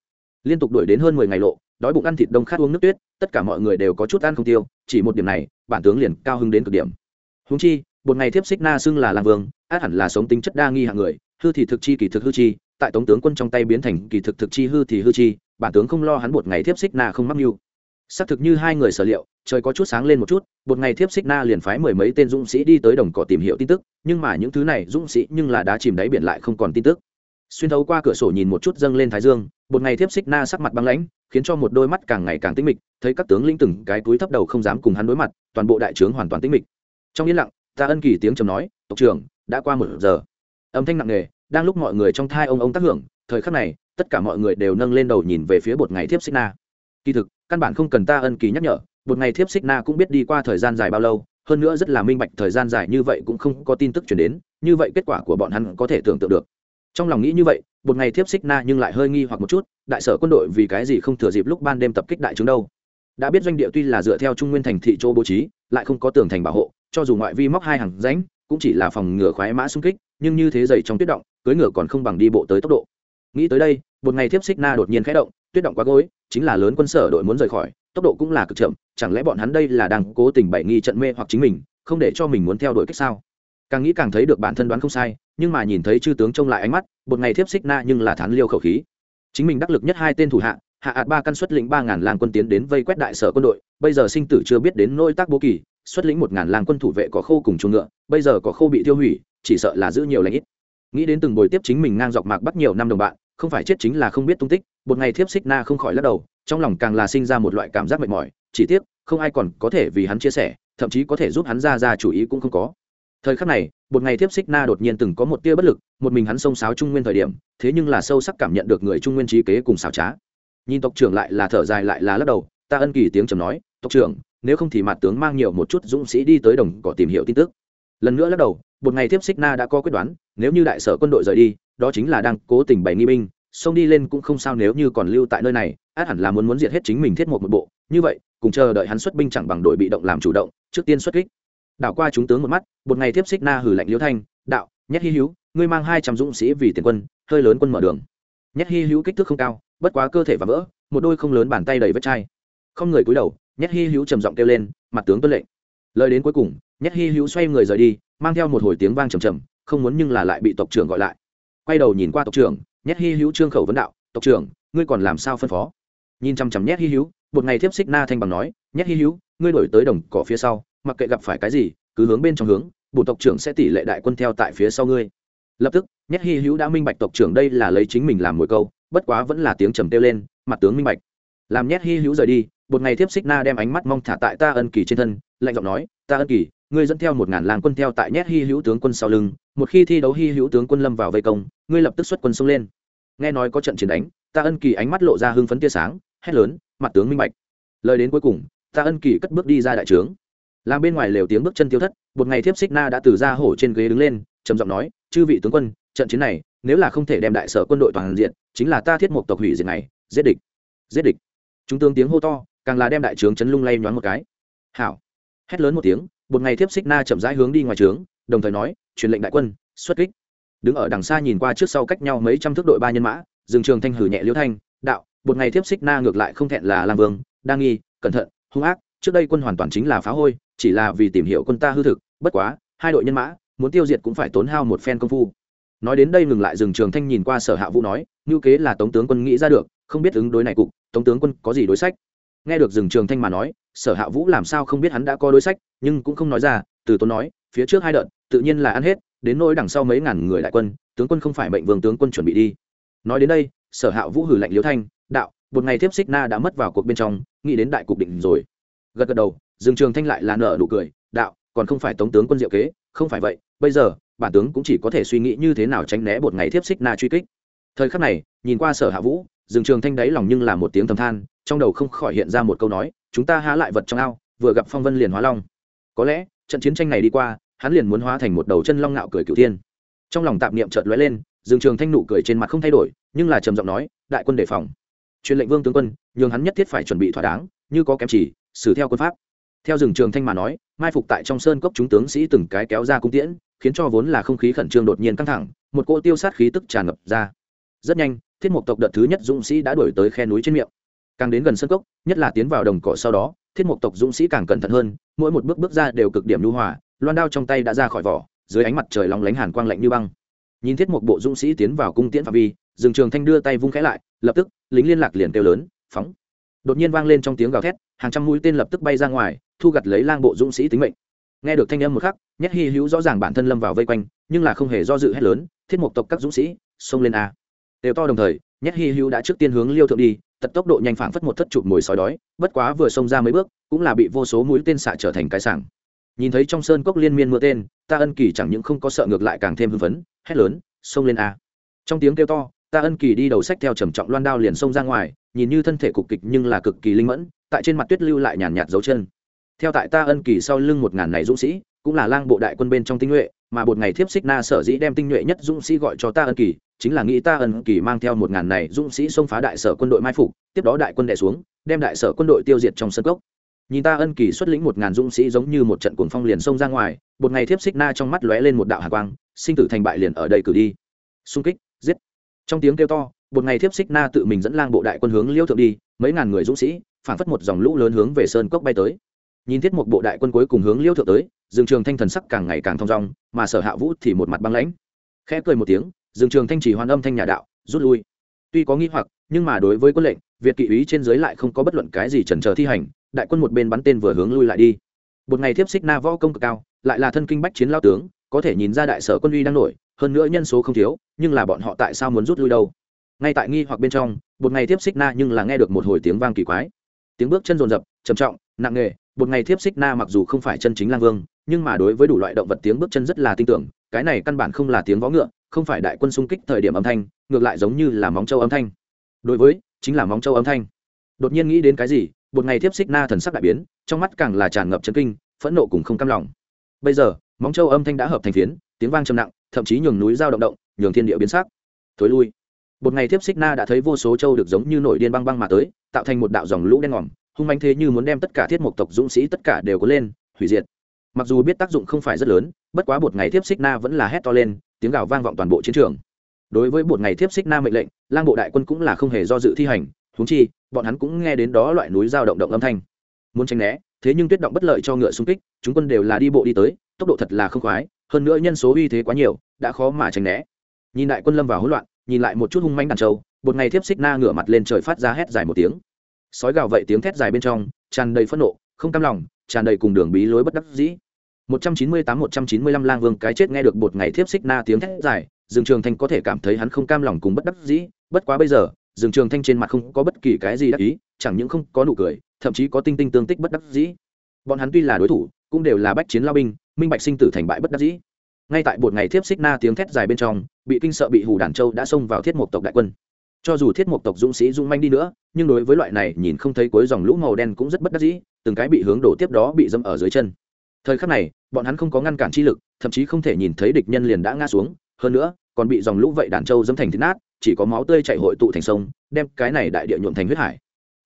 Liên tục đuổi đến hơn mười ngày lộ, đói bụng ăn thịt đông khát uống nước tuyết, tất cả mọi người đều có chút ăn không tiêu, chỉ một điểm này, bản tướng liền cao hứng đến cực điểm. Húng chi, một ngày thiếp xích na xưng là làm vương, át hẳn là sống tính chất đa nghi hạng người, hư thì thực chi kỳ thực hư chi tại tống tướng quân trong tay biến thành kỳ thực thực chi hư thì hư chi, bản tướng không lo hắn một ngày thiếp xích na không mắc mưu. Xác thực như hai người sở liệu, trời có chút sáng lên một chút, một ngày thiếp xích na liền phái mười mấy tên dũng sĩ đi tới đồng cỏ tìm hiểu tin tức, nhưng mà những thứ này dũng sĩ nhưng là đã chìm đáy biển lại không còn tin tức. Xuyên thấu qua cửa sổ nhìn một chút dâng lên thái dương, một ngày thiếp xích na sắc mặt băng lãnh, khiến cho một đôi mắt càng ngày càng tĩnh mịch, thấy các tướng lĩnh từng cái túi thấp đầu không dám cùng hắn đối mặt, toàn bộ đại trướng hoàn toàn tĩnh mịch. Trong yên lặng, ta ân kỳ tiếng trầm nói, tộc trưởng, đã qua một giờ. Âm thanh nặng nề đang lúc mọi người trong thai ông ông tác hưởng, thời khắc này, tất cả mọi người đều nâng lên đầu nhìn về phía bột ngày thiếp xích na. Kỳ thực, căn bản không cần ta ân kỳ nhắc nhở, bột ngày thiếp xích na cũng biết đi qua thời gian dài bao lâu, hơn nữa rất là minh bạch thời gian dài như vậy cũng không có tin tức chuyển đến, như vậy kết quả của bọn hắn có thể tưởng tượng được. Trong lòng nghĩ như vậy một ngày thiếp xích na nhưng lại hơi nghi hoặc một chút, đại sở quân đội vì cái gì không thừa dịp lúc ban đêm tập kích đại trướng đâu? Đã biết doanh địa tuy là dựa theo trung nguyên thành thị châu bố trí, lại không có tường thành bảo hộ, cho dù ngoại vi móc hai hàng ránh cũng chỉ là phòng ngừa khoái mã xung kích, nhưng như thế dày trong tuyết động cưỡi ngựa còn không bằng đi bộ tới tốc độ. Nghĩ tới đây, một ngày thiếp xích na đột nhiên khẽ động, tuyết động quá gối, chính là lớn quân sở đội muốn rời khỏi, tốc độ cũng là cực chậm, chẳng lẽ bọn hắn đây là đang cố tình bày nghi trận mê hoặc chính mình, không để cho mình muốn theo đuổi cách sao? Càng nghĩ càng thấy được bản thân đoán không sai, nhưng mà nhìn thấy chư tướng trông lại ánh mắt, một ngày thiếp xích na nhưng là thán liêu khẩu khí. Chính mình đắc lực nhất hai tên thủ hạ hạ ạt ba căn xuất lĩnh ba ngàn làng quân tiến đến vây quét đại sở quân đội, bây giờ sinh tử chưa biết đến nỗi tác bố kỳ, xuất lĩnh một ngàn làng quân thủ vệ có khô cùng chuồng ngựa, bây giờ có khô bị tiêu hủy, chỉ sợ là giữ nhiều lãnh ít nghĩ đến từng buổi tiếp chính mình ngang dọc mạc bắt nhiều năm đồng bạn, không phải chết chính là không biết tung tích, một ngày thiếp xích na không khỏi lắc đầu, trong lòng càng là sinh ra một loại cảm giác mệt mỏi, chỉ tiếc, không ai còn có thể vì hắn chia sẻ, thậm chí có thể giúp hắn ra ra chủ ý cũng không có. Thời khắc này, một ngày thiếp xích na đột nhiên từng có một tia bất lực, một mình hắn xông xáo trung nguyên thời điểm, thế nhưng là sâu sắc cảm nhận được người trung nguyên trí kế cùng xào trá. Nhìn tộc trưởng lại là thở dài lại là lắc đầu, ta ân kỳ tiếng trầm nói, tộc trưởng, nếu không thì mặt tướng mang nhiều một chút dũng sĩ đi tới đồng cỏ tìm hiểu tin tức. Lần nữa lắc đầu một ngày tiếp xích na đã có quyết đoán, nếu như đại sở quân đội rời đi, đó chính là đang cố tình bày nghi binh, xông đi lên cũng không sao nếu như còn lưu tại nơi này, át hẳn là muốn muốn diệt hết chính mình thiết một một bộ. Như vậy, cùng chờ đợi hắn xuất binh chẳng bằng đội bị động làm chủ động, trước tiên xuất kích. Đảo qua chúng tướng một mắt, một ngày tiếp xích na hử lạnh liễu thanh, đạo nhét hy hữu, ngươi mang hai trăm dũng sĩ vì tiền quân, hơi lớn quân mở đường. Nhét hy hữu kích thước không cao, bất quá cơ thể và vỡ, một đôi không lớn bàn tay đầy vết chai. Không người cúi đầu nhét hy hữu trầm giọng kêu lên, mặt tướng tuân lệnh. Lời đến cuối cùng nhét hy hữu xoay người rời đi mang theo một hồi tiếng vang trầm trầm, không muốn nhưng là lại bị tộc trưởng gọi lại. Quay đầu nhìn qua tộc trưởng, nhét hy hữu trương khẩu vấn đạo, tộc trưởng, ngươi còn làm sao phân phó? Nhìn chăm chăm nhét hy hữu, một ngày tiếp xích na thanh bằng nói, nhét hy hữu, ngươi đổi tới đồng cỏ phía sau, mặc kệ gặp phải cái gì, cứ hướng bên trong hướng bùn tộc trưởng sẽ tỷ lệ đại quân theo tại phía sau ngươi. Lập tức, nhét hy hữu đã minh bạch tộc trưởng đây là lấy chính mình làm mồi câu, bất quá vẫn là tiếng trầm kêu lên, mặt tướng minh bạch. Làm nhét hy hữu rời đi, một ngày tiếp xích na đem ánh mắt mong thả tại ta ân kỳ trên thân, lạnh giọng nói, ta ân kỳ ngươi dẫn theo một ngàn làng quân theo tại nhét hy hữu tướng quân sau lưng, một khi thi đấu hy hữu tướng quân lâm vào vây công, ngươi lập tức xuất quân xông lên. Nghe nói có trận chiến đánh, ta ân kỳ ánh mắt lộ ra hưng phấn tia sáng, hét lớn, mặt tướng minh bạch. Lời đến cuối cùng, ta ân kỳ cất bước đi ra đại trướng. Làm bên ngoài lều tiếng bước chân tiêu thất, một ngày thiếp xích na đã từ ra hổ trên ghế đứng lên, trầm giọng nói, chư vị tướng quân, trận chiến này, nếu là không thể đem đại sở quân đội toàn diện, chính là ta thiết một tộc hủy diệt này, giết địch giết địch. Chúng tướng tiếng hô to, càng là đem đại trướng chấn lung lay nhoáng một cái. Hảo. Hét lớn một tiếng một ngày thiếp xích na chậm rãi hướng đi ngoài trướng, đồng thời nói, truyền lệnh đại quân, xuất kích. Đứng ở đằng xa nhìn qua trước sau cách nhau mấy trăm thước đội ba nhân mã dừng trường thanh hử nhẹ liễu thanh, đạo, một ngày thiếp xích na ngược lại không thẹn là làm vương, đang nghi, cẩn thận, hung ác, trước đây quân hoàn toàn chính là phá hôi, chỉ là vì tìm hiểu quân ta hư thực, bất quá, hai đội nhân mã, muốn tiêu diệt cũng phải tốn hao một phen công phu. Nói đến đây ngừng lại dừng trường thanh nhìn qua sở hạ vũ nói ngữ kế là tống tướng quân nghĩ ra được, không biết ứng đối này cục, tống tướng quân có gì đối sách? Nghe được dừng trường thanh mà nói, sở hạ vũ làm sao không biết hắn đã có đối sách, nhưng cũng không nói ra, từ tốn nói, phía trước hai đợt, tự nhiên là ăn hết, đến nỗi đằng sau mấy ngàn người đại quân, tướng quân không phải mệnh vương tướng quân chuẩn bị đi. Nói đến đây, sở hạ vũ hử lạnh liễu thanh, đạo, một ngày tiếp xích na đã mất vào cuộc bên trong, nghĩ đến đại cục định rồi. Gật gật đầu dương trường thanh lại là nở nụ cười, đạo, còn không phải tống tướng quân diệu kế, không phải vậy, bây giờ, bản tướng cũng chỉ có thể suy nghĩ như thế nào tránh né một ngày tiếp xích na truy kích. Thời khắc này, nhìn qua sở hạ vũ dương trường thanh đáy lòng nhưng là một tiếng thầm than, trong đầu không khỏi hiện ra một câu nói, chúng ta há lại vật trong ao, vừa gặp phong vân liền hóa long. Có lẽ, trận chiến tranh này đi qua, hắn liền muốn hóa thành một đầu chân long ngạo cười cửu thiên. Trong lòng tạm niệm chợt lóe lên dương trường thanh nụ cười trên mặt không thay đổi, nhưng là trầm giọng nói, đại quân đề phòng. Truyền lệnh vương tướng quân, nhường hắn nhất thiết phải chuẩn bị thỏa đáng, như có kém chỉ, xử theo quân pháp. Theo rừng trường thanh mà nói, mai phục tại trong sơn cốc chúng tướng sĩ từng cái kéo ra cung tiễn, khiến cho vốn là không khí khẩn trương đột nhiên căng thẳng, một cỗ tiêu sát khí tức tràn ngập ra. Rất nhanh thiết mục tộc đợt thứ nhất dũng sĩ đã đuổi tới khe núi trên miệng. Càng đến gần sân cốc, nhất là tiến vào đồng cỏ sau đó, thiết mục tộc dũng sĩ càng cẩn thận hơn, mỗi một bước bước ra đều cực điểm lưu hòa, loan đao trong tay đã ra khỏi vỏ, dưới ánh mặt trời lóng lánh hàn quang lạnh như băng. Nhìn thiết mục bộ dũng sĩ tiến vào cung tiễn phạm vi rừng trường thanh đưa tay vung khẽ lại, lập tức, lính liên lạc liền kêu lớn, phóng! Đột nhiên vang lên trong tiếng gào thét, hàng trăm mũi tên lập tức bay ra ngoài, thu gặt lấy lang bộ dũng sĩ tính mệnh. Nghe được thanh âm một khắc nhét hy hữu rõ ràng bản thân lâm vào vây quanh, nhưng là không hề do dự hết lớn, thiết mục tộc các dũng sĩ, xông lên a! Đều to đồng thời nhét hy hữu đã trước tiên hướng liêu thượng đi tật tốc độ nhanh phảng phất một thất chụp mồi sói đói, bất quá vừa xông ra mấy bước, cũng là bị vô số mũi tên xạ trở thành cái sảng. Nhìn thấy trong sơn cốc liên miên mưa tên, ta ân kỳ chẳng những không có sợ ngược lại càng thêm hưng phấn, hét lớn, xông lên a! Trong tiếng kêu to, ta ân kỳ đi đầu sách theo trầm trọng loan đao liền xông ra ngoài, nhìn như thân thể cục kịch nhưng là cực kỳ linh mẫn, tại trên mặt tuyết lưu lại nhàn nhạt dấu chân. Theo tại ta ân kỳ sau lưng một ngàn này dũng sĩ, cũng là lang bộ đại quân bên trong tinh nhuệ, mà một ngày thiếp xích na sở dĩ đem tinh nhuệ nhất dũng sĩ gọi cho ta ân kỳ chính là nghĩ ta ân kỳ mang theo một ngàn này dũng sĩ xông phá đại sở quân đội mai phục, tiếp đó đại quân đẻ xuống, đem đại sở quân đội tiêu diệt trong sân cốc. Nhìn ta ân kỳ xuất lĩnh một ngàn dũng sĩ giống như một trận cuồng phong liền xông ra ngoài, một ngày thiếp xích na trong mắt lóe lên một đạo hạ quang, sinh tử thành bại liền ở đây cử đi. Xung kích, giết. Trong tiếng kêu to, một ngày thiếp xích na tự mình dẫn lang bộ đại quân hướng liêu thượng đi, mấy ngàn người dũng sĩ phản phất một dòng lũ lớn hướng về sơn cốc bay tới. Nhìn thiết một bộ đại quân cuối cùng hướng liêu thượng tới, dương trường thanh thần sắc càng ngày càng thong dong, mà sở hạ vũ thì một mặt băng lãnh. Khẽ cười một tiếng dương trường thanh chỉ hoàn âm thanh nhà đạo, rút lui. Tuy có nghi hoặc, nhưng mà đối với quân lệnh, việt kỵ úy trên dưới lại không có bất luận cái gì chần chờ thi hành, đại quân một bên bắn tên vừa hướng lui lại đi. Một ngày thiếp xích na võ công cực cao, lại là thân kinh bách chiến lao tướng, có thể nhìn ra đại sở quân uy đang nổi, hơn nữa nhân số không thiếu, nhưng là bọn họ tại sao muốn rút lui đâu? Ngay tại nghi hoặc bên trong, một ngày thiếp xích na nhưng là nghe được một hồi tiếng vang kỳ quái. Tiếng bước chân rồn rập trầm trọng, nặng nề, một ngày thiếp xích na mặc dù không phải chân chính lang vương, nhưng mà đối với đủ loại động vật tiếng bước chân rất là tin tưởng, cái này căn bản không là tiếng vó ngựa không phải đại quân xung kích thời điểm âm thanh, ngược lại giống như là móng châu âm thanh. Đối với, chính là móng châu âm thanh. Đột nhiên nghĩ đến cái gì, một ngày tiếp xích na thần sắc đại biến, trong mắt càng là tràn ngập chân kinh, phẫn nộ cùng không cam lòng. Bây giờ, móng châu âm thanh đã hợp thành phiến, tiếng vang trầm nặng, thậm chí nhường núi giao động động, nhường thiên địa biến sắc. Thối lui. Một ngày tiếp xích na đã thấy vô số châu được giống như nổi điên băng băng mà tới, tạo thành một đạo dòng lũ đen ngòm, hung manh thế như muốn đem tất cả thiết mục tộc dũng sĩ tất cả đều có lên, hủy diệt mặc dù biết tác dụng không phải rất lớn, bất quá một ngày thiếp xích na vẫn là hét to lên, tiếng gào vang vọng toàn bộ chiến trường. Đối với một ngày thiếp xích na mệnh lệnh, lang bộ đại quân cũng là không hề do dự thi hành thúng chi, bọn hắn cũng nghe đến đó loại núi dao động động âm thanh. Muốn tránh né, thế nhưng tuyết động bất lợi cho ngựa xung kích, chúng quân đều là đi bộ đi tới, tốc độ thật là không khoái, hơn nữa nhân số uy thế quá nhiều, đã khó mà tránh né. Nhìn đại quân lâm vào hỗn loạn, nhìn lại một chút hung manh đàn trâu một ngày thiếp xích na ngửa mặt lên trời phát ra hét dài một tiếng. Sói gào vậy tiếng thét dài bên trong, tràn đầy phẫn nộ, không cam lòng tràn đầy cùng đường bí lối bất đắc dĩ. 198-195 lang vương cái chết nghe được một ngày thiếp xích na tiếng thét dài, dương trường thanh có thể cảm thấy hắn không cam lòng cùng bất đắc dĩ, bất quá bây giờ, dương trường thanh trên mặt không có bất kỳ cái gì đắc ý, chẳng những không có nụ cười, thậm chí có tinh tinh tương tích bất đắc dĩ. Bọn hắn tuy là đối thủ, cũng đều là bách chiến lao binh, minh bạch sinh tử thành bại bất đắc dĩ. Ngay tại một ngày thiếp xích na tiếng thét dài bên trong, bị kinh sợ bị hù đàn châu đã xông vào thiết mục tộc đại quân. Cho dù thiết mục tộc dũng sĩ dũng manh đi nữa, nhưng đối với loại này nhìn không thấy cuối dòng lũ màu đen cũng rất bất đắc dĩ từng cái bị hướng đổ tiếp đó bị dâm ở dưới chân. Thời khắc này, bọn hắn không có ngăn cản chi lực, thậm chí không thể nhìn thấy địch nhân liền đã ngã xuống, hơn nữa, còn bị dòng lũ vậy đàn trâu dâm thành thịt nát, chỉ có máu tươi chạy hội tụ thành sông, đem cái này đại địa nhuộm thành huyết hải.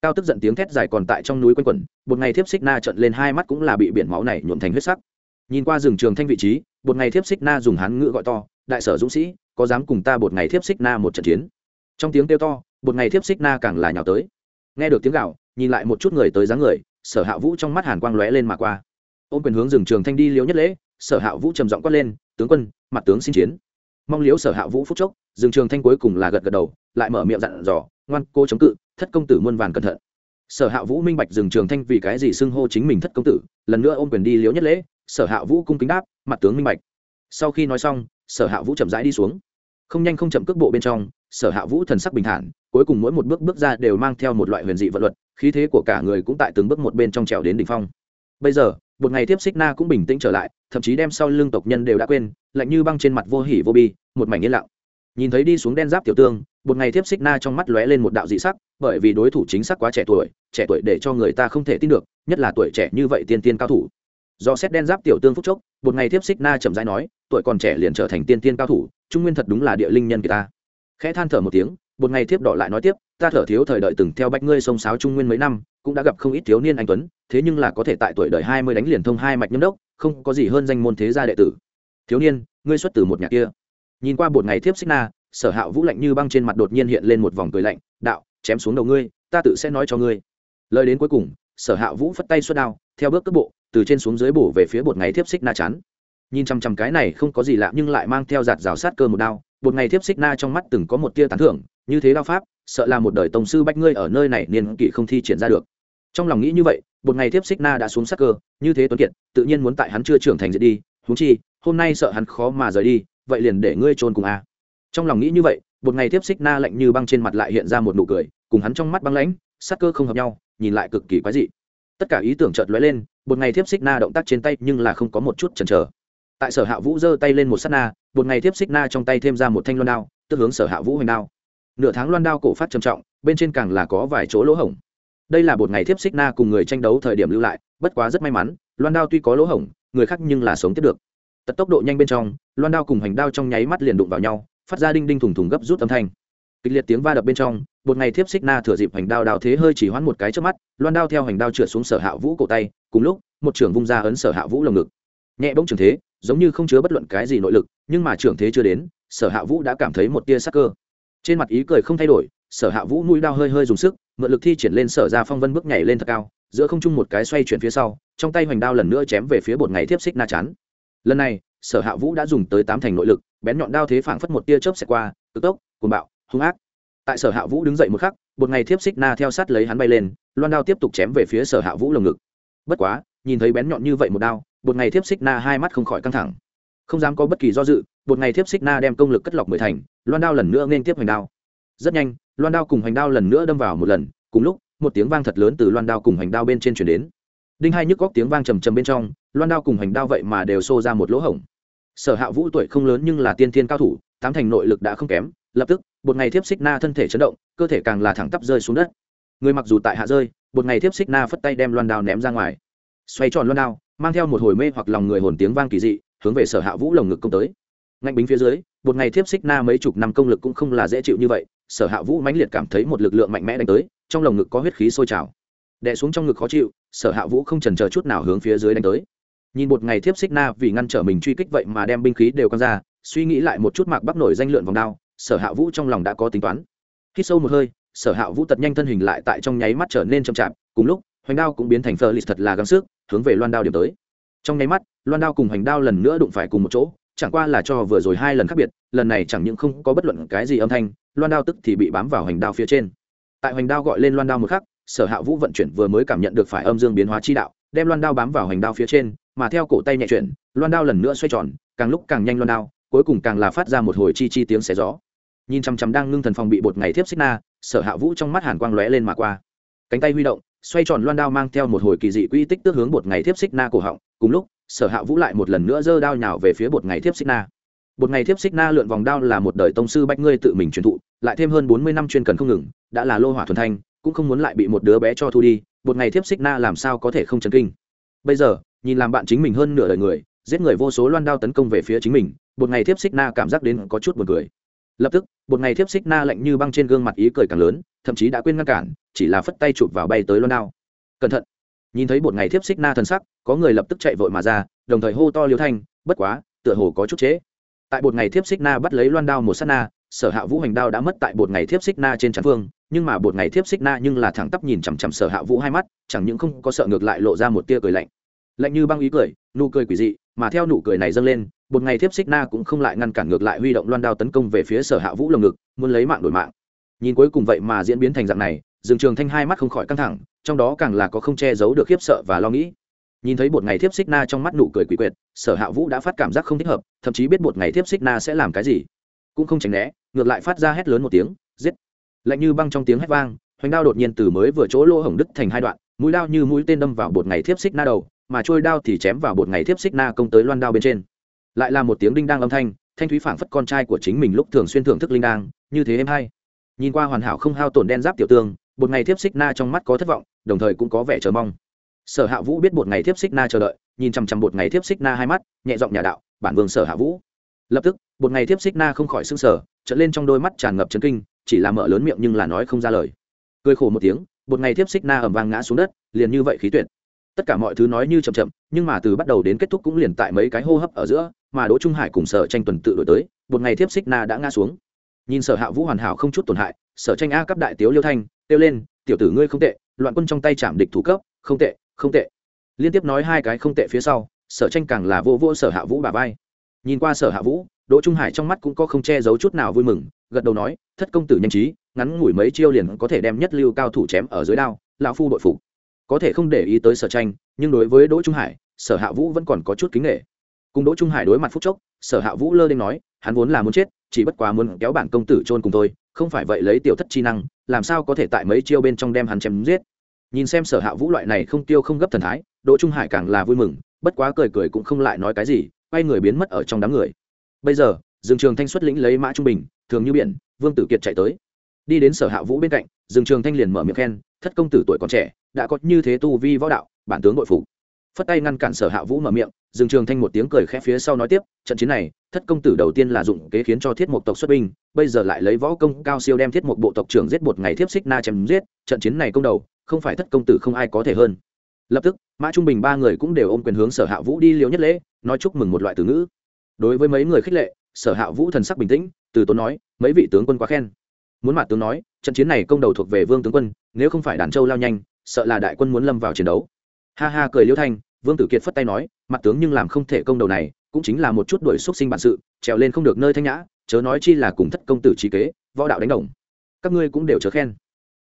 Cao tức giận tiếng thét dài còn tại trong núi quanh quẩn, một ngày thiếp xích na trận lên hai mắt cũng là bị biển máu này nhuộm thành huyết sắc. Nhìn qua rừng trường thanh vị trí, một ngày thiếp xích na dùng hán ngữ gọi to, đại sở dũng sĩ, có dám cùng ta một ngày thiếp xích na một trận chiến? Trong tiếng kêu to, một ngày thiếp xích na càng là nhào tới. Nghe được tiếng gạo nhìn lại một chút người tới dáng người sở hạ vũ trong mắt hàn quang lóe lên mà qua. Ôm quyền hướng rừng trường thanh đi liếu nhất lễ, sở hạ vũ trầm giọng quát lên, tướng quân, mặt tướng xin chiến. Mong liếu sở hạ vũ phúc chốc, rừng trường thanh cuối cùng là gật gật đầu, lại mở miệng dặn dò, ngoan, cô chống cự, thất công tử muôn vàn cẩn thận. Sở hạ vũ minh bạch rừng trường thanh vì cái gì xưng hô chính mình thất công tử, lần nữa ôm quyền đi liếu nhất lễ, sở hạ vũ cung kính đáp, mặt tướng minh bạch. Sau khi nói xong, sở hạ vũ chậm rãi đi xuống. Không nhanh không chậm cước bộ bên trong, sở hạ vũ thần sắc bình thản, cuối cùng mỗi một bước bước ra đều mang theo một loại huyền dị vận luật khí thế của cả người cũng tại từng bước một bên trong trèo đến đỉnh phong. Bây giờ, một ngày tiếp xích na cũng bình tĩnh trở lại, thậm chí đem sau lưng tộc nhân đều đã quên, lạnh như băng trên mặt vô hỉ vô bi, một mảnh yên lặng. Nhìn thấy đi xuống đen giáp tiểu tương, một ngày tiếp xích na trong mắt lóe lên một đạo dị sắc, bởi vì đối thủ chính xác quá trẻ tuổi trẻ tuổi để cho người ta không thể tin được, nhất là tuổi trẻ như vậy tiên tiên cao thủ. Do xét đen giáp tiểu tương phúc chốc, một ngày tiếp xích na chậm rãi nói, tuổi còn trẻ liền trở thành tiên tiên cao thủ, trung nguyên thật đúng là địa linh nhân kỳ ta. Khẽ than thở một tiếng một ngày tiếp đỏ lại nói tiếp, ta thở thiếu thời đợi từng theo bách ngươi sông sáo trung nguyên mấy năm, cũng đã gặp không ít thiếu niên anh tuấn, thế nhưng là có thể tại tuổi đời hai mươi đánh liền thông hai mạch nhâm đốc, không có gì hơn danh môn thế gia đệ tử. Thiếu niên, ngươi xuất từ một nhà kia. Nhìn qua một ngày thiếp xích na, sở hạ vũ lạnh như băng trên mặt đột nhiên hiện lên một vòng cười lạnh, đạo, chém xuống đầu ngươi, ta tự sẽ nói cho ngươi. Lời đến cuối cùng, sở hạ vũ phất tay xuất đao, theo bước cước bộ, từ trên xuống dưới bổ về phía bột ngày thiếp xích na chắn nhìn chăm chăm cái này không có gì lạ nhưng lại mang theo giạt rào sát cơ một đao bột ngày thiếp xích na trong mắt từng có một tia tán thưởng, như thế đao pháp, sợ là một đời tổng sư bách ngươi ở nơi này niên kỷ không thi triển ra được. Trong lòng nghĩ như vậy, một ngày tiếp xích na đã xuống sắc cơ, như thế tuấn kiệt, tự nhiên muốn tại hắn chưa trưởng thành dễ đi húng chi, hôm nay sợ hắn khó mà rời đi, vậy liền để ngươi trôn cùng a. Trong lòng nghĩ như vậy, một ngày tiếp xích na lạnh như băng trên mặt lại hiện ra một nụ cười, cùng hắn trong mắt băng lãnh, sắc cơ không hợp nhau, nhìn lại cực kỳ quái dị. Tất cả ý tưởng chợt lóe lên, một ngày tiếp xích na động tác trên tay nhưng là không có một chút chần chờ tại sở hạ vũ giơ tay lên một s á t na, một ngày tiếp xích na trong tay thêm ra một thanh loan đao, tức hướng sở hạ vũ hoành đao. Nửa tháng loan đao cổ phát trầm trọng, bên trên càng là có vài chỗ lỗ hổng. Đây là một ngày tiếp xích na cùng người tranh đấu thời điểm lưu lại, bất quá rất may mắn, loan đao tuy có lỗ hổng, người khác nhưng là sống tiếp được. Tật tốc độ nhanh bên trong, loan đao cùng hoành đao trong nháy mắt liền đụng vào nhau, phát ra đinh đinh thùng thùng gấp rút âm thanh. Kịch liệt tiếng va đập bên trong, một ngày thiếp xích na thừa dịp hoành đao đào thế hơi chỉ hoãn một cái trước mắt, loan đao theo hoành đao trượt xuống sở hạ vũ cổ tay, cùng lúc, một trưởng vung ra ấn sở hạ vũ lồng ngực. Nhẹ bỗng trưởng thế giống như không chứa bất luận cái gì nội lực, nhưng mà trưởng thế chưa đến, sở hạ vũ đã cảm thấy một tia sắc cơ. Trên mặt ý cười không thay đổi, sở hạ vũ mũi đao hơi hơi dùng sức, mượn lực thi triển lên sở ra phong vân bước nhảy lên thật cao, giữa không trung một cái xoay chuyển phía sau, trong tay hoành đao lần nữa chém về phía bột ngày thiếp xích na chắn lần này, sở hạ vũ đã dùng tới tám thành nội lực, bén nhọn đao thế phảng phất một tia chớp xẹt qua, cực tốc, cuồng bạo, hung ác. Tại sở hạ vũ đứng dậy một khắc, bột ngày thiếp xích na theo sát lấy hắn bay lên, loan đao tiếp tục chém về phía sở hạ vũ lồng ngực. Bất quá, nhìn thấy bén nhọn như vậy một đao một ngày thiếp xích na hai mắt không khỏi căng thẳng. Không dám có bất kỳ do dự một ngày thiếp xích na đem công lực cất lọc mười thành, loan đao lần nữa nên tiếp hoành đao. Rất nhanh, loan đao cùng hoành đao lần nữa đâm vào một lần, cùng lúc, một tiếng vang thật lớn từ loan đao cùng hoành đao bên trên chuyển đến. Đinh hai nhức góc tiếng vang trầm trầm bên trong, loan đao cùng hoành đao vậy mà đều xô ra một lỗ hổng. Sở hạ vũ tuổi không lớn nhưng là tiên thiên cao thủ, tám thành nội lực đã không kém, lập tức một ngày thiếp xích na thân thể chấn động, cơ thể càng là thẳng tắp rơi xuống đất. Người mặc dù tại hạ rơi một ngày thiếp xích na phất tay đem loan đao ném ra ngoài. Xoay tròn loan đao mang theo một hồi mê hoặc lòng người hồn tiếng vang kỳ dị, hướng về sở hạ vũ lồng ngực công tới. Ngạnh bính phía dưới, một ngày thiếp xích na mấy chục năm công lực cũng không là dễ chịu như vậy, sở hạ vũ mãnh liệt cảm thấy một lực lượng mạnh mẽ đánh tới, trong lồng ngực có huyết khí sôi trào. Đè xuống trong ngực khó chịu, sở hạ vũ không trần chờ chút nào hướng phía dưới đánh tới. Nhìn một ngày thiếp xích na vì ngăn trở mình truy kích vậy mà đem binh khí đều căng ra, suy nghĩ lại một chút mạc bắc nổi danh lượn vòng đao, sở hạ vũ trong lòng đã có tính toán. Khi sâu một hơi, sở hạ vũ tật nhanh thân hình lại tại trong nháy mắt trở nên chậm chạp, cùng lúc hoành đao cũng biến thành phơ lịch thật là gắng sức, hướng về loan đao điểm tới. Trong nháy mắt, loan đao cùng hoành đao lần nữa đụng phải cùng một chỗ, chẳng qua là cho vừa rồi hai lần khác biệt, lần này chẳng những không có bất luận cái gì âm thanh, loan đao tức thì bị bám vào hoành đao phía trên. Tại hoành đao gọi lên loan đao một khắc, sở hạ vũ vận chuyển vừa mới cảm nhận được phải âm dương biến hóa chi đạo, đem loan đao bám vào hoành đao phía trên, mà theo cổ tay nhẹ chuyển, loan đao lần nữa xoay tròn, càng lúc càng nhanh loan đao, cuối cùng càng là phát ra một hồi chi chi tiếng xé gió. Nhìn chăm chăm đang ngưng thần phòng bị bột ngày thiếp xích na, sở hạ vũ trong mắt hàn quang lóe lên mà qua. Cánh tay huy động xoay tròn loan đao mang theo một hồi kỳ dị quy tích tước hướng bột ngày thiếp xích na cổ họng, cùng lúc, sở hạ vũ lại một lần nữa giơ đao nhào về phía bột ngày thiếp xích na. Bột ngày thiếp xích na lượn vòng đao là một đời tông sư bách ngươi tự mình truyền thụ, lại thêm hơn bốn mươi năm chuyên cần không ngừng, đã là lô hỏa thuần thanh, cũng không muốn lại bị một đứa bé cho thu đi, bột ngày thiếp xích na làm sao có thể không chấn kinh. Bây giờ, nhìn làm bạn chính mình hơn nửa đời người, giết người vô số loan đao tấn công về phía chính mình, bột ngày thiếp xích na cảm giác đến có chút buồn cười. Lập tức, bột ngày thiếp xích na lạnh như băng trên gương mặt ý cười càng lớn thậm chí đã quên ngăn cản, chỉ là phất tay chụp vào bay tới loan đao. Cẩn thận. Nhìn thấy bột ngày thiếp xích na thân sắc, có người lập tức chạy vội mà ra, đồng thời hô to liêu thanh, bất quá, tựa hồ có chút chế. tại bột ngày thiếp xích na bắt lấy loan đao một s á t na, sở hạ vũ hành đao đã mất tại bột ngày thiếp xích na trên trán phương, nhưng mà bột ngày thiếp xích na nhưng là thẳng tắp nhìn chằm chằm sở hạ vũ hai mắt, chẳng những không có sợ ngược lại lộ ra một tia cười lạnh. Lạnh như băng ý cười, nụ cười quỷ dị, mà theo nụ cười này dâng lên, bột ngày thiếp xích na cũng không lại ngăn cản ngược lại huy động loan đao tấn công về phía sở hạ vũ lồng ngực, muốn lấy mạng đổi mạng nhìn cuối cùng vậy mà diễn biến thành dạng này, Dương trường thanh hai mắt không khỏi căng thẳng, trong đó càng là có không che giấu được khiếp sợ và lo nghĩ. Nhìn thấy một ngày thiếp xích na trong mắt nụ cười quỷ quyệt, sở hạ vũ đã phát cảm giác không thích hợp, thậm chí biết một ngày thiếp xích na sẽ làm cái gì. Cũng không tránh né, ngược lại phát ra hét lớn một tiếng, giết. Lạnh như băng trong tiếng hét vang, hoành đao đột nhiên từ mới vừa chỗ lỗ hổng đứt thành hai đoạn, mũi đao như mũi tên đâm vào bột ngày thiếp xích na đầu, mà trôi đao thì chém vào bột ngày thiếp xích na công tới loan đao bên trên. Lại là một tiếng đinh đang âm thanh thanh thúy phảng phất con trai của chính mình lúc thường xuyên thưởng thức linh đang như thế em hay nhìn qua hoàn hảo không hao tổn đen giáp tiểu tương bột ngày thiếp xích na trong mắt có thất vọng, đồng thời cũng có vẻ chờ mong. Sở hạ vũ biết bột ngày thiếp xích na chờ đợi, nhìn chằm chằm bột ngày thiếp xích na hai mắt, nhẹ giọng nhà đạo, bản vương sở hạ vũ. Lập tức bột ngày thiếp xích na không khỏi sưng sở trở lên trong đôi mắt tràn ngập chấn kinh, chỉ là mở lớn miệng nhưng là nói không ra lời. Cười khổ một tiếng bột ngày thiếp xích na ẩm vang ngã xuống đất, liền như vậy khí tuyệt. Tất cả mọi thứ nói như chậm chậm, nhưng mà từ bắt đầu đến kết thúc cũng liền tại mấy cái hô hấp ở giữa, mà đỗ trung hải cùng sở tranh tuần tự đổi tới, một ngày tiếp xích na đã ngã xuống nhìn sở hạ vũ hoàn hảo không chút tổn hại, sở tranh a cấp đại tiếu liêu thanh tiêu lên, tiểu tử ngươi không tệ, loạn quân trong tay chạm địch thủ cấp, không tệ không tệ. Liên tiếp nói hai cái không tệ phía sau, sở tranh càng là vô vô sở hạ vũ bà vai. Nhìn qua sở hạ vũ, đỗ trung hải trong mắt cũng có không che giấu chút nào vui mừng, gật đầu nói, thất công tử nhanh trí, ngắn ngủi mấy chiêu liền có thể đem nhất lưu cao thủ chém ở dưới đao, lão phu đội phục. Có thể không để ý tới sở tranh, nhưng đối với đỗ trung hải, sở hạ vũ vẫn còn có chút kính nghệ cùng đỗ trung hải đối mặt phúc chốc, sở hạ vũ lơ đ nói, hắn vốn là muốn chết chỉ bất quá muốn kéo bản công tử trôn cùng tôi không phải vậy lấy tiểu thất chi năng, làm sao có thể tại mấy chiêu bên trong đem hắn chém giết. Nhìn xem sở hạ vũ loại này không tiêu không gấp thần thái, đỗ trung hải càng là vui mừng, bất quá cười cười cũng không lại nói cái gì, quay người biến mất ở trong đám người. Bây giờ, dương trường thanh xuất lĩnh lấy mã trung bình, thường như biển, vương tử kiệt chạy tới. Đi đến sở hạ vũ bên cạnh, dương trường thanh liền mở miệng khen, thất công tử tuổi còn trẻ, đã có như thế tu vi võ đạo, bản tướng nội phục phất tay ngăn cản sở hạ vũ mở miệng, dương trường thanh một tiếng cười khẽ phía sau nói tiếp, trận chiến này, thất công tử đầu tiên là dụng kế khiến cho thiết mục tộc xuất binh, bây giờ lại lấy võ công cao siêu đem thiết mục bộ tộc trưởng giết một ngày thiếp xích na chém giết, trận chiến này công đầu, không phải thất công tử không ai có thể hơn. Lập tức, mã trung bình ba người cũng đều ôm quyền hướng sở hạ vũ đi liều nhất lễ, nói chúc mừng một loại từ ngữ. Đối với mấy người khích lệ, sở hạ vũ thần sắc bình tĩnh, từ tốn nói, mấy vị tướng quân quá khen. Muốn mặt tướng nói, trận chiến này công đầu thuộc về vương tướng quân, nếu không phải đàn châu lao nhanh, sợ là đại quân muốn lâm vào chiến đấu ha ha cười liêu thanh, vương tử kiệt phất tay nói, mặt tướng nhưng làm không thể công đầu này, cũng chính là một chút đuổi xúc sinh bản sự, trèo lên không được nơi thanh nhã, chớ nói chi là cùng thất công tử trí kế, võ đạo đánh đồng. Các ngươi cũng đều chớ khen.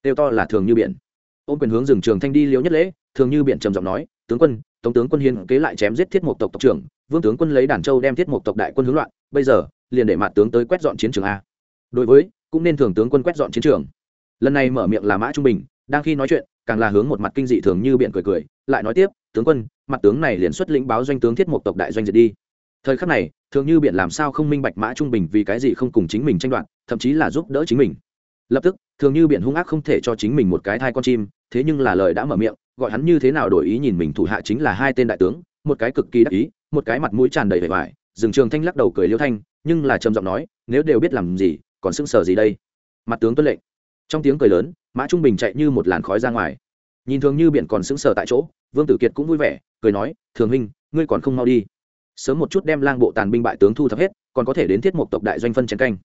Đều to là thường như biển. Ôm quyền hướng rừng trường thanh đi liễu nhất lễ, thường như biển trầm giọng nói, tướng quân, tống tướng quân hiến kế lại chém giết thiết mộc tộc tộc trưởng, vương tướng quân lấy đàn châu đem thiết mộc tộc đại quân hướng loạn, bây giờ, liền để mặt tướng tới quét dọn chiến trường a. Đối với, cũng nên thường tướng quân quét dọn chiến trường. Lần này mở miệng là mã trung bình, đang khi nói chuyện, càng là hướng một mặt kinh dị thường như biện cười cười lại nói tiếp, tướng quân, mặt tướng này liền xuất lĩnh báo doanh tướng thiết một tộc đại doanh diệt đi. Thời khắc này, thường như biện làm sao không minh bạch mã trung bình vì cái gì không cùng chính mình tranh đoạt, thậm chí là giúp đỡ chính mình. Lập tức, thường như biện hung ác không thể cho chính mình một cái thai con chim, thế nhưng là lời đã mở miệng, gọi hắn như thế nào đổi ý nhìn mình thủ hạ chính là hai tên đại tướng, một cái cực kỳ đắc ý, một cái mặt mũi tràn đầy vẻ vải dừng trường thanh lắc đầu cười liêu thanh, nhưng là trầm giọng nói, nếu đều biết làm gì, còn sững sờ gì đây? Mặt tướng tuân lệnh. Trong tiếng cười lớn, mã trung bình chạy như một làn khói ra ngoài nhìn thường như biển còn sững sờ tại chỗ, vương tử kiệt cũng vui vẻ, cười nói, thường huynh, ngươi còn không mau đi. Sớm một chút đem lang bộ tàn binh bại tướng thu thập hết, còn có thể đến thiết mục tộc đại doanh phân chiến canh.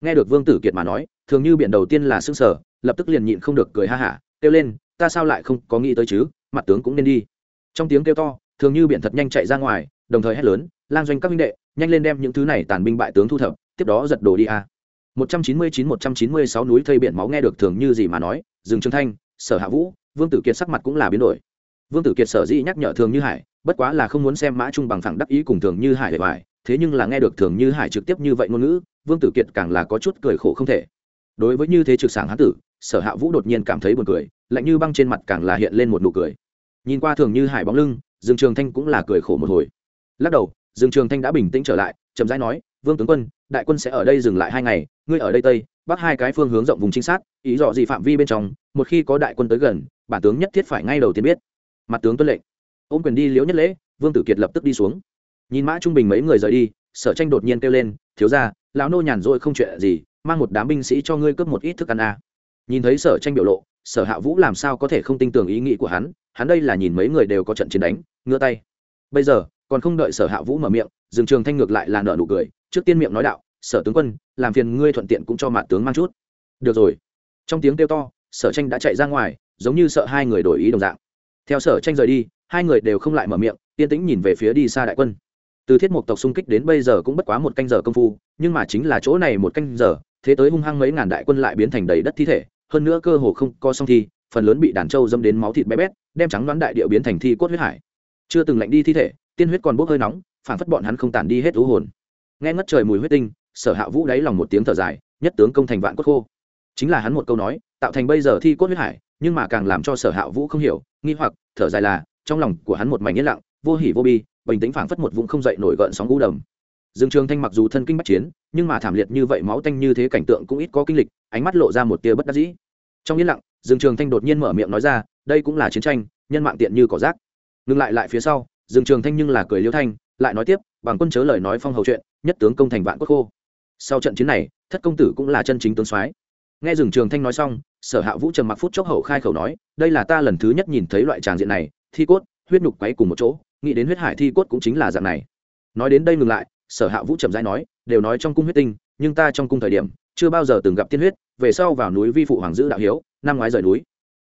Nghe được vương tử kiệt mà nói, thường như biển đầu tiên là sững sờ, lập tức liền nhịn không được cười ha hả, kêu lên, ta sao lại không có nghĩ tới chứ, mặt tướng cũng nên đi. Trong tiếng kêu to, thường như biển thật nhanh chạy ra ngoài, đồng thời hét lớn, lang doanh các minh đệ, nhanh lên đem những thứ này tàn binh bại tướng thu thập, tiếp đó giật đồ đi a. À. 199-196 núi thây biển máu nghe được thường như gì mà nói, dừng trương thanh, sở hạ vũ vương tử kiệt sắc mặt cũng là biến đổi. Vương tử kiệt sở dĩ nhắc nhở thường như hải, bất quá là không muốn xem mã trung bằng thẳng đắc ý cùng thường như hải để bài, thế nhưng là nghe được thường như hải trực tiếp như vậy ngôn ngữ, vương tử kiệt càng là có chút cười khổ không thể. Đối với như thế trực sảng hán tử, sở hạ vũ đột nhiên cảm thấy buồn cười, lạnh như băng trên mặt càng là hiện lên một nụ cười. Nhìn qua thường như hải bóng lưng, dương trường thanh cũng là cười khổ một hồi. Lắc đầu, dương trường thanh đã bình tĩnh trở lại, chậm rãi nói, vương tướng quân, đại quân sẽ ở đây dừng lại hai ngày, ngươi ở đây tây bắc hai cái phương hướng rộng vùng chính xác ý dọ gì phạm vi bên trong, một khi có đại quân tới gần bản tướng nhất thiết phải ngay đầu tiên biết. Mặt tướng tuân lệnh. Ôm quyền đi liễu nhất lễ, vương tử kiệt lập tức đi xuống. Nhìn mã trung bình mấy người rời đi, sở tranh đột nhiên kêu lên, thiếu ra lão nô nhàn rỗi không chuyện gì, mang một đám binh sĩ cho ngươi cướp một ít thức ăn à. nhìn thấy sở tranh biểu lộ, sở hạ vũ làm sao có thể không tin tưởng ý nghĩ của hắn hắn đây là nhìn mấy người đều có trận chiến đánh ngựa tay. Bây giờ, còn không đợi sở hạ vũ mở miệng dừng trường thanh ngược lại là nợ nụ cười, trước tiên miệng nói đạo, sở tướng quân, làm phiền ngươi thuận tiện cũng cho mặt tướng mang chút. Được rồi. Trong tiếng kêu to, sở tranh đã chạy ra ngoài giống như sợ hai người đổi ý đồng dạng. Theo sở tranh rời đi, hai người đều không lại mở miệng, yên tĩnh nhìn về phía đi xa đại quân. Từ thiết mục tộc xung kích đến bây giờ cũng bất quá một canh giờ công phu, nhưng mà chính là chỗ này một canh giờ, thế tới hung hăng mấy ngàn đại quân lại biến thành đầy đất thi thể, hơn nữa cơ hồ không có song thi, phần lớn bị đàn trâu dâm đến máu thịt bé bét, đem trắng đoán đại điệu biến thành thi cốt huyết hải. Chưa từng lạnh đi thi thể, tiên huyết còn bốc hơi nóng, phản phất bọn hắn không tản đi hết thú hồn. Nghe ngất trời mùi huyết tinh, sở hạ vũ đáy lòng một tiếng thở dài, nhất tướng công thành vạn cốt khô. Chính là hắn một câu nói, tạo thành bây giờ thi cốt huyết hải nhưng mà càng làm cho sở hạ vũ không hiểu, nghi hoặc, thở dài là, trong lòng của hắn một mảnh yên lặng, vô hỉ vô bi, bình tĩnh phảng phất một vùng không dậy nổi gợn sóng u đầm. Dương trường thanh mặc dù thân kinh bắt chiến, nhưng mà thảm liệt như vậy máu tanh như thế cảnh tượng cũng ít có kinh lịch, ánh mắt lộ ra một tia bất đắc dĩ. Trong yên lặng, dương trường thanh đột nhiên mở miệng nói ra, đây cũng là chiến tranh, nhân mạng tiện như cỏ rác. Ngừng lại lại phía sau, dương trường thanh nhưng là cười liêu thanh, lại nói tiếp, bằng quân chớ lời nói phong hầu chuyện, nhất tướng công thành vạn quốc khô. Sau trận chiến này, thất công tử cũng là chân chính tướng soái nghe dừng trường thanh nói xong, sở hạ vũ trầm mặc phút chốc hậu khai khẩu nói, đây là ta lần thứ nhất nhìn thấy loại tràng diện này, thi cốt, huyết nhục quấy cùng một chỗ, nghĩ đến huyết hải thi cốt cũng chính là dạng này. Nói đến đây ngừng lại, sở hạ vũ trầm dãi nói, đều nói trong cung huyết tinh, nhưng ta trong cung thời điểm, chưa bao giờ từng gặp tiên huyết, về sau vào núi vi phụ hoàng giữ đạo hiếu, năm ngoái rời núi.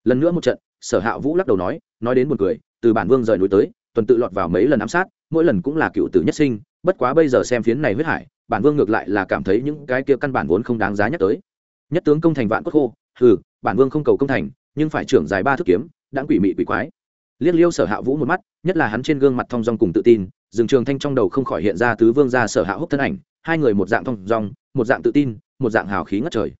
Lần nữa một trận, sở hạ vũ lắc đầu nói nói đến một người từ bản vương rời núi tới, tuần tự lọt vào mấy lần ám sát, mỗi lần cũng là cựu tử nhất sinh, bất quá bây giờ xem phiến này huyết hải, bản vương ngược lại là cảm thấy những cái kia căn bản vốn không đáng giá nhắc tới nhất tướng công thành vạn cốt khô, hừ, bản vương không cầu công thành, nhưng phải trưởng dài ba thước kiếm đã quỷ mị quỷ quái. Liếc liêu sở hạ vũ một mắt, nhất là hắn trên gương mặt thong dong cùng tự tin, rừng trường thanh trong đầu không khỏi hiện ra tứ vương gia sở hạ húc thân ảnh, hai người một dạng thong dong, một dạng tự tin, một dạng hào khí ngất trời.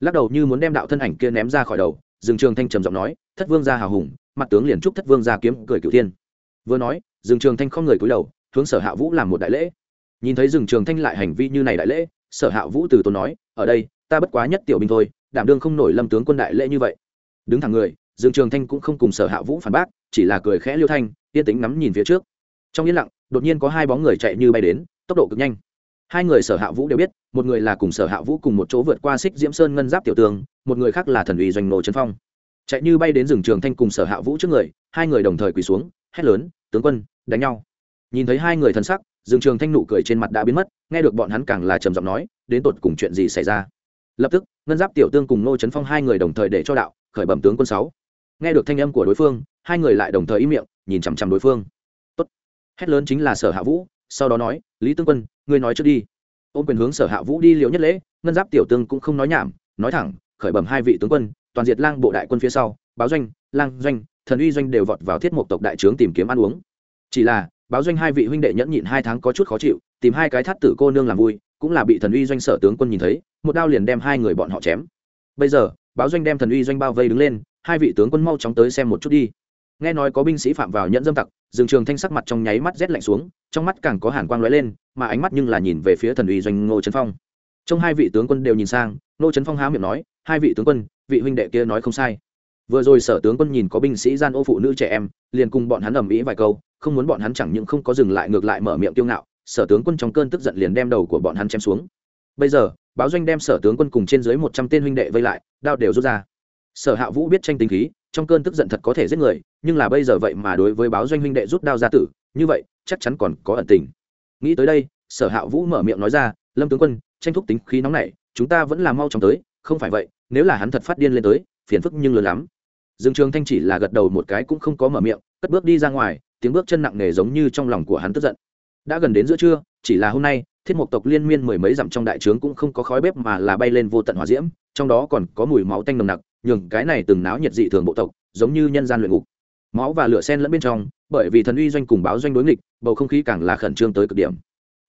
Lắc đầu như muốn đem đạo thân ảnh kia ném ra khỏi đầu, rừng trường thanh trầm giọng nói, thất vương gia hào hùng, mặt tướng liền trúc thất vương gia kiếm, cười cửu thiên. Vừa nói, rừng trường thanh không người cúi đầu, hướng sở hạ vũ làm một đại lễ. Nhìn thấy rừng trường thanh lại hành vi như này đại lễ, sở hạ vũ từ tốn nói ở đây, ta bất quá nhất tiểu binh thôi, đảm đương không nổi lâm tướng quân đại lễ như vậy. Đứng thẳng người, dương trường thanh cũng không cùng sở hạ vũ phản bác, chỉ là cười khẽ liêu thanh, yên tĩnh ngắm nhìn phía trước. Trong yên lặng, đột nhiên có hai bóng người chạy như bay đến, tốc độ cực nhanh. Hai người sở hạ vũ đều biết, một người là cùng sở hạ vũ cùng một chỗ vượt qua xích diễm sơn ngân giáp tiểu tường, một người khác là thần ủy doanh nổ trấn phong. Chạy như bay đến rừng trường thanh cùng sở hạ vũ trước người, hai người đồng thời quỳ xuống, hét lớn, tướng quân, đánh nhau. Nhìn thấy hai người thân sắc dương trường thanh nụ cười trên mặt đã biến mất, nghe được bọn hắn càng là trầm giọng nói, đến tột cùng chuyện gì xảy ra? Lập tức, ngân giáp tiểu tương cùng nô trấn phong hai người đồng thời để cho đạo, khởi bẩm tướng quân sáu. Nghe được thanh âm của đối phương, hai người lại đồng thời ý miệng, nhìn chằm chằm đối phương. Tốt. Hét lớn chính là sở hạ vũ, sau đó nói, lý tương quân, ngươi nói trước đi. Ôm quyền hướng sở hạ vũ đi liễu nhất lễ, ngân giáp tiểu tương cũng không nói nhảm, nói thẳng, khởi bẩm hai vị tướng quân, toàn diệt lang bộ đại quân phía sau, báo doanh, lang doanh, thần uy doanh đều vọt vào thiết mục tộc đại trướng tìm kiếm ăn uống. Chỉ là báo doanh hai vị huynh đệ nhẫn nhịn hai tháng có chút khó chịu, tìm hai cái thắt tử cô nương làm vui, cũng là bị thần uy doanh sở tướng quân nhìn thấy, một đao liền đem hai người bọn họ chém. Bây giờ, báo doanh đem thần uy doanh bao vây đứng lên, hai vị tướng quân mau chóng tới xem một chút đi. Nghe nói có binh sĩ phạm vào nhẫn dâm tặc dừng trường thanh sắc mặt trong nháy mắt rét lạnh xuống, trong mắt càng có hàn quang lóe lên, mà ánh mắt nhưng là nhìn về phía thần uy doanh ngô trấn phong. Trong hai vị tướng quân đều nhìn sang, ngô trấn phong há miệng nói, hai vị tướng quân, vị huynh đệ kia nói không sai vừa rồi sở tướng quân nhìn có binh sĩ gian ô phụ nữ trẻ em, liền cùng bọn hắn ầm ĩ vài câu, không muốn bọn hắn chẳng những không có dừng lại ngược lại mở miệng tiêu ngạo, sở tướng quân trong cơn tức giận liền đem đầu của bọn hắn chém xuống. Bây giờ, báo doanh đem sở tướng quân cùng trên dưới một trăm tên huynh đệ vây lại, đao đều rút ra. Sở hạ vũ biết tranh tính khí, trong cơn tức giận thật có thể giết người, nhưng là bây giờ vậy mà đối với báo doanh huynh đệ rút đao ra tử, như vậy, chắc chắn còn có ẩn tình. Nghĩ tới đây, sở hạ vũ mở miệng nói ra, lâm tướng quân, tranh thúc tính khí nóng này chúng ta vẫn là mau chóng tới, không phải vậy, nếu là hắn thật phát điên lên tới, phiền phức nhưng lớn lắm dương trường thanh chỉ là gật đầu một cái cũng không có mở miệng, cất bước đi ra ngoài, tiếng bước chân nặng nề giống như trong lòng của hắn tức giận. Đã gần đến giữa trưa, chỉ là hôm nay, thiết mộc tộc liên miên mười mấy dặm trong đại trướng cũng không có khói bếp mà là bay lên vô tận hỏa diễm, trong đó còn có mùi máu tanh nồng nặc, nhường cái này từng náo nhiệt dị thường bộ tộc, giống như nhân gian luyện ngục. Máu và lửa sen lẫn bên trong, bởi vì thần uy doanh cùng báo doanh đối nghịch, bầu không khí càng là khẩn trương tới cực điểm.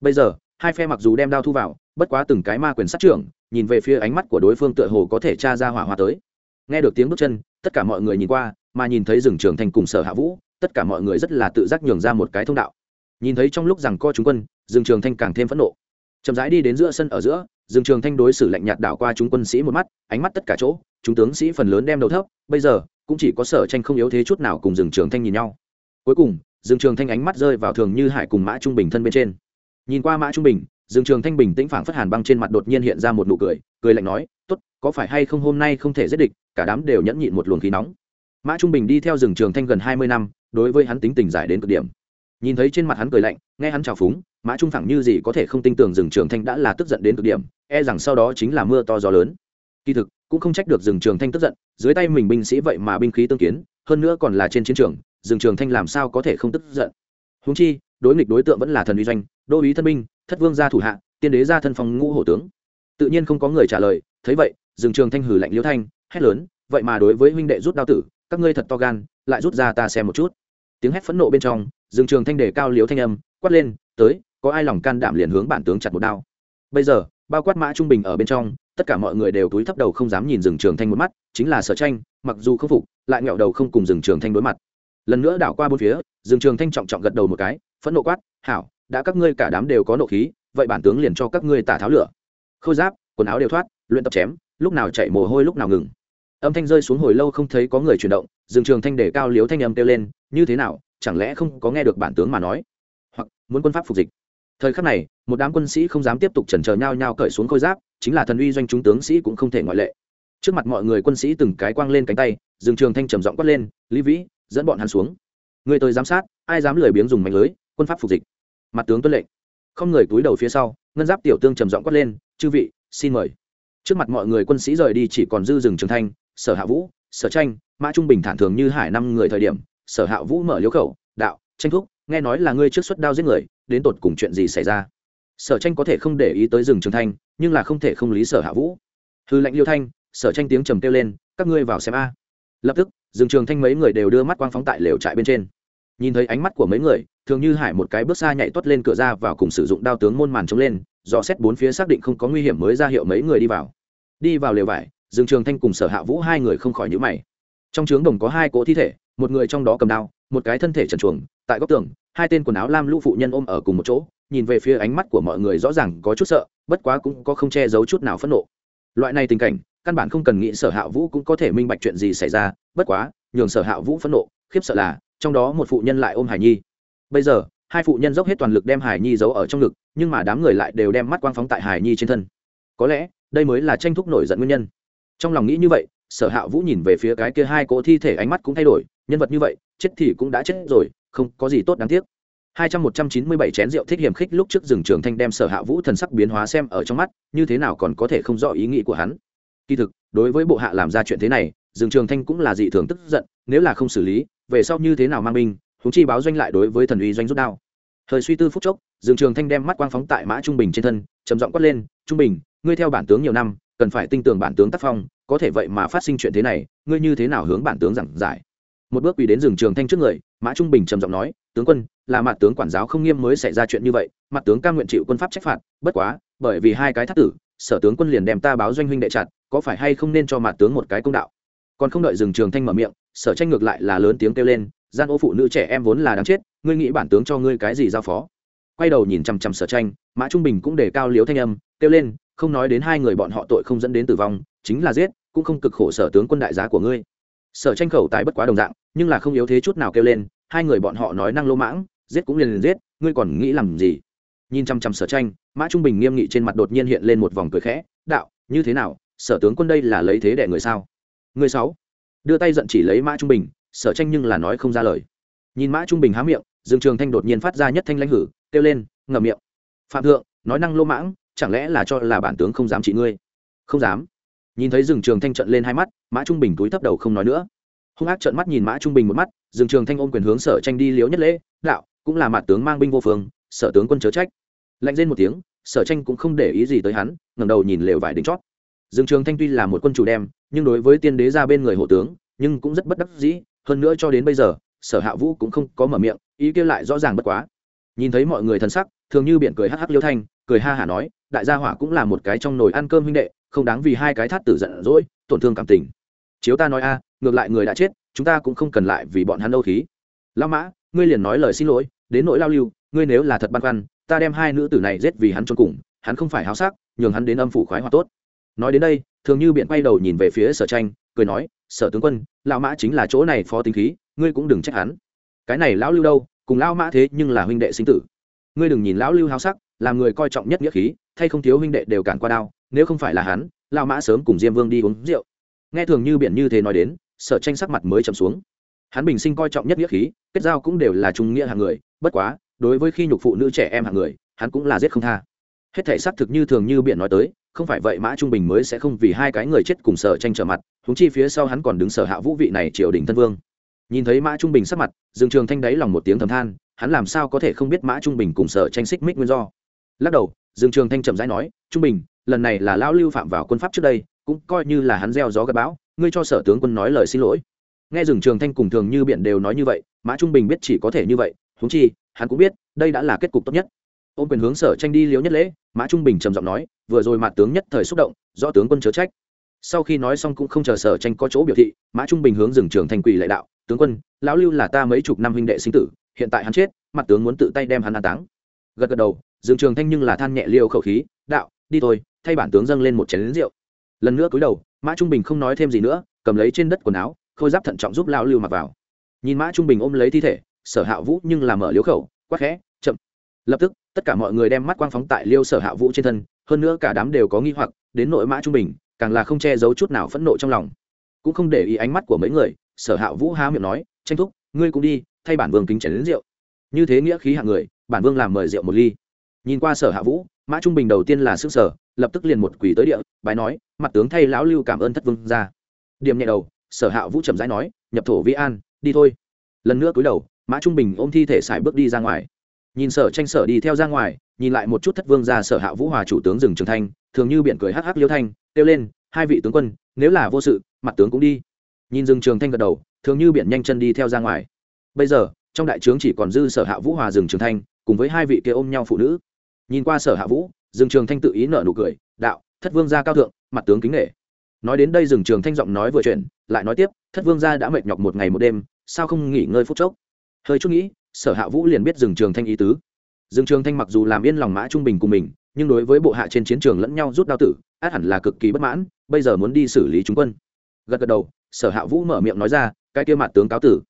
Bây giờ, hai phe mặc dù đem đao thu vào, bất quá từng cái ma quyền sát trưởng, nhìn về phía ánh mắt của đối phương tựa hồ có thể tra ra hỏa hoa tới nghe được tiếng bước chân, tất cả mọi người nhìn qua, mà nhìn thấy rừng trường thành cùng sở hạ vũ, tất cả mọi người rất là tự giác nhường ra một cái thông đạo. Nhìn thấy trong lúc rằng co chúng quân, rừng trường thanh càng thêm phẫn nộ. Chậm rãi đi đến giữa sân ở giữa, rừng trường thanh đối xử lạnh nhạt đảo qua chúng quân sĩ một mắt, ánh mắt tất cả chỗ, chúng tướng sĩ phần lớn đem đầu thấp, bây giờ, cũng chỉ có sở tranh không yếu thế chút nào cùng rừng trường thanh nhìn nhau. Cuối cùng, rừng trường thanh ánh mắt rơi vào thường như hải cùng mã trung bình thân bên trên. Nhìn qua mã trung bình, rừng trường thanh bình tĩnh phảng phất hàn băng trên mặt đột nhiên hiện ra một nụ cười cười lạnh nói, tốt có phải hay không hôm nay không thể giết địch, cả đám đều nhẫn nhịn một luồng khí nóng. Mã trung bình đi theo rừng trường thanh gần hai mươi năm, đối với hắn tính tình giải đến cực điểm. Nhìn thấy trên mặt hắn cười lạnh, nghe hắn trào phúng, mã trung phẳng như gì có thể không tin tưởng rừng trường thanh đã là tức giận đến cực điểm e rằng sau đó chính là mưa to gió lớn. Kỳ thực, cũng không trách được rừng trường thanh tức giận, dưới tay mình binh sĩ vậy mà binh khí tương kiến, hơn nữa còn là trên chiến trường, rừng trường thanh làm sao có thể không tức giận? Húng chi, đối nghịch đối tượng vẫn là thần uy doanh, đô ý thân binh, thất vương gia thủ hạ, tiên đế gia thân phòng ngũ hổ tướng. Tự nhiên không có người trả lời, thấy vậy Dừng trường thanh hử lạnh liễu thanh, hét lớn, vậy mà đối với huynh đệ rút đao tử, các ngươi thật to gan, lại rút ra ta xem một chút. Tiếng hét phẫn nộ bên trong Dừng trường thanh đề cao liễu thanh âm, quát lên, tới, có ai lòng can đảm liền hướng bản tướng chặt một đao? Bây giờ, bao quát mã trung bình ở bên trong, tất cả mọi người đều túi thấp đầu không dám nhìn rừng trường thanh một mắt, chính là sở tranh, mặc dù không phục, lại nghẹo đầu không cùng rừng trường thanh đối mặt. Lần nữa đảo qua bốn phía, rừng trường thanh trọng trọng gật đầu một cái, phẫn nộ quát, hảo, đã các ngươi cả đám đều có nộ khí, vậy bản tướng liền cho các ngươi tả tháo lửa. Khôi giáp, quần áo đều thoát, luyện tập chém lúc nào chạy mồ hôi lúc nào ngừng. Âm thanh rơi xuống hồi lâu không thấy có người chuyển động, dương trường thanh để cao liếu thanh âm kêu lên, như thế nào, chẳng lẽ không có nghe được bản tướng mà nói? Hoặc, muốn quân pháp phục dịch? Thời khắc này, một đám quân sĩ không dám tiếp tục chần chờ nhau nhau cởi xuống khôi giáp, chính là thần uy doanh chúng tướng sĩ cũng không thể ngoại lệ. Trước mặt mọi người quân sĩ từng cái quang lên cánh tay, dương trường thanh trầm giọng quát lên, lý vĩ, dẫn bọn hắn xuống. Người tới giám sát, ai dám lười biếng dùng mạnh lưới, quân pháp phục dịch? Mặt tướng tuân lệnh. Không người túi đầu phía sau, ngân giáp tiểu tương trầm giọng quát lên, chư vị, xin mời trước mặt mọi người quân sĩ rời đi chỉ còn dư rừng trường thanh, sở hạ vũ, sở tranh, mã trung bình thản thường như hải năm người thời điểm, sở hạ vũ mở liếu khẩu, đạo, tranh thúc, nghe nói là ngươi trước xuất đao giết người, đến tột cùng chuyện gì xảy ra? Sở tranh có thể không để ý tới rừng trường thanh, nhưng là không thể không lý sở hạ vũ. Hư lệnh liêu thanh, sở tranh tiếng trầm kêu lên, các ngươi vào xem a. Lập tức, rừng trường thanh mấy người đều đưa mắt quang phóng tại lều trại bên trên. Nhìn thấy ánh mắt của mấy người, thường như hải một cái bước xa nhảy tuất lên cửa ra vào cùng sử dụng đao tướng môn màn chống lên dò xét bốn phía xác định không có nguy hiểm mới ra hiệu mấy người đi vào. Đi vào lều vải, Dương trường thanh cùng sở hạ vũ hai người không khỏi nhữ mày. Trong trướng đồng có hai cỗ thi thể, một người trong đó cầm đao, một cái thân thể trần chuồng tại góc tường, hai tên quần áo lam lũ phụ nhân ôm ở cùng một chỗ, nhìn về phía ánh mắt của mọi người rõ ràng có chút sợ, bất quá cũng có không che giấu chút nào phẫn nộ. Loại này tình cảnh, căn bản không cần nghĩ sở hạ vũ cũng có thể minh bạch chuyện gì xảy ra, bất quá, nhường sở hạ vũ phẫn nộ, khiếp sợ là, trong đó một phụ nhân lại ôm hải nhi. Bây giờ hai phụ nhân dốc hết toàn lực đem hải nhi giấu ở trong ngực, nhưng mà đám người lại đều đem mắt quang phóng tại hải nhi trên thân. Có lẽ, đây mới là tranh thúc nổi giận nguyên nhân. Trong lòng nghĩ như vậy, sở hạ vũ nhìn về phía cái kia hai cỗ thi thể ánh mắt cũng thay đổi, nhân vật như vậy, chết thì cũng đã chết rồi, không có gì tốt đáng tiếc. Hai trăm một trăm chín mươi bảy chén rượu thích hiểm khích lúc trước rừng trường thanh đem sở hạ vũ thần sắc biến hóa xem ở trong mắt, như thế nào còn có thể không rõ ý nghĩ của hắn. Kỳ thực, đối với bộ hạ làm ra chuyện thế này, rừng trường thanh cũng là dị thường tức giận, nếu là không xử lý, về sau như thế nào mang binh húng chi báo doanh lại đối với thần uy doanh rút đao. Thời suy tư phút chốc, dương trường thanh đem mắt quang phóng tại mã trung bình trên thân, trầm giọng quát lên, trung bình, ngươi theo bản tướng nhiều năm, cần phải tin tưởng bản tướng tác phong, có thể vậy mà phát sinh chuyện thế này, ngươi như thế nào hướng bản tướng giảng giải? Một bước quỳ đến rừng trường thanh trước người, mã trung bình trầm giọng nói, tướng quân, là mặt tướng quản giáo không nghiêm mới xảy ra chuyện như vậy, mặt tướng ca nguyện chịu quân pháp trách phạt, bất quá, bởi vì hai cái thắt tử, sở tướng quân liền đem ta báo doanh huynh đệ chặt, có phải hay không nên cho mặt tướng một cái công đạo? Còn không đợi rừng trường thanh mở miệng, sở tranh ngược lại là lớn tiếng kêu lên gian ô phụ nữ trẻ em vốn là đáng chết, ngươi nghĩ bản tướng cho ngươi cái gì giao phó? Quay đầu nhìn chằm chằm sở tranh, mã trung bình cũng đề cao liếu thanh âm, kêu lên, không nói đến hai người bọn họ tội không dẫn đến tử vong, chính là giết, cũng không cực khổ sở tướng quân đại giá của ngươi. Sở tranh khẩu tài bất quá đồng dạng, nhưng là không yếu thế chút nào kêu lên, hai người bọn họ nói năng lỗ mãng, giết cũng liền liền giết, ngươi còn nghĩ làm gì? Nhìn chăm chăm sở tranh, mã trung bình nghiêm nghị trên mặt đột nhiên hiện lên một vòng cười khẽ, đạo, như thế nào? Sở tướng quân đây là lấy thế đẻ người sao? Người sáu. Đưa tay giận chỉ lấy mã trung bình sở tranh nhưng là nói không ra lời. Nhìn mã trung bình há miệng, dương trường thanh đột nhiên phát ra nhất thanh lãnh hử, kêu lên, ngậm miệng. Phạm thượng, nói năng lô mãng, chẳng lẽ là cho là bản tướng không dám trị ngươi? Không dám. Nhìn thấy Dương trường thanh trận lên hai mắt, mã trung bình túi thấp đầu không nói nữa. Hung ác trợn mắt nhìn mã trung bình một mắt, Dương trường thanh ôm quyền hướng sở tranh đi liếu nhất lễ, đạo, cũng là mặt tướng mang binh vô phương, sở tướng quân chớ trách. Lạnh lên một tiếng, sở tranh cũng không để ý gì tới hắn, ngẩng đầu nhìn lều vải đính chót. Dương trường thanh tuy là một quân chủ đem, nhưng đối với tiên đế ra bên người hộ tướng, nhưng cũng rất bất đắc dĩ hơn nữa cho đến bây giờ, sở hạ vũ cũng không có mở miệng, ý kia lại rõ ràng bất quá. Nhìn thấy mọi người thân sắc, thường như biển cười hắc hắc liêu thanh, cười ha hả nói, đại gia hỏa cũng là một cái trong nồi ăn cơm huynh đệ, không đáng vì hai cái thát tử giận dỗi, tổn thương cảm tình. Chiếu ta nói a, ngược lại người đã chết, chúng ta cũng không cần lại vì bọn hắn đâu khí. Lao mã, ngươi liền nói lời xin lỗi, đến nỗi lao lưu, ngươi nếu là thật băn khoăn, ta đem hai nữ tử này giết vì hắn cho cùng, hắn không phải háo sắc, nhường hắn đến âm phủ khoái hoạt tốt. Nói đến đây, thường như biện quay đầu nhìn về phía sở tranh, cười nói sở tướng quân, lão mã chính là chỗ này phó tính khí, ngươi cũng đừng trách hắn. Cái này lão lưu đâu, cùng lão mã thế nhưng là huynh đệ sinh tử. Ngươi đừng nhìn lão lưu háo sắc, làm người coi trọng nhất nghĩa khí, thay không thiếu huynh đệ đều cản qua đao, nếu không phải là hắn, lão mã sớm cùng diêm vương đi uống rượu. Nghe thường như biển như thế nói đến, sở tranh sắc mặt mới chầm xuống. Hắn bình sinh coi trọng nhất nghĩa khí, kết giao cũng đều là trung nghĩa hàng người, bất quá, đối với khi nhục phụ nữ trẻ em hàng người, hắn cũng là giết không tha. Hết thể xác thực như thường như biển nói tới, không phải vậy mã trung bình mới sẽ không vì hai cái người chết cùng sở tranh trở mặt húng chi phía sau hắn còn đứng sở hạ vũ vị này triều đình thân vương. Nhìn thấy mã trung bình sắc mặt, dương trường thanh đáy lòng một tiếng thầm than, hắn làm sao có thể không biết mã trung bình cùng sở tranh xích mích nguyên do? Lắc đầu, dương trường thanh chậm rãi nói, trung bình, lần này là lão lưu phạm vào quân pháp trước đây, cũng coi như là hắn gieo gió gặp bão, ngươi cho sở tướng quân nói lời xin lỗi. Nghe dương trường thanh cùng thường như biện đều nói như vậy, mã trung bình biết chỉ có thể như vậy húng chi, hắn cũng biết, đây đã là kết cục tốt nhất. Ôm quyền hướng sở tranh đi liếu nhất lễ, mã trung bình trầm giọng nói, vừa rồi mặt tướng nhất thời xúc động, do tướng quân chớ trách sau khi nói xong cũng không chờ sở tranh có chỗ biểu thị, mã trung bình hướng rừng trường thanh quỳ lại đạo, tướng quân, lão lưu là ta mấy chục năm huynh đệ sinh tử, hiện tại hắn chết, mặt tướng muốn tự tay đem hắn an táng. Gật gật đầu, rừng trường thanh nhưng là than nhẹ liêu khẩu khí, đạo, đi thôi, thay bản tướng dâng lên một chén lính rượu. Lần nữa cúi đầu, mã trung bình không nói thêm gì nữa, cầm lấy trên đất quần áo, khôi giáp thận trọng giúp lão lưu mặc vào. Nhìn mã trung bình ôm lấy thi thể, sở hạ vũ nhưng làm mở liếu khẩu quắc khẽ, chậm. Lập tức, tất cả mọi người đem mắt quang phóng tại liêu sở hạ vũ trên thân, hơn nữa cả đám đều có nghi hoặc, đến nội mã trung bình càng là không che giấu chút nào phẫn nộ trong lòng. Cũng không để ý ánh mắt của mấy người, sở hạ vũ há miệng nói, tranh thúc, ngươi cũng đi, thay bản vương kính chén đến rượu. Như thế nghĩa khí hạng người, bản vương làm mời rượu một ly. Nhìn qua sở hạ vũ, mã trung bình đầu tiên là xương sở lập tức liền một quỷ tới địa, bái nói, mặt tướng thay lão lưu cảm ơn thất vương ra. Điểm nhẹ đầu, sở hạ vũ trầm rãi nói, nhập thổ vi an, đi thôi. Lần nữa cúi đầu, mã trung bình ôm thi thể xài bước đi ra ngoài. Nhìn sở tranh sở đi theo ra ngoài nhìn lại một chút thất vương ra sở hạ vũ hòa chủ tướng rừng trường thanh, thường như biển cười hắc hắc liêu thanh, kêu lên, hai vị tướng quân, nếu là vô sự, mặt tướng cũng đi. Nhìn rừng trường thanh gật đầu, thường như biển nhanh chân đi theo ra ngoài. Bây giờ, trong đại trướng chỉ còn dư sở hạ vũ hòa rừng trường thanh, cùng với hai vị kia ôm nhau phụ nữ. Nhìn qua sở hạ vũ, rừng trường thanh tự ý nợ nụ cười, đạo, thất vương gia cao thượng, mặt tướng kính nghệ nói đến đây rừng trường thanh giọng nói vừa chuyển, lại nói tiếp, thất vương gia đã mệt nhọc một ngày một đêm, sao không nghỉ ngơi phút chốc? Hơi chút nghĩ, sở hạ vũ liền biết rừng trường thanh ý tứ. Dương trường thanh mặc dù làm yên lòng mã trung bình cùng mình, nhưng đối với bộ hạ trên chiến trường lẫn nhau rút đao tử, át hẳn là cực kỳ bất mãn, bây giờ muốn đi xử lý chúng quân. Gật gật đầu, sở hạ vũ mở miệng nói ra, cái kia mặt tướng cáo tử.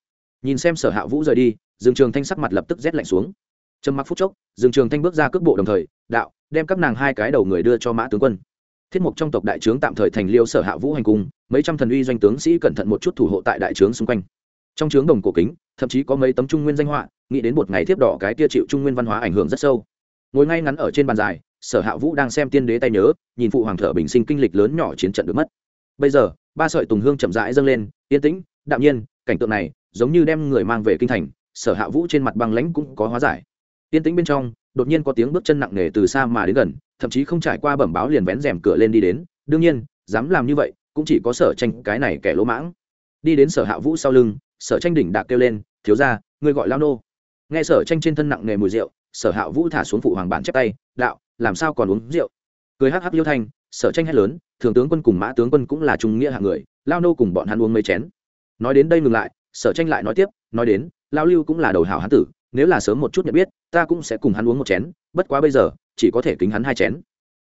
Nhìn xem sở hạ vũ rời đi, Dương trường thanh sắc mặt lập tức rét lạnh xuống. Trầm mặc phút chốc, Dương trường thanh bước ra cước bộ đồng thời, đạo, đem các nàng hai cái đầu người đưa cho mã tướng quân. Thiết mục trong tộc đại trướng tạm thời thành liêu sở hạ vũ hành cung, mấy trăm thần uy doanh tướng sĩ cẩn thận một chút thủ hộ tại đại trướng xung quanh trong trướng đồng cổ kính, thậm chí có mấy tấm trung nguyên danh họa, nghĩ đến một ngày thiếp đỏ cái tia chịu trung nguyên văn hóa ảnh hưởng rất sâu. Ngồi ngay ngắn ở trên bàn dài, sở hạ vũ đang xem tiên đế tay nhớ, nhìn phụ hoàng thở bình sinh kinh lịch lớn nhỏ chiến trận được mất. Bây giờ, ba sợi tùng hương chậm rãi dâng lên, yên tĩnh, đạm nhiên, cảnh tượng này giống như đem người mang về kinh thành, sở hạ vũ trên mặt băng lãnh cũng có hóa giải. Yên tĩnh bên trong, đột nhiên có tiếng bước chân nặng nề từ xa mà đến gần, thậm chí không trải qua bẩm báo liền vén rèm cửa lên đi đến. Đương nhiên, dám làm như vậy, cũng chỉ có sở tranh cái này kẻ lỗ mãng. Đi đến sở hạ vũ sau lưng sở tranh đỉnh đạc kêu lên, thiếu ra ngươi gọi lao nô. Nghe sở tranh trên thân nặng nề mùi rượu, sở hạ vũ thả xuống phụ hoàng bản chép tay, đạo, làm sao còn uống rượu? Cười hắc hắc liêu thanh, sở tranh hét lớn, thường tướng quân cùng mã tướng quân cũng là trung nghĩa hạng người lao nô cùng bọn hắn uống mấy chén. Nói đến đây ngừng lại, sở tranh lại nói tiếp, nói đến lao lưu cũng là đầu hảo hán tử, nếu là sớm một chút nhận biết, ta cũng sẽ cùng hắn uống một chén, bất quá bây giờ, chỉ có thể kính hắn hai chén.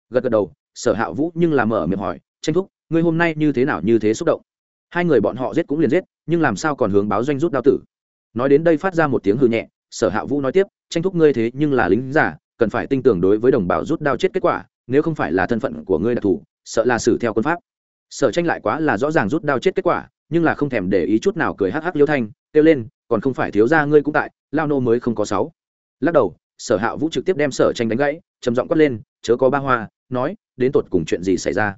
Gật gật đầu, sở hạ vũ nhưng làm mở miệng hỏi, tranh thúc, ngươi hôm nay như thế nào như thế xúc động? Hai người bọn họ giết cũng liền giết, nhưng làm sao còn hướng báo doanh rút đao tử? Nói đến đây phát ra một tiếng hư nhẹ, sở hạ vũ nói tiếp, tranh thúc ngươi thế nhưng là lính giả, cần phải tin tưởng đối với đồng bào rút đao chết kết quả, nếu không phải là thân phận của ngươi đặc thù, sợ là xử theo quân pháp. Sở tranh lại quá là rõ ràng rút đao chết kết quả, nhưng là không thèm để ý chút nào cười hắc hắc liêu thanh, kêu lên, còn không phải thiếu ra ngươi cũng tại, lao nô mới không có sáu. Lắc đầu, sở hạ vũ trực tiếp đem sở tranh đánh gãy, trầm giọng quát lên, chớ có ba hoa, nói, đến tột cùng chuyện gì xảy ra?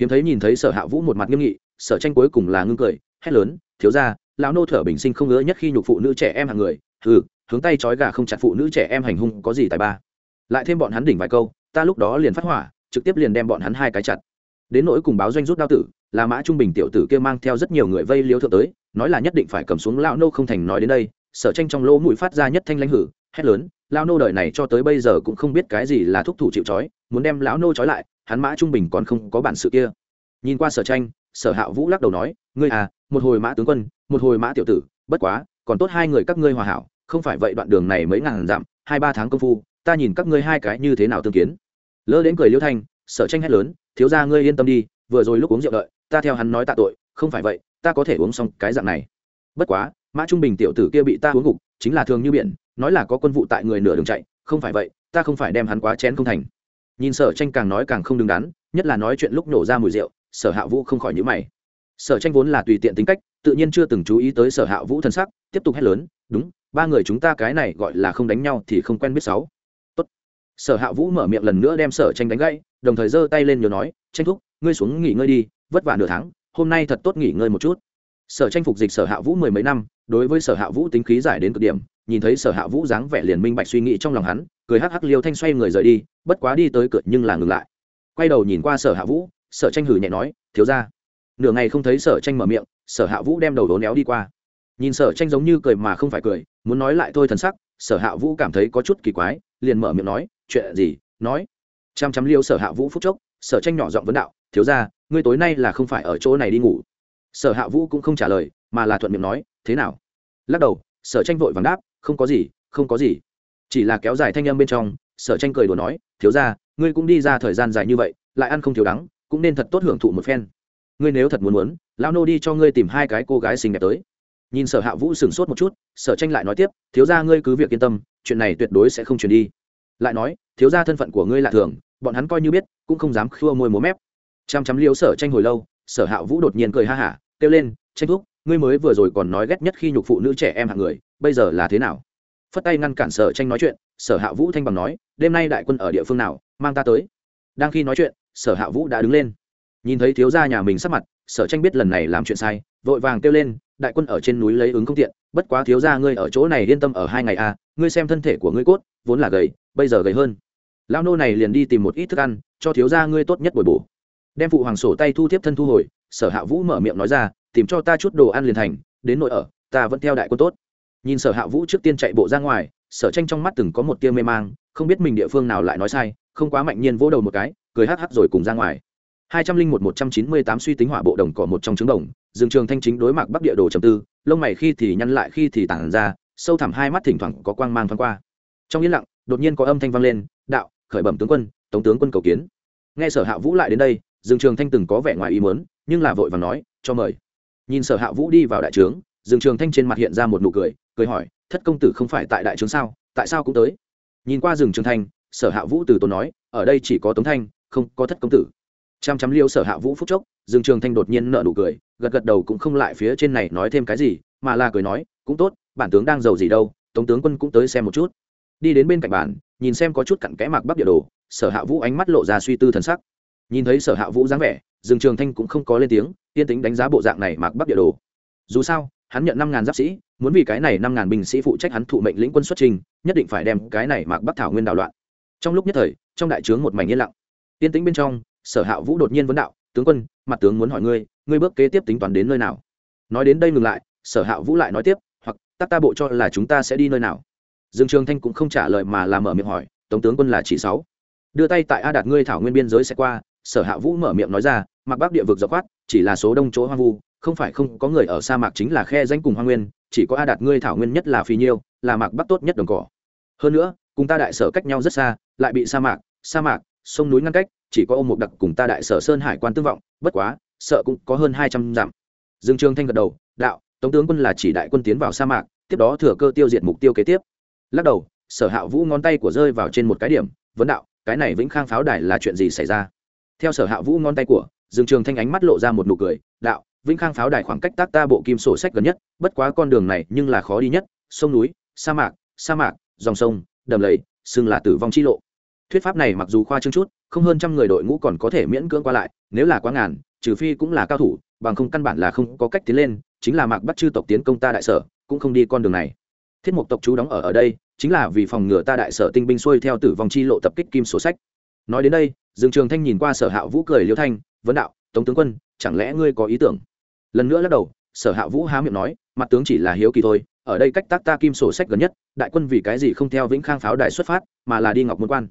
Hiếm thấy nhìn thấy sở hạ vũ một mặt nghiêm nghị sở tranh cuối cùng là ngưng cười, hét lớn, thiếu ra lão nô thở bình sinh không ngứa nhất khi nhục phụ nữ trẻ em hàng người. Ừ hướng tay trói gà không chặt phụ nữ trẻ em hành hung có gì tài ba? Lại thêm bọn hắn đỉnh vài câu, ta lúc đó liền phát hỏa, trực tiếp liền đem bọn hắn hai cái chặt. Đến nỗi cùng báo doanh rút đao tử, là mã trung bình tiểu tử kia mang theo rất nhiều người vây liếu thượng tới, nói là nhất định phải cầm xuống lão nô không thành nói đến đây, sở tranh trong lỗ mũi phát ra nhất thanh lãnh hử, hét lớn, lão nô đời này cho tới bây giờ cũng không biết cái gì là thúc thủ chịu trói, muốn đem lão nô trói lại, hắn mã trung bình còn không có bản sự kia. Nhìn qua sở tranh sở hạ vũ lắc đầu nói, ngươi à một hồi mã tướng quân, một hồi mã tiểu tử, bất quá, còn tốt hai người các ngươi hòa hảo, không phải vậy đoạn đường này mấy ngàn dặm, hai ba tháng công phu, ta nhìn các ngươi hai cái như thế nào tương kiến. Lỡ đến cười liêu thanh, sở tranh hét lớn, thiếu ra ngươi yên tâm đi, vừa rồi lúc uống rượu đợi, ta theo hắn nói tạ tội, không phải vậy, ta có thể uống xong cái dạng này. Bất quá, mã trung bình tiểu tử kia bị ta uống gục, chính là thường như biển, nói là có quân vụ tại người nửa đường chạy, không phải vậy, ta không phải đem hắn quá chén không thành. Nhìn sở tranh càng nói càng không đứng đắn, nhất là nói chuyện lúc nổ ra mùi rượu sở hạ vũ không khỏi nhữ mày. Sở tranh vốn là tùy tiện tính cách, tự nhiên chưa từng chú ý tới sở hạ vũ thân sắc, tiếp tục hét lớn, đúng, ba người chúng ta cái này gọi là không đánh nhau thì không quen biết sáu. Tốt. sở hạ vũ mở miệng lần nữa đem sở tranh đánh gãy, đồng thời giơ tay lên nhớ nói, tranh thúc, ngươi xuống nghỉ ngơi đi, vất vả nửa tháng, hôm nay thật tốt nghỉ ngơi một chút. Sở tranh phục dịch sở hạ vũ mười mấy năm, đối với sở hạ vũ tính khí giải đến cực điểm, nhìn thấy sở hạ vũ dáng vẻ liền minh bạch suy nghĩ trong lòng hắn, cười hắc hắc liêu thanh xoay người rời đi, bất quá đi tới cửa nhưng là ngừng lại. Quay đầu nhìn qua sở hạ vũ sở tranh hử nhẹ nói, thiếu ra nửa ngày không thấy sở tranh mở miệng, sở hạ vũ đem đầu đố néo đi qua. Nhìn sở tranh giống như cười mà không phải cười, muốn nói lại thôi thần sắc, sở hạ vũ cảm thấy có chút kỳ quái, liền mở miệng nói, chuyện gì? Nói, chăm chăm liêu sở hạ vũ phúc chốc, sở tranh nhỏ giọng vấn đạo, thiếu ra ngươi tối nay là không phải ở chỗ này đi ngủ? Sở hạ vũ cũng không trả lời, mà là thuận miệng nói, thế nào? Lắc đầu, sở tranh vội vàng đáp, không có gì, không có gì. Chỉ là kéo dài thanh âm bên trong, sở tranh cười đùa nói, thiếu ra ngươi cũng đi ra thời gian dài như vậy, lại ăn không thiếu đắng cũng nên thật tốt hưởng thụ một phen. Ngươi nếu thật muốn muốn, lão nô đi cho ngươi tìm hai cái cô gái xinh đẹp tới. Nhìn sở hạ vũ sửng sốt một chút, sở tranh lại nói tiếp, thiếu ra ngươi cứ việc yên tâm, chuyện này tuyệt đối sẽ không chuyển đi. Lại nói, thiếu ra thân phận của ngươi lạ thường, bọn hắn coi như biết, cũng không dám khua môi múa mép. Chăm chăm liếu sở tranh hồi lâu, sở hạ vũ đột nhiên cười ha hả, kêu lên, tranh thúc, ngươi mới vừa rồi còn nói ghét nhất khi nhục phụ nữ trẻ em hạng người, bây giờ là thế nào? Phất tay ngăn cản sở tranh nói chuyện, sở hạ vũ thanh bằng nói, đêm nay đại quân ở địa phương nào, mang ta tới đang khi nói chuyện, sở hạ vũ đã đứng lên. Nhìn thấy thiếu gia nhà mình sắp mặt, sở tranh biết lần này làm chuyện sai, vội vàng kêu lên, đại quân ở trên núi lấy ứng không tiện, bất quá thiếu gia ngươi ở chỗ này yên tâm ở hai ngày à ngươi xem thân thể của ngươi cốt, vốn là gầy, bây giờ gầy hơn. Lão nô này liền đi tìm một ít thức ăn, cho thiếu gia ngươi tốt nhất bồi bổ. Đem phụ hoàng sổ tay thu tiếp thân thu hồi, sở hạ vũ mở miệng nói ra, tìm cho ta chút đồ ăn liền thành, đến nội ở, ta vẫn theo đại quân tốt. Nhìn sở hạ vũ trước tiên chạy bộ ra ngoài, sở tranh trong mắt từng có một tia mê mang, không biết mình địa phương nào lại nói sai không quá mạnh nhiên vỗ đầu một cái, cười hắc hắc rồi cùng ra ngoài. Hai trăm linh một một trăm chín mươi tám suy tính hỏa bộ đồng cỏ một trong trứng đồng, dương trường thanh chính đối mặt bắc địa đồ trầm tư, lông mày khi thì nhăn lại khi thì tản ra, sâu thẳm hai mắt thỉnh thoảng có quang mang thoáng qua. Trong yên lặng, đột nhiên có âm thanh vang lên, đạo, khởi bẩm tướng quân, tống tướng quân cầu kiến. Nghe sở hạ vũ lại đến đây, dương trường thanh từng có vẻ ngoài ý muốn, nhưng là vội và nói, cho mời. Nhìn sở hạ vũ đi vào đại trướng, dương trường thanh trên mặt hiện ra một nụ cười cười hỏi, thất công tử không phải tại đại trướng sao? Tại sao cũng tới? Nhìn qua rừng trường thanh sở hạ vũ từ tốn nói, ở đây chỉ có tống thanh, không có thất công tử. Chăm chăm liêu sở hạ vũ phúc chốc, dương trường thanh đột nhiên nợ nụ cười, gật gật đầu cũng không lại phía trên này nói thêm cái gì, mà là cười nói, cũng tốt, bản tướng đang giàu gì đâu, tống tướng quân cũng tới xem một chút. Đi đến bên cạnh bản nhìn xem có chút cặn kẽ mặc bắc địa đồ, sở hạ vũ ánh mắt lộ ra suy tư thần sắc. Nhìn thấy sở hạ vũ dáng vẻ, dương trường thanh cũng không có lên tiếng, yên tính đánh giá bộ dạng này mặc bắc địa đồ. Dù sao, hắn nhận năm ngàn giáp sĩ, muốn vì cái này năm ngàn binh sĩ phụ trách hắn thụ mệnh lĩnh quân xuất trình, nhất định phải đem cái này mặc bắc thảo nguyên đảo loạn trong lúc nhất thời, trong đại trướng một mảnh yên lặng. Yên tĩnh bên trong, sở hạ vũ đột nhiên vấn đạo, tướng quân, mặt tướng muốn hỏi ngươi ngươi bước kế tiếp tính toán đến nơi nào? Nói đến đây ngừng lại, sở hạ vũ lại nói tiếp, hoặc tắc ta bộ cho là chúng ta sẽ đi nơi nào? Dương trường thanh cũng không trả lời mà làm mở miệng hỏi tổng tướng quân là chỉ sáu. Đưa tay tại a đạt ngươi thảo nguyên biên giới sẽ qua, sở hạ vũ mở miệng nói ra mặc bắc địa vực dọc khoát chỉ là số đông chỗ hoang vu, không phải không có người ở sa mạc chính là khe danh cùng hoa nguyên, chỉ có a đạt ngươi thảo nguyên nhất là phi nhiêu, là mạc bắc tốt nhất đồng cỏ. Hơn nữa cùng ta đại sở cách nhau rất xa, lại bị sa mạc sa mạc, sông núi ngăn cách, chỉ có ôm một đặc cùng ta đại sở sơn hải quan tương vọng, bất quá, sợ cũng có hơn hai trăm dặm. Dương trường thanh gật đầu, đạo, tống tướng quân là chỉ đại quân tiến vào sa mạc, tiếp đó thừa cơ tiêu diệt mục tiêu kế tiếp. Lắc đầu, sở hạ vũ ngón tay của rơi vào trên một cái điểm, vấn đạo, cái này vĩnh khang pháo đài là chuyện gì xảy ra? Theo sở hạ vũ ngón tay của dương trường thanh ánh mắt lộ ra một nụ cười, đạo, vĩnh khang pháo đài khoảng cách tác ta bộ kim sổ sách gần nhất, bất quá con đường này nhưng là khó đi nhất, sông núi, sa mạc sa mạc, dòng sông đầm lầy, xưng là tử vong chi lộ. Thuyết pháp này mặc dù khoa trương chút, không hơn trăm người đội ngũ còn có thể miễn cưỡng qua lại, nếu là quá ngàn, trừ phi cũng là cao thủ, bằng không căn bản là không có cách tiến lên, chính là mạc bắt chư tộc tiến công ta đại sở, cũng không đi con đường này. Thiết mục tộc chú đóng ở ở đây, chính là vì phòng ngừa ta đại sở tinh binh xuôi theo tử vong chi lộ tập kích kim sổ sách. Nói đến đây, dương trường thanh nhìn qua sở hạ vũ cười liêu thanh, vấn đạo, tống tướng quân, chẳng lẽ ngươi có ý tưởng? Lần nữa lắc đầu, sở hạ vũ há miệng nói, mặt tướng chỉ là hiếu kỳ thôi ở đây cách tác ta kim sổ sách gần nhất, đại quân vì cái gì không theo vĩnh khang pháo đài xuất phát, mà là đi ngọc môn quan.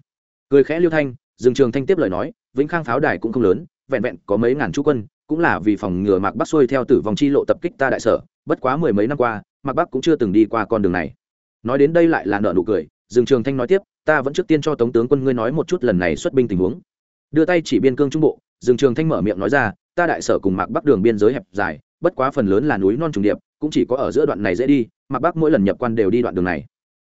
Cười khẽ liêu thanh, dương trường thanh tiếp lời nói, vĩnh khang pháo đài cũng không lớn, vẹn vẹn có mấy ngàn chú quân, cũng là vì phòng ngừa mạc bắc xuôi theo tử vong chi lộ tập kích ta đại sở, bất quá mười mấy năm qua, mạc bắc cũng chưa từng đi qua con đường này. Nói đến đây lại là nợ nụ cười, dương trường thanh nói tiếp, ta vẫn trước tiên cho tống tướng quân ngươi nói một chút lần này xuất binh tình huống. Đưa tay chỉ biên cương trung bộ, dương trường thanh mở miệng nói ra, ta đại sở cùng mạc bắc đường biên giới hẹp dài, bất quá phần lớn là núi non trùng điệp, cũng chỉ có ở giữa đoạn này dễ đi mạc bắc mỗi lần nhập quan đều đi đoạn đường này.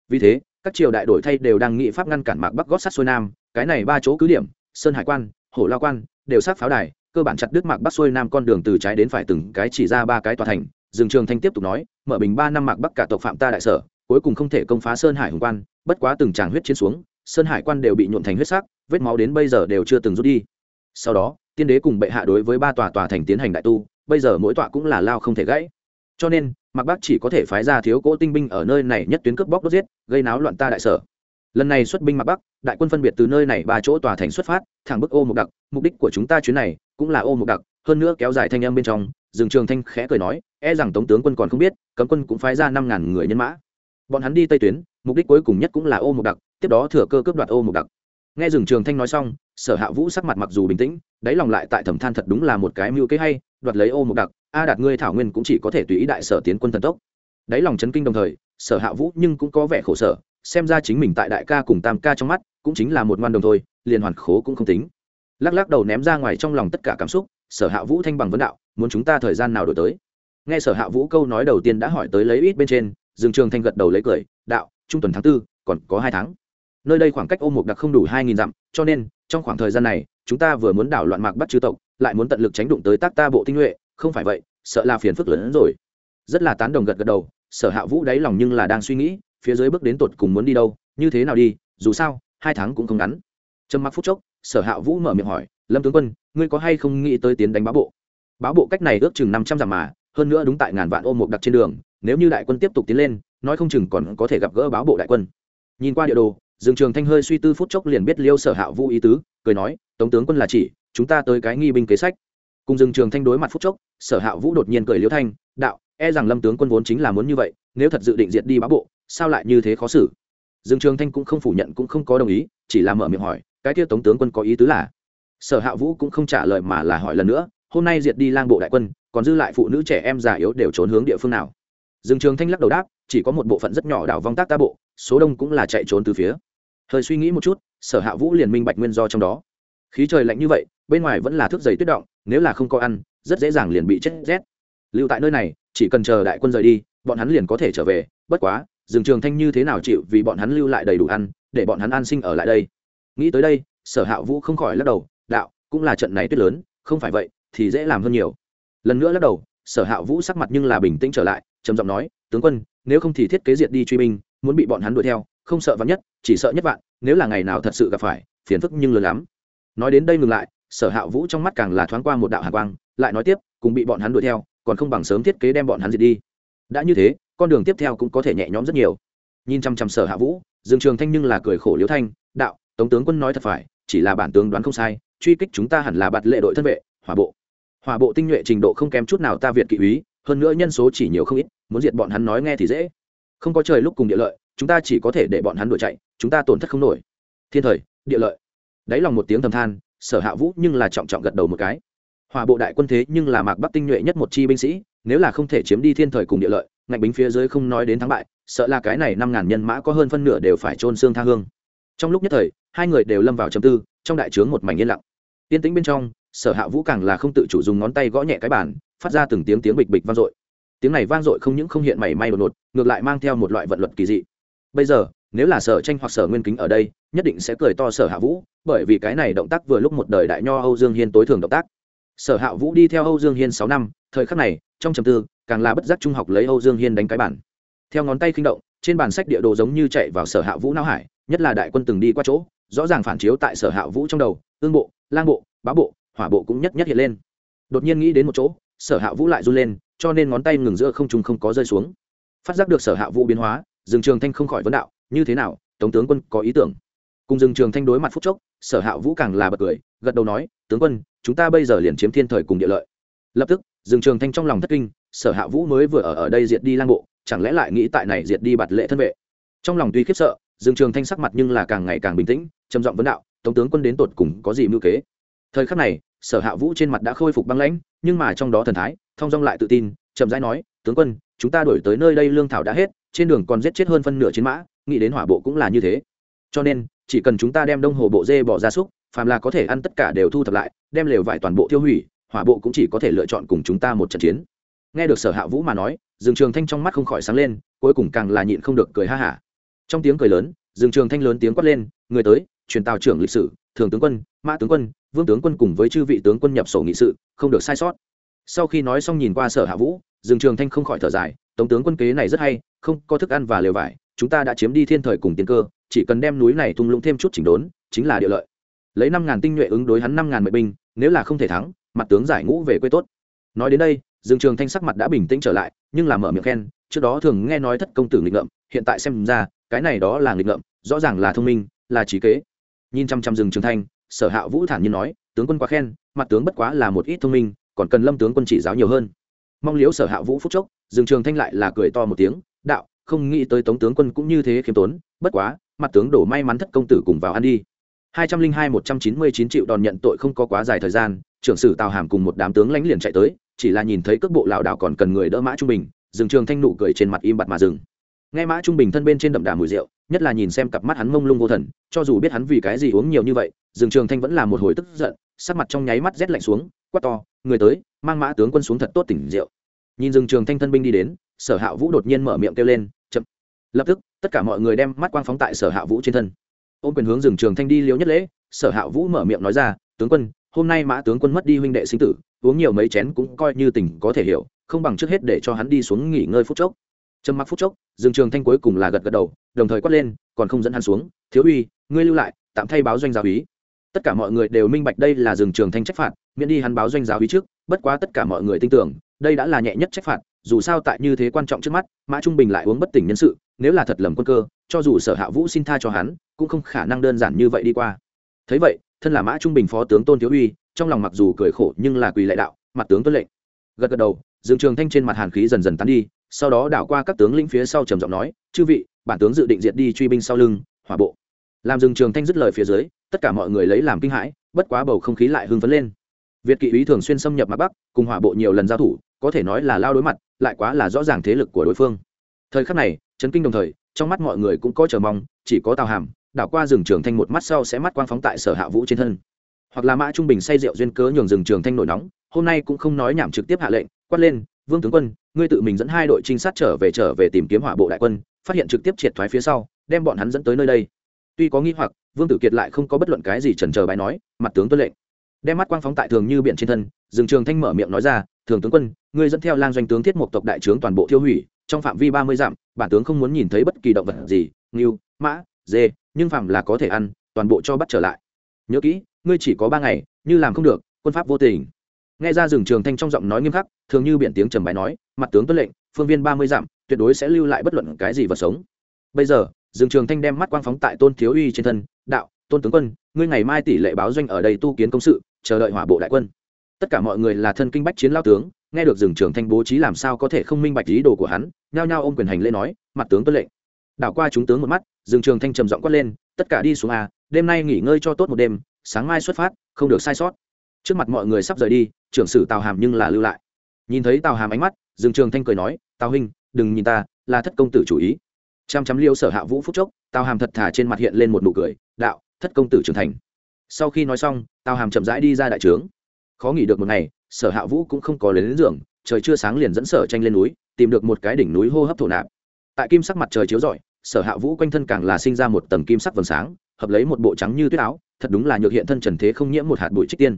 Vì thế, các triều đại đổi thay đều đang nghị pháp ngăn cản mạc bắc gót sắt xuôi nam, cái này ba chỗ cứ điểm, sơn hải quan, hổ lao quan, đều sát pháo đài, cơ bản chặt đứt mạc bắc xuôi nam con đường từ trái đến phải từng cái chỉ ra ba cái tòa thành. Dương trường thanh tiếp tục nói, mở bình ba năm mạc bắc cả tộc phạm ta đại sở, cuối cùng không thể công phá sơn hải hùng quan, bất quá từng tràng huyết chiến xuống, sơn hải quan đều bị nhuộn thành huyết sắc, vết máu đến bây giờ đều chưa từng rút đi. Sau đó, tiên đế cùng bệ hạ đối với ba tòa tòa thành tiến hành đại tu, bây giờ mỗi tọa cũng là lao không thể gãy. Cho nên mạc bắc chỉ có thể phái ra thiếu cỗ tinh binh ở nơi này nhất tuyến cướp bóc đốt giết, gây náo loạn ta đại sở. Lần này xuất binh mạc bắc đại quân phân biệt từ nơi này ba chỗ tòa thành xuất phát, thẳng bức ô mục đặc, mục đích của chúng ta chuyến này cũng là ô mục đặc, hơn nữa kéo dài thanh âm bên trong rừng trường thanh khẽ cười nói e rằng tống tướng quân còn không biết, cấm quân cũng phái ra năm ngàn người nhân mã. Bọn hắn đi tây tuyến, mục đích cuối cùng nhất cũng là ô mục đặc, tiếp đó thừa cơ cướp đoạt ô mục đặc. Nghe rừng trường thanh nói xong, sở hạ vũ sắc mặt mặc dù bình tĩnh, đáy lòng lại tại thẩm than thật đúng là một cái mưu kế hay đoạt lấy ô mục đặc, a đạt ngươi thảo nguyên cũng chỉ có thể tùy ý đại sở tiến quân thần tốc. Đáy lòng chấn kinh đồng thời, sở hạ vũ nhưng cũng có vẻ khổ sở, xem ra chính mình tại đại ca cùng tam ca trong mắt, cũng chính là một ngoan đồng thôi, liền hoàn khố cũng không tính. Lắc lắc đầu ném ra ngoài trong lòng tất cả cảm xúc, sở hạ vũ thanh bằng vấn đạo, muốn chúng ta thời gian nào đổi tới? Nghe sở hạ vũ câu nói đầu tiên đã hỏi tới lấy ít bên trên, dương trường thanh gật đầu lấy cười, đạo, trung tuần tháng tư, còn có hai tháng. Nơi đây khoảng cách ô mục đặc không đủ hai nghìn dặm, cho nên, trong khoảng thời gian này, chúng ta vừa muốn đảo loạn mạc bắt chư tộc lại muốn tận lực tránh đụng tới tác ta bộ tinh nhuệ, không phải vậy, sợ là phiền phức lớn hơn rồi. Rất là tán đồng gật gật đầu, sở hạ vũ đáy lòng nhưng là đang suy nghĩ, phía dưới bước đến tột cùng muốn đi đâu, như thế nào đi, dù sao, hai tháng cũng không ngắn. Trầm mặc phút chốc, sở hạ vũ mở miệng hỏi, lâm tướng quân, ngươi có hay không nghĩ tới tiến đánh báo bộ? Báo bộ cách này ước chừng năm trăm dặm mà, hơn nữa đúng tại ngàn vạn ô một đặc trên đường, nếu như đại quân tiếp tục tiến lên, nói không chừng còn có thể gặp gỡ báo bộ đại quân. Nhìn qua địa đồ, dương trường thanh hơi suy tư phút chốc liền biết liêu sở hạ vũ ý tứ, cười nói, tống tướng quân là chỉ chúng ta tới cái nghi binh kế sách. Cùng dương trường thanh đối mặt phút chốc, sở hạ vũ đột nhiên cười liễu thanh, đạo e rằng lâm tướng quân vốn chính là muốn như vậy, nếu thật dự định diệt đi bá bộ, sao lại như thế khó xử? Dương trường thanh cũng không phủ nhận, cũng không có đồng ý, chỉ là mở miệng hỏi, cái kia tống tướng quân có ý tứ là? Sở hạ vũ cũng không trả lời mà là hỏi lần nữa, hôm nay diệt đi lang bộ đại quân, còn dư lại phụ nữ trẻ em già yếu đều trốn hướng địa phương nào? Dương trường thanh lắc đầu đáp, chỉ có một bộ phận rất nhỏ đảo vong tác ta bộ, số đông cũng là chạy trốn từ phía. Hơi suy nghĩ một chút, sở hạ vũ liền minh bạch nguyên do trong đó. Khí trời lạnh như vậy bên ngoài vẫn là thức giày tuyết động, nếu là không có ăn, rất dễ dàng liền bị chết rét. Lưu tại nơi này, chỉ cần chờ đại quân rời đi, bọn hắn liền có thể trở về, bất quá rừng trường thanh như thế nào chịu vì bọn hắn lưu lại đầy đủ ăn, để bọn hắn an sinh ở lại đây? Nghĩ tới đây, sở hạ vũ không khỏi lắc đầu, đạo, cũng là trận này tuyết lớn, không phải vậy, thì dễ làm hơn nhiều. Lần nữa lắc đầu, sở hạ vũ sắc mặt nhưng là bình tĩnh trở lại, trầm giọng nói, tướng quân, nếu không thì thiết kế diệt đi truy binh, muốn bị bọn hắn đuổi theo, không sợ vắn nhất, chỉ sợ nhất vạn, nếu là ngày nào thật sự gặp phải, phiền phức nhưng lớn lắm. Nói đến đây ngừng lại sở hạ vũ trong mắt càng là thoáng qua một đạo hạ quang, lại nói tiếp, cùng bị bọn hắn đuổi theo, còn không bằng sớm thiết kế đem bọn hắn diệt đi. Đã như thế, con đường tiếp theo cũng có thể nhẹ nhõm rất nhiều. Nhìn chăm chăm sở hạ vũ, dương trường thanh nhưng là cười khổ liễu thanh, đạo, tống tướng quân nói thật phải, chỉ là bản tướng đoán không sai, truy kích chúng ta hẳn là bạt lệ đội thân vệ, hỏa bộ. Hỏa bộ tinh nhuệ trình độ không kém chút nào ta việt kỵ úy, hơn nữa nhân số chỉ nhiều không ít, muốn diệt bọn hắn nói nghe thì dễ. Không có trời lúc cùng địa lợi, chúng ta chỉ có thể để bọn hắn đuổi chạy, chúng ta tổn thất không nổi. Thiên thời, địa lợi. Đáy lòng một tiếng thầm than sở hạ vũ nhưng là trọng trọng gật đầu một cái. Hòa bộ đại quân thế nhưng là mạc bắc tinh nhuệ nhất một chi binh sĩ, nếu là không thể chiếm đi thiên thời cùng địa lợi, ngạnh bính phía dưới không nói đến thắng bại, sợ là cái này năm ngàn nhân mã có hơn phân nửa đều phải trôn xương tha hương. Trong lúc nhất thời, hai người đều lâm vào chầm tư, trong đại trướng một mảnh yên lặng. Yên tĩnh bên trong, sở hạ vũ càng là không tự chủ dùng ngón tay gõ nhẹ cái bàn, phát ra từng tiếng tiếng bịch bịch vang dội. Tiếng này vang dội không những không hiện mảy may đột ngột, ngược lại mang theo một loại vận luật kỳ dị. Bây giờ nếu là sở tranh hoặc sở nguyên kính ở đây, nhất định sẽ cười to sở hạ vũ, bởi vì cái này động tác vừa lúc một đời đại nho âu dương hiên tối thường động tác. Sở hạ vũ đi theo âu dương hiên sáu năm, thời khắc này, trong trầm tư, càng là bất giác trung học lấy âu dương hiên đánh cái bản theo ngón tay khinh động, trên bản sách địa đồ giống như chạy vào sở hạ vũ não hải, nhất là đại quân từng đi qua chỗ, rõ ràng phản chiếu tại sở hạ vũ trong đầu, ương bộ, lang bộ, bá bộ, hỏa bộ cũng nhất nhất hiện lên. Đột nhiên nghĩ đến một chỗ, sở hạ vũ lại run lên, cho nên ngón tay ngừng giữa không trùng không có rơi xuống. Phát giác được sở hạ vũ biến hóa dừng trường thanh không khỏi vấn đạo như thế nào, tống tướng quân có ý tưởng? Cùng rừng trường thanh đối mặt phúc chốc, sở hạ vũ càng là bật cười, gật đầu nói, tướng quân, chúng ta bây giờ liền chiếm thiên thời cùng địa lợi. Lập tức rừng trường thanh trong lòng thất kinh, sở hạ vũ mới vừa ở ở đây diệt đi lang bộ, chẳng lẽ lại nghĩ tại này diệt đi bạt lệ thân vệ? Trong lòng tuy khiếp sợ rừng trường thanh sắc mặt nhưng là càng ngày càng bình tĩnh, trầm giọng vấn đạo, tống tướng quân đến tột cùng có gì mưu kế? Thời khắc này, sở hạ vũ trên mặt đã khôi phục băng lãnh, nhưng mà trong đó thần thái, thong dong lại tự tin, chậm rãi nói, tướng quân, chúng ta đổi tới nơi đây lương thảo đã hết, trên đường còn giết chết hơn phân nửa chiến mã nghĩ đến hỏa bộ cũng là như thế. Cho nên, chỉ cần chúng ta đem đông hồ bộ dê bỏ ra súc, phàm là có thể ăn tất cả đều thu thập lại, đem lều vải toàn bộ tiêu hủy, hỏa bộ cũng chỉ có thể lựa chọn cùng chúng ta một trận chiến. Nghe được sở hạ vũ mà nói, dương trường thanh trong mắt không khỏi sáng lên, cuối cùng càng là nhịn không được cười ha hả. Trong tiếng cười lớn, dương trường thanh lớn tiếng quát lên, người tới, truyền tào trưởng lịch sử, thường tướng quân, mã tướng quân, vương tướng quân cùng với chư vị tướng quân nhập sổ nghị sự, không được sai sót. Sau khi nói xong nhìn qua sở hạ vũ, dương trường thanh không khỏi thở dài tổng tướng quân kế này rất hay, không có thức ăn và lều vải chúng ta đã chiếm đi thiên thời cùng tiền cơ, chỉ cần đem núi này thung lũng thêm chút chỉnh đốn, chính là địa lợi. Lấy năm ngàn tinh nhuệ ứng đối hắn năm ngàn mệnh binh, nếu là không thể thắng, mặt tướng giải ngũ về quê tốt. Nói đến đây, dương trường thanh sắc mặt đã bình tĩnh trở lại, nhưng là mở miệng khen, trước đó thường nghe nói thất công tử nghịch ngợm, hiện tại xem ra, cái này đó là nghịch ngợm, rõ ràng là thông minh, là trí kế. Nhìn chăm chăm dương trường thanh, sở hạ vũ thản nhiên nói, tướng quân quá khen, mặt tướng bất quá là một ít thông minh, còn cần lâm tướng quân chỉ giáo nhiều hơn. Mong liếu sở hạ vũ phúc chốc, dương trường thanh lại là cười to một tiếng, đạo không nghĩ tới tống tướng quân cũng như thế khiêm tốn, bất quá, mặt tướng đổ may mắn thất công tử cùng vào ăn đi. hai trăm linh hai một trăm chín mươi chín triệu đòn nhận tội không có quá dài thời gian, trưởng sử tào hàm cùng một đám tướng lãnh liền chạy tới, chỉ là nhìn thấy cước bộ lảo đảo còn cần người đỡ mã trung bình dừng trường thanh nụ cười trên mặt im bặt mà dừng. Nghe mã trung bình thân bên trên đậm đà mùi rượu, nhất là nhìn xem cặp mắt hắn mông lung vô thần, cho dù biết hắn vì cái gì uống nhiều như vậy dừng trường thanh vẫn là một hồi tức giận, sắc mặt trong nháy mắt rét lạnh xuống, quát to, người tới, mang mã tướng quân xuống thật tốt tỉnh rượu. Nhìn dừng trường thanh thân binh đi đến, sở hạ vũ đột nhiên mở miệng kêu lên lập tức, tất cả mọi người đem mắt quang phóng tại sở hạ vũ trên thân. Ôm quyền hướng dừng trường thanh đi liếu nhất lễ, sở hạ vũ mở miệng nói ra, tướng quân, hôm nay mã tướng quân mất đi huynh đệ sinh tử, uống nhiều mấy chén cũng coi như tình có thể hiểu, không bằng trước hết để cho hắn đi xuống nghỉ ngơi phút chốc. Trầm mặc phút chốc dừng trường thanh cuối cùng là gật gật đầu, đồng thời quát lên, còn không dẫn hắn xuống, thiếu uy, ngươi lưu lại, tạm thay báo doanh giáo úy. Tất cả mọi người đều minh bạch đây là dừng trường thanh trách phạt, miễn đi hắn báo doanh giáo úy trước, bất quá tất cả mọi người tin tưởng, đây đã là nhẹ nhất trách phạt dù sao tại như thế quan trọng trước mắt, mã trung bình lại uống bất tỉnh nhân sự, nếu là thật lầm quân cơ, cho dù sở hạ vũ xin tha cho hắn, cũng không khả năng đơn giản như vậy đi qua. Thấy vậy, thân là mã trung bình phó tướng tôn thiếu uy, trong lòng mặc dù cười khổ nhưng là quỳ lại đạo, mặt tướng tuân lệnh. Gật gật đầu, dương trường thanh trên mặt hàn khí dần dần tán đi, sau đó đảo qua các tướng lĩnh phía sau trầm giọng nói, chư vị, bản tướng dự định diệt đi truy binh sau lưng, hỏa bộ. Làm dương trường thanh dứt lời phía dưới, tất cả mọi người lấy làm kinh hãi, bất quá bầu không khí lại hưng phấn lên. Việt kỵ úy thường xuyên xâm nhập mặt bắc, cùng hỏa bộ nhiều lần giao thủ có thể nói là lao đối mặt, lại quá là rõ ràng thế lực của đối phương. Thời khắc này, chấn kinh đồng thời, trong mắt mọi người cũng có chờ mong, chỉ có tào hàm, đảo qua rừng trường thanh một mắt sau sẽ mắt quang phóng tại sở hạ vũ trên thân. Hoặc là mã trung bình say rượu duyên cớ nhường rừng trường thanh nổi nóng, hôm nay cũng không nói nhảm trực tiếp hạ lệnh, quát lên, vương tướng quân, ngươi tự mình dẫn hai đội trinh sát trở về trở về tìm kiếm hỏa bộ đại quân, phát hiện trực tiếp triệt thoái phía sau, đem bọn hắn dẫn tới nơi đây. Tuy có nghi hoặc, vương tử kiệt lại không có bất luận cái gì trần chờ bài nói, mặt tướng tuân lệnh đem mắt quang phóng tại thường như biển trên thân rừng trường thanh mở miệng nói ra, thường tướng quân, ngươi dẫn theo lang doanh tướng thiết mục tộc đại trướng toàn bộ tiêu hủy, trong phạm vi ba mươi dặm, bản tướng không muốn nhìn thấy bất kỳ động vật gì, ngưu, mã, dê, nhưng phạm là có thể ăn, toàn bộ cho bắt trở lại. Nhớ kỹ, ngươi chỉ có ba ngày, như làm không được, quân pháp vô tình. Nghe ra rừng trường thanh trong giọng nói nghiêm khắc, thường như biện tiếng trầm bài nói, mặt tướng tuân lệnh, phương viên ba mươi dặm, tuyệt đối sẽ lưu lại bất luận cái gì vật sống. Bây giờ rừng trường thanh đem mắt quang phóng tại tôn thiếu uy trên thân, đạo, tôn tướng quân, ngươi ngày mai tỷ lệ báo doanh ở đây tu kiến công sự chờ đợi hỏa bộ đại quân. Tất cả mọi người là thân kinh bách chiến lao tướng, nghe được rừng trường thanh bố trí làm sao có thể không minh bạch ý đồ của hắn, nhao nhao ôm quyền hành lễ nói, mặt tướng tuân lệnh. Đảo qua chúng tướng một mắt, rừng trường thanh trầm giọng quát lên, tất cả đi xuống a, đêm nay nghỉ ngơi cho tốt một đêm, sáng mai xuất phát, không được sai sót. Trước mặt mọi người sắp rời đi, trưởng sử tào hàm nhưng là lưu lại. Nhìn thấy tào hàm ánh mắt, rừng trường thanh cười nói, tào huynh, đừng nhìn ta, là thất công tử chủ ý. Chăm chăm liêu sở hạ vũ phúc chốc, tào hàm thật thả trên mặt hiện lên một nụ cười, đạo, thất công tử trưởng thành sau khi nói xong, tào hàm chậm rãi đi ra đại trướng. Khó nghỉ được một ngày, sở hạ vũ cũng không có lấy đến giường, trời chưa sáng liền dẫn sở tranh lên núi, tìm được một cái đỉnh núi hô hấp thổ nạp. Tại kim sắc mặt trời chiếu rọi, sở hạ vũ quanh thân càng là sinh ra một tầng kim sắc vầng sáng, hợp lấy một bộ trắng như tuyết áo, thật đúng là nhược hiện thân trần thế không nhiễm một hạt bụi trích tiên.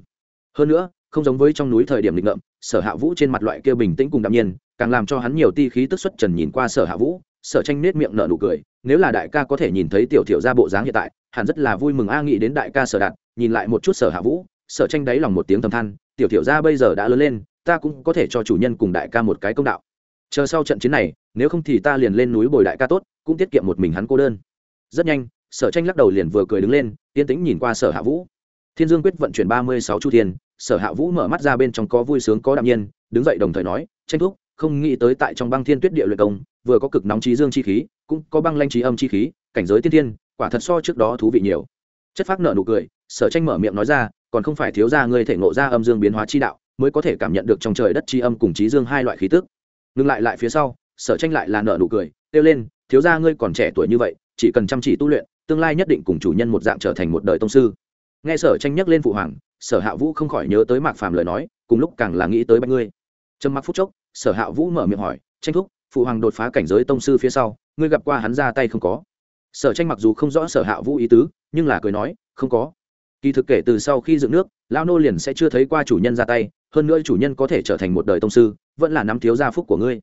Hơn nữa, không giống với trong núi thời điểm định ngậm sở hạ vũ trên mặt loại kia bình tĩnh cùng đạm nhiên, càng làm cho hắn nhiều ti khí tức xuất trần nhìn qua sở hạ vũ, sở tranh nết miệng nở nụ cười, nếu là đại ca có thể nhìn thấy tiểu thiểu ra bộ dáng hiện tại hẳn rất là vui mừng a nghĩ đến đại ca sở đạt, nhìn lại một chút sở hạ vũ, sở tranh đáy lòng một tiếng thầm than, tiểu tiểu ra bây giờ đã lớn lên, ta cũng có thể cho chủ nhân cùng đại ca một cái công đạo. Chờ sau trận chiến này, nếu không thì ta liền lên núi bồi đại ca tốt, cũng tiết kiệm một mình hắn cô đơn. Rất nhanh, sở tranh lắc đầu liền vừa cười đứng lên, yên tĩnh nhìn qua sở hạ vũ. Thiên dương quyết vận chuyển ba mươi sáu chu thiên, sở hạ vũ mở mắt ra bên trong có vui sướng có đạm nhiên, đứng dậy đồng thời nói, tranh thúc, không nghĩ tới tại trong băng thiên tuyết địa luyện công, vừa có cực nóng trí dương chi khí, cũng có băng lanh trí âm chi khí, cảnh giới tiên thiên quả thật so trước đó thú vị nhiều. Chất phác nợ nụ cười, sở tranh mở miệng nói ra, còn không phải thiếu ra ngươi thể ngộ ra âm dương biến hóa chi đạo, mới có thể cảm nhận được trong trời đất chi âm cùng trí dương hai loại khí tức. Ngừng lại lại phía sau, sở tranh lại là nợ nụ cười, kêu lên, thiếu ra ngươi còn trẻ tuổi như vậy, chỉ cần chăm chỉ tu luyện, tương lai nhất định cùng chủ nhân một dạng trở thành một đời tông sư. Nghe sở tranh nhắc lên phụ hoàng, sở hạ vũ không khỏi nhớ tới mạc phàm lời nói, cùng lúc càng là nghĩ tới bạch ngươi. Trầm mặc phút chốc, sở hạ vũ mở miệng hỏi, tranh thúc, phụ hoàng đột phá cảnh giới tông sư phía sau, ngươi gặp qua hắn ra tay không có? Sở tranh mặc dù không rõ sở hạ vũ ý tứ, nhưng là cười nói, không có. Kỳ thực kể từ sau khi dựng nước lao nô liền sẽ chưa thấy qua chủ nhân ra tay, hơn nữa chủ nhân có thể trở thành một đời tông sư, vẫn là nắm thiếu gia phúc của ngươi.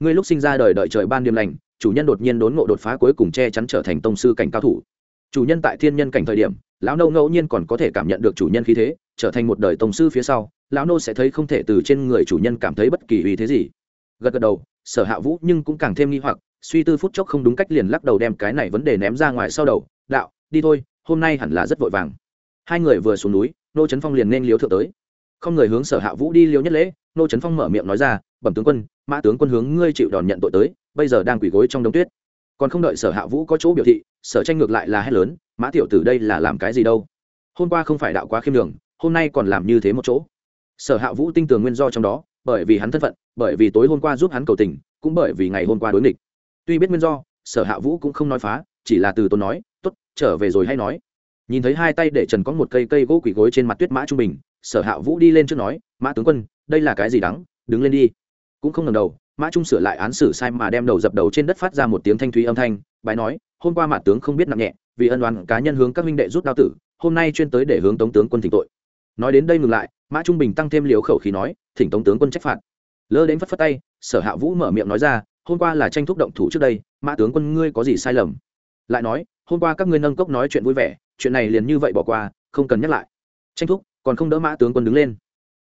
Ngươi lúc sinh ra đời đợi trời ban đêm lành, chủ nhân đột nhiên đốn ngộ đột phá cuối cùng che chắn trở thành tông sư cảnh cao thủ. Chủ nhân tại thiên nhân cảnh thời điểm, lão nô ngẫu nhiên còn có thể cảm nhận được chủ nhân khí thế, trở thành một đời tông sư phía sau, lão nô sẽ thấy không thể từ trên người chủ nhân cảm thấy bất kỳ ý thế gì. Gật gật đầu, sở hạ vũ nhưng cũng càng thêm nghi hoặc suy tư phút chốc không đúng cách liền lắc đầu đem cái này vấn đề ném ra ngoài sau đầu, đạo, đi thôi, hôm nay hẳn là rất vội vàng. Hai người vừa xuống núi, nô trấn phong liền nên liếu thượng tới. Không người hướng sở hạ vũ đi liếu nhất lễ, nô trấn phong mở miệng nói ra, bẩm tướng quân, mã tướng quân hướng ngươi chịu đòn nhận tội tới, bây giờ đang quỳ gối trong đống tuyết. Còn không đợi sở hạ vũ có chỗ biểu thị, sở tranh ngược lại là hét lớn, mã tiểu tử đây là làm cái gì đâu? Hôm qua không phải đạo quá khiêm đường hôm nay còn làm như thế một chỗ. Sở hạ vũ tinh tường nguyên do trong đó, bởi vì hắn thân phận, bởi vì tối hôm qua giúp hắn cầu tình, cũng bởi vì ngày hôm qua đối nghịch tuy biết nguyên do, sở hạ vũ cũng không nói phá, chỉ là từ tôn nói t ố t trở về rồi hay nói. Nhìn thấy hai tay để trần có một cây cây gỗ quỷ gối trên mặt tuyết mã trung bình, sở hạ vũ đi lên trước nói, mã tướng quân, đây là cái gì đắng? Đứng lên đi. Cũng không ngần đầu, mã trung sửa lại án xử sai mà đem đầu dập đầu trên đất phát ra một tiếng thanh thúy âm thanh bài nói, hôm qua mã tướng không biết nặng nhẹ, vì ân oán cá nhân hướng các minh đệ rút đao tử, hôm nay chuyên tới để hướng tống tướng quân thỉnh tội. Nói đến đây ngừng lại, mã trung bình tăng thêm liều khẩu khí nói, thỉnh tống tướng quân trách phạt. Lơ đến phất phất tay, sở hạ vũ mở miệng nói ra hôm qua là tranh thúc động thủ trước đây, mã tướng quân ngươi có gì sai lầm? Lại nói, hôm qua các ngươi nâng cốc nói chuyện vui vẻ, chuyện này liền như vậy bỏ qua, không cần nhắc lại. Tranh thúc, còn không đỡ mã tướng quân đứng lên.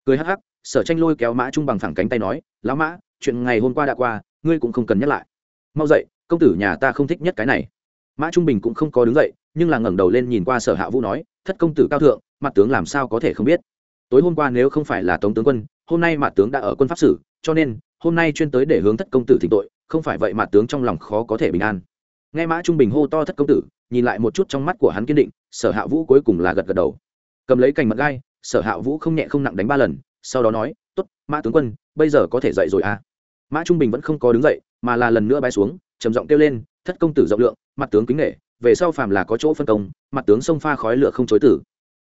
Cười hắc hắc, sở tranh lôi kéo mã trung bằng phẳng cánh tay nói, lão mã, chuyện ngày hôm qua đã qua, ngươi cũng không cần nhắc lại. Mau dậy, công tử nhà ta không thích nhất cái này. Mã trung bình cũng không có đứng dậy, nhưng là ngẩng đầu lên nhìn qua sở hạ vũ nói, thất công tử cao thượng, mặt tướng làm sao có thể không biết? Tối hôm qua nếu không phải là tống tướng quân, hôm nay mặt tướng đã ở quân pháp sử, cho nên hôm nay chuyên tới để hướng thất công tử thỉnh tội, không phải vậy mà tướng trong lòng khó có thể bình an. Nghe mã trung bình hô to thất công tử, nhìn lại một chút trong mắt của hắn kiên định, sở hạ vũ cuối cùng là gật gật đầu. Cầm lấy cành mật gai, sở hạ vũ không nhẹ không nặng đánh ba lần, sau đó nói t ố t mã tướng quân, bây giờ có thể dậy rồi à? Mã trung bình vẫn không có đứng dậy, mà là lần nữa bay xuống, trầm giọng kêu lên, thất công tử rộng lượng, mặt tướng kính nghệ về sau phàm là có chỗ phân công, mặt tướng sông pha khói lửa không chối tử.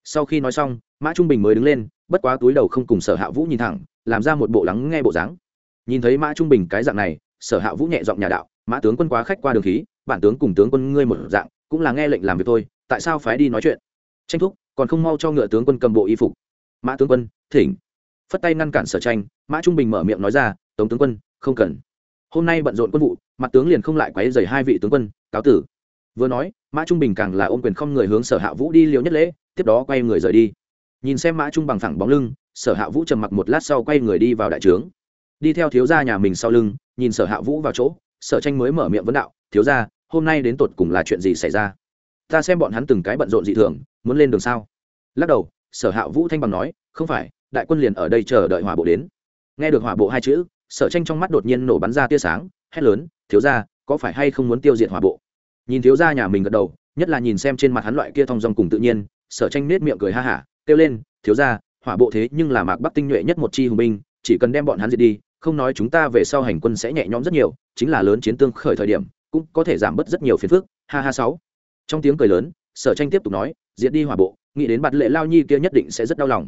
Sau khi nói xong, mã trung bình mới đứng lên, bất quá túi đầu không cùng sở hạ vũ nhìn thẳng, làm ra một bộ lắng nghe bộ dáng nhìn thấy mã trung bình cái dạng này, sở hạ vũ nhẹ giọng nhà đạo, mã tướng quân quá khách qua đường khí, bản tướng cùng tướng quân ngươi một dạng, cũng là nghe lệnh làm việc thôi, tại sao phái đi nói chuyện? Tranh thúc, còn không mau cho ngựa tướng quân cầm bộ y phục. Mã tướng quân, thỉnh. Phất tay ngăn cản sở tranh, mã trung bình mở miệng nói ra, tống tướng quân, không cần. Hôm nay bận rộn quân vụ, mặt tướng liền không lại quấy dày hai vị tướng quân, cáo tử. Vừa nói, mã trung bình càng là ôm quyền không người hướng sở hạ vũ đi liều nhất lễ, tiếp đó quay người rời đi. Nhìn xem mã trung bằng thẳng bóng lưng, sở hạ vũ trầm mặc một lát sau quay người đi vào đại trướng đi theo thiếu gia nhà mình sau lưng, nhìn sở hạ vũ vào chỗ, sở tranh mới mở miệng vấn đạo, thiếu gia, hôm nay đến tột cùng là chuyện gì xảy ra? Ta xem bọn hắn từng cái bận rộn dị thường, muốn lên đường sao? Lắc đầu, sở hạ vũ thanh bằng nói, không phải, đại quân liền ở đây chờ đợi hỏa bộ đến. Nghe được hỏa bộ hai chữ, sở tranh trong mắt đột nhiên nổ bắn ra tia sáng, hét lớn, thiếu gia, có phải hay không muốn tiêu diệt hỏa bộ? Nhìn thiếu gia nhà mình gật đầu, nhất là nhìn xem trên mặt hắn loại kia thong dong cùng tự nhiên, sở tranh nết miệng cười ha hả, kêu lên, thiếu gia, hỏa bộ thế nhưng là mạc bắc tinh nhuệ nhất một chi hùng binh, chỉ cần đem bọn hắn diệt đi không nói chúng ta về sau hành quân sẽ nhẹ nhõm rất nhiều, chính là lớn chiến tương khởi thời điểm, cũng có thể giảm bớt rất nhiều phiền phức, ha ha sáu. Trong tiếng cười lớn, sở tranh tiếp tục nói, diệt đi hỏa bộ, nghĩ đến bạt lệ lao nhi kia nhất định sẽ rất đau lòng.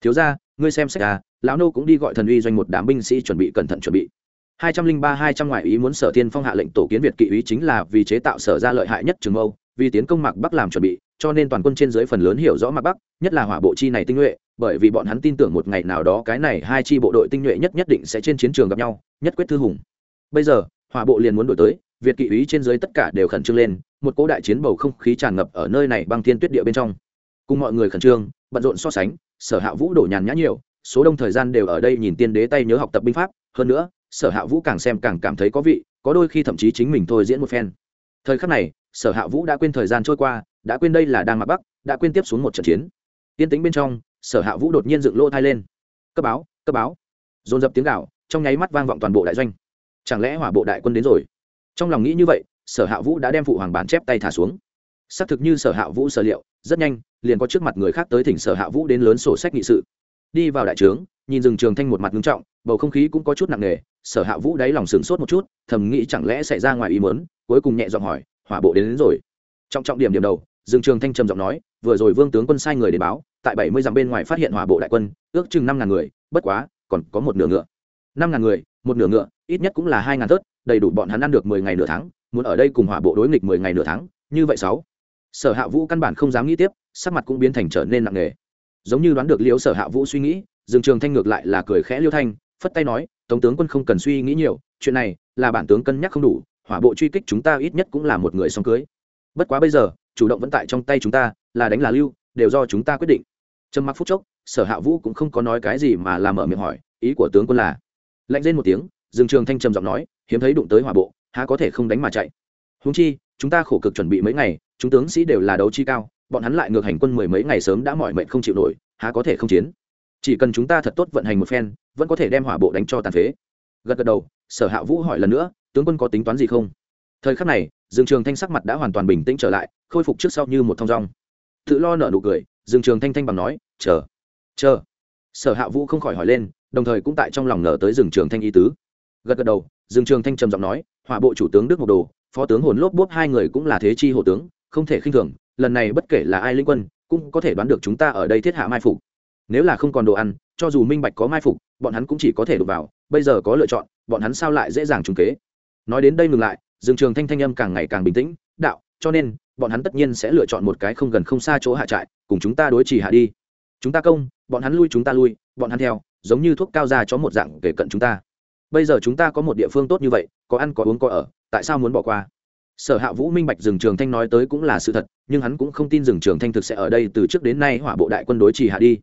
Thiếu gia, ngươi xem sách à lão nô cũng đi gọi thần uy doanh một đám binh sĩ chuẩn bị cẩn thận chuẩn bị. Hai trăm linh ba, hai trăm ngoại ý muốn sở tiên phong hạ lệnh tổ kiến việt kỵ ý chính là vì chế tạo sở ra lợi hại nhất trường âu vì tiến công mạc bắc làm chuẩn bị, cho nên toàn quân trên dưới phần lớn hiểu rõ mạc bắc, nhất là hỏa bộ chi này tinh nhuệ bởi vì bọn hắn tin tưởng một ngày nào đó cái này hai chi bộ đội tinh nhuệ nhất nhất định sẽ trên chiến trường gặp nhau, nhất quyết thư hùng. Bây giờ, hỏa bộ liền muốn đổi tới, việt kỵ ý trên dưới tất cả đều khẩn trương lên, một cỗ đại chiến bầu không khí tràn ngập ở nơi này băng thiên tuyết địa bên trong. Cùng mọi người khẩn trương, bận rộn so sánh, sở hạ vũ đổ nhàn nhã nhiều, số đông thời gian đều ở đây nhìn tiên đế tay nhớ học tập binh pháp, hơn nữa, sở hạ vũ càng xem càng cảm thấy có vị, có đôi khi thậm chí chính mình thôi diễn một phen. Thời khắc này, sở hạ vũ đã quên thời gian trôi qua, đã quên đây là đang mặc bắc, đã quên tiếp xuống một trận chiến. Tiên tính bên trong sở hạ vũ đột nhiên dựng lỗ thai lên. Cấp báo cấp báo. Dồn dập tiếng gạo trong nháy mắt vang vọng toàn bộ đại doanh. Chẳng lẽ hỏa bộ đại quân đến rồi? Trong lòng nghĩ như vậy sở hạ vũ đã đem phụ hoàng bản chép tay thả xuống. Xác thực như sở hạ vũ sở liệu rất nhanh liền có trước mặt người khác tới thỉnh sở hạ vũ đến lớn sổ sách nghị sự. Đi vào đại trướng nhìn rừng trường thanh một mặt ngưng trọng bầu không khí cũng có chút nặng nề sở hạ vũ đáy lòng sửng sốt một chút thầm nghĩ chẳng lẽ xảy ra ngoài ý mớn cuối cùng nhẹ giọng hỏi hỏa bộ đến, đến rồi. Trọng trọng điểm điểm đầu rừng trường thanh trầm giọng nói vừa rồi vương tướng quân sai người đến báo tại bảy mươi dặm bên ngoài phát hiện hỏa bộ đại quân, ước chừng năm ngàn người, bất quá, còn có một nửa ngựa. Năm ngàn người, một nửa ngựa, ít nhất cũng là hai ngàn tớt đầy đủ bọn hắn ăn được mười ngày nửa tháng, muốn ở đây cùng hỏa bộ đối nghịch mười ngày nửa tháng, như vậy sáu. Sở hạ vũ căn bản không dám nghĩ tiếp, sắc mặt cũng biến thành trở nên nặng nề. Giống như đoán được liễu sở hạ vũ suy nghĩ, dương trường thanh ngược lại là cười khẽ liêu thanh, phất tay nói, tống tướng quân không cần suy nghĩ nhiều, chuyện này là bản tướng cân nhắc không đủ, hỏa bộ truy kích chúng ta ít nhất cũng là một người xong cưới. Bất quá bây giờ, chủ động vẫn tại trong tay chúng ta, là đánh là lưu, đều do chúng ta quyết định trầm mặc phút chốc sở hạ vũ cũng không có nói cái gì mà làm mở miệng hỏi ý của tướng quân là lạnh lên một tiếng dương trường thanh trầm giọng nói hiếm thấy đụng tới hỏa bộ há có thể không đánh mà chạy. Húng chi chúng ta khổ cực chuẩn bị mấy ngày chúng tướng sĩ đều là đấu chi cao bọn hắn lại ngược hành quân mười mấy ngày sớm đã mỏi mệt không chịu nổi há có thể không chiến. Chỉ cần chúng ta thật tốt vận hành một phen vẫn có thể đem hỏa bộ đánh cho tàn phế. Gật gật đầu sở hạ vũ hỏi lần nữa tướng quân có tính toán gì không? Thời khắc này dương trường thanh sắc mặt đã hoàn toàn bình tĩnh trở lại khôi phục trước sau như một thong dong, tự lo nợ nụ cười dương trường thanh thanh bằng nói, chờ chờ. Sở hạ vũ không khỏi hỏi lên, đồng thời cũng tại trong lòng nở tới rừng trường thanh y tứ. Gật gật đầu rừng trường thanh trầm giọng nói, hỏa bộ chủ tướng đức mộc đồ, phó tướng hồn lốp bốp hai người cũng là thế chi hộ tướng, không thể khinh thường, lần này bất kể là ai linh quân, cũng có thể đoán được chúng ta ở đây thiết hạ mai phục. Nếu là không còn đồ ăn, cho dù minh bạch có mai phục, bọn hắn cũng chỉ có thể đụng vào, bây giờ có lựa chọn, bọn hắn sao lại dễ dàng trúng kế? Nói đến đây ngừng lại, Dương trường thanh thanh âm càng ngày càng bình tĩnh, đạo, cho nên bọn hắn tất nhiên sẽ lựa chọn một cái không gần không xa chỗ hạ trại, cùng chúng ta đối trì hạ đi. Chúng ta công, bọn hắn lui chúng ta lui, bọn hắn theo, giống như thuốc cao ra cho một dạng kể cận chúng ta. Bây giờ chúng ta có một địa phương tốt như vậy, có ăn có uống có ở, tại sao muốn bỏ qua? Sở hạ vũ minh bạch rừng trường thanh nói tới cũng là sự thật, nhưng hắn cũng không tin rừng trường thanh thực sẽ ở đây từ trước đến nay hỏa bộ đại quân đối trì hạ đi.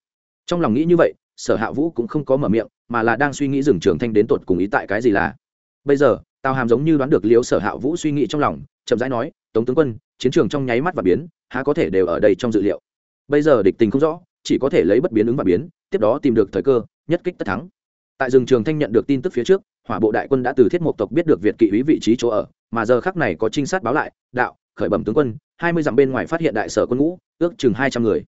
Trong lòng nghĩ như vậy, sở hạ vũ cũng không có mở miệng, mà là đang suy nghĩ rừng trường thanh đến tột cùng ý tại cái gì là. Bây giờ, tào hàm giống như đoán được liếu sở hạ vũ suy nghĩ trong lòng, chậm rãi nói tống tướng quân, chiến trường trong nháy mắt và biến, há có thể đều ở đây trong dự liệu. Bây giờ địch tình không rõ, chỉ có thể lấy bất biến ứng và biến, tiếp đó tìm được thời cơ, nhất kích tất thắng. Tại rừng trường thanh nhận được tin tức phía trước, hỏa bộ đại quân đã từ thiết mộc tộc biết được việt kỵ ý vị trí chỗ ở, mà giờ khắc này có trinh sát báo lại, đạo, khởi bẩm tướng quân, hai mươi dặm bên ngoài phát hiện đại sở quân ngũ, ước chừng hai trăm người.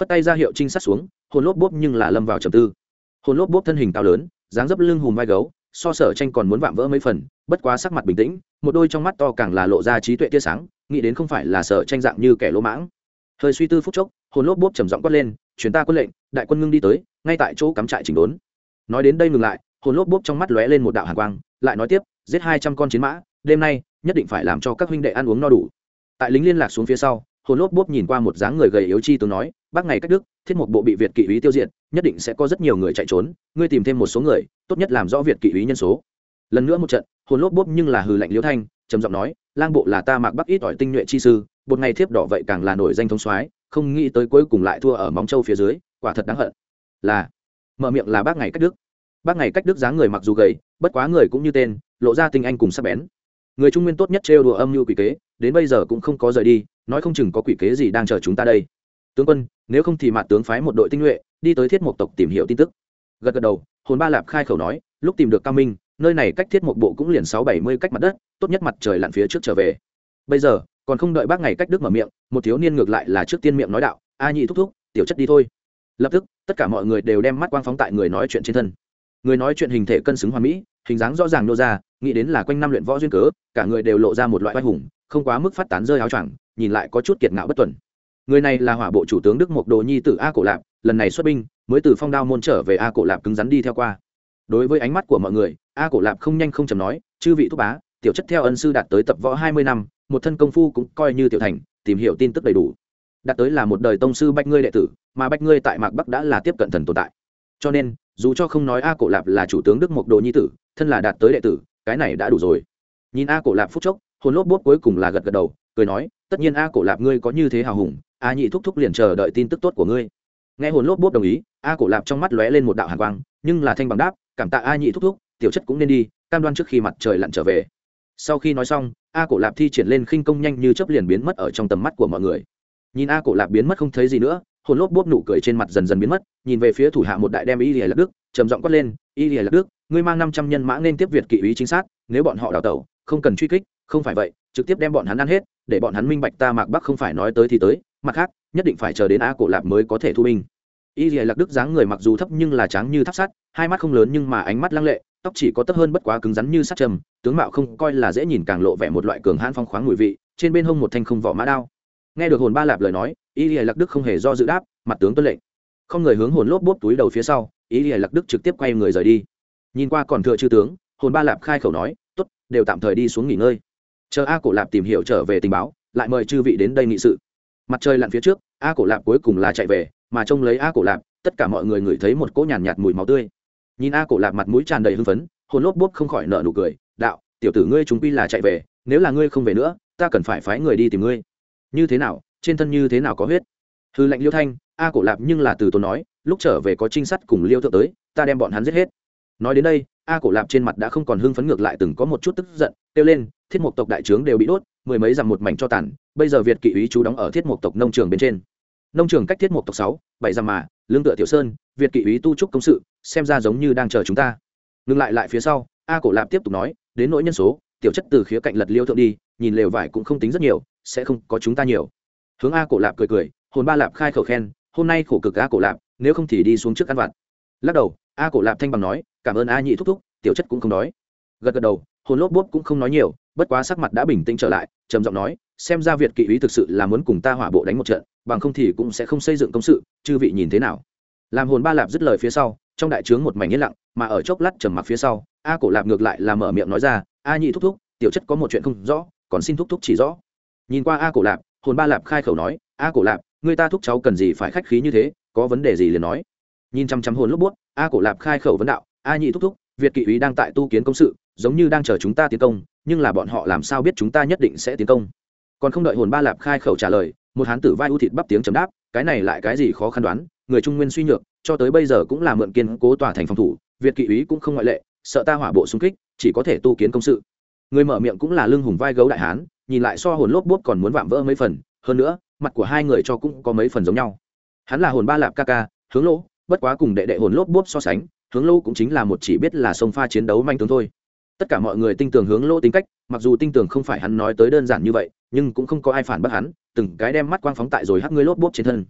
Phất tay ra hiệu trinh sát xuống, hồn lốp bốp nhưng là lâm vào trầm tư. Hồn lốp bốp thân hình cao lớn, dáng dấp lưng hùm vai gấu, so sở tranh còn muốn vạm vỡ mấy phần, bất quá sắc mặt bình tĩnh một đôi trong mắt to càng là lộ ra trí tuệ tia sáng, nghĩ đến không phải là sợ tranh dạng như kẻ lỗ mãng. Hơi suy tư phút chốc, hồn lốp bốp trầm giọng quát lên chuyển ta quân lệnh, đại quân ngưng đi tới, ngay tại chỗ cắm trại chỉnh đốn. Nói đến đây ngừng lại, hồn lốp bốp trong mắt lóe lên một đạo hàn quang, lại nói tiếp, giết hai trăm con chiến mã, đêm nay nhất định phải làm cho các huynh đệ ăn uống no đủ. Tại lính liên lạc xuống phía sau, hồn lốp bốp nhìn qua một dáng người gầy yếu chi tướng nói, bác ngày cách đức, thiết một bộ bị việt kỵ úy tiêu diệt, nhất định sẽ có rất nhiều người chạy trốn, ngươi tìm thêm một số người, tốt nhất làm rõ việt kỵ úy nhân số lần nữa một trận, hồn lốp bốp nhưng là hừ lạnh liễu thanh, trầm giọng nói, lang bộ là ta mạc bắc ít ỏi tinh nhuệ chi sư, một ngày thiếp đỏ vậy càng là nổi danh thông soái, không nghĩ tới cuối cùng lại thua ở móng châu phía dưới, quả thật đáng hận. Là, mở miệng là bác ngày cách đức. Bác ngày cách đức dáng người mặc dù gầy, bất quá người cũng như tên, lộ ra tinh anh cùng sắc bén. Người trung nguyên tốt nhất trêu đùa âm mưu quỷ kế, đến bây giờ cũng không có rời đi, nói không chừng có quỷ kế gì đang chờ chúng ta đây. Tướng quân, nếu không thì mạt tướng phái một đội tinh nhuệ, đi tới thiết mộc tộc tìm hiểu tin tức. Gật gật đầu, hồn ba lạp khai khẩu nói, lúc tìm được cao minh nơi này cách thiết một bộ cũng liền sáu bảy mươi cách mặt đất, tốt nhất mặt trời lặn phía trước trở về. Bây giờ, còn không đợi bác ngày cách đức mở miệng, một thiếu niên ngược lại là trước tiên miệng nói đạo, a nhị thúc thúc, tiểu chất đi thôi. Lập tức, tất cả mọi người đều đem mắt quang phóng tại người nói chuyện trên thân. Người nói chuyện hình thể cân xứng hoàn mỹ, hình dáng rõ ràng nô ra, nghĩ đến là quanh năm luyện võ duyên cớ, cả người đều lộ ra một loại oai hùng, không quá mức phát tán rơi áo choàng, nhìn lại có chút kiệt ngạo bất tuần. Người này là hỏa bộ chủ tướng đức mộc đồ nhi tử a cổ lạp, lần này xuất binh, mới từ phong đao môn trở về a cổ lạp cứng rắn đi theo qua. Đối với ánh mắt của mọi người a cổ lạp không nhanh không chầm nói, chư vị thúc bá, tiểu chất theo ân sư đạt tới tập võ hai mươi năm, một thân công phu cũng coi như tiểu thành, tìm hiểu tin tức đầy đủ. Đạt tới là một đời tông sư bách ngươi đệ tử, mà bách ngươi tại mạc bắc đã là tiếp cận thần tồn tại. Cho nên, dù cho không nói a cổ lạp là chủ tướng đức mộc đồ nhi tử, thân là đạt tới đệ tử, cái này đã đủ rồi. Nhìn a cổ lạp phúc chốc, hồn lốp bốt cuối cùng là gật gật đầu, cười nói, tất nhiên a cổ lạp ngươi có như thế hào hùng, a nhị thúc thúc liền chờ đợi tin tức tốt của ngươi. Nghe hồn lốp bốt đồng ý, a cổ lạp trong mắt lóe lên một đạo hàn quang, nhưng là thanh bằng đáp, cảm tạ a nhị thúc thúc tiểu chất cũng nên đi, cam đoan trước khi mặt trời lặn trở về. Sau khi nói xong, a cổ lạp thi triển lên khinh công nhanh như chấp liền biến mất ở trong tầm mắt của mọi người. Nhìn a cổ lạp biến mất không thấy gì nữa, hồn lốp bốp nụ cười trên mặt dần dần biến mất, nhìn về phía thủ hạ một đại đem y lìa lạc đức, trầm giọng quát lên, y lìa lạc đức, ngươi mang năm trăm nhân mã nên tiếp việt kỵ ý chính xác, nếu bọn họ đào tẩu, không cần truy kích, không phải vậy, trực tiếp đem bọn hắn ăn hết, để bọn hắn minh bạch ta mạc bắc không phải nói tới thì tới, mặt khác, nhất định phải chờ đến a cổ lạp mới có thể thu binh y lìa lạc đức dáng người mặc dù thấp nhưng là tráng như tháp sắt, hai mắt không lớn nhưng mà ánh mắt lăng lệ, tóc chỉ có tấp hơn bất quá cứng rắn như sắt trầm, tướng mạo không coi là dễ nhìn càng lộ vẻ một loại cường hãn phong khoáng mùi vị, trên bên hông một thanh không vỏ mã đao. Nghe được hồn ba lạp lời nói, y lìa lạc đức không hề do dự đáp, mặt tướng tuân lệnh. Không người hướng hồn lốp bốp túi đầu phía sau, y lìa lạc đức trực tiếp quay người rời đi. Nhìn qua còn thừa chư tướng, hồn ba lạp khai khẩu nói t t đều tạm thời đi xuống nghỉ ngơi. Chờ a cổ lạp tìm hiểu trở về tình báo, lại mời chư vị đến đây nghị sự. Mặt trời lặn phía trước, a cổ lạp cuối cùng là chạy về mà trông lấy a cổ lạp tất cả mọi người ngửi thấy một cỗ nhàn nhạt, nhạt mùi máu tươi. Nhìn a cổ lạp mặt mũi tràn đầy hưng phấn hồn lốp bốp không khỏi nợ nụ cười đạo tiểu tử ngươi chúng quy là chạy về nếu là ngươi không về nữa ta cần phải phái người đi tìm ngươi. Như thế nào trên thân như thế nào có huyết? Hư lệnh liêu thanh a cổ lạp nhưng là từ tốn nói lúc trở về có trinh sát cùng liêu thượng tới ta đem bọn hắn giết hết. Nói đến đây a cổ lạp trên mặt đã không còn hưng phấn ngược lại từng có một chút tức giận kêu lên thiết mục tộc đại trướng đều bị đốt mười mấy dặm một mảnh cho tàn bây giờ việt kỵ ý chú đóng ở thiết mục tộc nông trường bên trên nông trường cách thiết mục tộc sáu, bảy dặm mà, lương tựa tiểu sơn, việt kỵ ý tu trúc công sự, xem ra giống như đang chờ chúng ta. Ngừng lại lại phía sau, a cổ lạp tiếp tục nói, đến nỗi nhân số, tiểu chất từ khía cạnh lật liêu thượng đi, nhìn lều vải cũng không tính rất nhiều, sẽ không có chúng ta nhiều. Hướng a cổ lạp cười cười, hồn ba lạp khai khẩu khen, hôm nay khổ cực a cổ lạp, nếu không thì đi xuống trước ăn vặt. Lắc đầu, a cổ lạp thanh bằng nói, cảm ơn a nhị thúc thúc, tiểu chất cũng không đói. Gật gật đầu, hồn lốp bốp cũng không nói nhiều, bất quá sắc mặt đã bình tĩnh trở lại, trầm giọng nói, xem ra việt kỵ ý thực sự là muốn cùng ta hỏa bộ đánh một trận bằng không thì cũng sẽ không xây dựng công sự, chư vị nhìn thế nào? Làm hồn ba lạp dứt lời phía sau, trong đại trướng một mảnh yên lặng, mà ở chốc lát trầm mặc phía sau, a cổ lạp ngược lại là mở miệng nói ra, a nhị thúc thúc, tiểu chất có một chuyện không rõ, còn xin thúc thúc chỉ rõ. Nhìn qua a cổ lạp, hồn ba lạp khai khẩu nói, a cổ lạp, người ta thúc cháu cần gì phải khách khí như thế, có vấn đề gì liền nói. Nhìn chăm chăm hồn lúc buốt, a cổ lạp khai khẩu vấn đạo, a nhị thúc thúc, việt kỵ úy đang tại tu kiến công sự, giống như đang chờ chúng ta tiến công, nhưng là bọn họ làm sao biết chúng ta nhất định sẽ tiến công? Còn không đợi hồn ba lạp khai khẩu trả lời một hán tử vai ưu thịt bắp tiếng chấm đáp, cái này lại cái gì khó khăn đoán, người trung nguyên suy nhược, cho tới bây giờ cũng là mượn kiên cố tòa thành phòng thủ, việt kỵ úy cũng không ngoại lệ, sợ ta hỏa bộ xung kích, chỉ có thể tu kiến công sự. Người mở miệng cũng là lưng hùng vai gấu đại hán, nhìn lại so hồn lốp bốt còn muốn vạm vỡ mấy phần, hơn nữa, mặt của hai người cho cũng có mấy phần giống nhau. Hắn là hồn ba lạp ca ca, hướng lỗ, bất quá cùng đệ đệ hồn lốp bốp so sánh, hướng lỗ cũng chính là một chỉ biết là sông pha chiến đấu manh tướng thôi tất cả mọi người tin tưởng hướng lô tính cách, mặc dù tin tưởng không phải hắn nói tới đơn giản như vậy, nhưng cũng không có ai phản bác hắn, từng cái đem mắt quang phóng tại rồi hắc ngươi lốp bốp trên thân.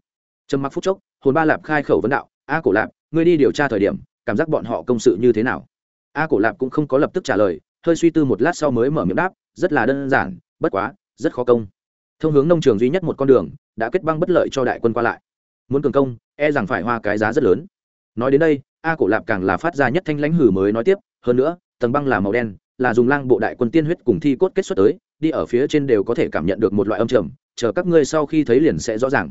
Trầm mặc phút chốc, hồn ba lạp khai khẩu vấn đạo, a cổ lạp, ngươi đi điều tra thời điểm, cảm giác bọn họ công sự như thế nào? A cổ lạp cũng không có lập tức trả lời, hơi suy tư một lát sau mới mở miệng đáp, rất là đơn giản, bất quá, rất khó công. Thông hướng nông trường duy nhất một con đường, đã kết băng bất lợi cho đại quân qua lại. Muốn cường công e rằng phải hoa cái giá rất lớn. Nói đến đây, a cổ lạp càng là phát ra nhất thanh lãnh hử mới nói tiếp, hơn nữa tầng băng là màu đen, là dùng lang bộ đại quân tiên huyết cùng thi cốt kết xuất tới, đi ở phía trên đều có thể cảm nhận được một loại âm trầm, chờ các ngươi sau khi thấy liền sẽ rõ ràng.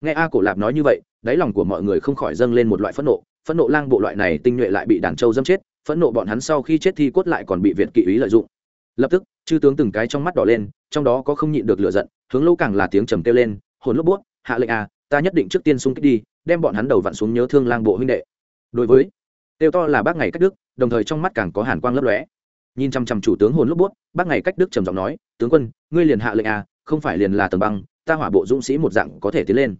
Nghe a cổ lạp nói như vậy, đáy lòng của mọi người không khỏi dâng lên một loại phẫn nộ phẫn nộ lang bộ loại này tinh nhuệ lại bị đàn trâu dâm chết, phẫn nộ bọn hắn sau khi chết thi cốt lại còn bị việt kỵ ý lợi dụng. Lập tức, chư tướng từng cái trong mắt đỏ lên, trong đó có không nhịn được lửa giận, hướng lâu càng là tiếng trầm kêu lên, hồn lốp buốt, hạ lệnh à ta nhất định trước tiên xung kích đi, đem bọn hắn đầu vặn xuống nhớ thương lang bộ huynh đệ. Đối với, tiêu to là bác ngày cách đức đồng thời trong mắt càng có hàn quang lấp lóe. Nhìn chăm chăm chủ tướng hồn lúc bút, bác ngày cách đức trầm giọng nói, tướng quân, ngươi liền hạ lệnh à không phải liền là tầng băng, ta hỏa bộ dũng sĩ một dạng có thể tiến lên.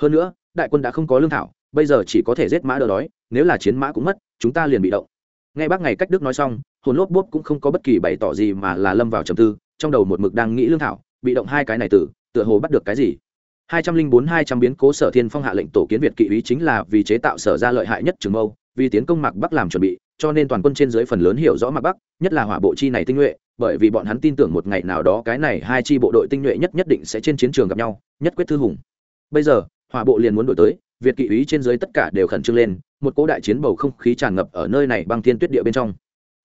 Hơn nữa, đại quân đã không có lương thảo, bây giờ chỉ có thể giết mã đỡ đói, nếu là chiến mã cũng mất, chúng ta liền bị động. Ngay bác ngày cách đức nói xong, hồn lốp bốp cũng không có bất kỳ bày tỏ gì mà là lâm vào trầm tư, trong đầu một mực đang nghĩ lương thảo, bị động hai cái này từ tựa hồ bắt được cái gì. Hai trăm linh bốn hai trăm biến cố sở thiên phong hạ lệnh tổ kiến việt kỵ ý chính là vì chế tạo sở ra lợi hại nhất trường mâu vì tiến công mạc bắc làm chuẩn bị, cho nên toàn quân trên dưới phần lớn hiểu rõ mạc bắc, nhất là hỏa bộ chi này tinh nhuệ, bởi vì bọn hắn tin tưởng một ngày nào đó cái này hai chi bộ đội tinh nhuệ nhất nhất định sẽ trên chiến trường gặp nhau, nhất quyết thư hùng. Bây giờ, hỏa bộ liền muốn đổi tới, việt kỵ ý trên dưới tất cả đều khẩn trương lên, một cỗ đại chiến bầu không khí tràn ngập ở nơi này băng thiên tuyết địa bên trong.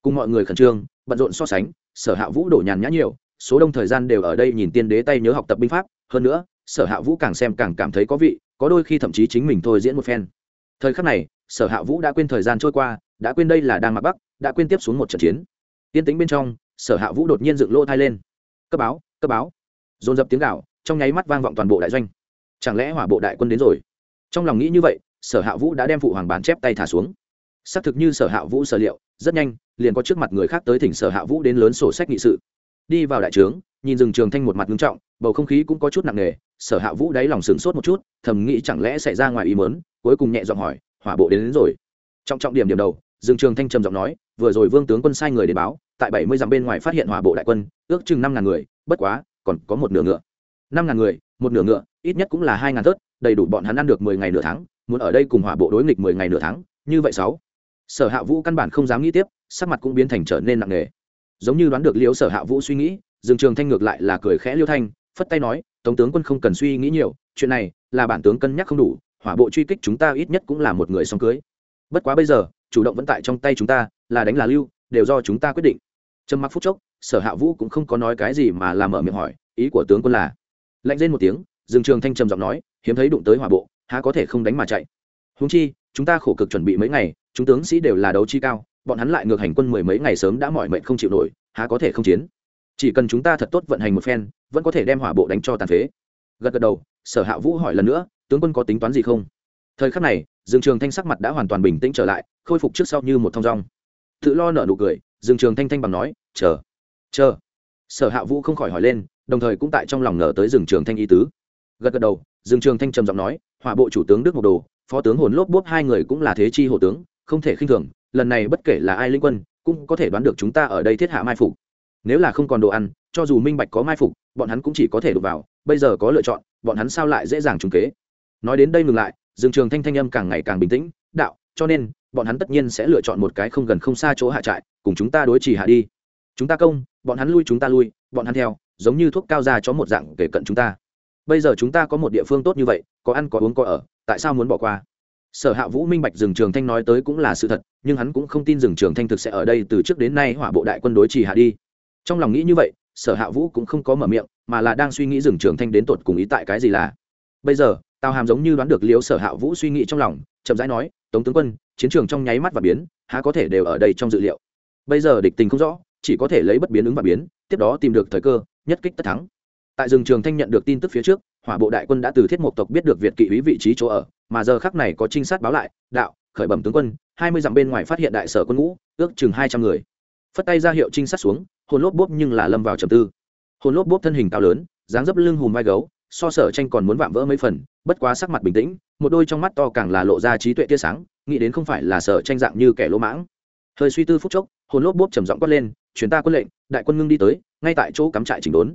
Cùng mọi người khẩn trương, bận rộn so sánh, sở hạ vũ đổ nhàn nhã nhiều, số đông thời gian đều ở đây nhìn tiên đế tay nhớ học tập binh pháp, hơn nữa, sở hạ vũ càng xem càng cảm thấy có vị, có đôi khi thậm chí chính mình thôi diễn một phen. Thời khắc này sở hạ vũ đã quên thời gian trôi qua, đã quên đây là đang mặc bắc, đã quên tiếp xuống một trận chiến. Tiên tính bên trong, sở hạ vũ đột nhiên dựng lô thai lên. Cấp báo cấp báo. Dồn dập tiếng gạo trong nháy mắt vang vọng toàn bộ đại doanh. Chẳng lẽ hỏa bộ đại quân đến rồi? Trong lòng nghĩ như vậy, sở hạ vũ đã đem phụ hoàng bản chép tay thả xuống. Xác thực như sở hạ vũ sở liệu, rất nhanh, liền có trước mặt người khác tới thỉnh sở hạ vũ đến lớn sổ sách nghị sự. Đi vào đại trướng, nhìn rừng trường thanh một mặt nghiêm trọng, bầu không khí cũng có chút nặng nề, sở hạ vũ đáy lòng sửng sốt một chút, thầm nghĩ chẳng lẽ xảy ra ngoài ý mớn cuối cùng nhẹ giọng hỏi hỏa bộ đến, đến rồi. Trọng trọng điểm điểm đầu Dương trường thanh trầm giọng nói vừa rồi vương tướng quân sai người đến báo tại bảy mươi dặm bên ngoài phát hiện hỏa bộ đại quân ước chừng năm ngàn người bất quá còn có một nửa ngựa. Năm ngàn người một nửa ngựa ít nhất cũng là hai ngàn thớt đầy đủ bọn hắn ăn được mười ngày nửa tháng muốn ở đây cùng hỏa bộ đối nghịch mười ngày nửa tháng như vậy sáu. Sở hạ vũ căn bản không dám nghĩ tiếp sắc mặt cũng biến thành trở nên nặng nề. Giống như đoán được liễu sở hạ vũ suy nghĩ dương trường thanh ngược lại là cười khẽ liêu thanh phất tay nói tổng tướng quân không cần suy nghĩ nhiều chuyện này là bản tướng cân nhắc không đủ hỏa bộ truy kích chúng ta ít nhất cũng là một người song cưới. Bất quá bây giờ, chủ động vẫn tại trong tay chúng ta, là đánh là lưu, đều do chúng ta quyết định. Trầm mặc phút chốc, sở hạ vũ cũng không có nói cái gì mà làm mở miệng hỏi, ý của tướng quân là? Lạnh lên một tiếng, dương trường thanh trầm giọng nói, hiếm thấy đụng tới hỏa bộ, há có thể không đánh mà chạy. Húng chi, chúng ta khổ cực chuẩn bị mấy ngày, chúng tướng sĩ đều là đấu chi cao, bọn hắn lại ngược hành quân mười mấy ngày sớm đã mỏi mệt không chịu nổi, há có thể không chiến? Chỉ cần chúng ta thật tốt vận hành một phen, vẫn có thể đem hỏa bộ đánh cho tàn phế. Gật gật đầu, sở hạ vũ hỏi lần nữa tướng quân có tính toán gì không? Thời khắc này, dương trường thanh sắc mặt đã hoàn toàn bình tĩnh trở lại, khôi phục trước sau như một thong dong. Tự lo nở nụ cười, dương trường thanh thanh bằng nói, chờ chờ. Sở hạ vũ không khỏi hỏi lên, đồng thời cũng tại trong lòng nở tới dương trường thanh y tứ. Gật gật đầu, dương trường thanh trầm giọng nói, hỏa bộ chủ tướng đức một đồ, phó tướng hồn lốp bốp hai người cũng là thế chi hộ tướng, không thể khinh thường, lần này bất kể là ai linh quân, cũng có thể đoán được chúng ta ở đây thiết hạ mai phục. Nếu là không còn đồ ăn, cho dù minh bạch có mai phục, bọn hắn cũng chỉ có thể đụng vào, bây giờ có lựa chọn, bọn hắn sao lại dễ dàng trúng kế? Nói đến đây ngừng lại, dương trường thanh thanh âm càng ngày càng bình tĩnh, đạo, cho nên, bọn hắn tất nhiên sẽ lựa chọn một cái không gần không xa chỗ hạ trại, cùng chúng ta đối chỉ hạ đi. Chúng ta công, bọn hắn lui, chúng ta lui, bọn hắn theo, giống như thuốc cao ra cho một dạng kể cận chúng ta. Bây giờ chúng ta có một địa phương tốt như vậy, có ăn, có uống, có ở, tại sao muốn bỏ qua? Sở hạ vũ minh bạch rừng trường thanh nói tới cũng là sự thật, nhưng hắn cũng không tin rừng trường thanh thực sẽ ở đây từ trước đến nay hỏa bộ đại quân đối trì hạ đi. Trong lòng nghĩ như vậy, sở hạ vũ cũng không có mở miệng, mà là đang suy nghĩ rừng trường thanh đến tột cùng ý tại cái gì là. Bây giờ tào hàm giống như đoán được liễu sở hạ vũ suy nghĩ trong lòng, chậm rãi nói, tống tướng quân, chiến trường trong nháy mắt và biến, há có thể đều ở đây trong dự liệu. Bây giờ địch tình không rõ, chỉ có thể lấy bất biến ứng và biến, tiếp đó tìm được thời cơ, nhất kích tất thắng. Tại rừng trường thanh nhận được tin tức phía trước, hỏa bộ đại quân đã từ thiết mộc tộc biết được việt kỵ ý vị trí chỗ ở, mà giờ khắc này có trinh sát báo lại, đạo, khởi bẩm tướng quân, hai mươi dặm bên ngoài phát hiện đại sở quân ngũ, ước chừng hai trăm người. Phất tay ra hiệu trinh sát xuống, hồn lốp bốp nhưng là lâm vào trầm tư. Hồn lốp bốp thân hình cao lớn, dáng dấp lưng hùm vai gấu so sở tranh còn muốn vạm vỡ mấy phần, bất quá sắc mặt bình tĩnh, một đôi trong mắt to càng là lộ ra trí tuệ tia sáng, nghĩ đến không phải là sở tranh dạng như kẻ lỗ mãng. Hơi suy tư phút chốc, hồn lốp bốp trầm giọng quát lên chuyến ta quân lệnh, đại quân ngưng đi tới, ngay tại chỗ cắm trại chỉnh đốn.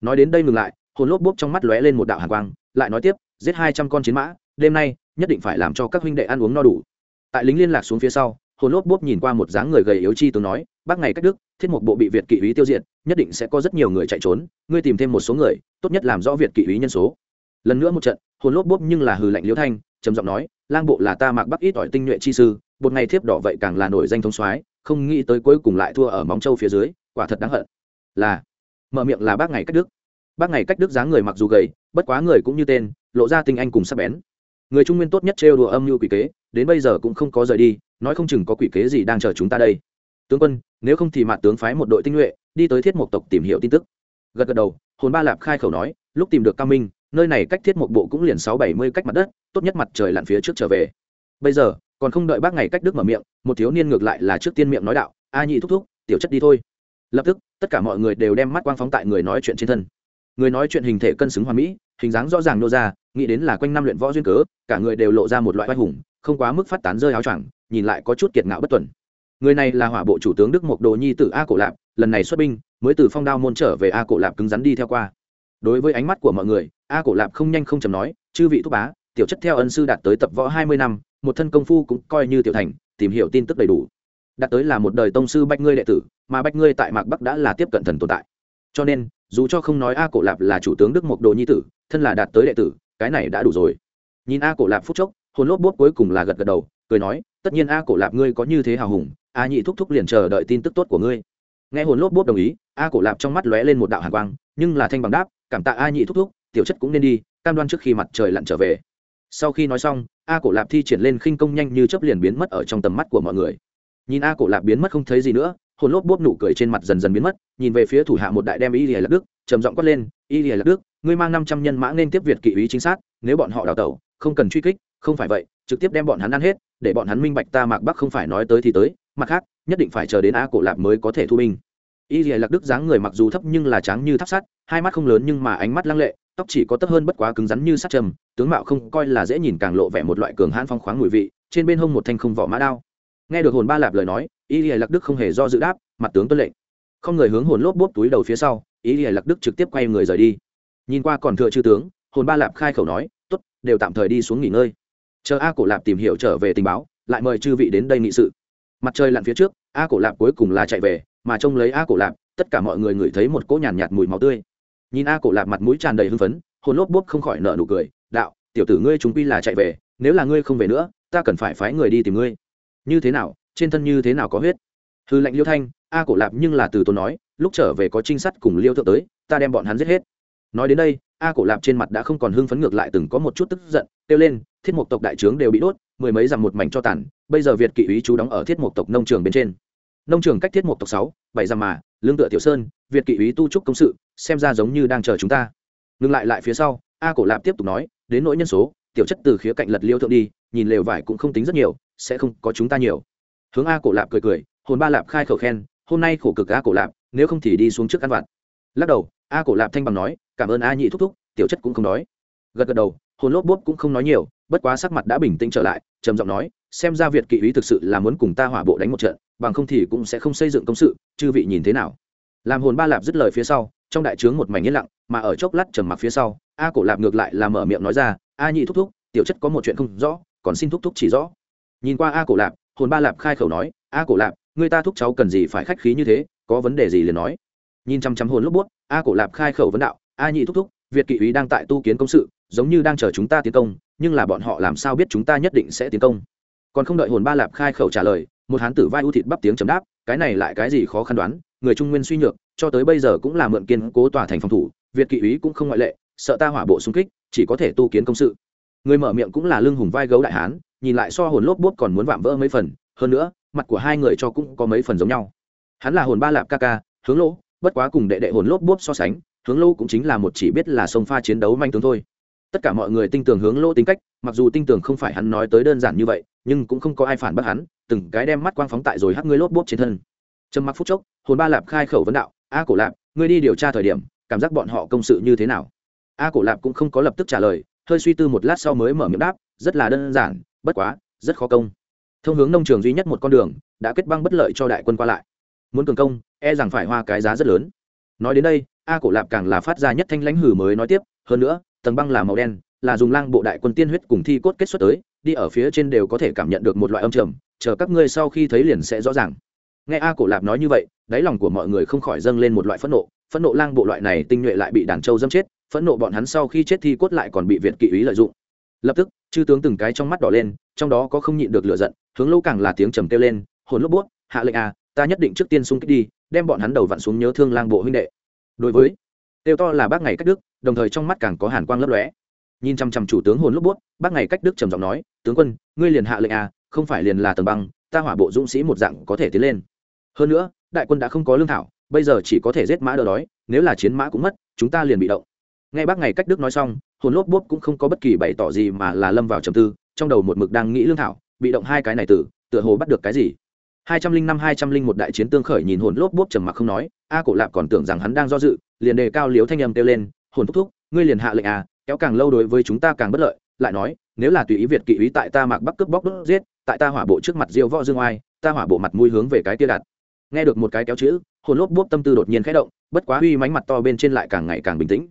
Nói đến đây ngừng lại, hồn lốp bốp trong mắt lóe lên một đạo hàn quang, lại nói tiếp, giết hai trăm con chiến mã, đêm nay nhất định phải làm cho các huynh đệ ăn uống no đủ. Tại lính liên lạc xuống phía sau, hồn lốp bốp nhìn qua một dáng người gầy yếu chi tướng nói bác ngày cách đức, thiết một bộ bị việt kỵ úy tiêu diệt, nhất định sẽ có rất nhiều người chạy trốn, ngươi tìm thêm một số người, tốt nhất làm rõ việt kỵ úy nhân số. Lần nữa một trận, hồn lốp bốp nhưng là hừ lạnh liễu thanh, trầm giọng nói, lang bộ là ta mặc bắc ít ỏi tinh nhuệ chi sư, một ngày thiếp đỏ vậy càng là nổi danh thông soái, không nghĩ tới cuối cùng lại thua ở móng châu phía dưới, quả thật đáng hận. Là, mở miệng là bác ngày cách đức. Bác ngày cách đức dáng người mặc dù gầy, bất quá người cũng như tên, lộ ra tinh anh cùng sắc bén. Người trung nguyên tốt nhất trêu đùa âm mưu quỷ kế, đến bây giờ cũng không có rời đi, nói không chừng có quỷ kế gì đang chờ chúng ta đây. Tướng quân nếu không thì mạt tướng phái một đội tinh nhuệ, đi tới thiết mộc tộc tìm hiểu tin tức. Gật gật đầu, hồn ba lạp khai khẩu nói, lúc tìm được cao minh, nơi này cách thiết mộc bộ cũng liền sáu bảy mươi cách mặt đất, tốt nhất mặt trời lặn phía trước trở về. Bây giờ, còn không đợi bác ngày cách đức mở miệng, một thiếu niên ngược lại là trước tiên miệng nói đạo, a nhị thúc thúc, tiểu chất đi thôi. Lập tức, tất cả mọi người đều đem mắt quang phóng tại người nói chuyện trên thân. Người nói chuyện hình thể cân xứng hoàn mỹ, hình dáng rõ ràng nô ra, nghĩ đến là quanh năm luyện võ duyên cớ, cả người đều lộ ra một loại oai hùng, không quá mức phát tán rơi áo choàng, nhìn lại có chút kiệt ngạo bất tuần người này là hỏa bộ chủ tướng đức mộc đồ nhi t a cổ lạp, lần này xuất binh, mới từ phong đao môn trở về a cổ lạp cứng rắn đi theo qua. Đối với ánh mắt của mọi người, a cổ lạp không nhanh không chầm nói, chư vị thúc bá, tiểu chất theo ân sư đạt tới tập võ hai mươi năm, một thân công phu cũng coi như tiểu thành, tìm hiểu tin tức đầy đủ. Đạt tới là một đời tông sư bách ngươi đệ tử, mà bách ngươi tại mạc bắc đã là tiếp cận thần tồn tại. Cho nên, dù cho không nói a cổ lạp là chủ tướng đức mộc đồ nhi tử, thân là đạt tới đệ tử, cái này đã đủ rồi. Nhìn a cổ lạp phúc chốc, hồn lốp bốt cuối cùng là gật gật đầu, cười nói, tất nhiên a cổ lạp ngươi có như thế hào hùng a nhị thúc thúc liền chờ đợi tin tức tốt của ngươi. Nghe hồn lốp bốt đồng ý, a cổ lạp trong mắt lóe lên một đạo hàn quang, nhưng là thanh bằng đáp, cảm tạ a nhị thúc thúc, tiểu chất cũng nên đi, cam đoan trước khi mặt trời lặn trở về. Sau khi nói xong, a cổ lạp thi triển lên khinh công nhanh như chấp liền biến mất ở trong tầm mắt của mọi người. Nhìn a cổ lạp biến mất không thấy gì nữa, hồn lốp bốp nụ cười trên mặt dần dần biến mất, nhìn về phía thủ hạ một đại đem y lìa lạc đức, trầm giọng quát lên, y lìa lạc đức, ngươi mang năm trăm nhân mã nên tiếp việt kỵ ý chính xác, nếu bọn họ đào tẩu, không cần truy kích, không phải vậy, trực tiếp đem bọn hắn ăn hết, để bọn hắn minh bạch ta mạc bắc không phải nói tới thì tới mặt khác, nhất định phải chờ đến a cổ lạp mới có thể thu binh. Y lìa lạc đức dáng người mặc dù thấp nhưng là trắng như tháp sắt, hai mắt không lớn nhưng mà ánh mắt lăng lệ, tóc chỉ có tấp hơn bất quá cứng rắn như sắt trầm, tướng mạo không coi là dễ nhìn càng lộ vẻ một loại cường hãn phong khoáng mùi vị, trên bên hông một thanh không vỏ mã đao. Nghe được hồn ba lạp lời nói, y lìa lạc đức không hề do dự đáp, mặt tướng tuân lệnh. Không người hướng hồn lốp bốp túi đầu phía sau, y lìa lạc đức trực tiếp quay người rời đi. Nhìn qua còn thừa chư tướng, hồn ba lạp khai khẩu nói t ố t đều tạm thời đi xuống nghỉ ngơi. Chờ a cổ lạp tìm hiểu trở về tình báo, lại mời chư vị đến đây nghị sự mặt trời lặn phía trước a cổ lạp cuối cùng là chạy về mà trông lấy a cổ lạp tất cả mọi người ngửi thấy một cỗ nhàn nhạt, nhạt mùi máu tươi. Nhìn a cổ lạp mặt mũi tràn đầy hưng phấn hồn lốp bốp không khỏi nợ nụ cười đạo tiểu tử ngươi chúng quy là chạy về nếu là ngươi không về nữa ta cần phải phái người đi tìm ngươi. Như thế nào trên thân như thế nào có huyết? Hư lệnh liêu thanh a cổ lạp nhưng là từ tôi nói lúc trở về có trinh sát cùng liêu thượng tới ta đem bọn hắn giết hết. Nói đến đây a cổ lạp trên mặt đã không còn hưng phấn ngược lại từng có một chút tức giận, kêu lên, thiết mục tộc đại trướng đều bị đốt, mười mấy dặm một mảnh cho tàn, bây giờ việt kỵ ý chú đóng ở thiết mục tộc nông trường bên trên. Nông trường cách thiết mục tộc sáu, bảy dặm mà, lương tựa tiểu sơn, việt kỵ ý tu trúc công sự, xem ra giống như đang chờ chúng ta. Ngừng lại lại phía sau, a cổ lạp tiếp tục nói, đến nỗi nhân số, tiểu chất từ khía cạnh lật liêu thượng đi, nhìn lều vải cũng không tính rất nhiều, sẽ không có chúng ta nhiều. Hướng a cổ lạp cười cười, hồn ba lạp khai khẩu khen, hôm nay khổ cực a cổ lạp, nếu không thì đi xuống trước ăn vặt. Lắc đầu, a cổ lạp thanh bằng nói cảm ơn a nhị thúc thúc, tiểu chất cũng không đói gật gật đầu, hồn lốp bốp cũng không nói nhiều, bất quá sắc mặt đã bình tĩnh trở lại, trầm giọng nói, xem ra việt kỵ úy thực sự là muốn cùng ta hỏa bộ đánh một trận, bằng không thì cũng sẽ không xây dựng công sự, chư vị nhìn thế nào? Làm hồn ba lạp dứt lời phía sau, trong đại trướng một mảnh yên lặng, mà ở chốc lát trầm mặc phía sau, a cổ lạp ngược lại là mở miệng nói ra, a nhị thúc thúc, tiểu chất có một chuyện không rõ, còn xin thúc thúc chỉ rõ. Nhìn qua a cổ lạp, hồn ba lạp khai khẩu nói, a cổ lạp, người ta thúc cháu cần gì phải khách khí như thế, có vấn đề gì liền nói. Nhìn chăm chăm hồn lúc bút a cổ lạp khai khẩu vấn đạo a nhị thúc thúc, việt kỵ úy đang tại tu kiến công sự, giống như đang chờ chúng ta tiến công, nhưng là bọn họ làm sao biết chúng ta nhất định sẽ tiến công? Còn không đợi hồn ba lạp khai khẩu trả lời, một hán tử vai ưu thịt bắp tiếng chấm đáp, cái này lại cái gì khó khăn đoán, người trung nguyên suy nhược, cho tới bây giờ cũng là mượn kiên cố tòa thành phòng thủ, việt kỵ úy cũng không ngoại lệ, sợ ta hỏa bộ xung kích, chỉ có thể tu kiến công sự. Người mở miệng cũng là lưng hùng vai gấu đại hán, nhìn lại so hồn lốp bút còn muốn vạm vỡ mấy phần, hơn nữa, mặt của hai người cho cũng có mấy phần giống nhau. Hắn là hồn ba lạp ca ca, hướng lỗ, bất quá cùng đệ đệ hồn lốp bốp so sánh hướng lỗ cũng chính là một chỉ biết là sông pha chiến đấu manh tướng thôi. Tất cả mọi người tin tưởng hướng lỗ tính cách, mặc dù tin tưởng không phải hắn nói tới đơn giản như vậy, nhưng cũng không có ai phản bác hắn, từng cái đem mắt quang phóng tại rồi hắc ngươi lốp bốp trên thân. Trầm mặc phút chốc, hồn ba lạp khai khẩu vấn đạo, a cổ lạp, ngươi đi điều tra thời điểm, cảm giác bọn họ công sự như thế nào? A cổ lạp cũng không có lập tức trả lời, hơi suy tư một lát sau mới mở miệng đáp, rất là đơn giản, bất quá, rất khó công. Thông hướng nông trường duy nhất một con đường, đã kết băng bất lợi cho đại quân qua lại. Muốn cường công e rằng phải hoa cái giá rất lớn. Nói đến đây a cổ lạp càng là phát ra nhất thanh lãnh hử mới nói tiếp, hơn nữa, tầng băng là màu đen, là dùng lang bộ đại quân tiên huyết cùng thi cốt kết xuất tới, đi ở phía trên đều có thể cảm nhận được một loại âm trầm, chờ các ngươi sau khi thấy liền sẽ rõ ràng. Nghe a cổ lạp nói như vậy, đáy lòng của mọi người không khỏi dâng lên một loại phẫn nộ phẫn nộ lang bộ loại này tinh nhuệ lại bị đàn trâu dâm chết, phẫn nộ bọn hắn sau khi chết thi cốt lại còn bị việt kỵ ý lợi dụng. Lập tức, chư tướng từng cái trong mắt đỏ lên, trong đó có không nhịn được lửa giận, hướng lâu càng là tiếng trầm kêu lên, hồn lốp buốt, hạ lệnh a ta nhất định trước tiên xung kích đi, đem bọn hắn đầu vặn xuống nhớ thương lang bộ huynh đệ đối với tiêu to là bác ngày cách đức đồng thời trong mắt càng có hàn quang lấp lóe. Nhìn chăm chăm chủ tướng hồn lúc bút bác ngày cách đức trầm giọng nói tướng quân ngươi liền hạ lệnh à không phải liền là tầng băng ta hỏa bộ dũng sĩ một dạng có thể tiến lên. Hơn nữa đại quân đã không có lương thảo bây giờ chỉ có thể giết mã đỡ đói nếu là chiến mã cũng mất chúng ta liền bị động. Ngay bác ngày cách đức nói xong hồn lốp bút cũng không có bất kỳ bày tỏ gì mà là lâm vào trầm tư trong đầu một mực đang nghĩ lương thảo bị động hai cái này tử, tựa hồ bắt được cái gì? Hai trăm linh năm, hai trăm linh một đại chiến tương khởi nhìn hồn lốp bốp trầm mặc không nói, a cổ lạp còn tưởng rằng hắn đang do dự, liền đề cao liếu thanh âm kêu lên, hồn thúc thúc, ngươi liền hạ lệnh à kéo càng lâu đối với chúng ta càng bất lợi, lại nói, nếu là tùy ý việt kỵ ý tại ta mặc bắc cướp bóc đốt giết, tại ta hỏa bộ trước mặt diêu võ dương oai, ta hỏa bộ mặt mũi hướng về cái kia đặt. Nghe được một cái kéo chữ, hồn lốp bốp tâm tư đột nhiên khẽ động, bất quá uy mánh mặt to bên trên lại càng ngày càng bình tĩnh.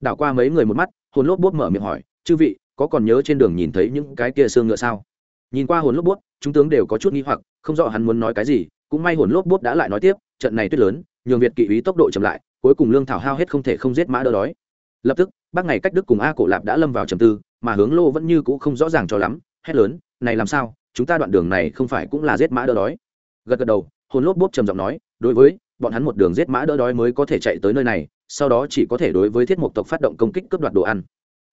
Đảo qua mấy người một mắt, hồn lốp bốp mở miệng hỏi, chư vị, có còn nhớ trên đường nhìn thấy những cái kia xương ngựa sao? Nhìn qua hồn lốp bút chúng tướng đều có chút nghi hoặc, không rõ hắn muốn nói cái gì, cũng may hồn lốp bút đã lại nói tiếp, trận này tuyết lớn, nhường việt kỵ ý tốc độ chậm lại, cuối cùng lương thảo hao hết không thể không giết mã đỡ đói. Lập tức, bác ngày cách đức cùng a cổ lạp đã lâm vào trầm tư, mà hướng lô vẫn như cũ không rõ ràng cho lắm, hét lớn, này làm sao, chúng ta đoạn đường này không phải cũng là giết mã đỡ đói? Gật gật đầu, hồn lốp Bút trầm giọng nói, đối với, bọn hắn một đường giết mã đỡ đói mới có thể chạy tới nơi này, sau đó chỉ có thể đối với thiết mục tộc phát động công kích cướp đoạt đồ ăn.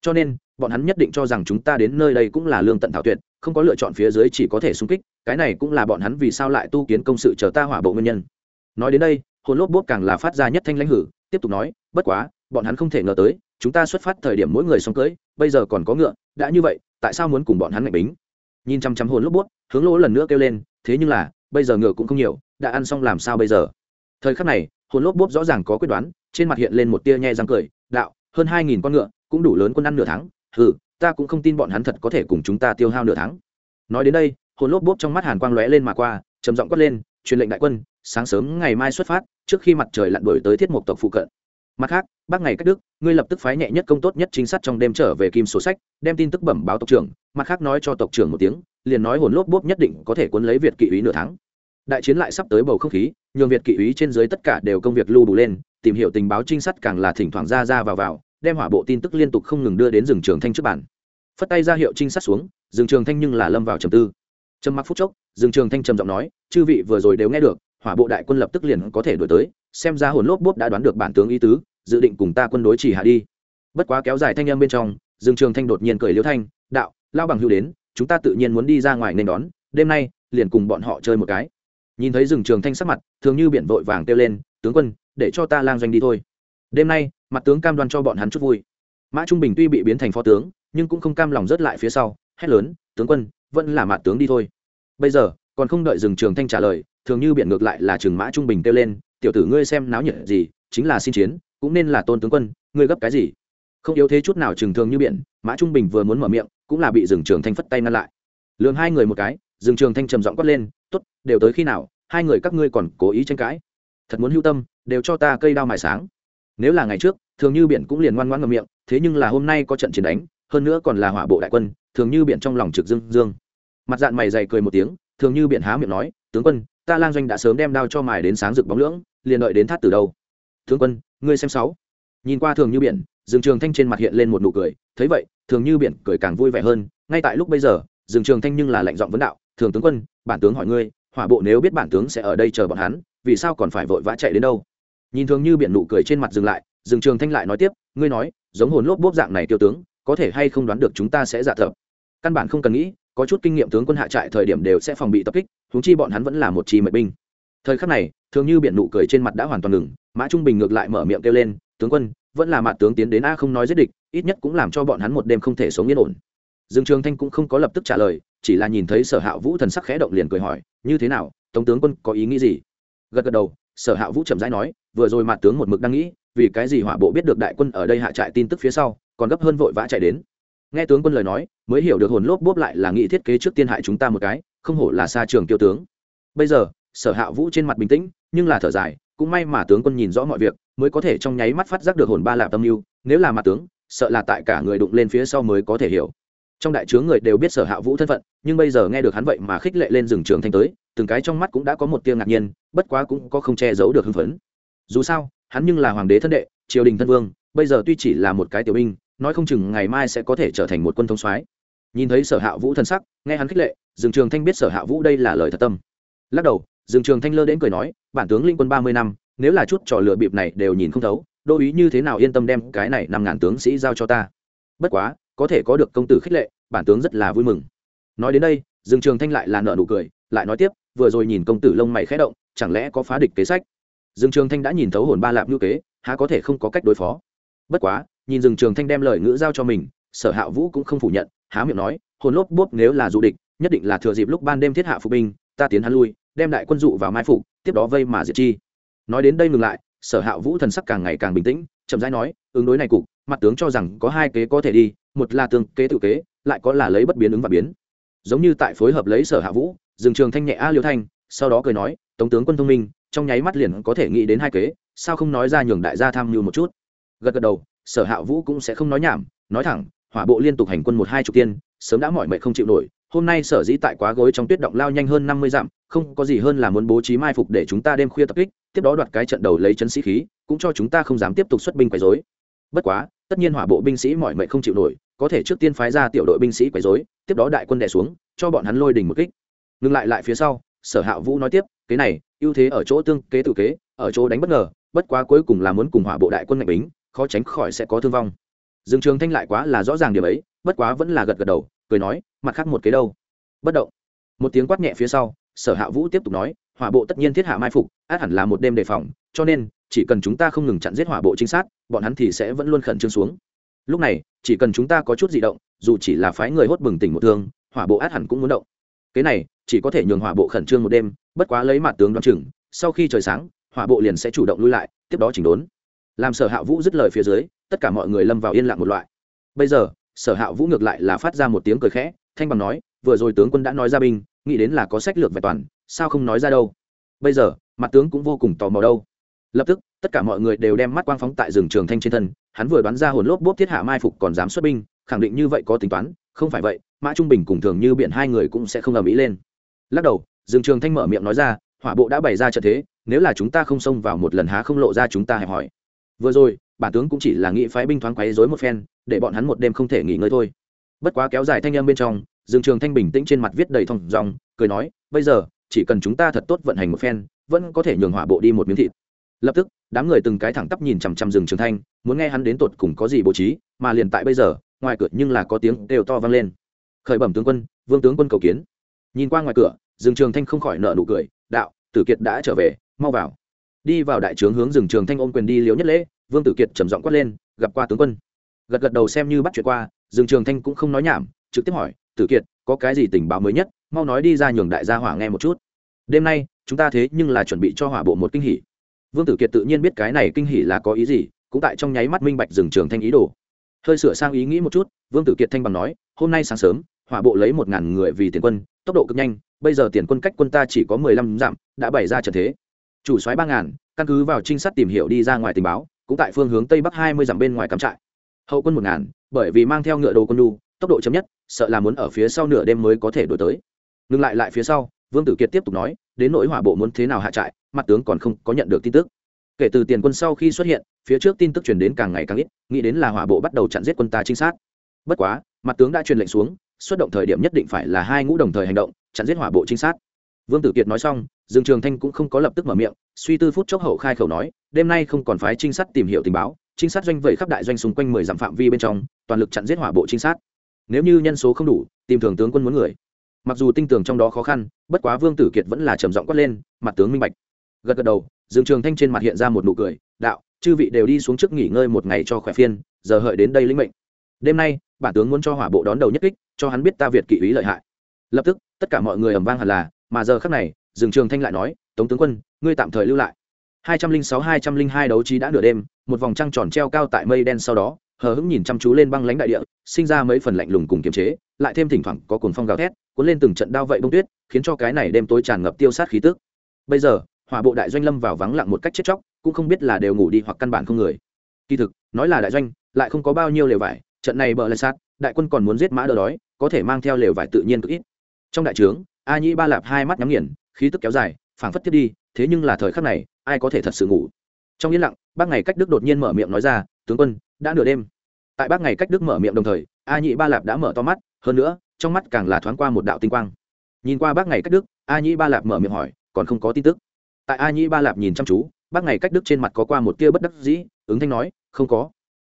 Cho nên, bọn hắn nhất định cho rằng chúng ta đến nơi đây cũng là lương tận thảo tuyệt không có lựa chọn phía dưới chỉ có thể xung kích, cái này cũng là bọn hắn vì sao lại tu kiến công sự chờ ta hỏa bộ nguyên nhân. Nói đến đây, hồn lốp bốp càng là phát ra nhất thanh lãnh hử, tiếp tục nói, bất quá, bọn hắn không thể ngờ tới, chúng ta xuất phát thời điểm mỗi người xong cưới, bây giờ còn có ngựa, đã như vậy, tại sao muốn cùng bọn hắn ngạch bính? Nhìn chăm chăm hồn lốp bút hướng lỗ lần nữa kêu lên, thế nhưng là, bây giờ ngựa cũng không nhiều, đã ăn xong làm sao bây giờ? Thời khắc này, hồn lốp bút rõ ràng có quyết đoán, trên mặt hiện lên một tia nhe răng cười, đạo, hơn hai nghìn con ngựa, cũng đủ lớn quân ăn nửa tháng, hừ ta cũng không tin bọn hắn thật có thể cùng chúng ta tiêu hao nửa tháng. Nói đến đây, hồn lốp bốp trong mắt hàn quang lóe lên mà qua, trầm giọng quát lên, truyền lệnh đại quân, sáng sớm ngày mai xuất phát, trước khi mặt trời lặn đổi tới thiết mục tộc phụ cận. Mặt khác, bác ngày cách đức, ngươi lập tức phái nhẹ nhất công tốt nhất chính sát trong đêm trở về kim sổ sách, đem tin tức bẩm báo tộc trưởng, mặt khác nói cho tộc trưởng một tiếng, liền nói hồn lốp bốp nhất định có thể cuốn lấy việt kỵ úy nửa tháng. Đại chiến lại sắp tới bầu không khí, nhường việt kỵ úy trên dưới tất cả đều công việc lưu đủ lên, tìm hiểu tình báo trinh sát càng là thỉnh thoảng ra ra vào vào, đem hỏa bộ tin tức liên tục không ngừng đưa đến rừng trường thanh trước bản phất tay ra hiệu trinh sát xuống rừng trường thanh nhưng là lâm vào trầm tư. Trầm mặc phút chốc rừng trường thanh trầm giọng nói, chư vị vừa rồi đều nghe được, hỏa bộ đại quân lập tức liền có thể đổi tới, xem ra hồn lốp bốp đã đoán được bản tướng ý tứ, dự định cùng ta quân đối chỉ hạ đi. Bất quá kéo dài thanh âm bên trong, dương trường thanh đột nhiên cười liễu thanh, đạo lao bằng hưu đến, chúng ta tự nhiên muốn đi ra ngoài nên đón, đêm nay, liền cùng bọn họ chơi một cái. Nhìn thấy rừng trường thanh sắc mặt, thường như biển vội vàng kêu lên, tướng quân, để cho ta lang doanh đi thôi. Đêm nay, mặt tướng cam đoan cho bọn hắn chút vui mã trung bình tuy bị biến thành phó tướng, nhưng cũng không cam lòng rớt lại phía sau, hét lớn, tướng quân, vẫn là mạ tướng đi thôi. Bây giờ, còn không đợi Dừng trường thanh trả lời, thường như biển ngược lại là trường mã trung bình kêu lên, tiểu tử ngươi xem náo nhiệt gì, chính là xin chiến, cũng nên là tôn tướng quân, ngươi gấp cái gì? Không yếu thế chút nào Trường thường như biển, mã trung bình vừa muốn mở miệng, cũng là bị Dừng trường thanh phất tay ngăn lại. Lường hai người một cái, Dừng trường thanh trầm giọng quát lên t ố t đều tới khi nào, hai người các ngươi còn cố ý tranh cãi. Thật muốn hưu tâm, đều cho ta cây đao mài sáng. Nếu là ngày trước, thường như biển cũng liền ngoan ngoan ngậm miệng thế nhưng là hôm nay có trận chiến đánh, hơn nữa còn là hỏa bộ đại quân, thường như biển trong lòng trực dương dương. Mặt dạng mày dày cười một tiếng, thường như biển há miệng nói, tướng quân, ta lang doanh đã sớm đem đao cho mài đến sáng rực bóng lưỡng, liền đợi đến thắt từ đâu? Tướng quân, ngươi xem sáu. Nhìn qua thường như biển, dương trường thanh trên mặt hiện lên một nụ cười, thấy vậy, thường như biển cười càng vui vẻ hơn, ngay tại lúc bây giờ, dương trường thanh nhưng là lệnh giọng vấn đạo, thường tướng quân, bản tướng hỏi ngươi, hỏa bộ nếu biết bản tướng sẽ ở đây chờ bọn hắn, vì sao còn phải vội vã chạy đến đâu? Nhìn thường như biển nụ cười trên mặt dừng lại, dương trường thanh lại nói tiếp, ngươi nói giống hồn lốp bốp dạng này tiêu tướng, có thể hay không đoán được chúng ta sẽ giả thợ căn bản không cần nghĩ, có chút kinh nghiệm tướng quân hạ trại thời điểm đều sẽ phòng bị tập kích húng chi bọn hắn vẫn là một chi mệnh binh. Thời khắc này, thường như biển nụ cười trên mặt đã hoàn toàn ngừng, mã trung bình ngược lại mở miệng kêu lên, tướng quân, vẫn là mặt tướng tiến đến a không nói giết địch, ít nhất cũng làm cho bọn hắn một đêm không thể sống yên ổn. Dương trường thanh cũng không có lập tức trả lời, chỉ là nhìn thấy sở hạ vũ thần sắc khẽ động liền cười hỏi, như thế nào, tống tướng quân có ý nghĩ gì? Gật gật đầu, sở hạ vũ chậm rãi nói, vừa rồi mặt tướng một mực đang nghĩ vì cái gì hỏa bộ biết được đại quân ở đây hạ trại tin tức phía sau, còn gấp hơn vội vã chạy đến. Nghe tướng quân lời nói, mới hiểu được hồn lốp bốp lại là nghị thiết kế trước tiên hại chúng ta một cái, không hổ là xa trường tiêu tướng. Bây giờ, sở hạ vũ trên mặt bình tĩnh, nhưng là thở dài, cũng may mà tướng quân nhìn rõ mọi việc, mới có thể trong nháy mắt phát giác được hồn ba lạp tâm mưu, nếu là mặt tướng, sợ là tại cả người đụng lên phía sau mới có thể hiểu. Trong đại chướng người đều biết sở hạ vũ thân phận, nhưng bây giờ nghe được hắn vậy mà khích lệ lên rừng trường thanh tới, từng cái trong mắt cũng đã có một tiêu ngạc nhiên, bất quá cũng có không che giấu được hưng phấn. Dù sao hắn nhưng là hoàng đế thân đệ, triều đình thân vương, bây giờ tuy chỉ là một cái tiểu binh, nói không chừng ngày mai sẽ có thể trở thành một quân thông soái. Nhìn thấy sở hạ vũ thân sắc, nghe hắn khích lệ, dương trường thanh biết sở hạ vũ đây là lời thật tâm. Lắc đầu, dương trường thanh lơ đến cười nói, bản tướng linh quân ba mươi năm, nếu là chút trò lựa bịp này đều nhìn không thấu, đô ý như thế nào yên tâm đem cái này năm ngàn tướng sĩ giao cho ta. Bất quá, có thể có được công tử khích lệ, bản tướng rất là vui mừng. Nói đến đây, dương trường thanh lại là nợ nụ cười, lại nói tiếp, vừa rồi nhìn công tử lông mày khẽ động, chẳng lẽ có phá địch kế sách? Dương trường thanh đã nhìn thấu hồn ba lạp ngữ kế, há có thể không có cách đối phó. Bất quá, nhìn Dương trường thanh đem lời ngữ giao cho mình, sở hạ vũ cũng không phủ nhận, há miệng nói, hồn lốp bốp nếu là du địch, nhất định là thừa dịp lúc ban đêm thiết hạ phục binh, ta tiến hắn lui, đem đại quân dụ vào mai phục, tiếp đó vây mà diệt chi. Nói đến đây ngừng lại, sở hạ vũ thần sắc càng ngày càng bình tĩnh, chậm rãi nói, ứng đối này cục, mặt tướng cho rằng có hai kế có thể đi, một là tương kế tự kế, lại có là lấy bất biến ứng và biến. Giống như tại phối hợp lấy sở hạ vũ dừng trường thanh nhẹ a liêu thanh, sau đó cười nói, tống tướng quân thông minh trong nháy mắt liền có thể nghĩ đến hai kế, sao không nói ra nhường đại gia tham mưu một chút? Gật gật đầu, sở hạ vũ cũng sẽ không nói nhảm, nói thẳng, hỏa bộ liên tục hành quân một hai chục tiên, sớm đã mỏi mệt không chịu nổi, hôm nay sở dĩ tại quá gối trong tuyết động lao nhanh hơn năm mươi dặm, không có gì hơn là muốn bố trí mai phục để chúng ta đêm khuya tập kích, tiếp đó đoạt cái trận đầu lấy chấn sĩ khí, cũng cho chúng ta không dám tiếp tục xuất binh quấy rối. Bất quá, tất nhiên hỏa bộ binh sĩ mỏi mệt không chịu nổi, có thể trước tiên phái ra tiểu đội binh sĩ quấy rối, tiếp đó đại quân đè xuống, cho bọn hắn lôi đỉnh một kích. Ngừng lại lại phía sau, sở hạ vũ nói tiếp, cái này ưu thế ở chỗ tương kế tự kế, ở chỗ đánh bất ngờ, bất quá cuối cùng là muốn cùng hỏa bộ đại quân mạnh bính, khó tránh khỏi sẽ có thương vong. Dương trường thanh lại quá là rõ ràng điểm ấy, bất quá vẫn là gật gật đầu, cười nói, mặt khác một kế đâu? Bất động. Một tiếng quát nhẹ phía sau, sở hạ vũ tiếp tục nói, hỏa bộ tất nhiên thiết hạ mai phục, át hẳn là một đêm đề phòng, cho nên, chỉ cần chúng ta không ngừng chặn giết hỏa bộ trinh sát, bọn hắn thì sẽ vẫn luôn khẩn trương xuống. Lúc này, chỉ cần chúng ta có chút di động, dù chỉ là phái người hốt bừng tỉnh một thương, hỏa bộ át hẳn cũng muốn động. Cái này chỉ có thể nhường hỏa bộ khẩn trương một đêm, bất quá lấy mặt tướng đoán chừng, sau khi trời sáng, hỏa bộ liền sẽ chủ động lui lại, tiếp đó chỉnh đốn. Làm sở hạ vũ dứt lời phía dưới, tất cả mọi người lâm vào yên lặng một loại. Bây giờ, sở hạ vũ ngược lại là phát ra một tiếng cười khẽ, thanh bằng nói, vừa rồi tướng quân đã nói ra binh, nghĩ đến là có sách lược về toàn, sao không nói ra đâu? Bây giờ, mặt tướng cũng vô cùng tò mò đâu. Lập tức, tất cả mọi người đều đem mắt quang phóng tại rừng trường thanh trên thân, hắn vừa đoán ra hồn lốp bốp thiết hạ mai phục còn dám xuất binh, khẳng định như vậy có tính toán, không phải vậy, mã trung bình cùng thường như biện hai người cũng sẽ không ầm ĩ lên lắc đầu, Dương trường thanh mở miệng nói ra, hỏa bộ đã bày ra trận thế, nếu là chúng ta không xông vào một lần há không lộ ra chúng ta hẹp hỏi. Vừa rồi, bản tướng cũng chỉ là nghĩ phái binh thoáng quấy rối một phen, để bọn hắn một đêm không thể nghỉ ngơi thôi. Bất quá kéo dài thanh âm bên trong, dương trường thanh bình tĩnh trên mặt viết đầy thong dòng cười nói, bây giờ, chỉ cần chúng ta thật tốt vận hành một phen, vẫn có thể nhường hỏa bộ đi một miếng thịt. Lập tức, đám người từng cái thẳng tắp nhìn chằm chằm rừng trường thanh, muốn nghe hắn đến tột cùng có gì bố trí, mà liền tại bây giờ, ngoài cửa nhưng là có tiếng đều to vang lên. Khởi bẩm tướng quân, vương tướng quân cầu kiến nhìn qua ngoài cửa rừng trường thanh không khỏi nợ nụ cười, đạo, tử kiệt đã trở về, mau vào. Đi vào đại trướng hướng rừng trường thanh ôm quyền đi liếu nhất lễ, vương tử kiệt trầm giọng quát lên, gặp qua tướng quân. Gật gật đầu xem như bắt chuyện qua rừng trường thanh cũng không nói nhảm, trực tiếp hỏi, tử kiệt, có cái gì tình báo mới nhất? Mau nói đi ra nhường đại gia hỏa nghe một chút. Đêm nay, chúng ta thế nhưng là chuẩn bị cho hỏa bộ một kinh hỉ. Vương tử kiệt tự nhiên biết cái này kinh hỉ là có ý gì, cũng tại trong nháy mắt minh bạch rừng trường thanh ý đồ. Hơi sửa sang ý nghĩ một chút, vương tử kiệt thanh bằng nói, hôm nay sáng sớm, hỏa bộ lấy một ngàn người vì tiền quân tốc độ cực nhanh, bây giờ tiền quân cách quân ta chỉ có mười lăm dặm, đã bày ra trận thế. Chủ soái ba ngàn, căn cứ vào trinh sát tìm hiểu đi ra ngoài tình báo, cũng tại phương hướng tây bắc hai mươi dặm bên ngoài cắm trại. Hậu quân một ngàn, bởi vì mang theo ngựa đồ quân đu tốc độ chấm nhất, sợ là muốn ở phía sau nửa đêm mới có thể đổi tới. Ngừng lại lại phía sau, vương tử kiệt tiếp tục nói, đến nỗi hỏa bộ muốn thế nào hạ trại, mặt tướng còn không có nhận được tin tức. Kể từ tiền quân sau khi xuất hiện, phía trước tin tức truyền đến càng ngày càng ít, nghĩ đến là hỏa bộ bắt đầu chặn giết quân ta trinh sát. Bất quá, mặt tướng đã truyền lệnh xuống xuất động thời điểm nhất định phải là hai ngũ đồng thời hành động, chặn giết hỏa bộ trinh sát. Vương tử kiệt nói xong, dương trường thanh cũng không có lập tức mở miệng, suy tư phút chốc hậu khai khẩu nói, đêm nay không còn phái trinh sát tìm hiểu tình báo, trinh sát doanh vẩy khắp đại doanh xung quanh mười dặm phạm vi bên trong, toàn lực chặn giết hỏa bộ trinh sát. Nếu như nhân số không đủ, tìm thường tướng quân muốn người. Mặc dù tinh tường trong đó khó khăn, bất quá vương tử kiệt vẫn là trầm giọng quát lên, mặt tướng minh bạch. Gật gật đầu, dương trường thanh trên mặt hiện ra một nụ cười, đạo, chư vị đều đi xuống trước nghỉ ngơi một ngày cho khỏe phiên giờ hợi đến đây lĩnh mệnh. Đêm nay, bản tướng muốn cho hỏa bộ đón đầu nhất kích cho hắn biết ta việt kỵ ý lợi hại. Lập tức, tất cả mọi người ầm vang hẳn là, mà giờ khắc này, dương trường thanh lại nói, tống tướng quân, ngươi tạm thời lưu lại. 206-202 đấu trí đã nửa đêm, một vòng trăng tròn treo cao tại mây đen sau đó, hờ hững nhìn chăm chú lên băng lãnh đại địa, sinh ra mấy phần lạnh lùng cùng kiềm chế, lại thêm thỉnh thoảng có cồn phong gào thét, cuốn lên từng trận đao vậy bông tuyết, khiến cho cái này đêm tối tràn ngập tiêu sát khí tức. Bây giờ, hỏa bộ đại doanh lâm vào vắng lặng một cách chết chóc, cũng không biết là đều ngủ đi hoặc căn bản không người. Kỳ thực, nói là đại doanh, lại không có bao nhiêu lều vải, trận này bờ lại sát đại quân còn muốn giết mã đỡ đói, có thể mang theo lều vải tự nhiên cực ít. Trong đại trướng, a nhĩ ba lạp hai mắt nhắm nghiền, khí tức kéo dài, phảng phất thiết đi, thế nhưng là thời khắc này, ai có thể thật sự ngủ? Trong yên lặng, bác ngày cách đức đột nhiên mở miệng nói ra, tướng quân, đã nửa đêm. Tại bác ngày cách đức mở miệng đồng thời, a nhĩ ba lạp đã mở to mắt, hơn nữa, trong mắt càng là thoáng qua một đạo tinh quang. Nhìn qua bác ngày cách đức, a nhĩ ba lạp mở miệng hỏi, còn không có tin tức? Tại a nhĩ ba lạp nhìn chăm chú, bác ngày cách đức trên mặt có qua một tia bất đắc dĩ, ứng thanh nói, không có.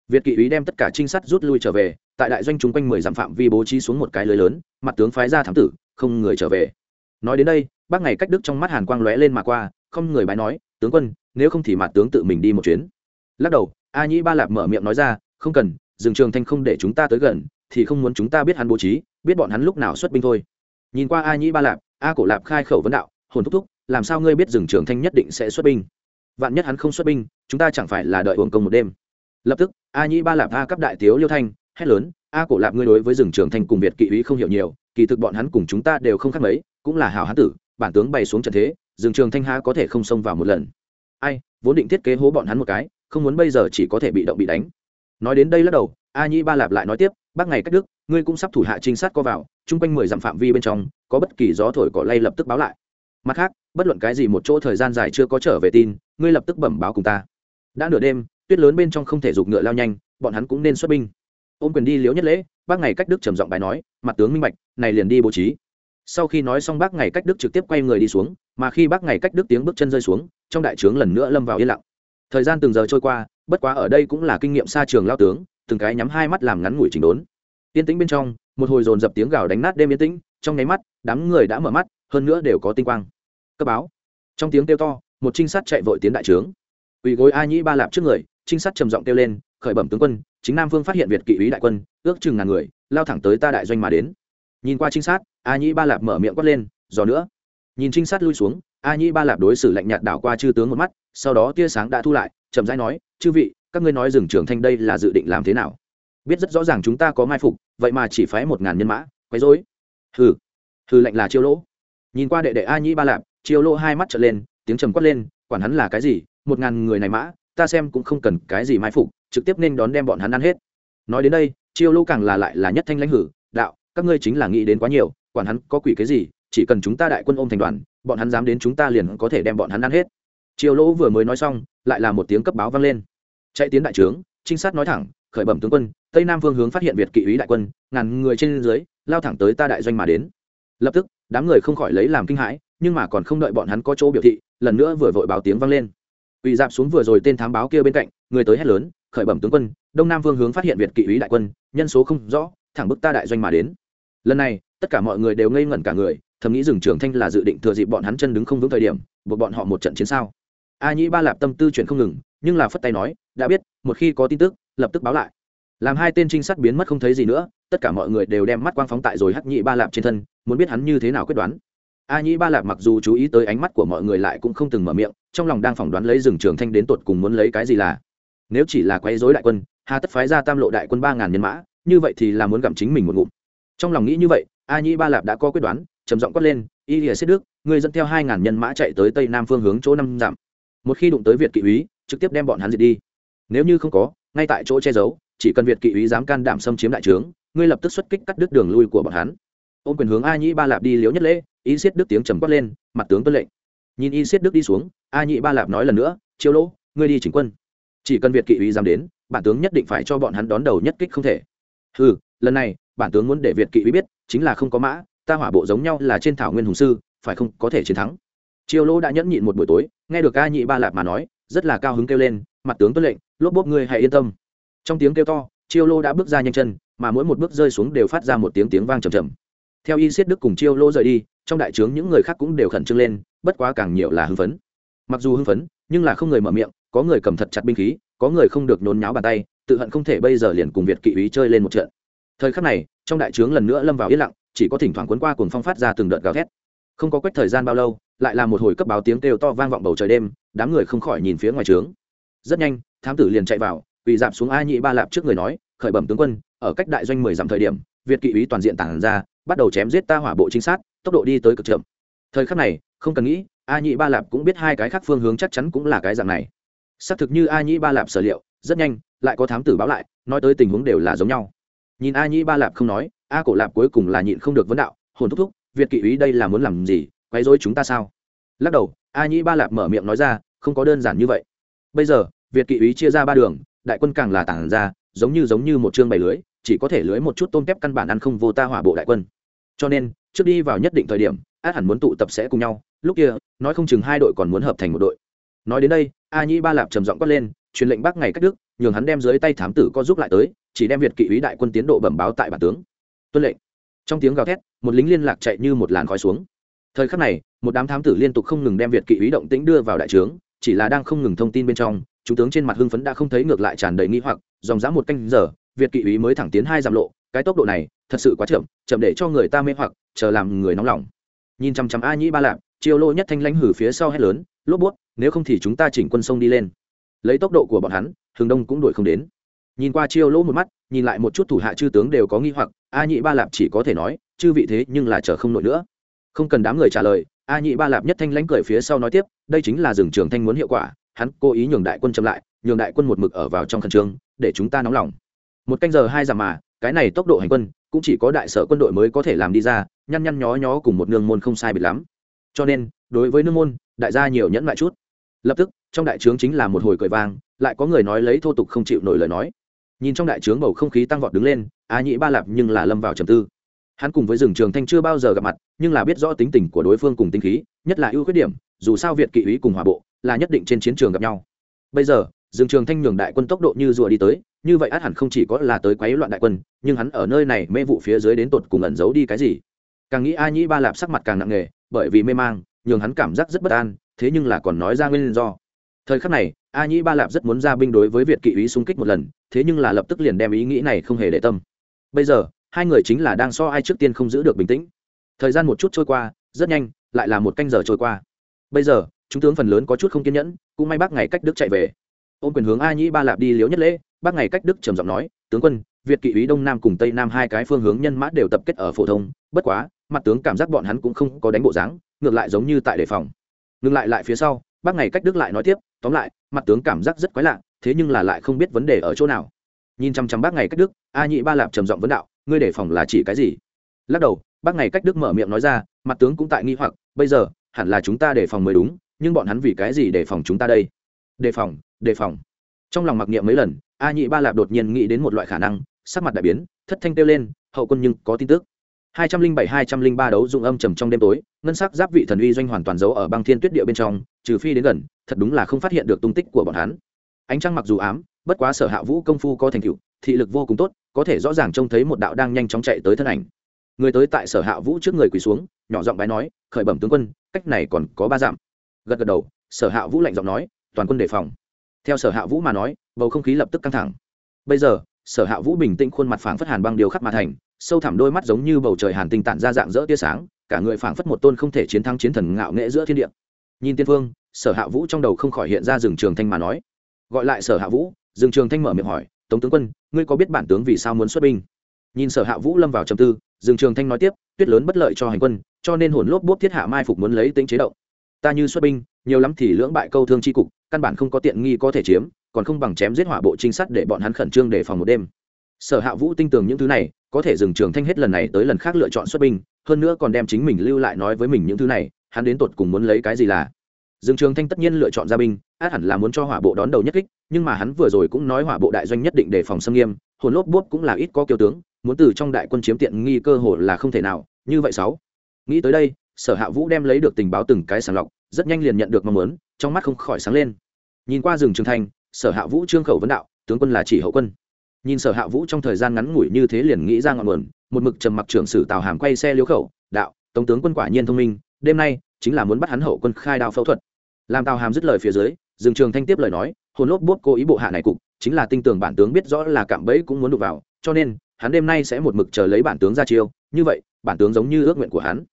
Việt kỵ ý đem tất cả trinh sát rút lui trở về tại đại doanh chúng quanh mười dặm phạm vi bố trí xuống một cái lưới lớn, mặt tướng phái ra thám tử, không người trở về. Nói đến đây, bác ngày cách đức trong mắt hàn quang lóe lên mà qua, không người bái nói, tướng quân, nếu không thì mặt tướng tự mình đi một chuyến. Lắc đầu, a nhĩ ba lạp mở miệng nói ra, không cần dừng trường thanh không để chúng ta tới gần, thì không muốn chúng ta biết hắn bố trí, biết bọn hắn lúc nào xuất binh thôi. Nhìn qua a nhĩ ba lạp, a cổ lạp khai khẩu vấn đạo, hồn thúc thúc, làm sao ngươi biết dừng trường thanh nhất định sẽ xuất binh? Vạn nhất hắn không xuất binh, chúng ta chẳng phải là đợi hồn công một đêm. Lập tức, a nhĩ ba lạp a cấp đại tiếu liêu thanh hét lớn, a cổ lạp ngươi đối với rừng trường thanh cùng việt kỵ uý không hiểu nhiều, kỳ thực bọn hắn cùng chúng ta đều không khác mấy, cũng là hào hán tử, bản tướng bày xuống trận thế, rừng trường thanh há có thể không xông vào một lần. Ai, vốn định thiết kế hố bọn hắn một cái, không muốn bây giờ chỉ có thể bị động bị đánh. Nói đến đây lắc đầu, a nhĩ ba lạp lại nói tiếp, bác ngày cách đức, ngươi cũng sắp thủ hạ trinh sát co vào, chung quanh mười dặm phạm vi bên trong, có bất kỳ gió thổi cỏ lay lập tức báo lại. Mặt khác, bất luận cái gì một chỗ thời gian dài chưa có trở về tin, ngươi lập tức bẩm báo cùng ta. Đã nửa đêm, tuyết lớn bên trong không thể giục ngựa lao nhanh, bọn hắn cũng nên xuất binh ôm quyền đi liếu nhất lễ, bác ngày cách đức trầm giọng bài nói, mặt tướng minh bạch, này liền đi bố trí. Sau khi nói xong bác ngày cách đức trực tiếp quay người đi xuống, mà khi bác ngày cách đức tiếng bước chân rơi xuống, trong đại trướng lần nữa lâm vào yên lặng. Thời gian từng giờ trôi qua, bất quá ở đây cũng là kinh nghiệm xa trường lao tướng, từng cái nhắm hai mắt làm ngắn ngủi chỉnh đốn. Yên tĩnh bên trong, một hồi dồn dập tiếng gào đánh nát đêm yên tĩnh, trong nháy mắt, đám người đã mở mắt, hơn nữa đều có tinh quang. Cấp báo. Trong tiếng kêu to, một trinh sát chạy vội tiến đại trướng. Ủy gối a nhĩ ba lạp trước người trinh sát trầm giọng kêu lên, khởi bẩm tướng quân, chính nam vương phát hiện việt kỵ ý đại quân, ước chừng ngàn người, lao thẳng tới ta đại doanh mà đến. Nhìn qua trinh sát, a nhĩ ba lạp mở miệng quát lên giò nữa. Nhìn trinh sát lui xuống, a nhĩ ba lạp đối xử lạnh nhạt đảo qua chư tướng một mắt, sau đó tia sáng đã thu lại, chậm rãi nói, chư vị, các ngươi nói rừng trưởng thanh đây là dự định làm thế nào? Biết rất rõ ràng chúng ta có mai phục, vậy mà chỉ phái một ngàn nhân mã, quấy rối. Hừ hừ lạnh là chiêu lỗ. Nhìn qua đệ đệ a nhĩ ba lạp, chiêu lỗ hai mắt trở lên, tiếng trầm quát lên, quản hắn là cái gì, một ngàn người này mã ta xem cũng không cần cái gì mai phục, trực tiếp nên đón đem bọn hắn ăn hết. Nói đến đây, chiêu Lô càng là lại là nhất thanh lãnh hử, đạo, các ngươi chính là nghĩ đến quá nhiều, quản hắn có quỷ cái gì, chỉ cần chúng ta đại quân ôm thành đoàn, bọn hắn dám đến chúng ta liền có thể đem bọn hắn ăn hết. Chiêu lỗ vừa mới nói xong, lại là một tiếng cấp báo vang lên. Chạy tiến đại trướng, trinh sát nói thẳng, khởi bẩm tướng quân, tây nam vương hướng phát hiện việt kỵ úy đại quân, ngàn người trên dưới, lao thẳng tới ta đại doanh mà đến. Lập tức, đám người không khỏi lấy làm kinh hãi, nhưng mà còn không đợi bọn hắn có chỗ biểu thị, lần nữa vừa vội báo tiếng vang lên ủy dạp xuống vừa rồi tên thám báo kia bên cạnh, người tới hét lớn, khởi bẩm tướng quân, đông nam vương hướng phát hiện việt kỵ ý đại quân, nhân số không rõ, thẳng bức ta đại doanh mà đến. Lần này, tất cả mọi người đều ngây ngẩn cả người, thầm nghĩ rừng trường thanh là dự định thừa dịp bọn hắn chân đứng không vững thời điểm, buộc bọn họ một trận chiến sao. A nhĩ ba lạp tâm tư chuyển không ngừng, nhưng là phất tay nói, đã biết, một khi có tin tức, lập tức báo lại. Làm hai tên trinh sát biến mất không thấy gì nữa, tất cả mọi người đều đem mắt quang phóng tại rồi hắc nhị ba lạp trên thân, muốn biết hắn như thế nào quyết đoán a nhĩ ba lạp mặc dù chú ý tới ánh mắt của mọi người lại cũng không từng mở miệng, trong lòng đang phỏng đoán lấy rừng trường thanh đến tột cùng muốn lấy cái gì là. Nếu chỉ là quấy dối đại quân, hà tất phái ra tam lộ đại quân ba ngàn nhân mã, như vậy thì là muốn gặm chính mình một ngụm. Trong lòng nghĩ như vậy, a nhĩ ba lạp đã có quyết đoán, trầm giọng quát lên, y lìa đức người dẫn theo hai ngàn nhân mã chạy tới tây nam phương hướng chỗ năm dặm. Một khi đụng tới việt kỵ úy, trực tiếp đem bọn hắn diệt đi. Nếu như không có, ngay tại chỗ che giấu, chỉ cần việt kỵ úy dám can đảm xâm chiếm đại trướng, ngươi lập tức xuất kích cắt đứt đường lui của bọn hắn ôm quyền hướng a nhĩ ba lạp đi liễu nhất lễ, y siết đức tiếng trầm quát lên, mặt tướng tuân lệnh. Nhìn y siết đức đi xuống, a nhĩ ba lạp nói lần nữa, chiêu lỗ, ngươi đi chỉnh quân. Chỉ cần việt kỵ uy dám đến, bản tướng nhất định phải cho bọn hắn đón đầu nhất kích không thể. Ừ lần này, bản tướng muốn để việt kỵ uy biết, chính là không có mã, ta hỏa bộ giống nhau là trên thảo nguyên hùng sư, phải không, có thể chiến thắng. Chiêu lỗ đã nhẫn nhịn một buổi tối, nghe được A nhị ba lạp mà nói, rất là cao hứng kêu lên, mặt tướng tuân lệnh, lốp bốp ngươi hãy yên tâm. Trong tiếng kêu to, chiêu lô đã bước ra nhanh chân, mà mỗi một bước rơi xuống đều phát ra một tiếng tiếng vang trầm trầm theo y siết đức cùng chiêu lô rời đi, trong đại trướng những người khác cũng đều khẩn trương lên, bất quá càng nhiều là hưng phấn. Mặc dù hưng phấn, nhưng là không người mở miệng, có người cầm thật chặt binh khí, có người không được nhốn nháo bàn tay, tự hận không thể bây giờ liền cùng việt kỵ ý chơi lên một trận. Thời khắc này, trong đại trướng lần nữa lâm vào yên lặng, chỉ có thỉnh thoảng cuốn qua cùng phong phát ra từng đợt gào thét. Không có quét thời gian bao lâu, lại là một hồi cấp báo tiếng kêu to vang vọng bầu trời đêm, đám người không khỏi nhìn phía ngoài trướng. Rất nhanh, thám tử liền chạy vào vì dạp xuống a nhị ba lạp trước người nói, khởi bẩm tướng quân, ở cách đại doanh mười dặm thời điểm, việt kỵ Ý toàn diện tản ra bắt đầu chém giết ta hỏa bộ trinh sát, tốc độ đi tới cực chậm. Thời khắc này, không cần nghĩ, a nhị ba lạp cũng biết hai cái khác phương hướng chắc chắn cũng là cái dạng này. Xác thực như a nhị ba lạp sở liệu, rất nhanh, lại có thám tử báo lại, nói tới tình huống đều là giống nhau. Nhìn a nhị ba lạp không nói, a cổ lạp cuối cùng là nhịn không được vấn đạo, hồn thúc thúc, việt kỵ ý đây là muốn làm gì, quấy rối chúng ta sao? Lắc đầu, a nhị ba lạp mở miệng nói ra, không có đơn giản như vậy. Bây giờ, việt kỵ ý chia ra ba đường, đại quân càng là tản ra, giống như giống như một chương bảy lưới chỉ có thể lưới một chút tôm kép căn bản ăn không vô ta hỏa bộ đại quân. Cho nên, trước đi vào nhất định thời điểm, át hẳn muốn tụ tập sẽ cùng nhau. Lúc kia, nói không chừng hai đội còn muốn hợp thành một đội. Nói đến đây, a nhĩ ba lạp trầm giọng quát lên, truyền lệnh bắc ngày cách đức, nhường hắn đem dưới tay thám tử co giúp lại tới, chỉ đem việt kỵ úy đại quân tiến độ bẩm báo tại bản tướng. Tuân lệnh. Trong tiếng gào thét, một lính liên lạc chạy như một làn khói xuống. Thời khắc này, một đám thám tử liên tục không ngừng đem việt kỵ úy động tĩnh đưa vào đại trướng, chỉ là đang không ngừng thông tin bên trong, chúng tướng trên mặt hưng phấn đã không thấy ngược lại tràn đầy nghi hoặc, dòng dã một canh giờ việt kỵ úy mới thẳng tiến hai dặm lộ, cái tốc độ này thật sự quá chậm chậm để cho người ta mê hoặc, chờ làm người nóng lòng. Nhìn chăm chăm a nhĩ ba lạp chiêu lô nhất thanh lãnh hử phía sau hét lớn, lốp bút, nếu không thì chúng ta chỉnh quân sông đi lên. Lấy tốc độ của bọn hắn hướng đông cũng đuổi không đến. Nhìn qua chiêu lỗ một mắt, nhìn lại một chút thủ hạ chư tướng đều có nghi hoặc, a nhị ba lạp chỉ có thể nói, chư vị thế nhưng là chờ không nổi nữa. Không cần đám người trả lời, a nhị ba lạp nhất thanh lãnh cười phía sau nói tiếp, đây chính là rừng trường thanh muốn hiệu quả, hắn cố ý nhường đại quân chậm lại, nhường đại quân một mực ở vào trong khẩn trương, để chúng ta nóng lòng một canh giờ hai giảm mà, cái này tốc độ hành quân, cũng chỉ có đại sở quân đội mới có thể làm đi ra, nhăn nhăn nhó nhó cùng một nương môn không sai biệt lắm. Cho nên, đối với nương môn, đại gia nhiều nhẫn lại chút. Lập tức, trong đại trướng chính là một hồi cười vang, lại có người nói lấy thô tục không chịu nổi lời nói. Nhìn trong đại trướng bầu không khí tăng vọt đứng lên, á nhĩ ba lạp nhưng là lâm vào trầm tư. Hắn cùng với rừng trường thanh chưa bao giờ gặp mặt, nhưng là biết rõ tính tình của đối phương cùng tinh khí, nhất là ưu khuyết điểm, dù sao việt kỵ ý cùng hòa bộ là nhất định trên chiến trường gặp nhau. Bây giờ, rừng trường thanh nhường đại quân tốc độ như rùa đi tới như vậy át hẳn không chỉ có là tới quấy loạn đại quân, nhưng hắn ở nơi này mê vụ phía dưới đến tột cùng ẩn giấu đi cái gì? Càng nghĩ a nhĩ ba lạp sắc mặt càng nặng nề, bởi vì mê mang, nhường hắn cảm giác rất bất an, thế nhưng là còn nói ra nguyên do. Thời khắc này, a nhĩ ba lạp rất muốn ra binh đối với việt kỵ ý xung kích một lần, thế nhưng là lập tức liền đem ý nghĩ này không hề để tâm. Bây giờ, hai người chính là đang so ai trước tiên không giữ được bình tĩnh. Thời gian một chút trôi qua, rất nhanh, lại là một canh giờ trôi qua. Bây giờ, chúng tướng phần lớn có chút không kiên nhẫn, cũng may bác ngày cách đức chạy về. Ôm quyền hướng a nhĩ ba lạp đi liếu nhất lễ bác ngày cách đức trầm giọng nói, tướng quân, việt kỵ ý đông nam cùng tây nam hai cái phương hướng nhân mã đều tập kết ở phổ thông, bất quá, mặt tướng cảm giác bọn hắn cũng không có đánh bộ dáng, ngược lại giống như tại đề phòng. Ngừng lại lại phía sau, bác ngày cách đức lại nói tiếp, tóm lại, mặt tướng cảm giác rất quái lạ, thế nhưng là lại không biết vấn đề ở chỗ nào. Nhìn chăm chăm bác ngày cách đức, a nhị ba lạp trầm giọng vấn đạo, ngươi đề phòng là chỉ cái gì? Lắc đầu, bác ngày cách đức mở miệng nói ra, mặt tướng cũng tại nghi hoặc, bây giờ, hẳn là chúng ta đề phòng mới đúng, nhưng bọn hắn vì cái gì đề phòng chúng ta đây? Đề phòng đề phòng trong lòng mặc niệm mấy lần, a nhị ba lạp đột nhiên nghĩ đến một loại khả năng, sắc mặt đại biến, thất thanh kêu lên, hậu quân nhưng có tin tức. Hai trăm linh bảy, hai trăm linh ba đấu dụng âm trầm trong đêm tối, ngân sắc giáp vị thần uy doanh hoàn toàn giấu ở băng thiên tuyết địa bên trong, trừ phi đến gần, thật đúng là không phát hiện được tung tích của bọn hắn. Ánh trăng mặc dù ám, bất quá sở hạ vũ công phu có thành tựu, thị lực vô cùng tốt, có thể rõ ràng trông thấy một đạo đang nhanh chóng chạy tới thân ảnh. Người tới tại sở hạ vũ trước người quỳ xuống, nhỏ giọng bái nói, khởi bẩm tướng quân, cách này còn có ba dặm. Gật gật đầu, sở hạ vũ lạnh giọng nói, toàn quân đề phòng theo sở hạ vũ mà nói, bầu không khí lập tức căng thẳng. Bây giờ, sở hạ vũ bình tĩnh khuôn mặt phảng phất hàn băng điều khắc mà thành, sâu thẳm đôi mắt giống như bầu trời hàn tinh tản ra dạng dỡ tia sáng, cả người phảng phất một tôn không thể chiến thắng chiến thần ngạo nghệ giữa thiên địa. Nhìn tiên phương sở hạ vũ trong đầu không khỏi hiện ra rừng trường thanh mà nói. Gọi lại sở hạ vũ, rừng trường thanh mở miệng hỏi, tống tướng quân, ngươi có biết bản tướng vì sao muốn xuất binh? Nhìn sở hạ vũ lâm vào trầm tư, rừng trường thanh nói tiếp, tuyết lớn bất lợi cho hành quân, cho nên hồn lốp bốp thiết hạ mai phục muốn lấy tính chế động. Ta như xuất binh, nhiều lắm thì lưỡng bại câu thương tri cục căn bản không có tiện nghi có thể chiếm, còn không bằng chém giết hỏa bộ trinh sát để bọn hắn khẩn trương đề phòng một đêm. Sở hạ vũ tin tưởng những thứ này, có thể dừng trường thanh hết lần này tới lần khác lựa chọn xuất binh, hơn nữa còn đem chính mình lưu lại nói với mình những thứ này, hắn đến tột cùng muốn lấy cái gì là. Dừng trường thanh tất nhiên lựa chọn ra binh át hẳn là muốn cho hỏa bộ đón đầu nhất kích, nhưng mà hắn vừa rồi cũng nói hỏa bộ đại doanh nhất định đề phòng xâm nghiêm, hồn lốp bốp cũng là ít có kiêu tướng, muốn từ trong đại quân chiếm tiện nghi cơ hội là không thể nào, như vậy sáu. Nghĩ tới đây, sở hạ vũ đem lấy được tình báo từng cái sàng lọc rất nhanh liền nhận được mong muốn, trong mắt không khỏi sáng lên. Nhìn qua rừng trường thanh sở hạ vũ trương khẩu vấn đạo, tướng quân là chỉ hậu quân. Nhìn sở hạ vũ trong thời gian ngắn ngủi như thế liền nghĩ ra ngọn nguồn, một mực trầm mặc trưởng sử tào hàm quay xe liếu khẩu, đạo tổng tướng quân quả nhiên thông minh, đêm nay chính là muốn bắt hắn hậu quân khai đao phẫu thuật. Làm tào hàm dứt lời phía dưới, rừng trường thanh tiếp lời nói, hồn lốp bốt cố ý bộ hạ này cục, chính là tinh tường bản tướng biết rõ là cạm bẫy cũng muốn đụng vào, cho nên hắn đêm nay sẽ một mực chờ lấy bản tướng ra chiêu, như vậy, bản tướng giống như ước nguyện của hắn.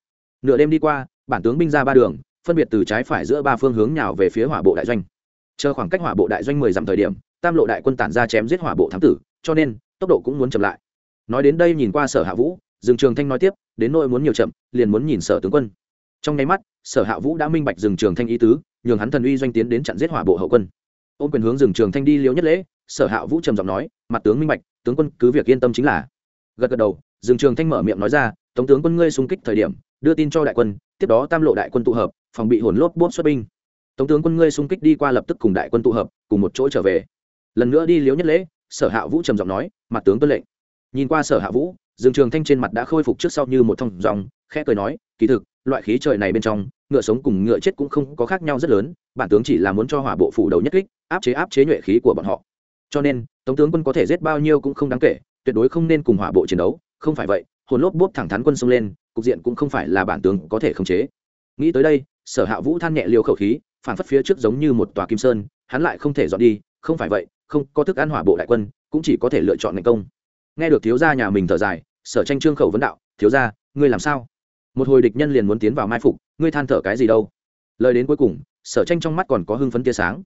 Nửa đêm đi qua, bản tướng binh ra ba đường phân biệt từ trái phải giữa ba phương hướng nhào về phía hỏa bộ đại doanh. Chờ khoảng cách hỏa bộ đại doanh mười dặm thời điểm, tam lộ đại quân tản ra chém giết hỏa bộ thám tử, cho nên, tốc độ cũng muốn chậm lại. Nói đến đây nhìn qua sở hạ vũ, dương trường thanh nói tiếp, đến nỗi muốn nhiều chậm, liền muốn nhìn sở tướng quân. Trong nháy mắt, sở hạ vũ đã minh bạch dương trường thanh ý tứ, nhường hắn thần uy doanh tiến đến chặn giết hỏa bộ hậu quân. Ôm quyền hướng dương trường thanh đi liễu nhất lễ, sở hạ vũ trầm giọng nói, mặt tướng minh bạch, tướng quân cứ việc yên tâm chính là. Gật gật đầu, dương trường thanh mở miệng nói ra, tống tướng quân ngươi xung kích thời điểm, đưa tin cho đại quân, tiếp đó tam lộ đại quân tụ hợp phòng bị hồn lốp bốt xuất binh. Tống tướng quân ngươi xung kích đi qua lập tức cùng đại quân tụ hợp, cùng một chỗ trở về. Lần nữa đi liếu nhất lễ, sở hạ vũ trầm giọng nói, mặt tướng tuân lệnh. Nhìn qua sở hạ vũ, dương trường thanh trên mặt đã khôi phục trước sau như một thông dòng, khẽ cười nói, kỳ thực, loại khí trời này bên trong, ngựa sống cùng ngựa chết cũng không có khác nhau rất lớn, bản tướng chỉ là muốn cho hỏa bộ phủ đầu nhất kích, áp chế áp chế nhuệ khí của bọn họ. Cho nên, tống tướng quân có thể giết bao nhiêu cũng không đáng kể, tuyệt đối không nên cùng hỏa bộ chiến đấu, không phải vậy, hồn lốp bốp thẳng thắn quân xông lên, cục diện cũng không phải là bản tướng có thể khống chế nghĩ tới đây, sở hạ vũ than nhẹ liều khẩu khí phản phất phía trước giống như một tòa kim sơn, hắn lại không thể dọn đi, không phải vậy, không có thức ăn hỏa bộ đại quân, cũng chỉ có thể lựa chọn thành công. Nghe được thiếu gia nhà mình thở dài, sở tranh trương khẩu vấn đạo, thiếu gia, ngươi làm sao? Một hồi địch nhân liền muốn tiến vào mai phục, ngươi than thở cái gì đâu? Lời đến cuối cùng, sở tranh trong mắt còn có hưng phấn tia sáng.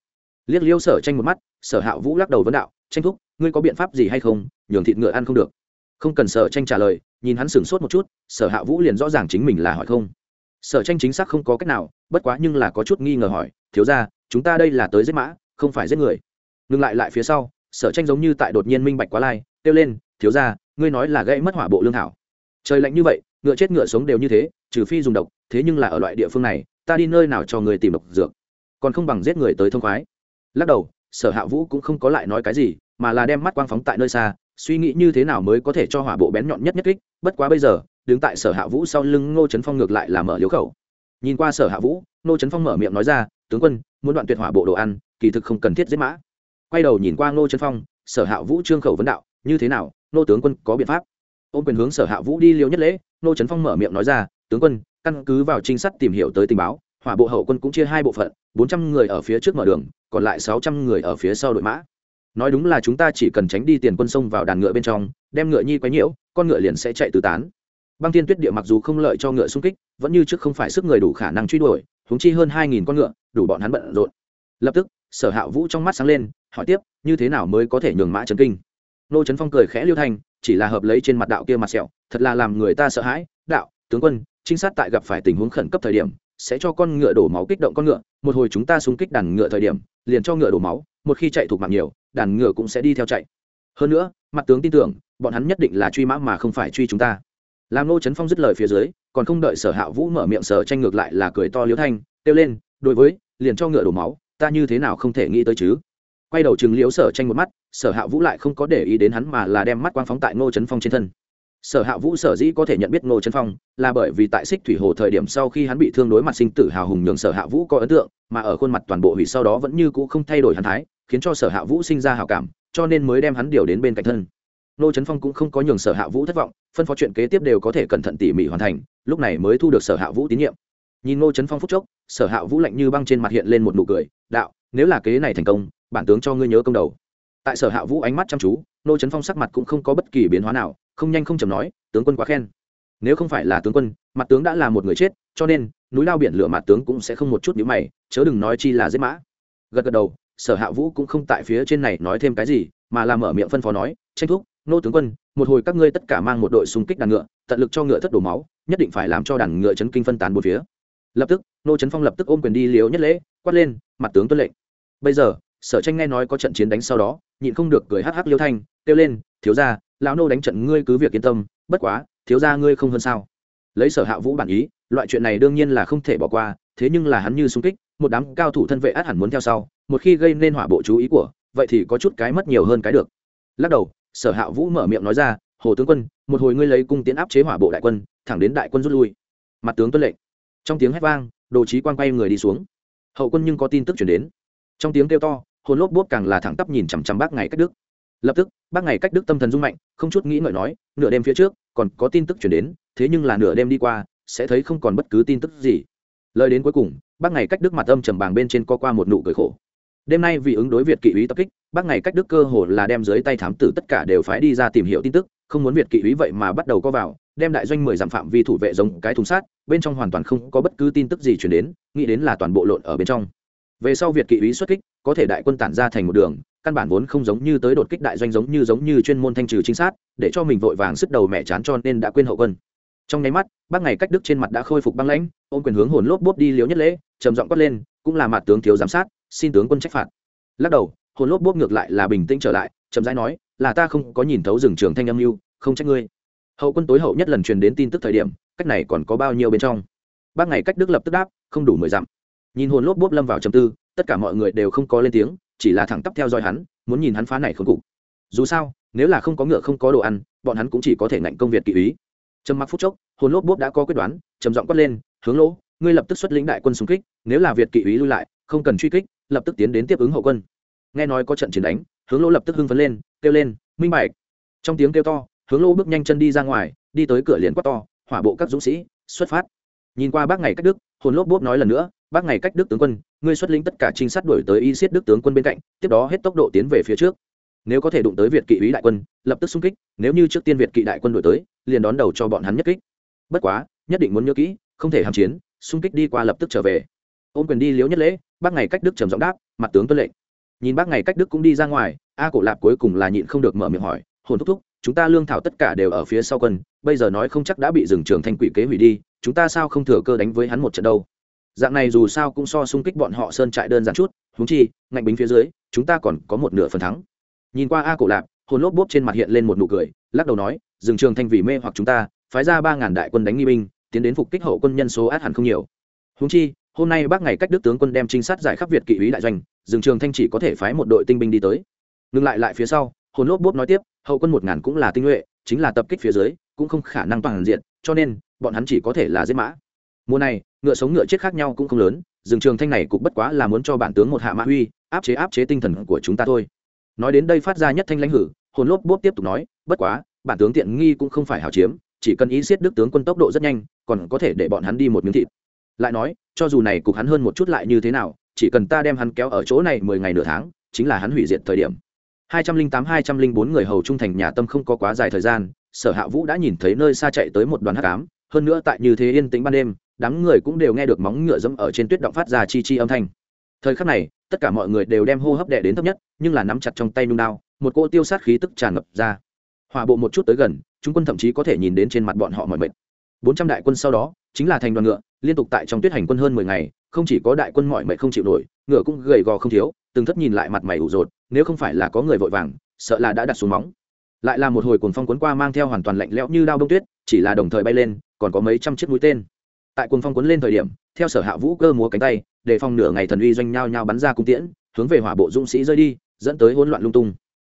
Liếc liêu sở tranh một mắt, sở hạ vũ lắc đầu vấn đạo, tranh thúc, ngươi có biện pháp gì hay không? Nhường thịt ngựa ăn không được. Không cần sở tranh trả lời, nhìn hắn sửng sốt một chút, sở hạ vũ liền rõ ràng chính mình là hỏi không sở tranh chính xác không có cách nào, bất quá nhưng là có chút nghi ngờ hỏi, thiếu ra chúng ta đây là tới giết mã, không phải giết người. Ngừng lại lại phía sau, sở tranh giống như tại đột nhiên minh bạch quá lai, kêu lên, thiếu ra ngươi nói là gây mất hỏa bộ lương thảo. Trời lạnh như vậy, ngựa chết ngựa sống đều như thế, trừ phi dùng độc, thế nhưng là ở loại địa phương này, ta đi nơi nào cho người tìm độc dược? Còn không bằng giết người tới thông khoái. Lắc đầu, sở hạ vũ cũng không có lại nói cái gì, mà là đem mắt quang phóng tại nơi xa, suy nghĩ như thế nào mới có thể cho hỏa bộ bén nhọn nhất nhất kích, bất quá bây giờ đứng tại sở hạ vũ sau lưng ngô trấn phong ngược lại là mở liếu khẩu. Nhìn qua sở hạ vũ, ngô trấn phong mở miệng nói ra, tướng quân, muốn đoạn tuyệt hỏa bộ đồ ăn, kỳ thực không cần thiết giết mã. Quay đầu nhìn qua ngô trấn phong, sở hạ vũ trương khẩu vấn đạo, như thế nào, ngô tướng quân có biện pháp? Ôm quyền hướng sở hạ vũ đi liêu nhất lễ, ngô trấn phong mở miệng nói ra, tướng quân, căn cứ vào trinh sát tìm hiểu tới tình báo, hỏa bộ hậu quân cũng chia hai bộ phận, bốn trăm người ở phía trước mở đường, còn lại sáu trăm người ở phía sau đội mã. Nói đúng là chúng ta chỉ cần tránh đi tiền quân sông vào đàn ngựa bên trong, đem ngựa nhi quấy nhiễu, con ngựa liền sẽ chạy tứ tán băng tiên tuyết địa mặc dù không lợi cho ngựa xung kích, vẫn như trước không phải sức người đủ khả năng truy đuổi húng chi hơn hai nghìn con ngựa, đủ bọn hắn bận rộn. Lập tức, sở hạ vũ trong mắt sáng lên, hỏi tiếp, như thế nào mới có thể nhường mã trấn kinh? Nô trấn phong cười khẽ liêu thanh chỉ là hợp lấy trên mặt đạo kia mặt sẹo, thật là làm người ta sợ hãi, đạo, tướng quân, trinh sát tại gặp phải tình huống khẩn cấp thời điểm, sẽ cho con ngựa đổ máu kích động con ngựa, một hồi chúng ta xung kích đàn ngựa thời điểm, liền cho ngựa đổ máu, một khi chạy thuộc mạng nhiều, đàn ngựa cũng sẽ đi theo chạy. Hơn nữa, mặt tướng tin tưởng, bọn hắn nhất định là truy mã mà không phải truy chúng ta làm nô trấn phong dứt lời phía dưới, còn không đợi sở hạ vũ mở miệng sở tranh ngược lại là cười to liễu thanh, kêu lên, đối với, liền cho ngựa đổ máu, ta như thế nào không thể nghĩ tới chứ? Quay đầu chừng liễu sở tranh một mắt, sở hạ vũ lại không có để ý đến hắn mà là đem mắt quang phóng tại ngô trấn phong trên thân. Sở hạ vũ sở dĩ có thể nhận biết ngô trấn phong, là bởi vì tại xích thủy hồ thời điểm sau khi hắn bị thương đối mặt sinh tử hào hùng nhường sở hạ vũ có ấn tượng, mà ở khuôn mặt toàn bộ hủy sau đó vẫn như cũ không thay đổi hắn thái, khiến cho sở hạ vũ sinh ra hào cảm, cho nên mới đem hắn điều đến bên cạnh thân nô trấn phong cũng không có nhường sở hạ vũ thất vọng, phân phó chuyện kế tiếp đều có thể cẩn thận tỉ mỉ hoàn thành, lúc này mới thu được sở hạ vũ tín nhiệm. Nhìn nô trấn phong phúc chốc, sở hạ vũ lạnh như băng trên mặt hiện lên một nụ cười, đạo, nếu là kế này thành công, bản tướng cho ngươi nhớ công đầu. Tại sở hạ vũ ánh mắt chăm chú, nô trấn phong sắc mặt cũng không có bất kỳ biến hóa nào, không nhanh không chầm nói, tướng quân quá khen. Nếu không phải là tướng quân, mặt tướng đã là một người chết, cho nên, núi lao biển lửa mặt tướng cũng sẽ không một chút nhữ mày, chớ đừng nói chi là giết mã. Gật gật đầu, sở hạ vũ cũng không tại phía trên này nói thêm cái gì, mà làm mở miệng phân phó nói, tranh thúc nô tướng quân, một hồi các ngươi tất cả mang một đội xung kích đàn ngựa, tận lực cho ngựa thất đổ máu, nhất định phải làm cho đàn ngựa chấn kinh phân tán một phía. Lập tức, nô trấn phong lập tức ôm quyền đi liếu nhất lễ, quát lên, mặt tướng tuân lệnh. Bây giờ, sở tranh nghe nói có trận chiến đánh sau đó, nhịn không được cười hắc hắc liêu thanh, kêu lên, thiếu ra lão nô đánh trận ngươi cứ việc yên tâm, bất quá, thiếu ra ngươi không hơn sao. Lấy sở hạ vũ bản ý, loại chuyện này đương nhiên là không thể bỏ qua, thế nhưng là hắn như xung kích, một đám cao thủ thân vệ át hẳn muốn theo sau, một khi gây nên hỏa bộ chú ý của, vậy thì có chút cái mất nhiều hơn cái được. Lắc đầu sở hạ vũ mở miệng nói ra, hồ tướng quân, một hồi ngươi lấy cung tiến áp chế hỏa bộ đại quân, thẳng đến đại quân rút lui. Mặt tướng tuân lệnh. Trong tiếng hét vang, đồ trí quan quay người đi xuống. Hậu quân nhưng có tin tức chuyển đến. Trong tiếng kêu to, hồn lốp bốp càng là thẳng tắp nhìn chằm chằm bác ngày cách đức. Lập tức, bác ngày cách đức tâm thần rung mạnh, không chút nghĩ ngợi nói, nửa đêm phía trước, còn có tin tức chuyển đến, thế nhưng là nửa đêm đi qua, sẽ thấy không còn bất cứ tin tức gì. Lời đến cuối cùng, bác ngày cách đức mặt âm trầm bàng bên trên co qua một nụ cười khổ đêm nay vì ứng đối việt kỵ úy tập kích, bác ngày cách đức cơ hồ là đem dưới tay thám tử tất cả đều phải đi ra tìm hiểu tin tức, không muốn việt kỵ úy vậy mà bắt đầu có vào, đem đại doanh mười dặm phạm vi thủ vệ giống cái thùng sát bên trong hoàn toàn không có bất cứ tin tức gì chuyển đến, nghĩ đến là toàn bộ lộn ở bên trong. Về sau việt kỵ ý xuất kích, có thể đại quân tản ra thành một đường, căn bản vốn không giống như tới đột kích đại doanh giống như giống như chuyên môn thanh trừ trinh sát, để cho mình vội vàng sức đầu mẹ chán cho nên đã quên hậu quân. Trong nháy mắt, bác ngày cách đức trên mặt đã khôi phục băng lãnh, ôm quyền hướng hồn lốp bốp đi liếu nhất lễ, trầm giọng quát lên, cũng là mặt tướng thiếu giám sát xin tướng quân trách phạt. Lắc đầu, hồn lốp bốp ngược lại là bình tĩnh trở lại, chậm rãi nói, là ta không có nhìn thấu rừng trường thanh âm mưu không trách ngươi. Hậu quân tối hậu nhất lần truyền đến tin tức thời điểm, cách này còn có bao nhiêu bên trong? Bác ngày cách đức lập tức đáp, không đủ mười dặm. Nhìn hồn lốp bốp lâm vào trầm tư, tất cả mọi người đều không có lên tiếng, chỉ là thẳng tắp theo dõi hắn, muốn nhìn hắn phá này không cục. Dù sao, nếu là không có ngựa không có đồ ăn, bọn hắn cũng chỉ có thể ngạnh công việt kỵ ý trầm mặc phút chốc, hồn lốp bốp đã có quyết đoán, trầm giọng quát lên, hướng lỗ, ngươi lập tức xuất lĩnh đại quân xung kích, nếu là việt kỵ ý lui lại, không cần truy kích lập tức tiến đến tiếp ứng hậu quân. Nghe nói có trận chiến đánh, hướng lỗ lập tức hưng phấn lên, kêu lên, minh bạch! Trong tiếng kêu to, hướng lỗ bước nhanh chân đi ra ngoài, đi tới cửa liền quát to, hỏa bộ các dũng sĩ, xuất phát! Nhìn qua bác ngày cách đức, hồn lốp bốp nói lần nữa, bác ngày cách đức tướng quân, ngươi xuất lĩnh tất cả trinh sát đuổi tới y siết đức tướng quân bên cạnh, tiếp đó hết tốc độ tiến về phía trước. Nếu có thể đụng tới việt kỵ ý đại quân, lập tức xung kích, nếu như trước tiên việt kỵ đại quân đuổi tới, liền đón đầu cho bọn hắn nhất kích. Bất quá, nhất định muốn nhớ kỹ, không thể hàm chiến, xung kích đi qua lập tức trở về. Ôm quyền đi liếu nhất lễ bác ngày cách đức trầm giọng đáp, mặt tướng tuân lệnh. Nhìn bác ngày cách đức cũng đi ra ngoài, a cổ lạp cuối cùng là nhịn không được mở miệng hỏi, hồn thúc thúc, chúng ta lương thảo tất cả đều ở phía sau quân, bây giờ nói không chắc đã bị rừng trường thanh quỷ kế hủy đi, chúng ta sao không thừa cơ đánh với hắn một trận đâu? Dạng này dù sao cũng so xung kích bọn họ sơn trại đơn giản chút húng chi, ngạnh bính phía dưới, chúng ta còn có một nửa phần thắng. Nhìn qua a cổ lạp, hồn lốp bốp trên mặt hiện lên một nụ cười, lắc đầu nói, rừng trường thanh vì mê hoặc chúng ta, phái ra ba ngàn đại quân đánh nghi binh, tiến đến phục kích hậu quân nhân số át hẳn không nhiều. Húng chi hôm nay bác ngày cách đức tướng quân đem trinh sát giải khắp việt kỵ ý đại doanh rừng trường thanh chỉ có thể phái một đội tinh binh đi tới. Ngừng lại lại phía sau, hồn lốp bốp nói tiếp, hậu quân một ngàn cũng là tinh nhuệ, chính là tập kích phía dưới, cũng không khả năng toàn diện, cho nên, bọn hắn chỉ có thể là giết mã. Mùa này, ngựa sống ngựa chết khác nhau cũng không lớn rừng trường thanh này cũng bất quá là muốn cho bản tướng một hạ mã huy áp chế áp chế tinh thần của chúng ta thôi. Nói đến đây phát ra nhất thanh lãnh hử, hồn lốp bốp tiếp tục nói, bất quá, bản tướng tiện nghi cũng không phải hào chiếm, chỉ cần ý siết đức tướng quân tốc độ rất nhanh, còn có thể để bọn hắn đi một miếng thịt lại nói, cho dù này cục hắn hơn một chút lại như thế nào, chỉ cần ta đem hắn kéo ở chỗ này mười ngày nửa tháng, chính là hắn hủy diệt thời điểm. hai trăm linh tám, hai trăm linh bốn người hầu trung thành nhà tâm không có quá dài thời gian, sở hạ vũ đã nhìn thấy nơi xa chạy tới một đoàn hắc ám, hơn nữa tại như thế yên tĩnh ban đêm, đám người cũng đều nghe được móng ngựa dẫm ở trên tuyết động phát ra chi chi âm thanh. Thời khắc này, tất cả mọi người đều đem hô hấp đệ đến thấp nhất, nhưng là nắm chặt trong tay nung đao, một cỗ tiêu sát khí tức tràn ngập ra. Hòa bộ một chút tới gần, chúng quân thậm chí có thể nhìn đến trên mặt bọn họ mọi mệt. Bốn trăm đại quân sau đó, chính là thành đoàn ngựa liên tục tại trong tuyết hành quân hơn mười ngày, không chỉ có đại quân mọi mệt không chịu nổi, ngựa cũng gầy gò không thiếu, từng thất nhìn lại mặt mày ủ rột, nếu không phải là có người vội vàng, sợ là đã đặt xuống móng. Lại là một hồi cuồng phong cuốn qua mang theo hoàn toàn lạnh lẽo như đao đông tuyết, chỉ là đồng thời bay lên, còn có mấy trăm chiếc mũi tên. Tại cuồng phong cuốn lên thời điểm, theo sở hạ vũ cơ múa cánh tay, để phong nửa ngày thần uy doanh nhau nhau bắn ra cung tiễn, hướng về hỏa bộ dũng sĩ rơi đi, dẫn tới hỗn loạn lung tung.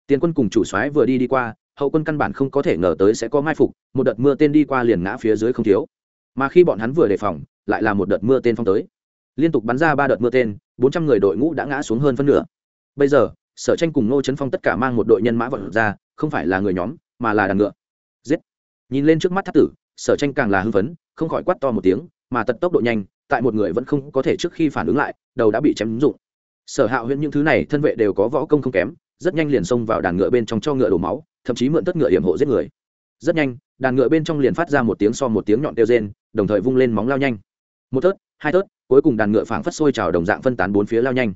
Tiền quân cùng chủ soái vừa đi đi qua, hậu quân căn bản không có thể ngờ tới sẽ có mai phục, một đợt mưa tên đi qua liền ngã phía dưới không thiếu mà khi bọn hắn vừa đề phòng, lại là một đợt mưa tên phong tới. Liên tục bắn ra ba đợt mưa tên, bốn trăm người đội ngũ đã ngã xuống hơn phân nửa. Bây giờ, sở tranh cùng ngô trấn phong tất cả mang một đội nhân mã vận ra, không phải là người nhóm, mà là đàn ngựa. Giết! Nhìn lên trước mắt thác tử, sở tranh càng là hưng phấn, không khỏi quát to một tiếng, mà tật tốc độ nhanh, tại một người vẫn không có thể trước khi phản ứng lại, đầu đã bị chém dụng sở hạ huyễn những thứ này thân vệ đều có võ công không kém, rất nhanh liền xông vào đàn ngựa bên trong cho ngựa đổ máu, thậm chí mượn tất ngựa hiểm hộ giết người. Rất nhanh đàn ngựa bên trong liền phát ra một tiếng so một tiếng nhọn tiêu rên, đồng thời vung lên móng lao nhanh. Một tớt hai tớt cuối cùng đàn ngựa phảng phất sôi trào đồng dạng phân tán bốn phía lao nhanh.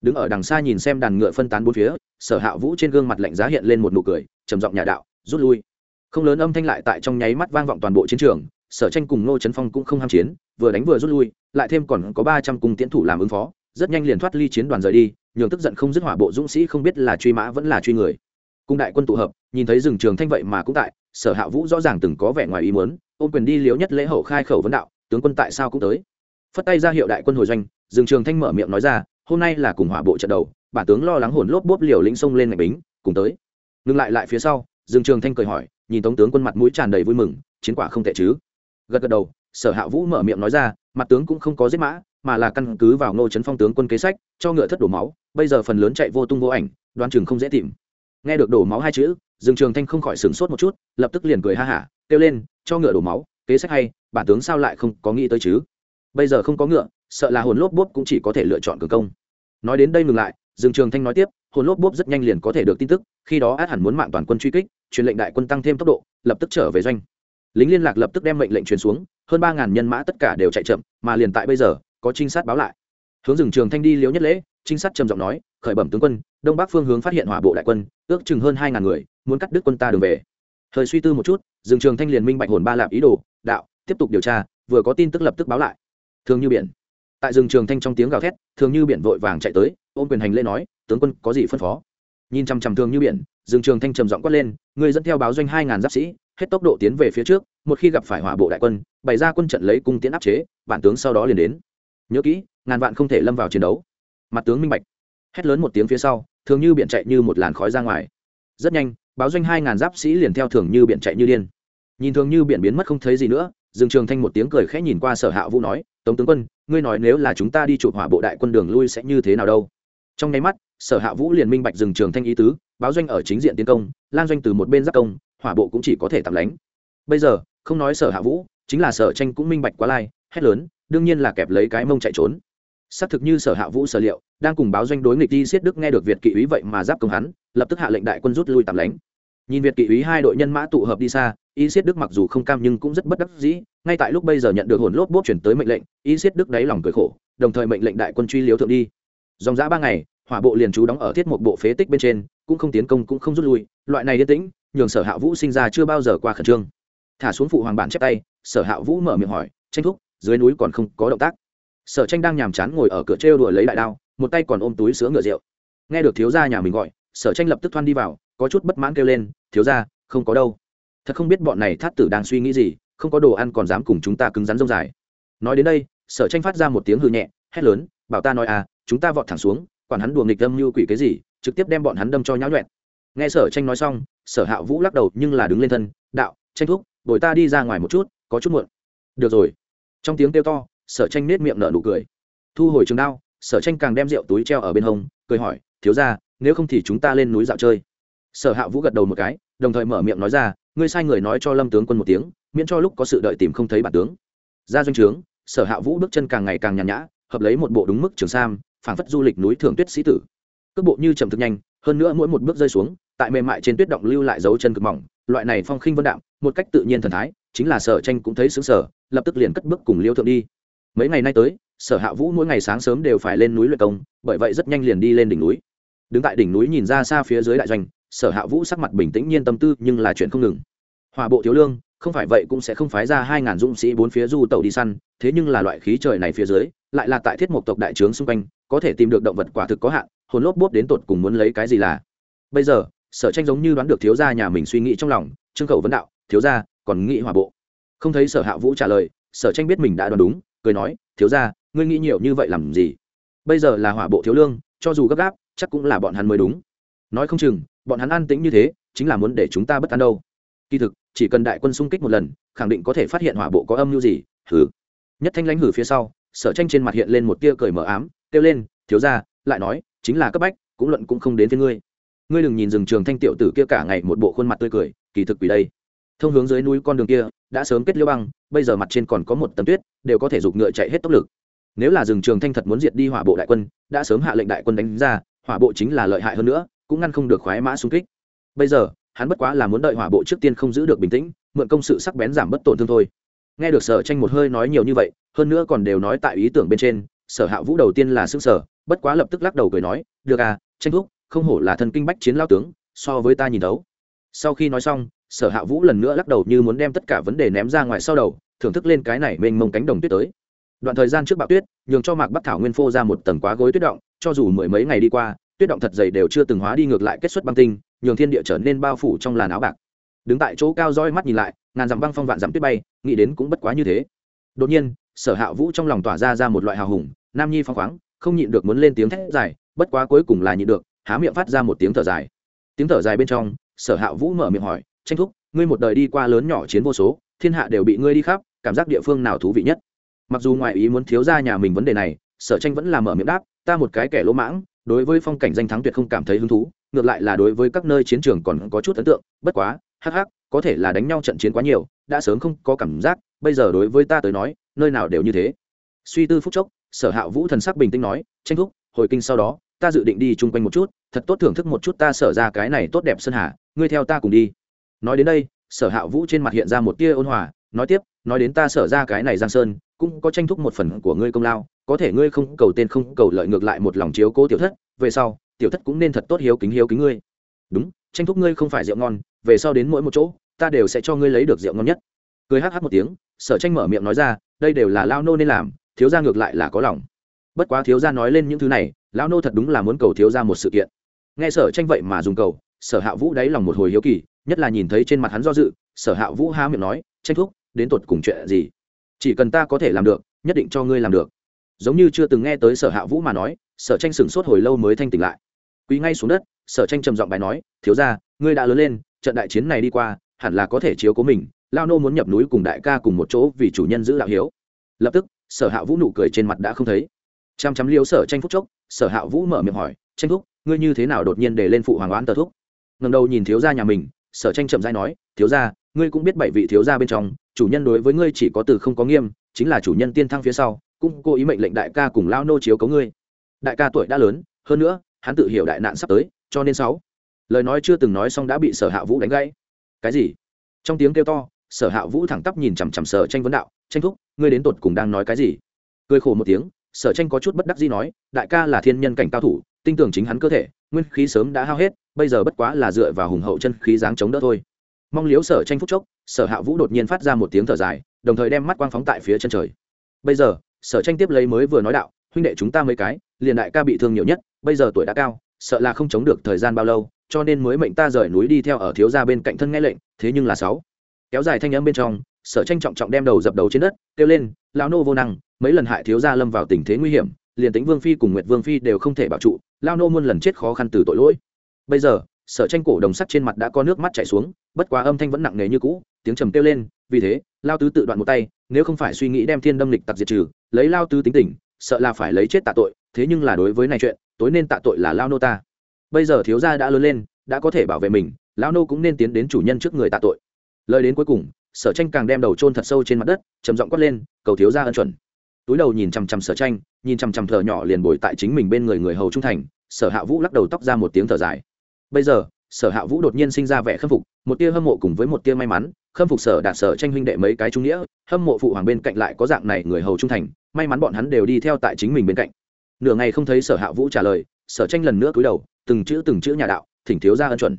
Đứng ở đằng xa nhìn xem đàn ngựa phân tán bốn phía, sở hạ vũ trên gương mặt lạnh giá hiện lên một nụ cười, trầm giọng nhà đạo, rút lui. Không lớn âm thanh lại tại trong nháy mắt vang vọng toàn bộ chiến trường, sở tranh cùng ngô trấn phong cũng không ham chiến, vừa đánh vừa rút lui, lại thêm còn có ba trăm cung tiến thủ làm ứng phó, rất nhanh liền thoát ly chiến đoàn rời đi, nhường tức giận không dứt hỏa bộ dũng sĩ không biết là truy mã vẫn là truy người. Cung đại quân tụ hợp nhìn thấy rừng trường thanh vậy mà cũng tại, sở hạ vũ rõ ràng từng có vẻ ngoài ý muốn, ôm quyền đi liếu nhất lễ hậu khai khẩu vấn đạo, tướng quân tại sao cũng tới. Phất tay ra hiệu đại quân hồi doanh, rừng trường thanh mở miệng nói ra, hôm nay là cùng hỏa bộ trận đầu, bản tướng lo lắng hồn lốp bốp liều lĩnh sông lên ngạch bính, cùng tới. Ngừng lại lại phía sau, rừng trường thanh cười hỏi, nhìn tống tướng quân mặt mũi tràn đầy vui mừng, chiến quả không tệ chứ. Gật gật đầu, sở hạ vũ mở miệng nói ra, mặt tướng cũng không có giết mã, mà là căn cứ vào ngô trấn phong tướng quân kế sách, cho ngựa thất đổ máu, bây giờ phần lớn chạy vô tung vô ảnh, đoan chừng không dễ tìm nghe được đổ máu hai chữ, Dương trường thanh không khỏi sửng sốt một chút, lập tức liền cười ha hả, kêu lên, cho ngựa đổ máu, kế sách hay, bản tướng sao lại không có nghĩ tới chứ? Bây giờ không có ngựa, sợ là hồn lốp bốp cũng chỉ có thể lựa chọn cường công. Nói đến đây ngừng lại, Dương trường thanh nói tiếp, hồn lốp bốp rất nhanh liền có thể được tin tức, khi đó át hẳn muốn mạng toàn quân truy kích, truyền lệnh đại quân tăng thêm tốc độ, lập tức trở về doanh. Lính liên lạc lập tức đem mệnh lệnh truyền xuống, hơn ba ngàn nhân mã tất cả đều chạy chậm, mà liền tại bây giờ, có trinh sát báo lại. Hướng rừng trường thanh đi liếu nhất lễ, trinh sát trầm giọng nói khởi bẩm tướng quân, đông bắc phương hướng phát hiện hỏa bộ đại quân, ước chừng hơn hai ngàn người, muốn cắt đứt quân ta đường về. Thời suy tư một chút, Dương trường thanh liền minh bạch hồn ba lạp ý đồ, đạo, tiếp tục điều tra, vừa có tin tức lập tức báo lại. Thường như biển. Tại rừng trường thanh trong tiếng gào thét thường như biển vội vàng chạy tới, ôm quyền hành lễ nói, tướng quân có gì phân phó? Nhìn chằm chằm thường như biển rừng trường thanh trầm giọng quát lên, người dẫn theo báo doanh hai ngàn giáp sĩ, hết tốc độ tiến về phía trước, một khi gặp phải hỏa bộ đại quân, bày ra quân trận lấy cung tiến áp chế, bản tướng sau đó liền đến. Nhớ kỹ, ngàn vạn không thể lâm vào chiến đấu. Mặt tướng minh bạch hét lớn một tiếng phía sau, thường như biển chạy như một làn khói ra ngoài. Rất nhanh, báo doanh hai ngàn giáp sĩ liền theo thường như biển chạy như điên. Nhìn thường như biển biến mất không thấy gì nữa, dương trường thanh một tiếng cười khẽ nhìn qua sở hạ vũ nói, tống tướng quân, ngươi nói nếu là chúng ta đi chụp hỏa bộ đại quân đường lui sẽ như thế nào đâu? Trong nháy mắt, sở hạ vũ liền minh bạch dừng trường thanh ý tứ, báo doanh ở chính diện tiến công lan doanh từ một bên giáp công, hỏa bộ cũng chỉ có thể tạm lánh. Bây giờ, không nói sở hạ vũ, chính là sở tranh cũng minh bạch quá lai, hét lớn, đương nhiên là kẹp lấy cái mông chạy trốn. Xác thực như sở hạ vũ sở liệu đang cùng báo doanh đối nghịch đi siết đức nghe được việt kỵ úy vậy mà giáp công hắn, lập tức hạ lệnh đại quân rút lui tạm lánh. Nhìn việt kỵ úy hai đội nhân mã tụ hợp đi xa, y siết đức mặc dù không cam nhưng cũng rất bất đắc dĩ, ngay tại lúc bây giờ nhận được hồn lốp bốp chuyển tới mệnh lệnh, y siết đức đáy lòng cười khổ, đồng thời mệnh lệnh đại quân truy liếu thượng đi. Dòng giã ba ngày, hỏa bộ liền trú đóng ở thiết một bộ phế tích bên trên, cũng không tiến công cũng không rút lui, loại này yên tĩnh, nhường sở hạ vũ sinh ra chưa bao giờ qua khẩn trương. Thả xuống phụ hoàng bản chép tay, sở hạ vũ mở miệng hỏi, tranh thúc, dưới núi còn không có động tác? Sở tranh đang nhàm chán ngồi ở cửa trêu đùa lấy đại đao một tay còn ôm túi sữa ngựa rượu. Nghe được thiếu gia nhà mình gọi, sở tranh lập tức thoăn đi vào, có chút bất mãn kêu lên, thiếu gia, không có đâu. Thật không biết bọn này thát tử đang suy nghĩ gì, không có đồ ăn còn dám cùng chúng ta cứng rắn rông dài. Nói đến đây, sở tranh phát ra một tiếng hư nhẹ, hét lớn, bảo ta nói à chúng ta vọt thẳng xuống, quản hắn đùa nghịch âm như quỷ cái gì, trực tiếp đem bọn hắn đâm cho nháo nhuẹn. Nghe sở tranh nói xong, sở hạ vũ lắc đầu nhưng là đứng lên thân, đạo, tranh thúc đổi ta đi ra ngoài một chút, có chút muộn. Được rồi. Trong tiếng kêu to, sở tranh nết miệng nở nụ cười. Thu hồi trường đao sở tranh càng đem rượu túi treo ở bên hông, cười hỏi, thiếu ra nếu không thì chúng ta lên núi dạo chơi. Sở hạ vũ gật đầu một cái, đồng thời mở miệng nói ra, ngươi sai người nói cho lâm tướng quân một tiếng, miễn cho lúc có sự đợi tìm không thấy bản tướng. Ra doanh trướng, sở hạ vũ bước chân càng ngày càng nhàn nhã, hợp lấy một bộ đúng mức trường sam, phảng phất du lịch núi thường tuyết sĩ tử. Cước bộ như trầm thực nhanh, hơn nữa mỗi một bước rơi xuống, tại mềm mại trên tuyết động lưu lại dấu chân cực mỏng, loại này phong khinh vân đạm, một cách tự nhiên thần thái, chính là sở tranh cũng thấy xứng sở lập tức liền cất bước cùng liêu thượng đi. Mấy ngày nay tới sở hạ vũ mỗi ngày sáng sớm đều phải lên núi luyện công, bởi vậy rất nhanh liền đi lên đỉnh núi. Đứng tại đỉnh núi nhìn ra xa phía dưới đại doanh, sở hạ vũ sắc mặt bình tĩnh nhiên tâm tư, nhưng là chuyện không ngừng. Hòa bộ thiếu lương, không phải vậy cũng sẽ không phái ra hai ngàn dũng sĩ bốn phía du tàu đi săn, thế nhưng là loại khí trời này phía dưới, lại là tại thiết mộc tộc đại trướng xung quanh, có thể tìm được động vật quả thực có hạn, hồn lốp bốp đến tột cùng muốn lấy cái gì là. Bây giờ, sở tranh giống như đoán được thiếu gia nhà mình suy nghĩ trong lòng, trương khẩu vấn đạo, thiếu gia, còn nghĩ hòa bộ? Không thấy sở hạ vũ trả lời, sở tranh biết mình đã đoán đúng, cười nói, thiếu gia ngươi nghĩ nhiều như vậy làm gì? Bây giờ là hỏa bộ thiếu lương, cho dù gấp gáp, chắc cũng là bọn hắn mới đúng. Nói không chừng, bọn hắn an tĩnh như thế, chính là muốn để chúng ta bất an đâu. Kỳ thực, chỉ cần đại quân xung kích một lần, khẳng định có thể phát hiện hỏa bộ có âm mưu gì hử nhất thanh lãnh hử phía sau, sở tranh trên mặt hiện lên một tia cười mờ ám, kêu lên, thiếu ra lại nói, chính là cấp bách, cũng luận cũng không đến với ngươi. Ngươi đừng nhìn rừng trường thanh tiểu tử kia cả ngày một bộ khuôn mặt tươi cười, kỳ thực vì đây. Thông hướng dưới núi con đường kia, đã sớm kết liêu băng, bây giờ mặt trên còn có một tấm tuyết, đều có thể giục ngựa chạy hết tốc lực nếu là rừng trường thanh thật muốn diệt đi hỏa bộ đại quân, đã sớm hạ lệnh đại quân đánh ra, hỏa bộ chính là lợi hại hơn nữa, cũng ngăn không được khoái mã xung kích. Bây giờ, hắn bất quá là muốn đợi hỏa bộ trước tiên không giữ được bình tĩnh, mượn công sự sắc bén giảm bất tổn thương thôi. Nghe được sở tranh một hơi nói nhiều như vậy, hơn nữa còn đều nói tại ý tưởng bên trên, sở hạ vũ đầu tiên là xương sở bất quá lập tức lắc đầu cười nói, được à tranh thúc, không hổ là thân kinh bách chiến lao tướng, so với ta nhìn đấu. sau khi nói xong, sở hạ vũ lần nữa lắc đầu như muốn đem tất cả vấn đề ném ra ngoài sau đầu, thưởng thức lên cái này mênh mông cánh đồng tuyết tới đoạn thời gian trước bạo tuyết, nhường cho mạc bắc thảo nguyên phô ra một tầng quá gối tuyết động, cho dù mười mấy ngày đi qua, tuyết động thật dày đều chưa từng hóa đi ngược lại kết xuất băng tinh, nhường thiên địa trở nên bao phủ trong làn áo bạc. Đứng tại chỗ cao roi mắt nhìn lại, ngàn dặm băng phong vạn dặm tuyết bay, nghĩ đến cũng bất quá như thế. Đột nhiên, sở hạ vũ trong lòng tỏa ra ra một loại hào hùng, nam nhi phong khoáng, không nhịn được muốn lên tiếng thét dài, bất quá cuối cùng là nhịn được, há miệng phát ra một tiếng thở dài. Tiếng thở dài bên trong, sở hạ vũ mở miệng hỏi, tranh thúc, ngươi một đời đi qua lớn nhỏ chiến vô số, thiên hạ đều bị ngươi đi khắp, cảm giác địa phương nào thú vị nhất? Mặc dù ngoại ý muốn thiếu ra nhà mình vấn đề này, sở tranh vẫn là mở miệng đáp, ta một cái kẻ lỗ mãng, đối với phong cảnh danh thắng tuyệt không cảm thấy hứng thú, ngược lại là đối với các nơi chiến trường còn có chút ấn tượng, bất quá, hắc hắc, có thể là đánh nhau trận chiến quá nhiều, đã sớm không có cảm giác, bây giờ đối với ta tới nói, nơi nào đều như thế. Suy tư phúc chốc, sở hạ vũ thần sắc bình tĩnh nói, tranh thúc, hồi kinh sau đó, ta dự định đi chung quanh một chút, thật tốt thưởng thức một chút ta sở ra cái này tốt đẹp sơn hà, ngươi theo ta cùng đi. Nói đến đây, sở hạ vũ trên mặt hiện ra một tia ôn hòa, nói tiếp nói đến ta sở ra cái này giang sơn, cũng có tranh thúc một phần của ngươi công lao, có thể ngươi không cầu tên không cầu lợi ngược lại một lòng chiếu cố tiểu thất, về sau, tiểu thất cũng nên thật tốt hiếu kính hiếu kính ngươi. Đúng, tranh thúc ngươi không phải rượu ngon, về sau đến mỗi một chỗ, ta đều sẽ cho ngươi lấy được rượu ngon nhất. Cười hắc hắc một tiếng, sở tranh mở miệng nói ra, đây đều là lao nô nên làm, thiếu gia ngược lại là có lòng. Bất quá thiếu gia nói lên những thứ này lão nô thật đúng là muốn cầu thiếu gia một sự kiện. Nghe sở tranh vậy mà dùng cầu, sở hạ vũ đáy lòng một hồi hiếu kỳ, nhất là nhìn thấy trên mặt hắn do dự, sở hạ vũ há miệng nói, tranh thúc đến tột cùng chuyện gì? Chỉ cần ta có thể làm được, nhất định cho ngươi làm được. Giống như chưa từng nghe tới sở hạ vũ mà nói, sở tranh sửng sốt hồi lâu mới thanh tỉnh lại. Quý ngay xuống đất, sở tranh trầm giọng bài nói, thiếu ra ngươi đã lớn lên, trận đại chiến này đi qua, hẳn là có thể chiếu cố mình, lao nô muốn nhập núi cùng đại ca cùng một chỗ vì chủ nhân giữ đạo hiếu. Lập tức, sở hạ vũ nụ cười trên mặt đã không thấy. Chăm chăm liêu sở tranh phúc chốc, sở hạ vũ mở miệng hỏi, tranh thúc, ngươi như thế nào đột nhiên để lên phụ hoàng oán tờ thúc? Ngầm đầu nhìn thiếu gia nhà mình, sở tranh chậm dai nói, thiếu gia ngươi cũng biết bảy vị thiếu gia bên trong, chủ nhân đối với ngươi chỉ có từ không có nghiêm, chính là chủ nhân tiên thăng phía sau, cũng cố ý mệnh lệnh đại ca cùng lao nô chiếu cấu ngươi. Đại ca tuổi đã lớn, hơn nữa, hắn tự hiểu đại nạn sắp tới, cho nên sáu. Lời nói chưa từng nói xong đã bị sở hạ vũ đánh gãy. Cái gì? Trong tiếng kêu to, sở hạ vũ thẳng tắp nhìn chằm chằm sở tranh vấn đạo, tranh thúc, ngươi đến tột cùng đang nói cái gì? Cười khổ một tiếng, sở tranh có chút bất đắc gì nói, đại ca là thiên nhân cảnh cao thủ tinh tưởng chính hắn cơ thể, nguyên khí sớm đã hao hết, bây giờ bất quá là dựa vào hùng hậu chân khí dáng chống đỡ thôi mong liếu sở tranh phúc chốc, sở hạ vũ đột nhiên phát ra một tiếng thở dài, đồng thời đem mắt quang phóng tại phía chân trời. Bây giờ, sở tranh tiếp lấy mới vừa nói đạo, huynh đệ chúng ta mấy cái, liền đại ca bị thương nhiều nhất, bây giờ tuổi đã cao, sợ là không chống được thời gian bao lâu, cho nên mới mệnh ta rời núi đi theo ở thiếu gia bên cạnh thân nghe lệnh, thế nhưng là sáu. Kéo dài thanh âm bên trong, sở tranh trọng trọng đem đầu dập đầu trên đất, kêu lên, lão nô vô năng, mấy lần hại thiếu gia lâm vào tình thế nguy hiểm, liền tính vương phi cùng nguyệt vương phi đều không thể bảo trụ lao nô muôn lần chết khó khăn từ tội lỗi. Bây giờ sở tranh cổ đồng sắt trên mặt đã có nước mắt chảy xuống, bất quá âm thanh vẫn nặng nề như cũ, tiếng trầm kêu lên, vì thế, lao tứ tự đoạn một tay, nếu không phải suy nghĩ đem thiên đâm lịch tặc diệt trừ, lấy lao tứ tính tình, sợ là phải lấy chết tạ tội, thế nhưng là đối với này chuyện, tối nên tạ tội là lao nô ta. Bây giờ thiếu gia đã lớn lên, đã có thể bảo vệ mình, lao nô cũng nên tiến đến chủ nhân trước người tạ tội. Lời đến cuối cùng, sở tranh càng đem đầu chôn thật sâu trên mặt đất, trầm giọng quát lên, cầu thiếu gia ân chuẩn. Túi đầu nhìn chằm chằm sở tranh, nhìn chằm chằm thở nhỏ liền bồi tại chính mình bên người người hầu trung thành, sở hạ vũ lắc đầu tóc ra một tiếng thở dài bây giờ, sở hạ vũ đột nhiên sinh ra vẻ khâm phục, một tia hâm mộ cùng với một tia may mắn, khâm phục sở đạt sở tranh huynh đệ mấy cái trung nghĩa, hâm mộ phụ hoàng bên cạnh lại có dạng này người hầu trung thành, may mắn bọn hắn đều đi theo tại chính mình bên cạnh. Nửa ngày không thấy sở hạ vũ trả lời, sở tranh lần nữa cúi đầu, từng chữ từng chữ nhà đạo, thỉnh thiếu ra ân chuẩn.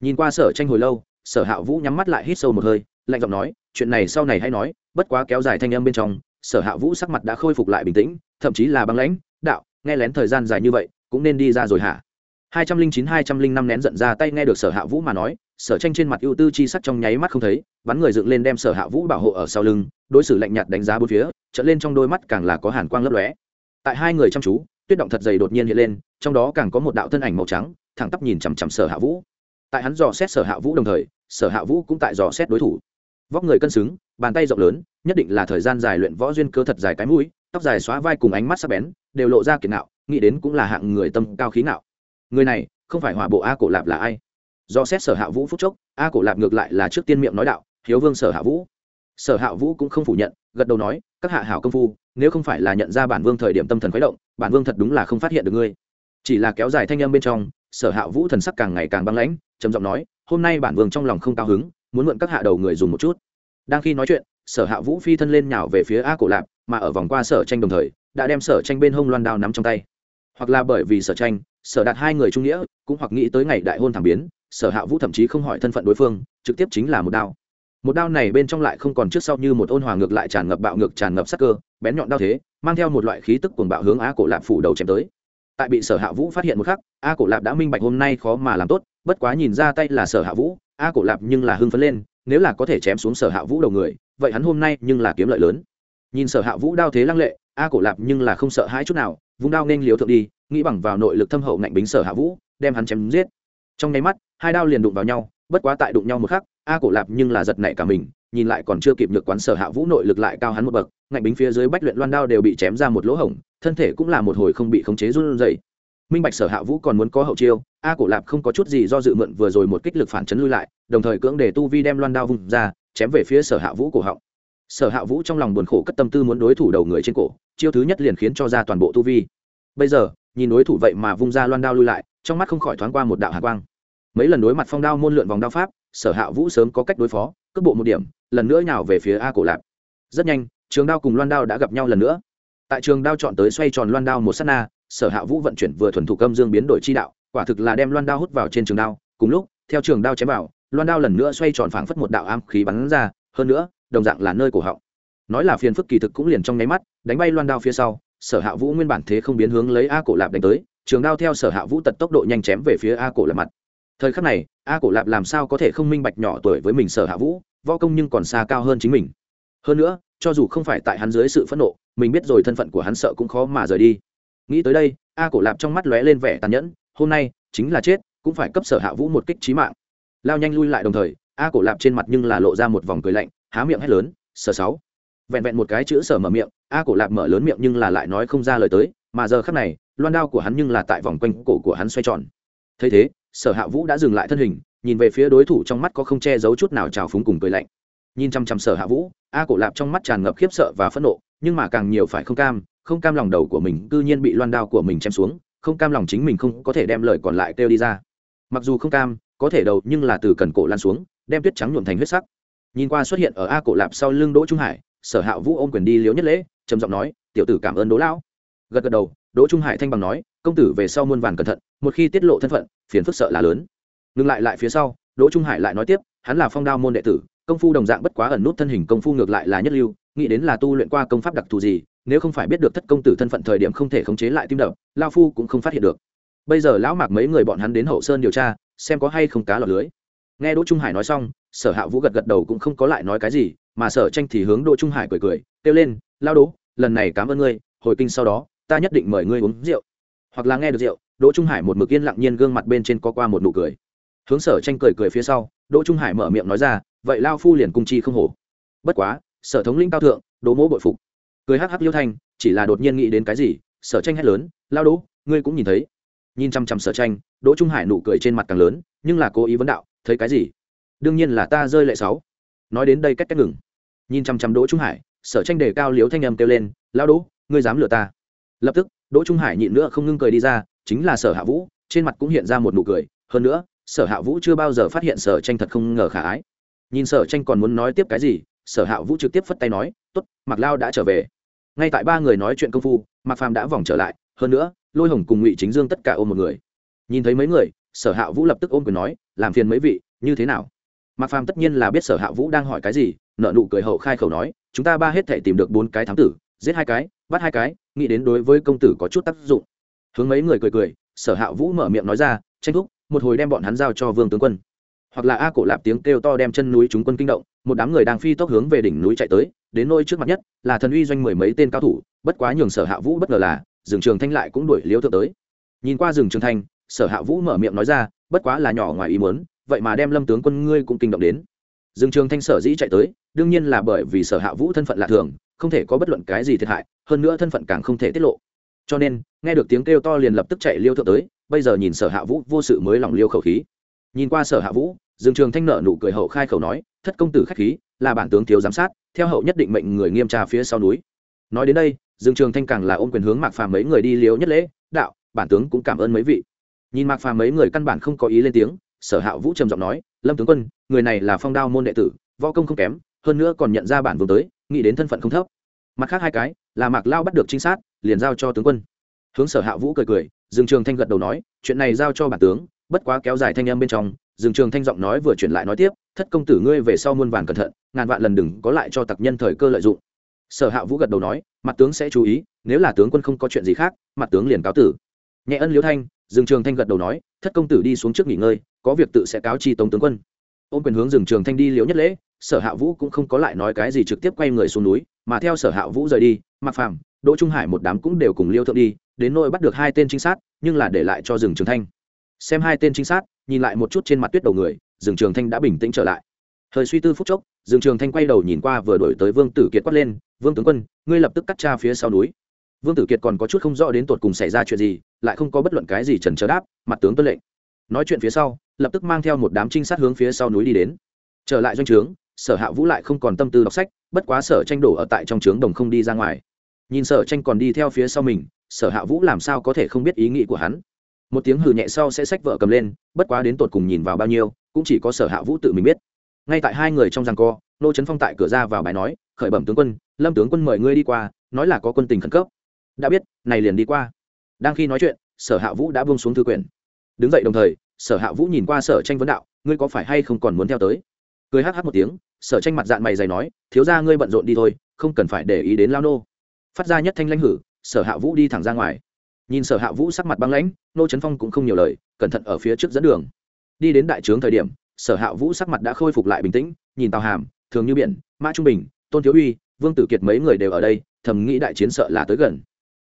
Nhìn qua sở tranh hồi lâu, sở hạ vũ nhắm mắt lại hít sâu một hơi, lạnh giọng nói, chuyện này sau này hay nói, bất quá kéo dài thanh âm bên trong, sở hạ vũ sắc mặt đã khôi phục lại bình tĩnh, thậm chí là băng lãnh, đạo, nghe lén thời gian dài như vậy, cũng nên đi ra rồi hả? Hai trăm linh chín, hai trăm linh năm nén giận ra tay nghe được sở hạ vũ mà nói, sở tranh trên mặt ưu tư chi sắc trong nháy mắt không thấy, bắn người dựng lên đem sở hạ vũ bảo hộ ở sau lưng, đối xử lạnh nhạt đánh giá bốn phía trở lên trong đôi mắt càng là có hàn quang lấp lóe. Tại hai người chăm chú, tuyết động thật dày đột nhiên hiện lên, trong đó càng có một đạo thân ảnh màu trắng, thẳng tắp nhìn chằm chằm sở hạ vũ. Tại hắn dò xét sở hạ vũ đồng thời, sở hạ vũ cũng tại dò xét đối thủ. Vóc người cân xứng, bàn tay rộng lớn, nhất định là thời gian dài luyện võ duyên cơ thật dài cái mũi, tóc dài xóa vai cùng ánh mắt sắc bén, đều lộ ra kiệt nạo nghĩ đến cũng là hạng người tâm cao khí nạo người này, không phải hỏa bộ a cổ lạp là ai? Do xét sở hạ vũ phúc chốc, a cổ lạp ngược lại là trước tiên miệng nói đạo, hiếu vương sở hạ vũ. Sở hạ vũ cũng không phủ nhận, gật đầu nói, các hạ hảo công phu, nếu không phải là nhận ra bản vương thời điểm tâm thần khuấy động, bản vương thật đúng là không phát hiện được ngươi. Chỉ là kéo dài thanh âm bên trong, sở hạ vũ thần sắc càng ngày càng băng lãnh, trầm giọng nói, hôm nay bản vương trong lòng không cao hứng, muốn mượn các hạ đầu người dùng một chút. Đang khi nói chuyện, sở hạ vũ phi thân lên nhào về phía a cổ lạp, mà ở vòng qua sở tranh đồng thời, đã đem sở tranh bên hông loan đao nắm trong tay hoặc là bởi vì sở tranh, sở đạt hai người trung nghĩa, cũng hoặc nghĩ tới ngày đại hôn thảm biến, sở hạ vũ thậm chí không hỏi thân phận đối phương, trực tiếp chính là một đao. Một đao này bên trong lại không còn trước sau như một ôn hòa ngược lại tràn ngập bạo ngược, tràn ngập sắc cơ, bén nhọn đao thế, mang theo một loại khí tức cuồng bạo hướng a cổ lạp phủ đầu chém tới. Tại bị sở hạ vũ phát hiện một khắc, a cổ lạp đã minh bạch hôm nay khó mà làm tốt, bất quá nhìn ra tay là sở hạ vũ, a cổ lạp nhưng là hưng phấn lên, nếu là có thể chém xuống sở hạ vũ đầu người, vậy hắn hôm nay nhưng là kiếm lợi lớn. Nhìn sở hạ vũ đao thế lăng lệ, a cổ lạp nhưng là không sợ hãi chút nào vung đao nên liều thượng đi, nghĩ bằng vào nội lực thâm hậu ngạnh bính sở hạ vũ, đem hắn chém giết. Trong nháy mắt, hai đao liền đụng vào nhau, bất quá tại đụng nhau một khắc, a cổ lạp nhưng là giật nảy cả mình, nhìn lại còn chưa kịp được quán sở hạ vũ nội lực lại cao hắn một bậc, ngạnh bính phía dưới bách luyện loan đao đều bị chém ra một lỗ hổng, thân thể cũng là một hồi không bị khống chế run rẩy. Minh bạch sở hạ vũ còn muốn có hậu chiêu, a cổ lạp không có chút gì do dự mượn vừa rồi một kích lực phản chấn lui lại, đồng thời cưỡng để tu vi đem loan đao vung ra, chém về phía sở hạ vũ cổ họng sở hạ vũ trong lòng buồn khổ cất tâm tư muốn đối thủ đầu người trên cổ, chiêu thứ nhất liền khiến cho ra toàn bộ tu vi. Bây giờ, nhìn đối thủ vậy mà vung ra loan đao lui lại, trong mắt không khỏi thoáng qua một đạo hạ quang. Mấy lần đối mặt phong đao môn lượn vòng đao pháp, sở hạ vũ sớm có cách đối phó, cước bộ một điểm, lần nữa nhào về phía a cổ lạp. Rất nhanh, trường đao cùng loan đao đã gặp nhau lần nữa. Tại trường đao chọn tới xoay tròn loan đao một s á t na, sở hạ vũ vận chuyển vừa thuần thủ âm dương biến đổi chi đạo, quả thực là đem loan đao hút vào trên trường đao. Cùng lúc, theo trường đao chém vào, loan đao lần nữa xoay tròn phảng phất một đạo am khí bắn ra, hơn nữa đồng dạng là nơi cổ họng. Nói là phiền phức kỳ thực cũng liền trong nháy mắt, đánh bay loan đao phía sau, sở hạ vũ nguyên bản thế không biến hướng lấy a cổ lạp đánh tới, trường đao theo sở hạ vũ tật tốc độ nhanh chém về phía a cổ lạp mặt. Thời khắc này, a cổ lạp làm sao có thể không minh bạch nhỏ tuổi với mình sở hạ vũ, võ công nhưng còn xa cao hơn chính mình. Hơn nữa, cho dù không phải tại hắn dưới sự phẫn nộ, mình biết rồi thân phận của hắn sợ cũng khó mà rời đi. Nghĩ tới đây, a cổ lạp trong mắt lóe lên vẻ tàn nhẫn, hôm nay, chính là chết, cũng phải cấp sở hạ vũ một kích trí mạng. Lao nhanh lui lại đồng thời, a cổ lạp trên mặt nhưng là lộ ra một vòng cười lạnh há miệng hét lớn, sở sáu. Vẹn vẹn một cái chữ sở mở miệng, a cổ lạp mở lớn miệng nhưng là lại nói không ra lời tới, mà giờ khắc này, loan đao của hắn nhưng là tại vòng quanh cổ của hắn xoay tròn. Thấy thế, sở hạ vũ đã dừng lại thân hình, nhìn về phía đối thủ trong mắt có không che giấu chút nào trào phúng cùng cười lạnh. Nhìn chăm chăm sở hạ vũ, a cổ lạp trong mắt tràn ngập khiếp sợ và phẫn nộ, nhưng mà càng nhiều phải không cam không cam lòng đầu của mình cư nhiên bị loan đao của mình chém xuống, không cam lòng chính mình không có thể đem lời còn lại kêu đi ra. Mặc dù không cam, có thể đầu nhưng là từ cần cổ lan xuống, đem tuyết trắng nhuộm thành huyết sắc nhìn qua xuất hiện ở a cổ lạp sau lưng đỗ trung hải, sở hạ vũ ôm quyền đi liếu nhất lễ, trầm giọng nói, tiểu tử cảm ơn đỗ lão. Gật gật đầu, đỗ trung hải thanh bằng nói, công tử về sau muôn vàn cẩn thận, một khi tiết lộ thân phận, phiền phức sợ là lớn. Ngừng lại lại phía sau, đỗ trung hải lại nói tiếp, hắn là phong đao môn đệ tử, công phu đồng dạng bất quá ẩn nút thân hình công phu ngược lại là nhất lưu, nghĩ đến là tu luyện qua công pháp đặc thù gì, nếu không phải biết được thất công tử thân phận thời điểm không thể khống chế lại tim đập lao phu cũng không phát hiện được. Bây giờ lão mạc mấy người bọn hắn đến hậu sơn điều tra, xem có hay không cá lọt lưới nghe đỗ trung hải nói xong, sở hạ vũ gật gật đầu cũng không có lại nói cái gì, mà sở tranh thì hướng đỗ trung hải cười cười, kêu lên, lao đỗ, lần này cảm ơn ngươi, hồi kinh sau đó, ta nhất định mời ngươi uống rượu. Hoặc là nghe được rượu, đỗ trung hải một mực yên lặng nhiên gương mặt bên trên có qua một nụ cười. Hướng sở tranh cười cười phía sau, đỗ trung hải mở miệng nói ra, vậy lao phu liền cung chi không hổ. Bất quá, sở thống linh cao thượng, đỗ mỗ bội phục. Cười hắc hắc liêu thanh, chỉ là đột nhiên nghĩ đến cái gì, sở tranh hét lớn, lao đỗ, ngươi cũng nhìn thấy. Nhìn chăm chăm sở tranh, đỗ trung hải nụ cười trên mặt càng lớn, nhưng là cố ý vấn đạo thấy cái gì? Đương nhiên là ta rơi lệ sáu. Nói đến đây cách cách ngừng. Nhìn chăm chăm đỗ trung hải, sở tranh đề cao liếu thanh âm kêu lên lao đỗ, ngươi dám lừa ta? Lập tức, đỗ trung hải nhịn nữa không ngưng cười đi ra, chính là sở hạ vũ, trên mặt cũng hiện ra một nụ cười. Hơn nữa, sở hạ vũ chưa bao giờ phát hiện sở tranh thật không ngờ khả ái. Nhìn sở tranh còn muốn nói tiếp cái gì, sở hạ vũ trực tiếp phất tay nói t ố t mặc lao đã trở về. Ngay tại ba người nói chuyện công phu, mạc phàm đã vòng trở lại. Hơn nữa, lôi hồng cùng ngụy chính dương tất cả ôm một người. Nhìn thấy mấy người sở hạ vũ lập tức ôm quyền nói, làm phiền mấy vị, như thế nào? Mạc phàm tất nhiên là biết sở hạ vũ đang hỏi cái gì nợ nụ cười hậu khai khẩu nói, chúng ta ba hết thể tìm được bốn cái thám tử, giết hai cái, bắt hai cái, nghĩ đến đối với công tử có chút tác dụng. Hướng mấy người cười cười, sở hạ vũ mở miệng nói ra, tranh thúc, một hồi đem bọn hắn giao cho vương tướng quân. Hoặc là a cổ lạp tiếng kêu to đem chân núi chúng quân kinh động, một đám người đang phi tốc hướng về đỉnh núi chạy tới, đến nôi trước mặt nhất, là thần uy doanh mười mấy tên cao thủ, bất quá nhường sở hạ vũ bất ngờ là, rừng trường thanh lại cũng đuổi liếu thượng tới. Nhìn qua rừng trường thanh sở hạ vũ mở miệng nói ra, bất quá là nhỏ ngoài ý muốn, vậy mà đem lâm tướng quân ngươi cũng kinh động đến. Dương trường thanh sở dĩ chạy tới, đương nhiên là bởi vì sở hạ vũ thân phận lạ thường, không thể có bất luận cái gì thiệt hại, hơn nữa thân phận càng không thể tiết lộ. Cho nên, nghe được tiếng kêu to liền lập tức chạy liêu thượng tới, bây giờ nhìn sở hạ vũ vô sự mới lòng liêu khẩu khí. Nhìn qua sở hạ vũ, dương trường thanh nợ nụ cười hậu khai khẩu nói, thất công tử khách khí, là bản tướng thiếu giám sát, theo hậu nhất định mệnh người nghiêm tra phía sau núi. Nói đến đây, dương trường thanh càng là ôm quyền hướng mạc phàm mấy người đi liếu nhất lễ, đạo, bản tướng cũng cảm ơn mấy vị nhìn mạc phàm mấy người căn bản không có ý lên tiếng, sở hạ vũ trầm giọng nói, lâm tướng quân, người này là phong đao môn đệ tử, võ công không kém, hơn nữa còn nhận ra bản vương tới, nghĩ đến thân phận không thấp. Mặt khác hai cái, là mạc lao bắt được trinh sát, liền giao cho tướng quân. Hướng sở hạ vũ cười cười, dương trường thanh gật đầu nói, chuyện này giao cho bản tướng, bất quá kéo dài thanh em bên trong, dương trường thanh giọng nói vừa chuyển lại nói tiếp, thất công tử ngươi về sau muôn vàn cẩn thận, ngàn vạn lần đừng có lại cho tặc nhân thời cơ lợi dụng. Sở hạ vũ gật đầu nói, mặt tướng sẽ chú ý, nếu là tướng quân không có chuyện gì khác, mặt tướng liền cáo tử. Nhẹ ân liễu thanh dương trường thanh gật đầu nói, thất công tử đi xuống trước nghỉ ngơi, có việc tự sẽ cáo chi tống tướng quân. Ôn quyền hướng dương trường thanh đi liễu nhất lễ, sở hạ vũ cũng không có lại nói cái gì trực tiếp quay người xuống núi, mà theo sở hạ vũ rời đi mặc phàm, đỗ trung hải một đám cũng đều cùng liêu thượng đi, đến nơi bắt được hai tên trinh sát, nhưng là để lại cho Dương trường thanh. Xem hai tên trinh sát, nhìn lại một chút trên mặt tuyết đầu người, Dương trường thanh đã bình tĩnh trở lại. Thời suy tư phút chốc, Dương trường thanh quay đầu nhìn qua vừa đổi tới vương tử kiệt quát lên, vương tướng quân, ngươi lập tức cắt tra phía sau núi vương tử kiệt còn có chút không rõ đến tột cùng xảy ra chuyện gì, lại không có bất luận cái gì trần trờ đáp, mặt tướng tuân lệnh. Nói chuyện phía sau, lập tức mang theo một đám trinh sát hướng phía sau núi đi đến. Trở lại doanh trướng, sở hạ vũ lại không còn tâm tư đọc sách, bất quá sở tranh đổ ở tại trong trướng đồng không đi ra ngoài. Nhìn sở tranh còn đi theo phía sau mình, sở hạ vũ làm sao có thể không biết ý nghĩ của hắn? Một tiếng hừ nhẹ sau sẽ sách vợ cầm lên, bất quá đến tột cùng nhìn vào bao nhiêu, cũng chỉ có sở hạ vũ tự mình biết. Ngay tại hai người trong giằng co, nô trấn phong tại cửa ra vào bài nói, khởi bẩm tướng quân, lâm tướng quân mời ngươi đi qua, nói là có quân tình khẩn cấp đã biết này liền đi qua. Đang khi nói chuyện sở hạ vũ đã buông xuống thư quyển, đứng dậy đồng thời sở hạ vũ nhìn qua sở tranh vấn đạo ngươi có phải hay không còn muốn theo tới? Cười hh một tiếng sở tranh mặt dạng mày dày nói thiếu ra ngươi bận rộn đi thôi không cần phải để ý đến lao nô. Phát ra nhất thanh lãnh hử sở hạ vũ đi thẳng ra ngoài. Nhìn sở hạ vũ sắc mặt băng lãnh nô trấn phong cũng không nhiều lời cẩn thận ở phía trước dẫn đường. Đi đến đại trướng thời điểm sở hạ vũ sắc mặt đã khôi phục lại bình tĩnh nhìn tàu hàm thường như biển mã trung bình tôn thiếu uy vương tử kiệt mấy người đều ở đây thầm nghĩ đại chiến sợ là tới gần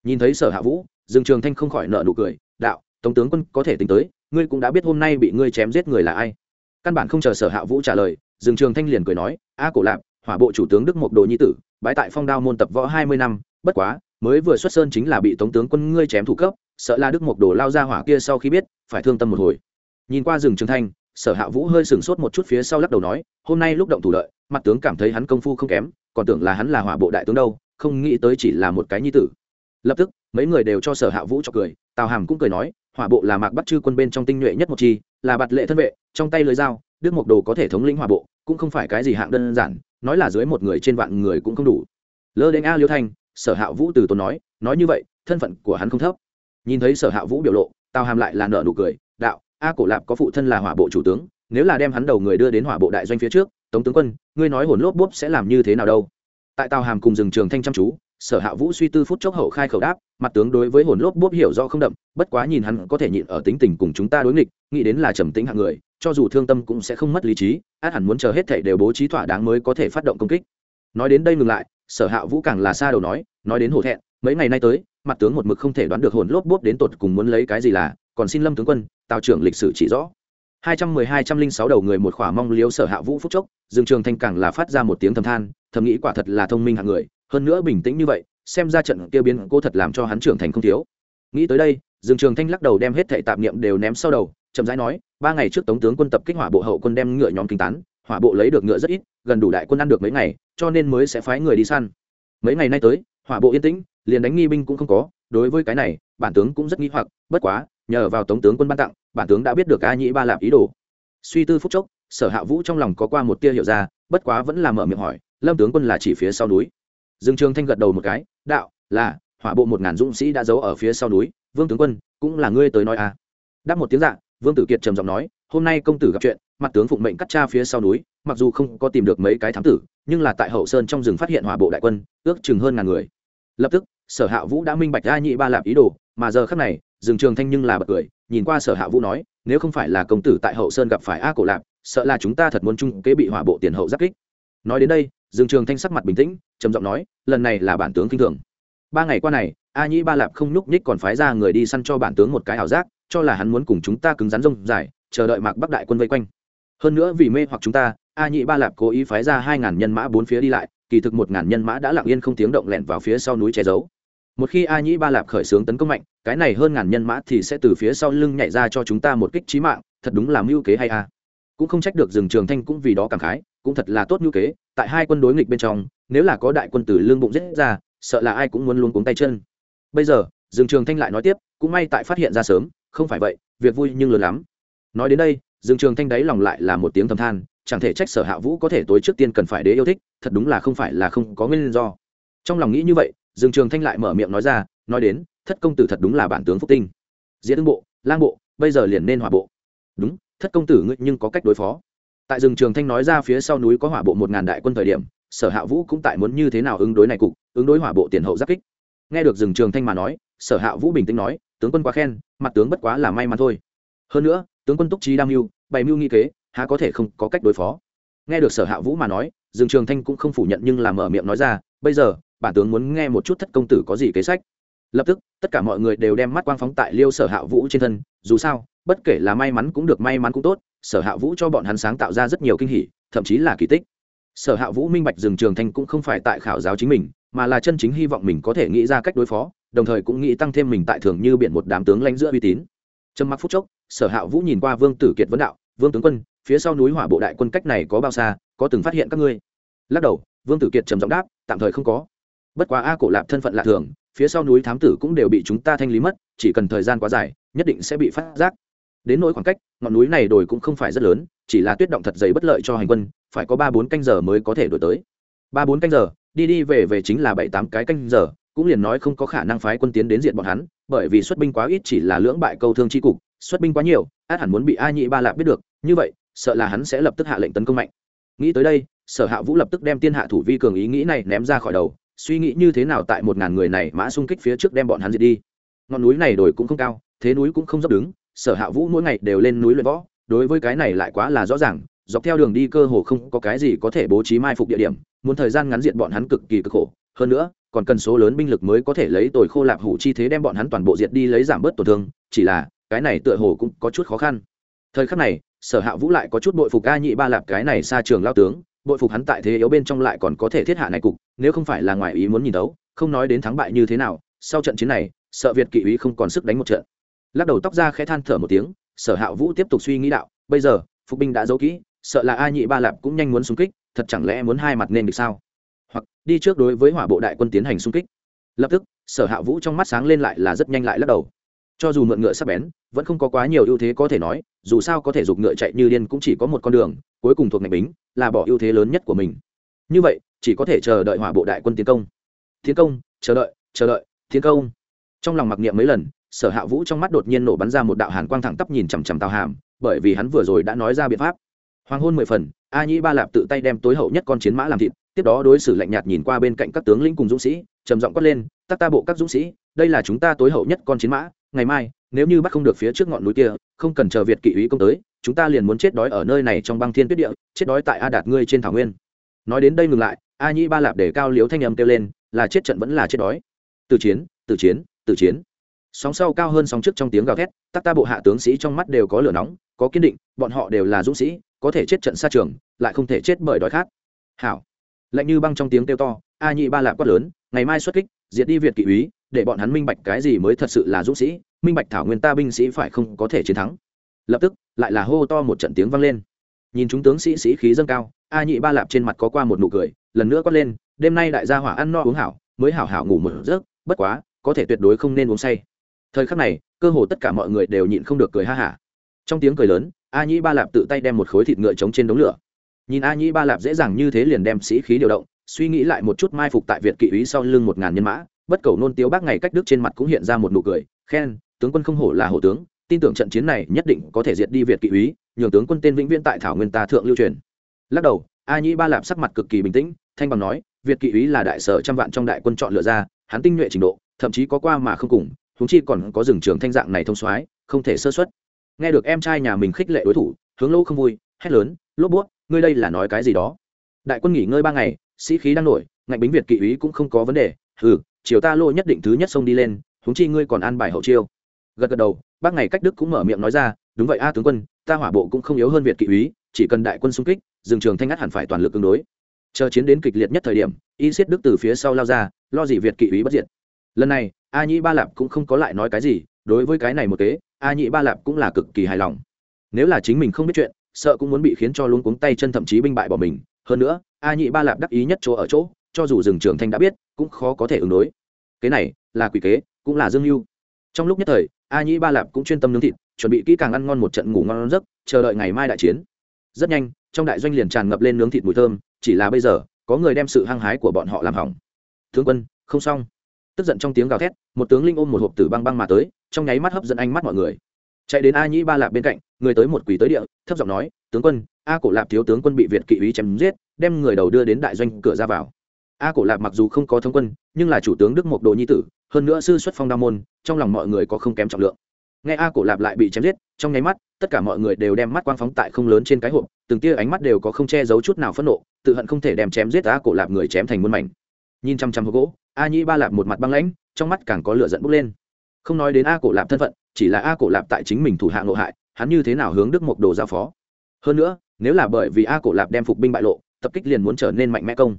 nhìn thấy sở hạ vũ, dương trường thanh không khỏi nợ nụ cười, đạo tổng tướng quân có thể tính tới, ngươi cũng đã biết hôm nay bị ngươi chém giết người là ai. Căn bản không chờ sở hạ vũ trả lời, dương trường thanh liền cười nói, a cổ lạp, hỏa bộ chủ tướng đức mộc đồ nhi tử, bái tại phong đao môn tập võ hai mươi năm, bất quá, mới vừa xuất sơn chính là bị tống tướng quân ngươi chém thủ cấp, sợ là đức mộc đồ lao ra hỏa kia sau khi biết, phải thương tâm một hồi. Nhìn qua rừng trường thanh, sở hạ vũ hơi sửng sốt một chút phía sau lắc đầu nói, hôm nay lúc động thủ lợi, mặt tướng cảm thấy hắn công phu không kém, còn tưởng là hắn là hỏa bộ đại tướng đâu, không nghĩ tới chỉ là một cái nhi tử lập tức, mấy người đều cho sở hạ vũ cho cười, tào hàm cũng cười nói, hỏa bộ là mạc bắt chư quân bên trong tinh nhuệ nhất một chi, là bạt lệ thân vệ, trong tay lưới dao, đức mộc đồ có thể thống lĩnh hỏa bộ, cũng không phải cái gì hạng đơn giản, nói là dưới một người trên vạn người cũng không đủ. Lơ đến a liêu thanh, sở hạ vũ từ tốn nói nói như vậy, thân phận của hắn không thấp. Nhìn thấy sở hạ vũ biểu lộ, tào hàm lại là nợ nụ cười, đạo, a cổ lạp có phụ thân là hỏa bộ chủ tướng, nếu là đem hắn đầu người đưa đến hỏa bộ đại doanh phía trước, tống tướng quân, ngươi nói hồn lốp bốp sẽ làm như thế nào đâu? Tại tào hàm cùng rừng trường thanh chăm chú sở hạ vũ suy tư phút chốc hậu khai khẩu đáp, mặt tướng đối với hồn lốp bốp hiểu rõ không đậm, bất quá nhìn hắn có thể nhịn ở tính tình cùng chúng ta đối nghịch, nghĩ đến là trầm tính hạng người, cho dù thương tâm cũng sẽ không mất lý trí, át hẳn muốn chờ hết thảy đều bố trí thỏa đáng mới có thể phát động công kích. Nói đến đây ngừng lại, sở hạ vũ càng là xa đầu nói nói đến hổ thẹn, mấy ngày nay tới, mặt tướng một mực không thể đoán được hồn lốp bốp đến tột cùng muốn lấy cái gì là, còn xin lâm tướng quân, tào trưởng lịch sử chỉ rõ. Hai trăm mười hai trăm linh sáu đầu người một khỏa mong liếu sở hạ vũ phúc chốc, dương trường thanh càng là phát ra một tiếng thầm than, thầm nghĩ quả thật là thông minh hạng người hơn nữa bình tĩnh như vậy, xem ra trận kia biến cô thật làm cho hắn trưởng thành không thiếu. Nghĩ tới đây, dương trường thanh lắc đầu đem hết thệ tạp niệm đều ném sau đầu, chậm rãi nói, ba ngày trước tống tướng quân tập kích hỏa bộ, hậu quân đem ngựa nhóm kinh tán, hỏa bộ lấy được ngựa rất ít, gần đủ đại quân ăn được mấy ngày, cho nên mới sẽ phái người đi săn. Mấy ngày nay tới, hỏa bộ yên tĩnh, liền đánh nghi binh cũng không có, đối với cái này, bản tướng cũng rất nghi hoặc, bất quá, nhờ vào tống tướng quân ban tặng, bản tướng đã biết được a nhĩ ba lạp ý đồ. Suy tư phúc chốc, sở hạ vũ trong lòng có qua một tia hiểu ra, bất quá vẫn là mở miệng hỏi, lâm tướng quân là chỉ phía sau núi? Dương trường thanh gật đầu một cái, đạo, là, hỏa bộ một ngàn dũng sĩ đã giấu ở phía sau núi, vương tướng quân, cũng là ngươi tới nói à? Đáp một tiếng dạ vương tử kiệt trầm giọng nói, hôm nay công tử gặp chuyện, mặt tướng phụng mệnh cắt cha phía sau núi, mặc dù không có tìm được mấy cái thám tử, nhưng là tại hậu sơn trong rừng phát hiện hỏa bộ đại quân, ước chừng hơn ngàn người. Lập tức, sở hạ vũ đã minh bạch a nhị ba lạp ý đồ, mà giờ khắc này rừng trường thanh nhưng là bật cười, nhìn qua sở hạ vũ nói, nếu không phải là công tử tại hậu sơn gặp phải a cổ lạp, sợ là chúng ta thật muốn chung kế bị hỏa bộ tiền hậu giáp kích. Nói đến đây Dương trường thanh sắc mặt bình tĩnh, trầm giọng nói, lần này là bản tướng kinh thường. Ba ngày qua này, a nhĩ ba lạp không nhúc nhích còn phái ra người đi săn cho bản tướng một cái ảo giác, cho là hắn muốn cùng chúng ta cứng rắn rông dài, chờ đợi mạc bắc đại quân vây quanh. Hơn nữa vì mê hoặc chúng ta, a nhĩ ba lạp cố ý phái ra hai ngàn nhân mã bốn phía đi lại, kỳ thực một ngàn nhân mã đã lặng yên không tiếng động lẹn vào phía sau núi che giấu. Một khi a nhĩ ba lạp khởi xướng tấn công mạnh, cái này hơn ngàn nhân mã thì sẽ từ phía sau lưng nhảy ra cho chúng ta một kích trí mạng, thật đúng là mưu kế hay a cũng không trách được rừng trường thanh cũng vì đó cảm khái, cũng thật là tốt như kế, tại hai quân đối nghịch bên trong, nếu là có đại quân từ lương bụng giết ra, sợ là ai cũng muốn luôn cuống tay chân. Bây giờ, rừng trường thanh lại nói tiếp, cũng may tại phát hiện ra sớm, không phải vậy, việc vui nhưng lớn lắm. Nói đến đây, rừng trường thanh đáy lòng lại là một tiếng thầm than, chẳng thể trách sở hạ vũ có thể tối trước tiên cần phải đế yêu thích, thật đúng là không phải là không có nguyên do. Trong lòng nghĩ như vậy, rừng trường thanh lại mở miệng nói ra, nói đến, thất công tử thật đúng là bản tướng phúc tinh. Diễn ứng bộ, lang bộ, bây giờ liền nên hòa bộ. Đúng thất công tử ngươi nhưng có cách đối phó. Tại rừng trường thanh nói ra phía sau núi có hỏa bộ một ngàn đại quân thời điểm, sở hạ vũ cũng tại muốn như thế nào ứng đối này cục, ứng đối hỏa bộ tiền hậu giáp kích. Nghe được rừng trường thanh mà nói, sở hạ vũ bình tĩnh nói, tướng quân quá khen, mặt tướng bất quá là may mắn thôi. Hơn nữa, tướng quân túc trí đam mưu, bày mưu nghi kế, há có thể không có cách đối phó. Nghe được sở hạ vũ mà nói, rừng trường thanh cũng không phủ nhận nhưng làm mở miệng nói ra, bây giờ, bản tướng muốn nghe một chút thất công tử có gì kế sách. Lập tức, tất cả mọi người đều đem mắt quang phóng tại liêu sở hạ vũ trên thân, dù sao bất kể là may mắn cũng được may mắn cũng tốt, sở hạ vũ cho bọn hắn sáng tạo ra rất nhiều kinh hỉ, thậm chí là kỳ tích. Sở hạ vũ minh bạch rừng trường thanh cũng không phải tại khảo giáo chính mình, mà là chân chính hy vọng mình có thể nghĩ ra cách đối phó, đồng thời cũng nghĩ tăng thêm mình tại thường như biện một đám tướng lãnh giữa uy tín. Trâm mặc phút chốc, sở hạ vũ nhìn qua vương tử kiệt vấn đạo, vương tướng quân, phía sau núi hỏa bộ đại quân cách này có bao xa, có từng phát hiện các ngươi? Lắc đầu, vương tử kiệt trầm giọng đáp, tạm thời không có. Bất quá a cổ lạp thân phận lạ thường, phía sau núi thám tử cũng đều bị chúng ta thanh lý mất, chỉ cần thời gian quá dài, nhất định sẽ bị phát giác đến nỗi khoảng cách, ngọn núi này đồi cũng không phải rất lớn, chỉ là tuyết động thật dày bất lợi cho hành quân, phải có ba bốn canh giờ mới có thể đổi tới. Ba bốn canh giờ, đi đi về về chính là bảy tám cái canh giờ, cũng liền nói không có khả năng phái quân tiến đến diện bọn hắn, bởi vì xuất binh quá ít chỉ là lưỡng bại câu thương tri cục, xuất binh quá nhiều, át hẳn muốn bị a nhị ba lạp biết được, như vậy, sợ là hắn sẽ lập tức hạ lệnh tấn công mạnh. Nghĩ tới đây, sở hạ vũ lập tức đem tiên hạ thủ vi cường ý nghĩ này ném ra khỏi đầu, suy nghĩ như thế nào tại một ngàn người này mã xung kích phía trước đem bọn hắn diệt đi. Ngọn núi này đổi cũng không cao, thế núi cũng không dốc đứng sở hạ vũ mỗi ngày đều lên núi luyện võ, đối với cái này lại quá là rõ ràng, dọc theo đường đi cơ hồ không có cái gì có thể bố trí mai phục địa điểm, muốn thời gian ngắn diện bọn hắn cực kỳ cực khổ. Hơn nữa, còn cần số lớn binh lực mới có thể lấy tồi khô lạp hủ chi thế đem bọn hắn toàn bộ diệt đi lấy giảm bớt tổn thương, chỉ là, cái này tựa hồ cũng có chút khó khăn. Thời khắc này, sở hạ vũ lại có chút bội phục ca nhị ba lạp cái này xa trường lao tướng, bội phục hắn tại thế yếu bên trong lại còn có thể thiết hạ này cục, nếu không phải là ngoài ý muốn nhìn đấu không nói đến thắng bại như thế nào, sau trận chiến này, sợ việt kỵ ý không còn sức đánh một trận lắc đầu tóc ra khẽ than thở một tiếng, sở hạ vũ tiếp tục suy nghĩ đạo, bây giờ, phục binh đã giấu kỹ, sợ là a nhị ba lạp cũng nhanh muốn xung kích, thật chẳng lẽ muốn hai mặt nên được sao? Hoặc, đi trước đối với hỏa bộ đại quân tiến hành xung kích. Lập tức, sở hạ vũ trong mắt sáng lên lại là rất nhanh lại lắc đầu. Cho dù mượn ngựa sắp bén, vẫn không có quá nhiều ưu thế có thể nói, dù sao có thể giục ngựa chạy như điên cũng chỉ có một con đường, cuối cùng thuộc ngạch bính, là bỏ ưu thế lớn nhất của mình. Như vậy, chỉ có thể chờ đợi hỏa bộ đại quân tiến công. Tiến công, chờ đợi chờ đợi, tiến công. Trong lòng mặc niệm mấy lần sở hạ vũ trong mắt đột nhiên nổ bắn ra một đạo hàn quang thẳng tắp nhìn chằm chằm tào hàm, bởi vì hắn vừa rồi đã nói ra biện pháp. Hoàng hôn mười phần, a nhĩ ba lạp tự tay đem tối hậu nhất con chiến mã làm thịt, tiếp đó đối xử lạnh nhạt nhìn qua bên cạnh các tướng lĩnh cùng dũng sĩ, trầm giọng quát lên tắc ta bộ các dũng sĩ, đây là chúng ta tối hậu nhất con chiến mã, ngày mai, nếu như bắt không được phía trước ngọn núi kia, không cần chờ việt kỵ ý công tới, chúng ta liền muốn chết đói ở nơi này trong băng thiên tuyết địa, chết đói tại a đạt ngươi trên thảo nguyên. Nói đến đây ngừng lại, a nhĩ ba lạp để cao liếu thanh âm kêu lên, là chết trận vẫn là chết đói. Từ chiến từ chiến từ chiến sóng sau cao hơn sóng trước trong tiếng gào thét, tắc ta bộ hạ tướng sĩ trong mắt đều có lửa nóng, có kiên định, bọn họ đều là dũng sĩ, có thể chết trận xa trường, lại không thể chết bởi đói khát. Hảo. Lạnh như băng trong tiếng kêu to, a nhị ba lạp quát lớn, ngày mai xuất kích, diệt đi việt kỵ úy, để bọn hắn minh bạch cái gì mới thật sự là dũng sĩ, minh bạch thảo nguyên ta binh sĩ phải không có thể chiến thắng. Lập tức, lại là hô to một trận tiếng vang lên. Nhìn chúng tướng sĩ sĩ khí dâng cao, a nhị ba lạp trên mặt có qua một nụ cười, lần nữa quát lên, đêm nay đại gia hỏa ăn no uống hảo, mới hảo hảo ngủ một giấc, bất quá, có thể tuyệt đối không nên uống say thời khắc này, cơ hồ tất cả mọi người đều nhịn không được cười ha hả. Trong tiếng cười lớn, a nhĩ ba lạp tự tay đem một khối thịt ngựa trống trên đống lửa. Nhìn a nhĩ ba lạp dễ dàng như thế liền đem sĩ khí điều động, suy nghĩ lại một chút mai phục tại việt kỵ úy sau lưng một ngàn nhân mã, bất cầu nôn tiếu bác ngày cách đức trên mặt cũng hiện ra một nụ cười, khen, tướng quân không hổ là hổ tướng, tin tưởng trận chiến này nhất định có thể diệt đi việt kỵ úy, nhường tướng quân tên vĩnh viễn tại thảo nguyên ta thượng lưu truyền. Lắc đầu, a nhĩ ba lạp sắc mặt cực kỳ bình tĩnh, thanh bằng nói, việt kỵ úy là đại sở trăm vạn trong đại quân chọn lựa ra, hắn tinh nhuệ trình độ, thậm chí có qua mà không cùng húng chi còn có rừng trường thanh dạng này thông soái không thể sơ xuất nghe được em trai nhà mình khích lệ đối thủ hướng lỗ không vui hét lớn lốp búa, ngươi đây là nói cái gì đó? Đại quân nghỉ ngơi ba ngày sĩ khí đang nổi ngạnh bính việt kỵ úy cũng không có vấn đề. Ừ chiều ta lô nhất định thứ nhất xông đi lên húng chi ngươi còn an bài hậu chiêu. Gật gật đầu bác ngày cách đức cũng mở miệng nói ra đúng vậy a tướng quân ta hỏa bộ cũng không yếu hơn việt kỵ úy chỉ cần đại quân xung kích rừng trường thanh ngắt hẳn phải toàn lực tương đối. Chờ chiến đến kịch liệt nhất thời điểm y siết đức từ phía sau lao ra lo gì việt kỵ úy bất diệt. Lần này a nhĩ ba lạp cũng không có lại nói cái gì, đối với cái này một kế, a nhĩ ba lạp cũng là cực kỳ hài lòng. Nếu là chính mình không biết chuyện, sợ cũng muốn bị khiến cho luống cuống tay chân thậm chí binh bại bỏ mình. Hơn nữa, a nhĩ ba lạp đắc ý nhất chỗ ở chỗ, cho dù rừng trường thanh đã biết, cũng khó có thể ứng đối. Kế này, là quỷ kế, cũng là dương mưu trong lúc nhất thời, a nhĩ ba lạp cũng chuyên tâm nướng thịt, chuẩn bị kỹ càng ăn ngon một trận ngủ ngon giấc, chờ đợi ngày mai đại chiến. Rất nhanh, trong đại doanh liền tràn ngập lên nướng thịt mùi thơm, chỉ là bây giờ, có người đem sự hăng hái của bọn họ làm hỏng. Thương quân, không xong tức giận trong tiếng gào thét, một tướng linh ôm một hộp tử băng băng mà tới, trong nháy mắt hấp dẫn ánh mắt mọi người. Chạy đến a nhĩ ba lạp bên cạnh, người tới một quỷ tới địa, thấp giọng nói, tướng quân, a cổ lạp thiếu tướng quân bị việt kỵ úy chém giết, đem người đầu đưa đến đại doanh cửa ra vào. A cổ lạp mặc dù không có thống quân, nhưng là chủ tướng đức mộc đồ nhi tử, hơn nữa sư xuất phong đa môn, trong lòng mọi người có không kém trọng lượng. Nghe a cổ lạp lại bị chém giết, trong nháy mắt, tất cả mọi người đều đem mắt quang phóng tại không lớn trên cái hộp, từng tia ánh mắt đều có không che giấu chút nào phẫn nộ, tự hận không thể đem chém giết a cổ lạp người chém thành muôn mảnh. Nhìn chăm chăm hộp gỗ a nhĩ ba lạp một mặt băng lãnh, trong mắt càng có lửa giận bốc lên. Không nói đến a cổ lạp thân phận, chỉ là a cổ lạp tại chính mình thủ hạ ngộ hại, hắn như thế nào hướng đức mộc đồ giao phó? Hơn nữa, nếu là bởi vì a cổ lạp đem phục binh bại lộ, tập kích liền muốn trở nên mạnh mẽ công.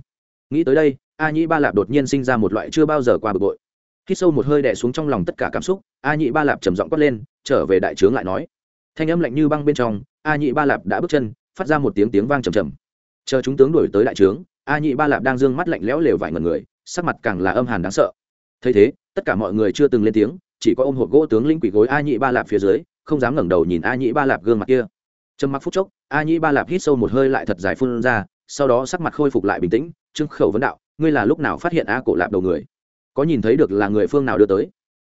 Nghĩ tới đây, a nhĩ ba lạp đột nhiên sinh ra một loại chưa bao giờ qua bực bội. Khi sâu một hơi đè xuống trong lòng tất cả cảm xúc, a nhĩ ba lạp trầm giọng quát lên, trở về đại trướng lại nói. Thanh âm lạnh như băng bên trong, a nhĩ ba lạp đã bước chân, phát ra một tiếng tiếng vang trầm trầm. Chờ chúng tướng đuổi tới đại trướng, a nhĩ ba lạp đang d ư ơ n g mắt lạnh lẽo lều vải ngần người sắc mặt càng là âm hàn đáng sợ. Thấy thế, tất cả mọi người chưa từng lên tiếng, chỉ có ôm hộp gỗ tướng lĩnh quỷ gối a nhị ba lạp phía dưới, không dám ngẩng đầu nhìn a nhị ba lạp gương mặt kia. Trầm mặc phút chốc, a nhị ba lạp hít sâu một hơi lại thật dài phun ra, sau đó sắc mặt khôi phục lại bình tĩnh trưng khẩu vấn đạo, ngươi là lúc nào phát hiện a cổ lạp đầu người? Có nhìn thấy được là người phương nào đưa tới?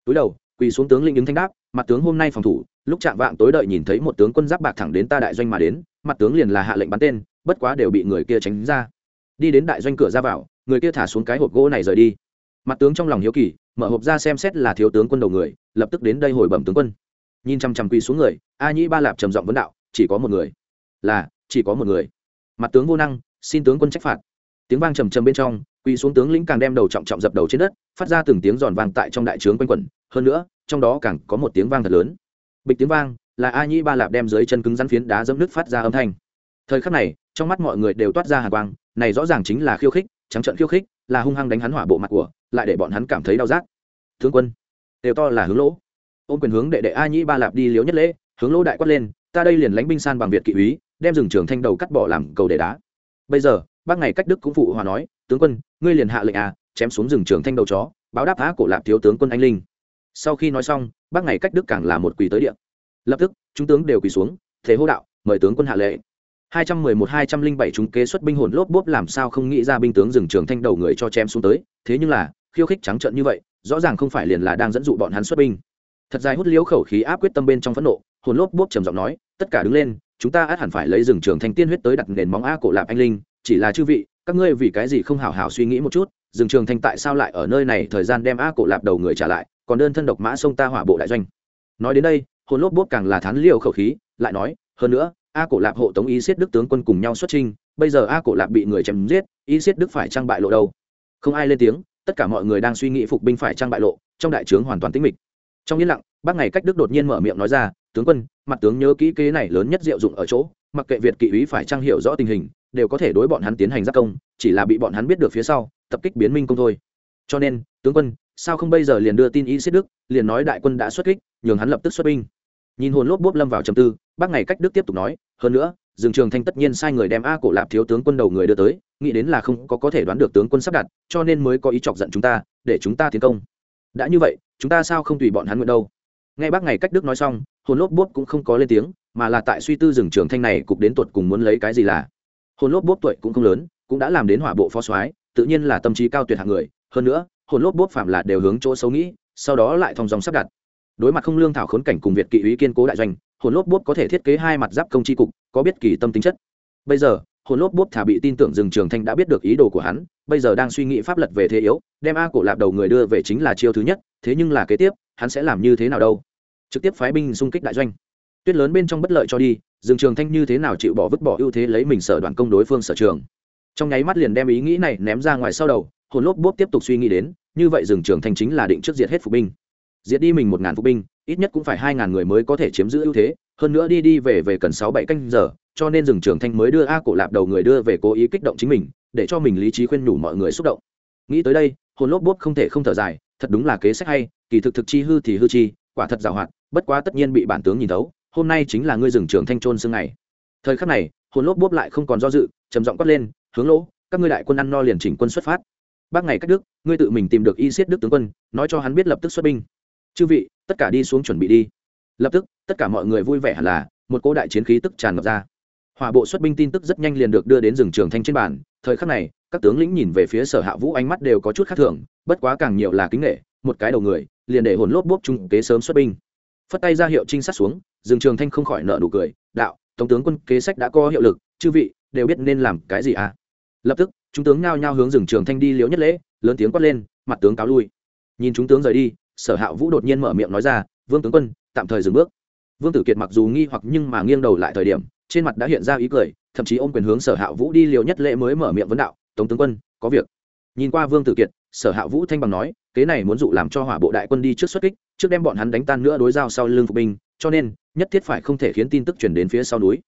Túi đầu, quỳ xuống tướng linh ứng thanh đáp, mặt tướng hôm nay phòng thủ, lúc chạm vạng tối đợi nhìn thấy một tướng quân giáp bạc thẳng đến ta đại doanh mà đến, mặt tướng liền là hạ lệnh bắn tên, bất quá đều bị người kia tránh ra. Đi đến đại doanh cửa ra vào người kia thả xuống cái hộp gỗ này rời đi. Mặt tướng trong lòng hiếu kỳ, mở hộp ra xem xét là thiếu tướng quân đầu người, lập tức đến đây hồi bẩm tướng quân. Nhìn chăm chăm quỳ xuống người, a nhĩ ba lạp trầm giọng vấn đạo, chỉ có một người. Là, chỉ có một người. Mặt tướng vô năng, xin tướng quân trách phạt. Tiếng vang trầm trầm bên trong, quỳ xuống tướng lĩnh càng đem đầu trọng trọng dập đầu trên đất, phát ra từng tiếng giòn vang tại trong đại trướng quanh quẩn. Hơn nữa, trong đó càng có một tiếng vang thật lớn. Bịch tiếng vang, là a nhĩ ba lạp đem dưới chân cứng rắn phiến đá dẫm nước phát ra âm thanh. Thời khắc này, trong mắt mọi người đều toát ra hàng quang, này rõ ràng chính là khiêu khích trắng trận khiêu khích, là hung hăng đánh hắn hỏa bộ mặt của, lại để bọn hắn cảm thấy đau rát. Tướng quân, đều to là hướng lỗ. Ôm quyền hướng đệ đệ a nhĩ ba lạp đi liếu nhất lễ, hướng lỗ đại quát lên, ta đây liền lánh binh san bằng việt kỵ úy, đem rừng trường thanh đầu cắt bỏ làm cầu để đá. Bây giờ, bác ngày cách đức cũng phụ hòa nói, tướng quân, ngươi liền hạ lệnh à chém xuống rừng trường thanh đầu chó, báo đáp á cổ lạp thiếu tướng quân anh linh. Sau khi nói xong, bác ngày cách đức càng là một quỳ tới địa. Lập tức, chúng tướng đều quỳ xuống, thế hô đạo, mời tướng quân hạ lệ 211-207 chúng kế xuất binh hồn lốp bốp làm sao không nghĩ ra binh tướng rừng trường thanh đầu người cho chém xuống tới, thế nhưng là, khiêu khích trắng trợn như vậy, rõ ràng không phải liền là đang dẫn dụ bọn hắn xuất binh. Thật dài hút liếu khẩu khí áp quyết tâm bên trong phẫn nộ, hồn lốp bốp trầm giọng nói, tất cả đứng lên, chúng ta ắt hẳn phải lấy rừng trường thanh tiên huyết tới đặt nền móng a cổ lạp anh linh, chỉ là chư vị, các ngươi vì cái gì không hảo hảo suy nghĩ một chút, rừng trường thanh tại sao lại ở nơi này thời gian đem a cổ lạp đầu người trả lại, còn đơn thân độc mã sông ta hỏa bộ đại doanh. Nói đến đây, hồn lốp bốp càng là thán liều khẩu khí, lại nói, hơn nữa a cổ lạp hộ tống y siết đức tướng quân cùng nhau xuất trinh bây giờ a cổ lạp bị người chém giết, y siết đức phải trang bại lộ đâu? Không ai lên tiếng, tất cả mọi người đang suy nghĩ phục binh phải trang bại lộ, trong đại trướng hoàn toàn tĩnh mịch. Trong yên lặng, bác ngày cách đức đột nhiên mở miệng nói ra, tướng quân, mặt tướng nhớ kỹ kế này lớn nhất diệu dụng ở chỗ, mặc kệ việt kỵ úy phải trang hiểu rõ tình hình, đều có thể đối bọn hắn tiến hành giác công, chỉ là bị bọn hắn biết được phía sau, tập kích biến minh công thôi. Cho nên, tướng quân, sao không bây giờ liền đưa tin y siết đức, liền nói đại quân đã xuất kích, nhường hắn lập tức xuất binh nhìn hồn lốp bốp lâm vào trầm tư, bác ngày cách đức tiếp tục nói, hơn nữa, dương trường thanh tất nhiên sai người đem a cổ lạp thiếu tướng quân đầu người đưa tới, nghĩ đến là không có có thể đoán được tướng quân sắp đặt, cho nên mới có ý chọc giận chúng ta, để chúng ta tiến công. Đã như vậy, chúng ta sao không tùy bọn hắn nguyện đâu? Ngay bác ngày cách đức nói xong, hồn lốp bốp cũng không có lên tiếng, mà là tại suy tư rừng trường thanh này cục đến tuột cùng muốn lấy cái gì là. Hồn lốp bốp tuổi cũng không lớn, cũng đã làm đến hỏa bộ phó soái, tự nhiên là tâm trí cao tuyệt hạng người, hơn nữa, hồn lốp bốp phạm là đều hướng chỗ xấu nghĩ, sau đó lại thong dòng sắp đặt đối mặt không lương thảo khốn cảnh cùng việt kỵ ý kiên cố đại doanh, hồn lốp bốp có thể thiết kế hai mặt giáp công tri cục, có biết kỳ tâm tính chất. Bây giờ, hồn lốp bốp thả bị tin tưởng rừng trường thanh đã biết được ý đồ của hắn, bây giờ đang suy nghĩ pháp lật về thế yếu, đem a cổ lạp đầu người đưa về chính là chiêu thứ nhất, thế nhưng là kế tiếp, hắn sẽ làm như thế nào đâu? Trực tiếp phái binh xung kích đại doanh. Tuyết lớn bên trong bất lợi cho đi, rừng trường thanh như thế nào chịu bỏ vứt bỏ ưu thế lấy mình sở đoàn công đối phương sở trường. Trong nháy mắt liền đem ý nghĩ này ném ra ngoài sau đầu, hồn lốp bốp tiếp tục suy nghĩ đến, như vậy rừng trường thanh chính là định trước diệt hết phục binh diệt đi mình một ngàn phục binh, ít nhất cũng phải hai ngàn người mới có thể chiếm giữ ưu thế. Hơn nữa đi đi về về cần sáu bảy canh giờ, cho nên rừng trường thanh mới đưa a cổ lạp đầu người đưa về cố ý kích động chính mình, để cho mình lý trí khuyên nhủ mọi người xúc động. Nghĩ tới đây, hồn lốp bốp không thể không thở dài, thật đúng là kế sách hay, kỳ thực thực chi hư thì hư chi, quả thật giàu hoạt, bất quá tất nhiên bị bản tướng nhìn thấu, hôm nay chính là ngươi rừng trường thanh trôn xương này thời khắc này, hồn lốp bốp lại không còn do dự, trầm giọng quát lên, hướng lỗ, các ngươi đại quân ăn no liền chỉnh quân xuất phát. Bác ngày cách đức, ngươi tự mình tìm được y siết đức tướng quân, nói cho hắn biết lập tức xuất binh chư vị, tất cả đi xuống chuẩn bị đi. Lập tức, tất cả mọi người vui vẻ hẳn là, một cỗ đại chiến khí tức tràn ngập ra. Hỏa bộ xuất binh tin tức rất nhanh liền được đưa đến rừng trường thanh trên bàn. Thời khắc này, các tướng lĩnh nhìn về phía sở hạ vũ ánh mắt đều có chút khác thường, bất quá càng nhiều là kính nghệ một cái đầu người, liền để hồn lốp bốp trung kế sớm xuất binh. Phất tay ra hiệu trinh sát xuống, rừng trường thanh không khỏi nợ nụ cười, đạo, tổng tướng quân kế sách đã có hiệu lực, chư vị, đều biết nên làm cái gì à? Lập tức, chúng tướng nao nhao hướng rừng trường thanh đi liễu nhất lễ, lớn tiếng quát lên, mặt tướng cáo lui. Nhìn chúng tướng rời đi sở hạ vũ đột nhiên mở miệng nói ra, vương tướng quân, tạm thời dừng bước. Vương tử kiệt mặc dù nghi hoặc nhưng mà nghiêng đầu lại thời điểm, trên mặt đã hiện ra ý cười, thậm chí ôm quyền hướng sở hạ vũ đi liều nhất lễ mới mở miệng vấn đạo, tống tướng quân, có việc. Nhìn qua vương tử kiệt, sở hạ vũ thanh bằng nói, kế này muốn dụ làm cho hỏa bộ đại quân đi trước xuất kích, trước đem bọn hắn đánh tan nữa đối giao sau lưng phục binh, cho nên, nhất thiết phải không thể khiến tin tức chuyển đến phía sau núi.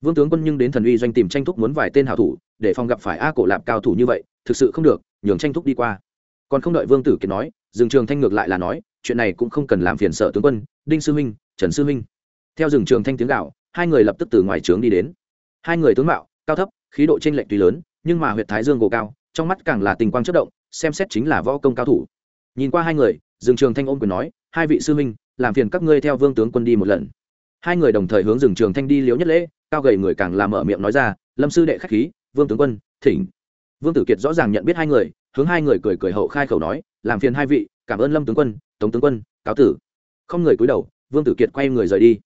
Vương tướng quân nhưng đến thần uy doanh tìm tranh thúc muốn vài tên hảo thủ, để phòng gặp phải a cổ lạp cao thủ như vậy, thực sự không được, nhường tranh thúc đi qua. Còn không đợi vương tử kiệt nói dương trường thanh ngược lại là nói chuyện này cũng không cần làm phiền sở tướng quân đinh sư minh trần sư minh. Theo Dương trường thanh tiếng gào, hai người lập tức từ ngoài trướng đi đến. Hai người tướng mạo cao thấp khí độ chênh lệch tùy lớn nhưng mà huyết thái dương gồ cao trong mắt càng là tình quang chất động xem xét chính là võ công cao thủ. Nhìn qua hai người Dương trường thanh ôm quyền nói hai vị sư minh làm phiền các ngươi theo vương tướng quân đi một lần. Hai người đồng thời hướng Dương trường thanh đi liếu nhất lễ cao gầy người càng làm mở miệng nói ra lâm sư đệ khách khí vương tướng quân thỉnh. Vương tử kiệt rõ ràng nhận biết hai người hướng hai người cười cười hậu khai khẩu nói làm phiền hai vị, cảm ơn lâm tướng quân, tống tướng quân, cáo tử. Không người cúi đầu, vương tử kiệt quay người rời đi.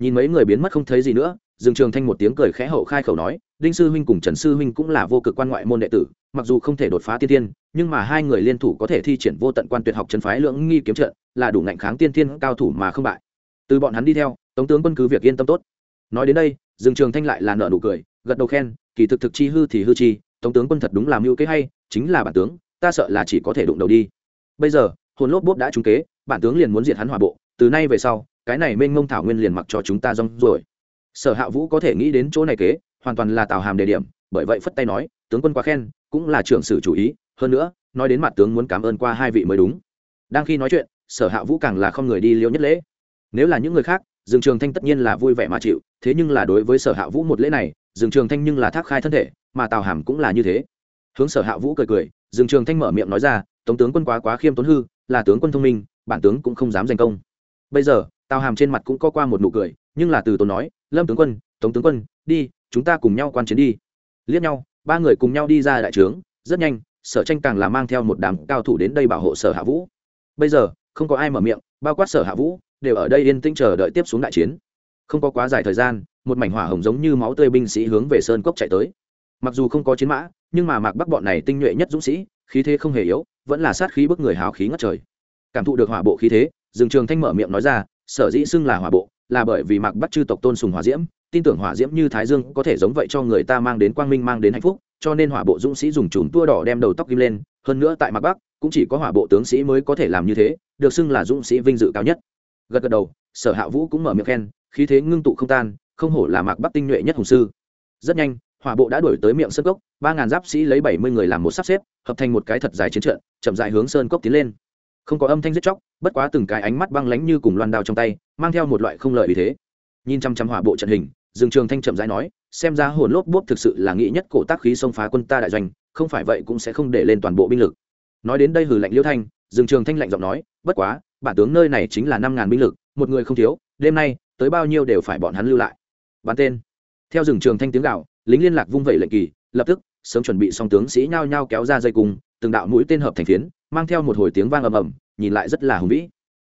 Nhìn mấy người biến mất không thấy gì nữa, dương trường thanh một tiếng cười khẽ hậu khai khẩu nói, đinh sư huynh cùng trần sư huynh cũng là vô cực quan ngoại môn đệ tử, mặc dù không thể đột phá tiên tiên nhưng mà hai người liên thủ có thể thi triển vô tận quan tuyệt học chân phái lưỡng nghi kiếm trận, là đủ ngạnh kháng tiên tiên cao thủ mà không bại. Từ bọn hắn đi theo, tống tướng quân cứ việc yên tâm tốt. Nói đến đây, dương trường thanh lại là nợ nụ cười, gật đầu khen, kỳ thực thực chi hư thì hư chi, tống tướng quân thật đúng làm mưu kế hay, chính là bản tướng, ta sợ là chỉ có thể đụng đầu đi bây giờ, hồn lốp bốp đã trúng kế, bản tướng liền muốn diệt hắn hòa bộ, từ nay về sau, cái này mênh mông thảo nguyên liền mặc cho chúng ta rong rồi sở hạ vũ có thể nghĩ đến chỗ này kế, hoàn toàn là tào hàm đề điểm, bởi vậy phất tay nói, tướng quân quá khen, cũng là trưởng sử chủ ý, hơn nữa, nói đến mặt tướng muốn cảm ơn qua hai vị mới đúng. Đang khi nói chuyện, sở hạ vũ càng là không người đi liễu nhất lễ. Nếu là những người khác, dương trường thanh tất nhiên là vui vẻ mà chịu, thế nhưng là đối với sở hạ vũ một lễ này, dương trường thanh nhưng là thác khai thân thể, mà tào hàm cũng là như thế. Hướng sở hạ vũ cười cười, dương trường thanh mở miệng nói ra tống tướng quân quá quá khiêm tốn hư, là tướng quân thông minh, bản tướng cũng không dám giành công. Bây giờ, tào hàm trên mặt cũng có qua một nụ cười, nhưng là từ tốn nói, lâm tướng quân, tống tướng quân, đi, chúng ta cùng nhau quan chiến đi. Liếc nhau, ba người cùng nhau đi ra đại trướng, rất nhanh, sở tranh càng là mang theo một đám cao thủ đến đây bảo hộ sở hạ vũ. Bây giờ, không có ai mở miệng, bao quát sở hạ vũ, đều ở đây yên tĩnh chờ đợi tiếp xuống đại chiến. Không có quá dài thời gian, một mảnh hỏa hồng giống như máu tươi binh sĩ hướng về sơn cốc chạy tới. Mặc dù không có chiến mã, nhưng mà mạc bắc bọn này tinh nhuệ nhất dũng sĩ, khí thế không hề yếu vẫn là sát khí bức người hào khí ngất trời. Cảm thụ được hỏa bộ khí thế, dương trường thanh mở miệng nói ra, sở dĩ xưng là hỏa bộ, là bởi vì mạc bắc chư tộc tôn sùng hỏa diễm, tin tưởng hỏa diễm như thái dương có thể giống vậy cho người ta mang đến quang minh, mang đến hạnh phúc, cho nên hỏa bộ dũng sĩ dùng chùm tua đỏ đem đầu tóc kim lên, hơn nữa tại mạc bắc, cũng chỉ có hỏa bộ tướng sĩ mới có thể làm như thế, được xưng là dũng sĩ vinh dự cao nhất. Gật gật đầu, sở hạ vũ cũng mở miệng khen, khí thế ngưng tụ không tan, không hổ là mạc bắc tinh nhuệ nhất hùng sư. Rất nhanh hỏa bộ đã đuổi tới miệng sơn cốc, ba ngàn giáp sĩ lấy bảy mươi người làm một sắp xếp, hợp thành một cái thật dài chiến trận, chậm dài hướng sơn cốc tiến lên. Không có âm thanh giết chóc, bất quá từng cái ánh mắt băng lánh như cùng loan đao trong tay, mang theo một loại không lợi vì thế. Nhìn chăm chăm hỏa bộ trận hình, dương trường thanh chậm rãi nói, xem ra hồn lốp bốp thực sự là nghĩ nhất cổ tác khí xông phá quân ta đại doanh, không phải vậy cũng sẽ không để lên toàn bộ binh lực. Nói đến đây hử lạnh liêu thanh, dương trường thanh lạnh giọng nói, bất quá, bản tướng nơi này chính là năm ngàn binh lực, một người không thiếu, đêm nay, tới bao nhiêu đều phải bọn hắn lưu lại. Bắn tên. Theo rừng trường thanh tiếng gạo lính liên lạc vung vẩy lệnh kỳ, lập tức, sớm chuẩn bị xong tướng sĩ nhao nhao kéo ra dây cung, từng đạo mũi tên hợp thành phiến, mang theo một hồi tiếng vang ầm ầm, nhìn lại rất là hùng vĩ.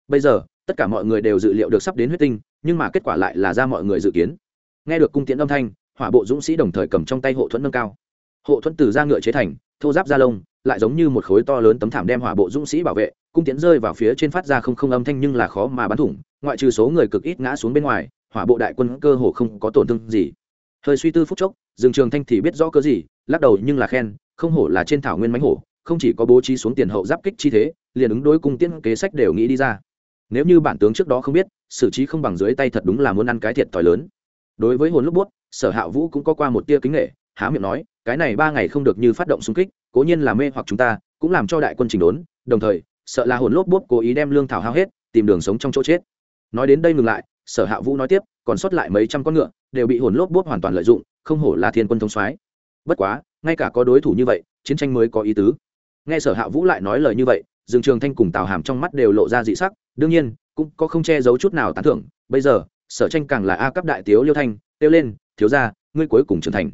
Bây giờ, tất cả mọi người đều dự liệu được sắp đến huyết tinh, nhưng mà kết quả lại là ra mọi người dự kiến. Nghe được cung tiễn âm thanh, hỏa bộ dũng sĩ đồng thời cầm trong tay hộ thuẫn nâng cao. Hộ thuẫn từ da ngựa chế thành, thô giáp da lông, lại giống như một khối to lớn tấm thảm đem hỏa bộ dũng sĩ bảo vệ, cung tiễn rơi vào phía trên phát ra không không âm thanh nhưng là khó mà bắn thủng, ngoại trừ số người cực ít ngã xuống bên ngoài, hỏa bộ đại quân cơ hồ không có tổn thương gì hơi suy tư phút chốc, dương trường thanh thì biết rõ cớ gì, lắc đầu nhưng là khen, không hổ là trên thảo nguyên mánh hổ, không chỉ có bố trí xuống tiền hậu giáp kích chi thế, liền ứng đối cung tiễn kế sách đều nghĩ đi ra. Nếu như bản tướng trước đó không biết, xử trí không bằng dưới tay thật đúng là muốn ăn cái thiệt thòi lớn. Đối với hồn lúc buốt sở hạ vũ cũng có qua một tia kính nghệ há miệng nói, cái này ba ngày không được như phát động xung kích, cố nhiên là mê hoặc chúng ta, cũng làm cho đại quân trình đốn, đồng thời, sợ là hồn lốp bốp cố ý đem lương thảo hao hết, tìm đường sống trong chỗ chết. Nói đến đây ngừng lại, sở hạ vũ nói tiếp, còn sót lại mấy trăm con ngựa đều bị hồn lốp bốp hoàn toàn lợi dụng, không hổ là thiên quân thông soái. Bất quá, ngay cả có đối thủ như vậy, chiến tranh mới có ý tứ. Nghe sở hạ vũ lại nói lời như vậy, dương trường thanh cùng tào hàm trong mắt đều lộ ra dị sắc, đương nhiên, cũng có không che giấu chút nào tán thưởng. Bây giờ, sở tranh càng là a cấp đại tiếu liêu thanh tiêu lên, thiếu ra ngươi cuối cùng trưởng thành.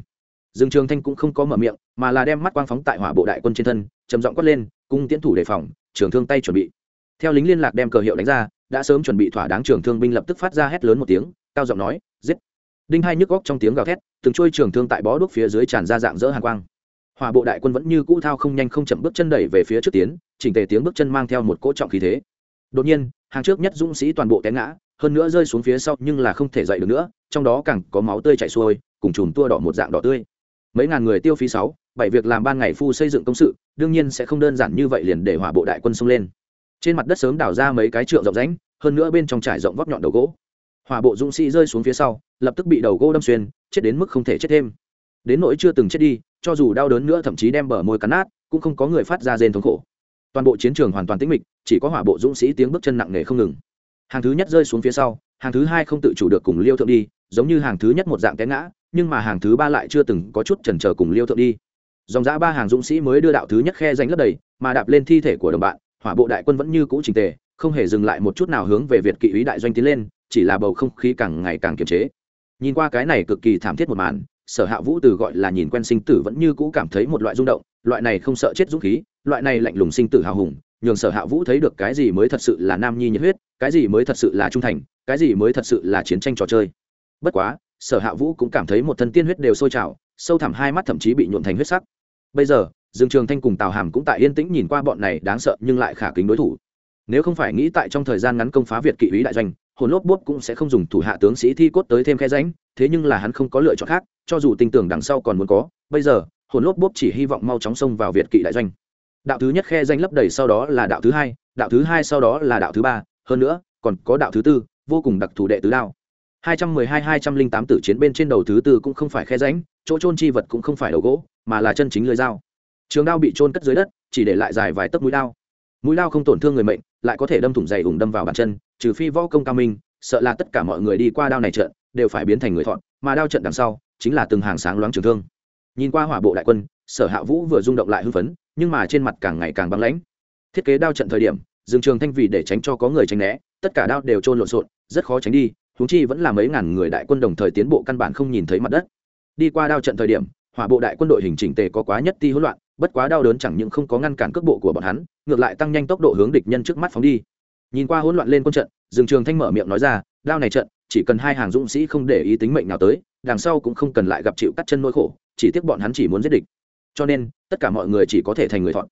Dương trường thanh cũng không có mở miệng, mà là đem mắt quang phóng tại hỏa bộ đại quân trên thân, trầm giọng quát lên, cung tiến thủ đề phòng, trường thương tay chuẩn bị. Theo lính liên lạc đem cờ hiệu đánh ra, đã sớm chuẩn bị thỏa đáng trường thương binh lập tức phát ra hét lớn một tiếng, cao giọng nói, giết! Đinh hai nhức góc trong tiếng gào thét, từng trôi trường thương tại bó đuốc phía dưới tràn ra dạng dỡ hàng quang. Hòa bộ đại quân vẫn như cũ thao không nhanh không chậm bước chân đẩy về phía trước tiến, chỉnh tề tiếng bước chân mang theo một cỗ trọng khí thế. Đột nhiên, hàng trước nhất dũng sĩ toàn bộ té ngã, hơn nữa rơi xuống phía sau nhưng là không thể dậy được nữa, trong đó càng có máu tươi chảy xuôi, cùng chùm tua đỏ một dạng đỏ tươi. Mấy ngàn người tiêu phí sáu, bảy việc làm ban ngày phu xây dựng công sự, đương nhiên sẽ không đơn giản như vậy liền để hỏa bộ đại quân xông lên. Trên mặt đất sớm đào ra mấy cái trượng rộng rãnh, hơn nữa bên trong trải rộng vóc nhọn đầu gỗ hỏa bộ dũng sĩ rơi xuống phía sau, lập tức bị đầu gỗ đâm xuyên, chết đến mức không thể chết thêm. Đến nỗi chưa từng chết đi, cho dù đau đớn nữa thậm chí đem bờ môi cắn nát, cũng không có người phát ra rên thống khổ. Toàn bộ chiến trường hoàn toàn tĩnh mịch, chỉ có hỏa bộ dũng sĩ tiếng bước chân nặng nề không ngừng. Hàng thứ nhất rơi xuống phía sau, hàng thứ hai không tự chủ được cùng liêu thượng đi, giống như hàng thứ nhất một dạng té ngã, nhưng mà hàng thứ ba lại chưa từng có chút chần chờ cùng liêu thượng đi. Dòng giã ba hàng dũng sĩ mới đưa đạo thứ nhất khe danh lấp đầy, mà đạp lên thi thể của đồng bạn, hỏa bộ đại quân vẫn như cũ trình tề, không hề dừng lại một chút nào hướng về việt kỵ ý đại doanh tiến lên chỉ là bầu không khí càng ngày càng kiềm chế. Nhìn qua cái này cực kỳ thảm thiết một màn, sở hạ vũ từ gọi là nhìn quen sinh tử vẫn như cũ cảm thấy một loại rung động, loại này không sợ chết dũng khí, loại này lạnh lùng sinh tử hào hùng, nhường sở hạ vũ thấy được cái gì mới thật sự là nam nhi nhiệt huyết, cái gì mới thật sự là trung thành, cái gì mới thật sự là chiến tranh trò chơi. Bất quá, sở hạ vũ cũng cảm thấy một thân tiên huyết đều sôi trào, sâu thẳm hai mắt thậm chí bị nhuộn thành huyết sắc. Bây giờ, dương trường thanh cùng tào hàm cũng tại yên tĩnh nhìn qua bọn này đáng sợ nhưng lại khả kính đối thủ. Nếu không phải nghĩ tại trong thời gian ngắn công phá việt kỵ ý đại doanh hồn lốp bốp cũng sẽ không dùng thủ hạ tướng sĩ thi cốt tới thêm khe ránh thế nhưng là hắn không có lựa chọn khác cho dù tin tưởng đằng sau còn muốn có bây giờ hồn lốp bốp chỉ hy vọng mau chóng xông vào việt kỵ đại doanh đạo thứ nhất khe danh lấp đầy sau đó là đạo thứ hai đạo thứ hai sau đó là đạo thứ ba hơn nữa còn có đạo thứ tư vô cùng đặc thù đệ tứ đao 212-208 tử chiến bên trên đầu thứ tư cũng không phải khe ránh, chỗ trôn chi vật cũng không phải đầu gỗ, mà là chân chính lưỡi dao. Trường đao bị trôn cất dưới đất, chỉ để lại dài vài tấc mũi đao. Mũi lao không tổn thương người mệnh, lại có thể đâm thủng dày ủng đâm vào bàn chân, trừ phi võ công cao minh, sợ là tất cả mọi người đi qua đao này trận đều phải biến thành người thọn, mà đao trận đằng sau chính là từng hàng sáng loáng trường thương. Nhìn qua hỏa bộ đại quân, Sở Hạ Vũ vừa rung động lại hưng phấn, nhưng mà trên mặt càng ngày càng băng lãnh. Thiết kế đao trận thời điểm, Dương Trường Thanh vì để tránh cho có người tránh né, tất cả đao đều trôn lộn xộn, rất khó tránh đi, huống chi vẫn là mấy ngàn người đại quân đồng thời tiến bộ căn bản không nhìn thấy mặt đất đi qua đao trận thời điểm hỏa bộ đại quân đội hình chỉnh tề có quá nhất ti hỗn loạn bất quá đau đớn chẳng những không có ngăn cản cước bộ của bọn hắn, ngược lại tăng nhanh tốc độ hướng địch nhân trước mắt phóng đi. Nhìn qua hỗn loạn lên quân trận, dương trường thanh mở miệng nói ra, đao này trận, chỉ cần hai hàng dũng sĩ không để ý tính mệnh nào tới, đằng sau cũng không cần lại gặp chịu cắt chân nỗi khổ, chỉ tiếc bọn hắn chỉ muốn giết địch. Cho nên, tất cả mọi người chỉ có thể thành người thọn.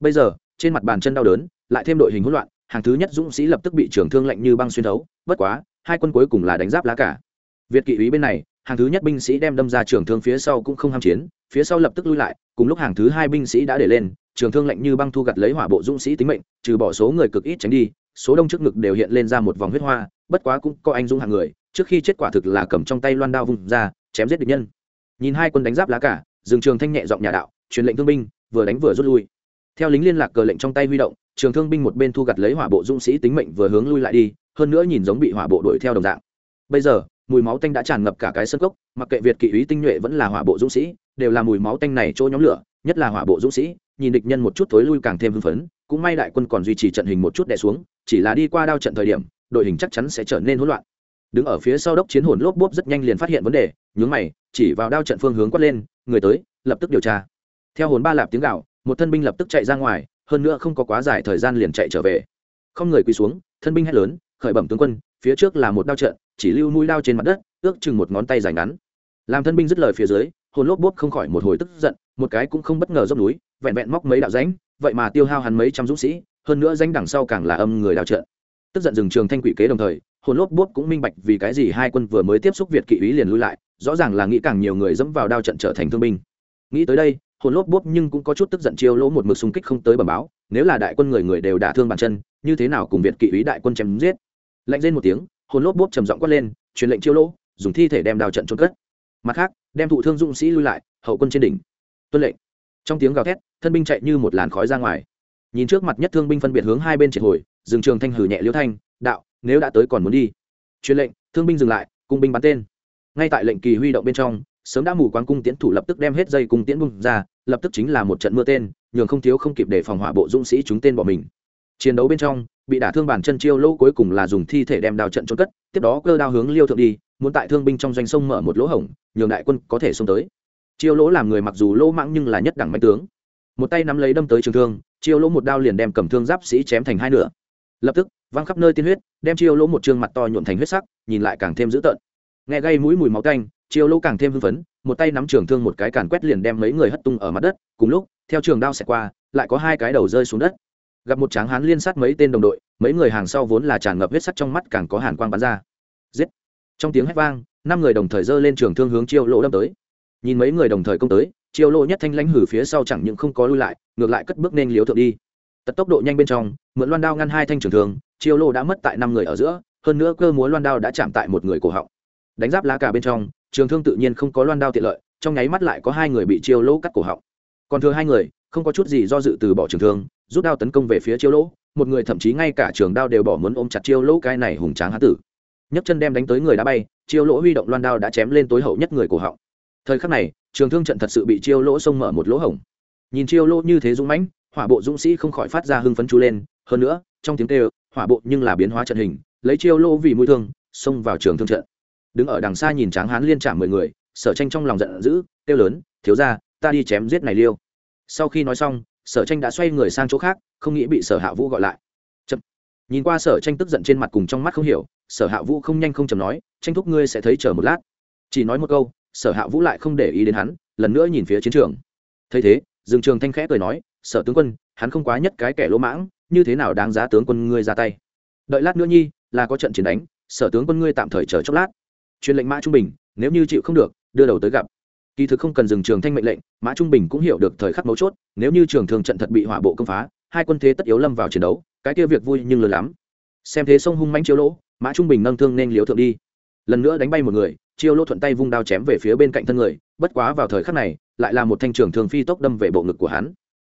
Bây giờ, trên mặt bàn chân đau đớn, lại thêm đội hình hỗn loạn, hàng thứ nhất dũng sĩ lập tức bị trường thương lạnh như băng xuyên thấu, bất quá, hai quân cuối cùng là đánh giáp lá cả. Việt kỵ ý bên này, hàng thứ nhất binh sĩ đem đâm ra trường thương phía sau cũng không ham chiến phía sau lập tức lui lại, cùng lúc hàng thứ hai binh sĩ đã để lên, trường thương lạnh như băng thu gặt lấy hỏa bộ dũng sĩ tính mệnh, trừ bỏ số người cực ít tránh đi, số đông trước ngực đều hiện lên ra một vòng huyết hoa, bất quá cũng có anh dũng hàng người, trước khi chết quả thực là cầm trong tay loan đao vùng ra, chém giết địch nhân. Nhìn hai quân đánh giáp lá cả dừng trường thanh nhẹ giọng nhà đạo, truyền lệnh thương binh, vừa đánh vừa rút lui. Theo lính liên lạc cờ lệnh trong tay huy động, trường thương binh một bên thu gặt lấy hỏa bộ dũng sĩ tính mệnh vừa hướng lui lại đi, hơn nữa nhìn giống bị hỏa bộ đuổi theo đồng dạng. Bây giờ mùi máu tanh đã tràn ngập cả cái sân cốc, mặc kệ việt kỵ ý tinh nhuệ vẫn là hỏa bộ dũng sĩ, đều là mùi máu tanh này chỗ nhóm lửa, nhất là hỏa bộ dũng sĩ, nhìn địch nhân một chút tối lui càng thêm hưng phấn, cũng may đại quân còn duy trì trận hình một chút đè xuống, chỉ là đi qua đao trận thời điểm, đội hình chắc chắn sẽ trở nên hỗn loạn. Đứng ở phía sau đốc chiến hồn lốp bốp rất nhanh liền phát hiện vấn đề, nhướng mày, chỉ vào đao trận phương hướng quát lên, người tới, lập tức điều tra. Theo hồn ba lạp tiếng gạo một thân binh lập tức chạy ra ngoài, hơn nữa không có quá dài thời gian liền chạy trở về. Không người quỳ xuống, thân binh hét lớn, khởi bẩm tướng quân, phía trước là một đao trận chỉ lưu mũi đao trên mặt đất, ước chừng một ngón tay dài ngắn. Làm thân binh dứt lời phía dưới, hồn lốp bốp không khỏi một hồi tức giận, một cái cũng không bất ngờ dốc núi, vẹn vẹn móc mấy đạo ránh vậy mà tiêu hao hắn mấy trăm dũng sĩ, hơn nữa danh đằng sau càng là âm người đao trận tức giận dừng trường thanh quỷ kế đồng thời, hồn lốp bốp cũng minh bạch vì cái gì hai quân vừa mới tiếp xúc việt kỵ ý liền lui lại, rõ ràng là nghĩ càng nhiều người dẫm vào đao trận trở thành thương binh. Nghĩ tới đây, hồn lốp bốp nhưng cũng có chút tức giận chiêu lỗ một mực xung kích không tới bẩm báo, nếu là đại quân người người đều đả thương bàn chân, như thế nào cùng việt kỵ ý đại quân chém giết? Lạnh lên một tiếng hồn lốp bốp trầm giọng quát lên, truyền lệnh chiêu lỗ, dùng thi thể đem đào trận trôn cất. Mặt khác, đem thụ thương dũng sĩ lui lại, hậu quân trên đỉnh. Tuân lệnh. Trong tiếng gào thét, thân binh chạy như một làn khói ra ngoài. Nhìn trước mặt nhất thương binh phân biệt hướng hai bên triệt hồi dừng trường thanh hử nhẹ liễu thanh, đạo, nếu đã tới còn muốn đi. Truyền lệnh, thương binh dừng lại, cung binh bắn tên. Ngay tại lệnh kỳ huy động bên trong, sớm đã mù quáng cung tiễn thủ lập tức đem hết dây cung tiễn bung ra, lập tức chính là một trận mưa tên, nhường không thiếu không kịp để phòng hỏa bộ dũng sĩ chúng tên bỏ mình chiến đấu bên trong, bị đả thương bản chân chiêu lỗ cuối cùng là dùng thi thể đem đao trận trốn cất, tiếp đó cơ đao hướng liêu thượng đi, muốn tại thương binh trong doanh sông mở một lỗ hổng, nhường đại quân có thể xông tới. Chiêu lỗ làm người mặc dù lỗ mãng nhưng là nhất đẳng mạnh tướng. Một tay nắm lấy đâm tới trường thương, chiêu lỗ một đao liền đem cầm thương giáp sĩ chém thành hai nửa. Lập tức, văng khắp nơi tiên huyết, đem chiêu lỗ một trương mặt to nhuộn thành huyết sắc, nhìn lại càng thêm dữ tợn. Nghe gây mũi mùi máu canh chiêu lỗ càng thêm hưng phấn, một tay nắm trường thương một cái càn quét liền đem mấy người hất tung ở mặt đất, cùng lúc, theo trường đao xẹt qua, lại có hai cái đầu rơi xuống đất gặp một tráng hán liên sát mấy tên đồng đội, mấy người hàng sau vốn là tràn ngập huyết sắc trong mắt càng có hàn quang bắn ra. Giết! Trong tiếng hét vang, năm người đồng thời giơ lên trường thương hướng chiêu lỗ đâm tới. Nhìn mấy người đồng thời công tới, chiêu lỗ nhất thanh lãnh hử phía sau chẳng những không có lui lại, ngược lại cất bước nên liếu thượng đi. Tật tốc độ nhanh bên trong, mượn loan đao ngăn hai thanh trường thương, chiêu lỗ đã mất tại năm người ở giữa, hơn nữa cơ múa loan đao đã chạm tại một người cổ họng. Đánh giáp lá cả bên trong, trường thương tự nhiên không có loan đao tiện lợi, trong nháy mắt lại có hai người bị chiêu lỗ cắt cổ họng. Còn thừa hai người, không có chút gì do dự từ bỏ trường thương rút đao tấn công về phía chiêu lỗ, một người thậm chí ngay cả trường đao đều bỏ muốn ôm chặt chiêu lỗ cái này hùng tráng hán tử. Nhấc chân đem đánh tới người đã bay, chiêu lỗ huy động loan đao đã chém lên tối hậu nhất người cổ họng. Thời khắc này, trường thương trận thật sự bị chiêu lỗ xông mở một lỗ hổng. Nhìn chiêu lỗ như thế dũng mãnh, hỏa bộ dũng sĩ không khỏi phát ra hưng phấn chú lên, hơn nữa, trong tiếng kêu, hỏa bộ nhưng là biến hóa trận hình, lấy chiêu lỗ vì mũi thương, xông vào trường thương trận. Đứng ở đằng xa nhìn tráng hán liên trả mười người, sở tranh trong lòng giận dữ, kêu lớn, thiếu ra ta đi chém giết này liêu. Sau khi nói xong sở tranh đã xoay người sang chỗ khác, không nghĩ bị sở hạ vũ gọi lại. Chậm. nhìn qua sở tranh tức giận trên mặt cùng trong mắt không hiểu, sở hạ vũ không nhanh không chầm nói, tranh thúc ngươi sẽ thấy chờ một lát. Chỉ nói một câu, sở hạ vũ lại không để ý đến hắn, lần nữa nhìn phía chiến trường. Thấy thế, dương trường thanh khẽ cười nói, sở tướng quân, hắn không quá nhất cái kẻ lỗ mãng, như thế nào đáng giá tướng quân ngươi ra tay? Đợi lát nữa nhi, là có trận chiến đánh, sở tướng quân ngươi tạm thời chờ chốc lát. Truyền lệnh mã trung bình, nếu như chịu không được, đưa đầu tới gặp kỳ thực không cần dừng trường thanh mệnh lệnh, mã trung bình cũng hiểu được thời khắc mấu chốt, nếu như trường thường trận thật bị hỏa bộ công phá, hai quân thế tất yếu lâm vào chiến đấu, cái kia việc vui nhưng lớn lắm. Xem thế sông hung manh chiêu lỗ, mã trung bình nâng thương nên liếu thượng đi. Lần nữa đánh bay một người, chiêu lỗ thuận tay vung đao chém về phía bên cạnh thân người, bất quá vào thời khắc này, lại là một thanh trường thường phi tốc đâm về bộ ngực của hắn.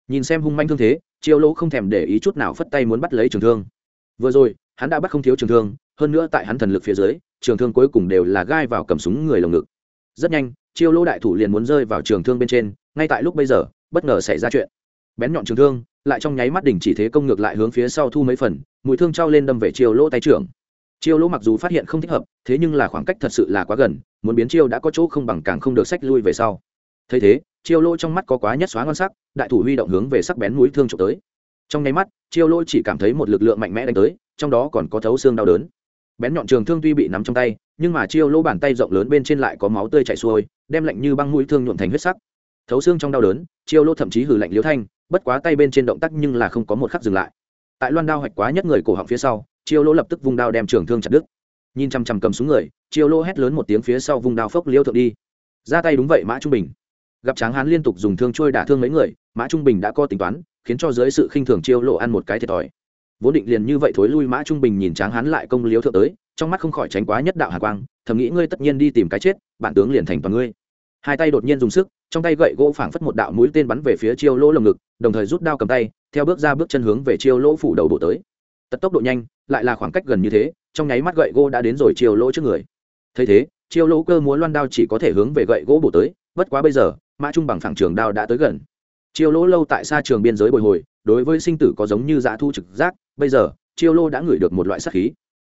Nhìn xem hung manh thương thế, chiêu lỗ không thèm để ý chút nào phất tay muốn bắt lấy trường thương. Vừa rồi, hắn đã bắt không thiếu trường thương, hơn nữa tại hắn thần lực phía dưới, trường thương cuối cùng đều là gai vào cầm súng người lồng ngực. Rất nhanh chiêu lỗ đại thủ liền muốn rơi vào trường thương bên trên, ngay tại lúc bây giờ, bất ngờ xảy ra chuyện. Bén nhọn trường thương, lại trong nháy mắt đỉnh chỉ thế công ngược lại hướng phía sau thu mấy phần mũi thương trao lên đâm về chiêu lỗ tay trưởng. Chiêu lỗ mặc dù phát hiện không thích hợp, thế nhưng là khoảng cách thật sự là quá gần, muốn biến chiêu đã có chỗ không bằng càng không được sách lui về sau. Thấy thế, chiêu lỗ trong mắt có quá nhất xóa ngon sắc, đại thủ huy động hướng về sắc bén mũi thương trộm tới. Trong nháy mắt, chiêu lỗ chỉ cảm thấy một lực lượng mạnh mẽ đánh tới, trong đó còn có thấu xương đau đớn bén nhọn trường thương tuy bị nắm trong tay, nhưng mà chiêu lỗ bàn tay rộng lớn bên trên lại có máu tươi chảy xuôi, đem lạnh như băng mũi thương nhuộm thành huyết sắc. Thấu xương trong đau đớn, chiêu lỗ thậm chí hử lạnh liễu thanh, bất quá tay bên trên động tác nhưng là không có một khắc dừng lại. Tại loan đao hoạch quá nhất người cổ họng phía sau, chiêu lỗ lập tức vung đao đem trường thương chặt đứt. Nhìn chằm chằm cầm xuống người, chiêu lỗ hét lớn một tiếng phía sau vung đao phốc liêu thượng đi. Ra tay đúng vậy mã trung bình. Gặp tráng hán liên tục dùng thương trôi đả thương mấy người, mã trung bình đã có tính toán, khiến cho dưới sự khinh thường chiêu lộ ăn một cái thiệt thòi vốn định liền như vậy thối lui mã trung bình nhìn tráng hán lại công liếu thượng tới, trong mắt không khỏi tránh quá nhất đạo hà quang, thầm nghĩ ngươi tất nhiên đi tìm cái chết, bản tướng liền thành toàn ngươi. Hai tay đột nhiên dùng sức, trong tay gậy gỗ phảng phất một đạo mũi tên bắn về phía chiêu lỗ lồng ngực, đồng thời rút đao cầm tay, theo bước ra bước chân hướng về chiêu lỗ phủ đầu bộ tới. Tật tốc độ nhanh, lại là khoảng cách gần như thế, trong nháy mắt gậy gỗ đã đến rồi chiêu lỗ trước người. Thấy thế, chiêu lỗ cơ múa loan đao chỉ có thể hướng về gậy gỗ bổ tới, bất quá bây giờ, mã trung bằng phẳng trường đao đã tới gần chiêu lỗ lâu tại xa trường biên giới bồi hồi, đối với sinh tử có giống như dã thu trực giác, bây giờ, chiêu lô đã ngửi được một loại sát khí.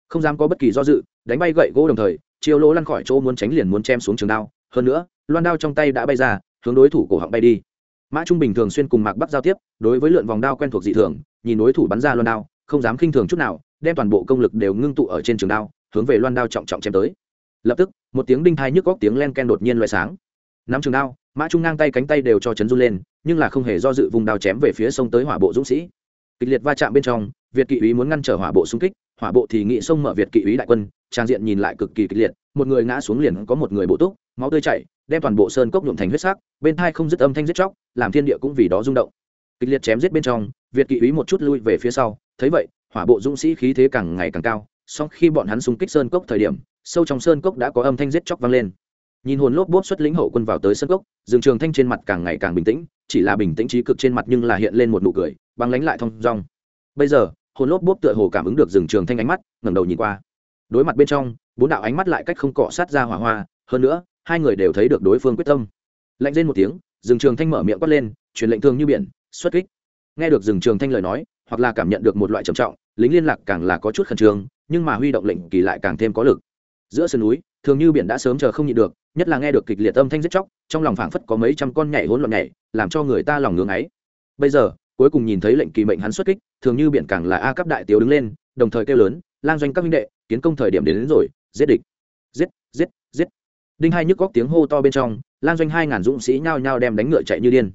Không dám có bất kỳ do dự, đánh bay gậy gỗ đồng thời, chiêu lỗ lăn khỏi chỗ muốn tránh liền muốn chém xuống trường đao. Hơn nữa, loan đao trong tay đã bay ra, hướng đối thủ cổ họng bay đi. Mã trung bình thường xuyên cùng mạc bắc giao tiếp, đối với lượn vòng đao quen thuộc dị thường, nhìn đối thủ bắn ra loan đao, không dám khinh thường chút nào, đem toàn bộ công lực đều ngưng tụ ở trên trường đao, hướng về loan đao trọng trọng chém tới. Lập tức, một tiếng đinh thai nhức góc tiếng len ken đột nhiên loại sáng. Nắm trường đao, mã trung ngang tay cánh tay đều cho chấn run lên nhưng là không hề do dự vùng đao chém về phía sông tới hỏa bộ dũng sĩ. Kịch liệt va chạm bên trong, việt kỵ úy muốn ngăn trở hỏa bộ xung kích, hỏa bộ thì nghị sông mở việt kỵ úy đại quân, trang diện nhìn lại cực kỳ kịch liệt, một người ngã xuống liền có một người bộ túc, máu tươi chảy, đem toàn bộ sơn cốc nhuộm thành huyết sắc, bên thai không dứt âm thanh giết chóc, làm thiên địa cũng vì đó rung động. Kịch liệt chém giết bên trong, việt kỵ úy một chút lui về phía sau, thấy vậy, hỏa bộ dũng sĩ khí thế càng ngày càng cao, song khi bọn hắn xung kích sơn cốc thời điểm, sâu trong sơn cốc đã có âm thanh giết chóc vang lên nhìn hồn lốp bốp xuất lĩnh hậu quân vào tới sân gốc, dương trường thanh trên mặt càng ngày càng bình tĩnh, chỉ là bình tĩnh trí cực trên mặt nhưng là hiện lên một nụ cười, băng lánh lại thong dong. Bây giờ, hồn lốp bốp tựa hồ cảm ứng được dương trường thanh ánh mắt, ngẩng đầu nhìn qua. Đối mặt bên trong, bốn đạo ánh mắt lại cách không cọ sát ra hỏa hoa, hơn nữa, hai người đều thấy được đối phương quyết tâm. Lạnh lên một tiếng, dương trường thanh mở miệng quát lên, truyền lệnh thương như biển, xuất kích. Nghe được dương trường thanh lời nói, hoặc là cảm nhận được một loại trầm trọng, lính liên lạc càng là có chút khẩn trương, nhưng mà huy động lệnh kỳ lại càng thêm có lực. Giữa sườn núi thường như biển đã sớm chờ không nhịn được nhất là nghe được kịch liệt âm thanh giết chóc trong lòng phảng phất có mấy trăm con nhảy hỗn loạn nhảy làm cho người ta lòng ngưỡng ấy. Bây giờ cuối cùng nhìn thấy lệnh kỳ mệnh hắn xuất kích thường như biển càng là a cấp đại tiểu đứng lên đồng thời kêu lớn lang doanh các minh đệ tiến công thời điểm đến, đến rồi giết địch giết giết giết. Đinh hai nhức góc tiếng hô to bên trong lang doanh hai ngàn dũng sĩ nhao nhao đem đánh ngựa chạy như điên.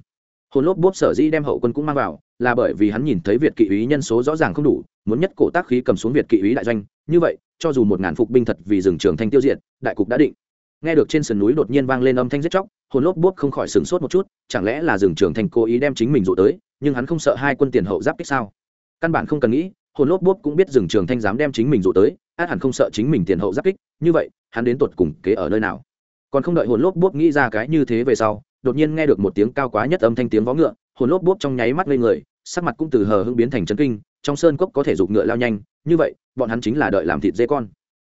Hồn lốp bốp sở dĩ đem hậu quân cũng mang vào là bởi vì hắn nhìn thấy việt kỵ úy nhân số rõ ràng không đủ muốn nhất cổ tác khí cầm xuống việt kỵ úy đại doanh. Như vậy cho dù một ngàn phục binh thật vì rừng trường thanh tiêu diệt đại cục đã định nghe được trên sườn núi đột nhiên vang lên âm thanh giết chóc, hồn lốp bốp không khỏi sửng sốt một chút, chẳng lẽ là rừng trường thanh cố ý đem chính mình dụ tới, nhưng hắn không sợ hai quân tiền hậu giáp kích sao? Căn bản không cần nghĩ, hồn lốp bốp cũng biết rừng trường thanh dám đem chính mình dụ tới, át hẳn không sợ chính mình tiền hậu giáp kích, như vậy, hắn đến tột cùng kế ở nơi nào? Còn không đợi hồn lốp bốp nghĩ ra cái như thế về sau, đột nhiên nghe được một tiếng cao quá nhất âm thanh tiếng vó ngựa, hồn lốp bốp trong nháy mắt lên người, sắc mặt cũng từ hờ hưng biến thành chấn kinh, trong sơn cốc có thể giục ngựa lao nhanh, như vậy, bọn hắn chính là đợi làm thịt dê con.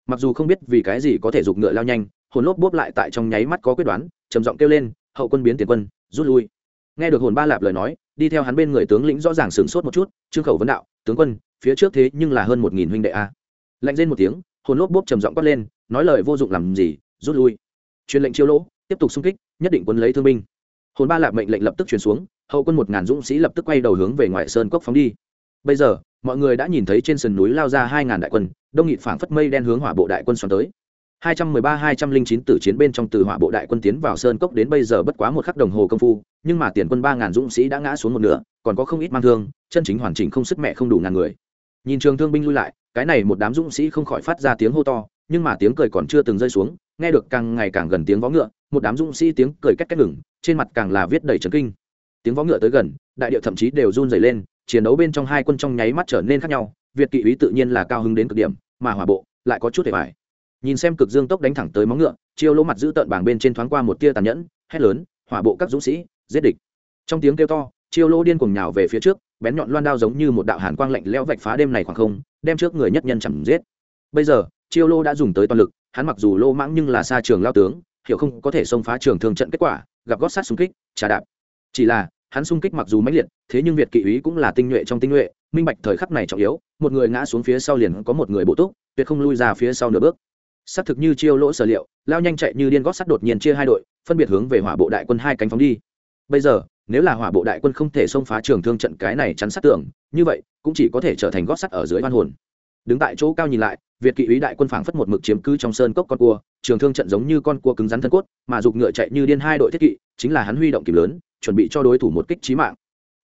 Mặc dù không biết vì cái gì có thể giục ngựa lao nhanh hồn lốp bốp lại tại trong nháy mắt có quyết đoán, trầm giọng kêu lên, hậu quân biến tiền quân, rút lui. Nghe được hồn ba lạp lời nói, đi theo hắn bên người tướng lĩnh rõ ràng sửng sốt một chút, trương khẩu vấn đạo, tướng quân, phía trước thế nhưng là hơn một nghìn huynh đệ a. Lạnh lên một tiếng, hồn lốp bốp trầm giọng quát lên, nói lời vô dụng làm gì, rút lui. Truyền lệnh chiêu lỗ, tiếp tục xung kích, nhất định quân lấy thương binh. Hồn ba lạp mệnh lệnh lập tức truyền xuống, hậu quân một ngàn dũng sĩ lập tức quay đầu hướng về ngoại sơn cốc phóng đi. Bây giờ, mọi người đã nhìn thấy trên sườn núi lao ra hai ngàn đại quân, đông nghịt phảng phất mây đen hướng hỏa bộ đại quân xoắn tới. 213-209 tử chiến bên trong từ hỏa bộ đại quân tiến vào sơn cốc đến bây giờ bất quá một khắc đồng hồ công phu, nhưng mà tiền quân 3000 dũng sĩ đã ngã xuống một nửa, còn có không ít mang thương, chân chính hoàn chỉnh không sức mẹ không đủ ngàn người. Nhìn trường thương binh lui lại, cái này một đám dũng sĩ không khỏi phát ra tiếng hô to, nhưng mà tiếng cười còn chưa từng rơi xuống, nghe được càng ngày càng gần tiếng vó ngựa, một đám dũng sĩ tiếng cười két két ngừng, trên mặt càng là viết đầy chấn kinh. Tiếng vó ngựa tới gần, đại địa thậm chí đều run rẩy lên, chiến đấu bên trong hai quân trong nháy mắt trở nên khác nhau, Việt kỵ úy tự nhiên là cao hứng đến cực điểm, mà hỏa bộ lại có chút hề bại nhìn xem cực dương tốc đánh thẳng tới móng ngựa, chiêu lỗ mặt giữ tợn bảng bên trên thoáng qua một tia tàn nhẫn, hét lớn, hỏa bộ các dũng sĩ, giết địch. Trong tiếng kêu to, chiêu lỗ điên cuồng nhào về phía trước, bén nhọn loan đao giống như một đạo hàn quang lạnh lẽo vạch phá đêm này khoảng không, đem trước người nhất nhân chẳng giết. Bây giờ, chiêu lô đã dùng tới toàn lực, hắn mặc dù lô mãng nhưng là xa trường lao tướng, hiểu không có thể xông phá trường thương trận kết quả, gặp gót sát xung kích, trà đạp. Chỉ là, hắn xung kích mặc dù mãnh liệt, thế nhưng việt kỵ úy cũng là tinh nhuệ trong tinh nhuệ, minh bạch thời khắc này trọng yếu, một người ngã xuống phía sau liền có một người bổ túc, tuyệt không lui ra phía sau nửa bước xác thực như chiêu lỗ sở liệu, lao nhanh chạy như điên gót sắt đột nhiên chia hai đội, phân biệt hướng về hỏa bộ đại quân hai cánh phóng đi. Bây giờ, nếu là hỏa bộ đại quân không thể xông phá trường thương trận cái này chắn sát tưởng như vậy, cũng chỉ có thể trở thành gót sắt ở dưới hoan hồn. Đứng tại chỗ cao nhìn lại, việt kỵ úy đại quân phảng phất một mực chiếm cứ trong sơn cốc con cua, trường thương trận giống như con cua cứng rắn thân cốt, mà giục ngựa chạy như điên hai đội thiết kỵ, chính là hắn huy động kịp lớn, chuẩn bị cho đối thủ một kích trí mạng.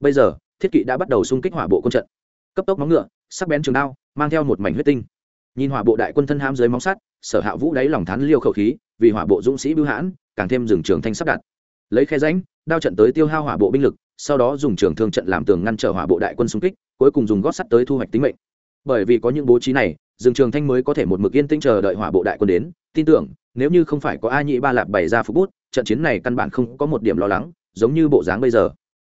Bây giờ, thiết kỵ đã bắt đầu xung kích hỏa bộ quân trận. Cấp tốc móng ngựa, sắc bén trường đao, mang theo một mảnh huyết tinh nhìn hỏa bộ đại quân thân ham dưới móng sắt, sở hạ vũ đáy lòng thắn liêu khẩu khí, vì hỏa bộ dũng sĩ bưu hãn, càng thêm rừng trường thanh sắp đặt. Lấy khe ránh đao trận tới tiêu hao hỏa bộ binh lực, sau đó dùng trường thương trận làm tường ngăn trở hỏa bộ đại quân xung kích, cuối cùng dùng gót sắt tới thu hoạch tính mệnh. Bởi vì có những bố trí này rừng trường thanh mới có thể một mực yên tĩnh chờ đợi hỏa bộ đại quân đến. Tin tưởng, nếu như không phải có a nhị ba lạp bày ra phục bút, trận chiến này căn bản không có một điểm lo lắng, giống như bộ dáng bây giờ.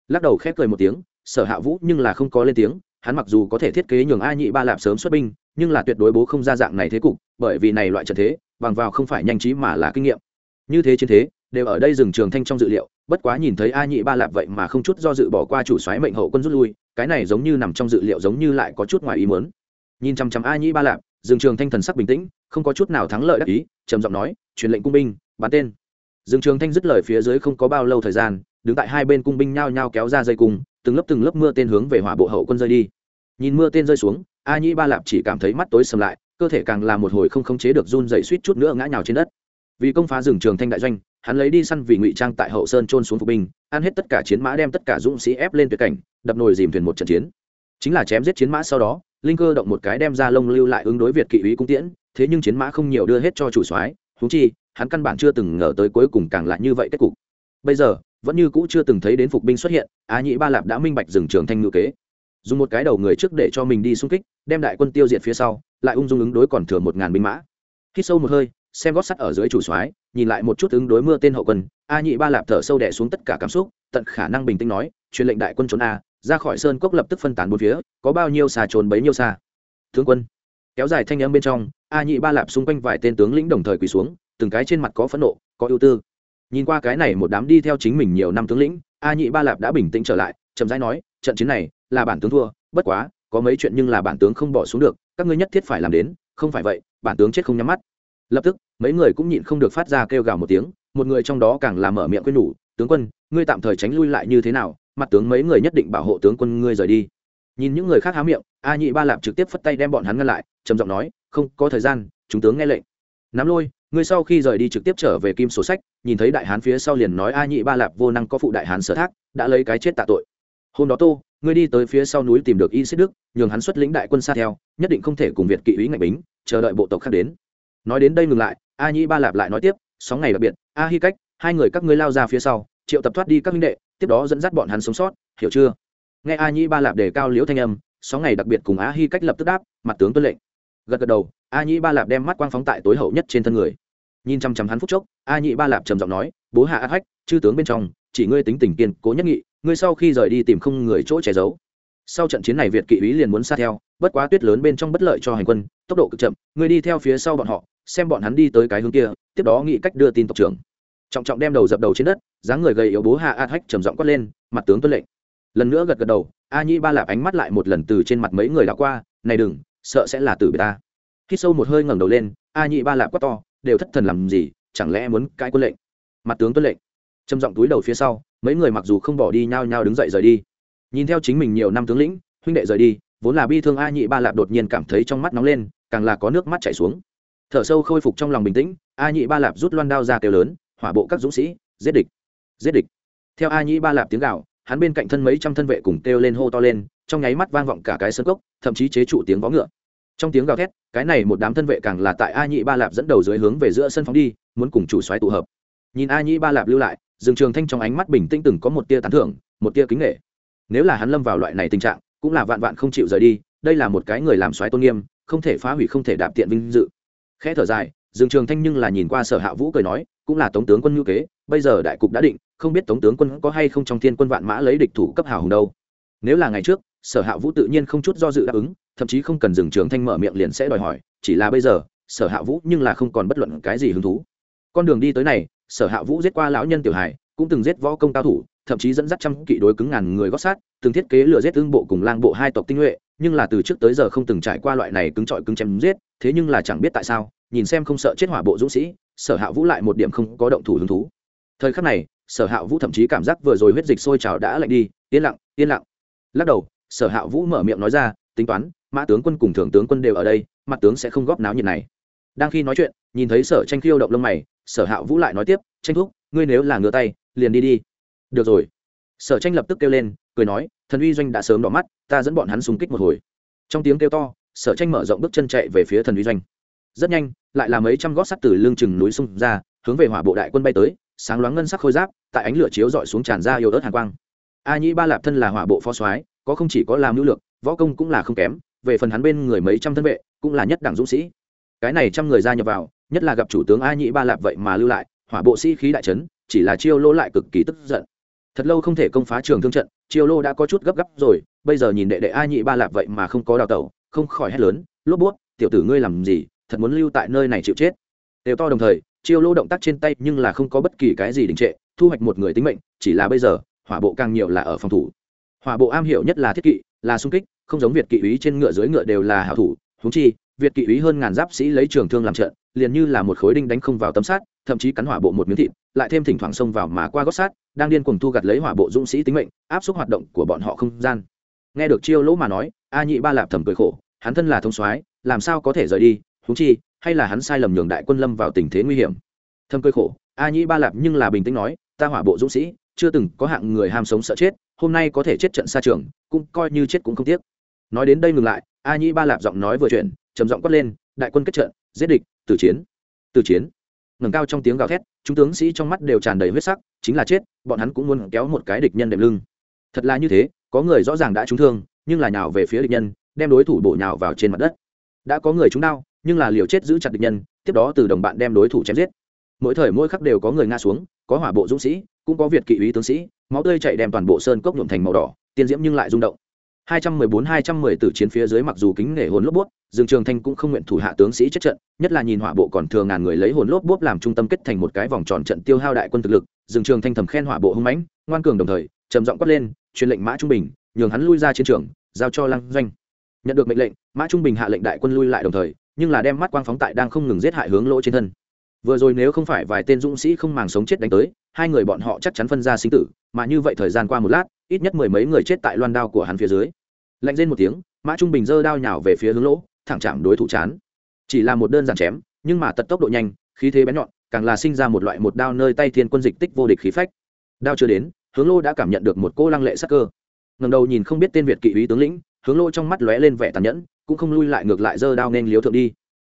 Lắc đầu khép cười một tiếng, sở hạ vũ nhưng là không có lên tiếng, hắn mặc dù có thể thiết kế nhường a nhị ba lạp sớm xuất binh nhưng là tuyệt đối bố không ra dạng này thế cục, bởi vì này loại trận thế, bằng vào không phải nhanh trí mà là kinh nghiệm. Như thế chiến thế, đều ở đây dừng trường thanh trong dự liệu, bất quá nhìn thấy a nhị ba lạp vậy mà không chút do dự bỏ qua chủ xoáy mệnh hậu quân rút lui, cái này giống như nằm trong dự liệu giống như lại có chút ngoài ý muốn. Nhìn chăm chăm a nhị ba lạp Dương trường thanh thần sắc bình tĩnh, không có chút nào thắng lợi đắc ý, trầm giọng nói, truyền lệnh cung binh, bắn tên. Dương trường thanh dứt lời phía dưới không có bao lâu thời gian, đứng tại hai bên cung binh nhao nhao kéo ra dây cung, từng lớp từng lớp mưa tên hướng về hỏa bộ hậu quân rơi đi. Nhìn mưa tên rơi xuống a nhĩ ba lạp chỉ cảm thấy mắt tối sầm lại, cơ thể càng là một hồi không khống chế được run dậy suýt chút nữa ngã nhào trên đất. Vì công phá rừng trường thanh đại doanh, hắn lấy đi săn vì ngụy trang tại hậu sơn trôn xuống phục binh, ăn hết tất cả chiến mã đem tất cả dũng sĩ ép lên tuyệt cảnh, đập nồi dìm thuyền một trận chiến. Chính là chém giết chiến mã sau đó, linh cơ động một cái đem ra lông lưu lại ứng đối việt kỵ ý cung tiễn, thế nhưng chiến mã không nhiều đưa hết cho chủ soái húng chi, hắn căn bản chưa từng ngờ tới cuối cùng càng lại như vậy kết cục. Bây giờ, vẫn như cũ chưa từng thấy đến phục binh xuất hiện á nhĩ ba lạp đã minh bạch rừng trường thanh ngự kế. Dùng một cái đầu người trước để cho mình đi xung kích đem đại quân tiêu diệt phía sau, lại ung dung ứng đối còn thừa một ngàn binh mã. Hít sâu một hơi, xem gót sắt ở dưới chủ soái, nhìn lại một chút ứng đối mưa tên hậu quân. A nhị ba lạp thở sâu đẻ xuống tất cả cảm xúc, tận khả năng bình tĩnh nói, truyền lệnh đại quân trốn a, ra khỏi sơn cốc lập tức phân tán bốn phía, có bao nhiêu xa trốn bấy nhiêu xa. Tướng quân, kéo dài thanh âm bên trong, a nhị ba lạp xung quanh vài tên tướng lĩnh đồng thời quỳ xuống, từng cái trên mặt có phẫn nộ, có ưu tư. Nhìn qua cái này một đám đi theo chính mình nhiều năm tướng lĩnh, a nhị ba lạp đã bình tĩnh trở lại, chậm rãi nói, trận chiến này là bản tướng thua, bất quá có mấy chuyện nhưng là bản tướng không bỏ xuống được, các ngươi nhất thiết phải làm đến, không phải vậy, bản tướng chết không nhắm mắt. Lập tức, mấy người cũng nhịn không được phát ra kêu gào một tiếng, một người trong đó càng làm mở miệng quên nhủ tướng quân, ngươi tạm thời tránh lui lại như thế nào, mặt tướng mấy người nhất định bảo hộ tướng quân ngươi rời đi. Nhìn những người khác há miệng, a nhị ba lạp trực tiếp phất tay đem bọn hắn ngăn lại, trầm giọng nói, không, có thời gian, chúng tướng nghe lệnh. Nắm lôi, ngươi sau khi rời đi trực tiếp trở về kim sổ sách, nhìn thấy đại hán phía sau liền nói a nhị ba lạp vô năng có phụ đại hán sở thác, đã lấy cái chết tạ tội hôm đó tô, ngươi đi tới phía sau núi tìm được y xích đức, nhường hắn xuất lĩnh đại quân xa theo, nhất định không thể cùng việt kỵ ý ngạch bính, chờ đợi bộ tộc khác đến. Nói đến đây ngừng lại, a nhĩ ba lạp lại nói tiếp, sóng ngày đặc biệt, a hi cách, hai người các ngươi lao ra phía sau, triệu tập thoát đi các minh đệ, tiếp đó dẫn dắt bọn hắn sống sót, hiểu chưa? Nghe a nhĩ ba lạp đề cao liễu thanh âm, sóng ngày đặc biệt cùng a hi cách lập tức đáp, mặt tướng tuân lệnh. Gật gật đầu, a nhĩ ba lạp đem mắt quang phóng tại tối hậu nhất trên thân người. Nhìn chăm chăm hắn phút chốc, a nhĩ ba lạp trầm giọng nói, bố hạ a hách, chư tướng bên trong, chỉ ngươi tính tình kiên cố nhất nghị ngươi sau khi rời đi tìm không người chỗ che giấu. Sau trận chiến này việt kỵ úy liền muốn xa theo, bất quá tuyết lớn bên trong bất lợi cho hành quân, tốc độ cực chậm, ngươi đi theo phía sau bọn họ, xem bọn hắn đi tới cái hướng kia, tiếp đó nghĩ cách đưa tin tộc trưởng. Trọng trọng đem đầu dập đầu trên đất, dáng người gầy yếu bố hạ a hách trầm giọng quát lên, mặt tướng tuân lệnh. Lần nữa gật gật đầu, a nhĩ ba lạp ánh mắt lại một lần từ trên mặt mấy người đã qua, này đừng, sợ sẽ là tử bề ta. Khi sâu một hơi ngẩng đầu lên, a nhĩ ba lạp quát to, đều thất thần làm gì, chẳng lẽ muốn cãi quân lệnh? Mặt tướng tuân lệnh trầm giọng túi đầu phía sau, mấy người mặc dù không bỏ đi nhao nhao đứng dậy rời đi. Nhìn theo chính mình nhiều năm tướng lĩnh, huynh đệ rời đi, vốn là bi thương a nhị ba lạp đột nhiên cảm thấy trong mắt nóng lên, càng là có nước mắt chảy xuống. Thở sâu khôi phục trong lòng bình tĩnh, a nhị ba lạp rút loan đao ra kêu lớn, hỏa bộ các dũng sĩ, giết địch giết địch. Theo a nhị ba lạp tiếng gạo hắn bên cạnh thân mấy trăm thân vệ cùng kêu lên hô to lên, trong nháy mắt vang vọng cả cái sân cốc, thậm chí chế trụ tiếng vó ngựa. Trong tiếng gào thét, cái này một đám thân vệ càng là tại a nhị ba lạp dẫn đầu dưới hướng về giữa sân phóng đi, muốn cùng chủ xoáy tụ hợp. Nhìn a nhị ba lạp lưu lại Dương trường thanh trong ánh mắt bình tĩnh từng có một tia tán thưởng, một tia kính nể. nếu là hắn lâm vào loại này tình trạng, cũng là vạn vạn không chịu rời đi, đây là một cái người làm soái tôn nghiêm, không thể phá hủy, không thể đạp tiện vinh dự. Khẽ thở dài, dương trường thanh nhưng là nhìn qua sở hạ vũ cười nói, cũng là tống tướng quân như kế, bây giờ đại cục đã định, không biết tống tướng quân có hay không trong thiên quân vạn mã lấy địch thủ cấp hào hùng đâu. Nếu là ngày trước, sở hạ vũ tự nhiên không chút do dự đáp ứng, thậm chí không cần Dương trường thanh mở miệng liền sẽ đòi hỏi, chỉ là bây giờ, sở hạ vũ nhưng là không còn bất luận cái gì hứng thú. Con đường đi tới này sở hạ vũ giết qua lão nhân tiểu hải, cũng từng giết võ công cao thủ, thậm chí dẫn dắt trăm kỵ đối cứng ngàn người gót sát, từng thiết kế lừa giết tương bộ cùng lang bộ hai tộc tinh nhuệ, nhưng là từ trước tới giờ không từng trải qua loại này cứng trọi cứng chém giết, thế nhưng là chẳng biết tại sao, nhìn xem không sợ chết hỏa bộ dũng sĩ, sở hạ vũ lại một điểm không có động thủ hứng thú. Thời khắc này, sở hạ vũ thậm chí cảm giác vừa rồi huyết dịch sôi trào đã lạnh đi, yên lặng yên lặng. Lắc đầu, sở hạ vũ mở miệng nói ra, tính toán, mã tướng quân cùng thượng tướng quân đều ở đây, mặt tướng sẽ không góp náo nhiệt này. Đang khi nói chuyện, nhìn thấy sở tranh khiêu động lông mày sở hạ vũ lại nói tiếp, tranh thúc, ngươi nếu là ngửa tay, liền đi đi. Được rồi. Sở tranh lập tức kêu lên, cười nói, thần uy doanh đã sớm đỏ mắt, ta dẫn bọn hắn xung kích một hồi. Trong tiếng kêu to, sở tranh mở rộng bước chân chạy về phía thần uy doanh. Rất nhanh, lại là mấy trăm gót sắt từ lưng chừng núi xung ra, hướng về hỏa bộ đại quân bay tới, sáng loáng ngân sắc khôi giáp, tại ánh lửa chiếu dọi xuống tràn ra yêu ớt hàng quang. A nhĩ ba lạp thân là hỏa bộ phó soái, có không chỉ có làm nữ lược, võ công cũng là không kém, về phần hắn bên người mấy trăm thân vệ, cũng là nhất đẳng dũng sĩ. Cái này trăm người ra nhập vào nhất là gặp chủ tướng a nhĩ ba lạp vậy mà lưu lại, hỏa bộ sĩ khí đại trấn chỉ là chiêu Lô lại cực kỳ tức giận. Thật lâu không thể công phá trường thương trận, chiêu lô đã có chút gấp gáp rồi, bây giờ nhìn đệ đệ a nhị ba lạp vậy mà không có đào tẩu, không khỏi hét lớn, lốp bút, tiểu tử ngươi làm gì, thật muốn lưu tại nơi này chịu chết? Đều to đồng thời, chiêu lô động tác trên tay nhưng là không có bất kỳ cái gì đình trệ, thu hoạch một người tính mệnh, chỉ là bây giờ, hỏa bộ càng nhiều là ở phòng thủ. Hỏa bộ am hiểu nhất là thiết kỵ, là xung kích, không giống việt kỵ úy trên ngựa dưới ngựa đều là hảo thủ húng chi, việt kỵ úy hơn ngàn giáp sĩ lấy trường thương làm trận liền như là một khối đinh đánh không vào tấm sát thậm chí cắn hỏa bộ một miếng thịt, lại thêm thỉnh thoảng xông vào mà qua gót sát đang điên cuồng thu gặt lấy hỏa bộ dũng sĩ tính mệnh, áp suất hoạt động của bọn họ không gian. Nghe được chiêu lỗ mà nói, a nhị ba lạp thầm cười khổ, hắn thân là thông soái, làm sao có thể rời đi húng chi, hay là hắn sai lầm nhường đại quân lâm vào tình thế nguy hiểm. Thầm cười khổ, a nhị ba lạp nhưng là bình tĩnh nói, ta hỏa bộ dũng sĩ, chưa từng có hạng người ham sống sợ chết, hôm nay có thể chết trận xa trường, cũng coi như chết cũng không tiếc. Nói đến đây ngừng lại, a nhị ba lạp giọng nói vừa chuyển, trầm giọng quát lên, đại quân kết trận giết địch từ chiến từ chiến. Ngẩng cao trong tiếng gào thét, chúng tướng sĩ trong mắt đều tràn đầy huyết sắc, chính là chết, bọn hắn cũng muốn kéo một cái địch nhân đệm lưng. Thật là như thế, có người rõ ràng đã trúng thương, nhưng là nhào về phía địch nhân, đem đối thủ bổ nhào vào trên mặt đất. Đã có người trúng đau, nhưng là liều chết giữ chặt địch nhân, tiếp đó từ đồng bạn đem đối thủ chém giết. Mỗi thời mỗi khắc đều có người ngã xuống, có hỏa bộ dũng sĩ, cũng có việt kỵ úy tướng sĩ, máu tươi chảy đem toàn bộ sơn cốc nhuộm thành màu đỏ, tiên diễm nhưng lại rung động. 214-210 tử chiến phía dưới mặc dù kính nể hồn lốp bút, Dương Trường Thanh cũng không nguyện thủ hạ tướng sĩ chết trận, nhất là nhìn hỏa bộ còn thừa ngàn người lấy hồn lốp bút làm trung tâm kết thành một cái vòng tròn trận tiêu hao đại quân thực lực, Dương Trường Thanh thầm khen hỏa bộ hung mãnh, ngoan cường đồng thời, trầm giọng quát lên, truyền lệnh Mã Trung Bình, nhường hắn lui ra chiến trường, giao cho Lăng Doanh. Nhận được mệnh lệnh, Mã Trung Bình hạ lệnh đại quân lui lại đồng thời, nhưng là đem mắt quang phóng tại đang không ngừng giết hại hướng lỗ trên thân. Vừa rồi nếu không phải vài tên dũng sĩ không màng sống chết đánh tới, hai người bọn họ chắc chắn phân ra sinh tử, mà như vậy thời gian qua một lát, ít nhất mười mấy người chết tại loan đao của hắn phía dưới lạnh lên một tiếng, mã trung bình giơ đao nhào về phía hướng lỗ, thẳng chạm đối thủ chán. Chỉ là một đơn giản chém, nhưng mà tật tốc độ nhanh, khí thế bén nhọn, càng là sinh ra một loại một đao nơi tay thiên quân dịch tích vô địch khí phách. Đao chưa đến, hướng lô đã cảm nhận được một cô lăng lệ sắc cơ. Ngầm đầu nhìn không biết tên việt kỵ uý tướng lĩnh, hướng lô trong mắt lóe lên vẻ tàn nhẫn, cũng không lui lại ngược lại giơ đao nên liếu thượng đi.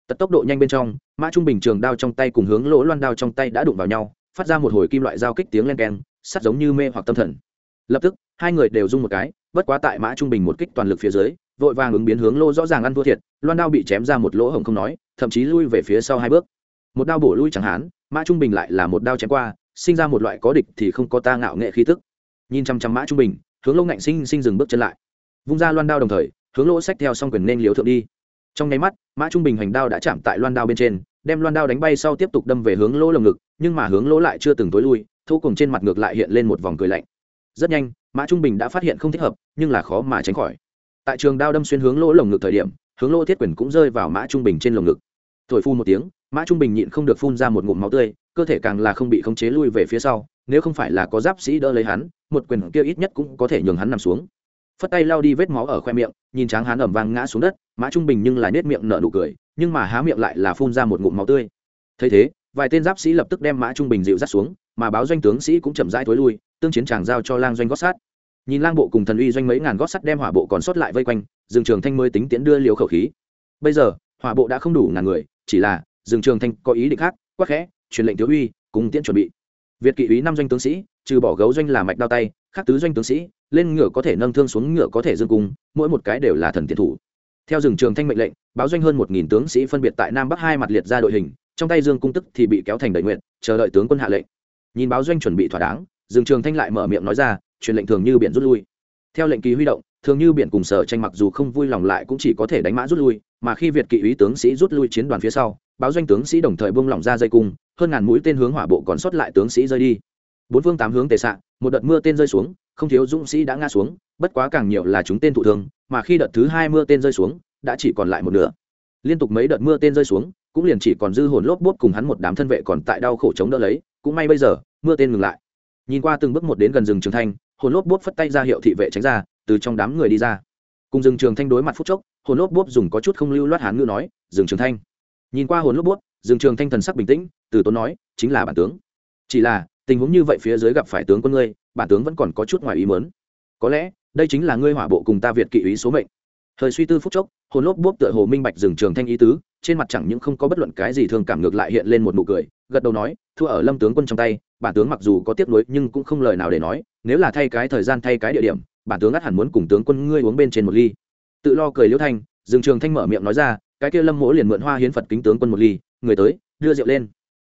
Tật tốc độ nhanh bên trong, mã trung bình trường đao trong tay cùng hướng lỗ loan đao trong tay đã đụng vào nhau, phát ra một hồi kim loại giao kích tiếng len keng, sắt giống như mê hoặc tâm thần. Lập tức, hai người đều rung một cái bất quá tại mã trung bình một kích toàn lực phía dưới, vội vàng ứng biến hướng lô rõ ràng ăn thua thiệt, loan đao bị chém ra một lỗ hổng không nói, thậm chí lui về phía sau hai bước. Một đao bổ lui chẳng hán mã trung bình lại là một đao chém qua, sinh ra một loại có địch thì không có ta ngạo nghệ khí tức. Nhìn chăm chăm mã trung bình, hướng lô ngạnh sinh sinh dừng bước chân lại. Vung ra loan đao đồng thời, hướng lỗ sách theo xong quyền nên liếu thượng đi. Trong nháy mắt, mã trung bình hành đao đã chạm tại loan đao bên trên, đem loan đao đánh bay sau tiếp tục đâm về hướng lỗ lồng ngực, nhưng mà hướng lỗ lại chưa từng tối lui, thô cùng trên mặt ngược lại hiện lên một vòng cười lạnh. Rất nhanh mã trung bình đã phát hiện không thích hợp, nhưng là khó mà tránh khỏi. Tại trường đao đâm xuyên hướng lỗ lồng ngực thời điểm, hướng lỗ thiết quyền cũng rơi vào mã trung bình trên lồng ngực. Thổi phun một tiếng, mã trung bình nhịn không được phun ra một ngụm máu tươi, cơ thể càng là không bị khống chế lui về phía sau, nếu không phải là có giáp sĩ đỡ lấy hắn, một quyền kia ít nhất cũng có thể nhường hắn nằm xuống. Phất tay lao đi vết máu ở khoe miệng, nhìn tráng hắn ẩm vang ngã xuống đất, mã trung bình nhưng là nết miệng nở nụ cười, nhưng mà há miệng lại là phun ra một ngụm máu tươi. Thấy thế, vài tên giáp sĩ lập tức đem mã trung bình dịu dắt xuống mà báo doanh tướng sĩ cũng chậm rãi thối lui, tương chiến tràng giao cho lang doanh gót sát. Nhìn lang bộ cùng thần uy doanh mấy ngàn gót sắt đem hỏa bộ còn sót lại vây quanh rừng trường thanh mới tính tiễn đưa liều khẩu khí. Bây giờ, hỏa bộ đã không đủ ngàn người, chỉ là rừng trường thanh có ý định khác, quắc khẽ, truyền lệnh thiếu uy, cùng tiễn chuẩn bị. Việt kỵ úy năm doanh tướng sĩ, trừ bỏ gấu doanh là mạch đao tay, khác tứ doanh tướng sĩ, lên ngựa có thể nâng thương xuống ngựa có thể dương cung, mỗi một cái đều là thần tiện thủ. Theo rừng trường thanh mệnh lệnh, báo doanh hơn một nghìn tướng sĩ phân biệt tại nam bắc hai mặt liệt ra đội hình, trong tay dương cung tức thì bị kéo thành đầy nguyện, chờ đợi tướng quân hạ lệnh nhìn báo doanh chuẩn bị thỏa đáng, Dương trường thanh lại mở miệng nói ra, truyền lệnh thường như biển rút lui. Theo lệnh kỳ huy động, thường như biển cùng sở tranh mặc dù không vui lòng lại cũng chỉ có thể đánh mã rút lui, mà khi việt kỵ úy tướng sĩ rút lui chiến đoàn phía sau, báo doanh tướng sĩ đồng thời buông lỏng ra dây cung, hơn ngàn mũi tên hướng hỏa bộ còn sót lại tướng sĩ rơi đi. Bốn phương tám hướng tề xạ một đợt mưa tên rơi xuống, không thiếu dũng sĩ đã ngã xuống, bất quá càng nhiều là chúng tên thụ thương, mà khi đợt thứ hai mưa tên rơi xuống, đã chỉ còn lại một nửa. Liên tục mấy đợt mưa tên rơi xuống cũng liền chỉ còn dư hồn lốp bốt cùng hắn một đám thân vệ còn tại đau khổ chống đỡ lấy, cũng may bây giờ, mưa tên ngừng lại. Nhìn qua từng bước một đến gần rừng trường thanh, hồn lốp bốt phất tay ra hiệu thị vệ tránh ra, từ trong đám người đi ra. Cùng rừng trường thanh đối mặt phút chốc, hồn lốp bốt dùng có chút không lưu loát hán ngữ nói, rừng trường thanh. Nhìn qua hồn lốp bốt, rừng trường thanh thần sắc bình tĩnh, từ tốn nói, chính là bản tướng. Chỉ là, tình huống như vậy phía dưới gặp phải tướng quân ngươi, bản tướng vẫn còn có chút ngoài ý mớn có lẽ, đây chính là ngươi hỏa bộ cùng ta việt kỵ ý số mệnh. Thời suy tư phút chốc, hồn lốp bốp tựa hồ minh bạch rừng trường thanh ý tứ trên mặt chẳng những không có bất luận cái gì thường cảm ngược lại hiện lên một nụ cười, gật đầu nói, thua ở lâm tướng quân trong tay, bản tướng mặc dù có tiếc nuối nhưng cũng không lời nào để nói, nếu là thay cái thời gian thay cái địa điểm, bản tướng ắt hẳn muốn cùng tướng quân ngươi uống bên trên một ly. Tự lo cười liễu thanh, dương trường thanh mở miệng nói ra, cái kia lâm mỗ liền mượn hoa hiến phật kính tướng quân một ly, người tới, đưa rượu lên.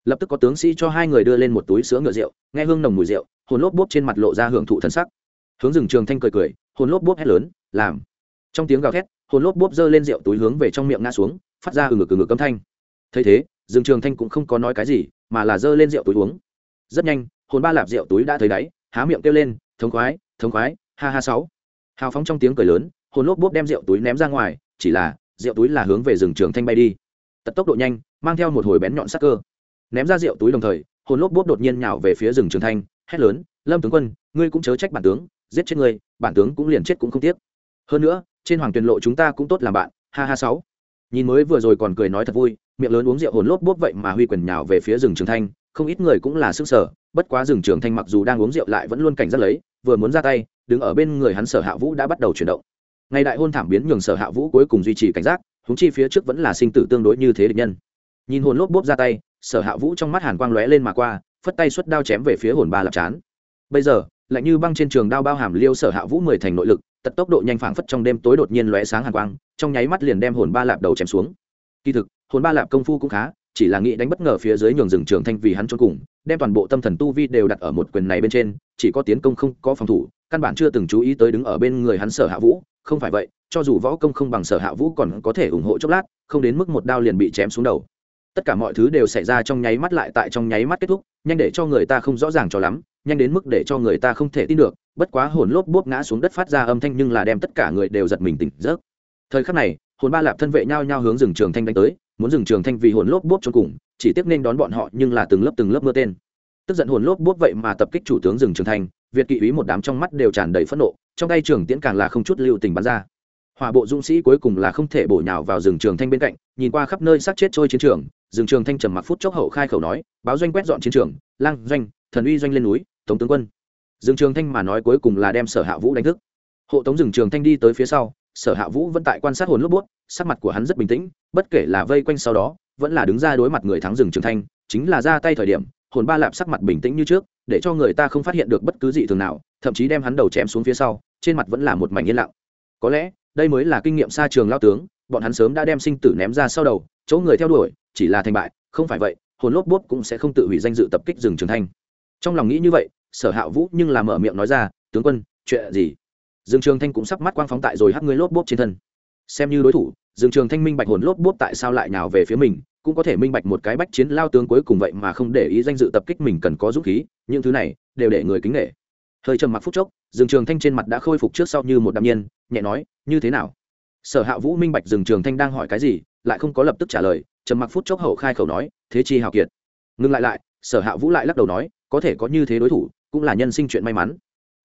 Lập tức có tướng sĩ cho hai người đưa lên một túi sữa ngựa rượu, nghe hương nồng mùi rượu, hồn lốp bốp trên mặt lộ ra hưởng thụ thần sắc. Hướng rừng trường thanh cười cười, hồn lốp bốp hét lớn, làm. Trong tiếng gào thét, hồn lốp bốp giơ lên rượu túi hướng về trong miệng ngã xuống phát ra ừng ngực ừng ngực âm thanh. Thấy thế, dương trường thanh cũng không có nói cái gì, mà là giơ lên rượu túi uống. Rất nhanh, hồn ba lạp rượu túi đã thấy đáy, há miệng kêu lên, thống khoái thống khoái, ha ha sáu. Hào phóng trong tiếng cười lớn, hồn lốp bốp đem rượu túi ném ra ngoài, chỉ là, rượu túi là hướng về rừng trường thanh bay đi. Tật tốc độ nhanh, mang theo một hồi bén nhọn sắc cơ. Ném ra rượu túi đồng thời, hồn lốp bốp đột nhiên nhào về phía rừng trường thanh, hét lớn, lâm tướng quân, ngươi cũng chớ trách bản tướng, giết chết ngươi, bản tướng cũng liền chết cũng không tiếc. Hơn nữa, trên hoàng tuyền lộ chúng ta cũng tốt làm bạn, ha ha sáu nhìn mới vừa rồi còn cười nói thật vui, miệng lớn uống rượu hồn lốp bốp vậy mà huy quyền nhào về phía rừng trường thanh, không ít người cũng là sức sở bất quá rừng trường thanh mặc dù đang uống rượu lại vẫn luôn cảnh giác lấy, vừa muốn ra tay, đứng ở bên người hắn sở hạ vũ đã bắt đầu chuyển động. Ngày đại hôn thảm biến nhường sở hạ vũ cuối cùng duy trì cảnh giác húng chi phía trước vẫn là sinh tử tương đối như thế địch nhân. Nhìn hồn lốp bốp ra tay, sở hạ vũ trong mắt hàn quang lóe lên mà qua, phất tay xuất đao chém về phía hồn ba lạp chán. Bây giờ, lạnh như băng trên trường đao bao hàm liêu sở hạ vũ mười thành nội lực tật tốc độ nhanh phảng phất trong đêm tối đột nhiên lóe sáng hàn quang, trong nháy mắt liền đem hồn ba lạp đầu chém xuống. Kỳ thực, hồn ba lạp công phu cũng khá, chỉ là nghĩ đánh bất ngờ phía dưới nhường rừng trường thanh vì hắn trốn cùng, đem toàn bộ tâm thần tu vi đều đặt ở một quyền này bên trên, chỉ có tiến công không có phòng thủ, căn bản chưa từng chú ý tới đứng ở bên người hắn sở hạ vũ, không phải vậy, cho dù võ công không bằng sở hạ vũ còn có thể ủng hộ chốc lát, không đến mức một đao liền bị chém xuống đầu. Tất cả mọi thứ đều xảy ra trong nháy mắt lại tại trong nháy mắt kết thúc, nhanh để cho người ta không rõ ràng cho lắm, nhanh đến mức để cho người ta không thể tin được bất quá hồn lốp bốp ngã xuống đất phát ra âm thanh nhưng là đem tất cả người đều giật mình tỉnh giấc. Thời khắc này, hồn ba lạp thân vệ nhau nhau hướng rừng trường thanh đánh tới, muốn rừng trường thanh vì hồn lốp bốp cho cùng, chỉ tiếc nên đón bọn họ nhưng là từng lớp từng lớp mưa tên. Tức giận hồn lốp bốp vậy mà tập kích chủ tướng rừng trường thanh, việt kỵ ý một đám trong mắt đều tràn đầy phẫn nộ, trong tay trường tiễn càng là không chút lưu tình bắn ra. Hỏa bộ dũng sĩ cuối cùng là không thể bổ nhào vào rừng trường thanh bên cạnh, nhìn qua khắp nơi sát chết trôi chiến trường, rừng trường thanh trầm mặc phút chốc hậu khai khẩu nói, báo doanh quét dọn chiến trường, lang doanh, thần uy doanh lên núi tổng tướng quân. Dương trường thanh mà nói cuối cùng là đem sở hạ vũ đánh thức. Hộ tống rừng trường thanh đi tới phía sau, sở hạ vũ vẫn tại quan sát hồn lốp bút, sắc mặt của hắn rất bình tĩnh, bất kể là vây quanh sau đó, vẫn là đứng ra đối mặt người thắng rừng trường thanh, chính là ra tay thời điểm, hồn ba lạp sắc mặt bình tĩnh như trước, để cho người ta không phát hiện được bất cứ gì thường nào, thậm chí đem hắn đầu chém xuống phía sau, trên mặt vẫn là một mảnh yên lặng. Có lẽ, đây mới là kinh nghiệm xa trường lao tướng, bọn hắn sớm đã đem sinh tử ném ra sau đầu, chỗ người theo đuổi, chỉ là thành bại, không phải vậy, hồn lốp Bút cũng sẽ không tự hủy danh dự tập kích rừng trường thanh. Trong lòng nghĩ như vậy sở hạ vũ nhưng là mở miệng nói ra, tướng quân, chuyện gì? Dương trường thanh cũng sắp mắt quang phóng tại rồi hắc ngươi lốp bốp trên thân. Xem như đối thủ, dương trường thanh minh bạch hồn lốp bốp tại sao lại nào về phía mình, cũng có thể minh bạch một cái bách chiến lao tướng cuối cùng vậy mà không để ý danh dự tập kích mình cần có dũng khí, những thứ này đều để người kính nghệ hơi trầm mặc phút chốc, dương trường thanh trên mặt đã khôi phục trước sau như một đạm nhiên, nhẹ nói, như thế nào? Sở hạ vũ minh bạch dương trường thanh đang hỏi cái gì, lại không có lập tức trả lời, trầm mặc phút chốc hậu khai khẩu nói, thế chi hào kiệt. Ngừng lại lại, sở hạ vũ lại lắc đầu nói, có thể có như thế đối thủ cũng là nhân sinh chuyện may mắn.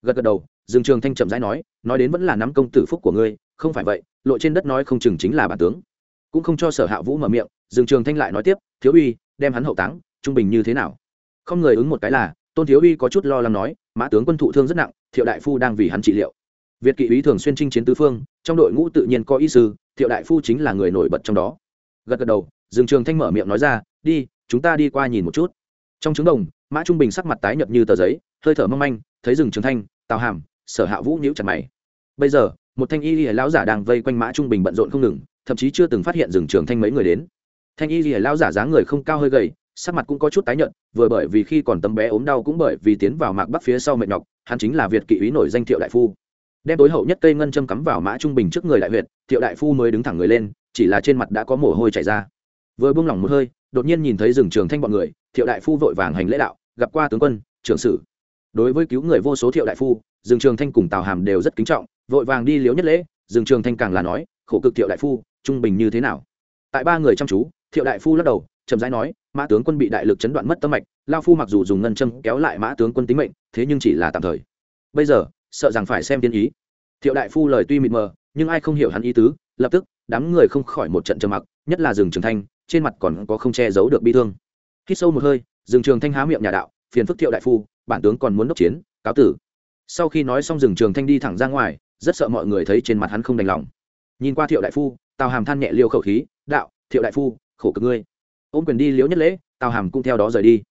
Gật gật đầu, dương trường thanh chậm rãi nói nói đến vẫn là nắm công tử phúc của ngươi, không phải vậy, lộ trên đất nói không chừng chính là bản tướng. Cũng không cho sở hạ vũ mở miệng, dương trường thanh lại nói tiếp, thiếu uy, đem hắn hậu táng, trung bình như thế nào? Không người ứng một cái là, tôn thiếu uy có chút lo lắng nói, mã tướng quân thụ thương rất nặng, thiệu đại phu đang vì hắn trị liệu. Việt kỵ uý thường xuyên chinh chiến tứ phương, trong đội ngũ tự nhiên có y sư, thiệu đại phu chính là người nổi bật trong đó. Gật gật đầu, dương trường thanh mở miệng nói ra, đi, chúng ta đi qua nhìn một chút. Trong trứng đồng, mã trung bình sắc mặt tái nhợt như tờ giấy hơi thở mong manh, thấy rừng trường thanh, tào hàm, sở hạ vũ nhíu chặt mày. Bây giờ, một thanh y lìa lão giả đang vây quanh mã trung bình bận rộn không ngừng, thậm chí chưa từng phát hiện rừng trường thanh mấy người đến. Thanh y lìa lão giả dáng người không cao hơi gầy, sắc mặt cũng có chút tái nhợt, vừa bởi vì khi còn tấm bé ốm đau cũng bởi vì tiến vào mạc bắc phía sau mệt nhọc, hắn chính là việt kỵ úy nổi danh thiệu đại phu. Đem tối hậu nhất cây ngân châm cắm vào mã trung bình trước người đại huyệt, thiệu đại phu mới đứng thẳng người lên, chỉ là trên mặt đã có mồ hôi chảy ra. Vừa buông lỏng một hơi, đột nhiên nhìn thấy rừng trường thanh bọn người, thiệu đại phu vội vàng hành lễ đạo, gặp qua tướng quân, trưởng sử đối với cứu người vô số thiệu đại phu, dương trường thanh cùng tào hàm đều rất kính trọng, vội vàng đi liếu nhất lễ, dương trường thanh càng là nói, khổ cực thiệu đại phu, trung bình như thế nào? Tại ba người chăm chú, thiệu đại phu lắc đầu, chậm rãi nói, mã tướng quân bị đại lực chấn đoạn mất tâm mạch, lao phu mặc dù dùng ngân châm kéo lại mã tướng quân tính mệnh, thế nhưng chỉ là tạm thời. Bây giờ, sợ rằng phải xem tiên ý. Thiệu đại phu lời tuy mịt mờ, nhưng ai không hiểu hắn ý tứ, lập tức, đám người không khỏi một trận trầm mặc, nhất là rừng trường thanh, trên mặt còn có không che giấu được bi thương. Khi sâu một hơi rừng trường thanh há miệng nhà đạo phiền phức thiệu đại phu, bản tướng còn muốn đốc chiến, cáo tử. Sau khi nói xong rừng trường thanh đi thẳng ra ngoài, rất sợ mọi người thấy trên mặt hắn không đành lòng. Nhìn qua thiệu đại phu, tào hàm than nhẹ liêu khẩu khí, đạo, thiệu đại phu, khổ cực ngươi. Ôm quyền đi liễu nhất lễ, tào hàm cũng theo đó rời đi.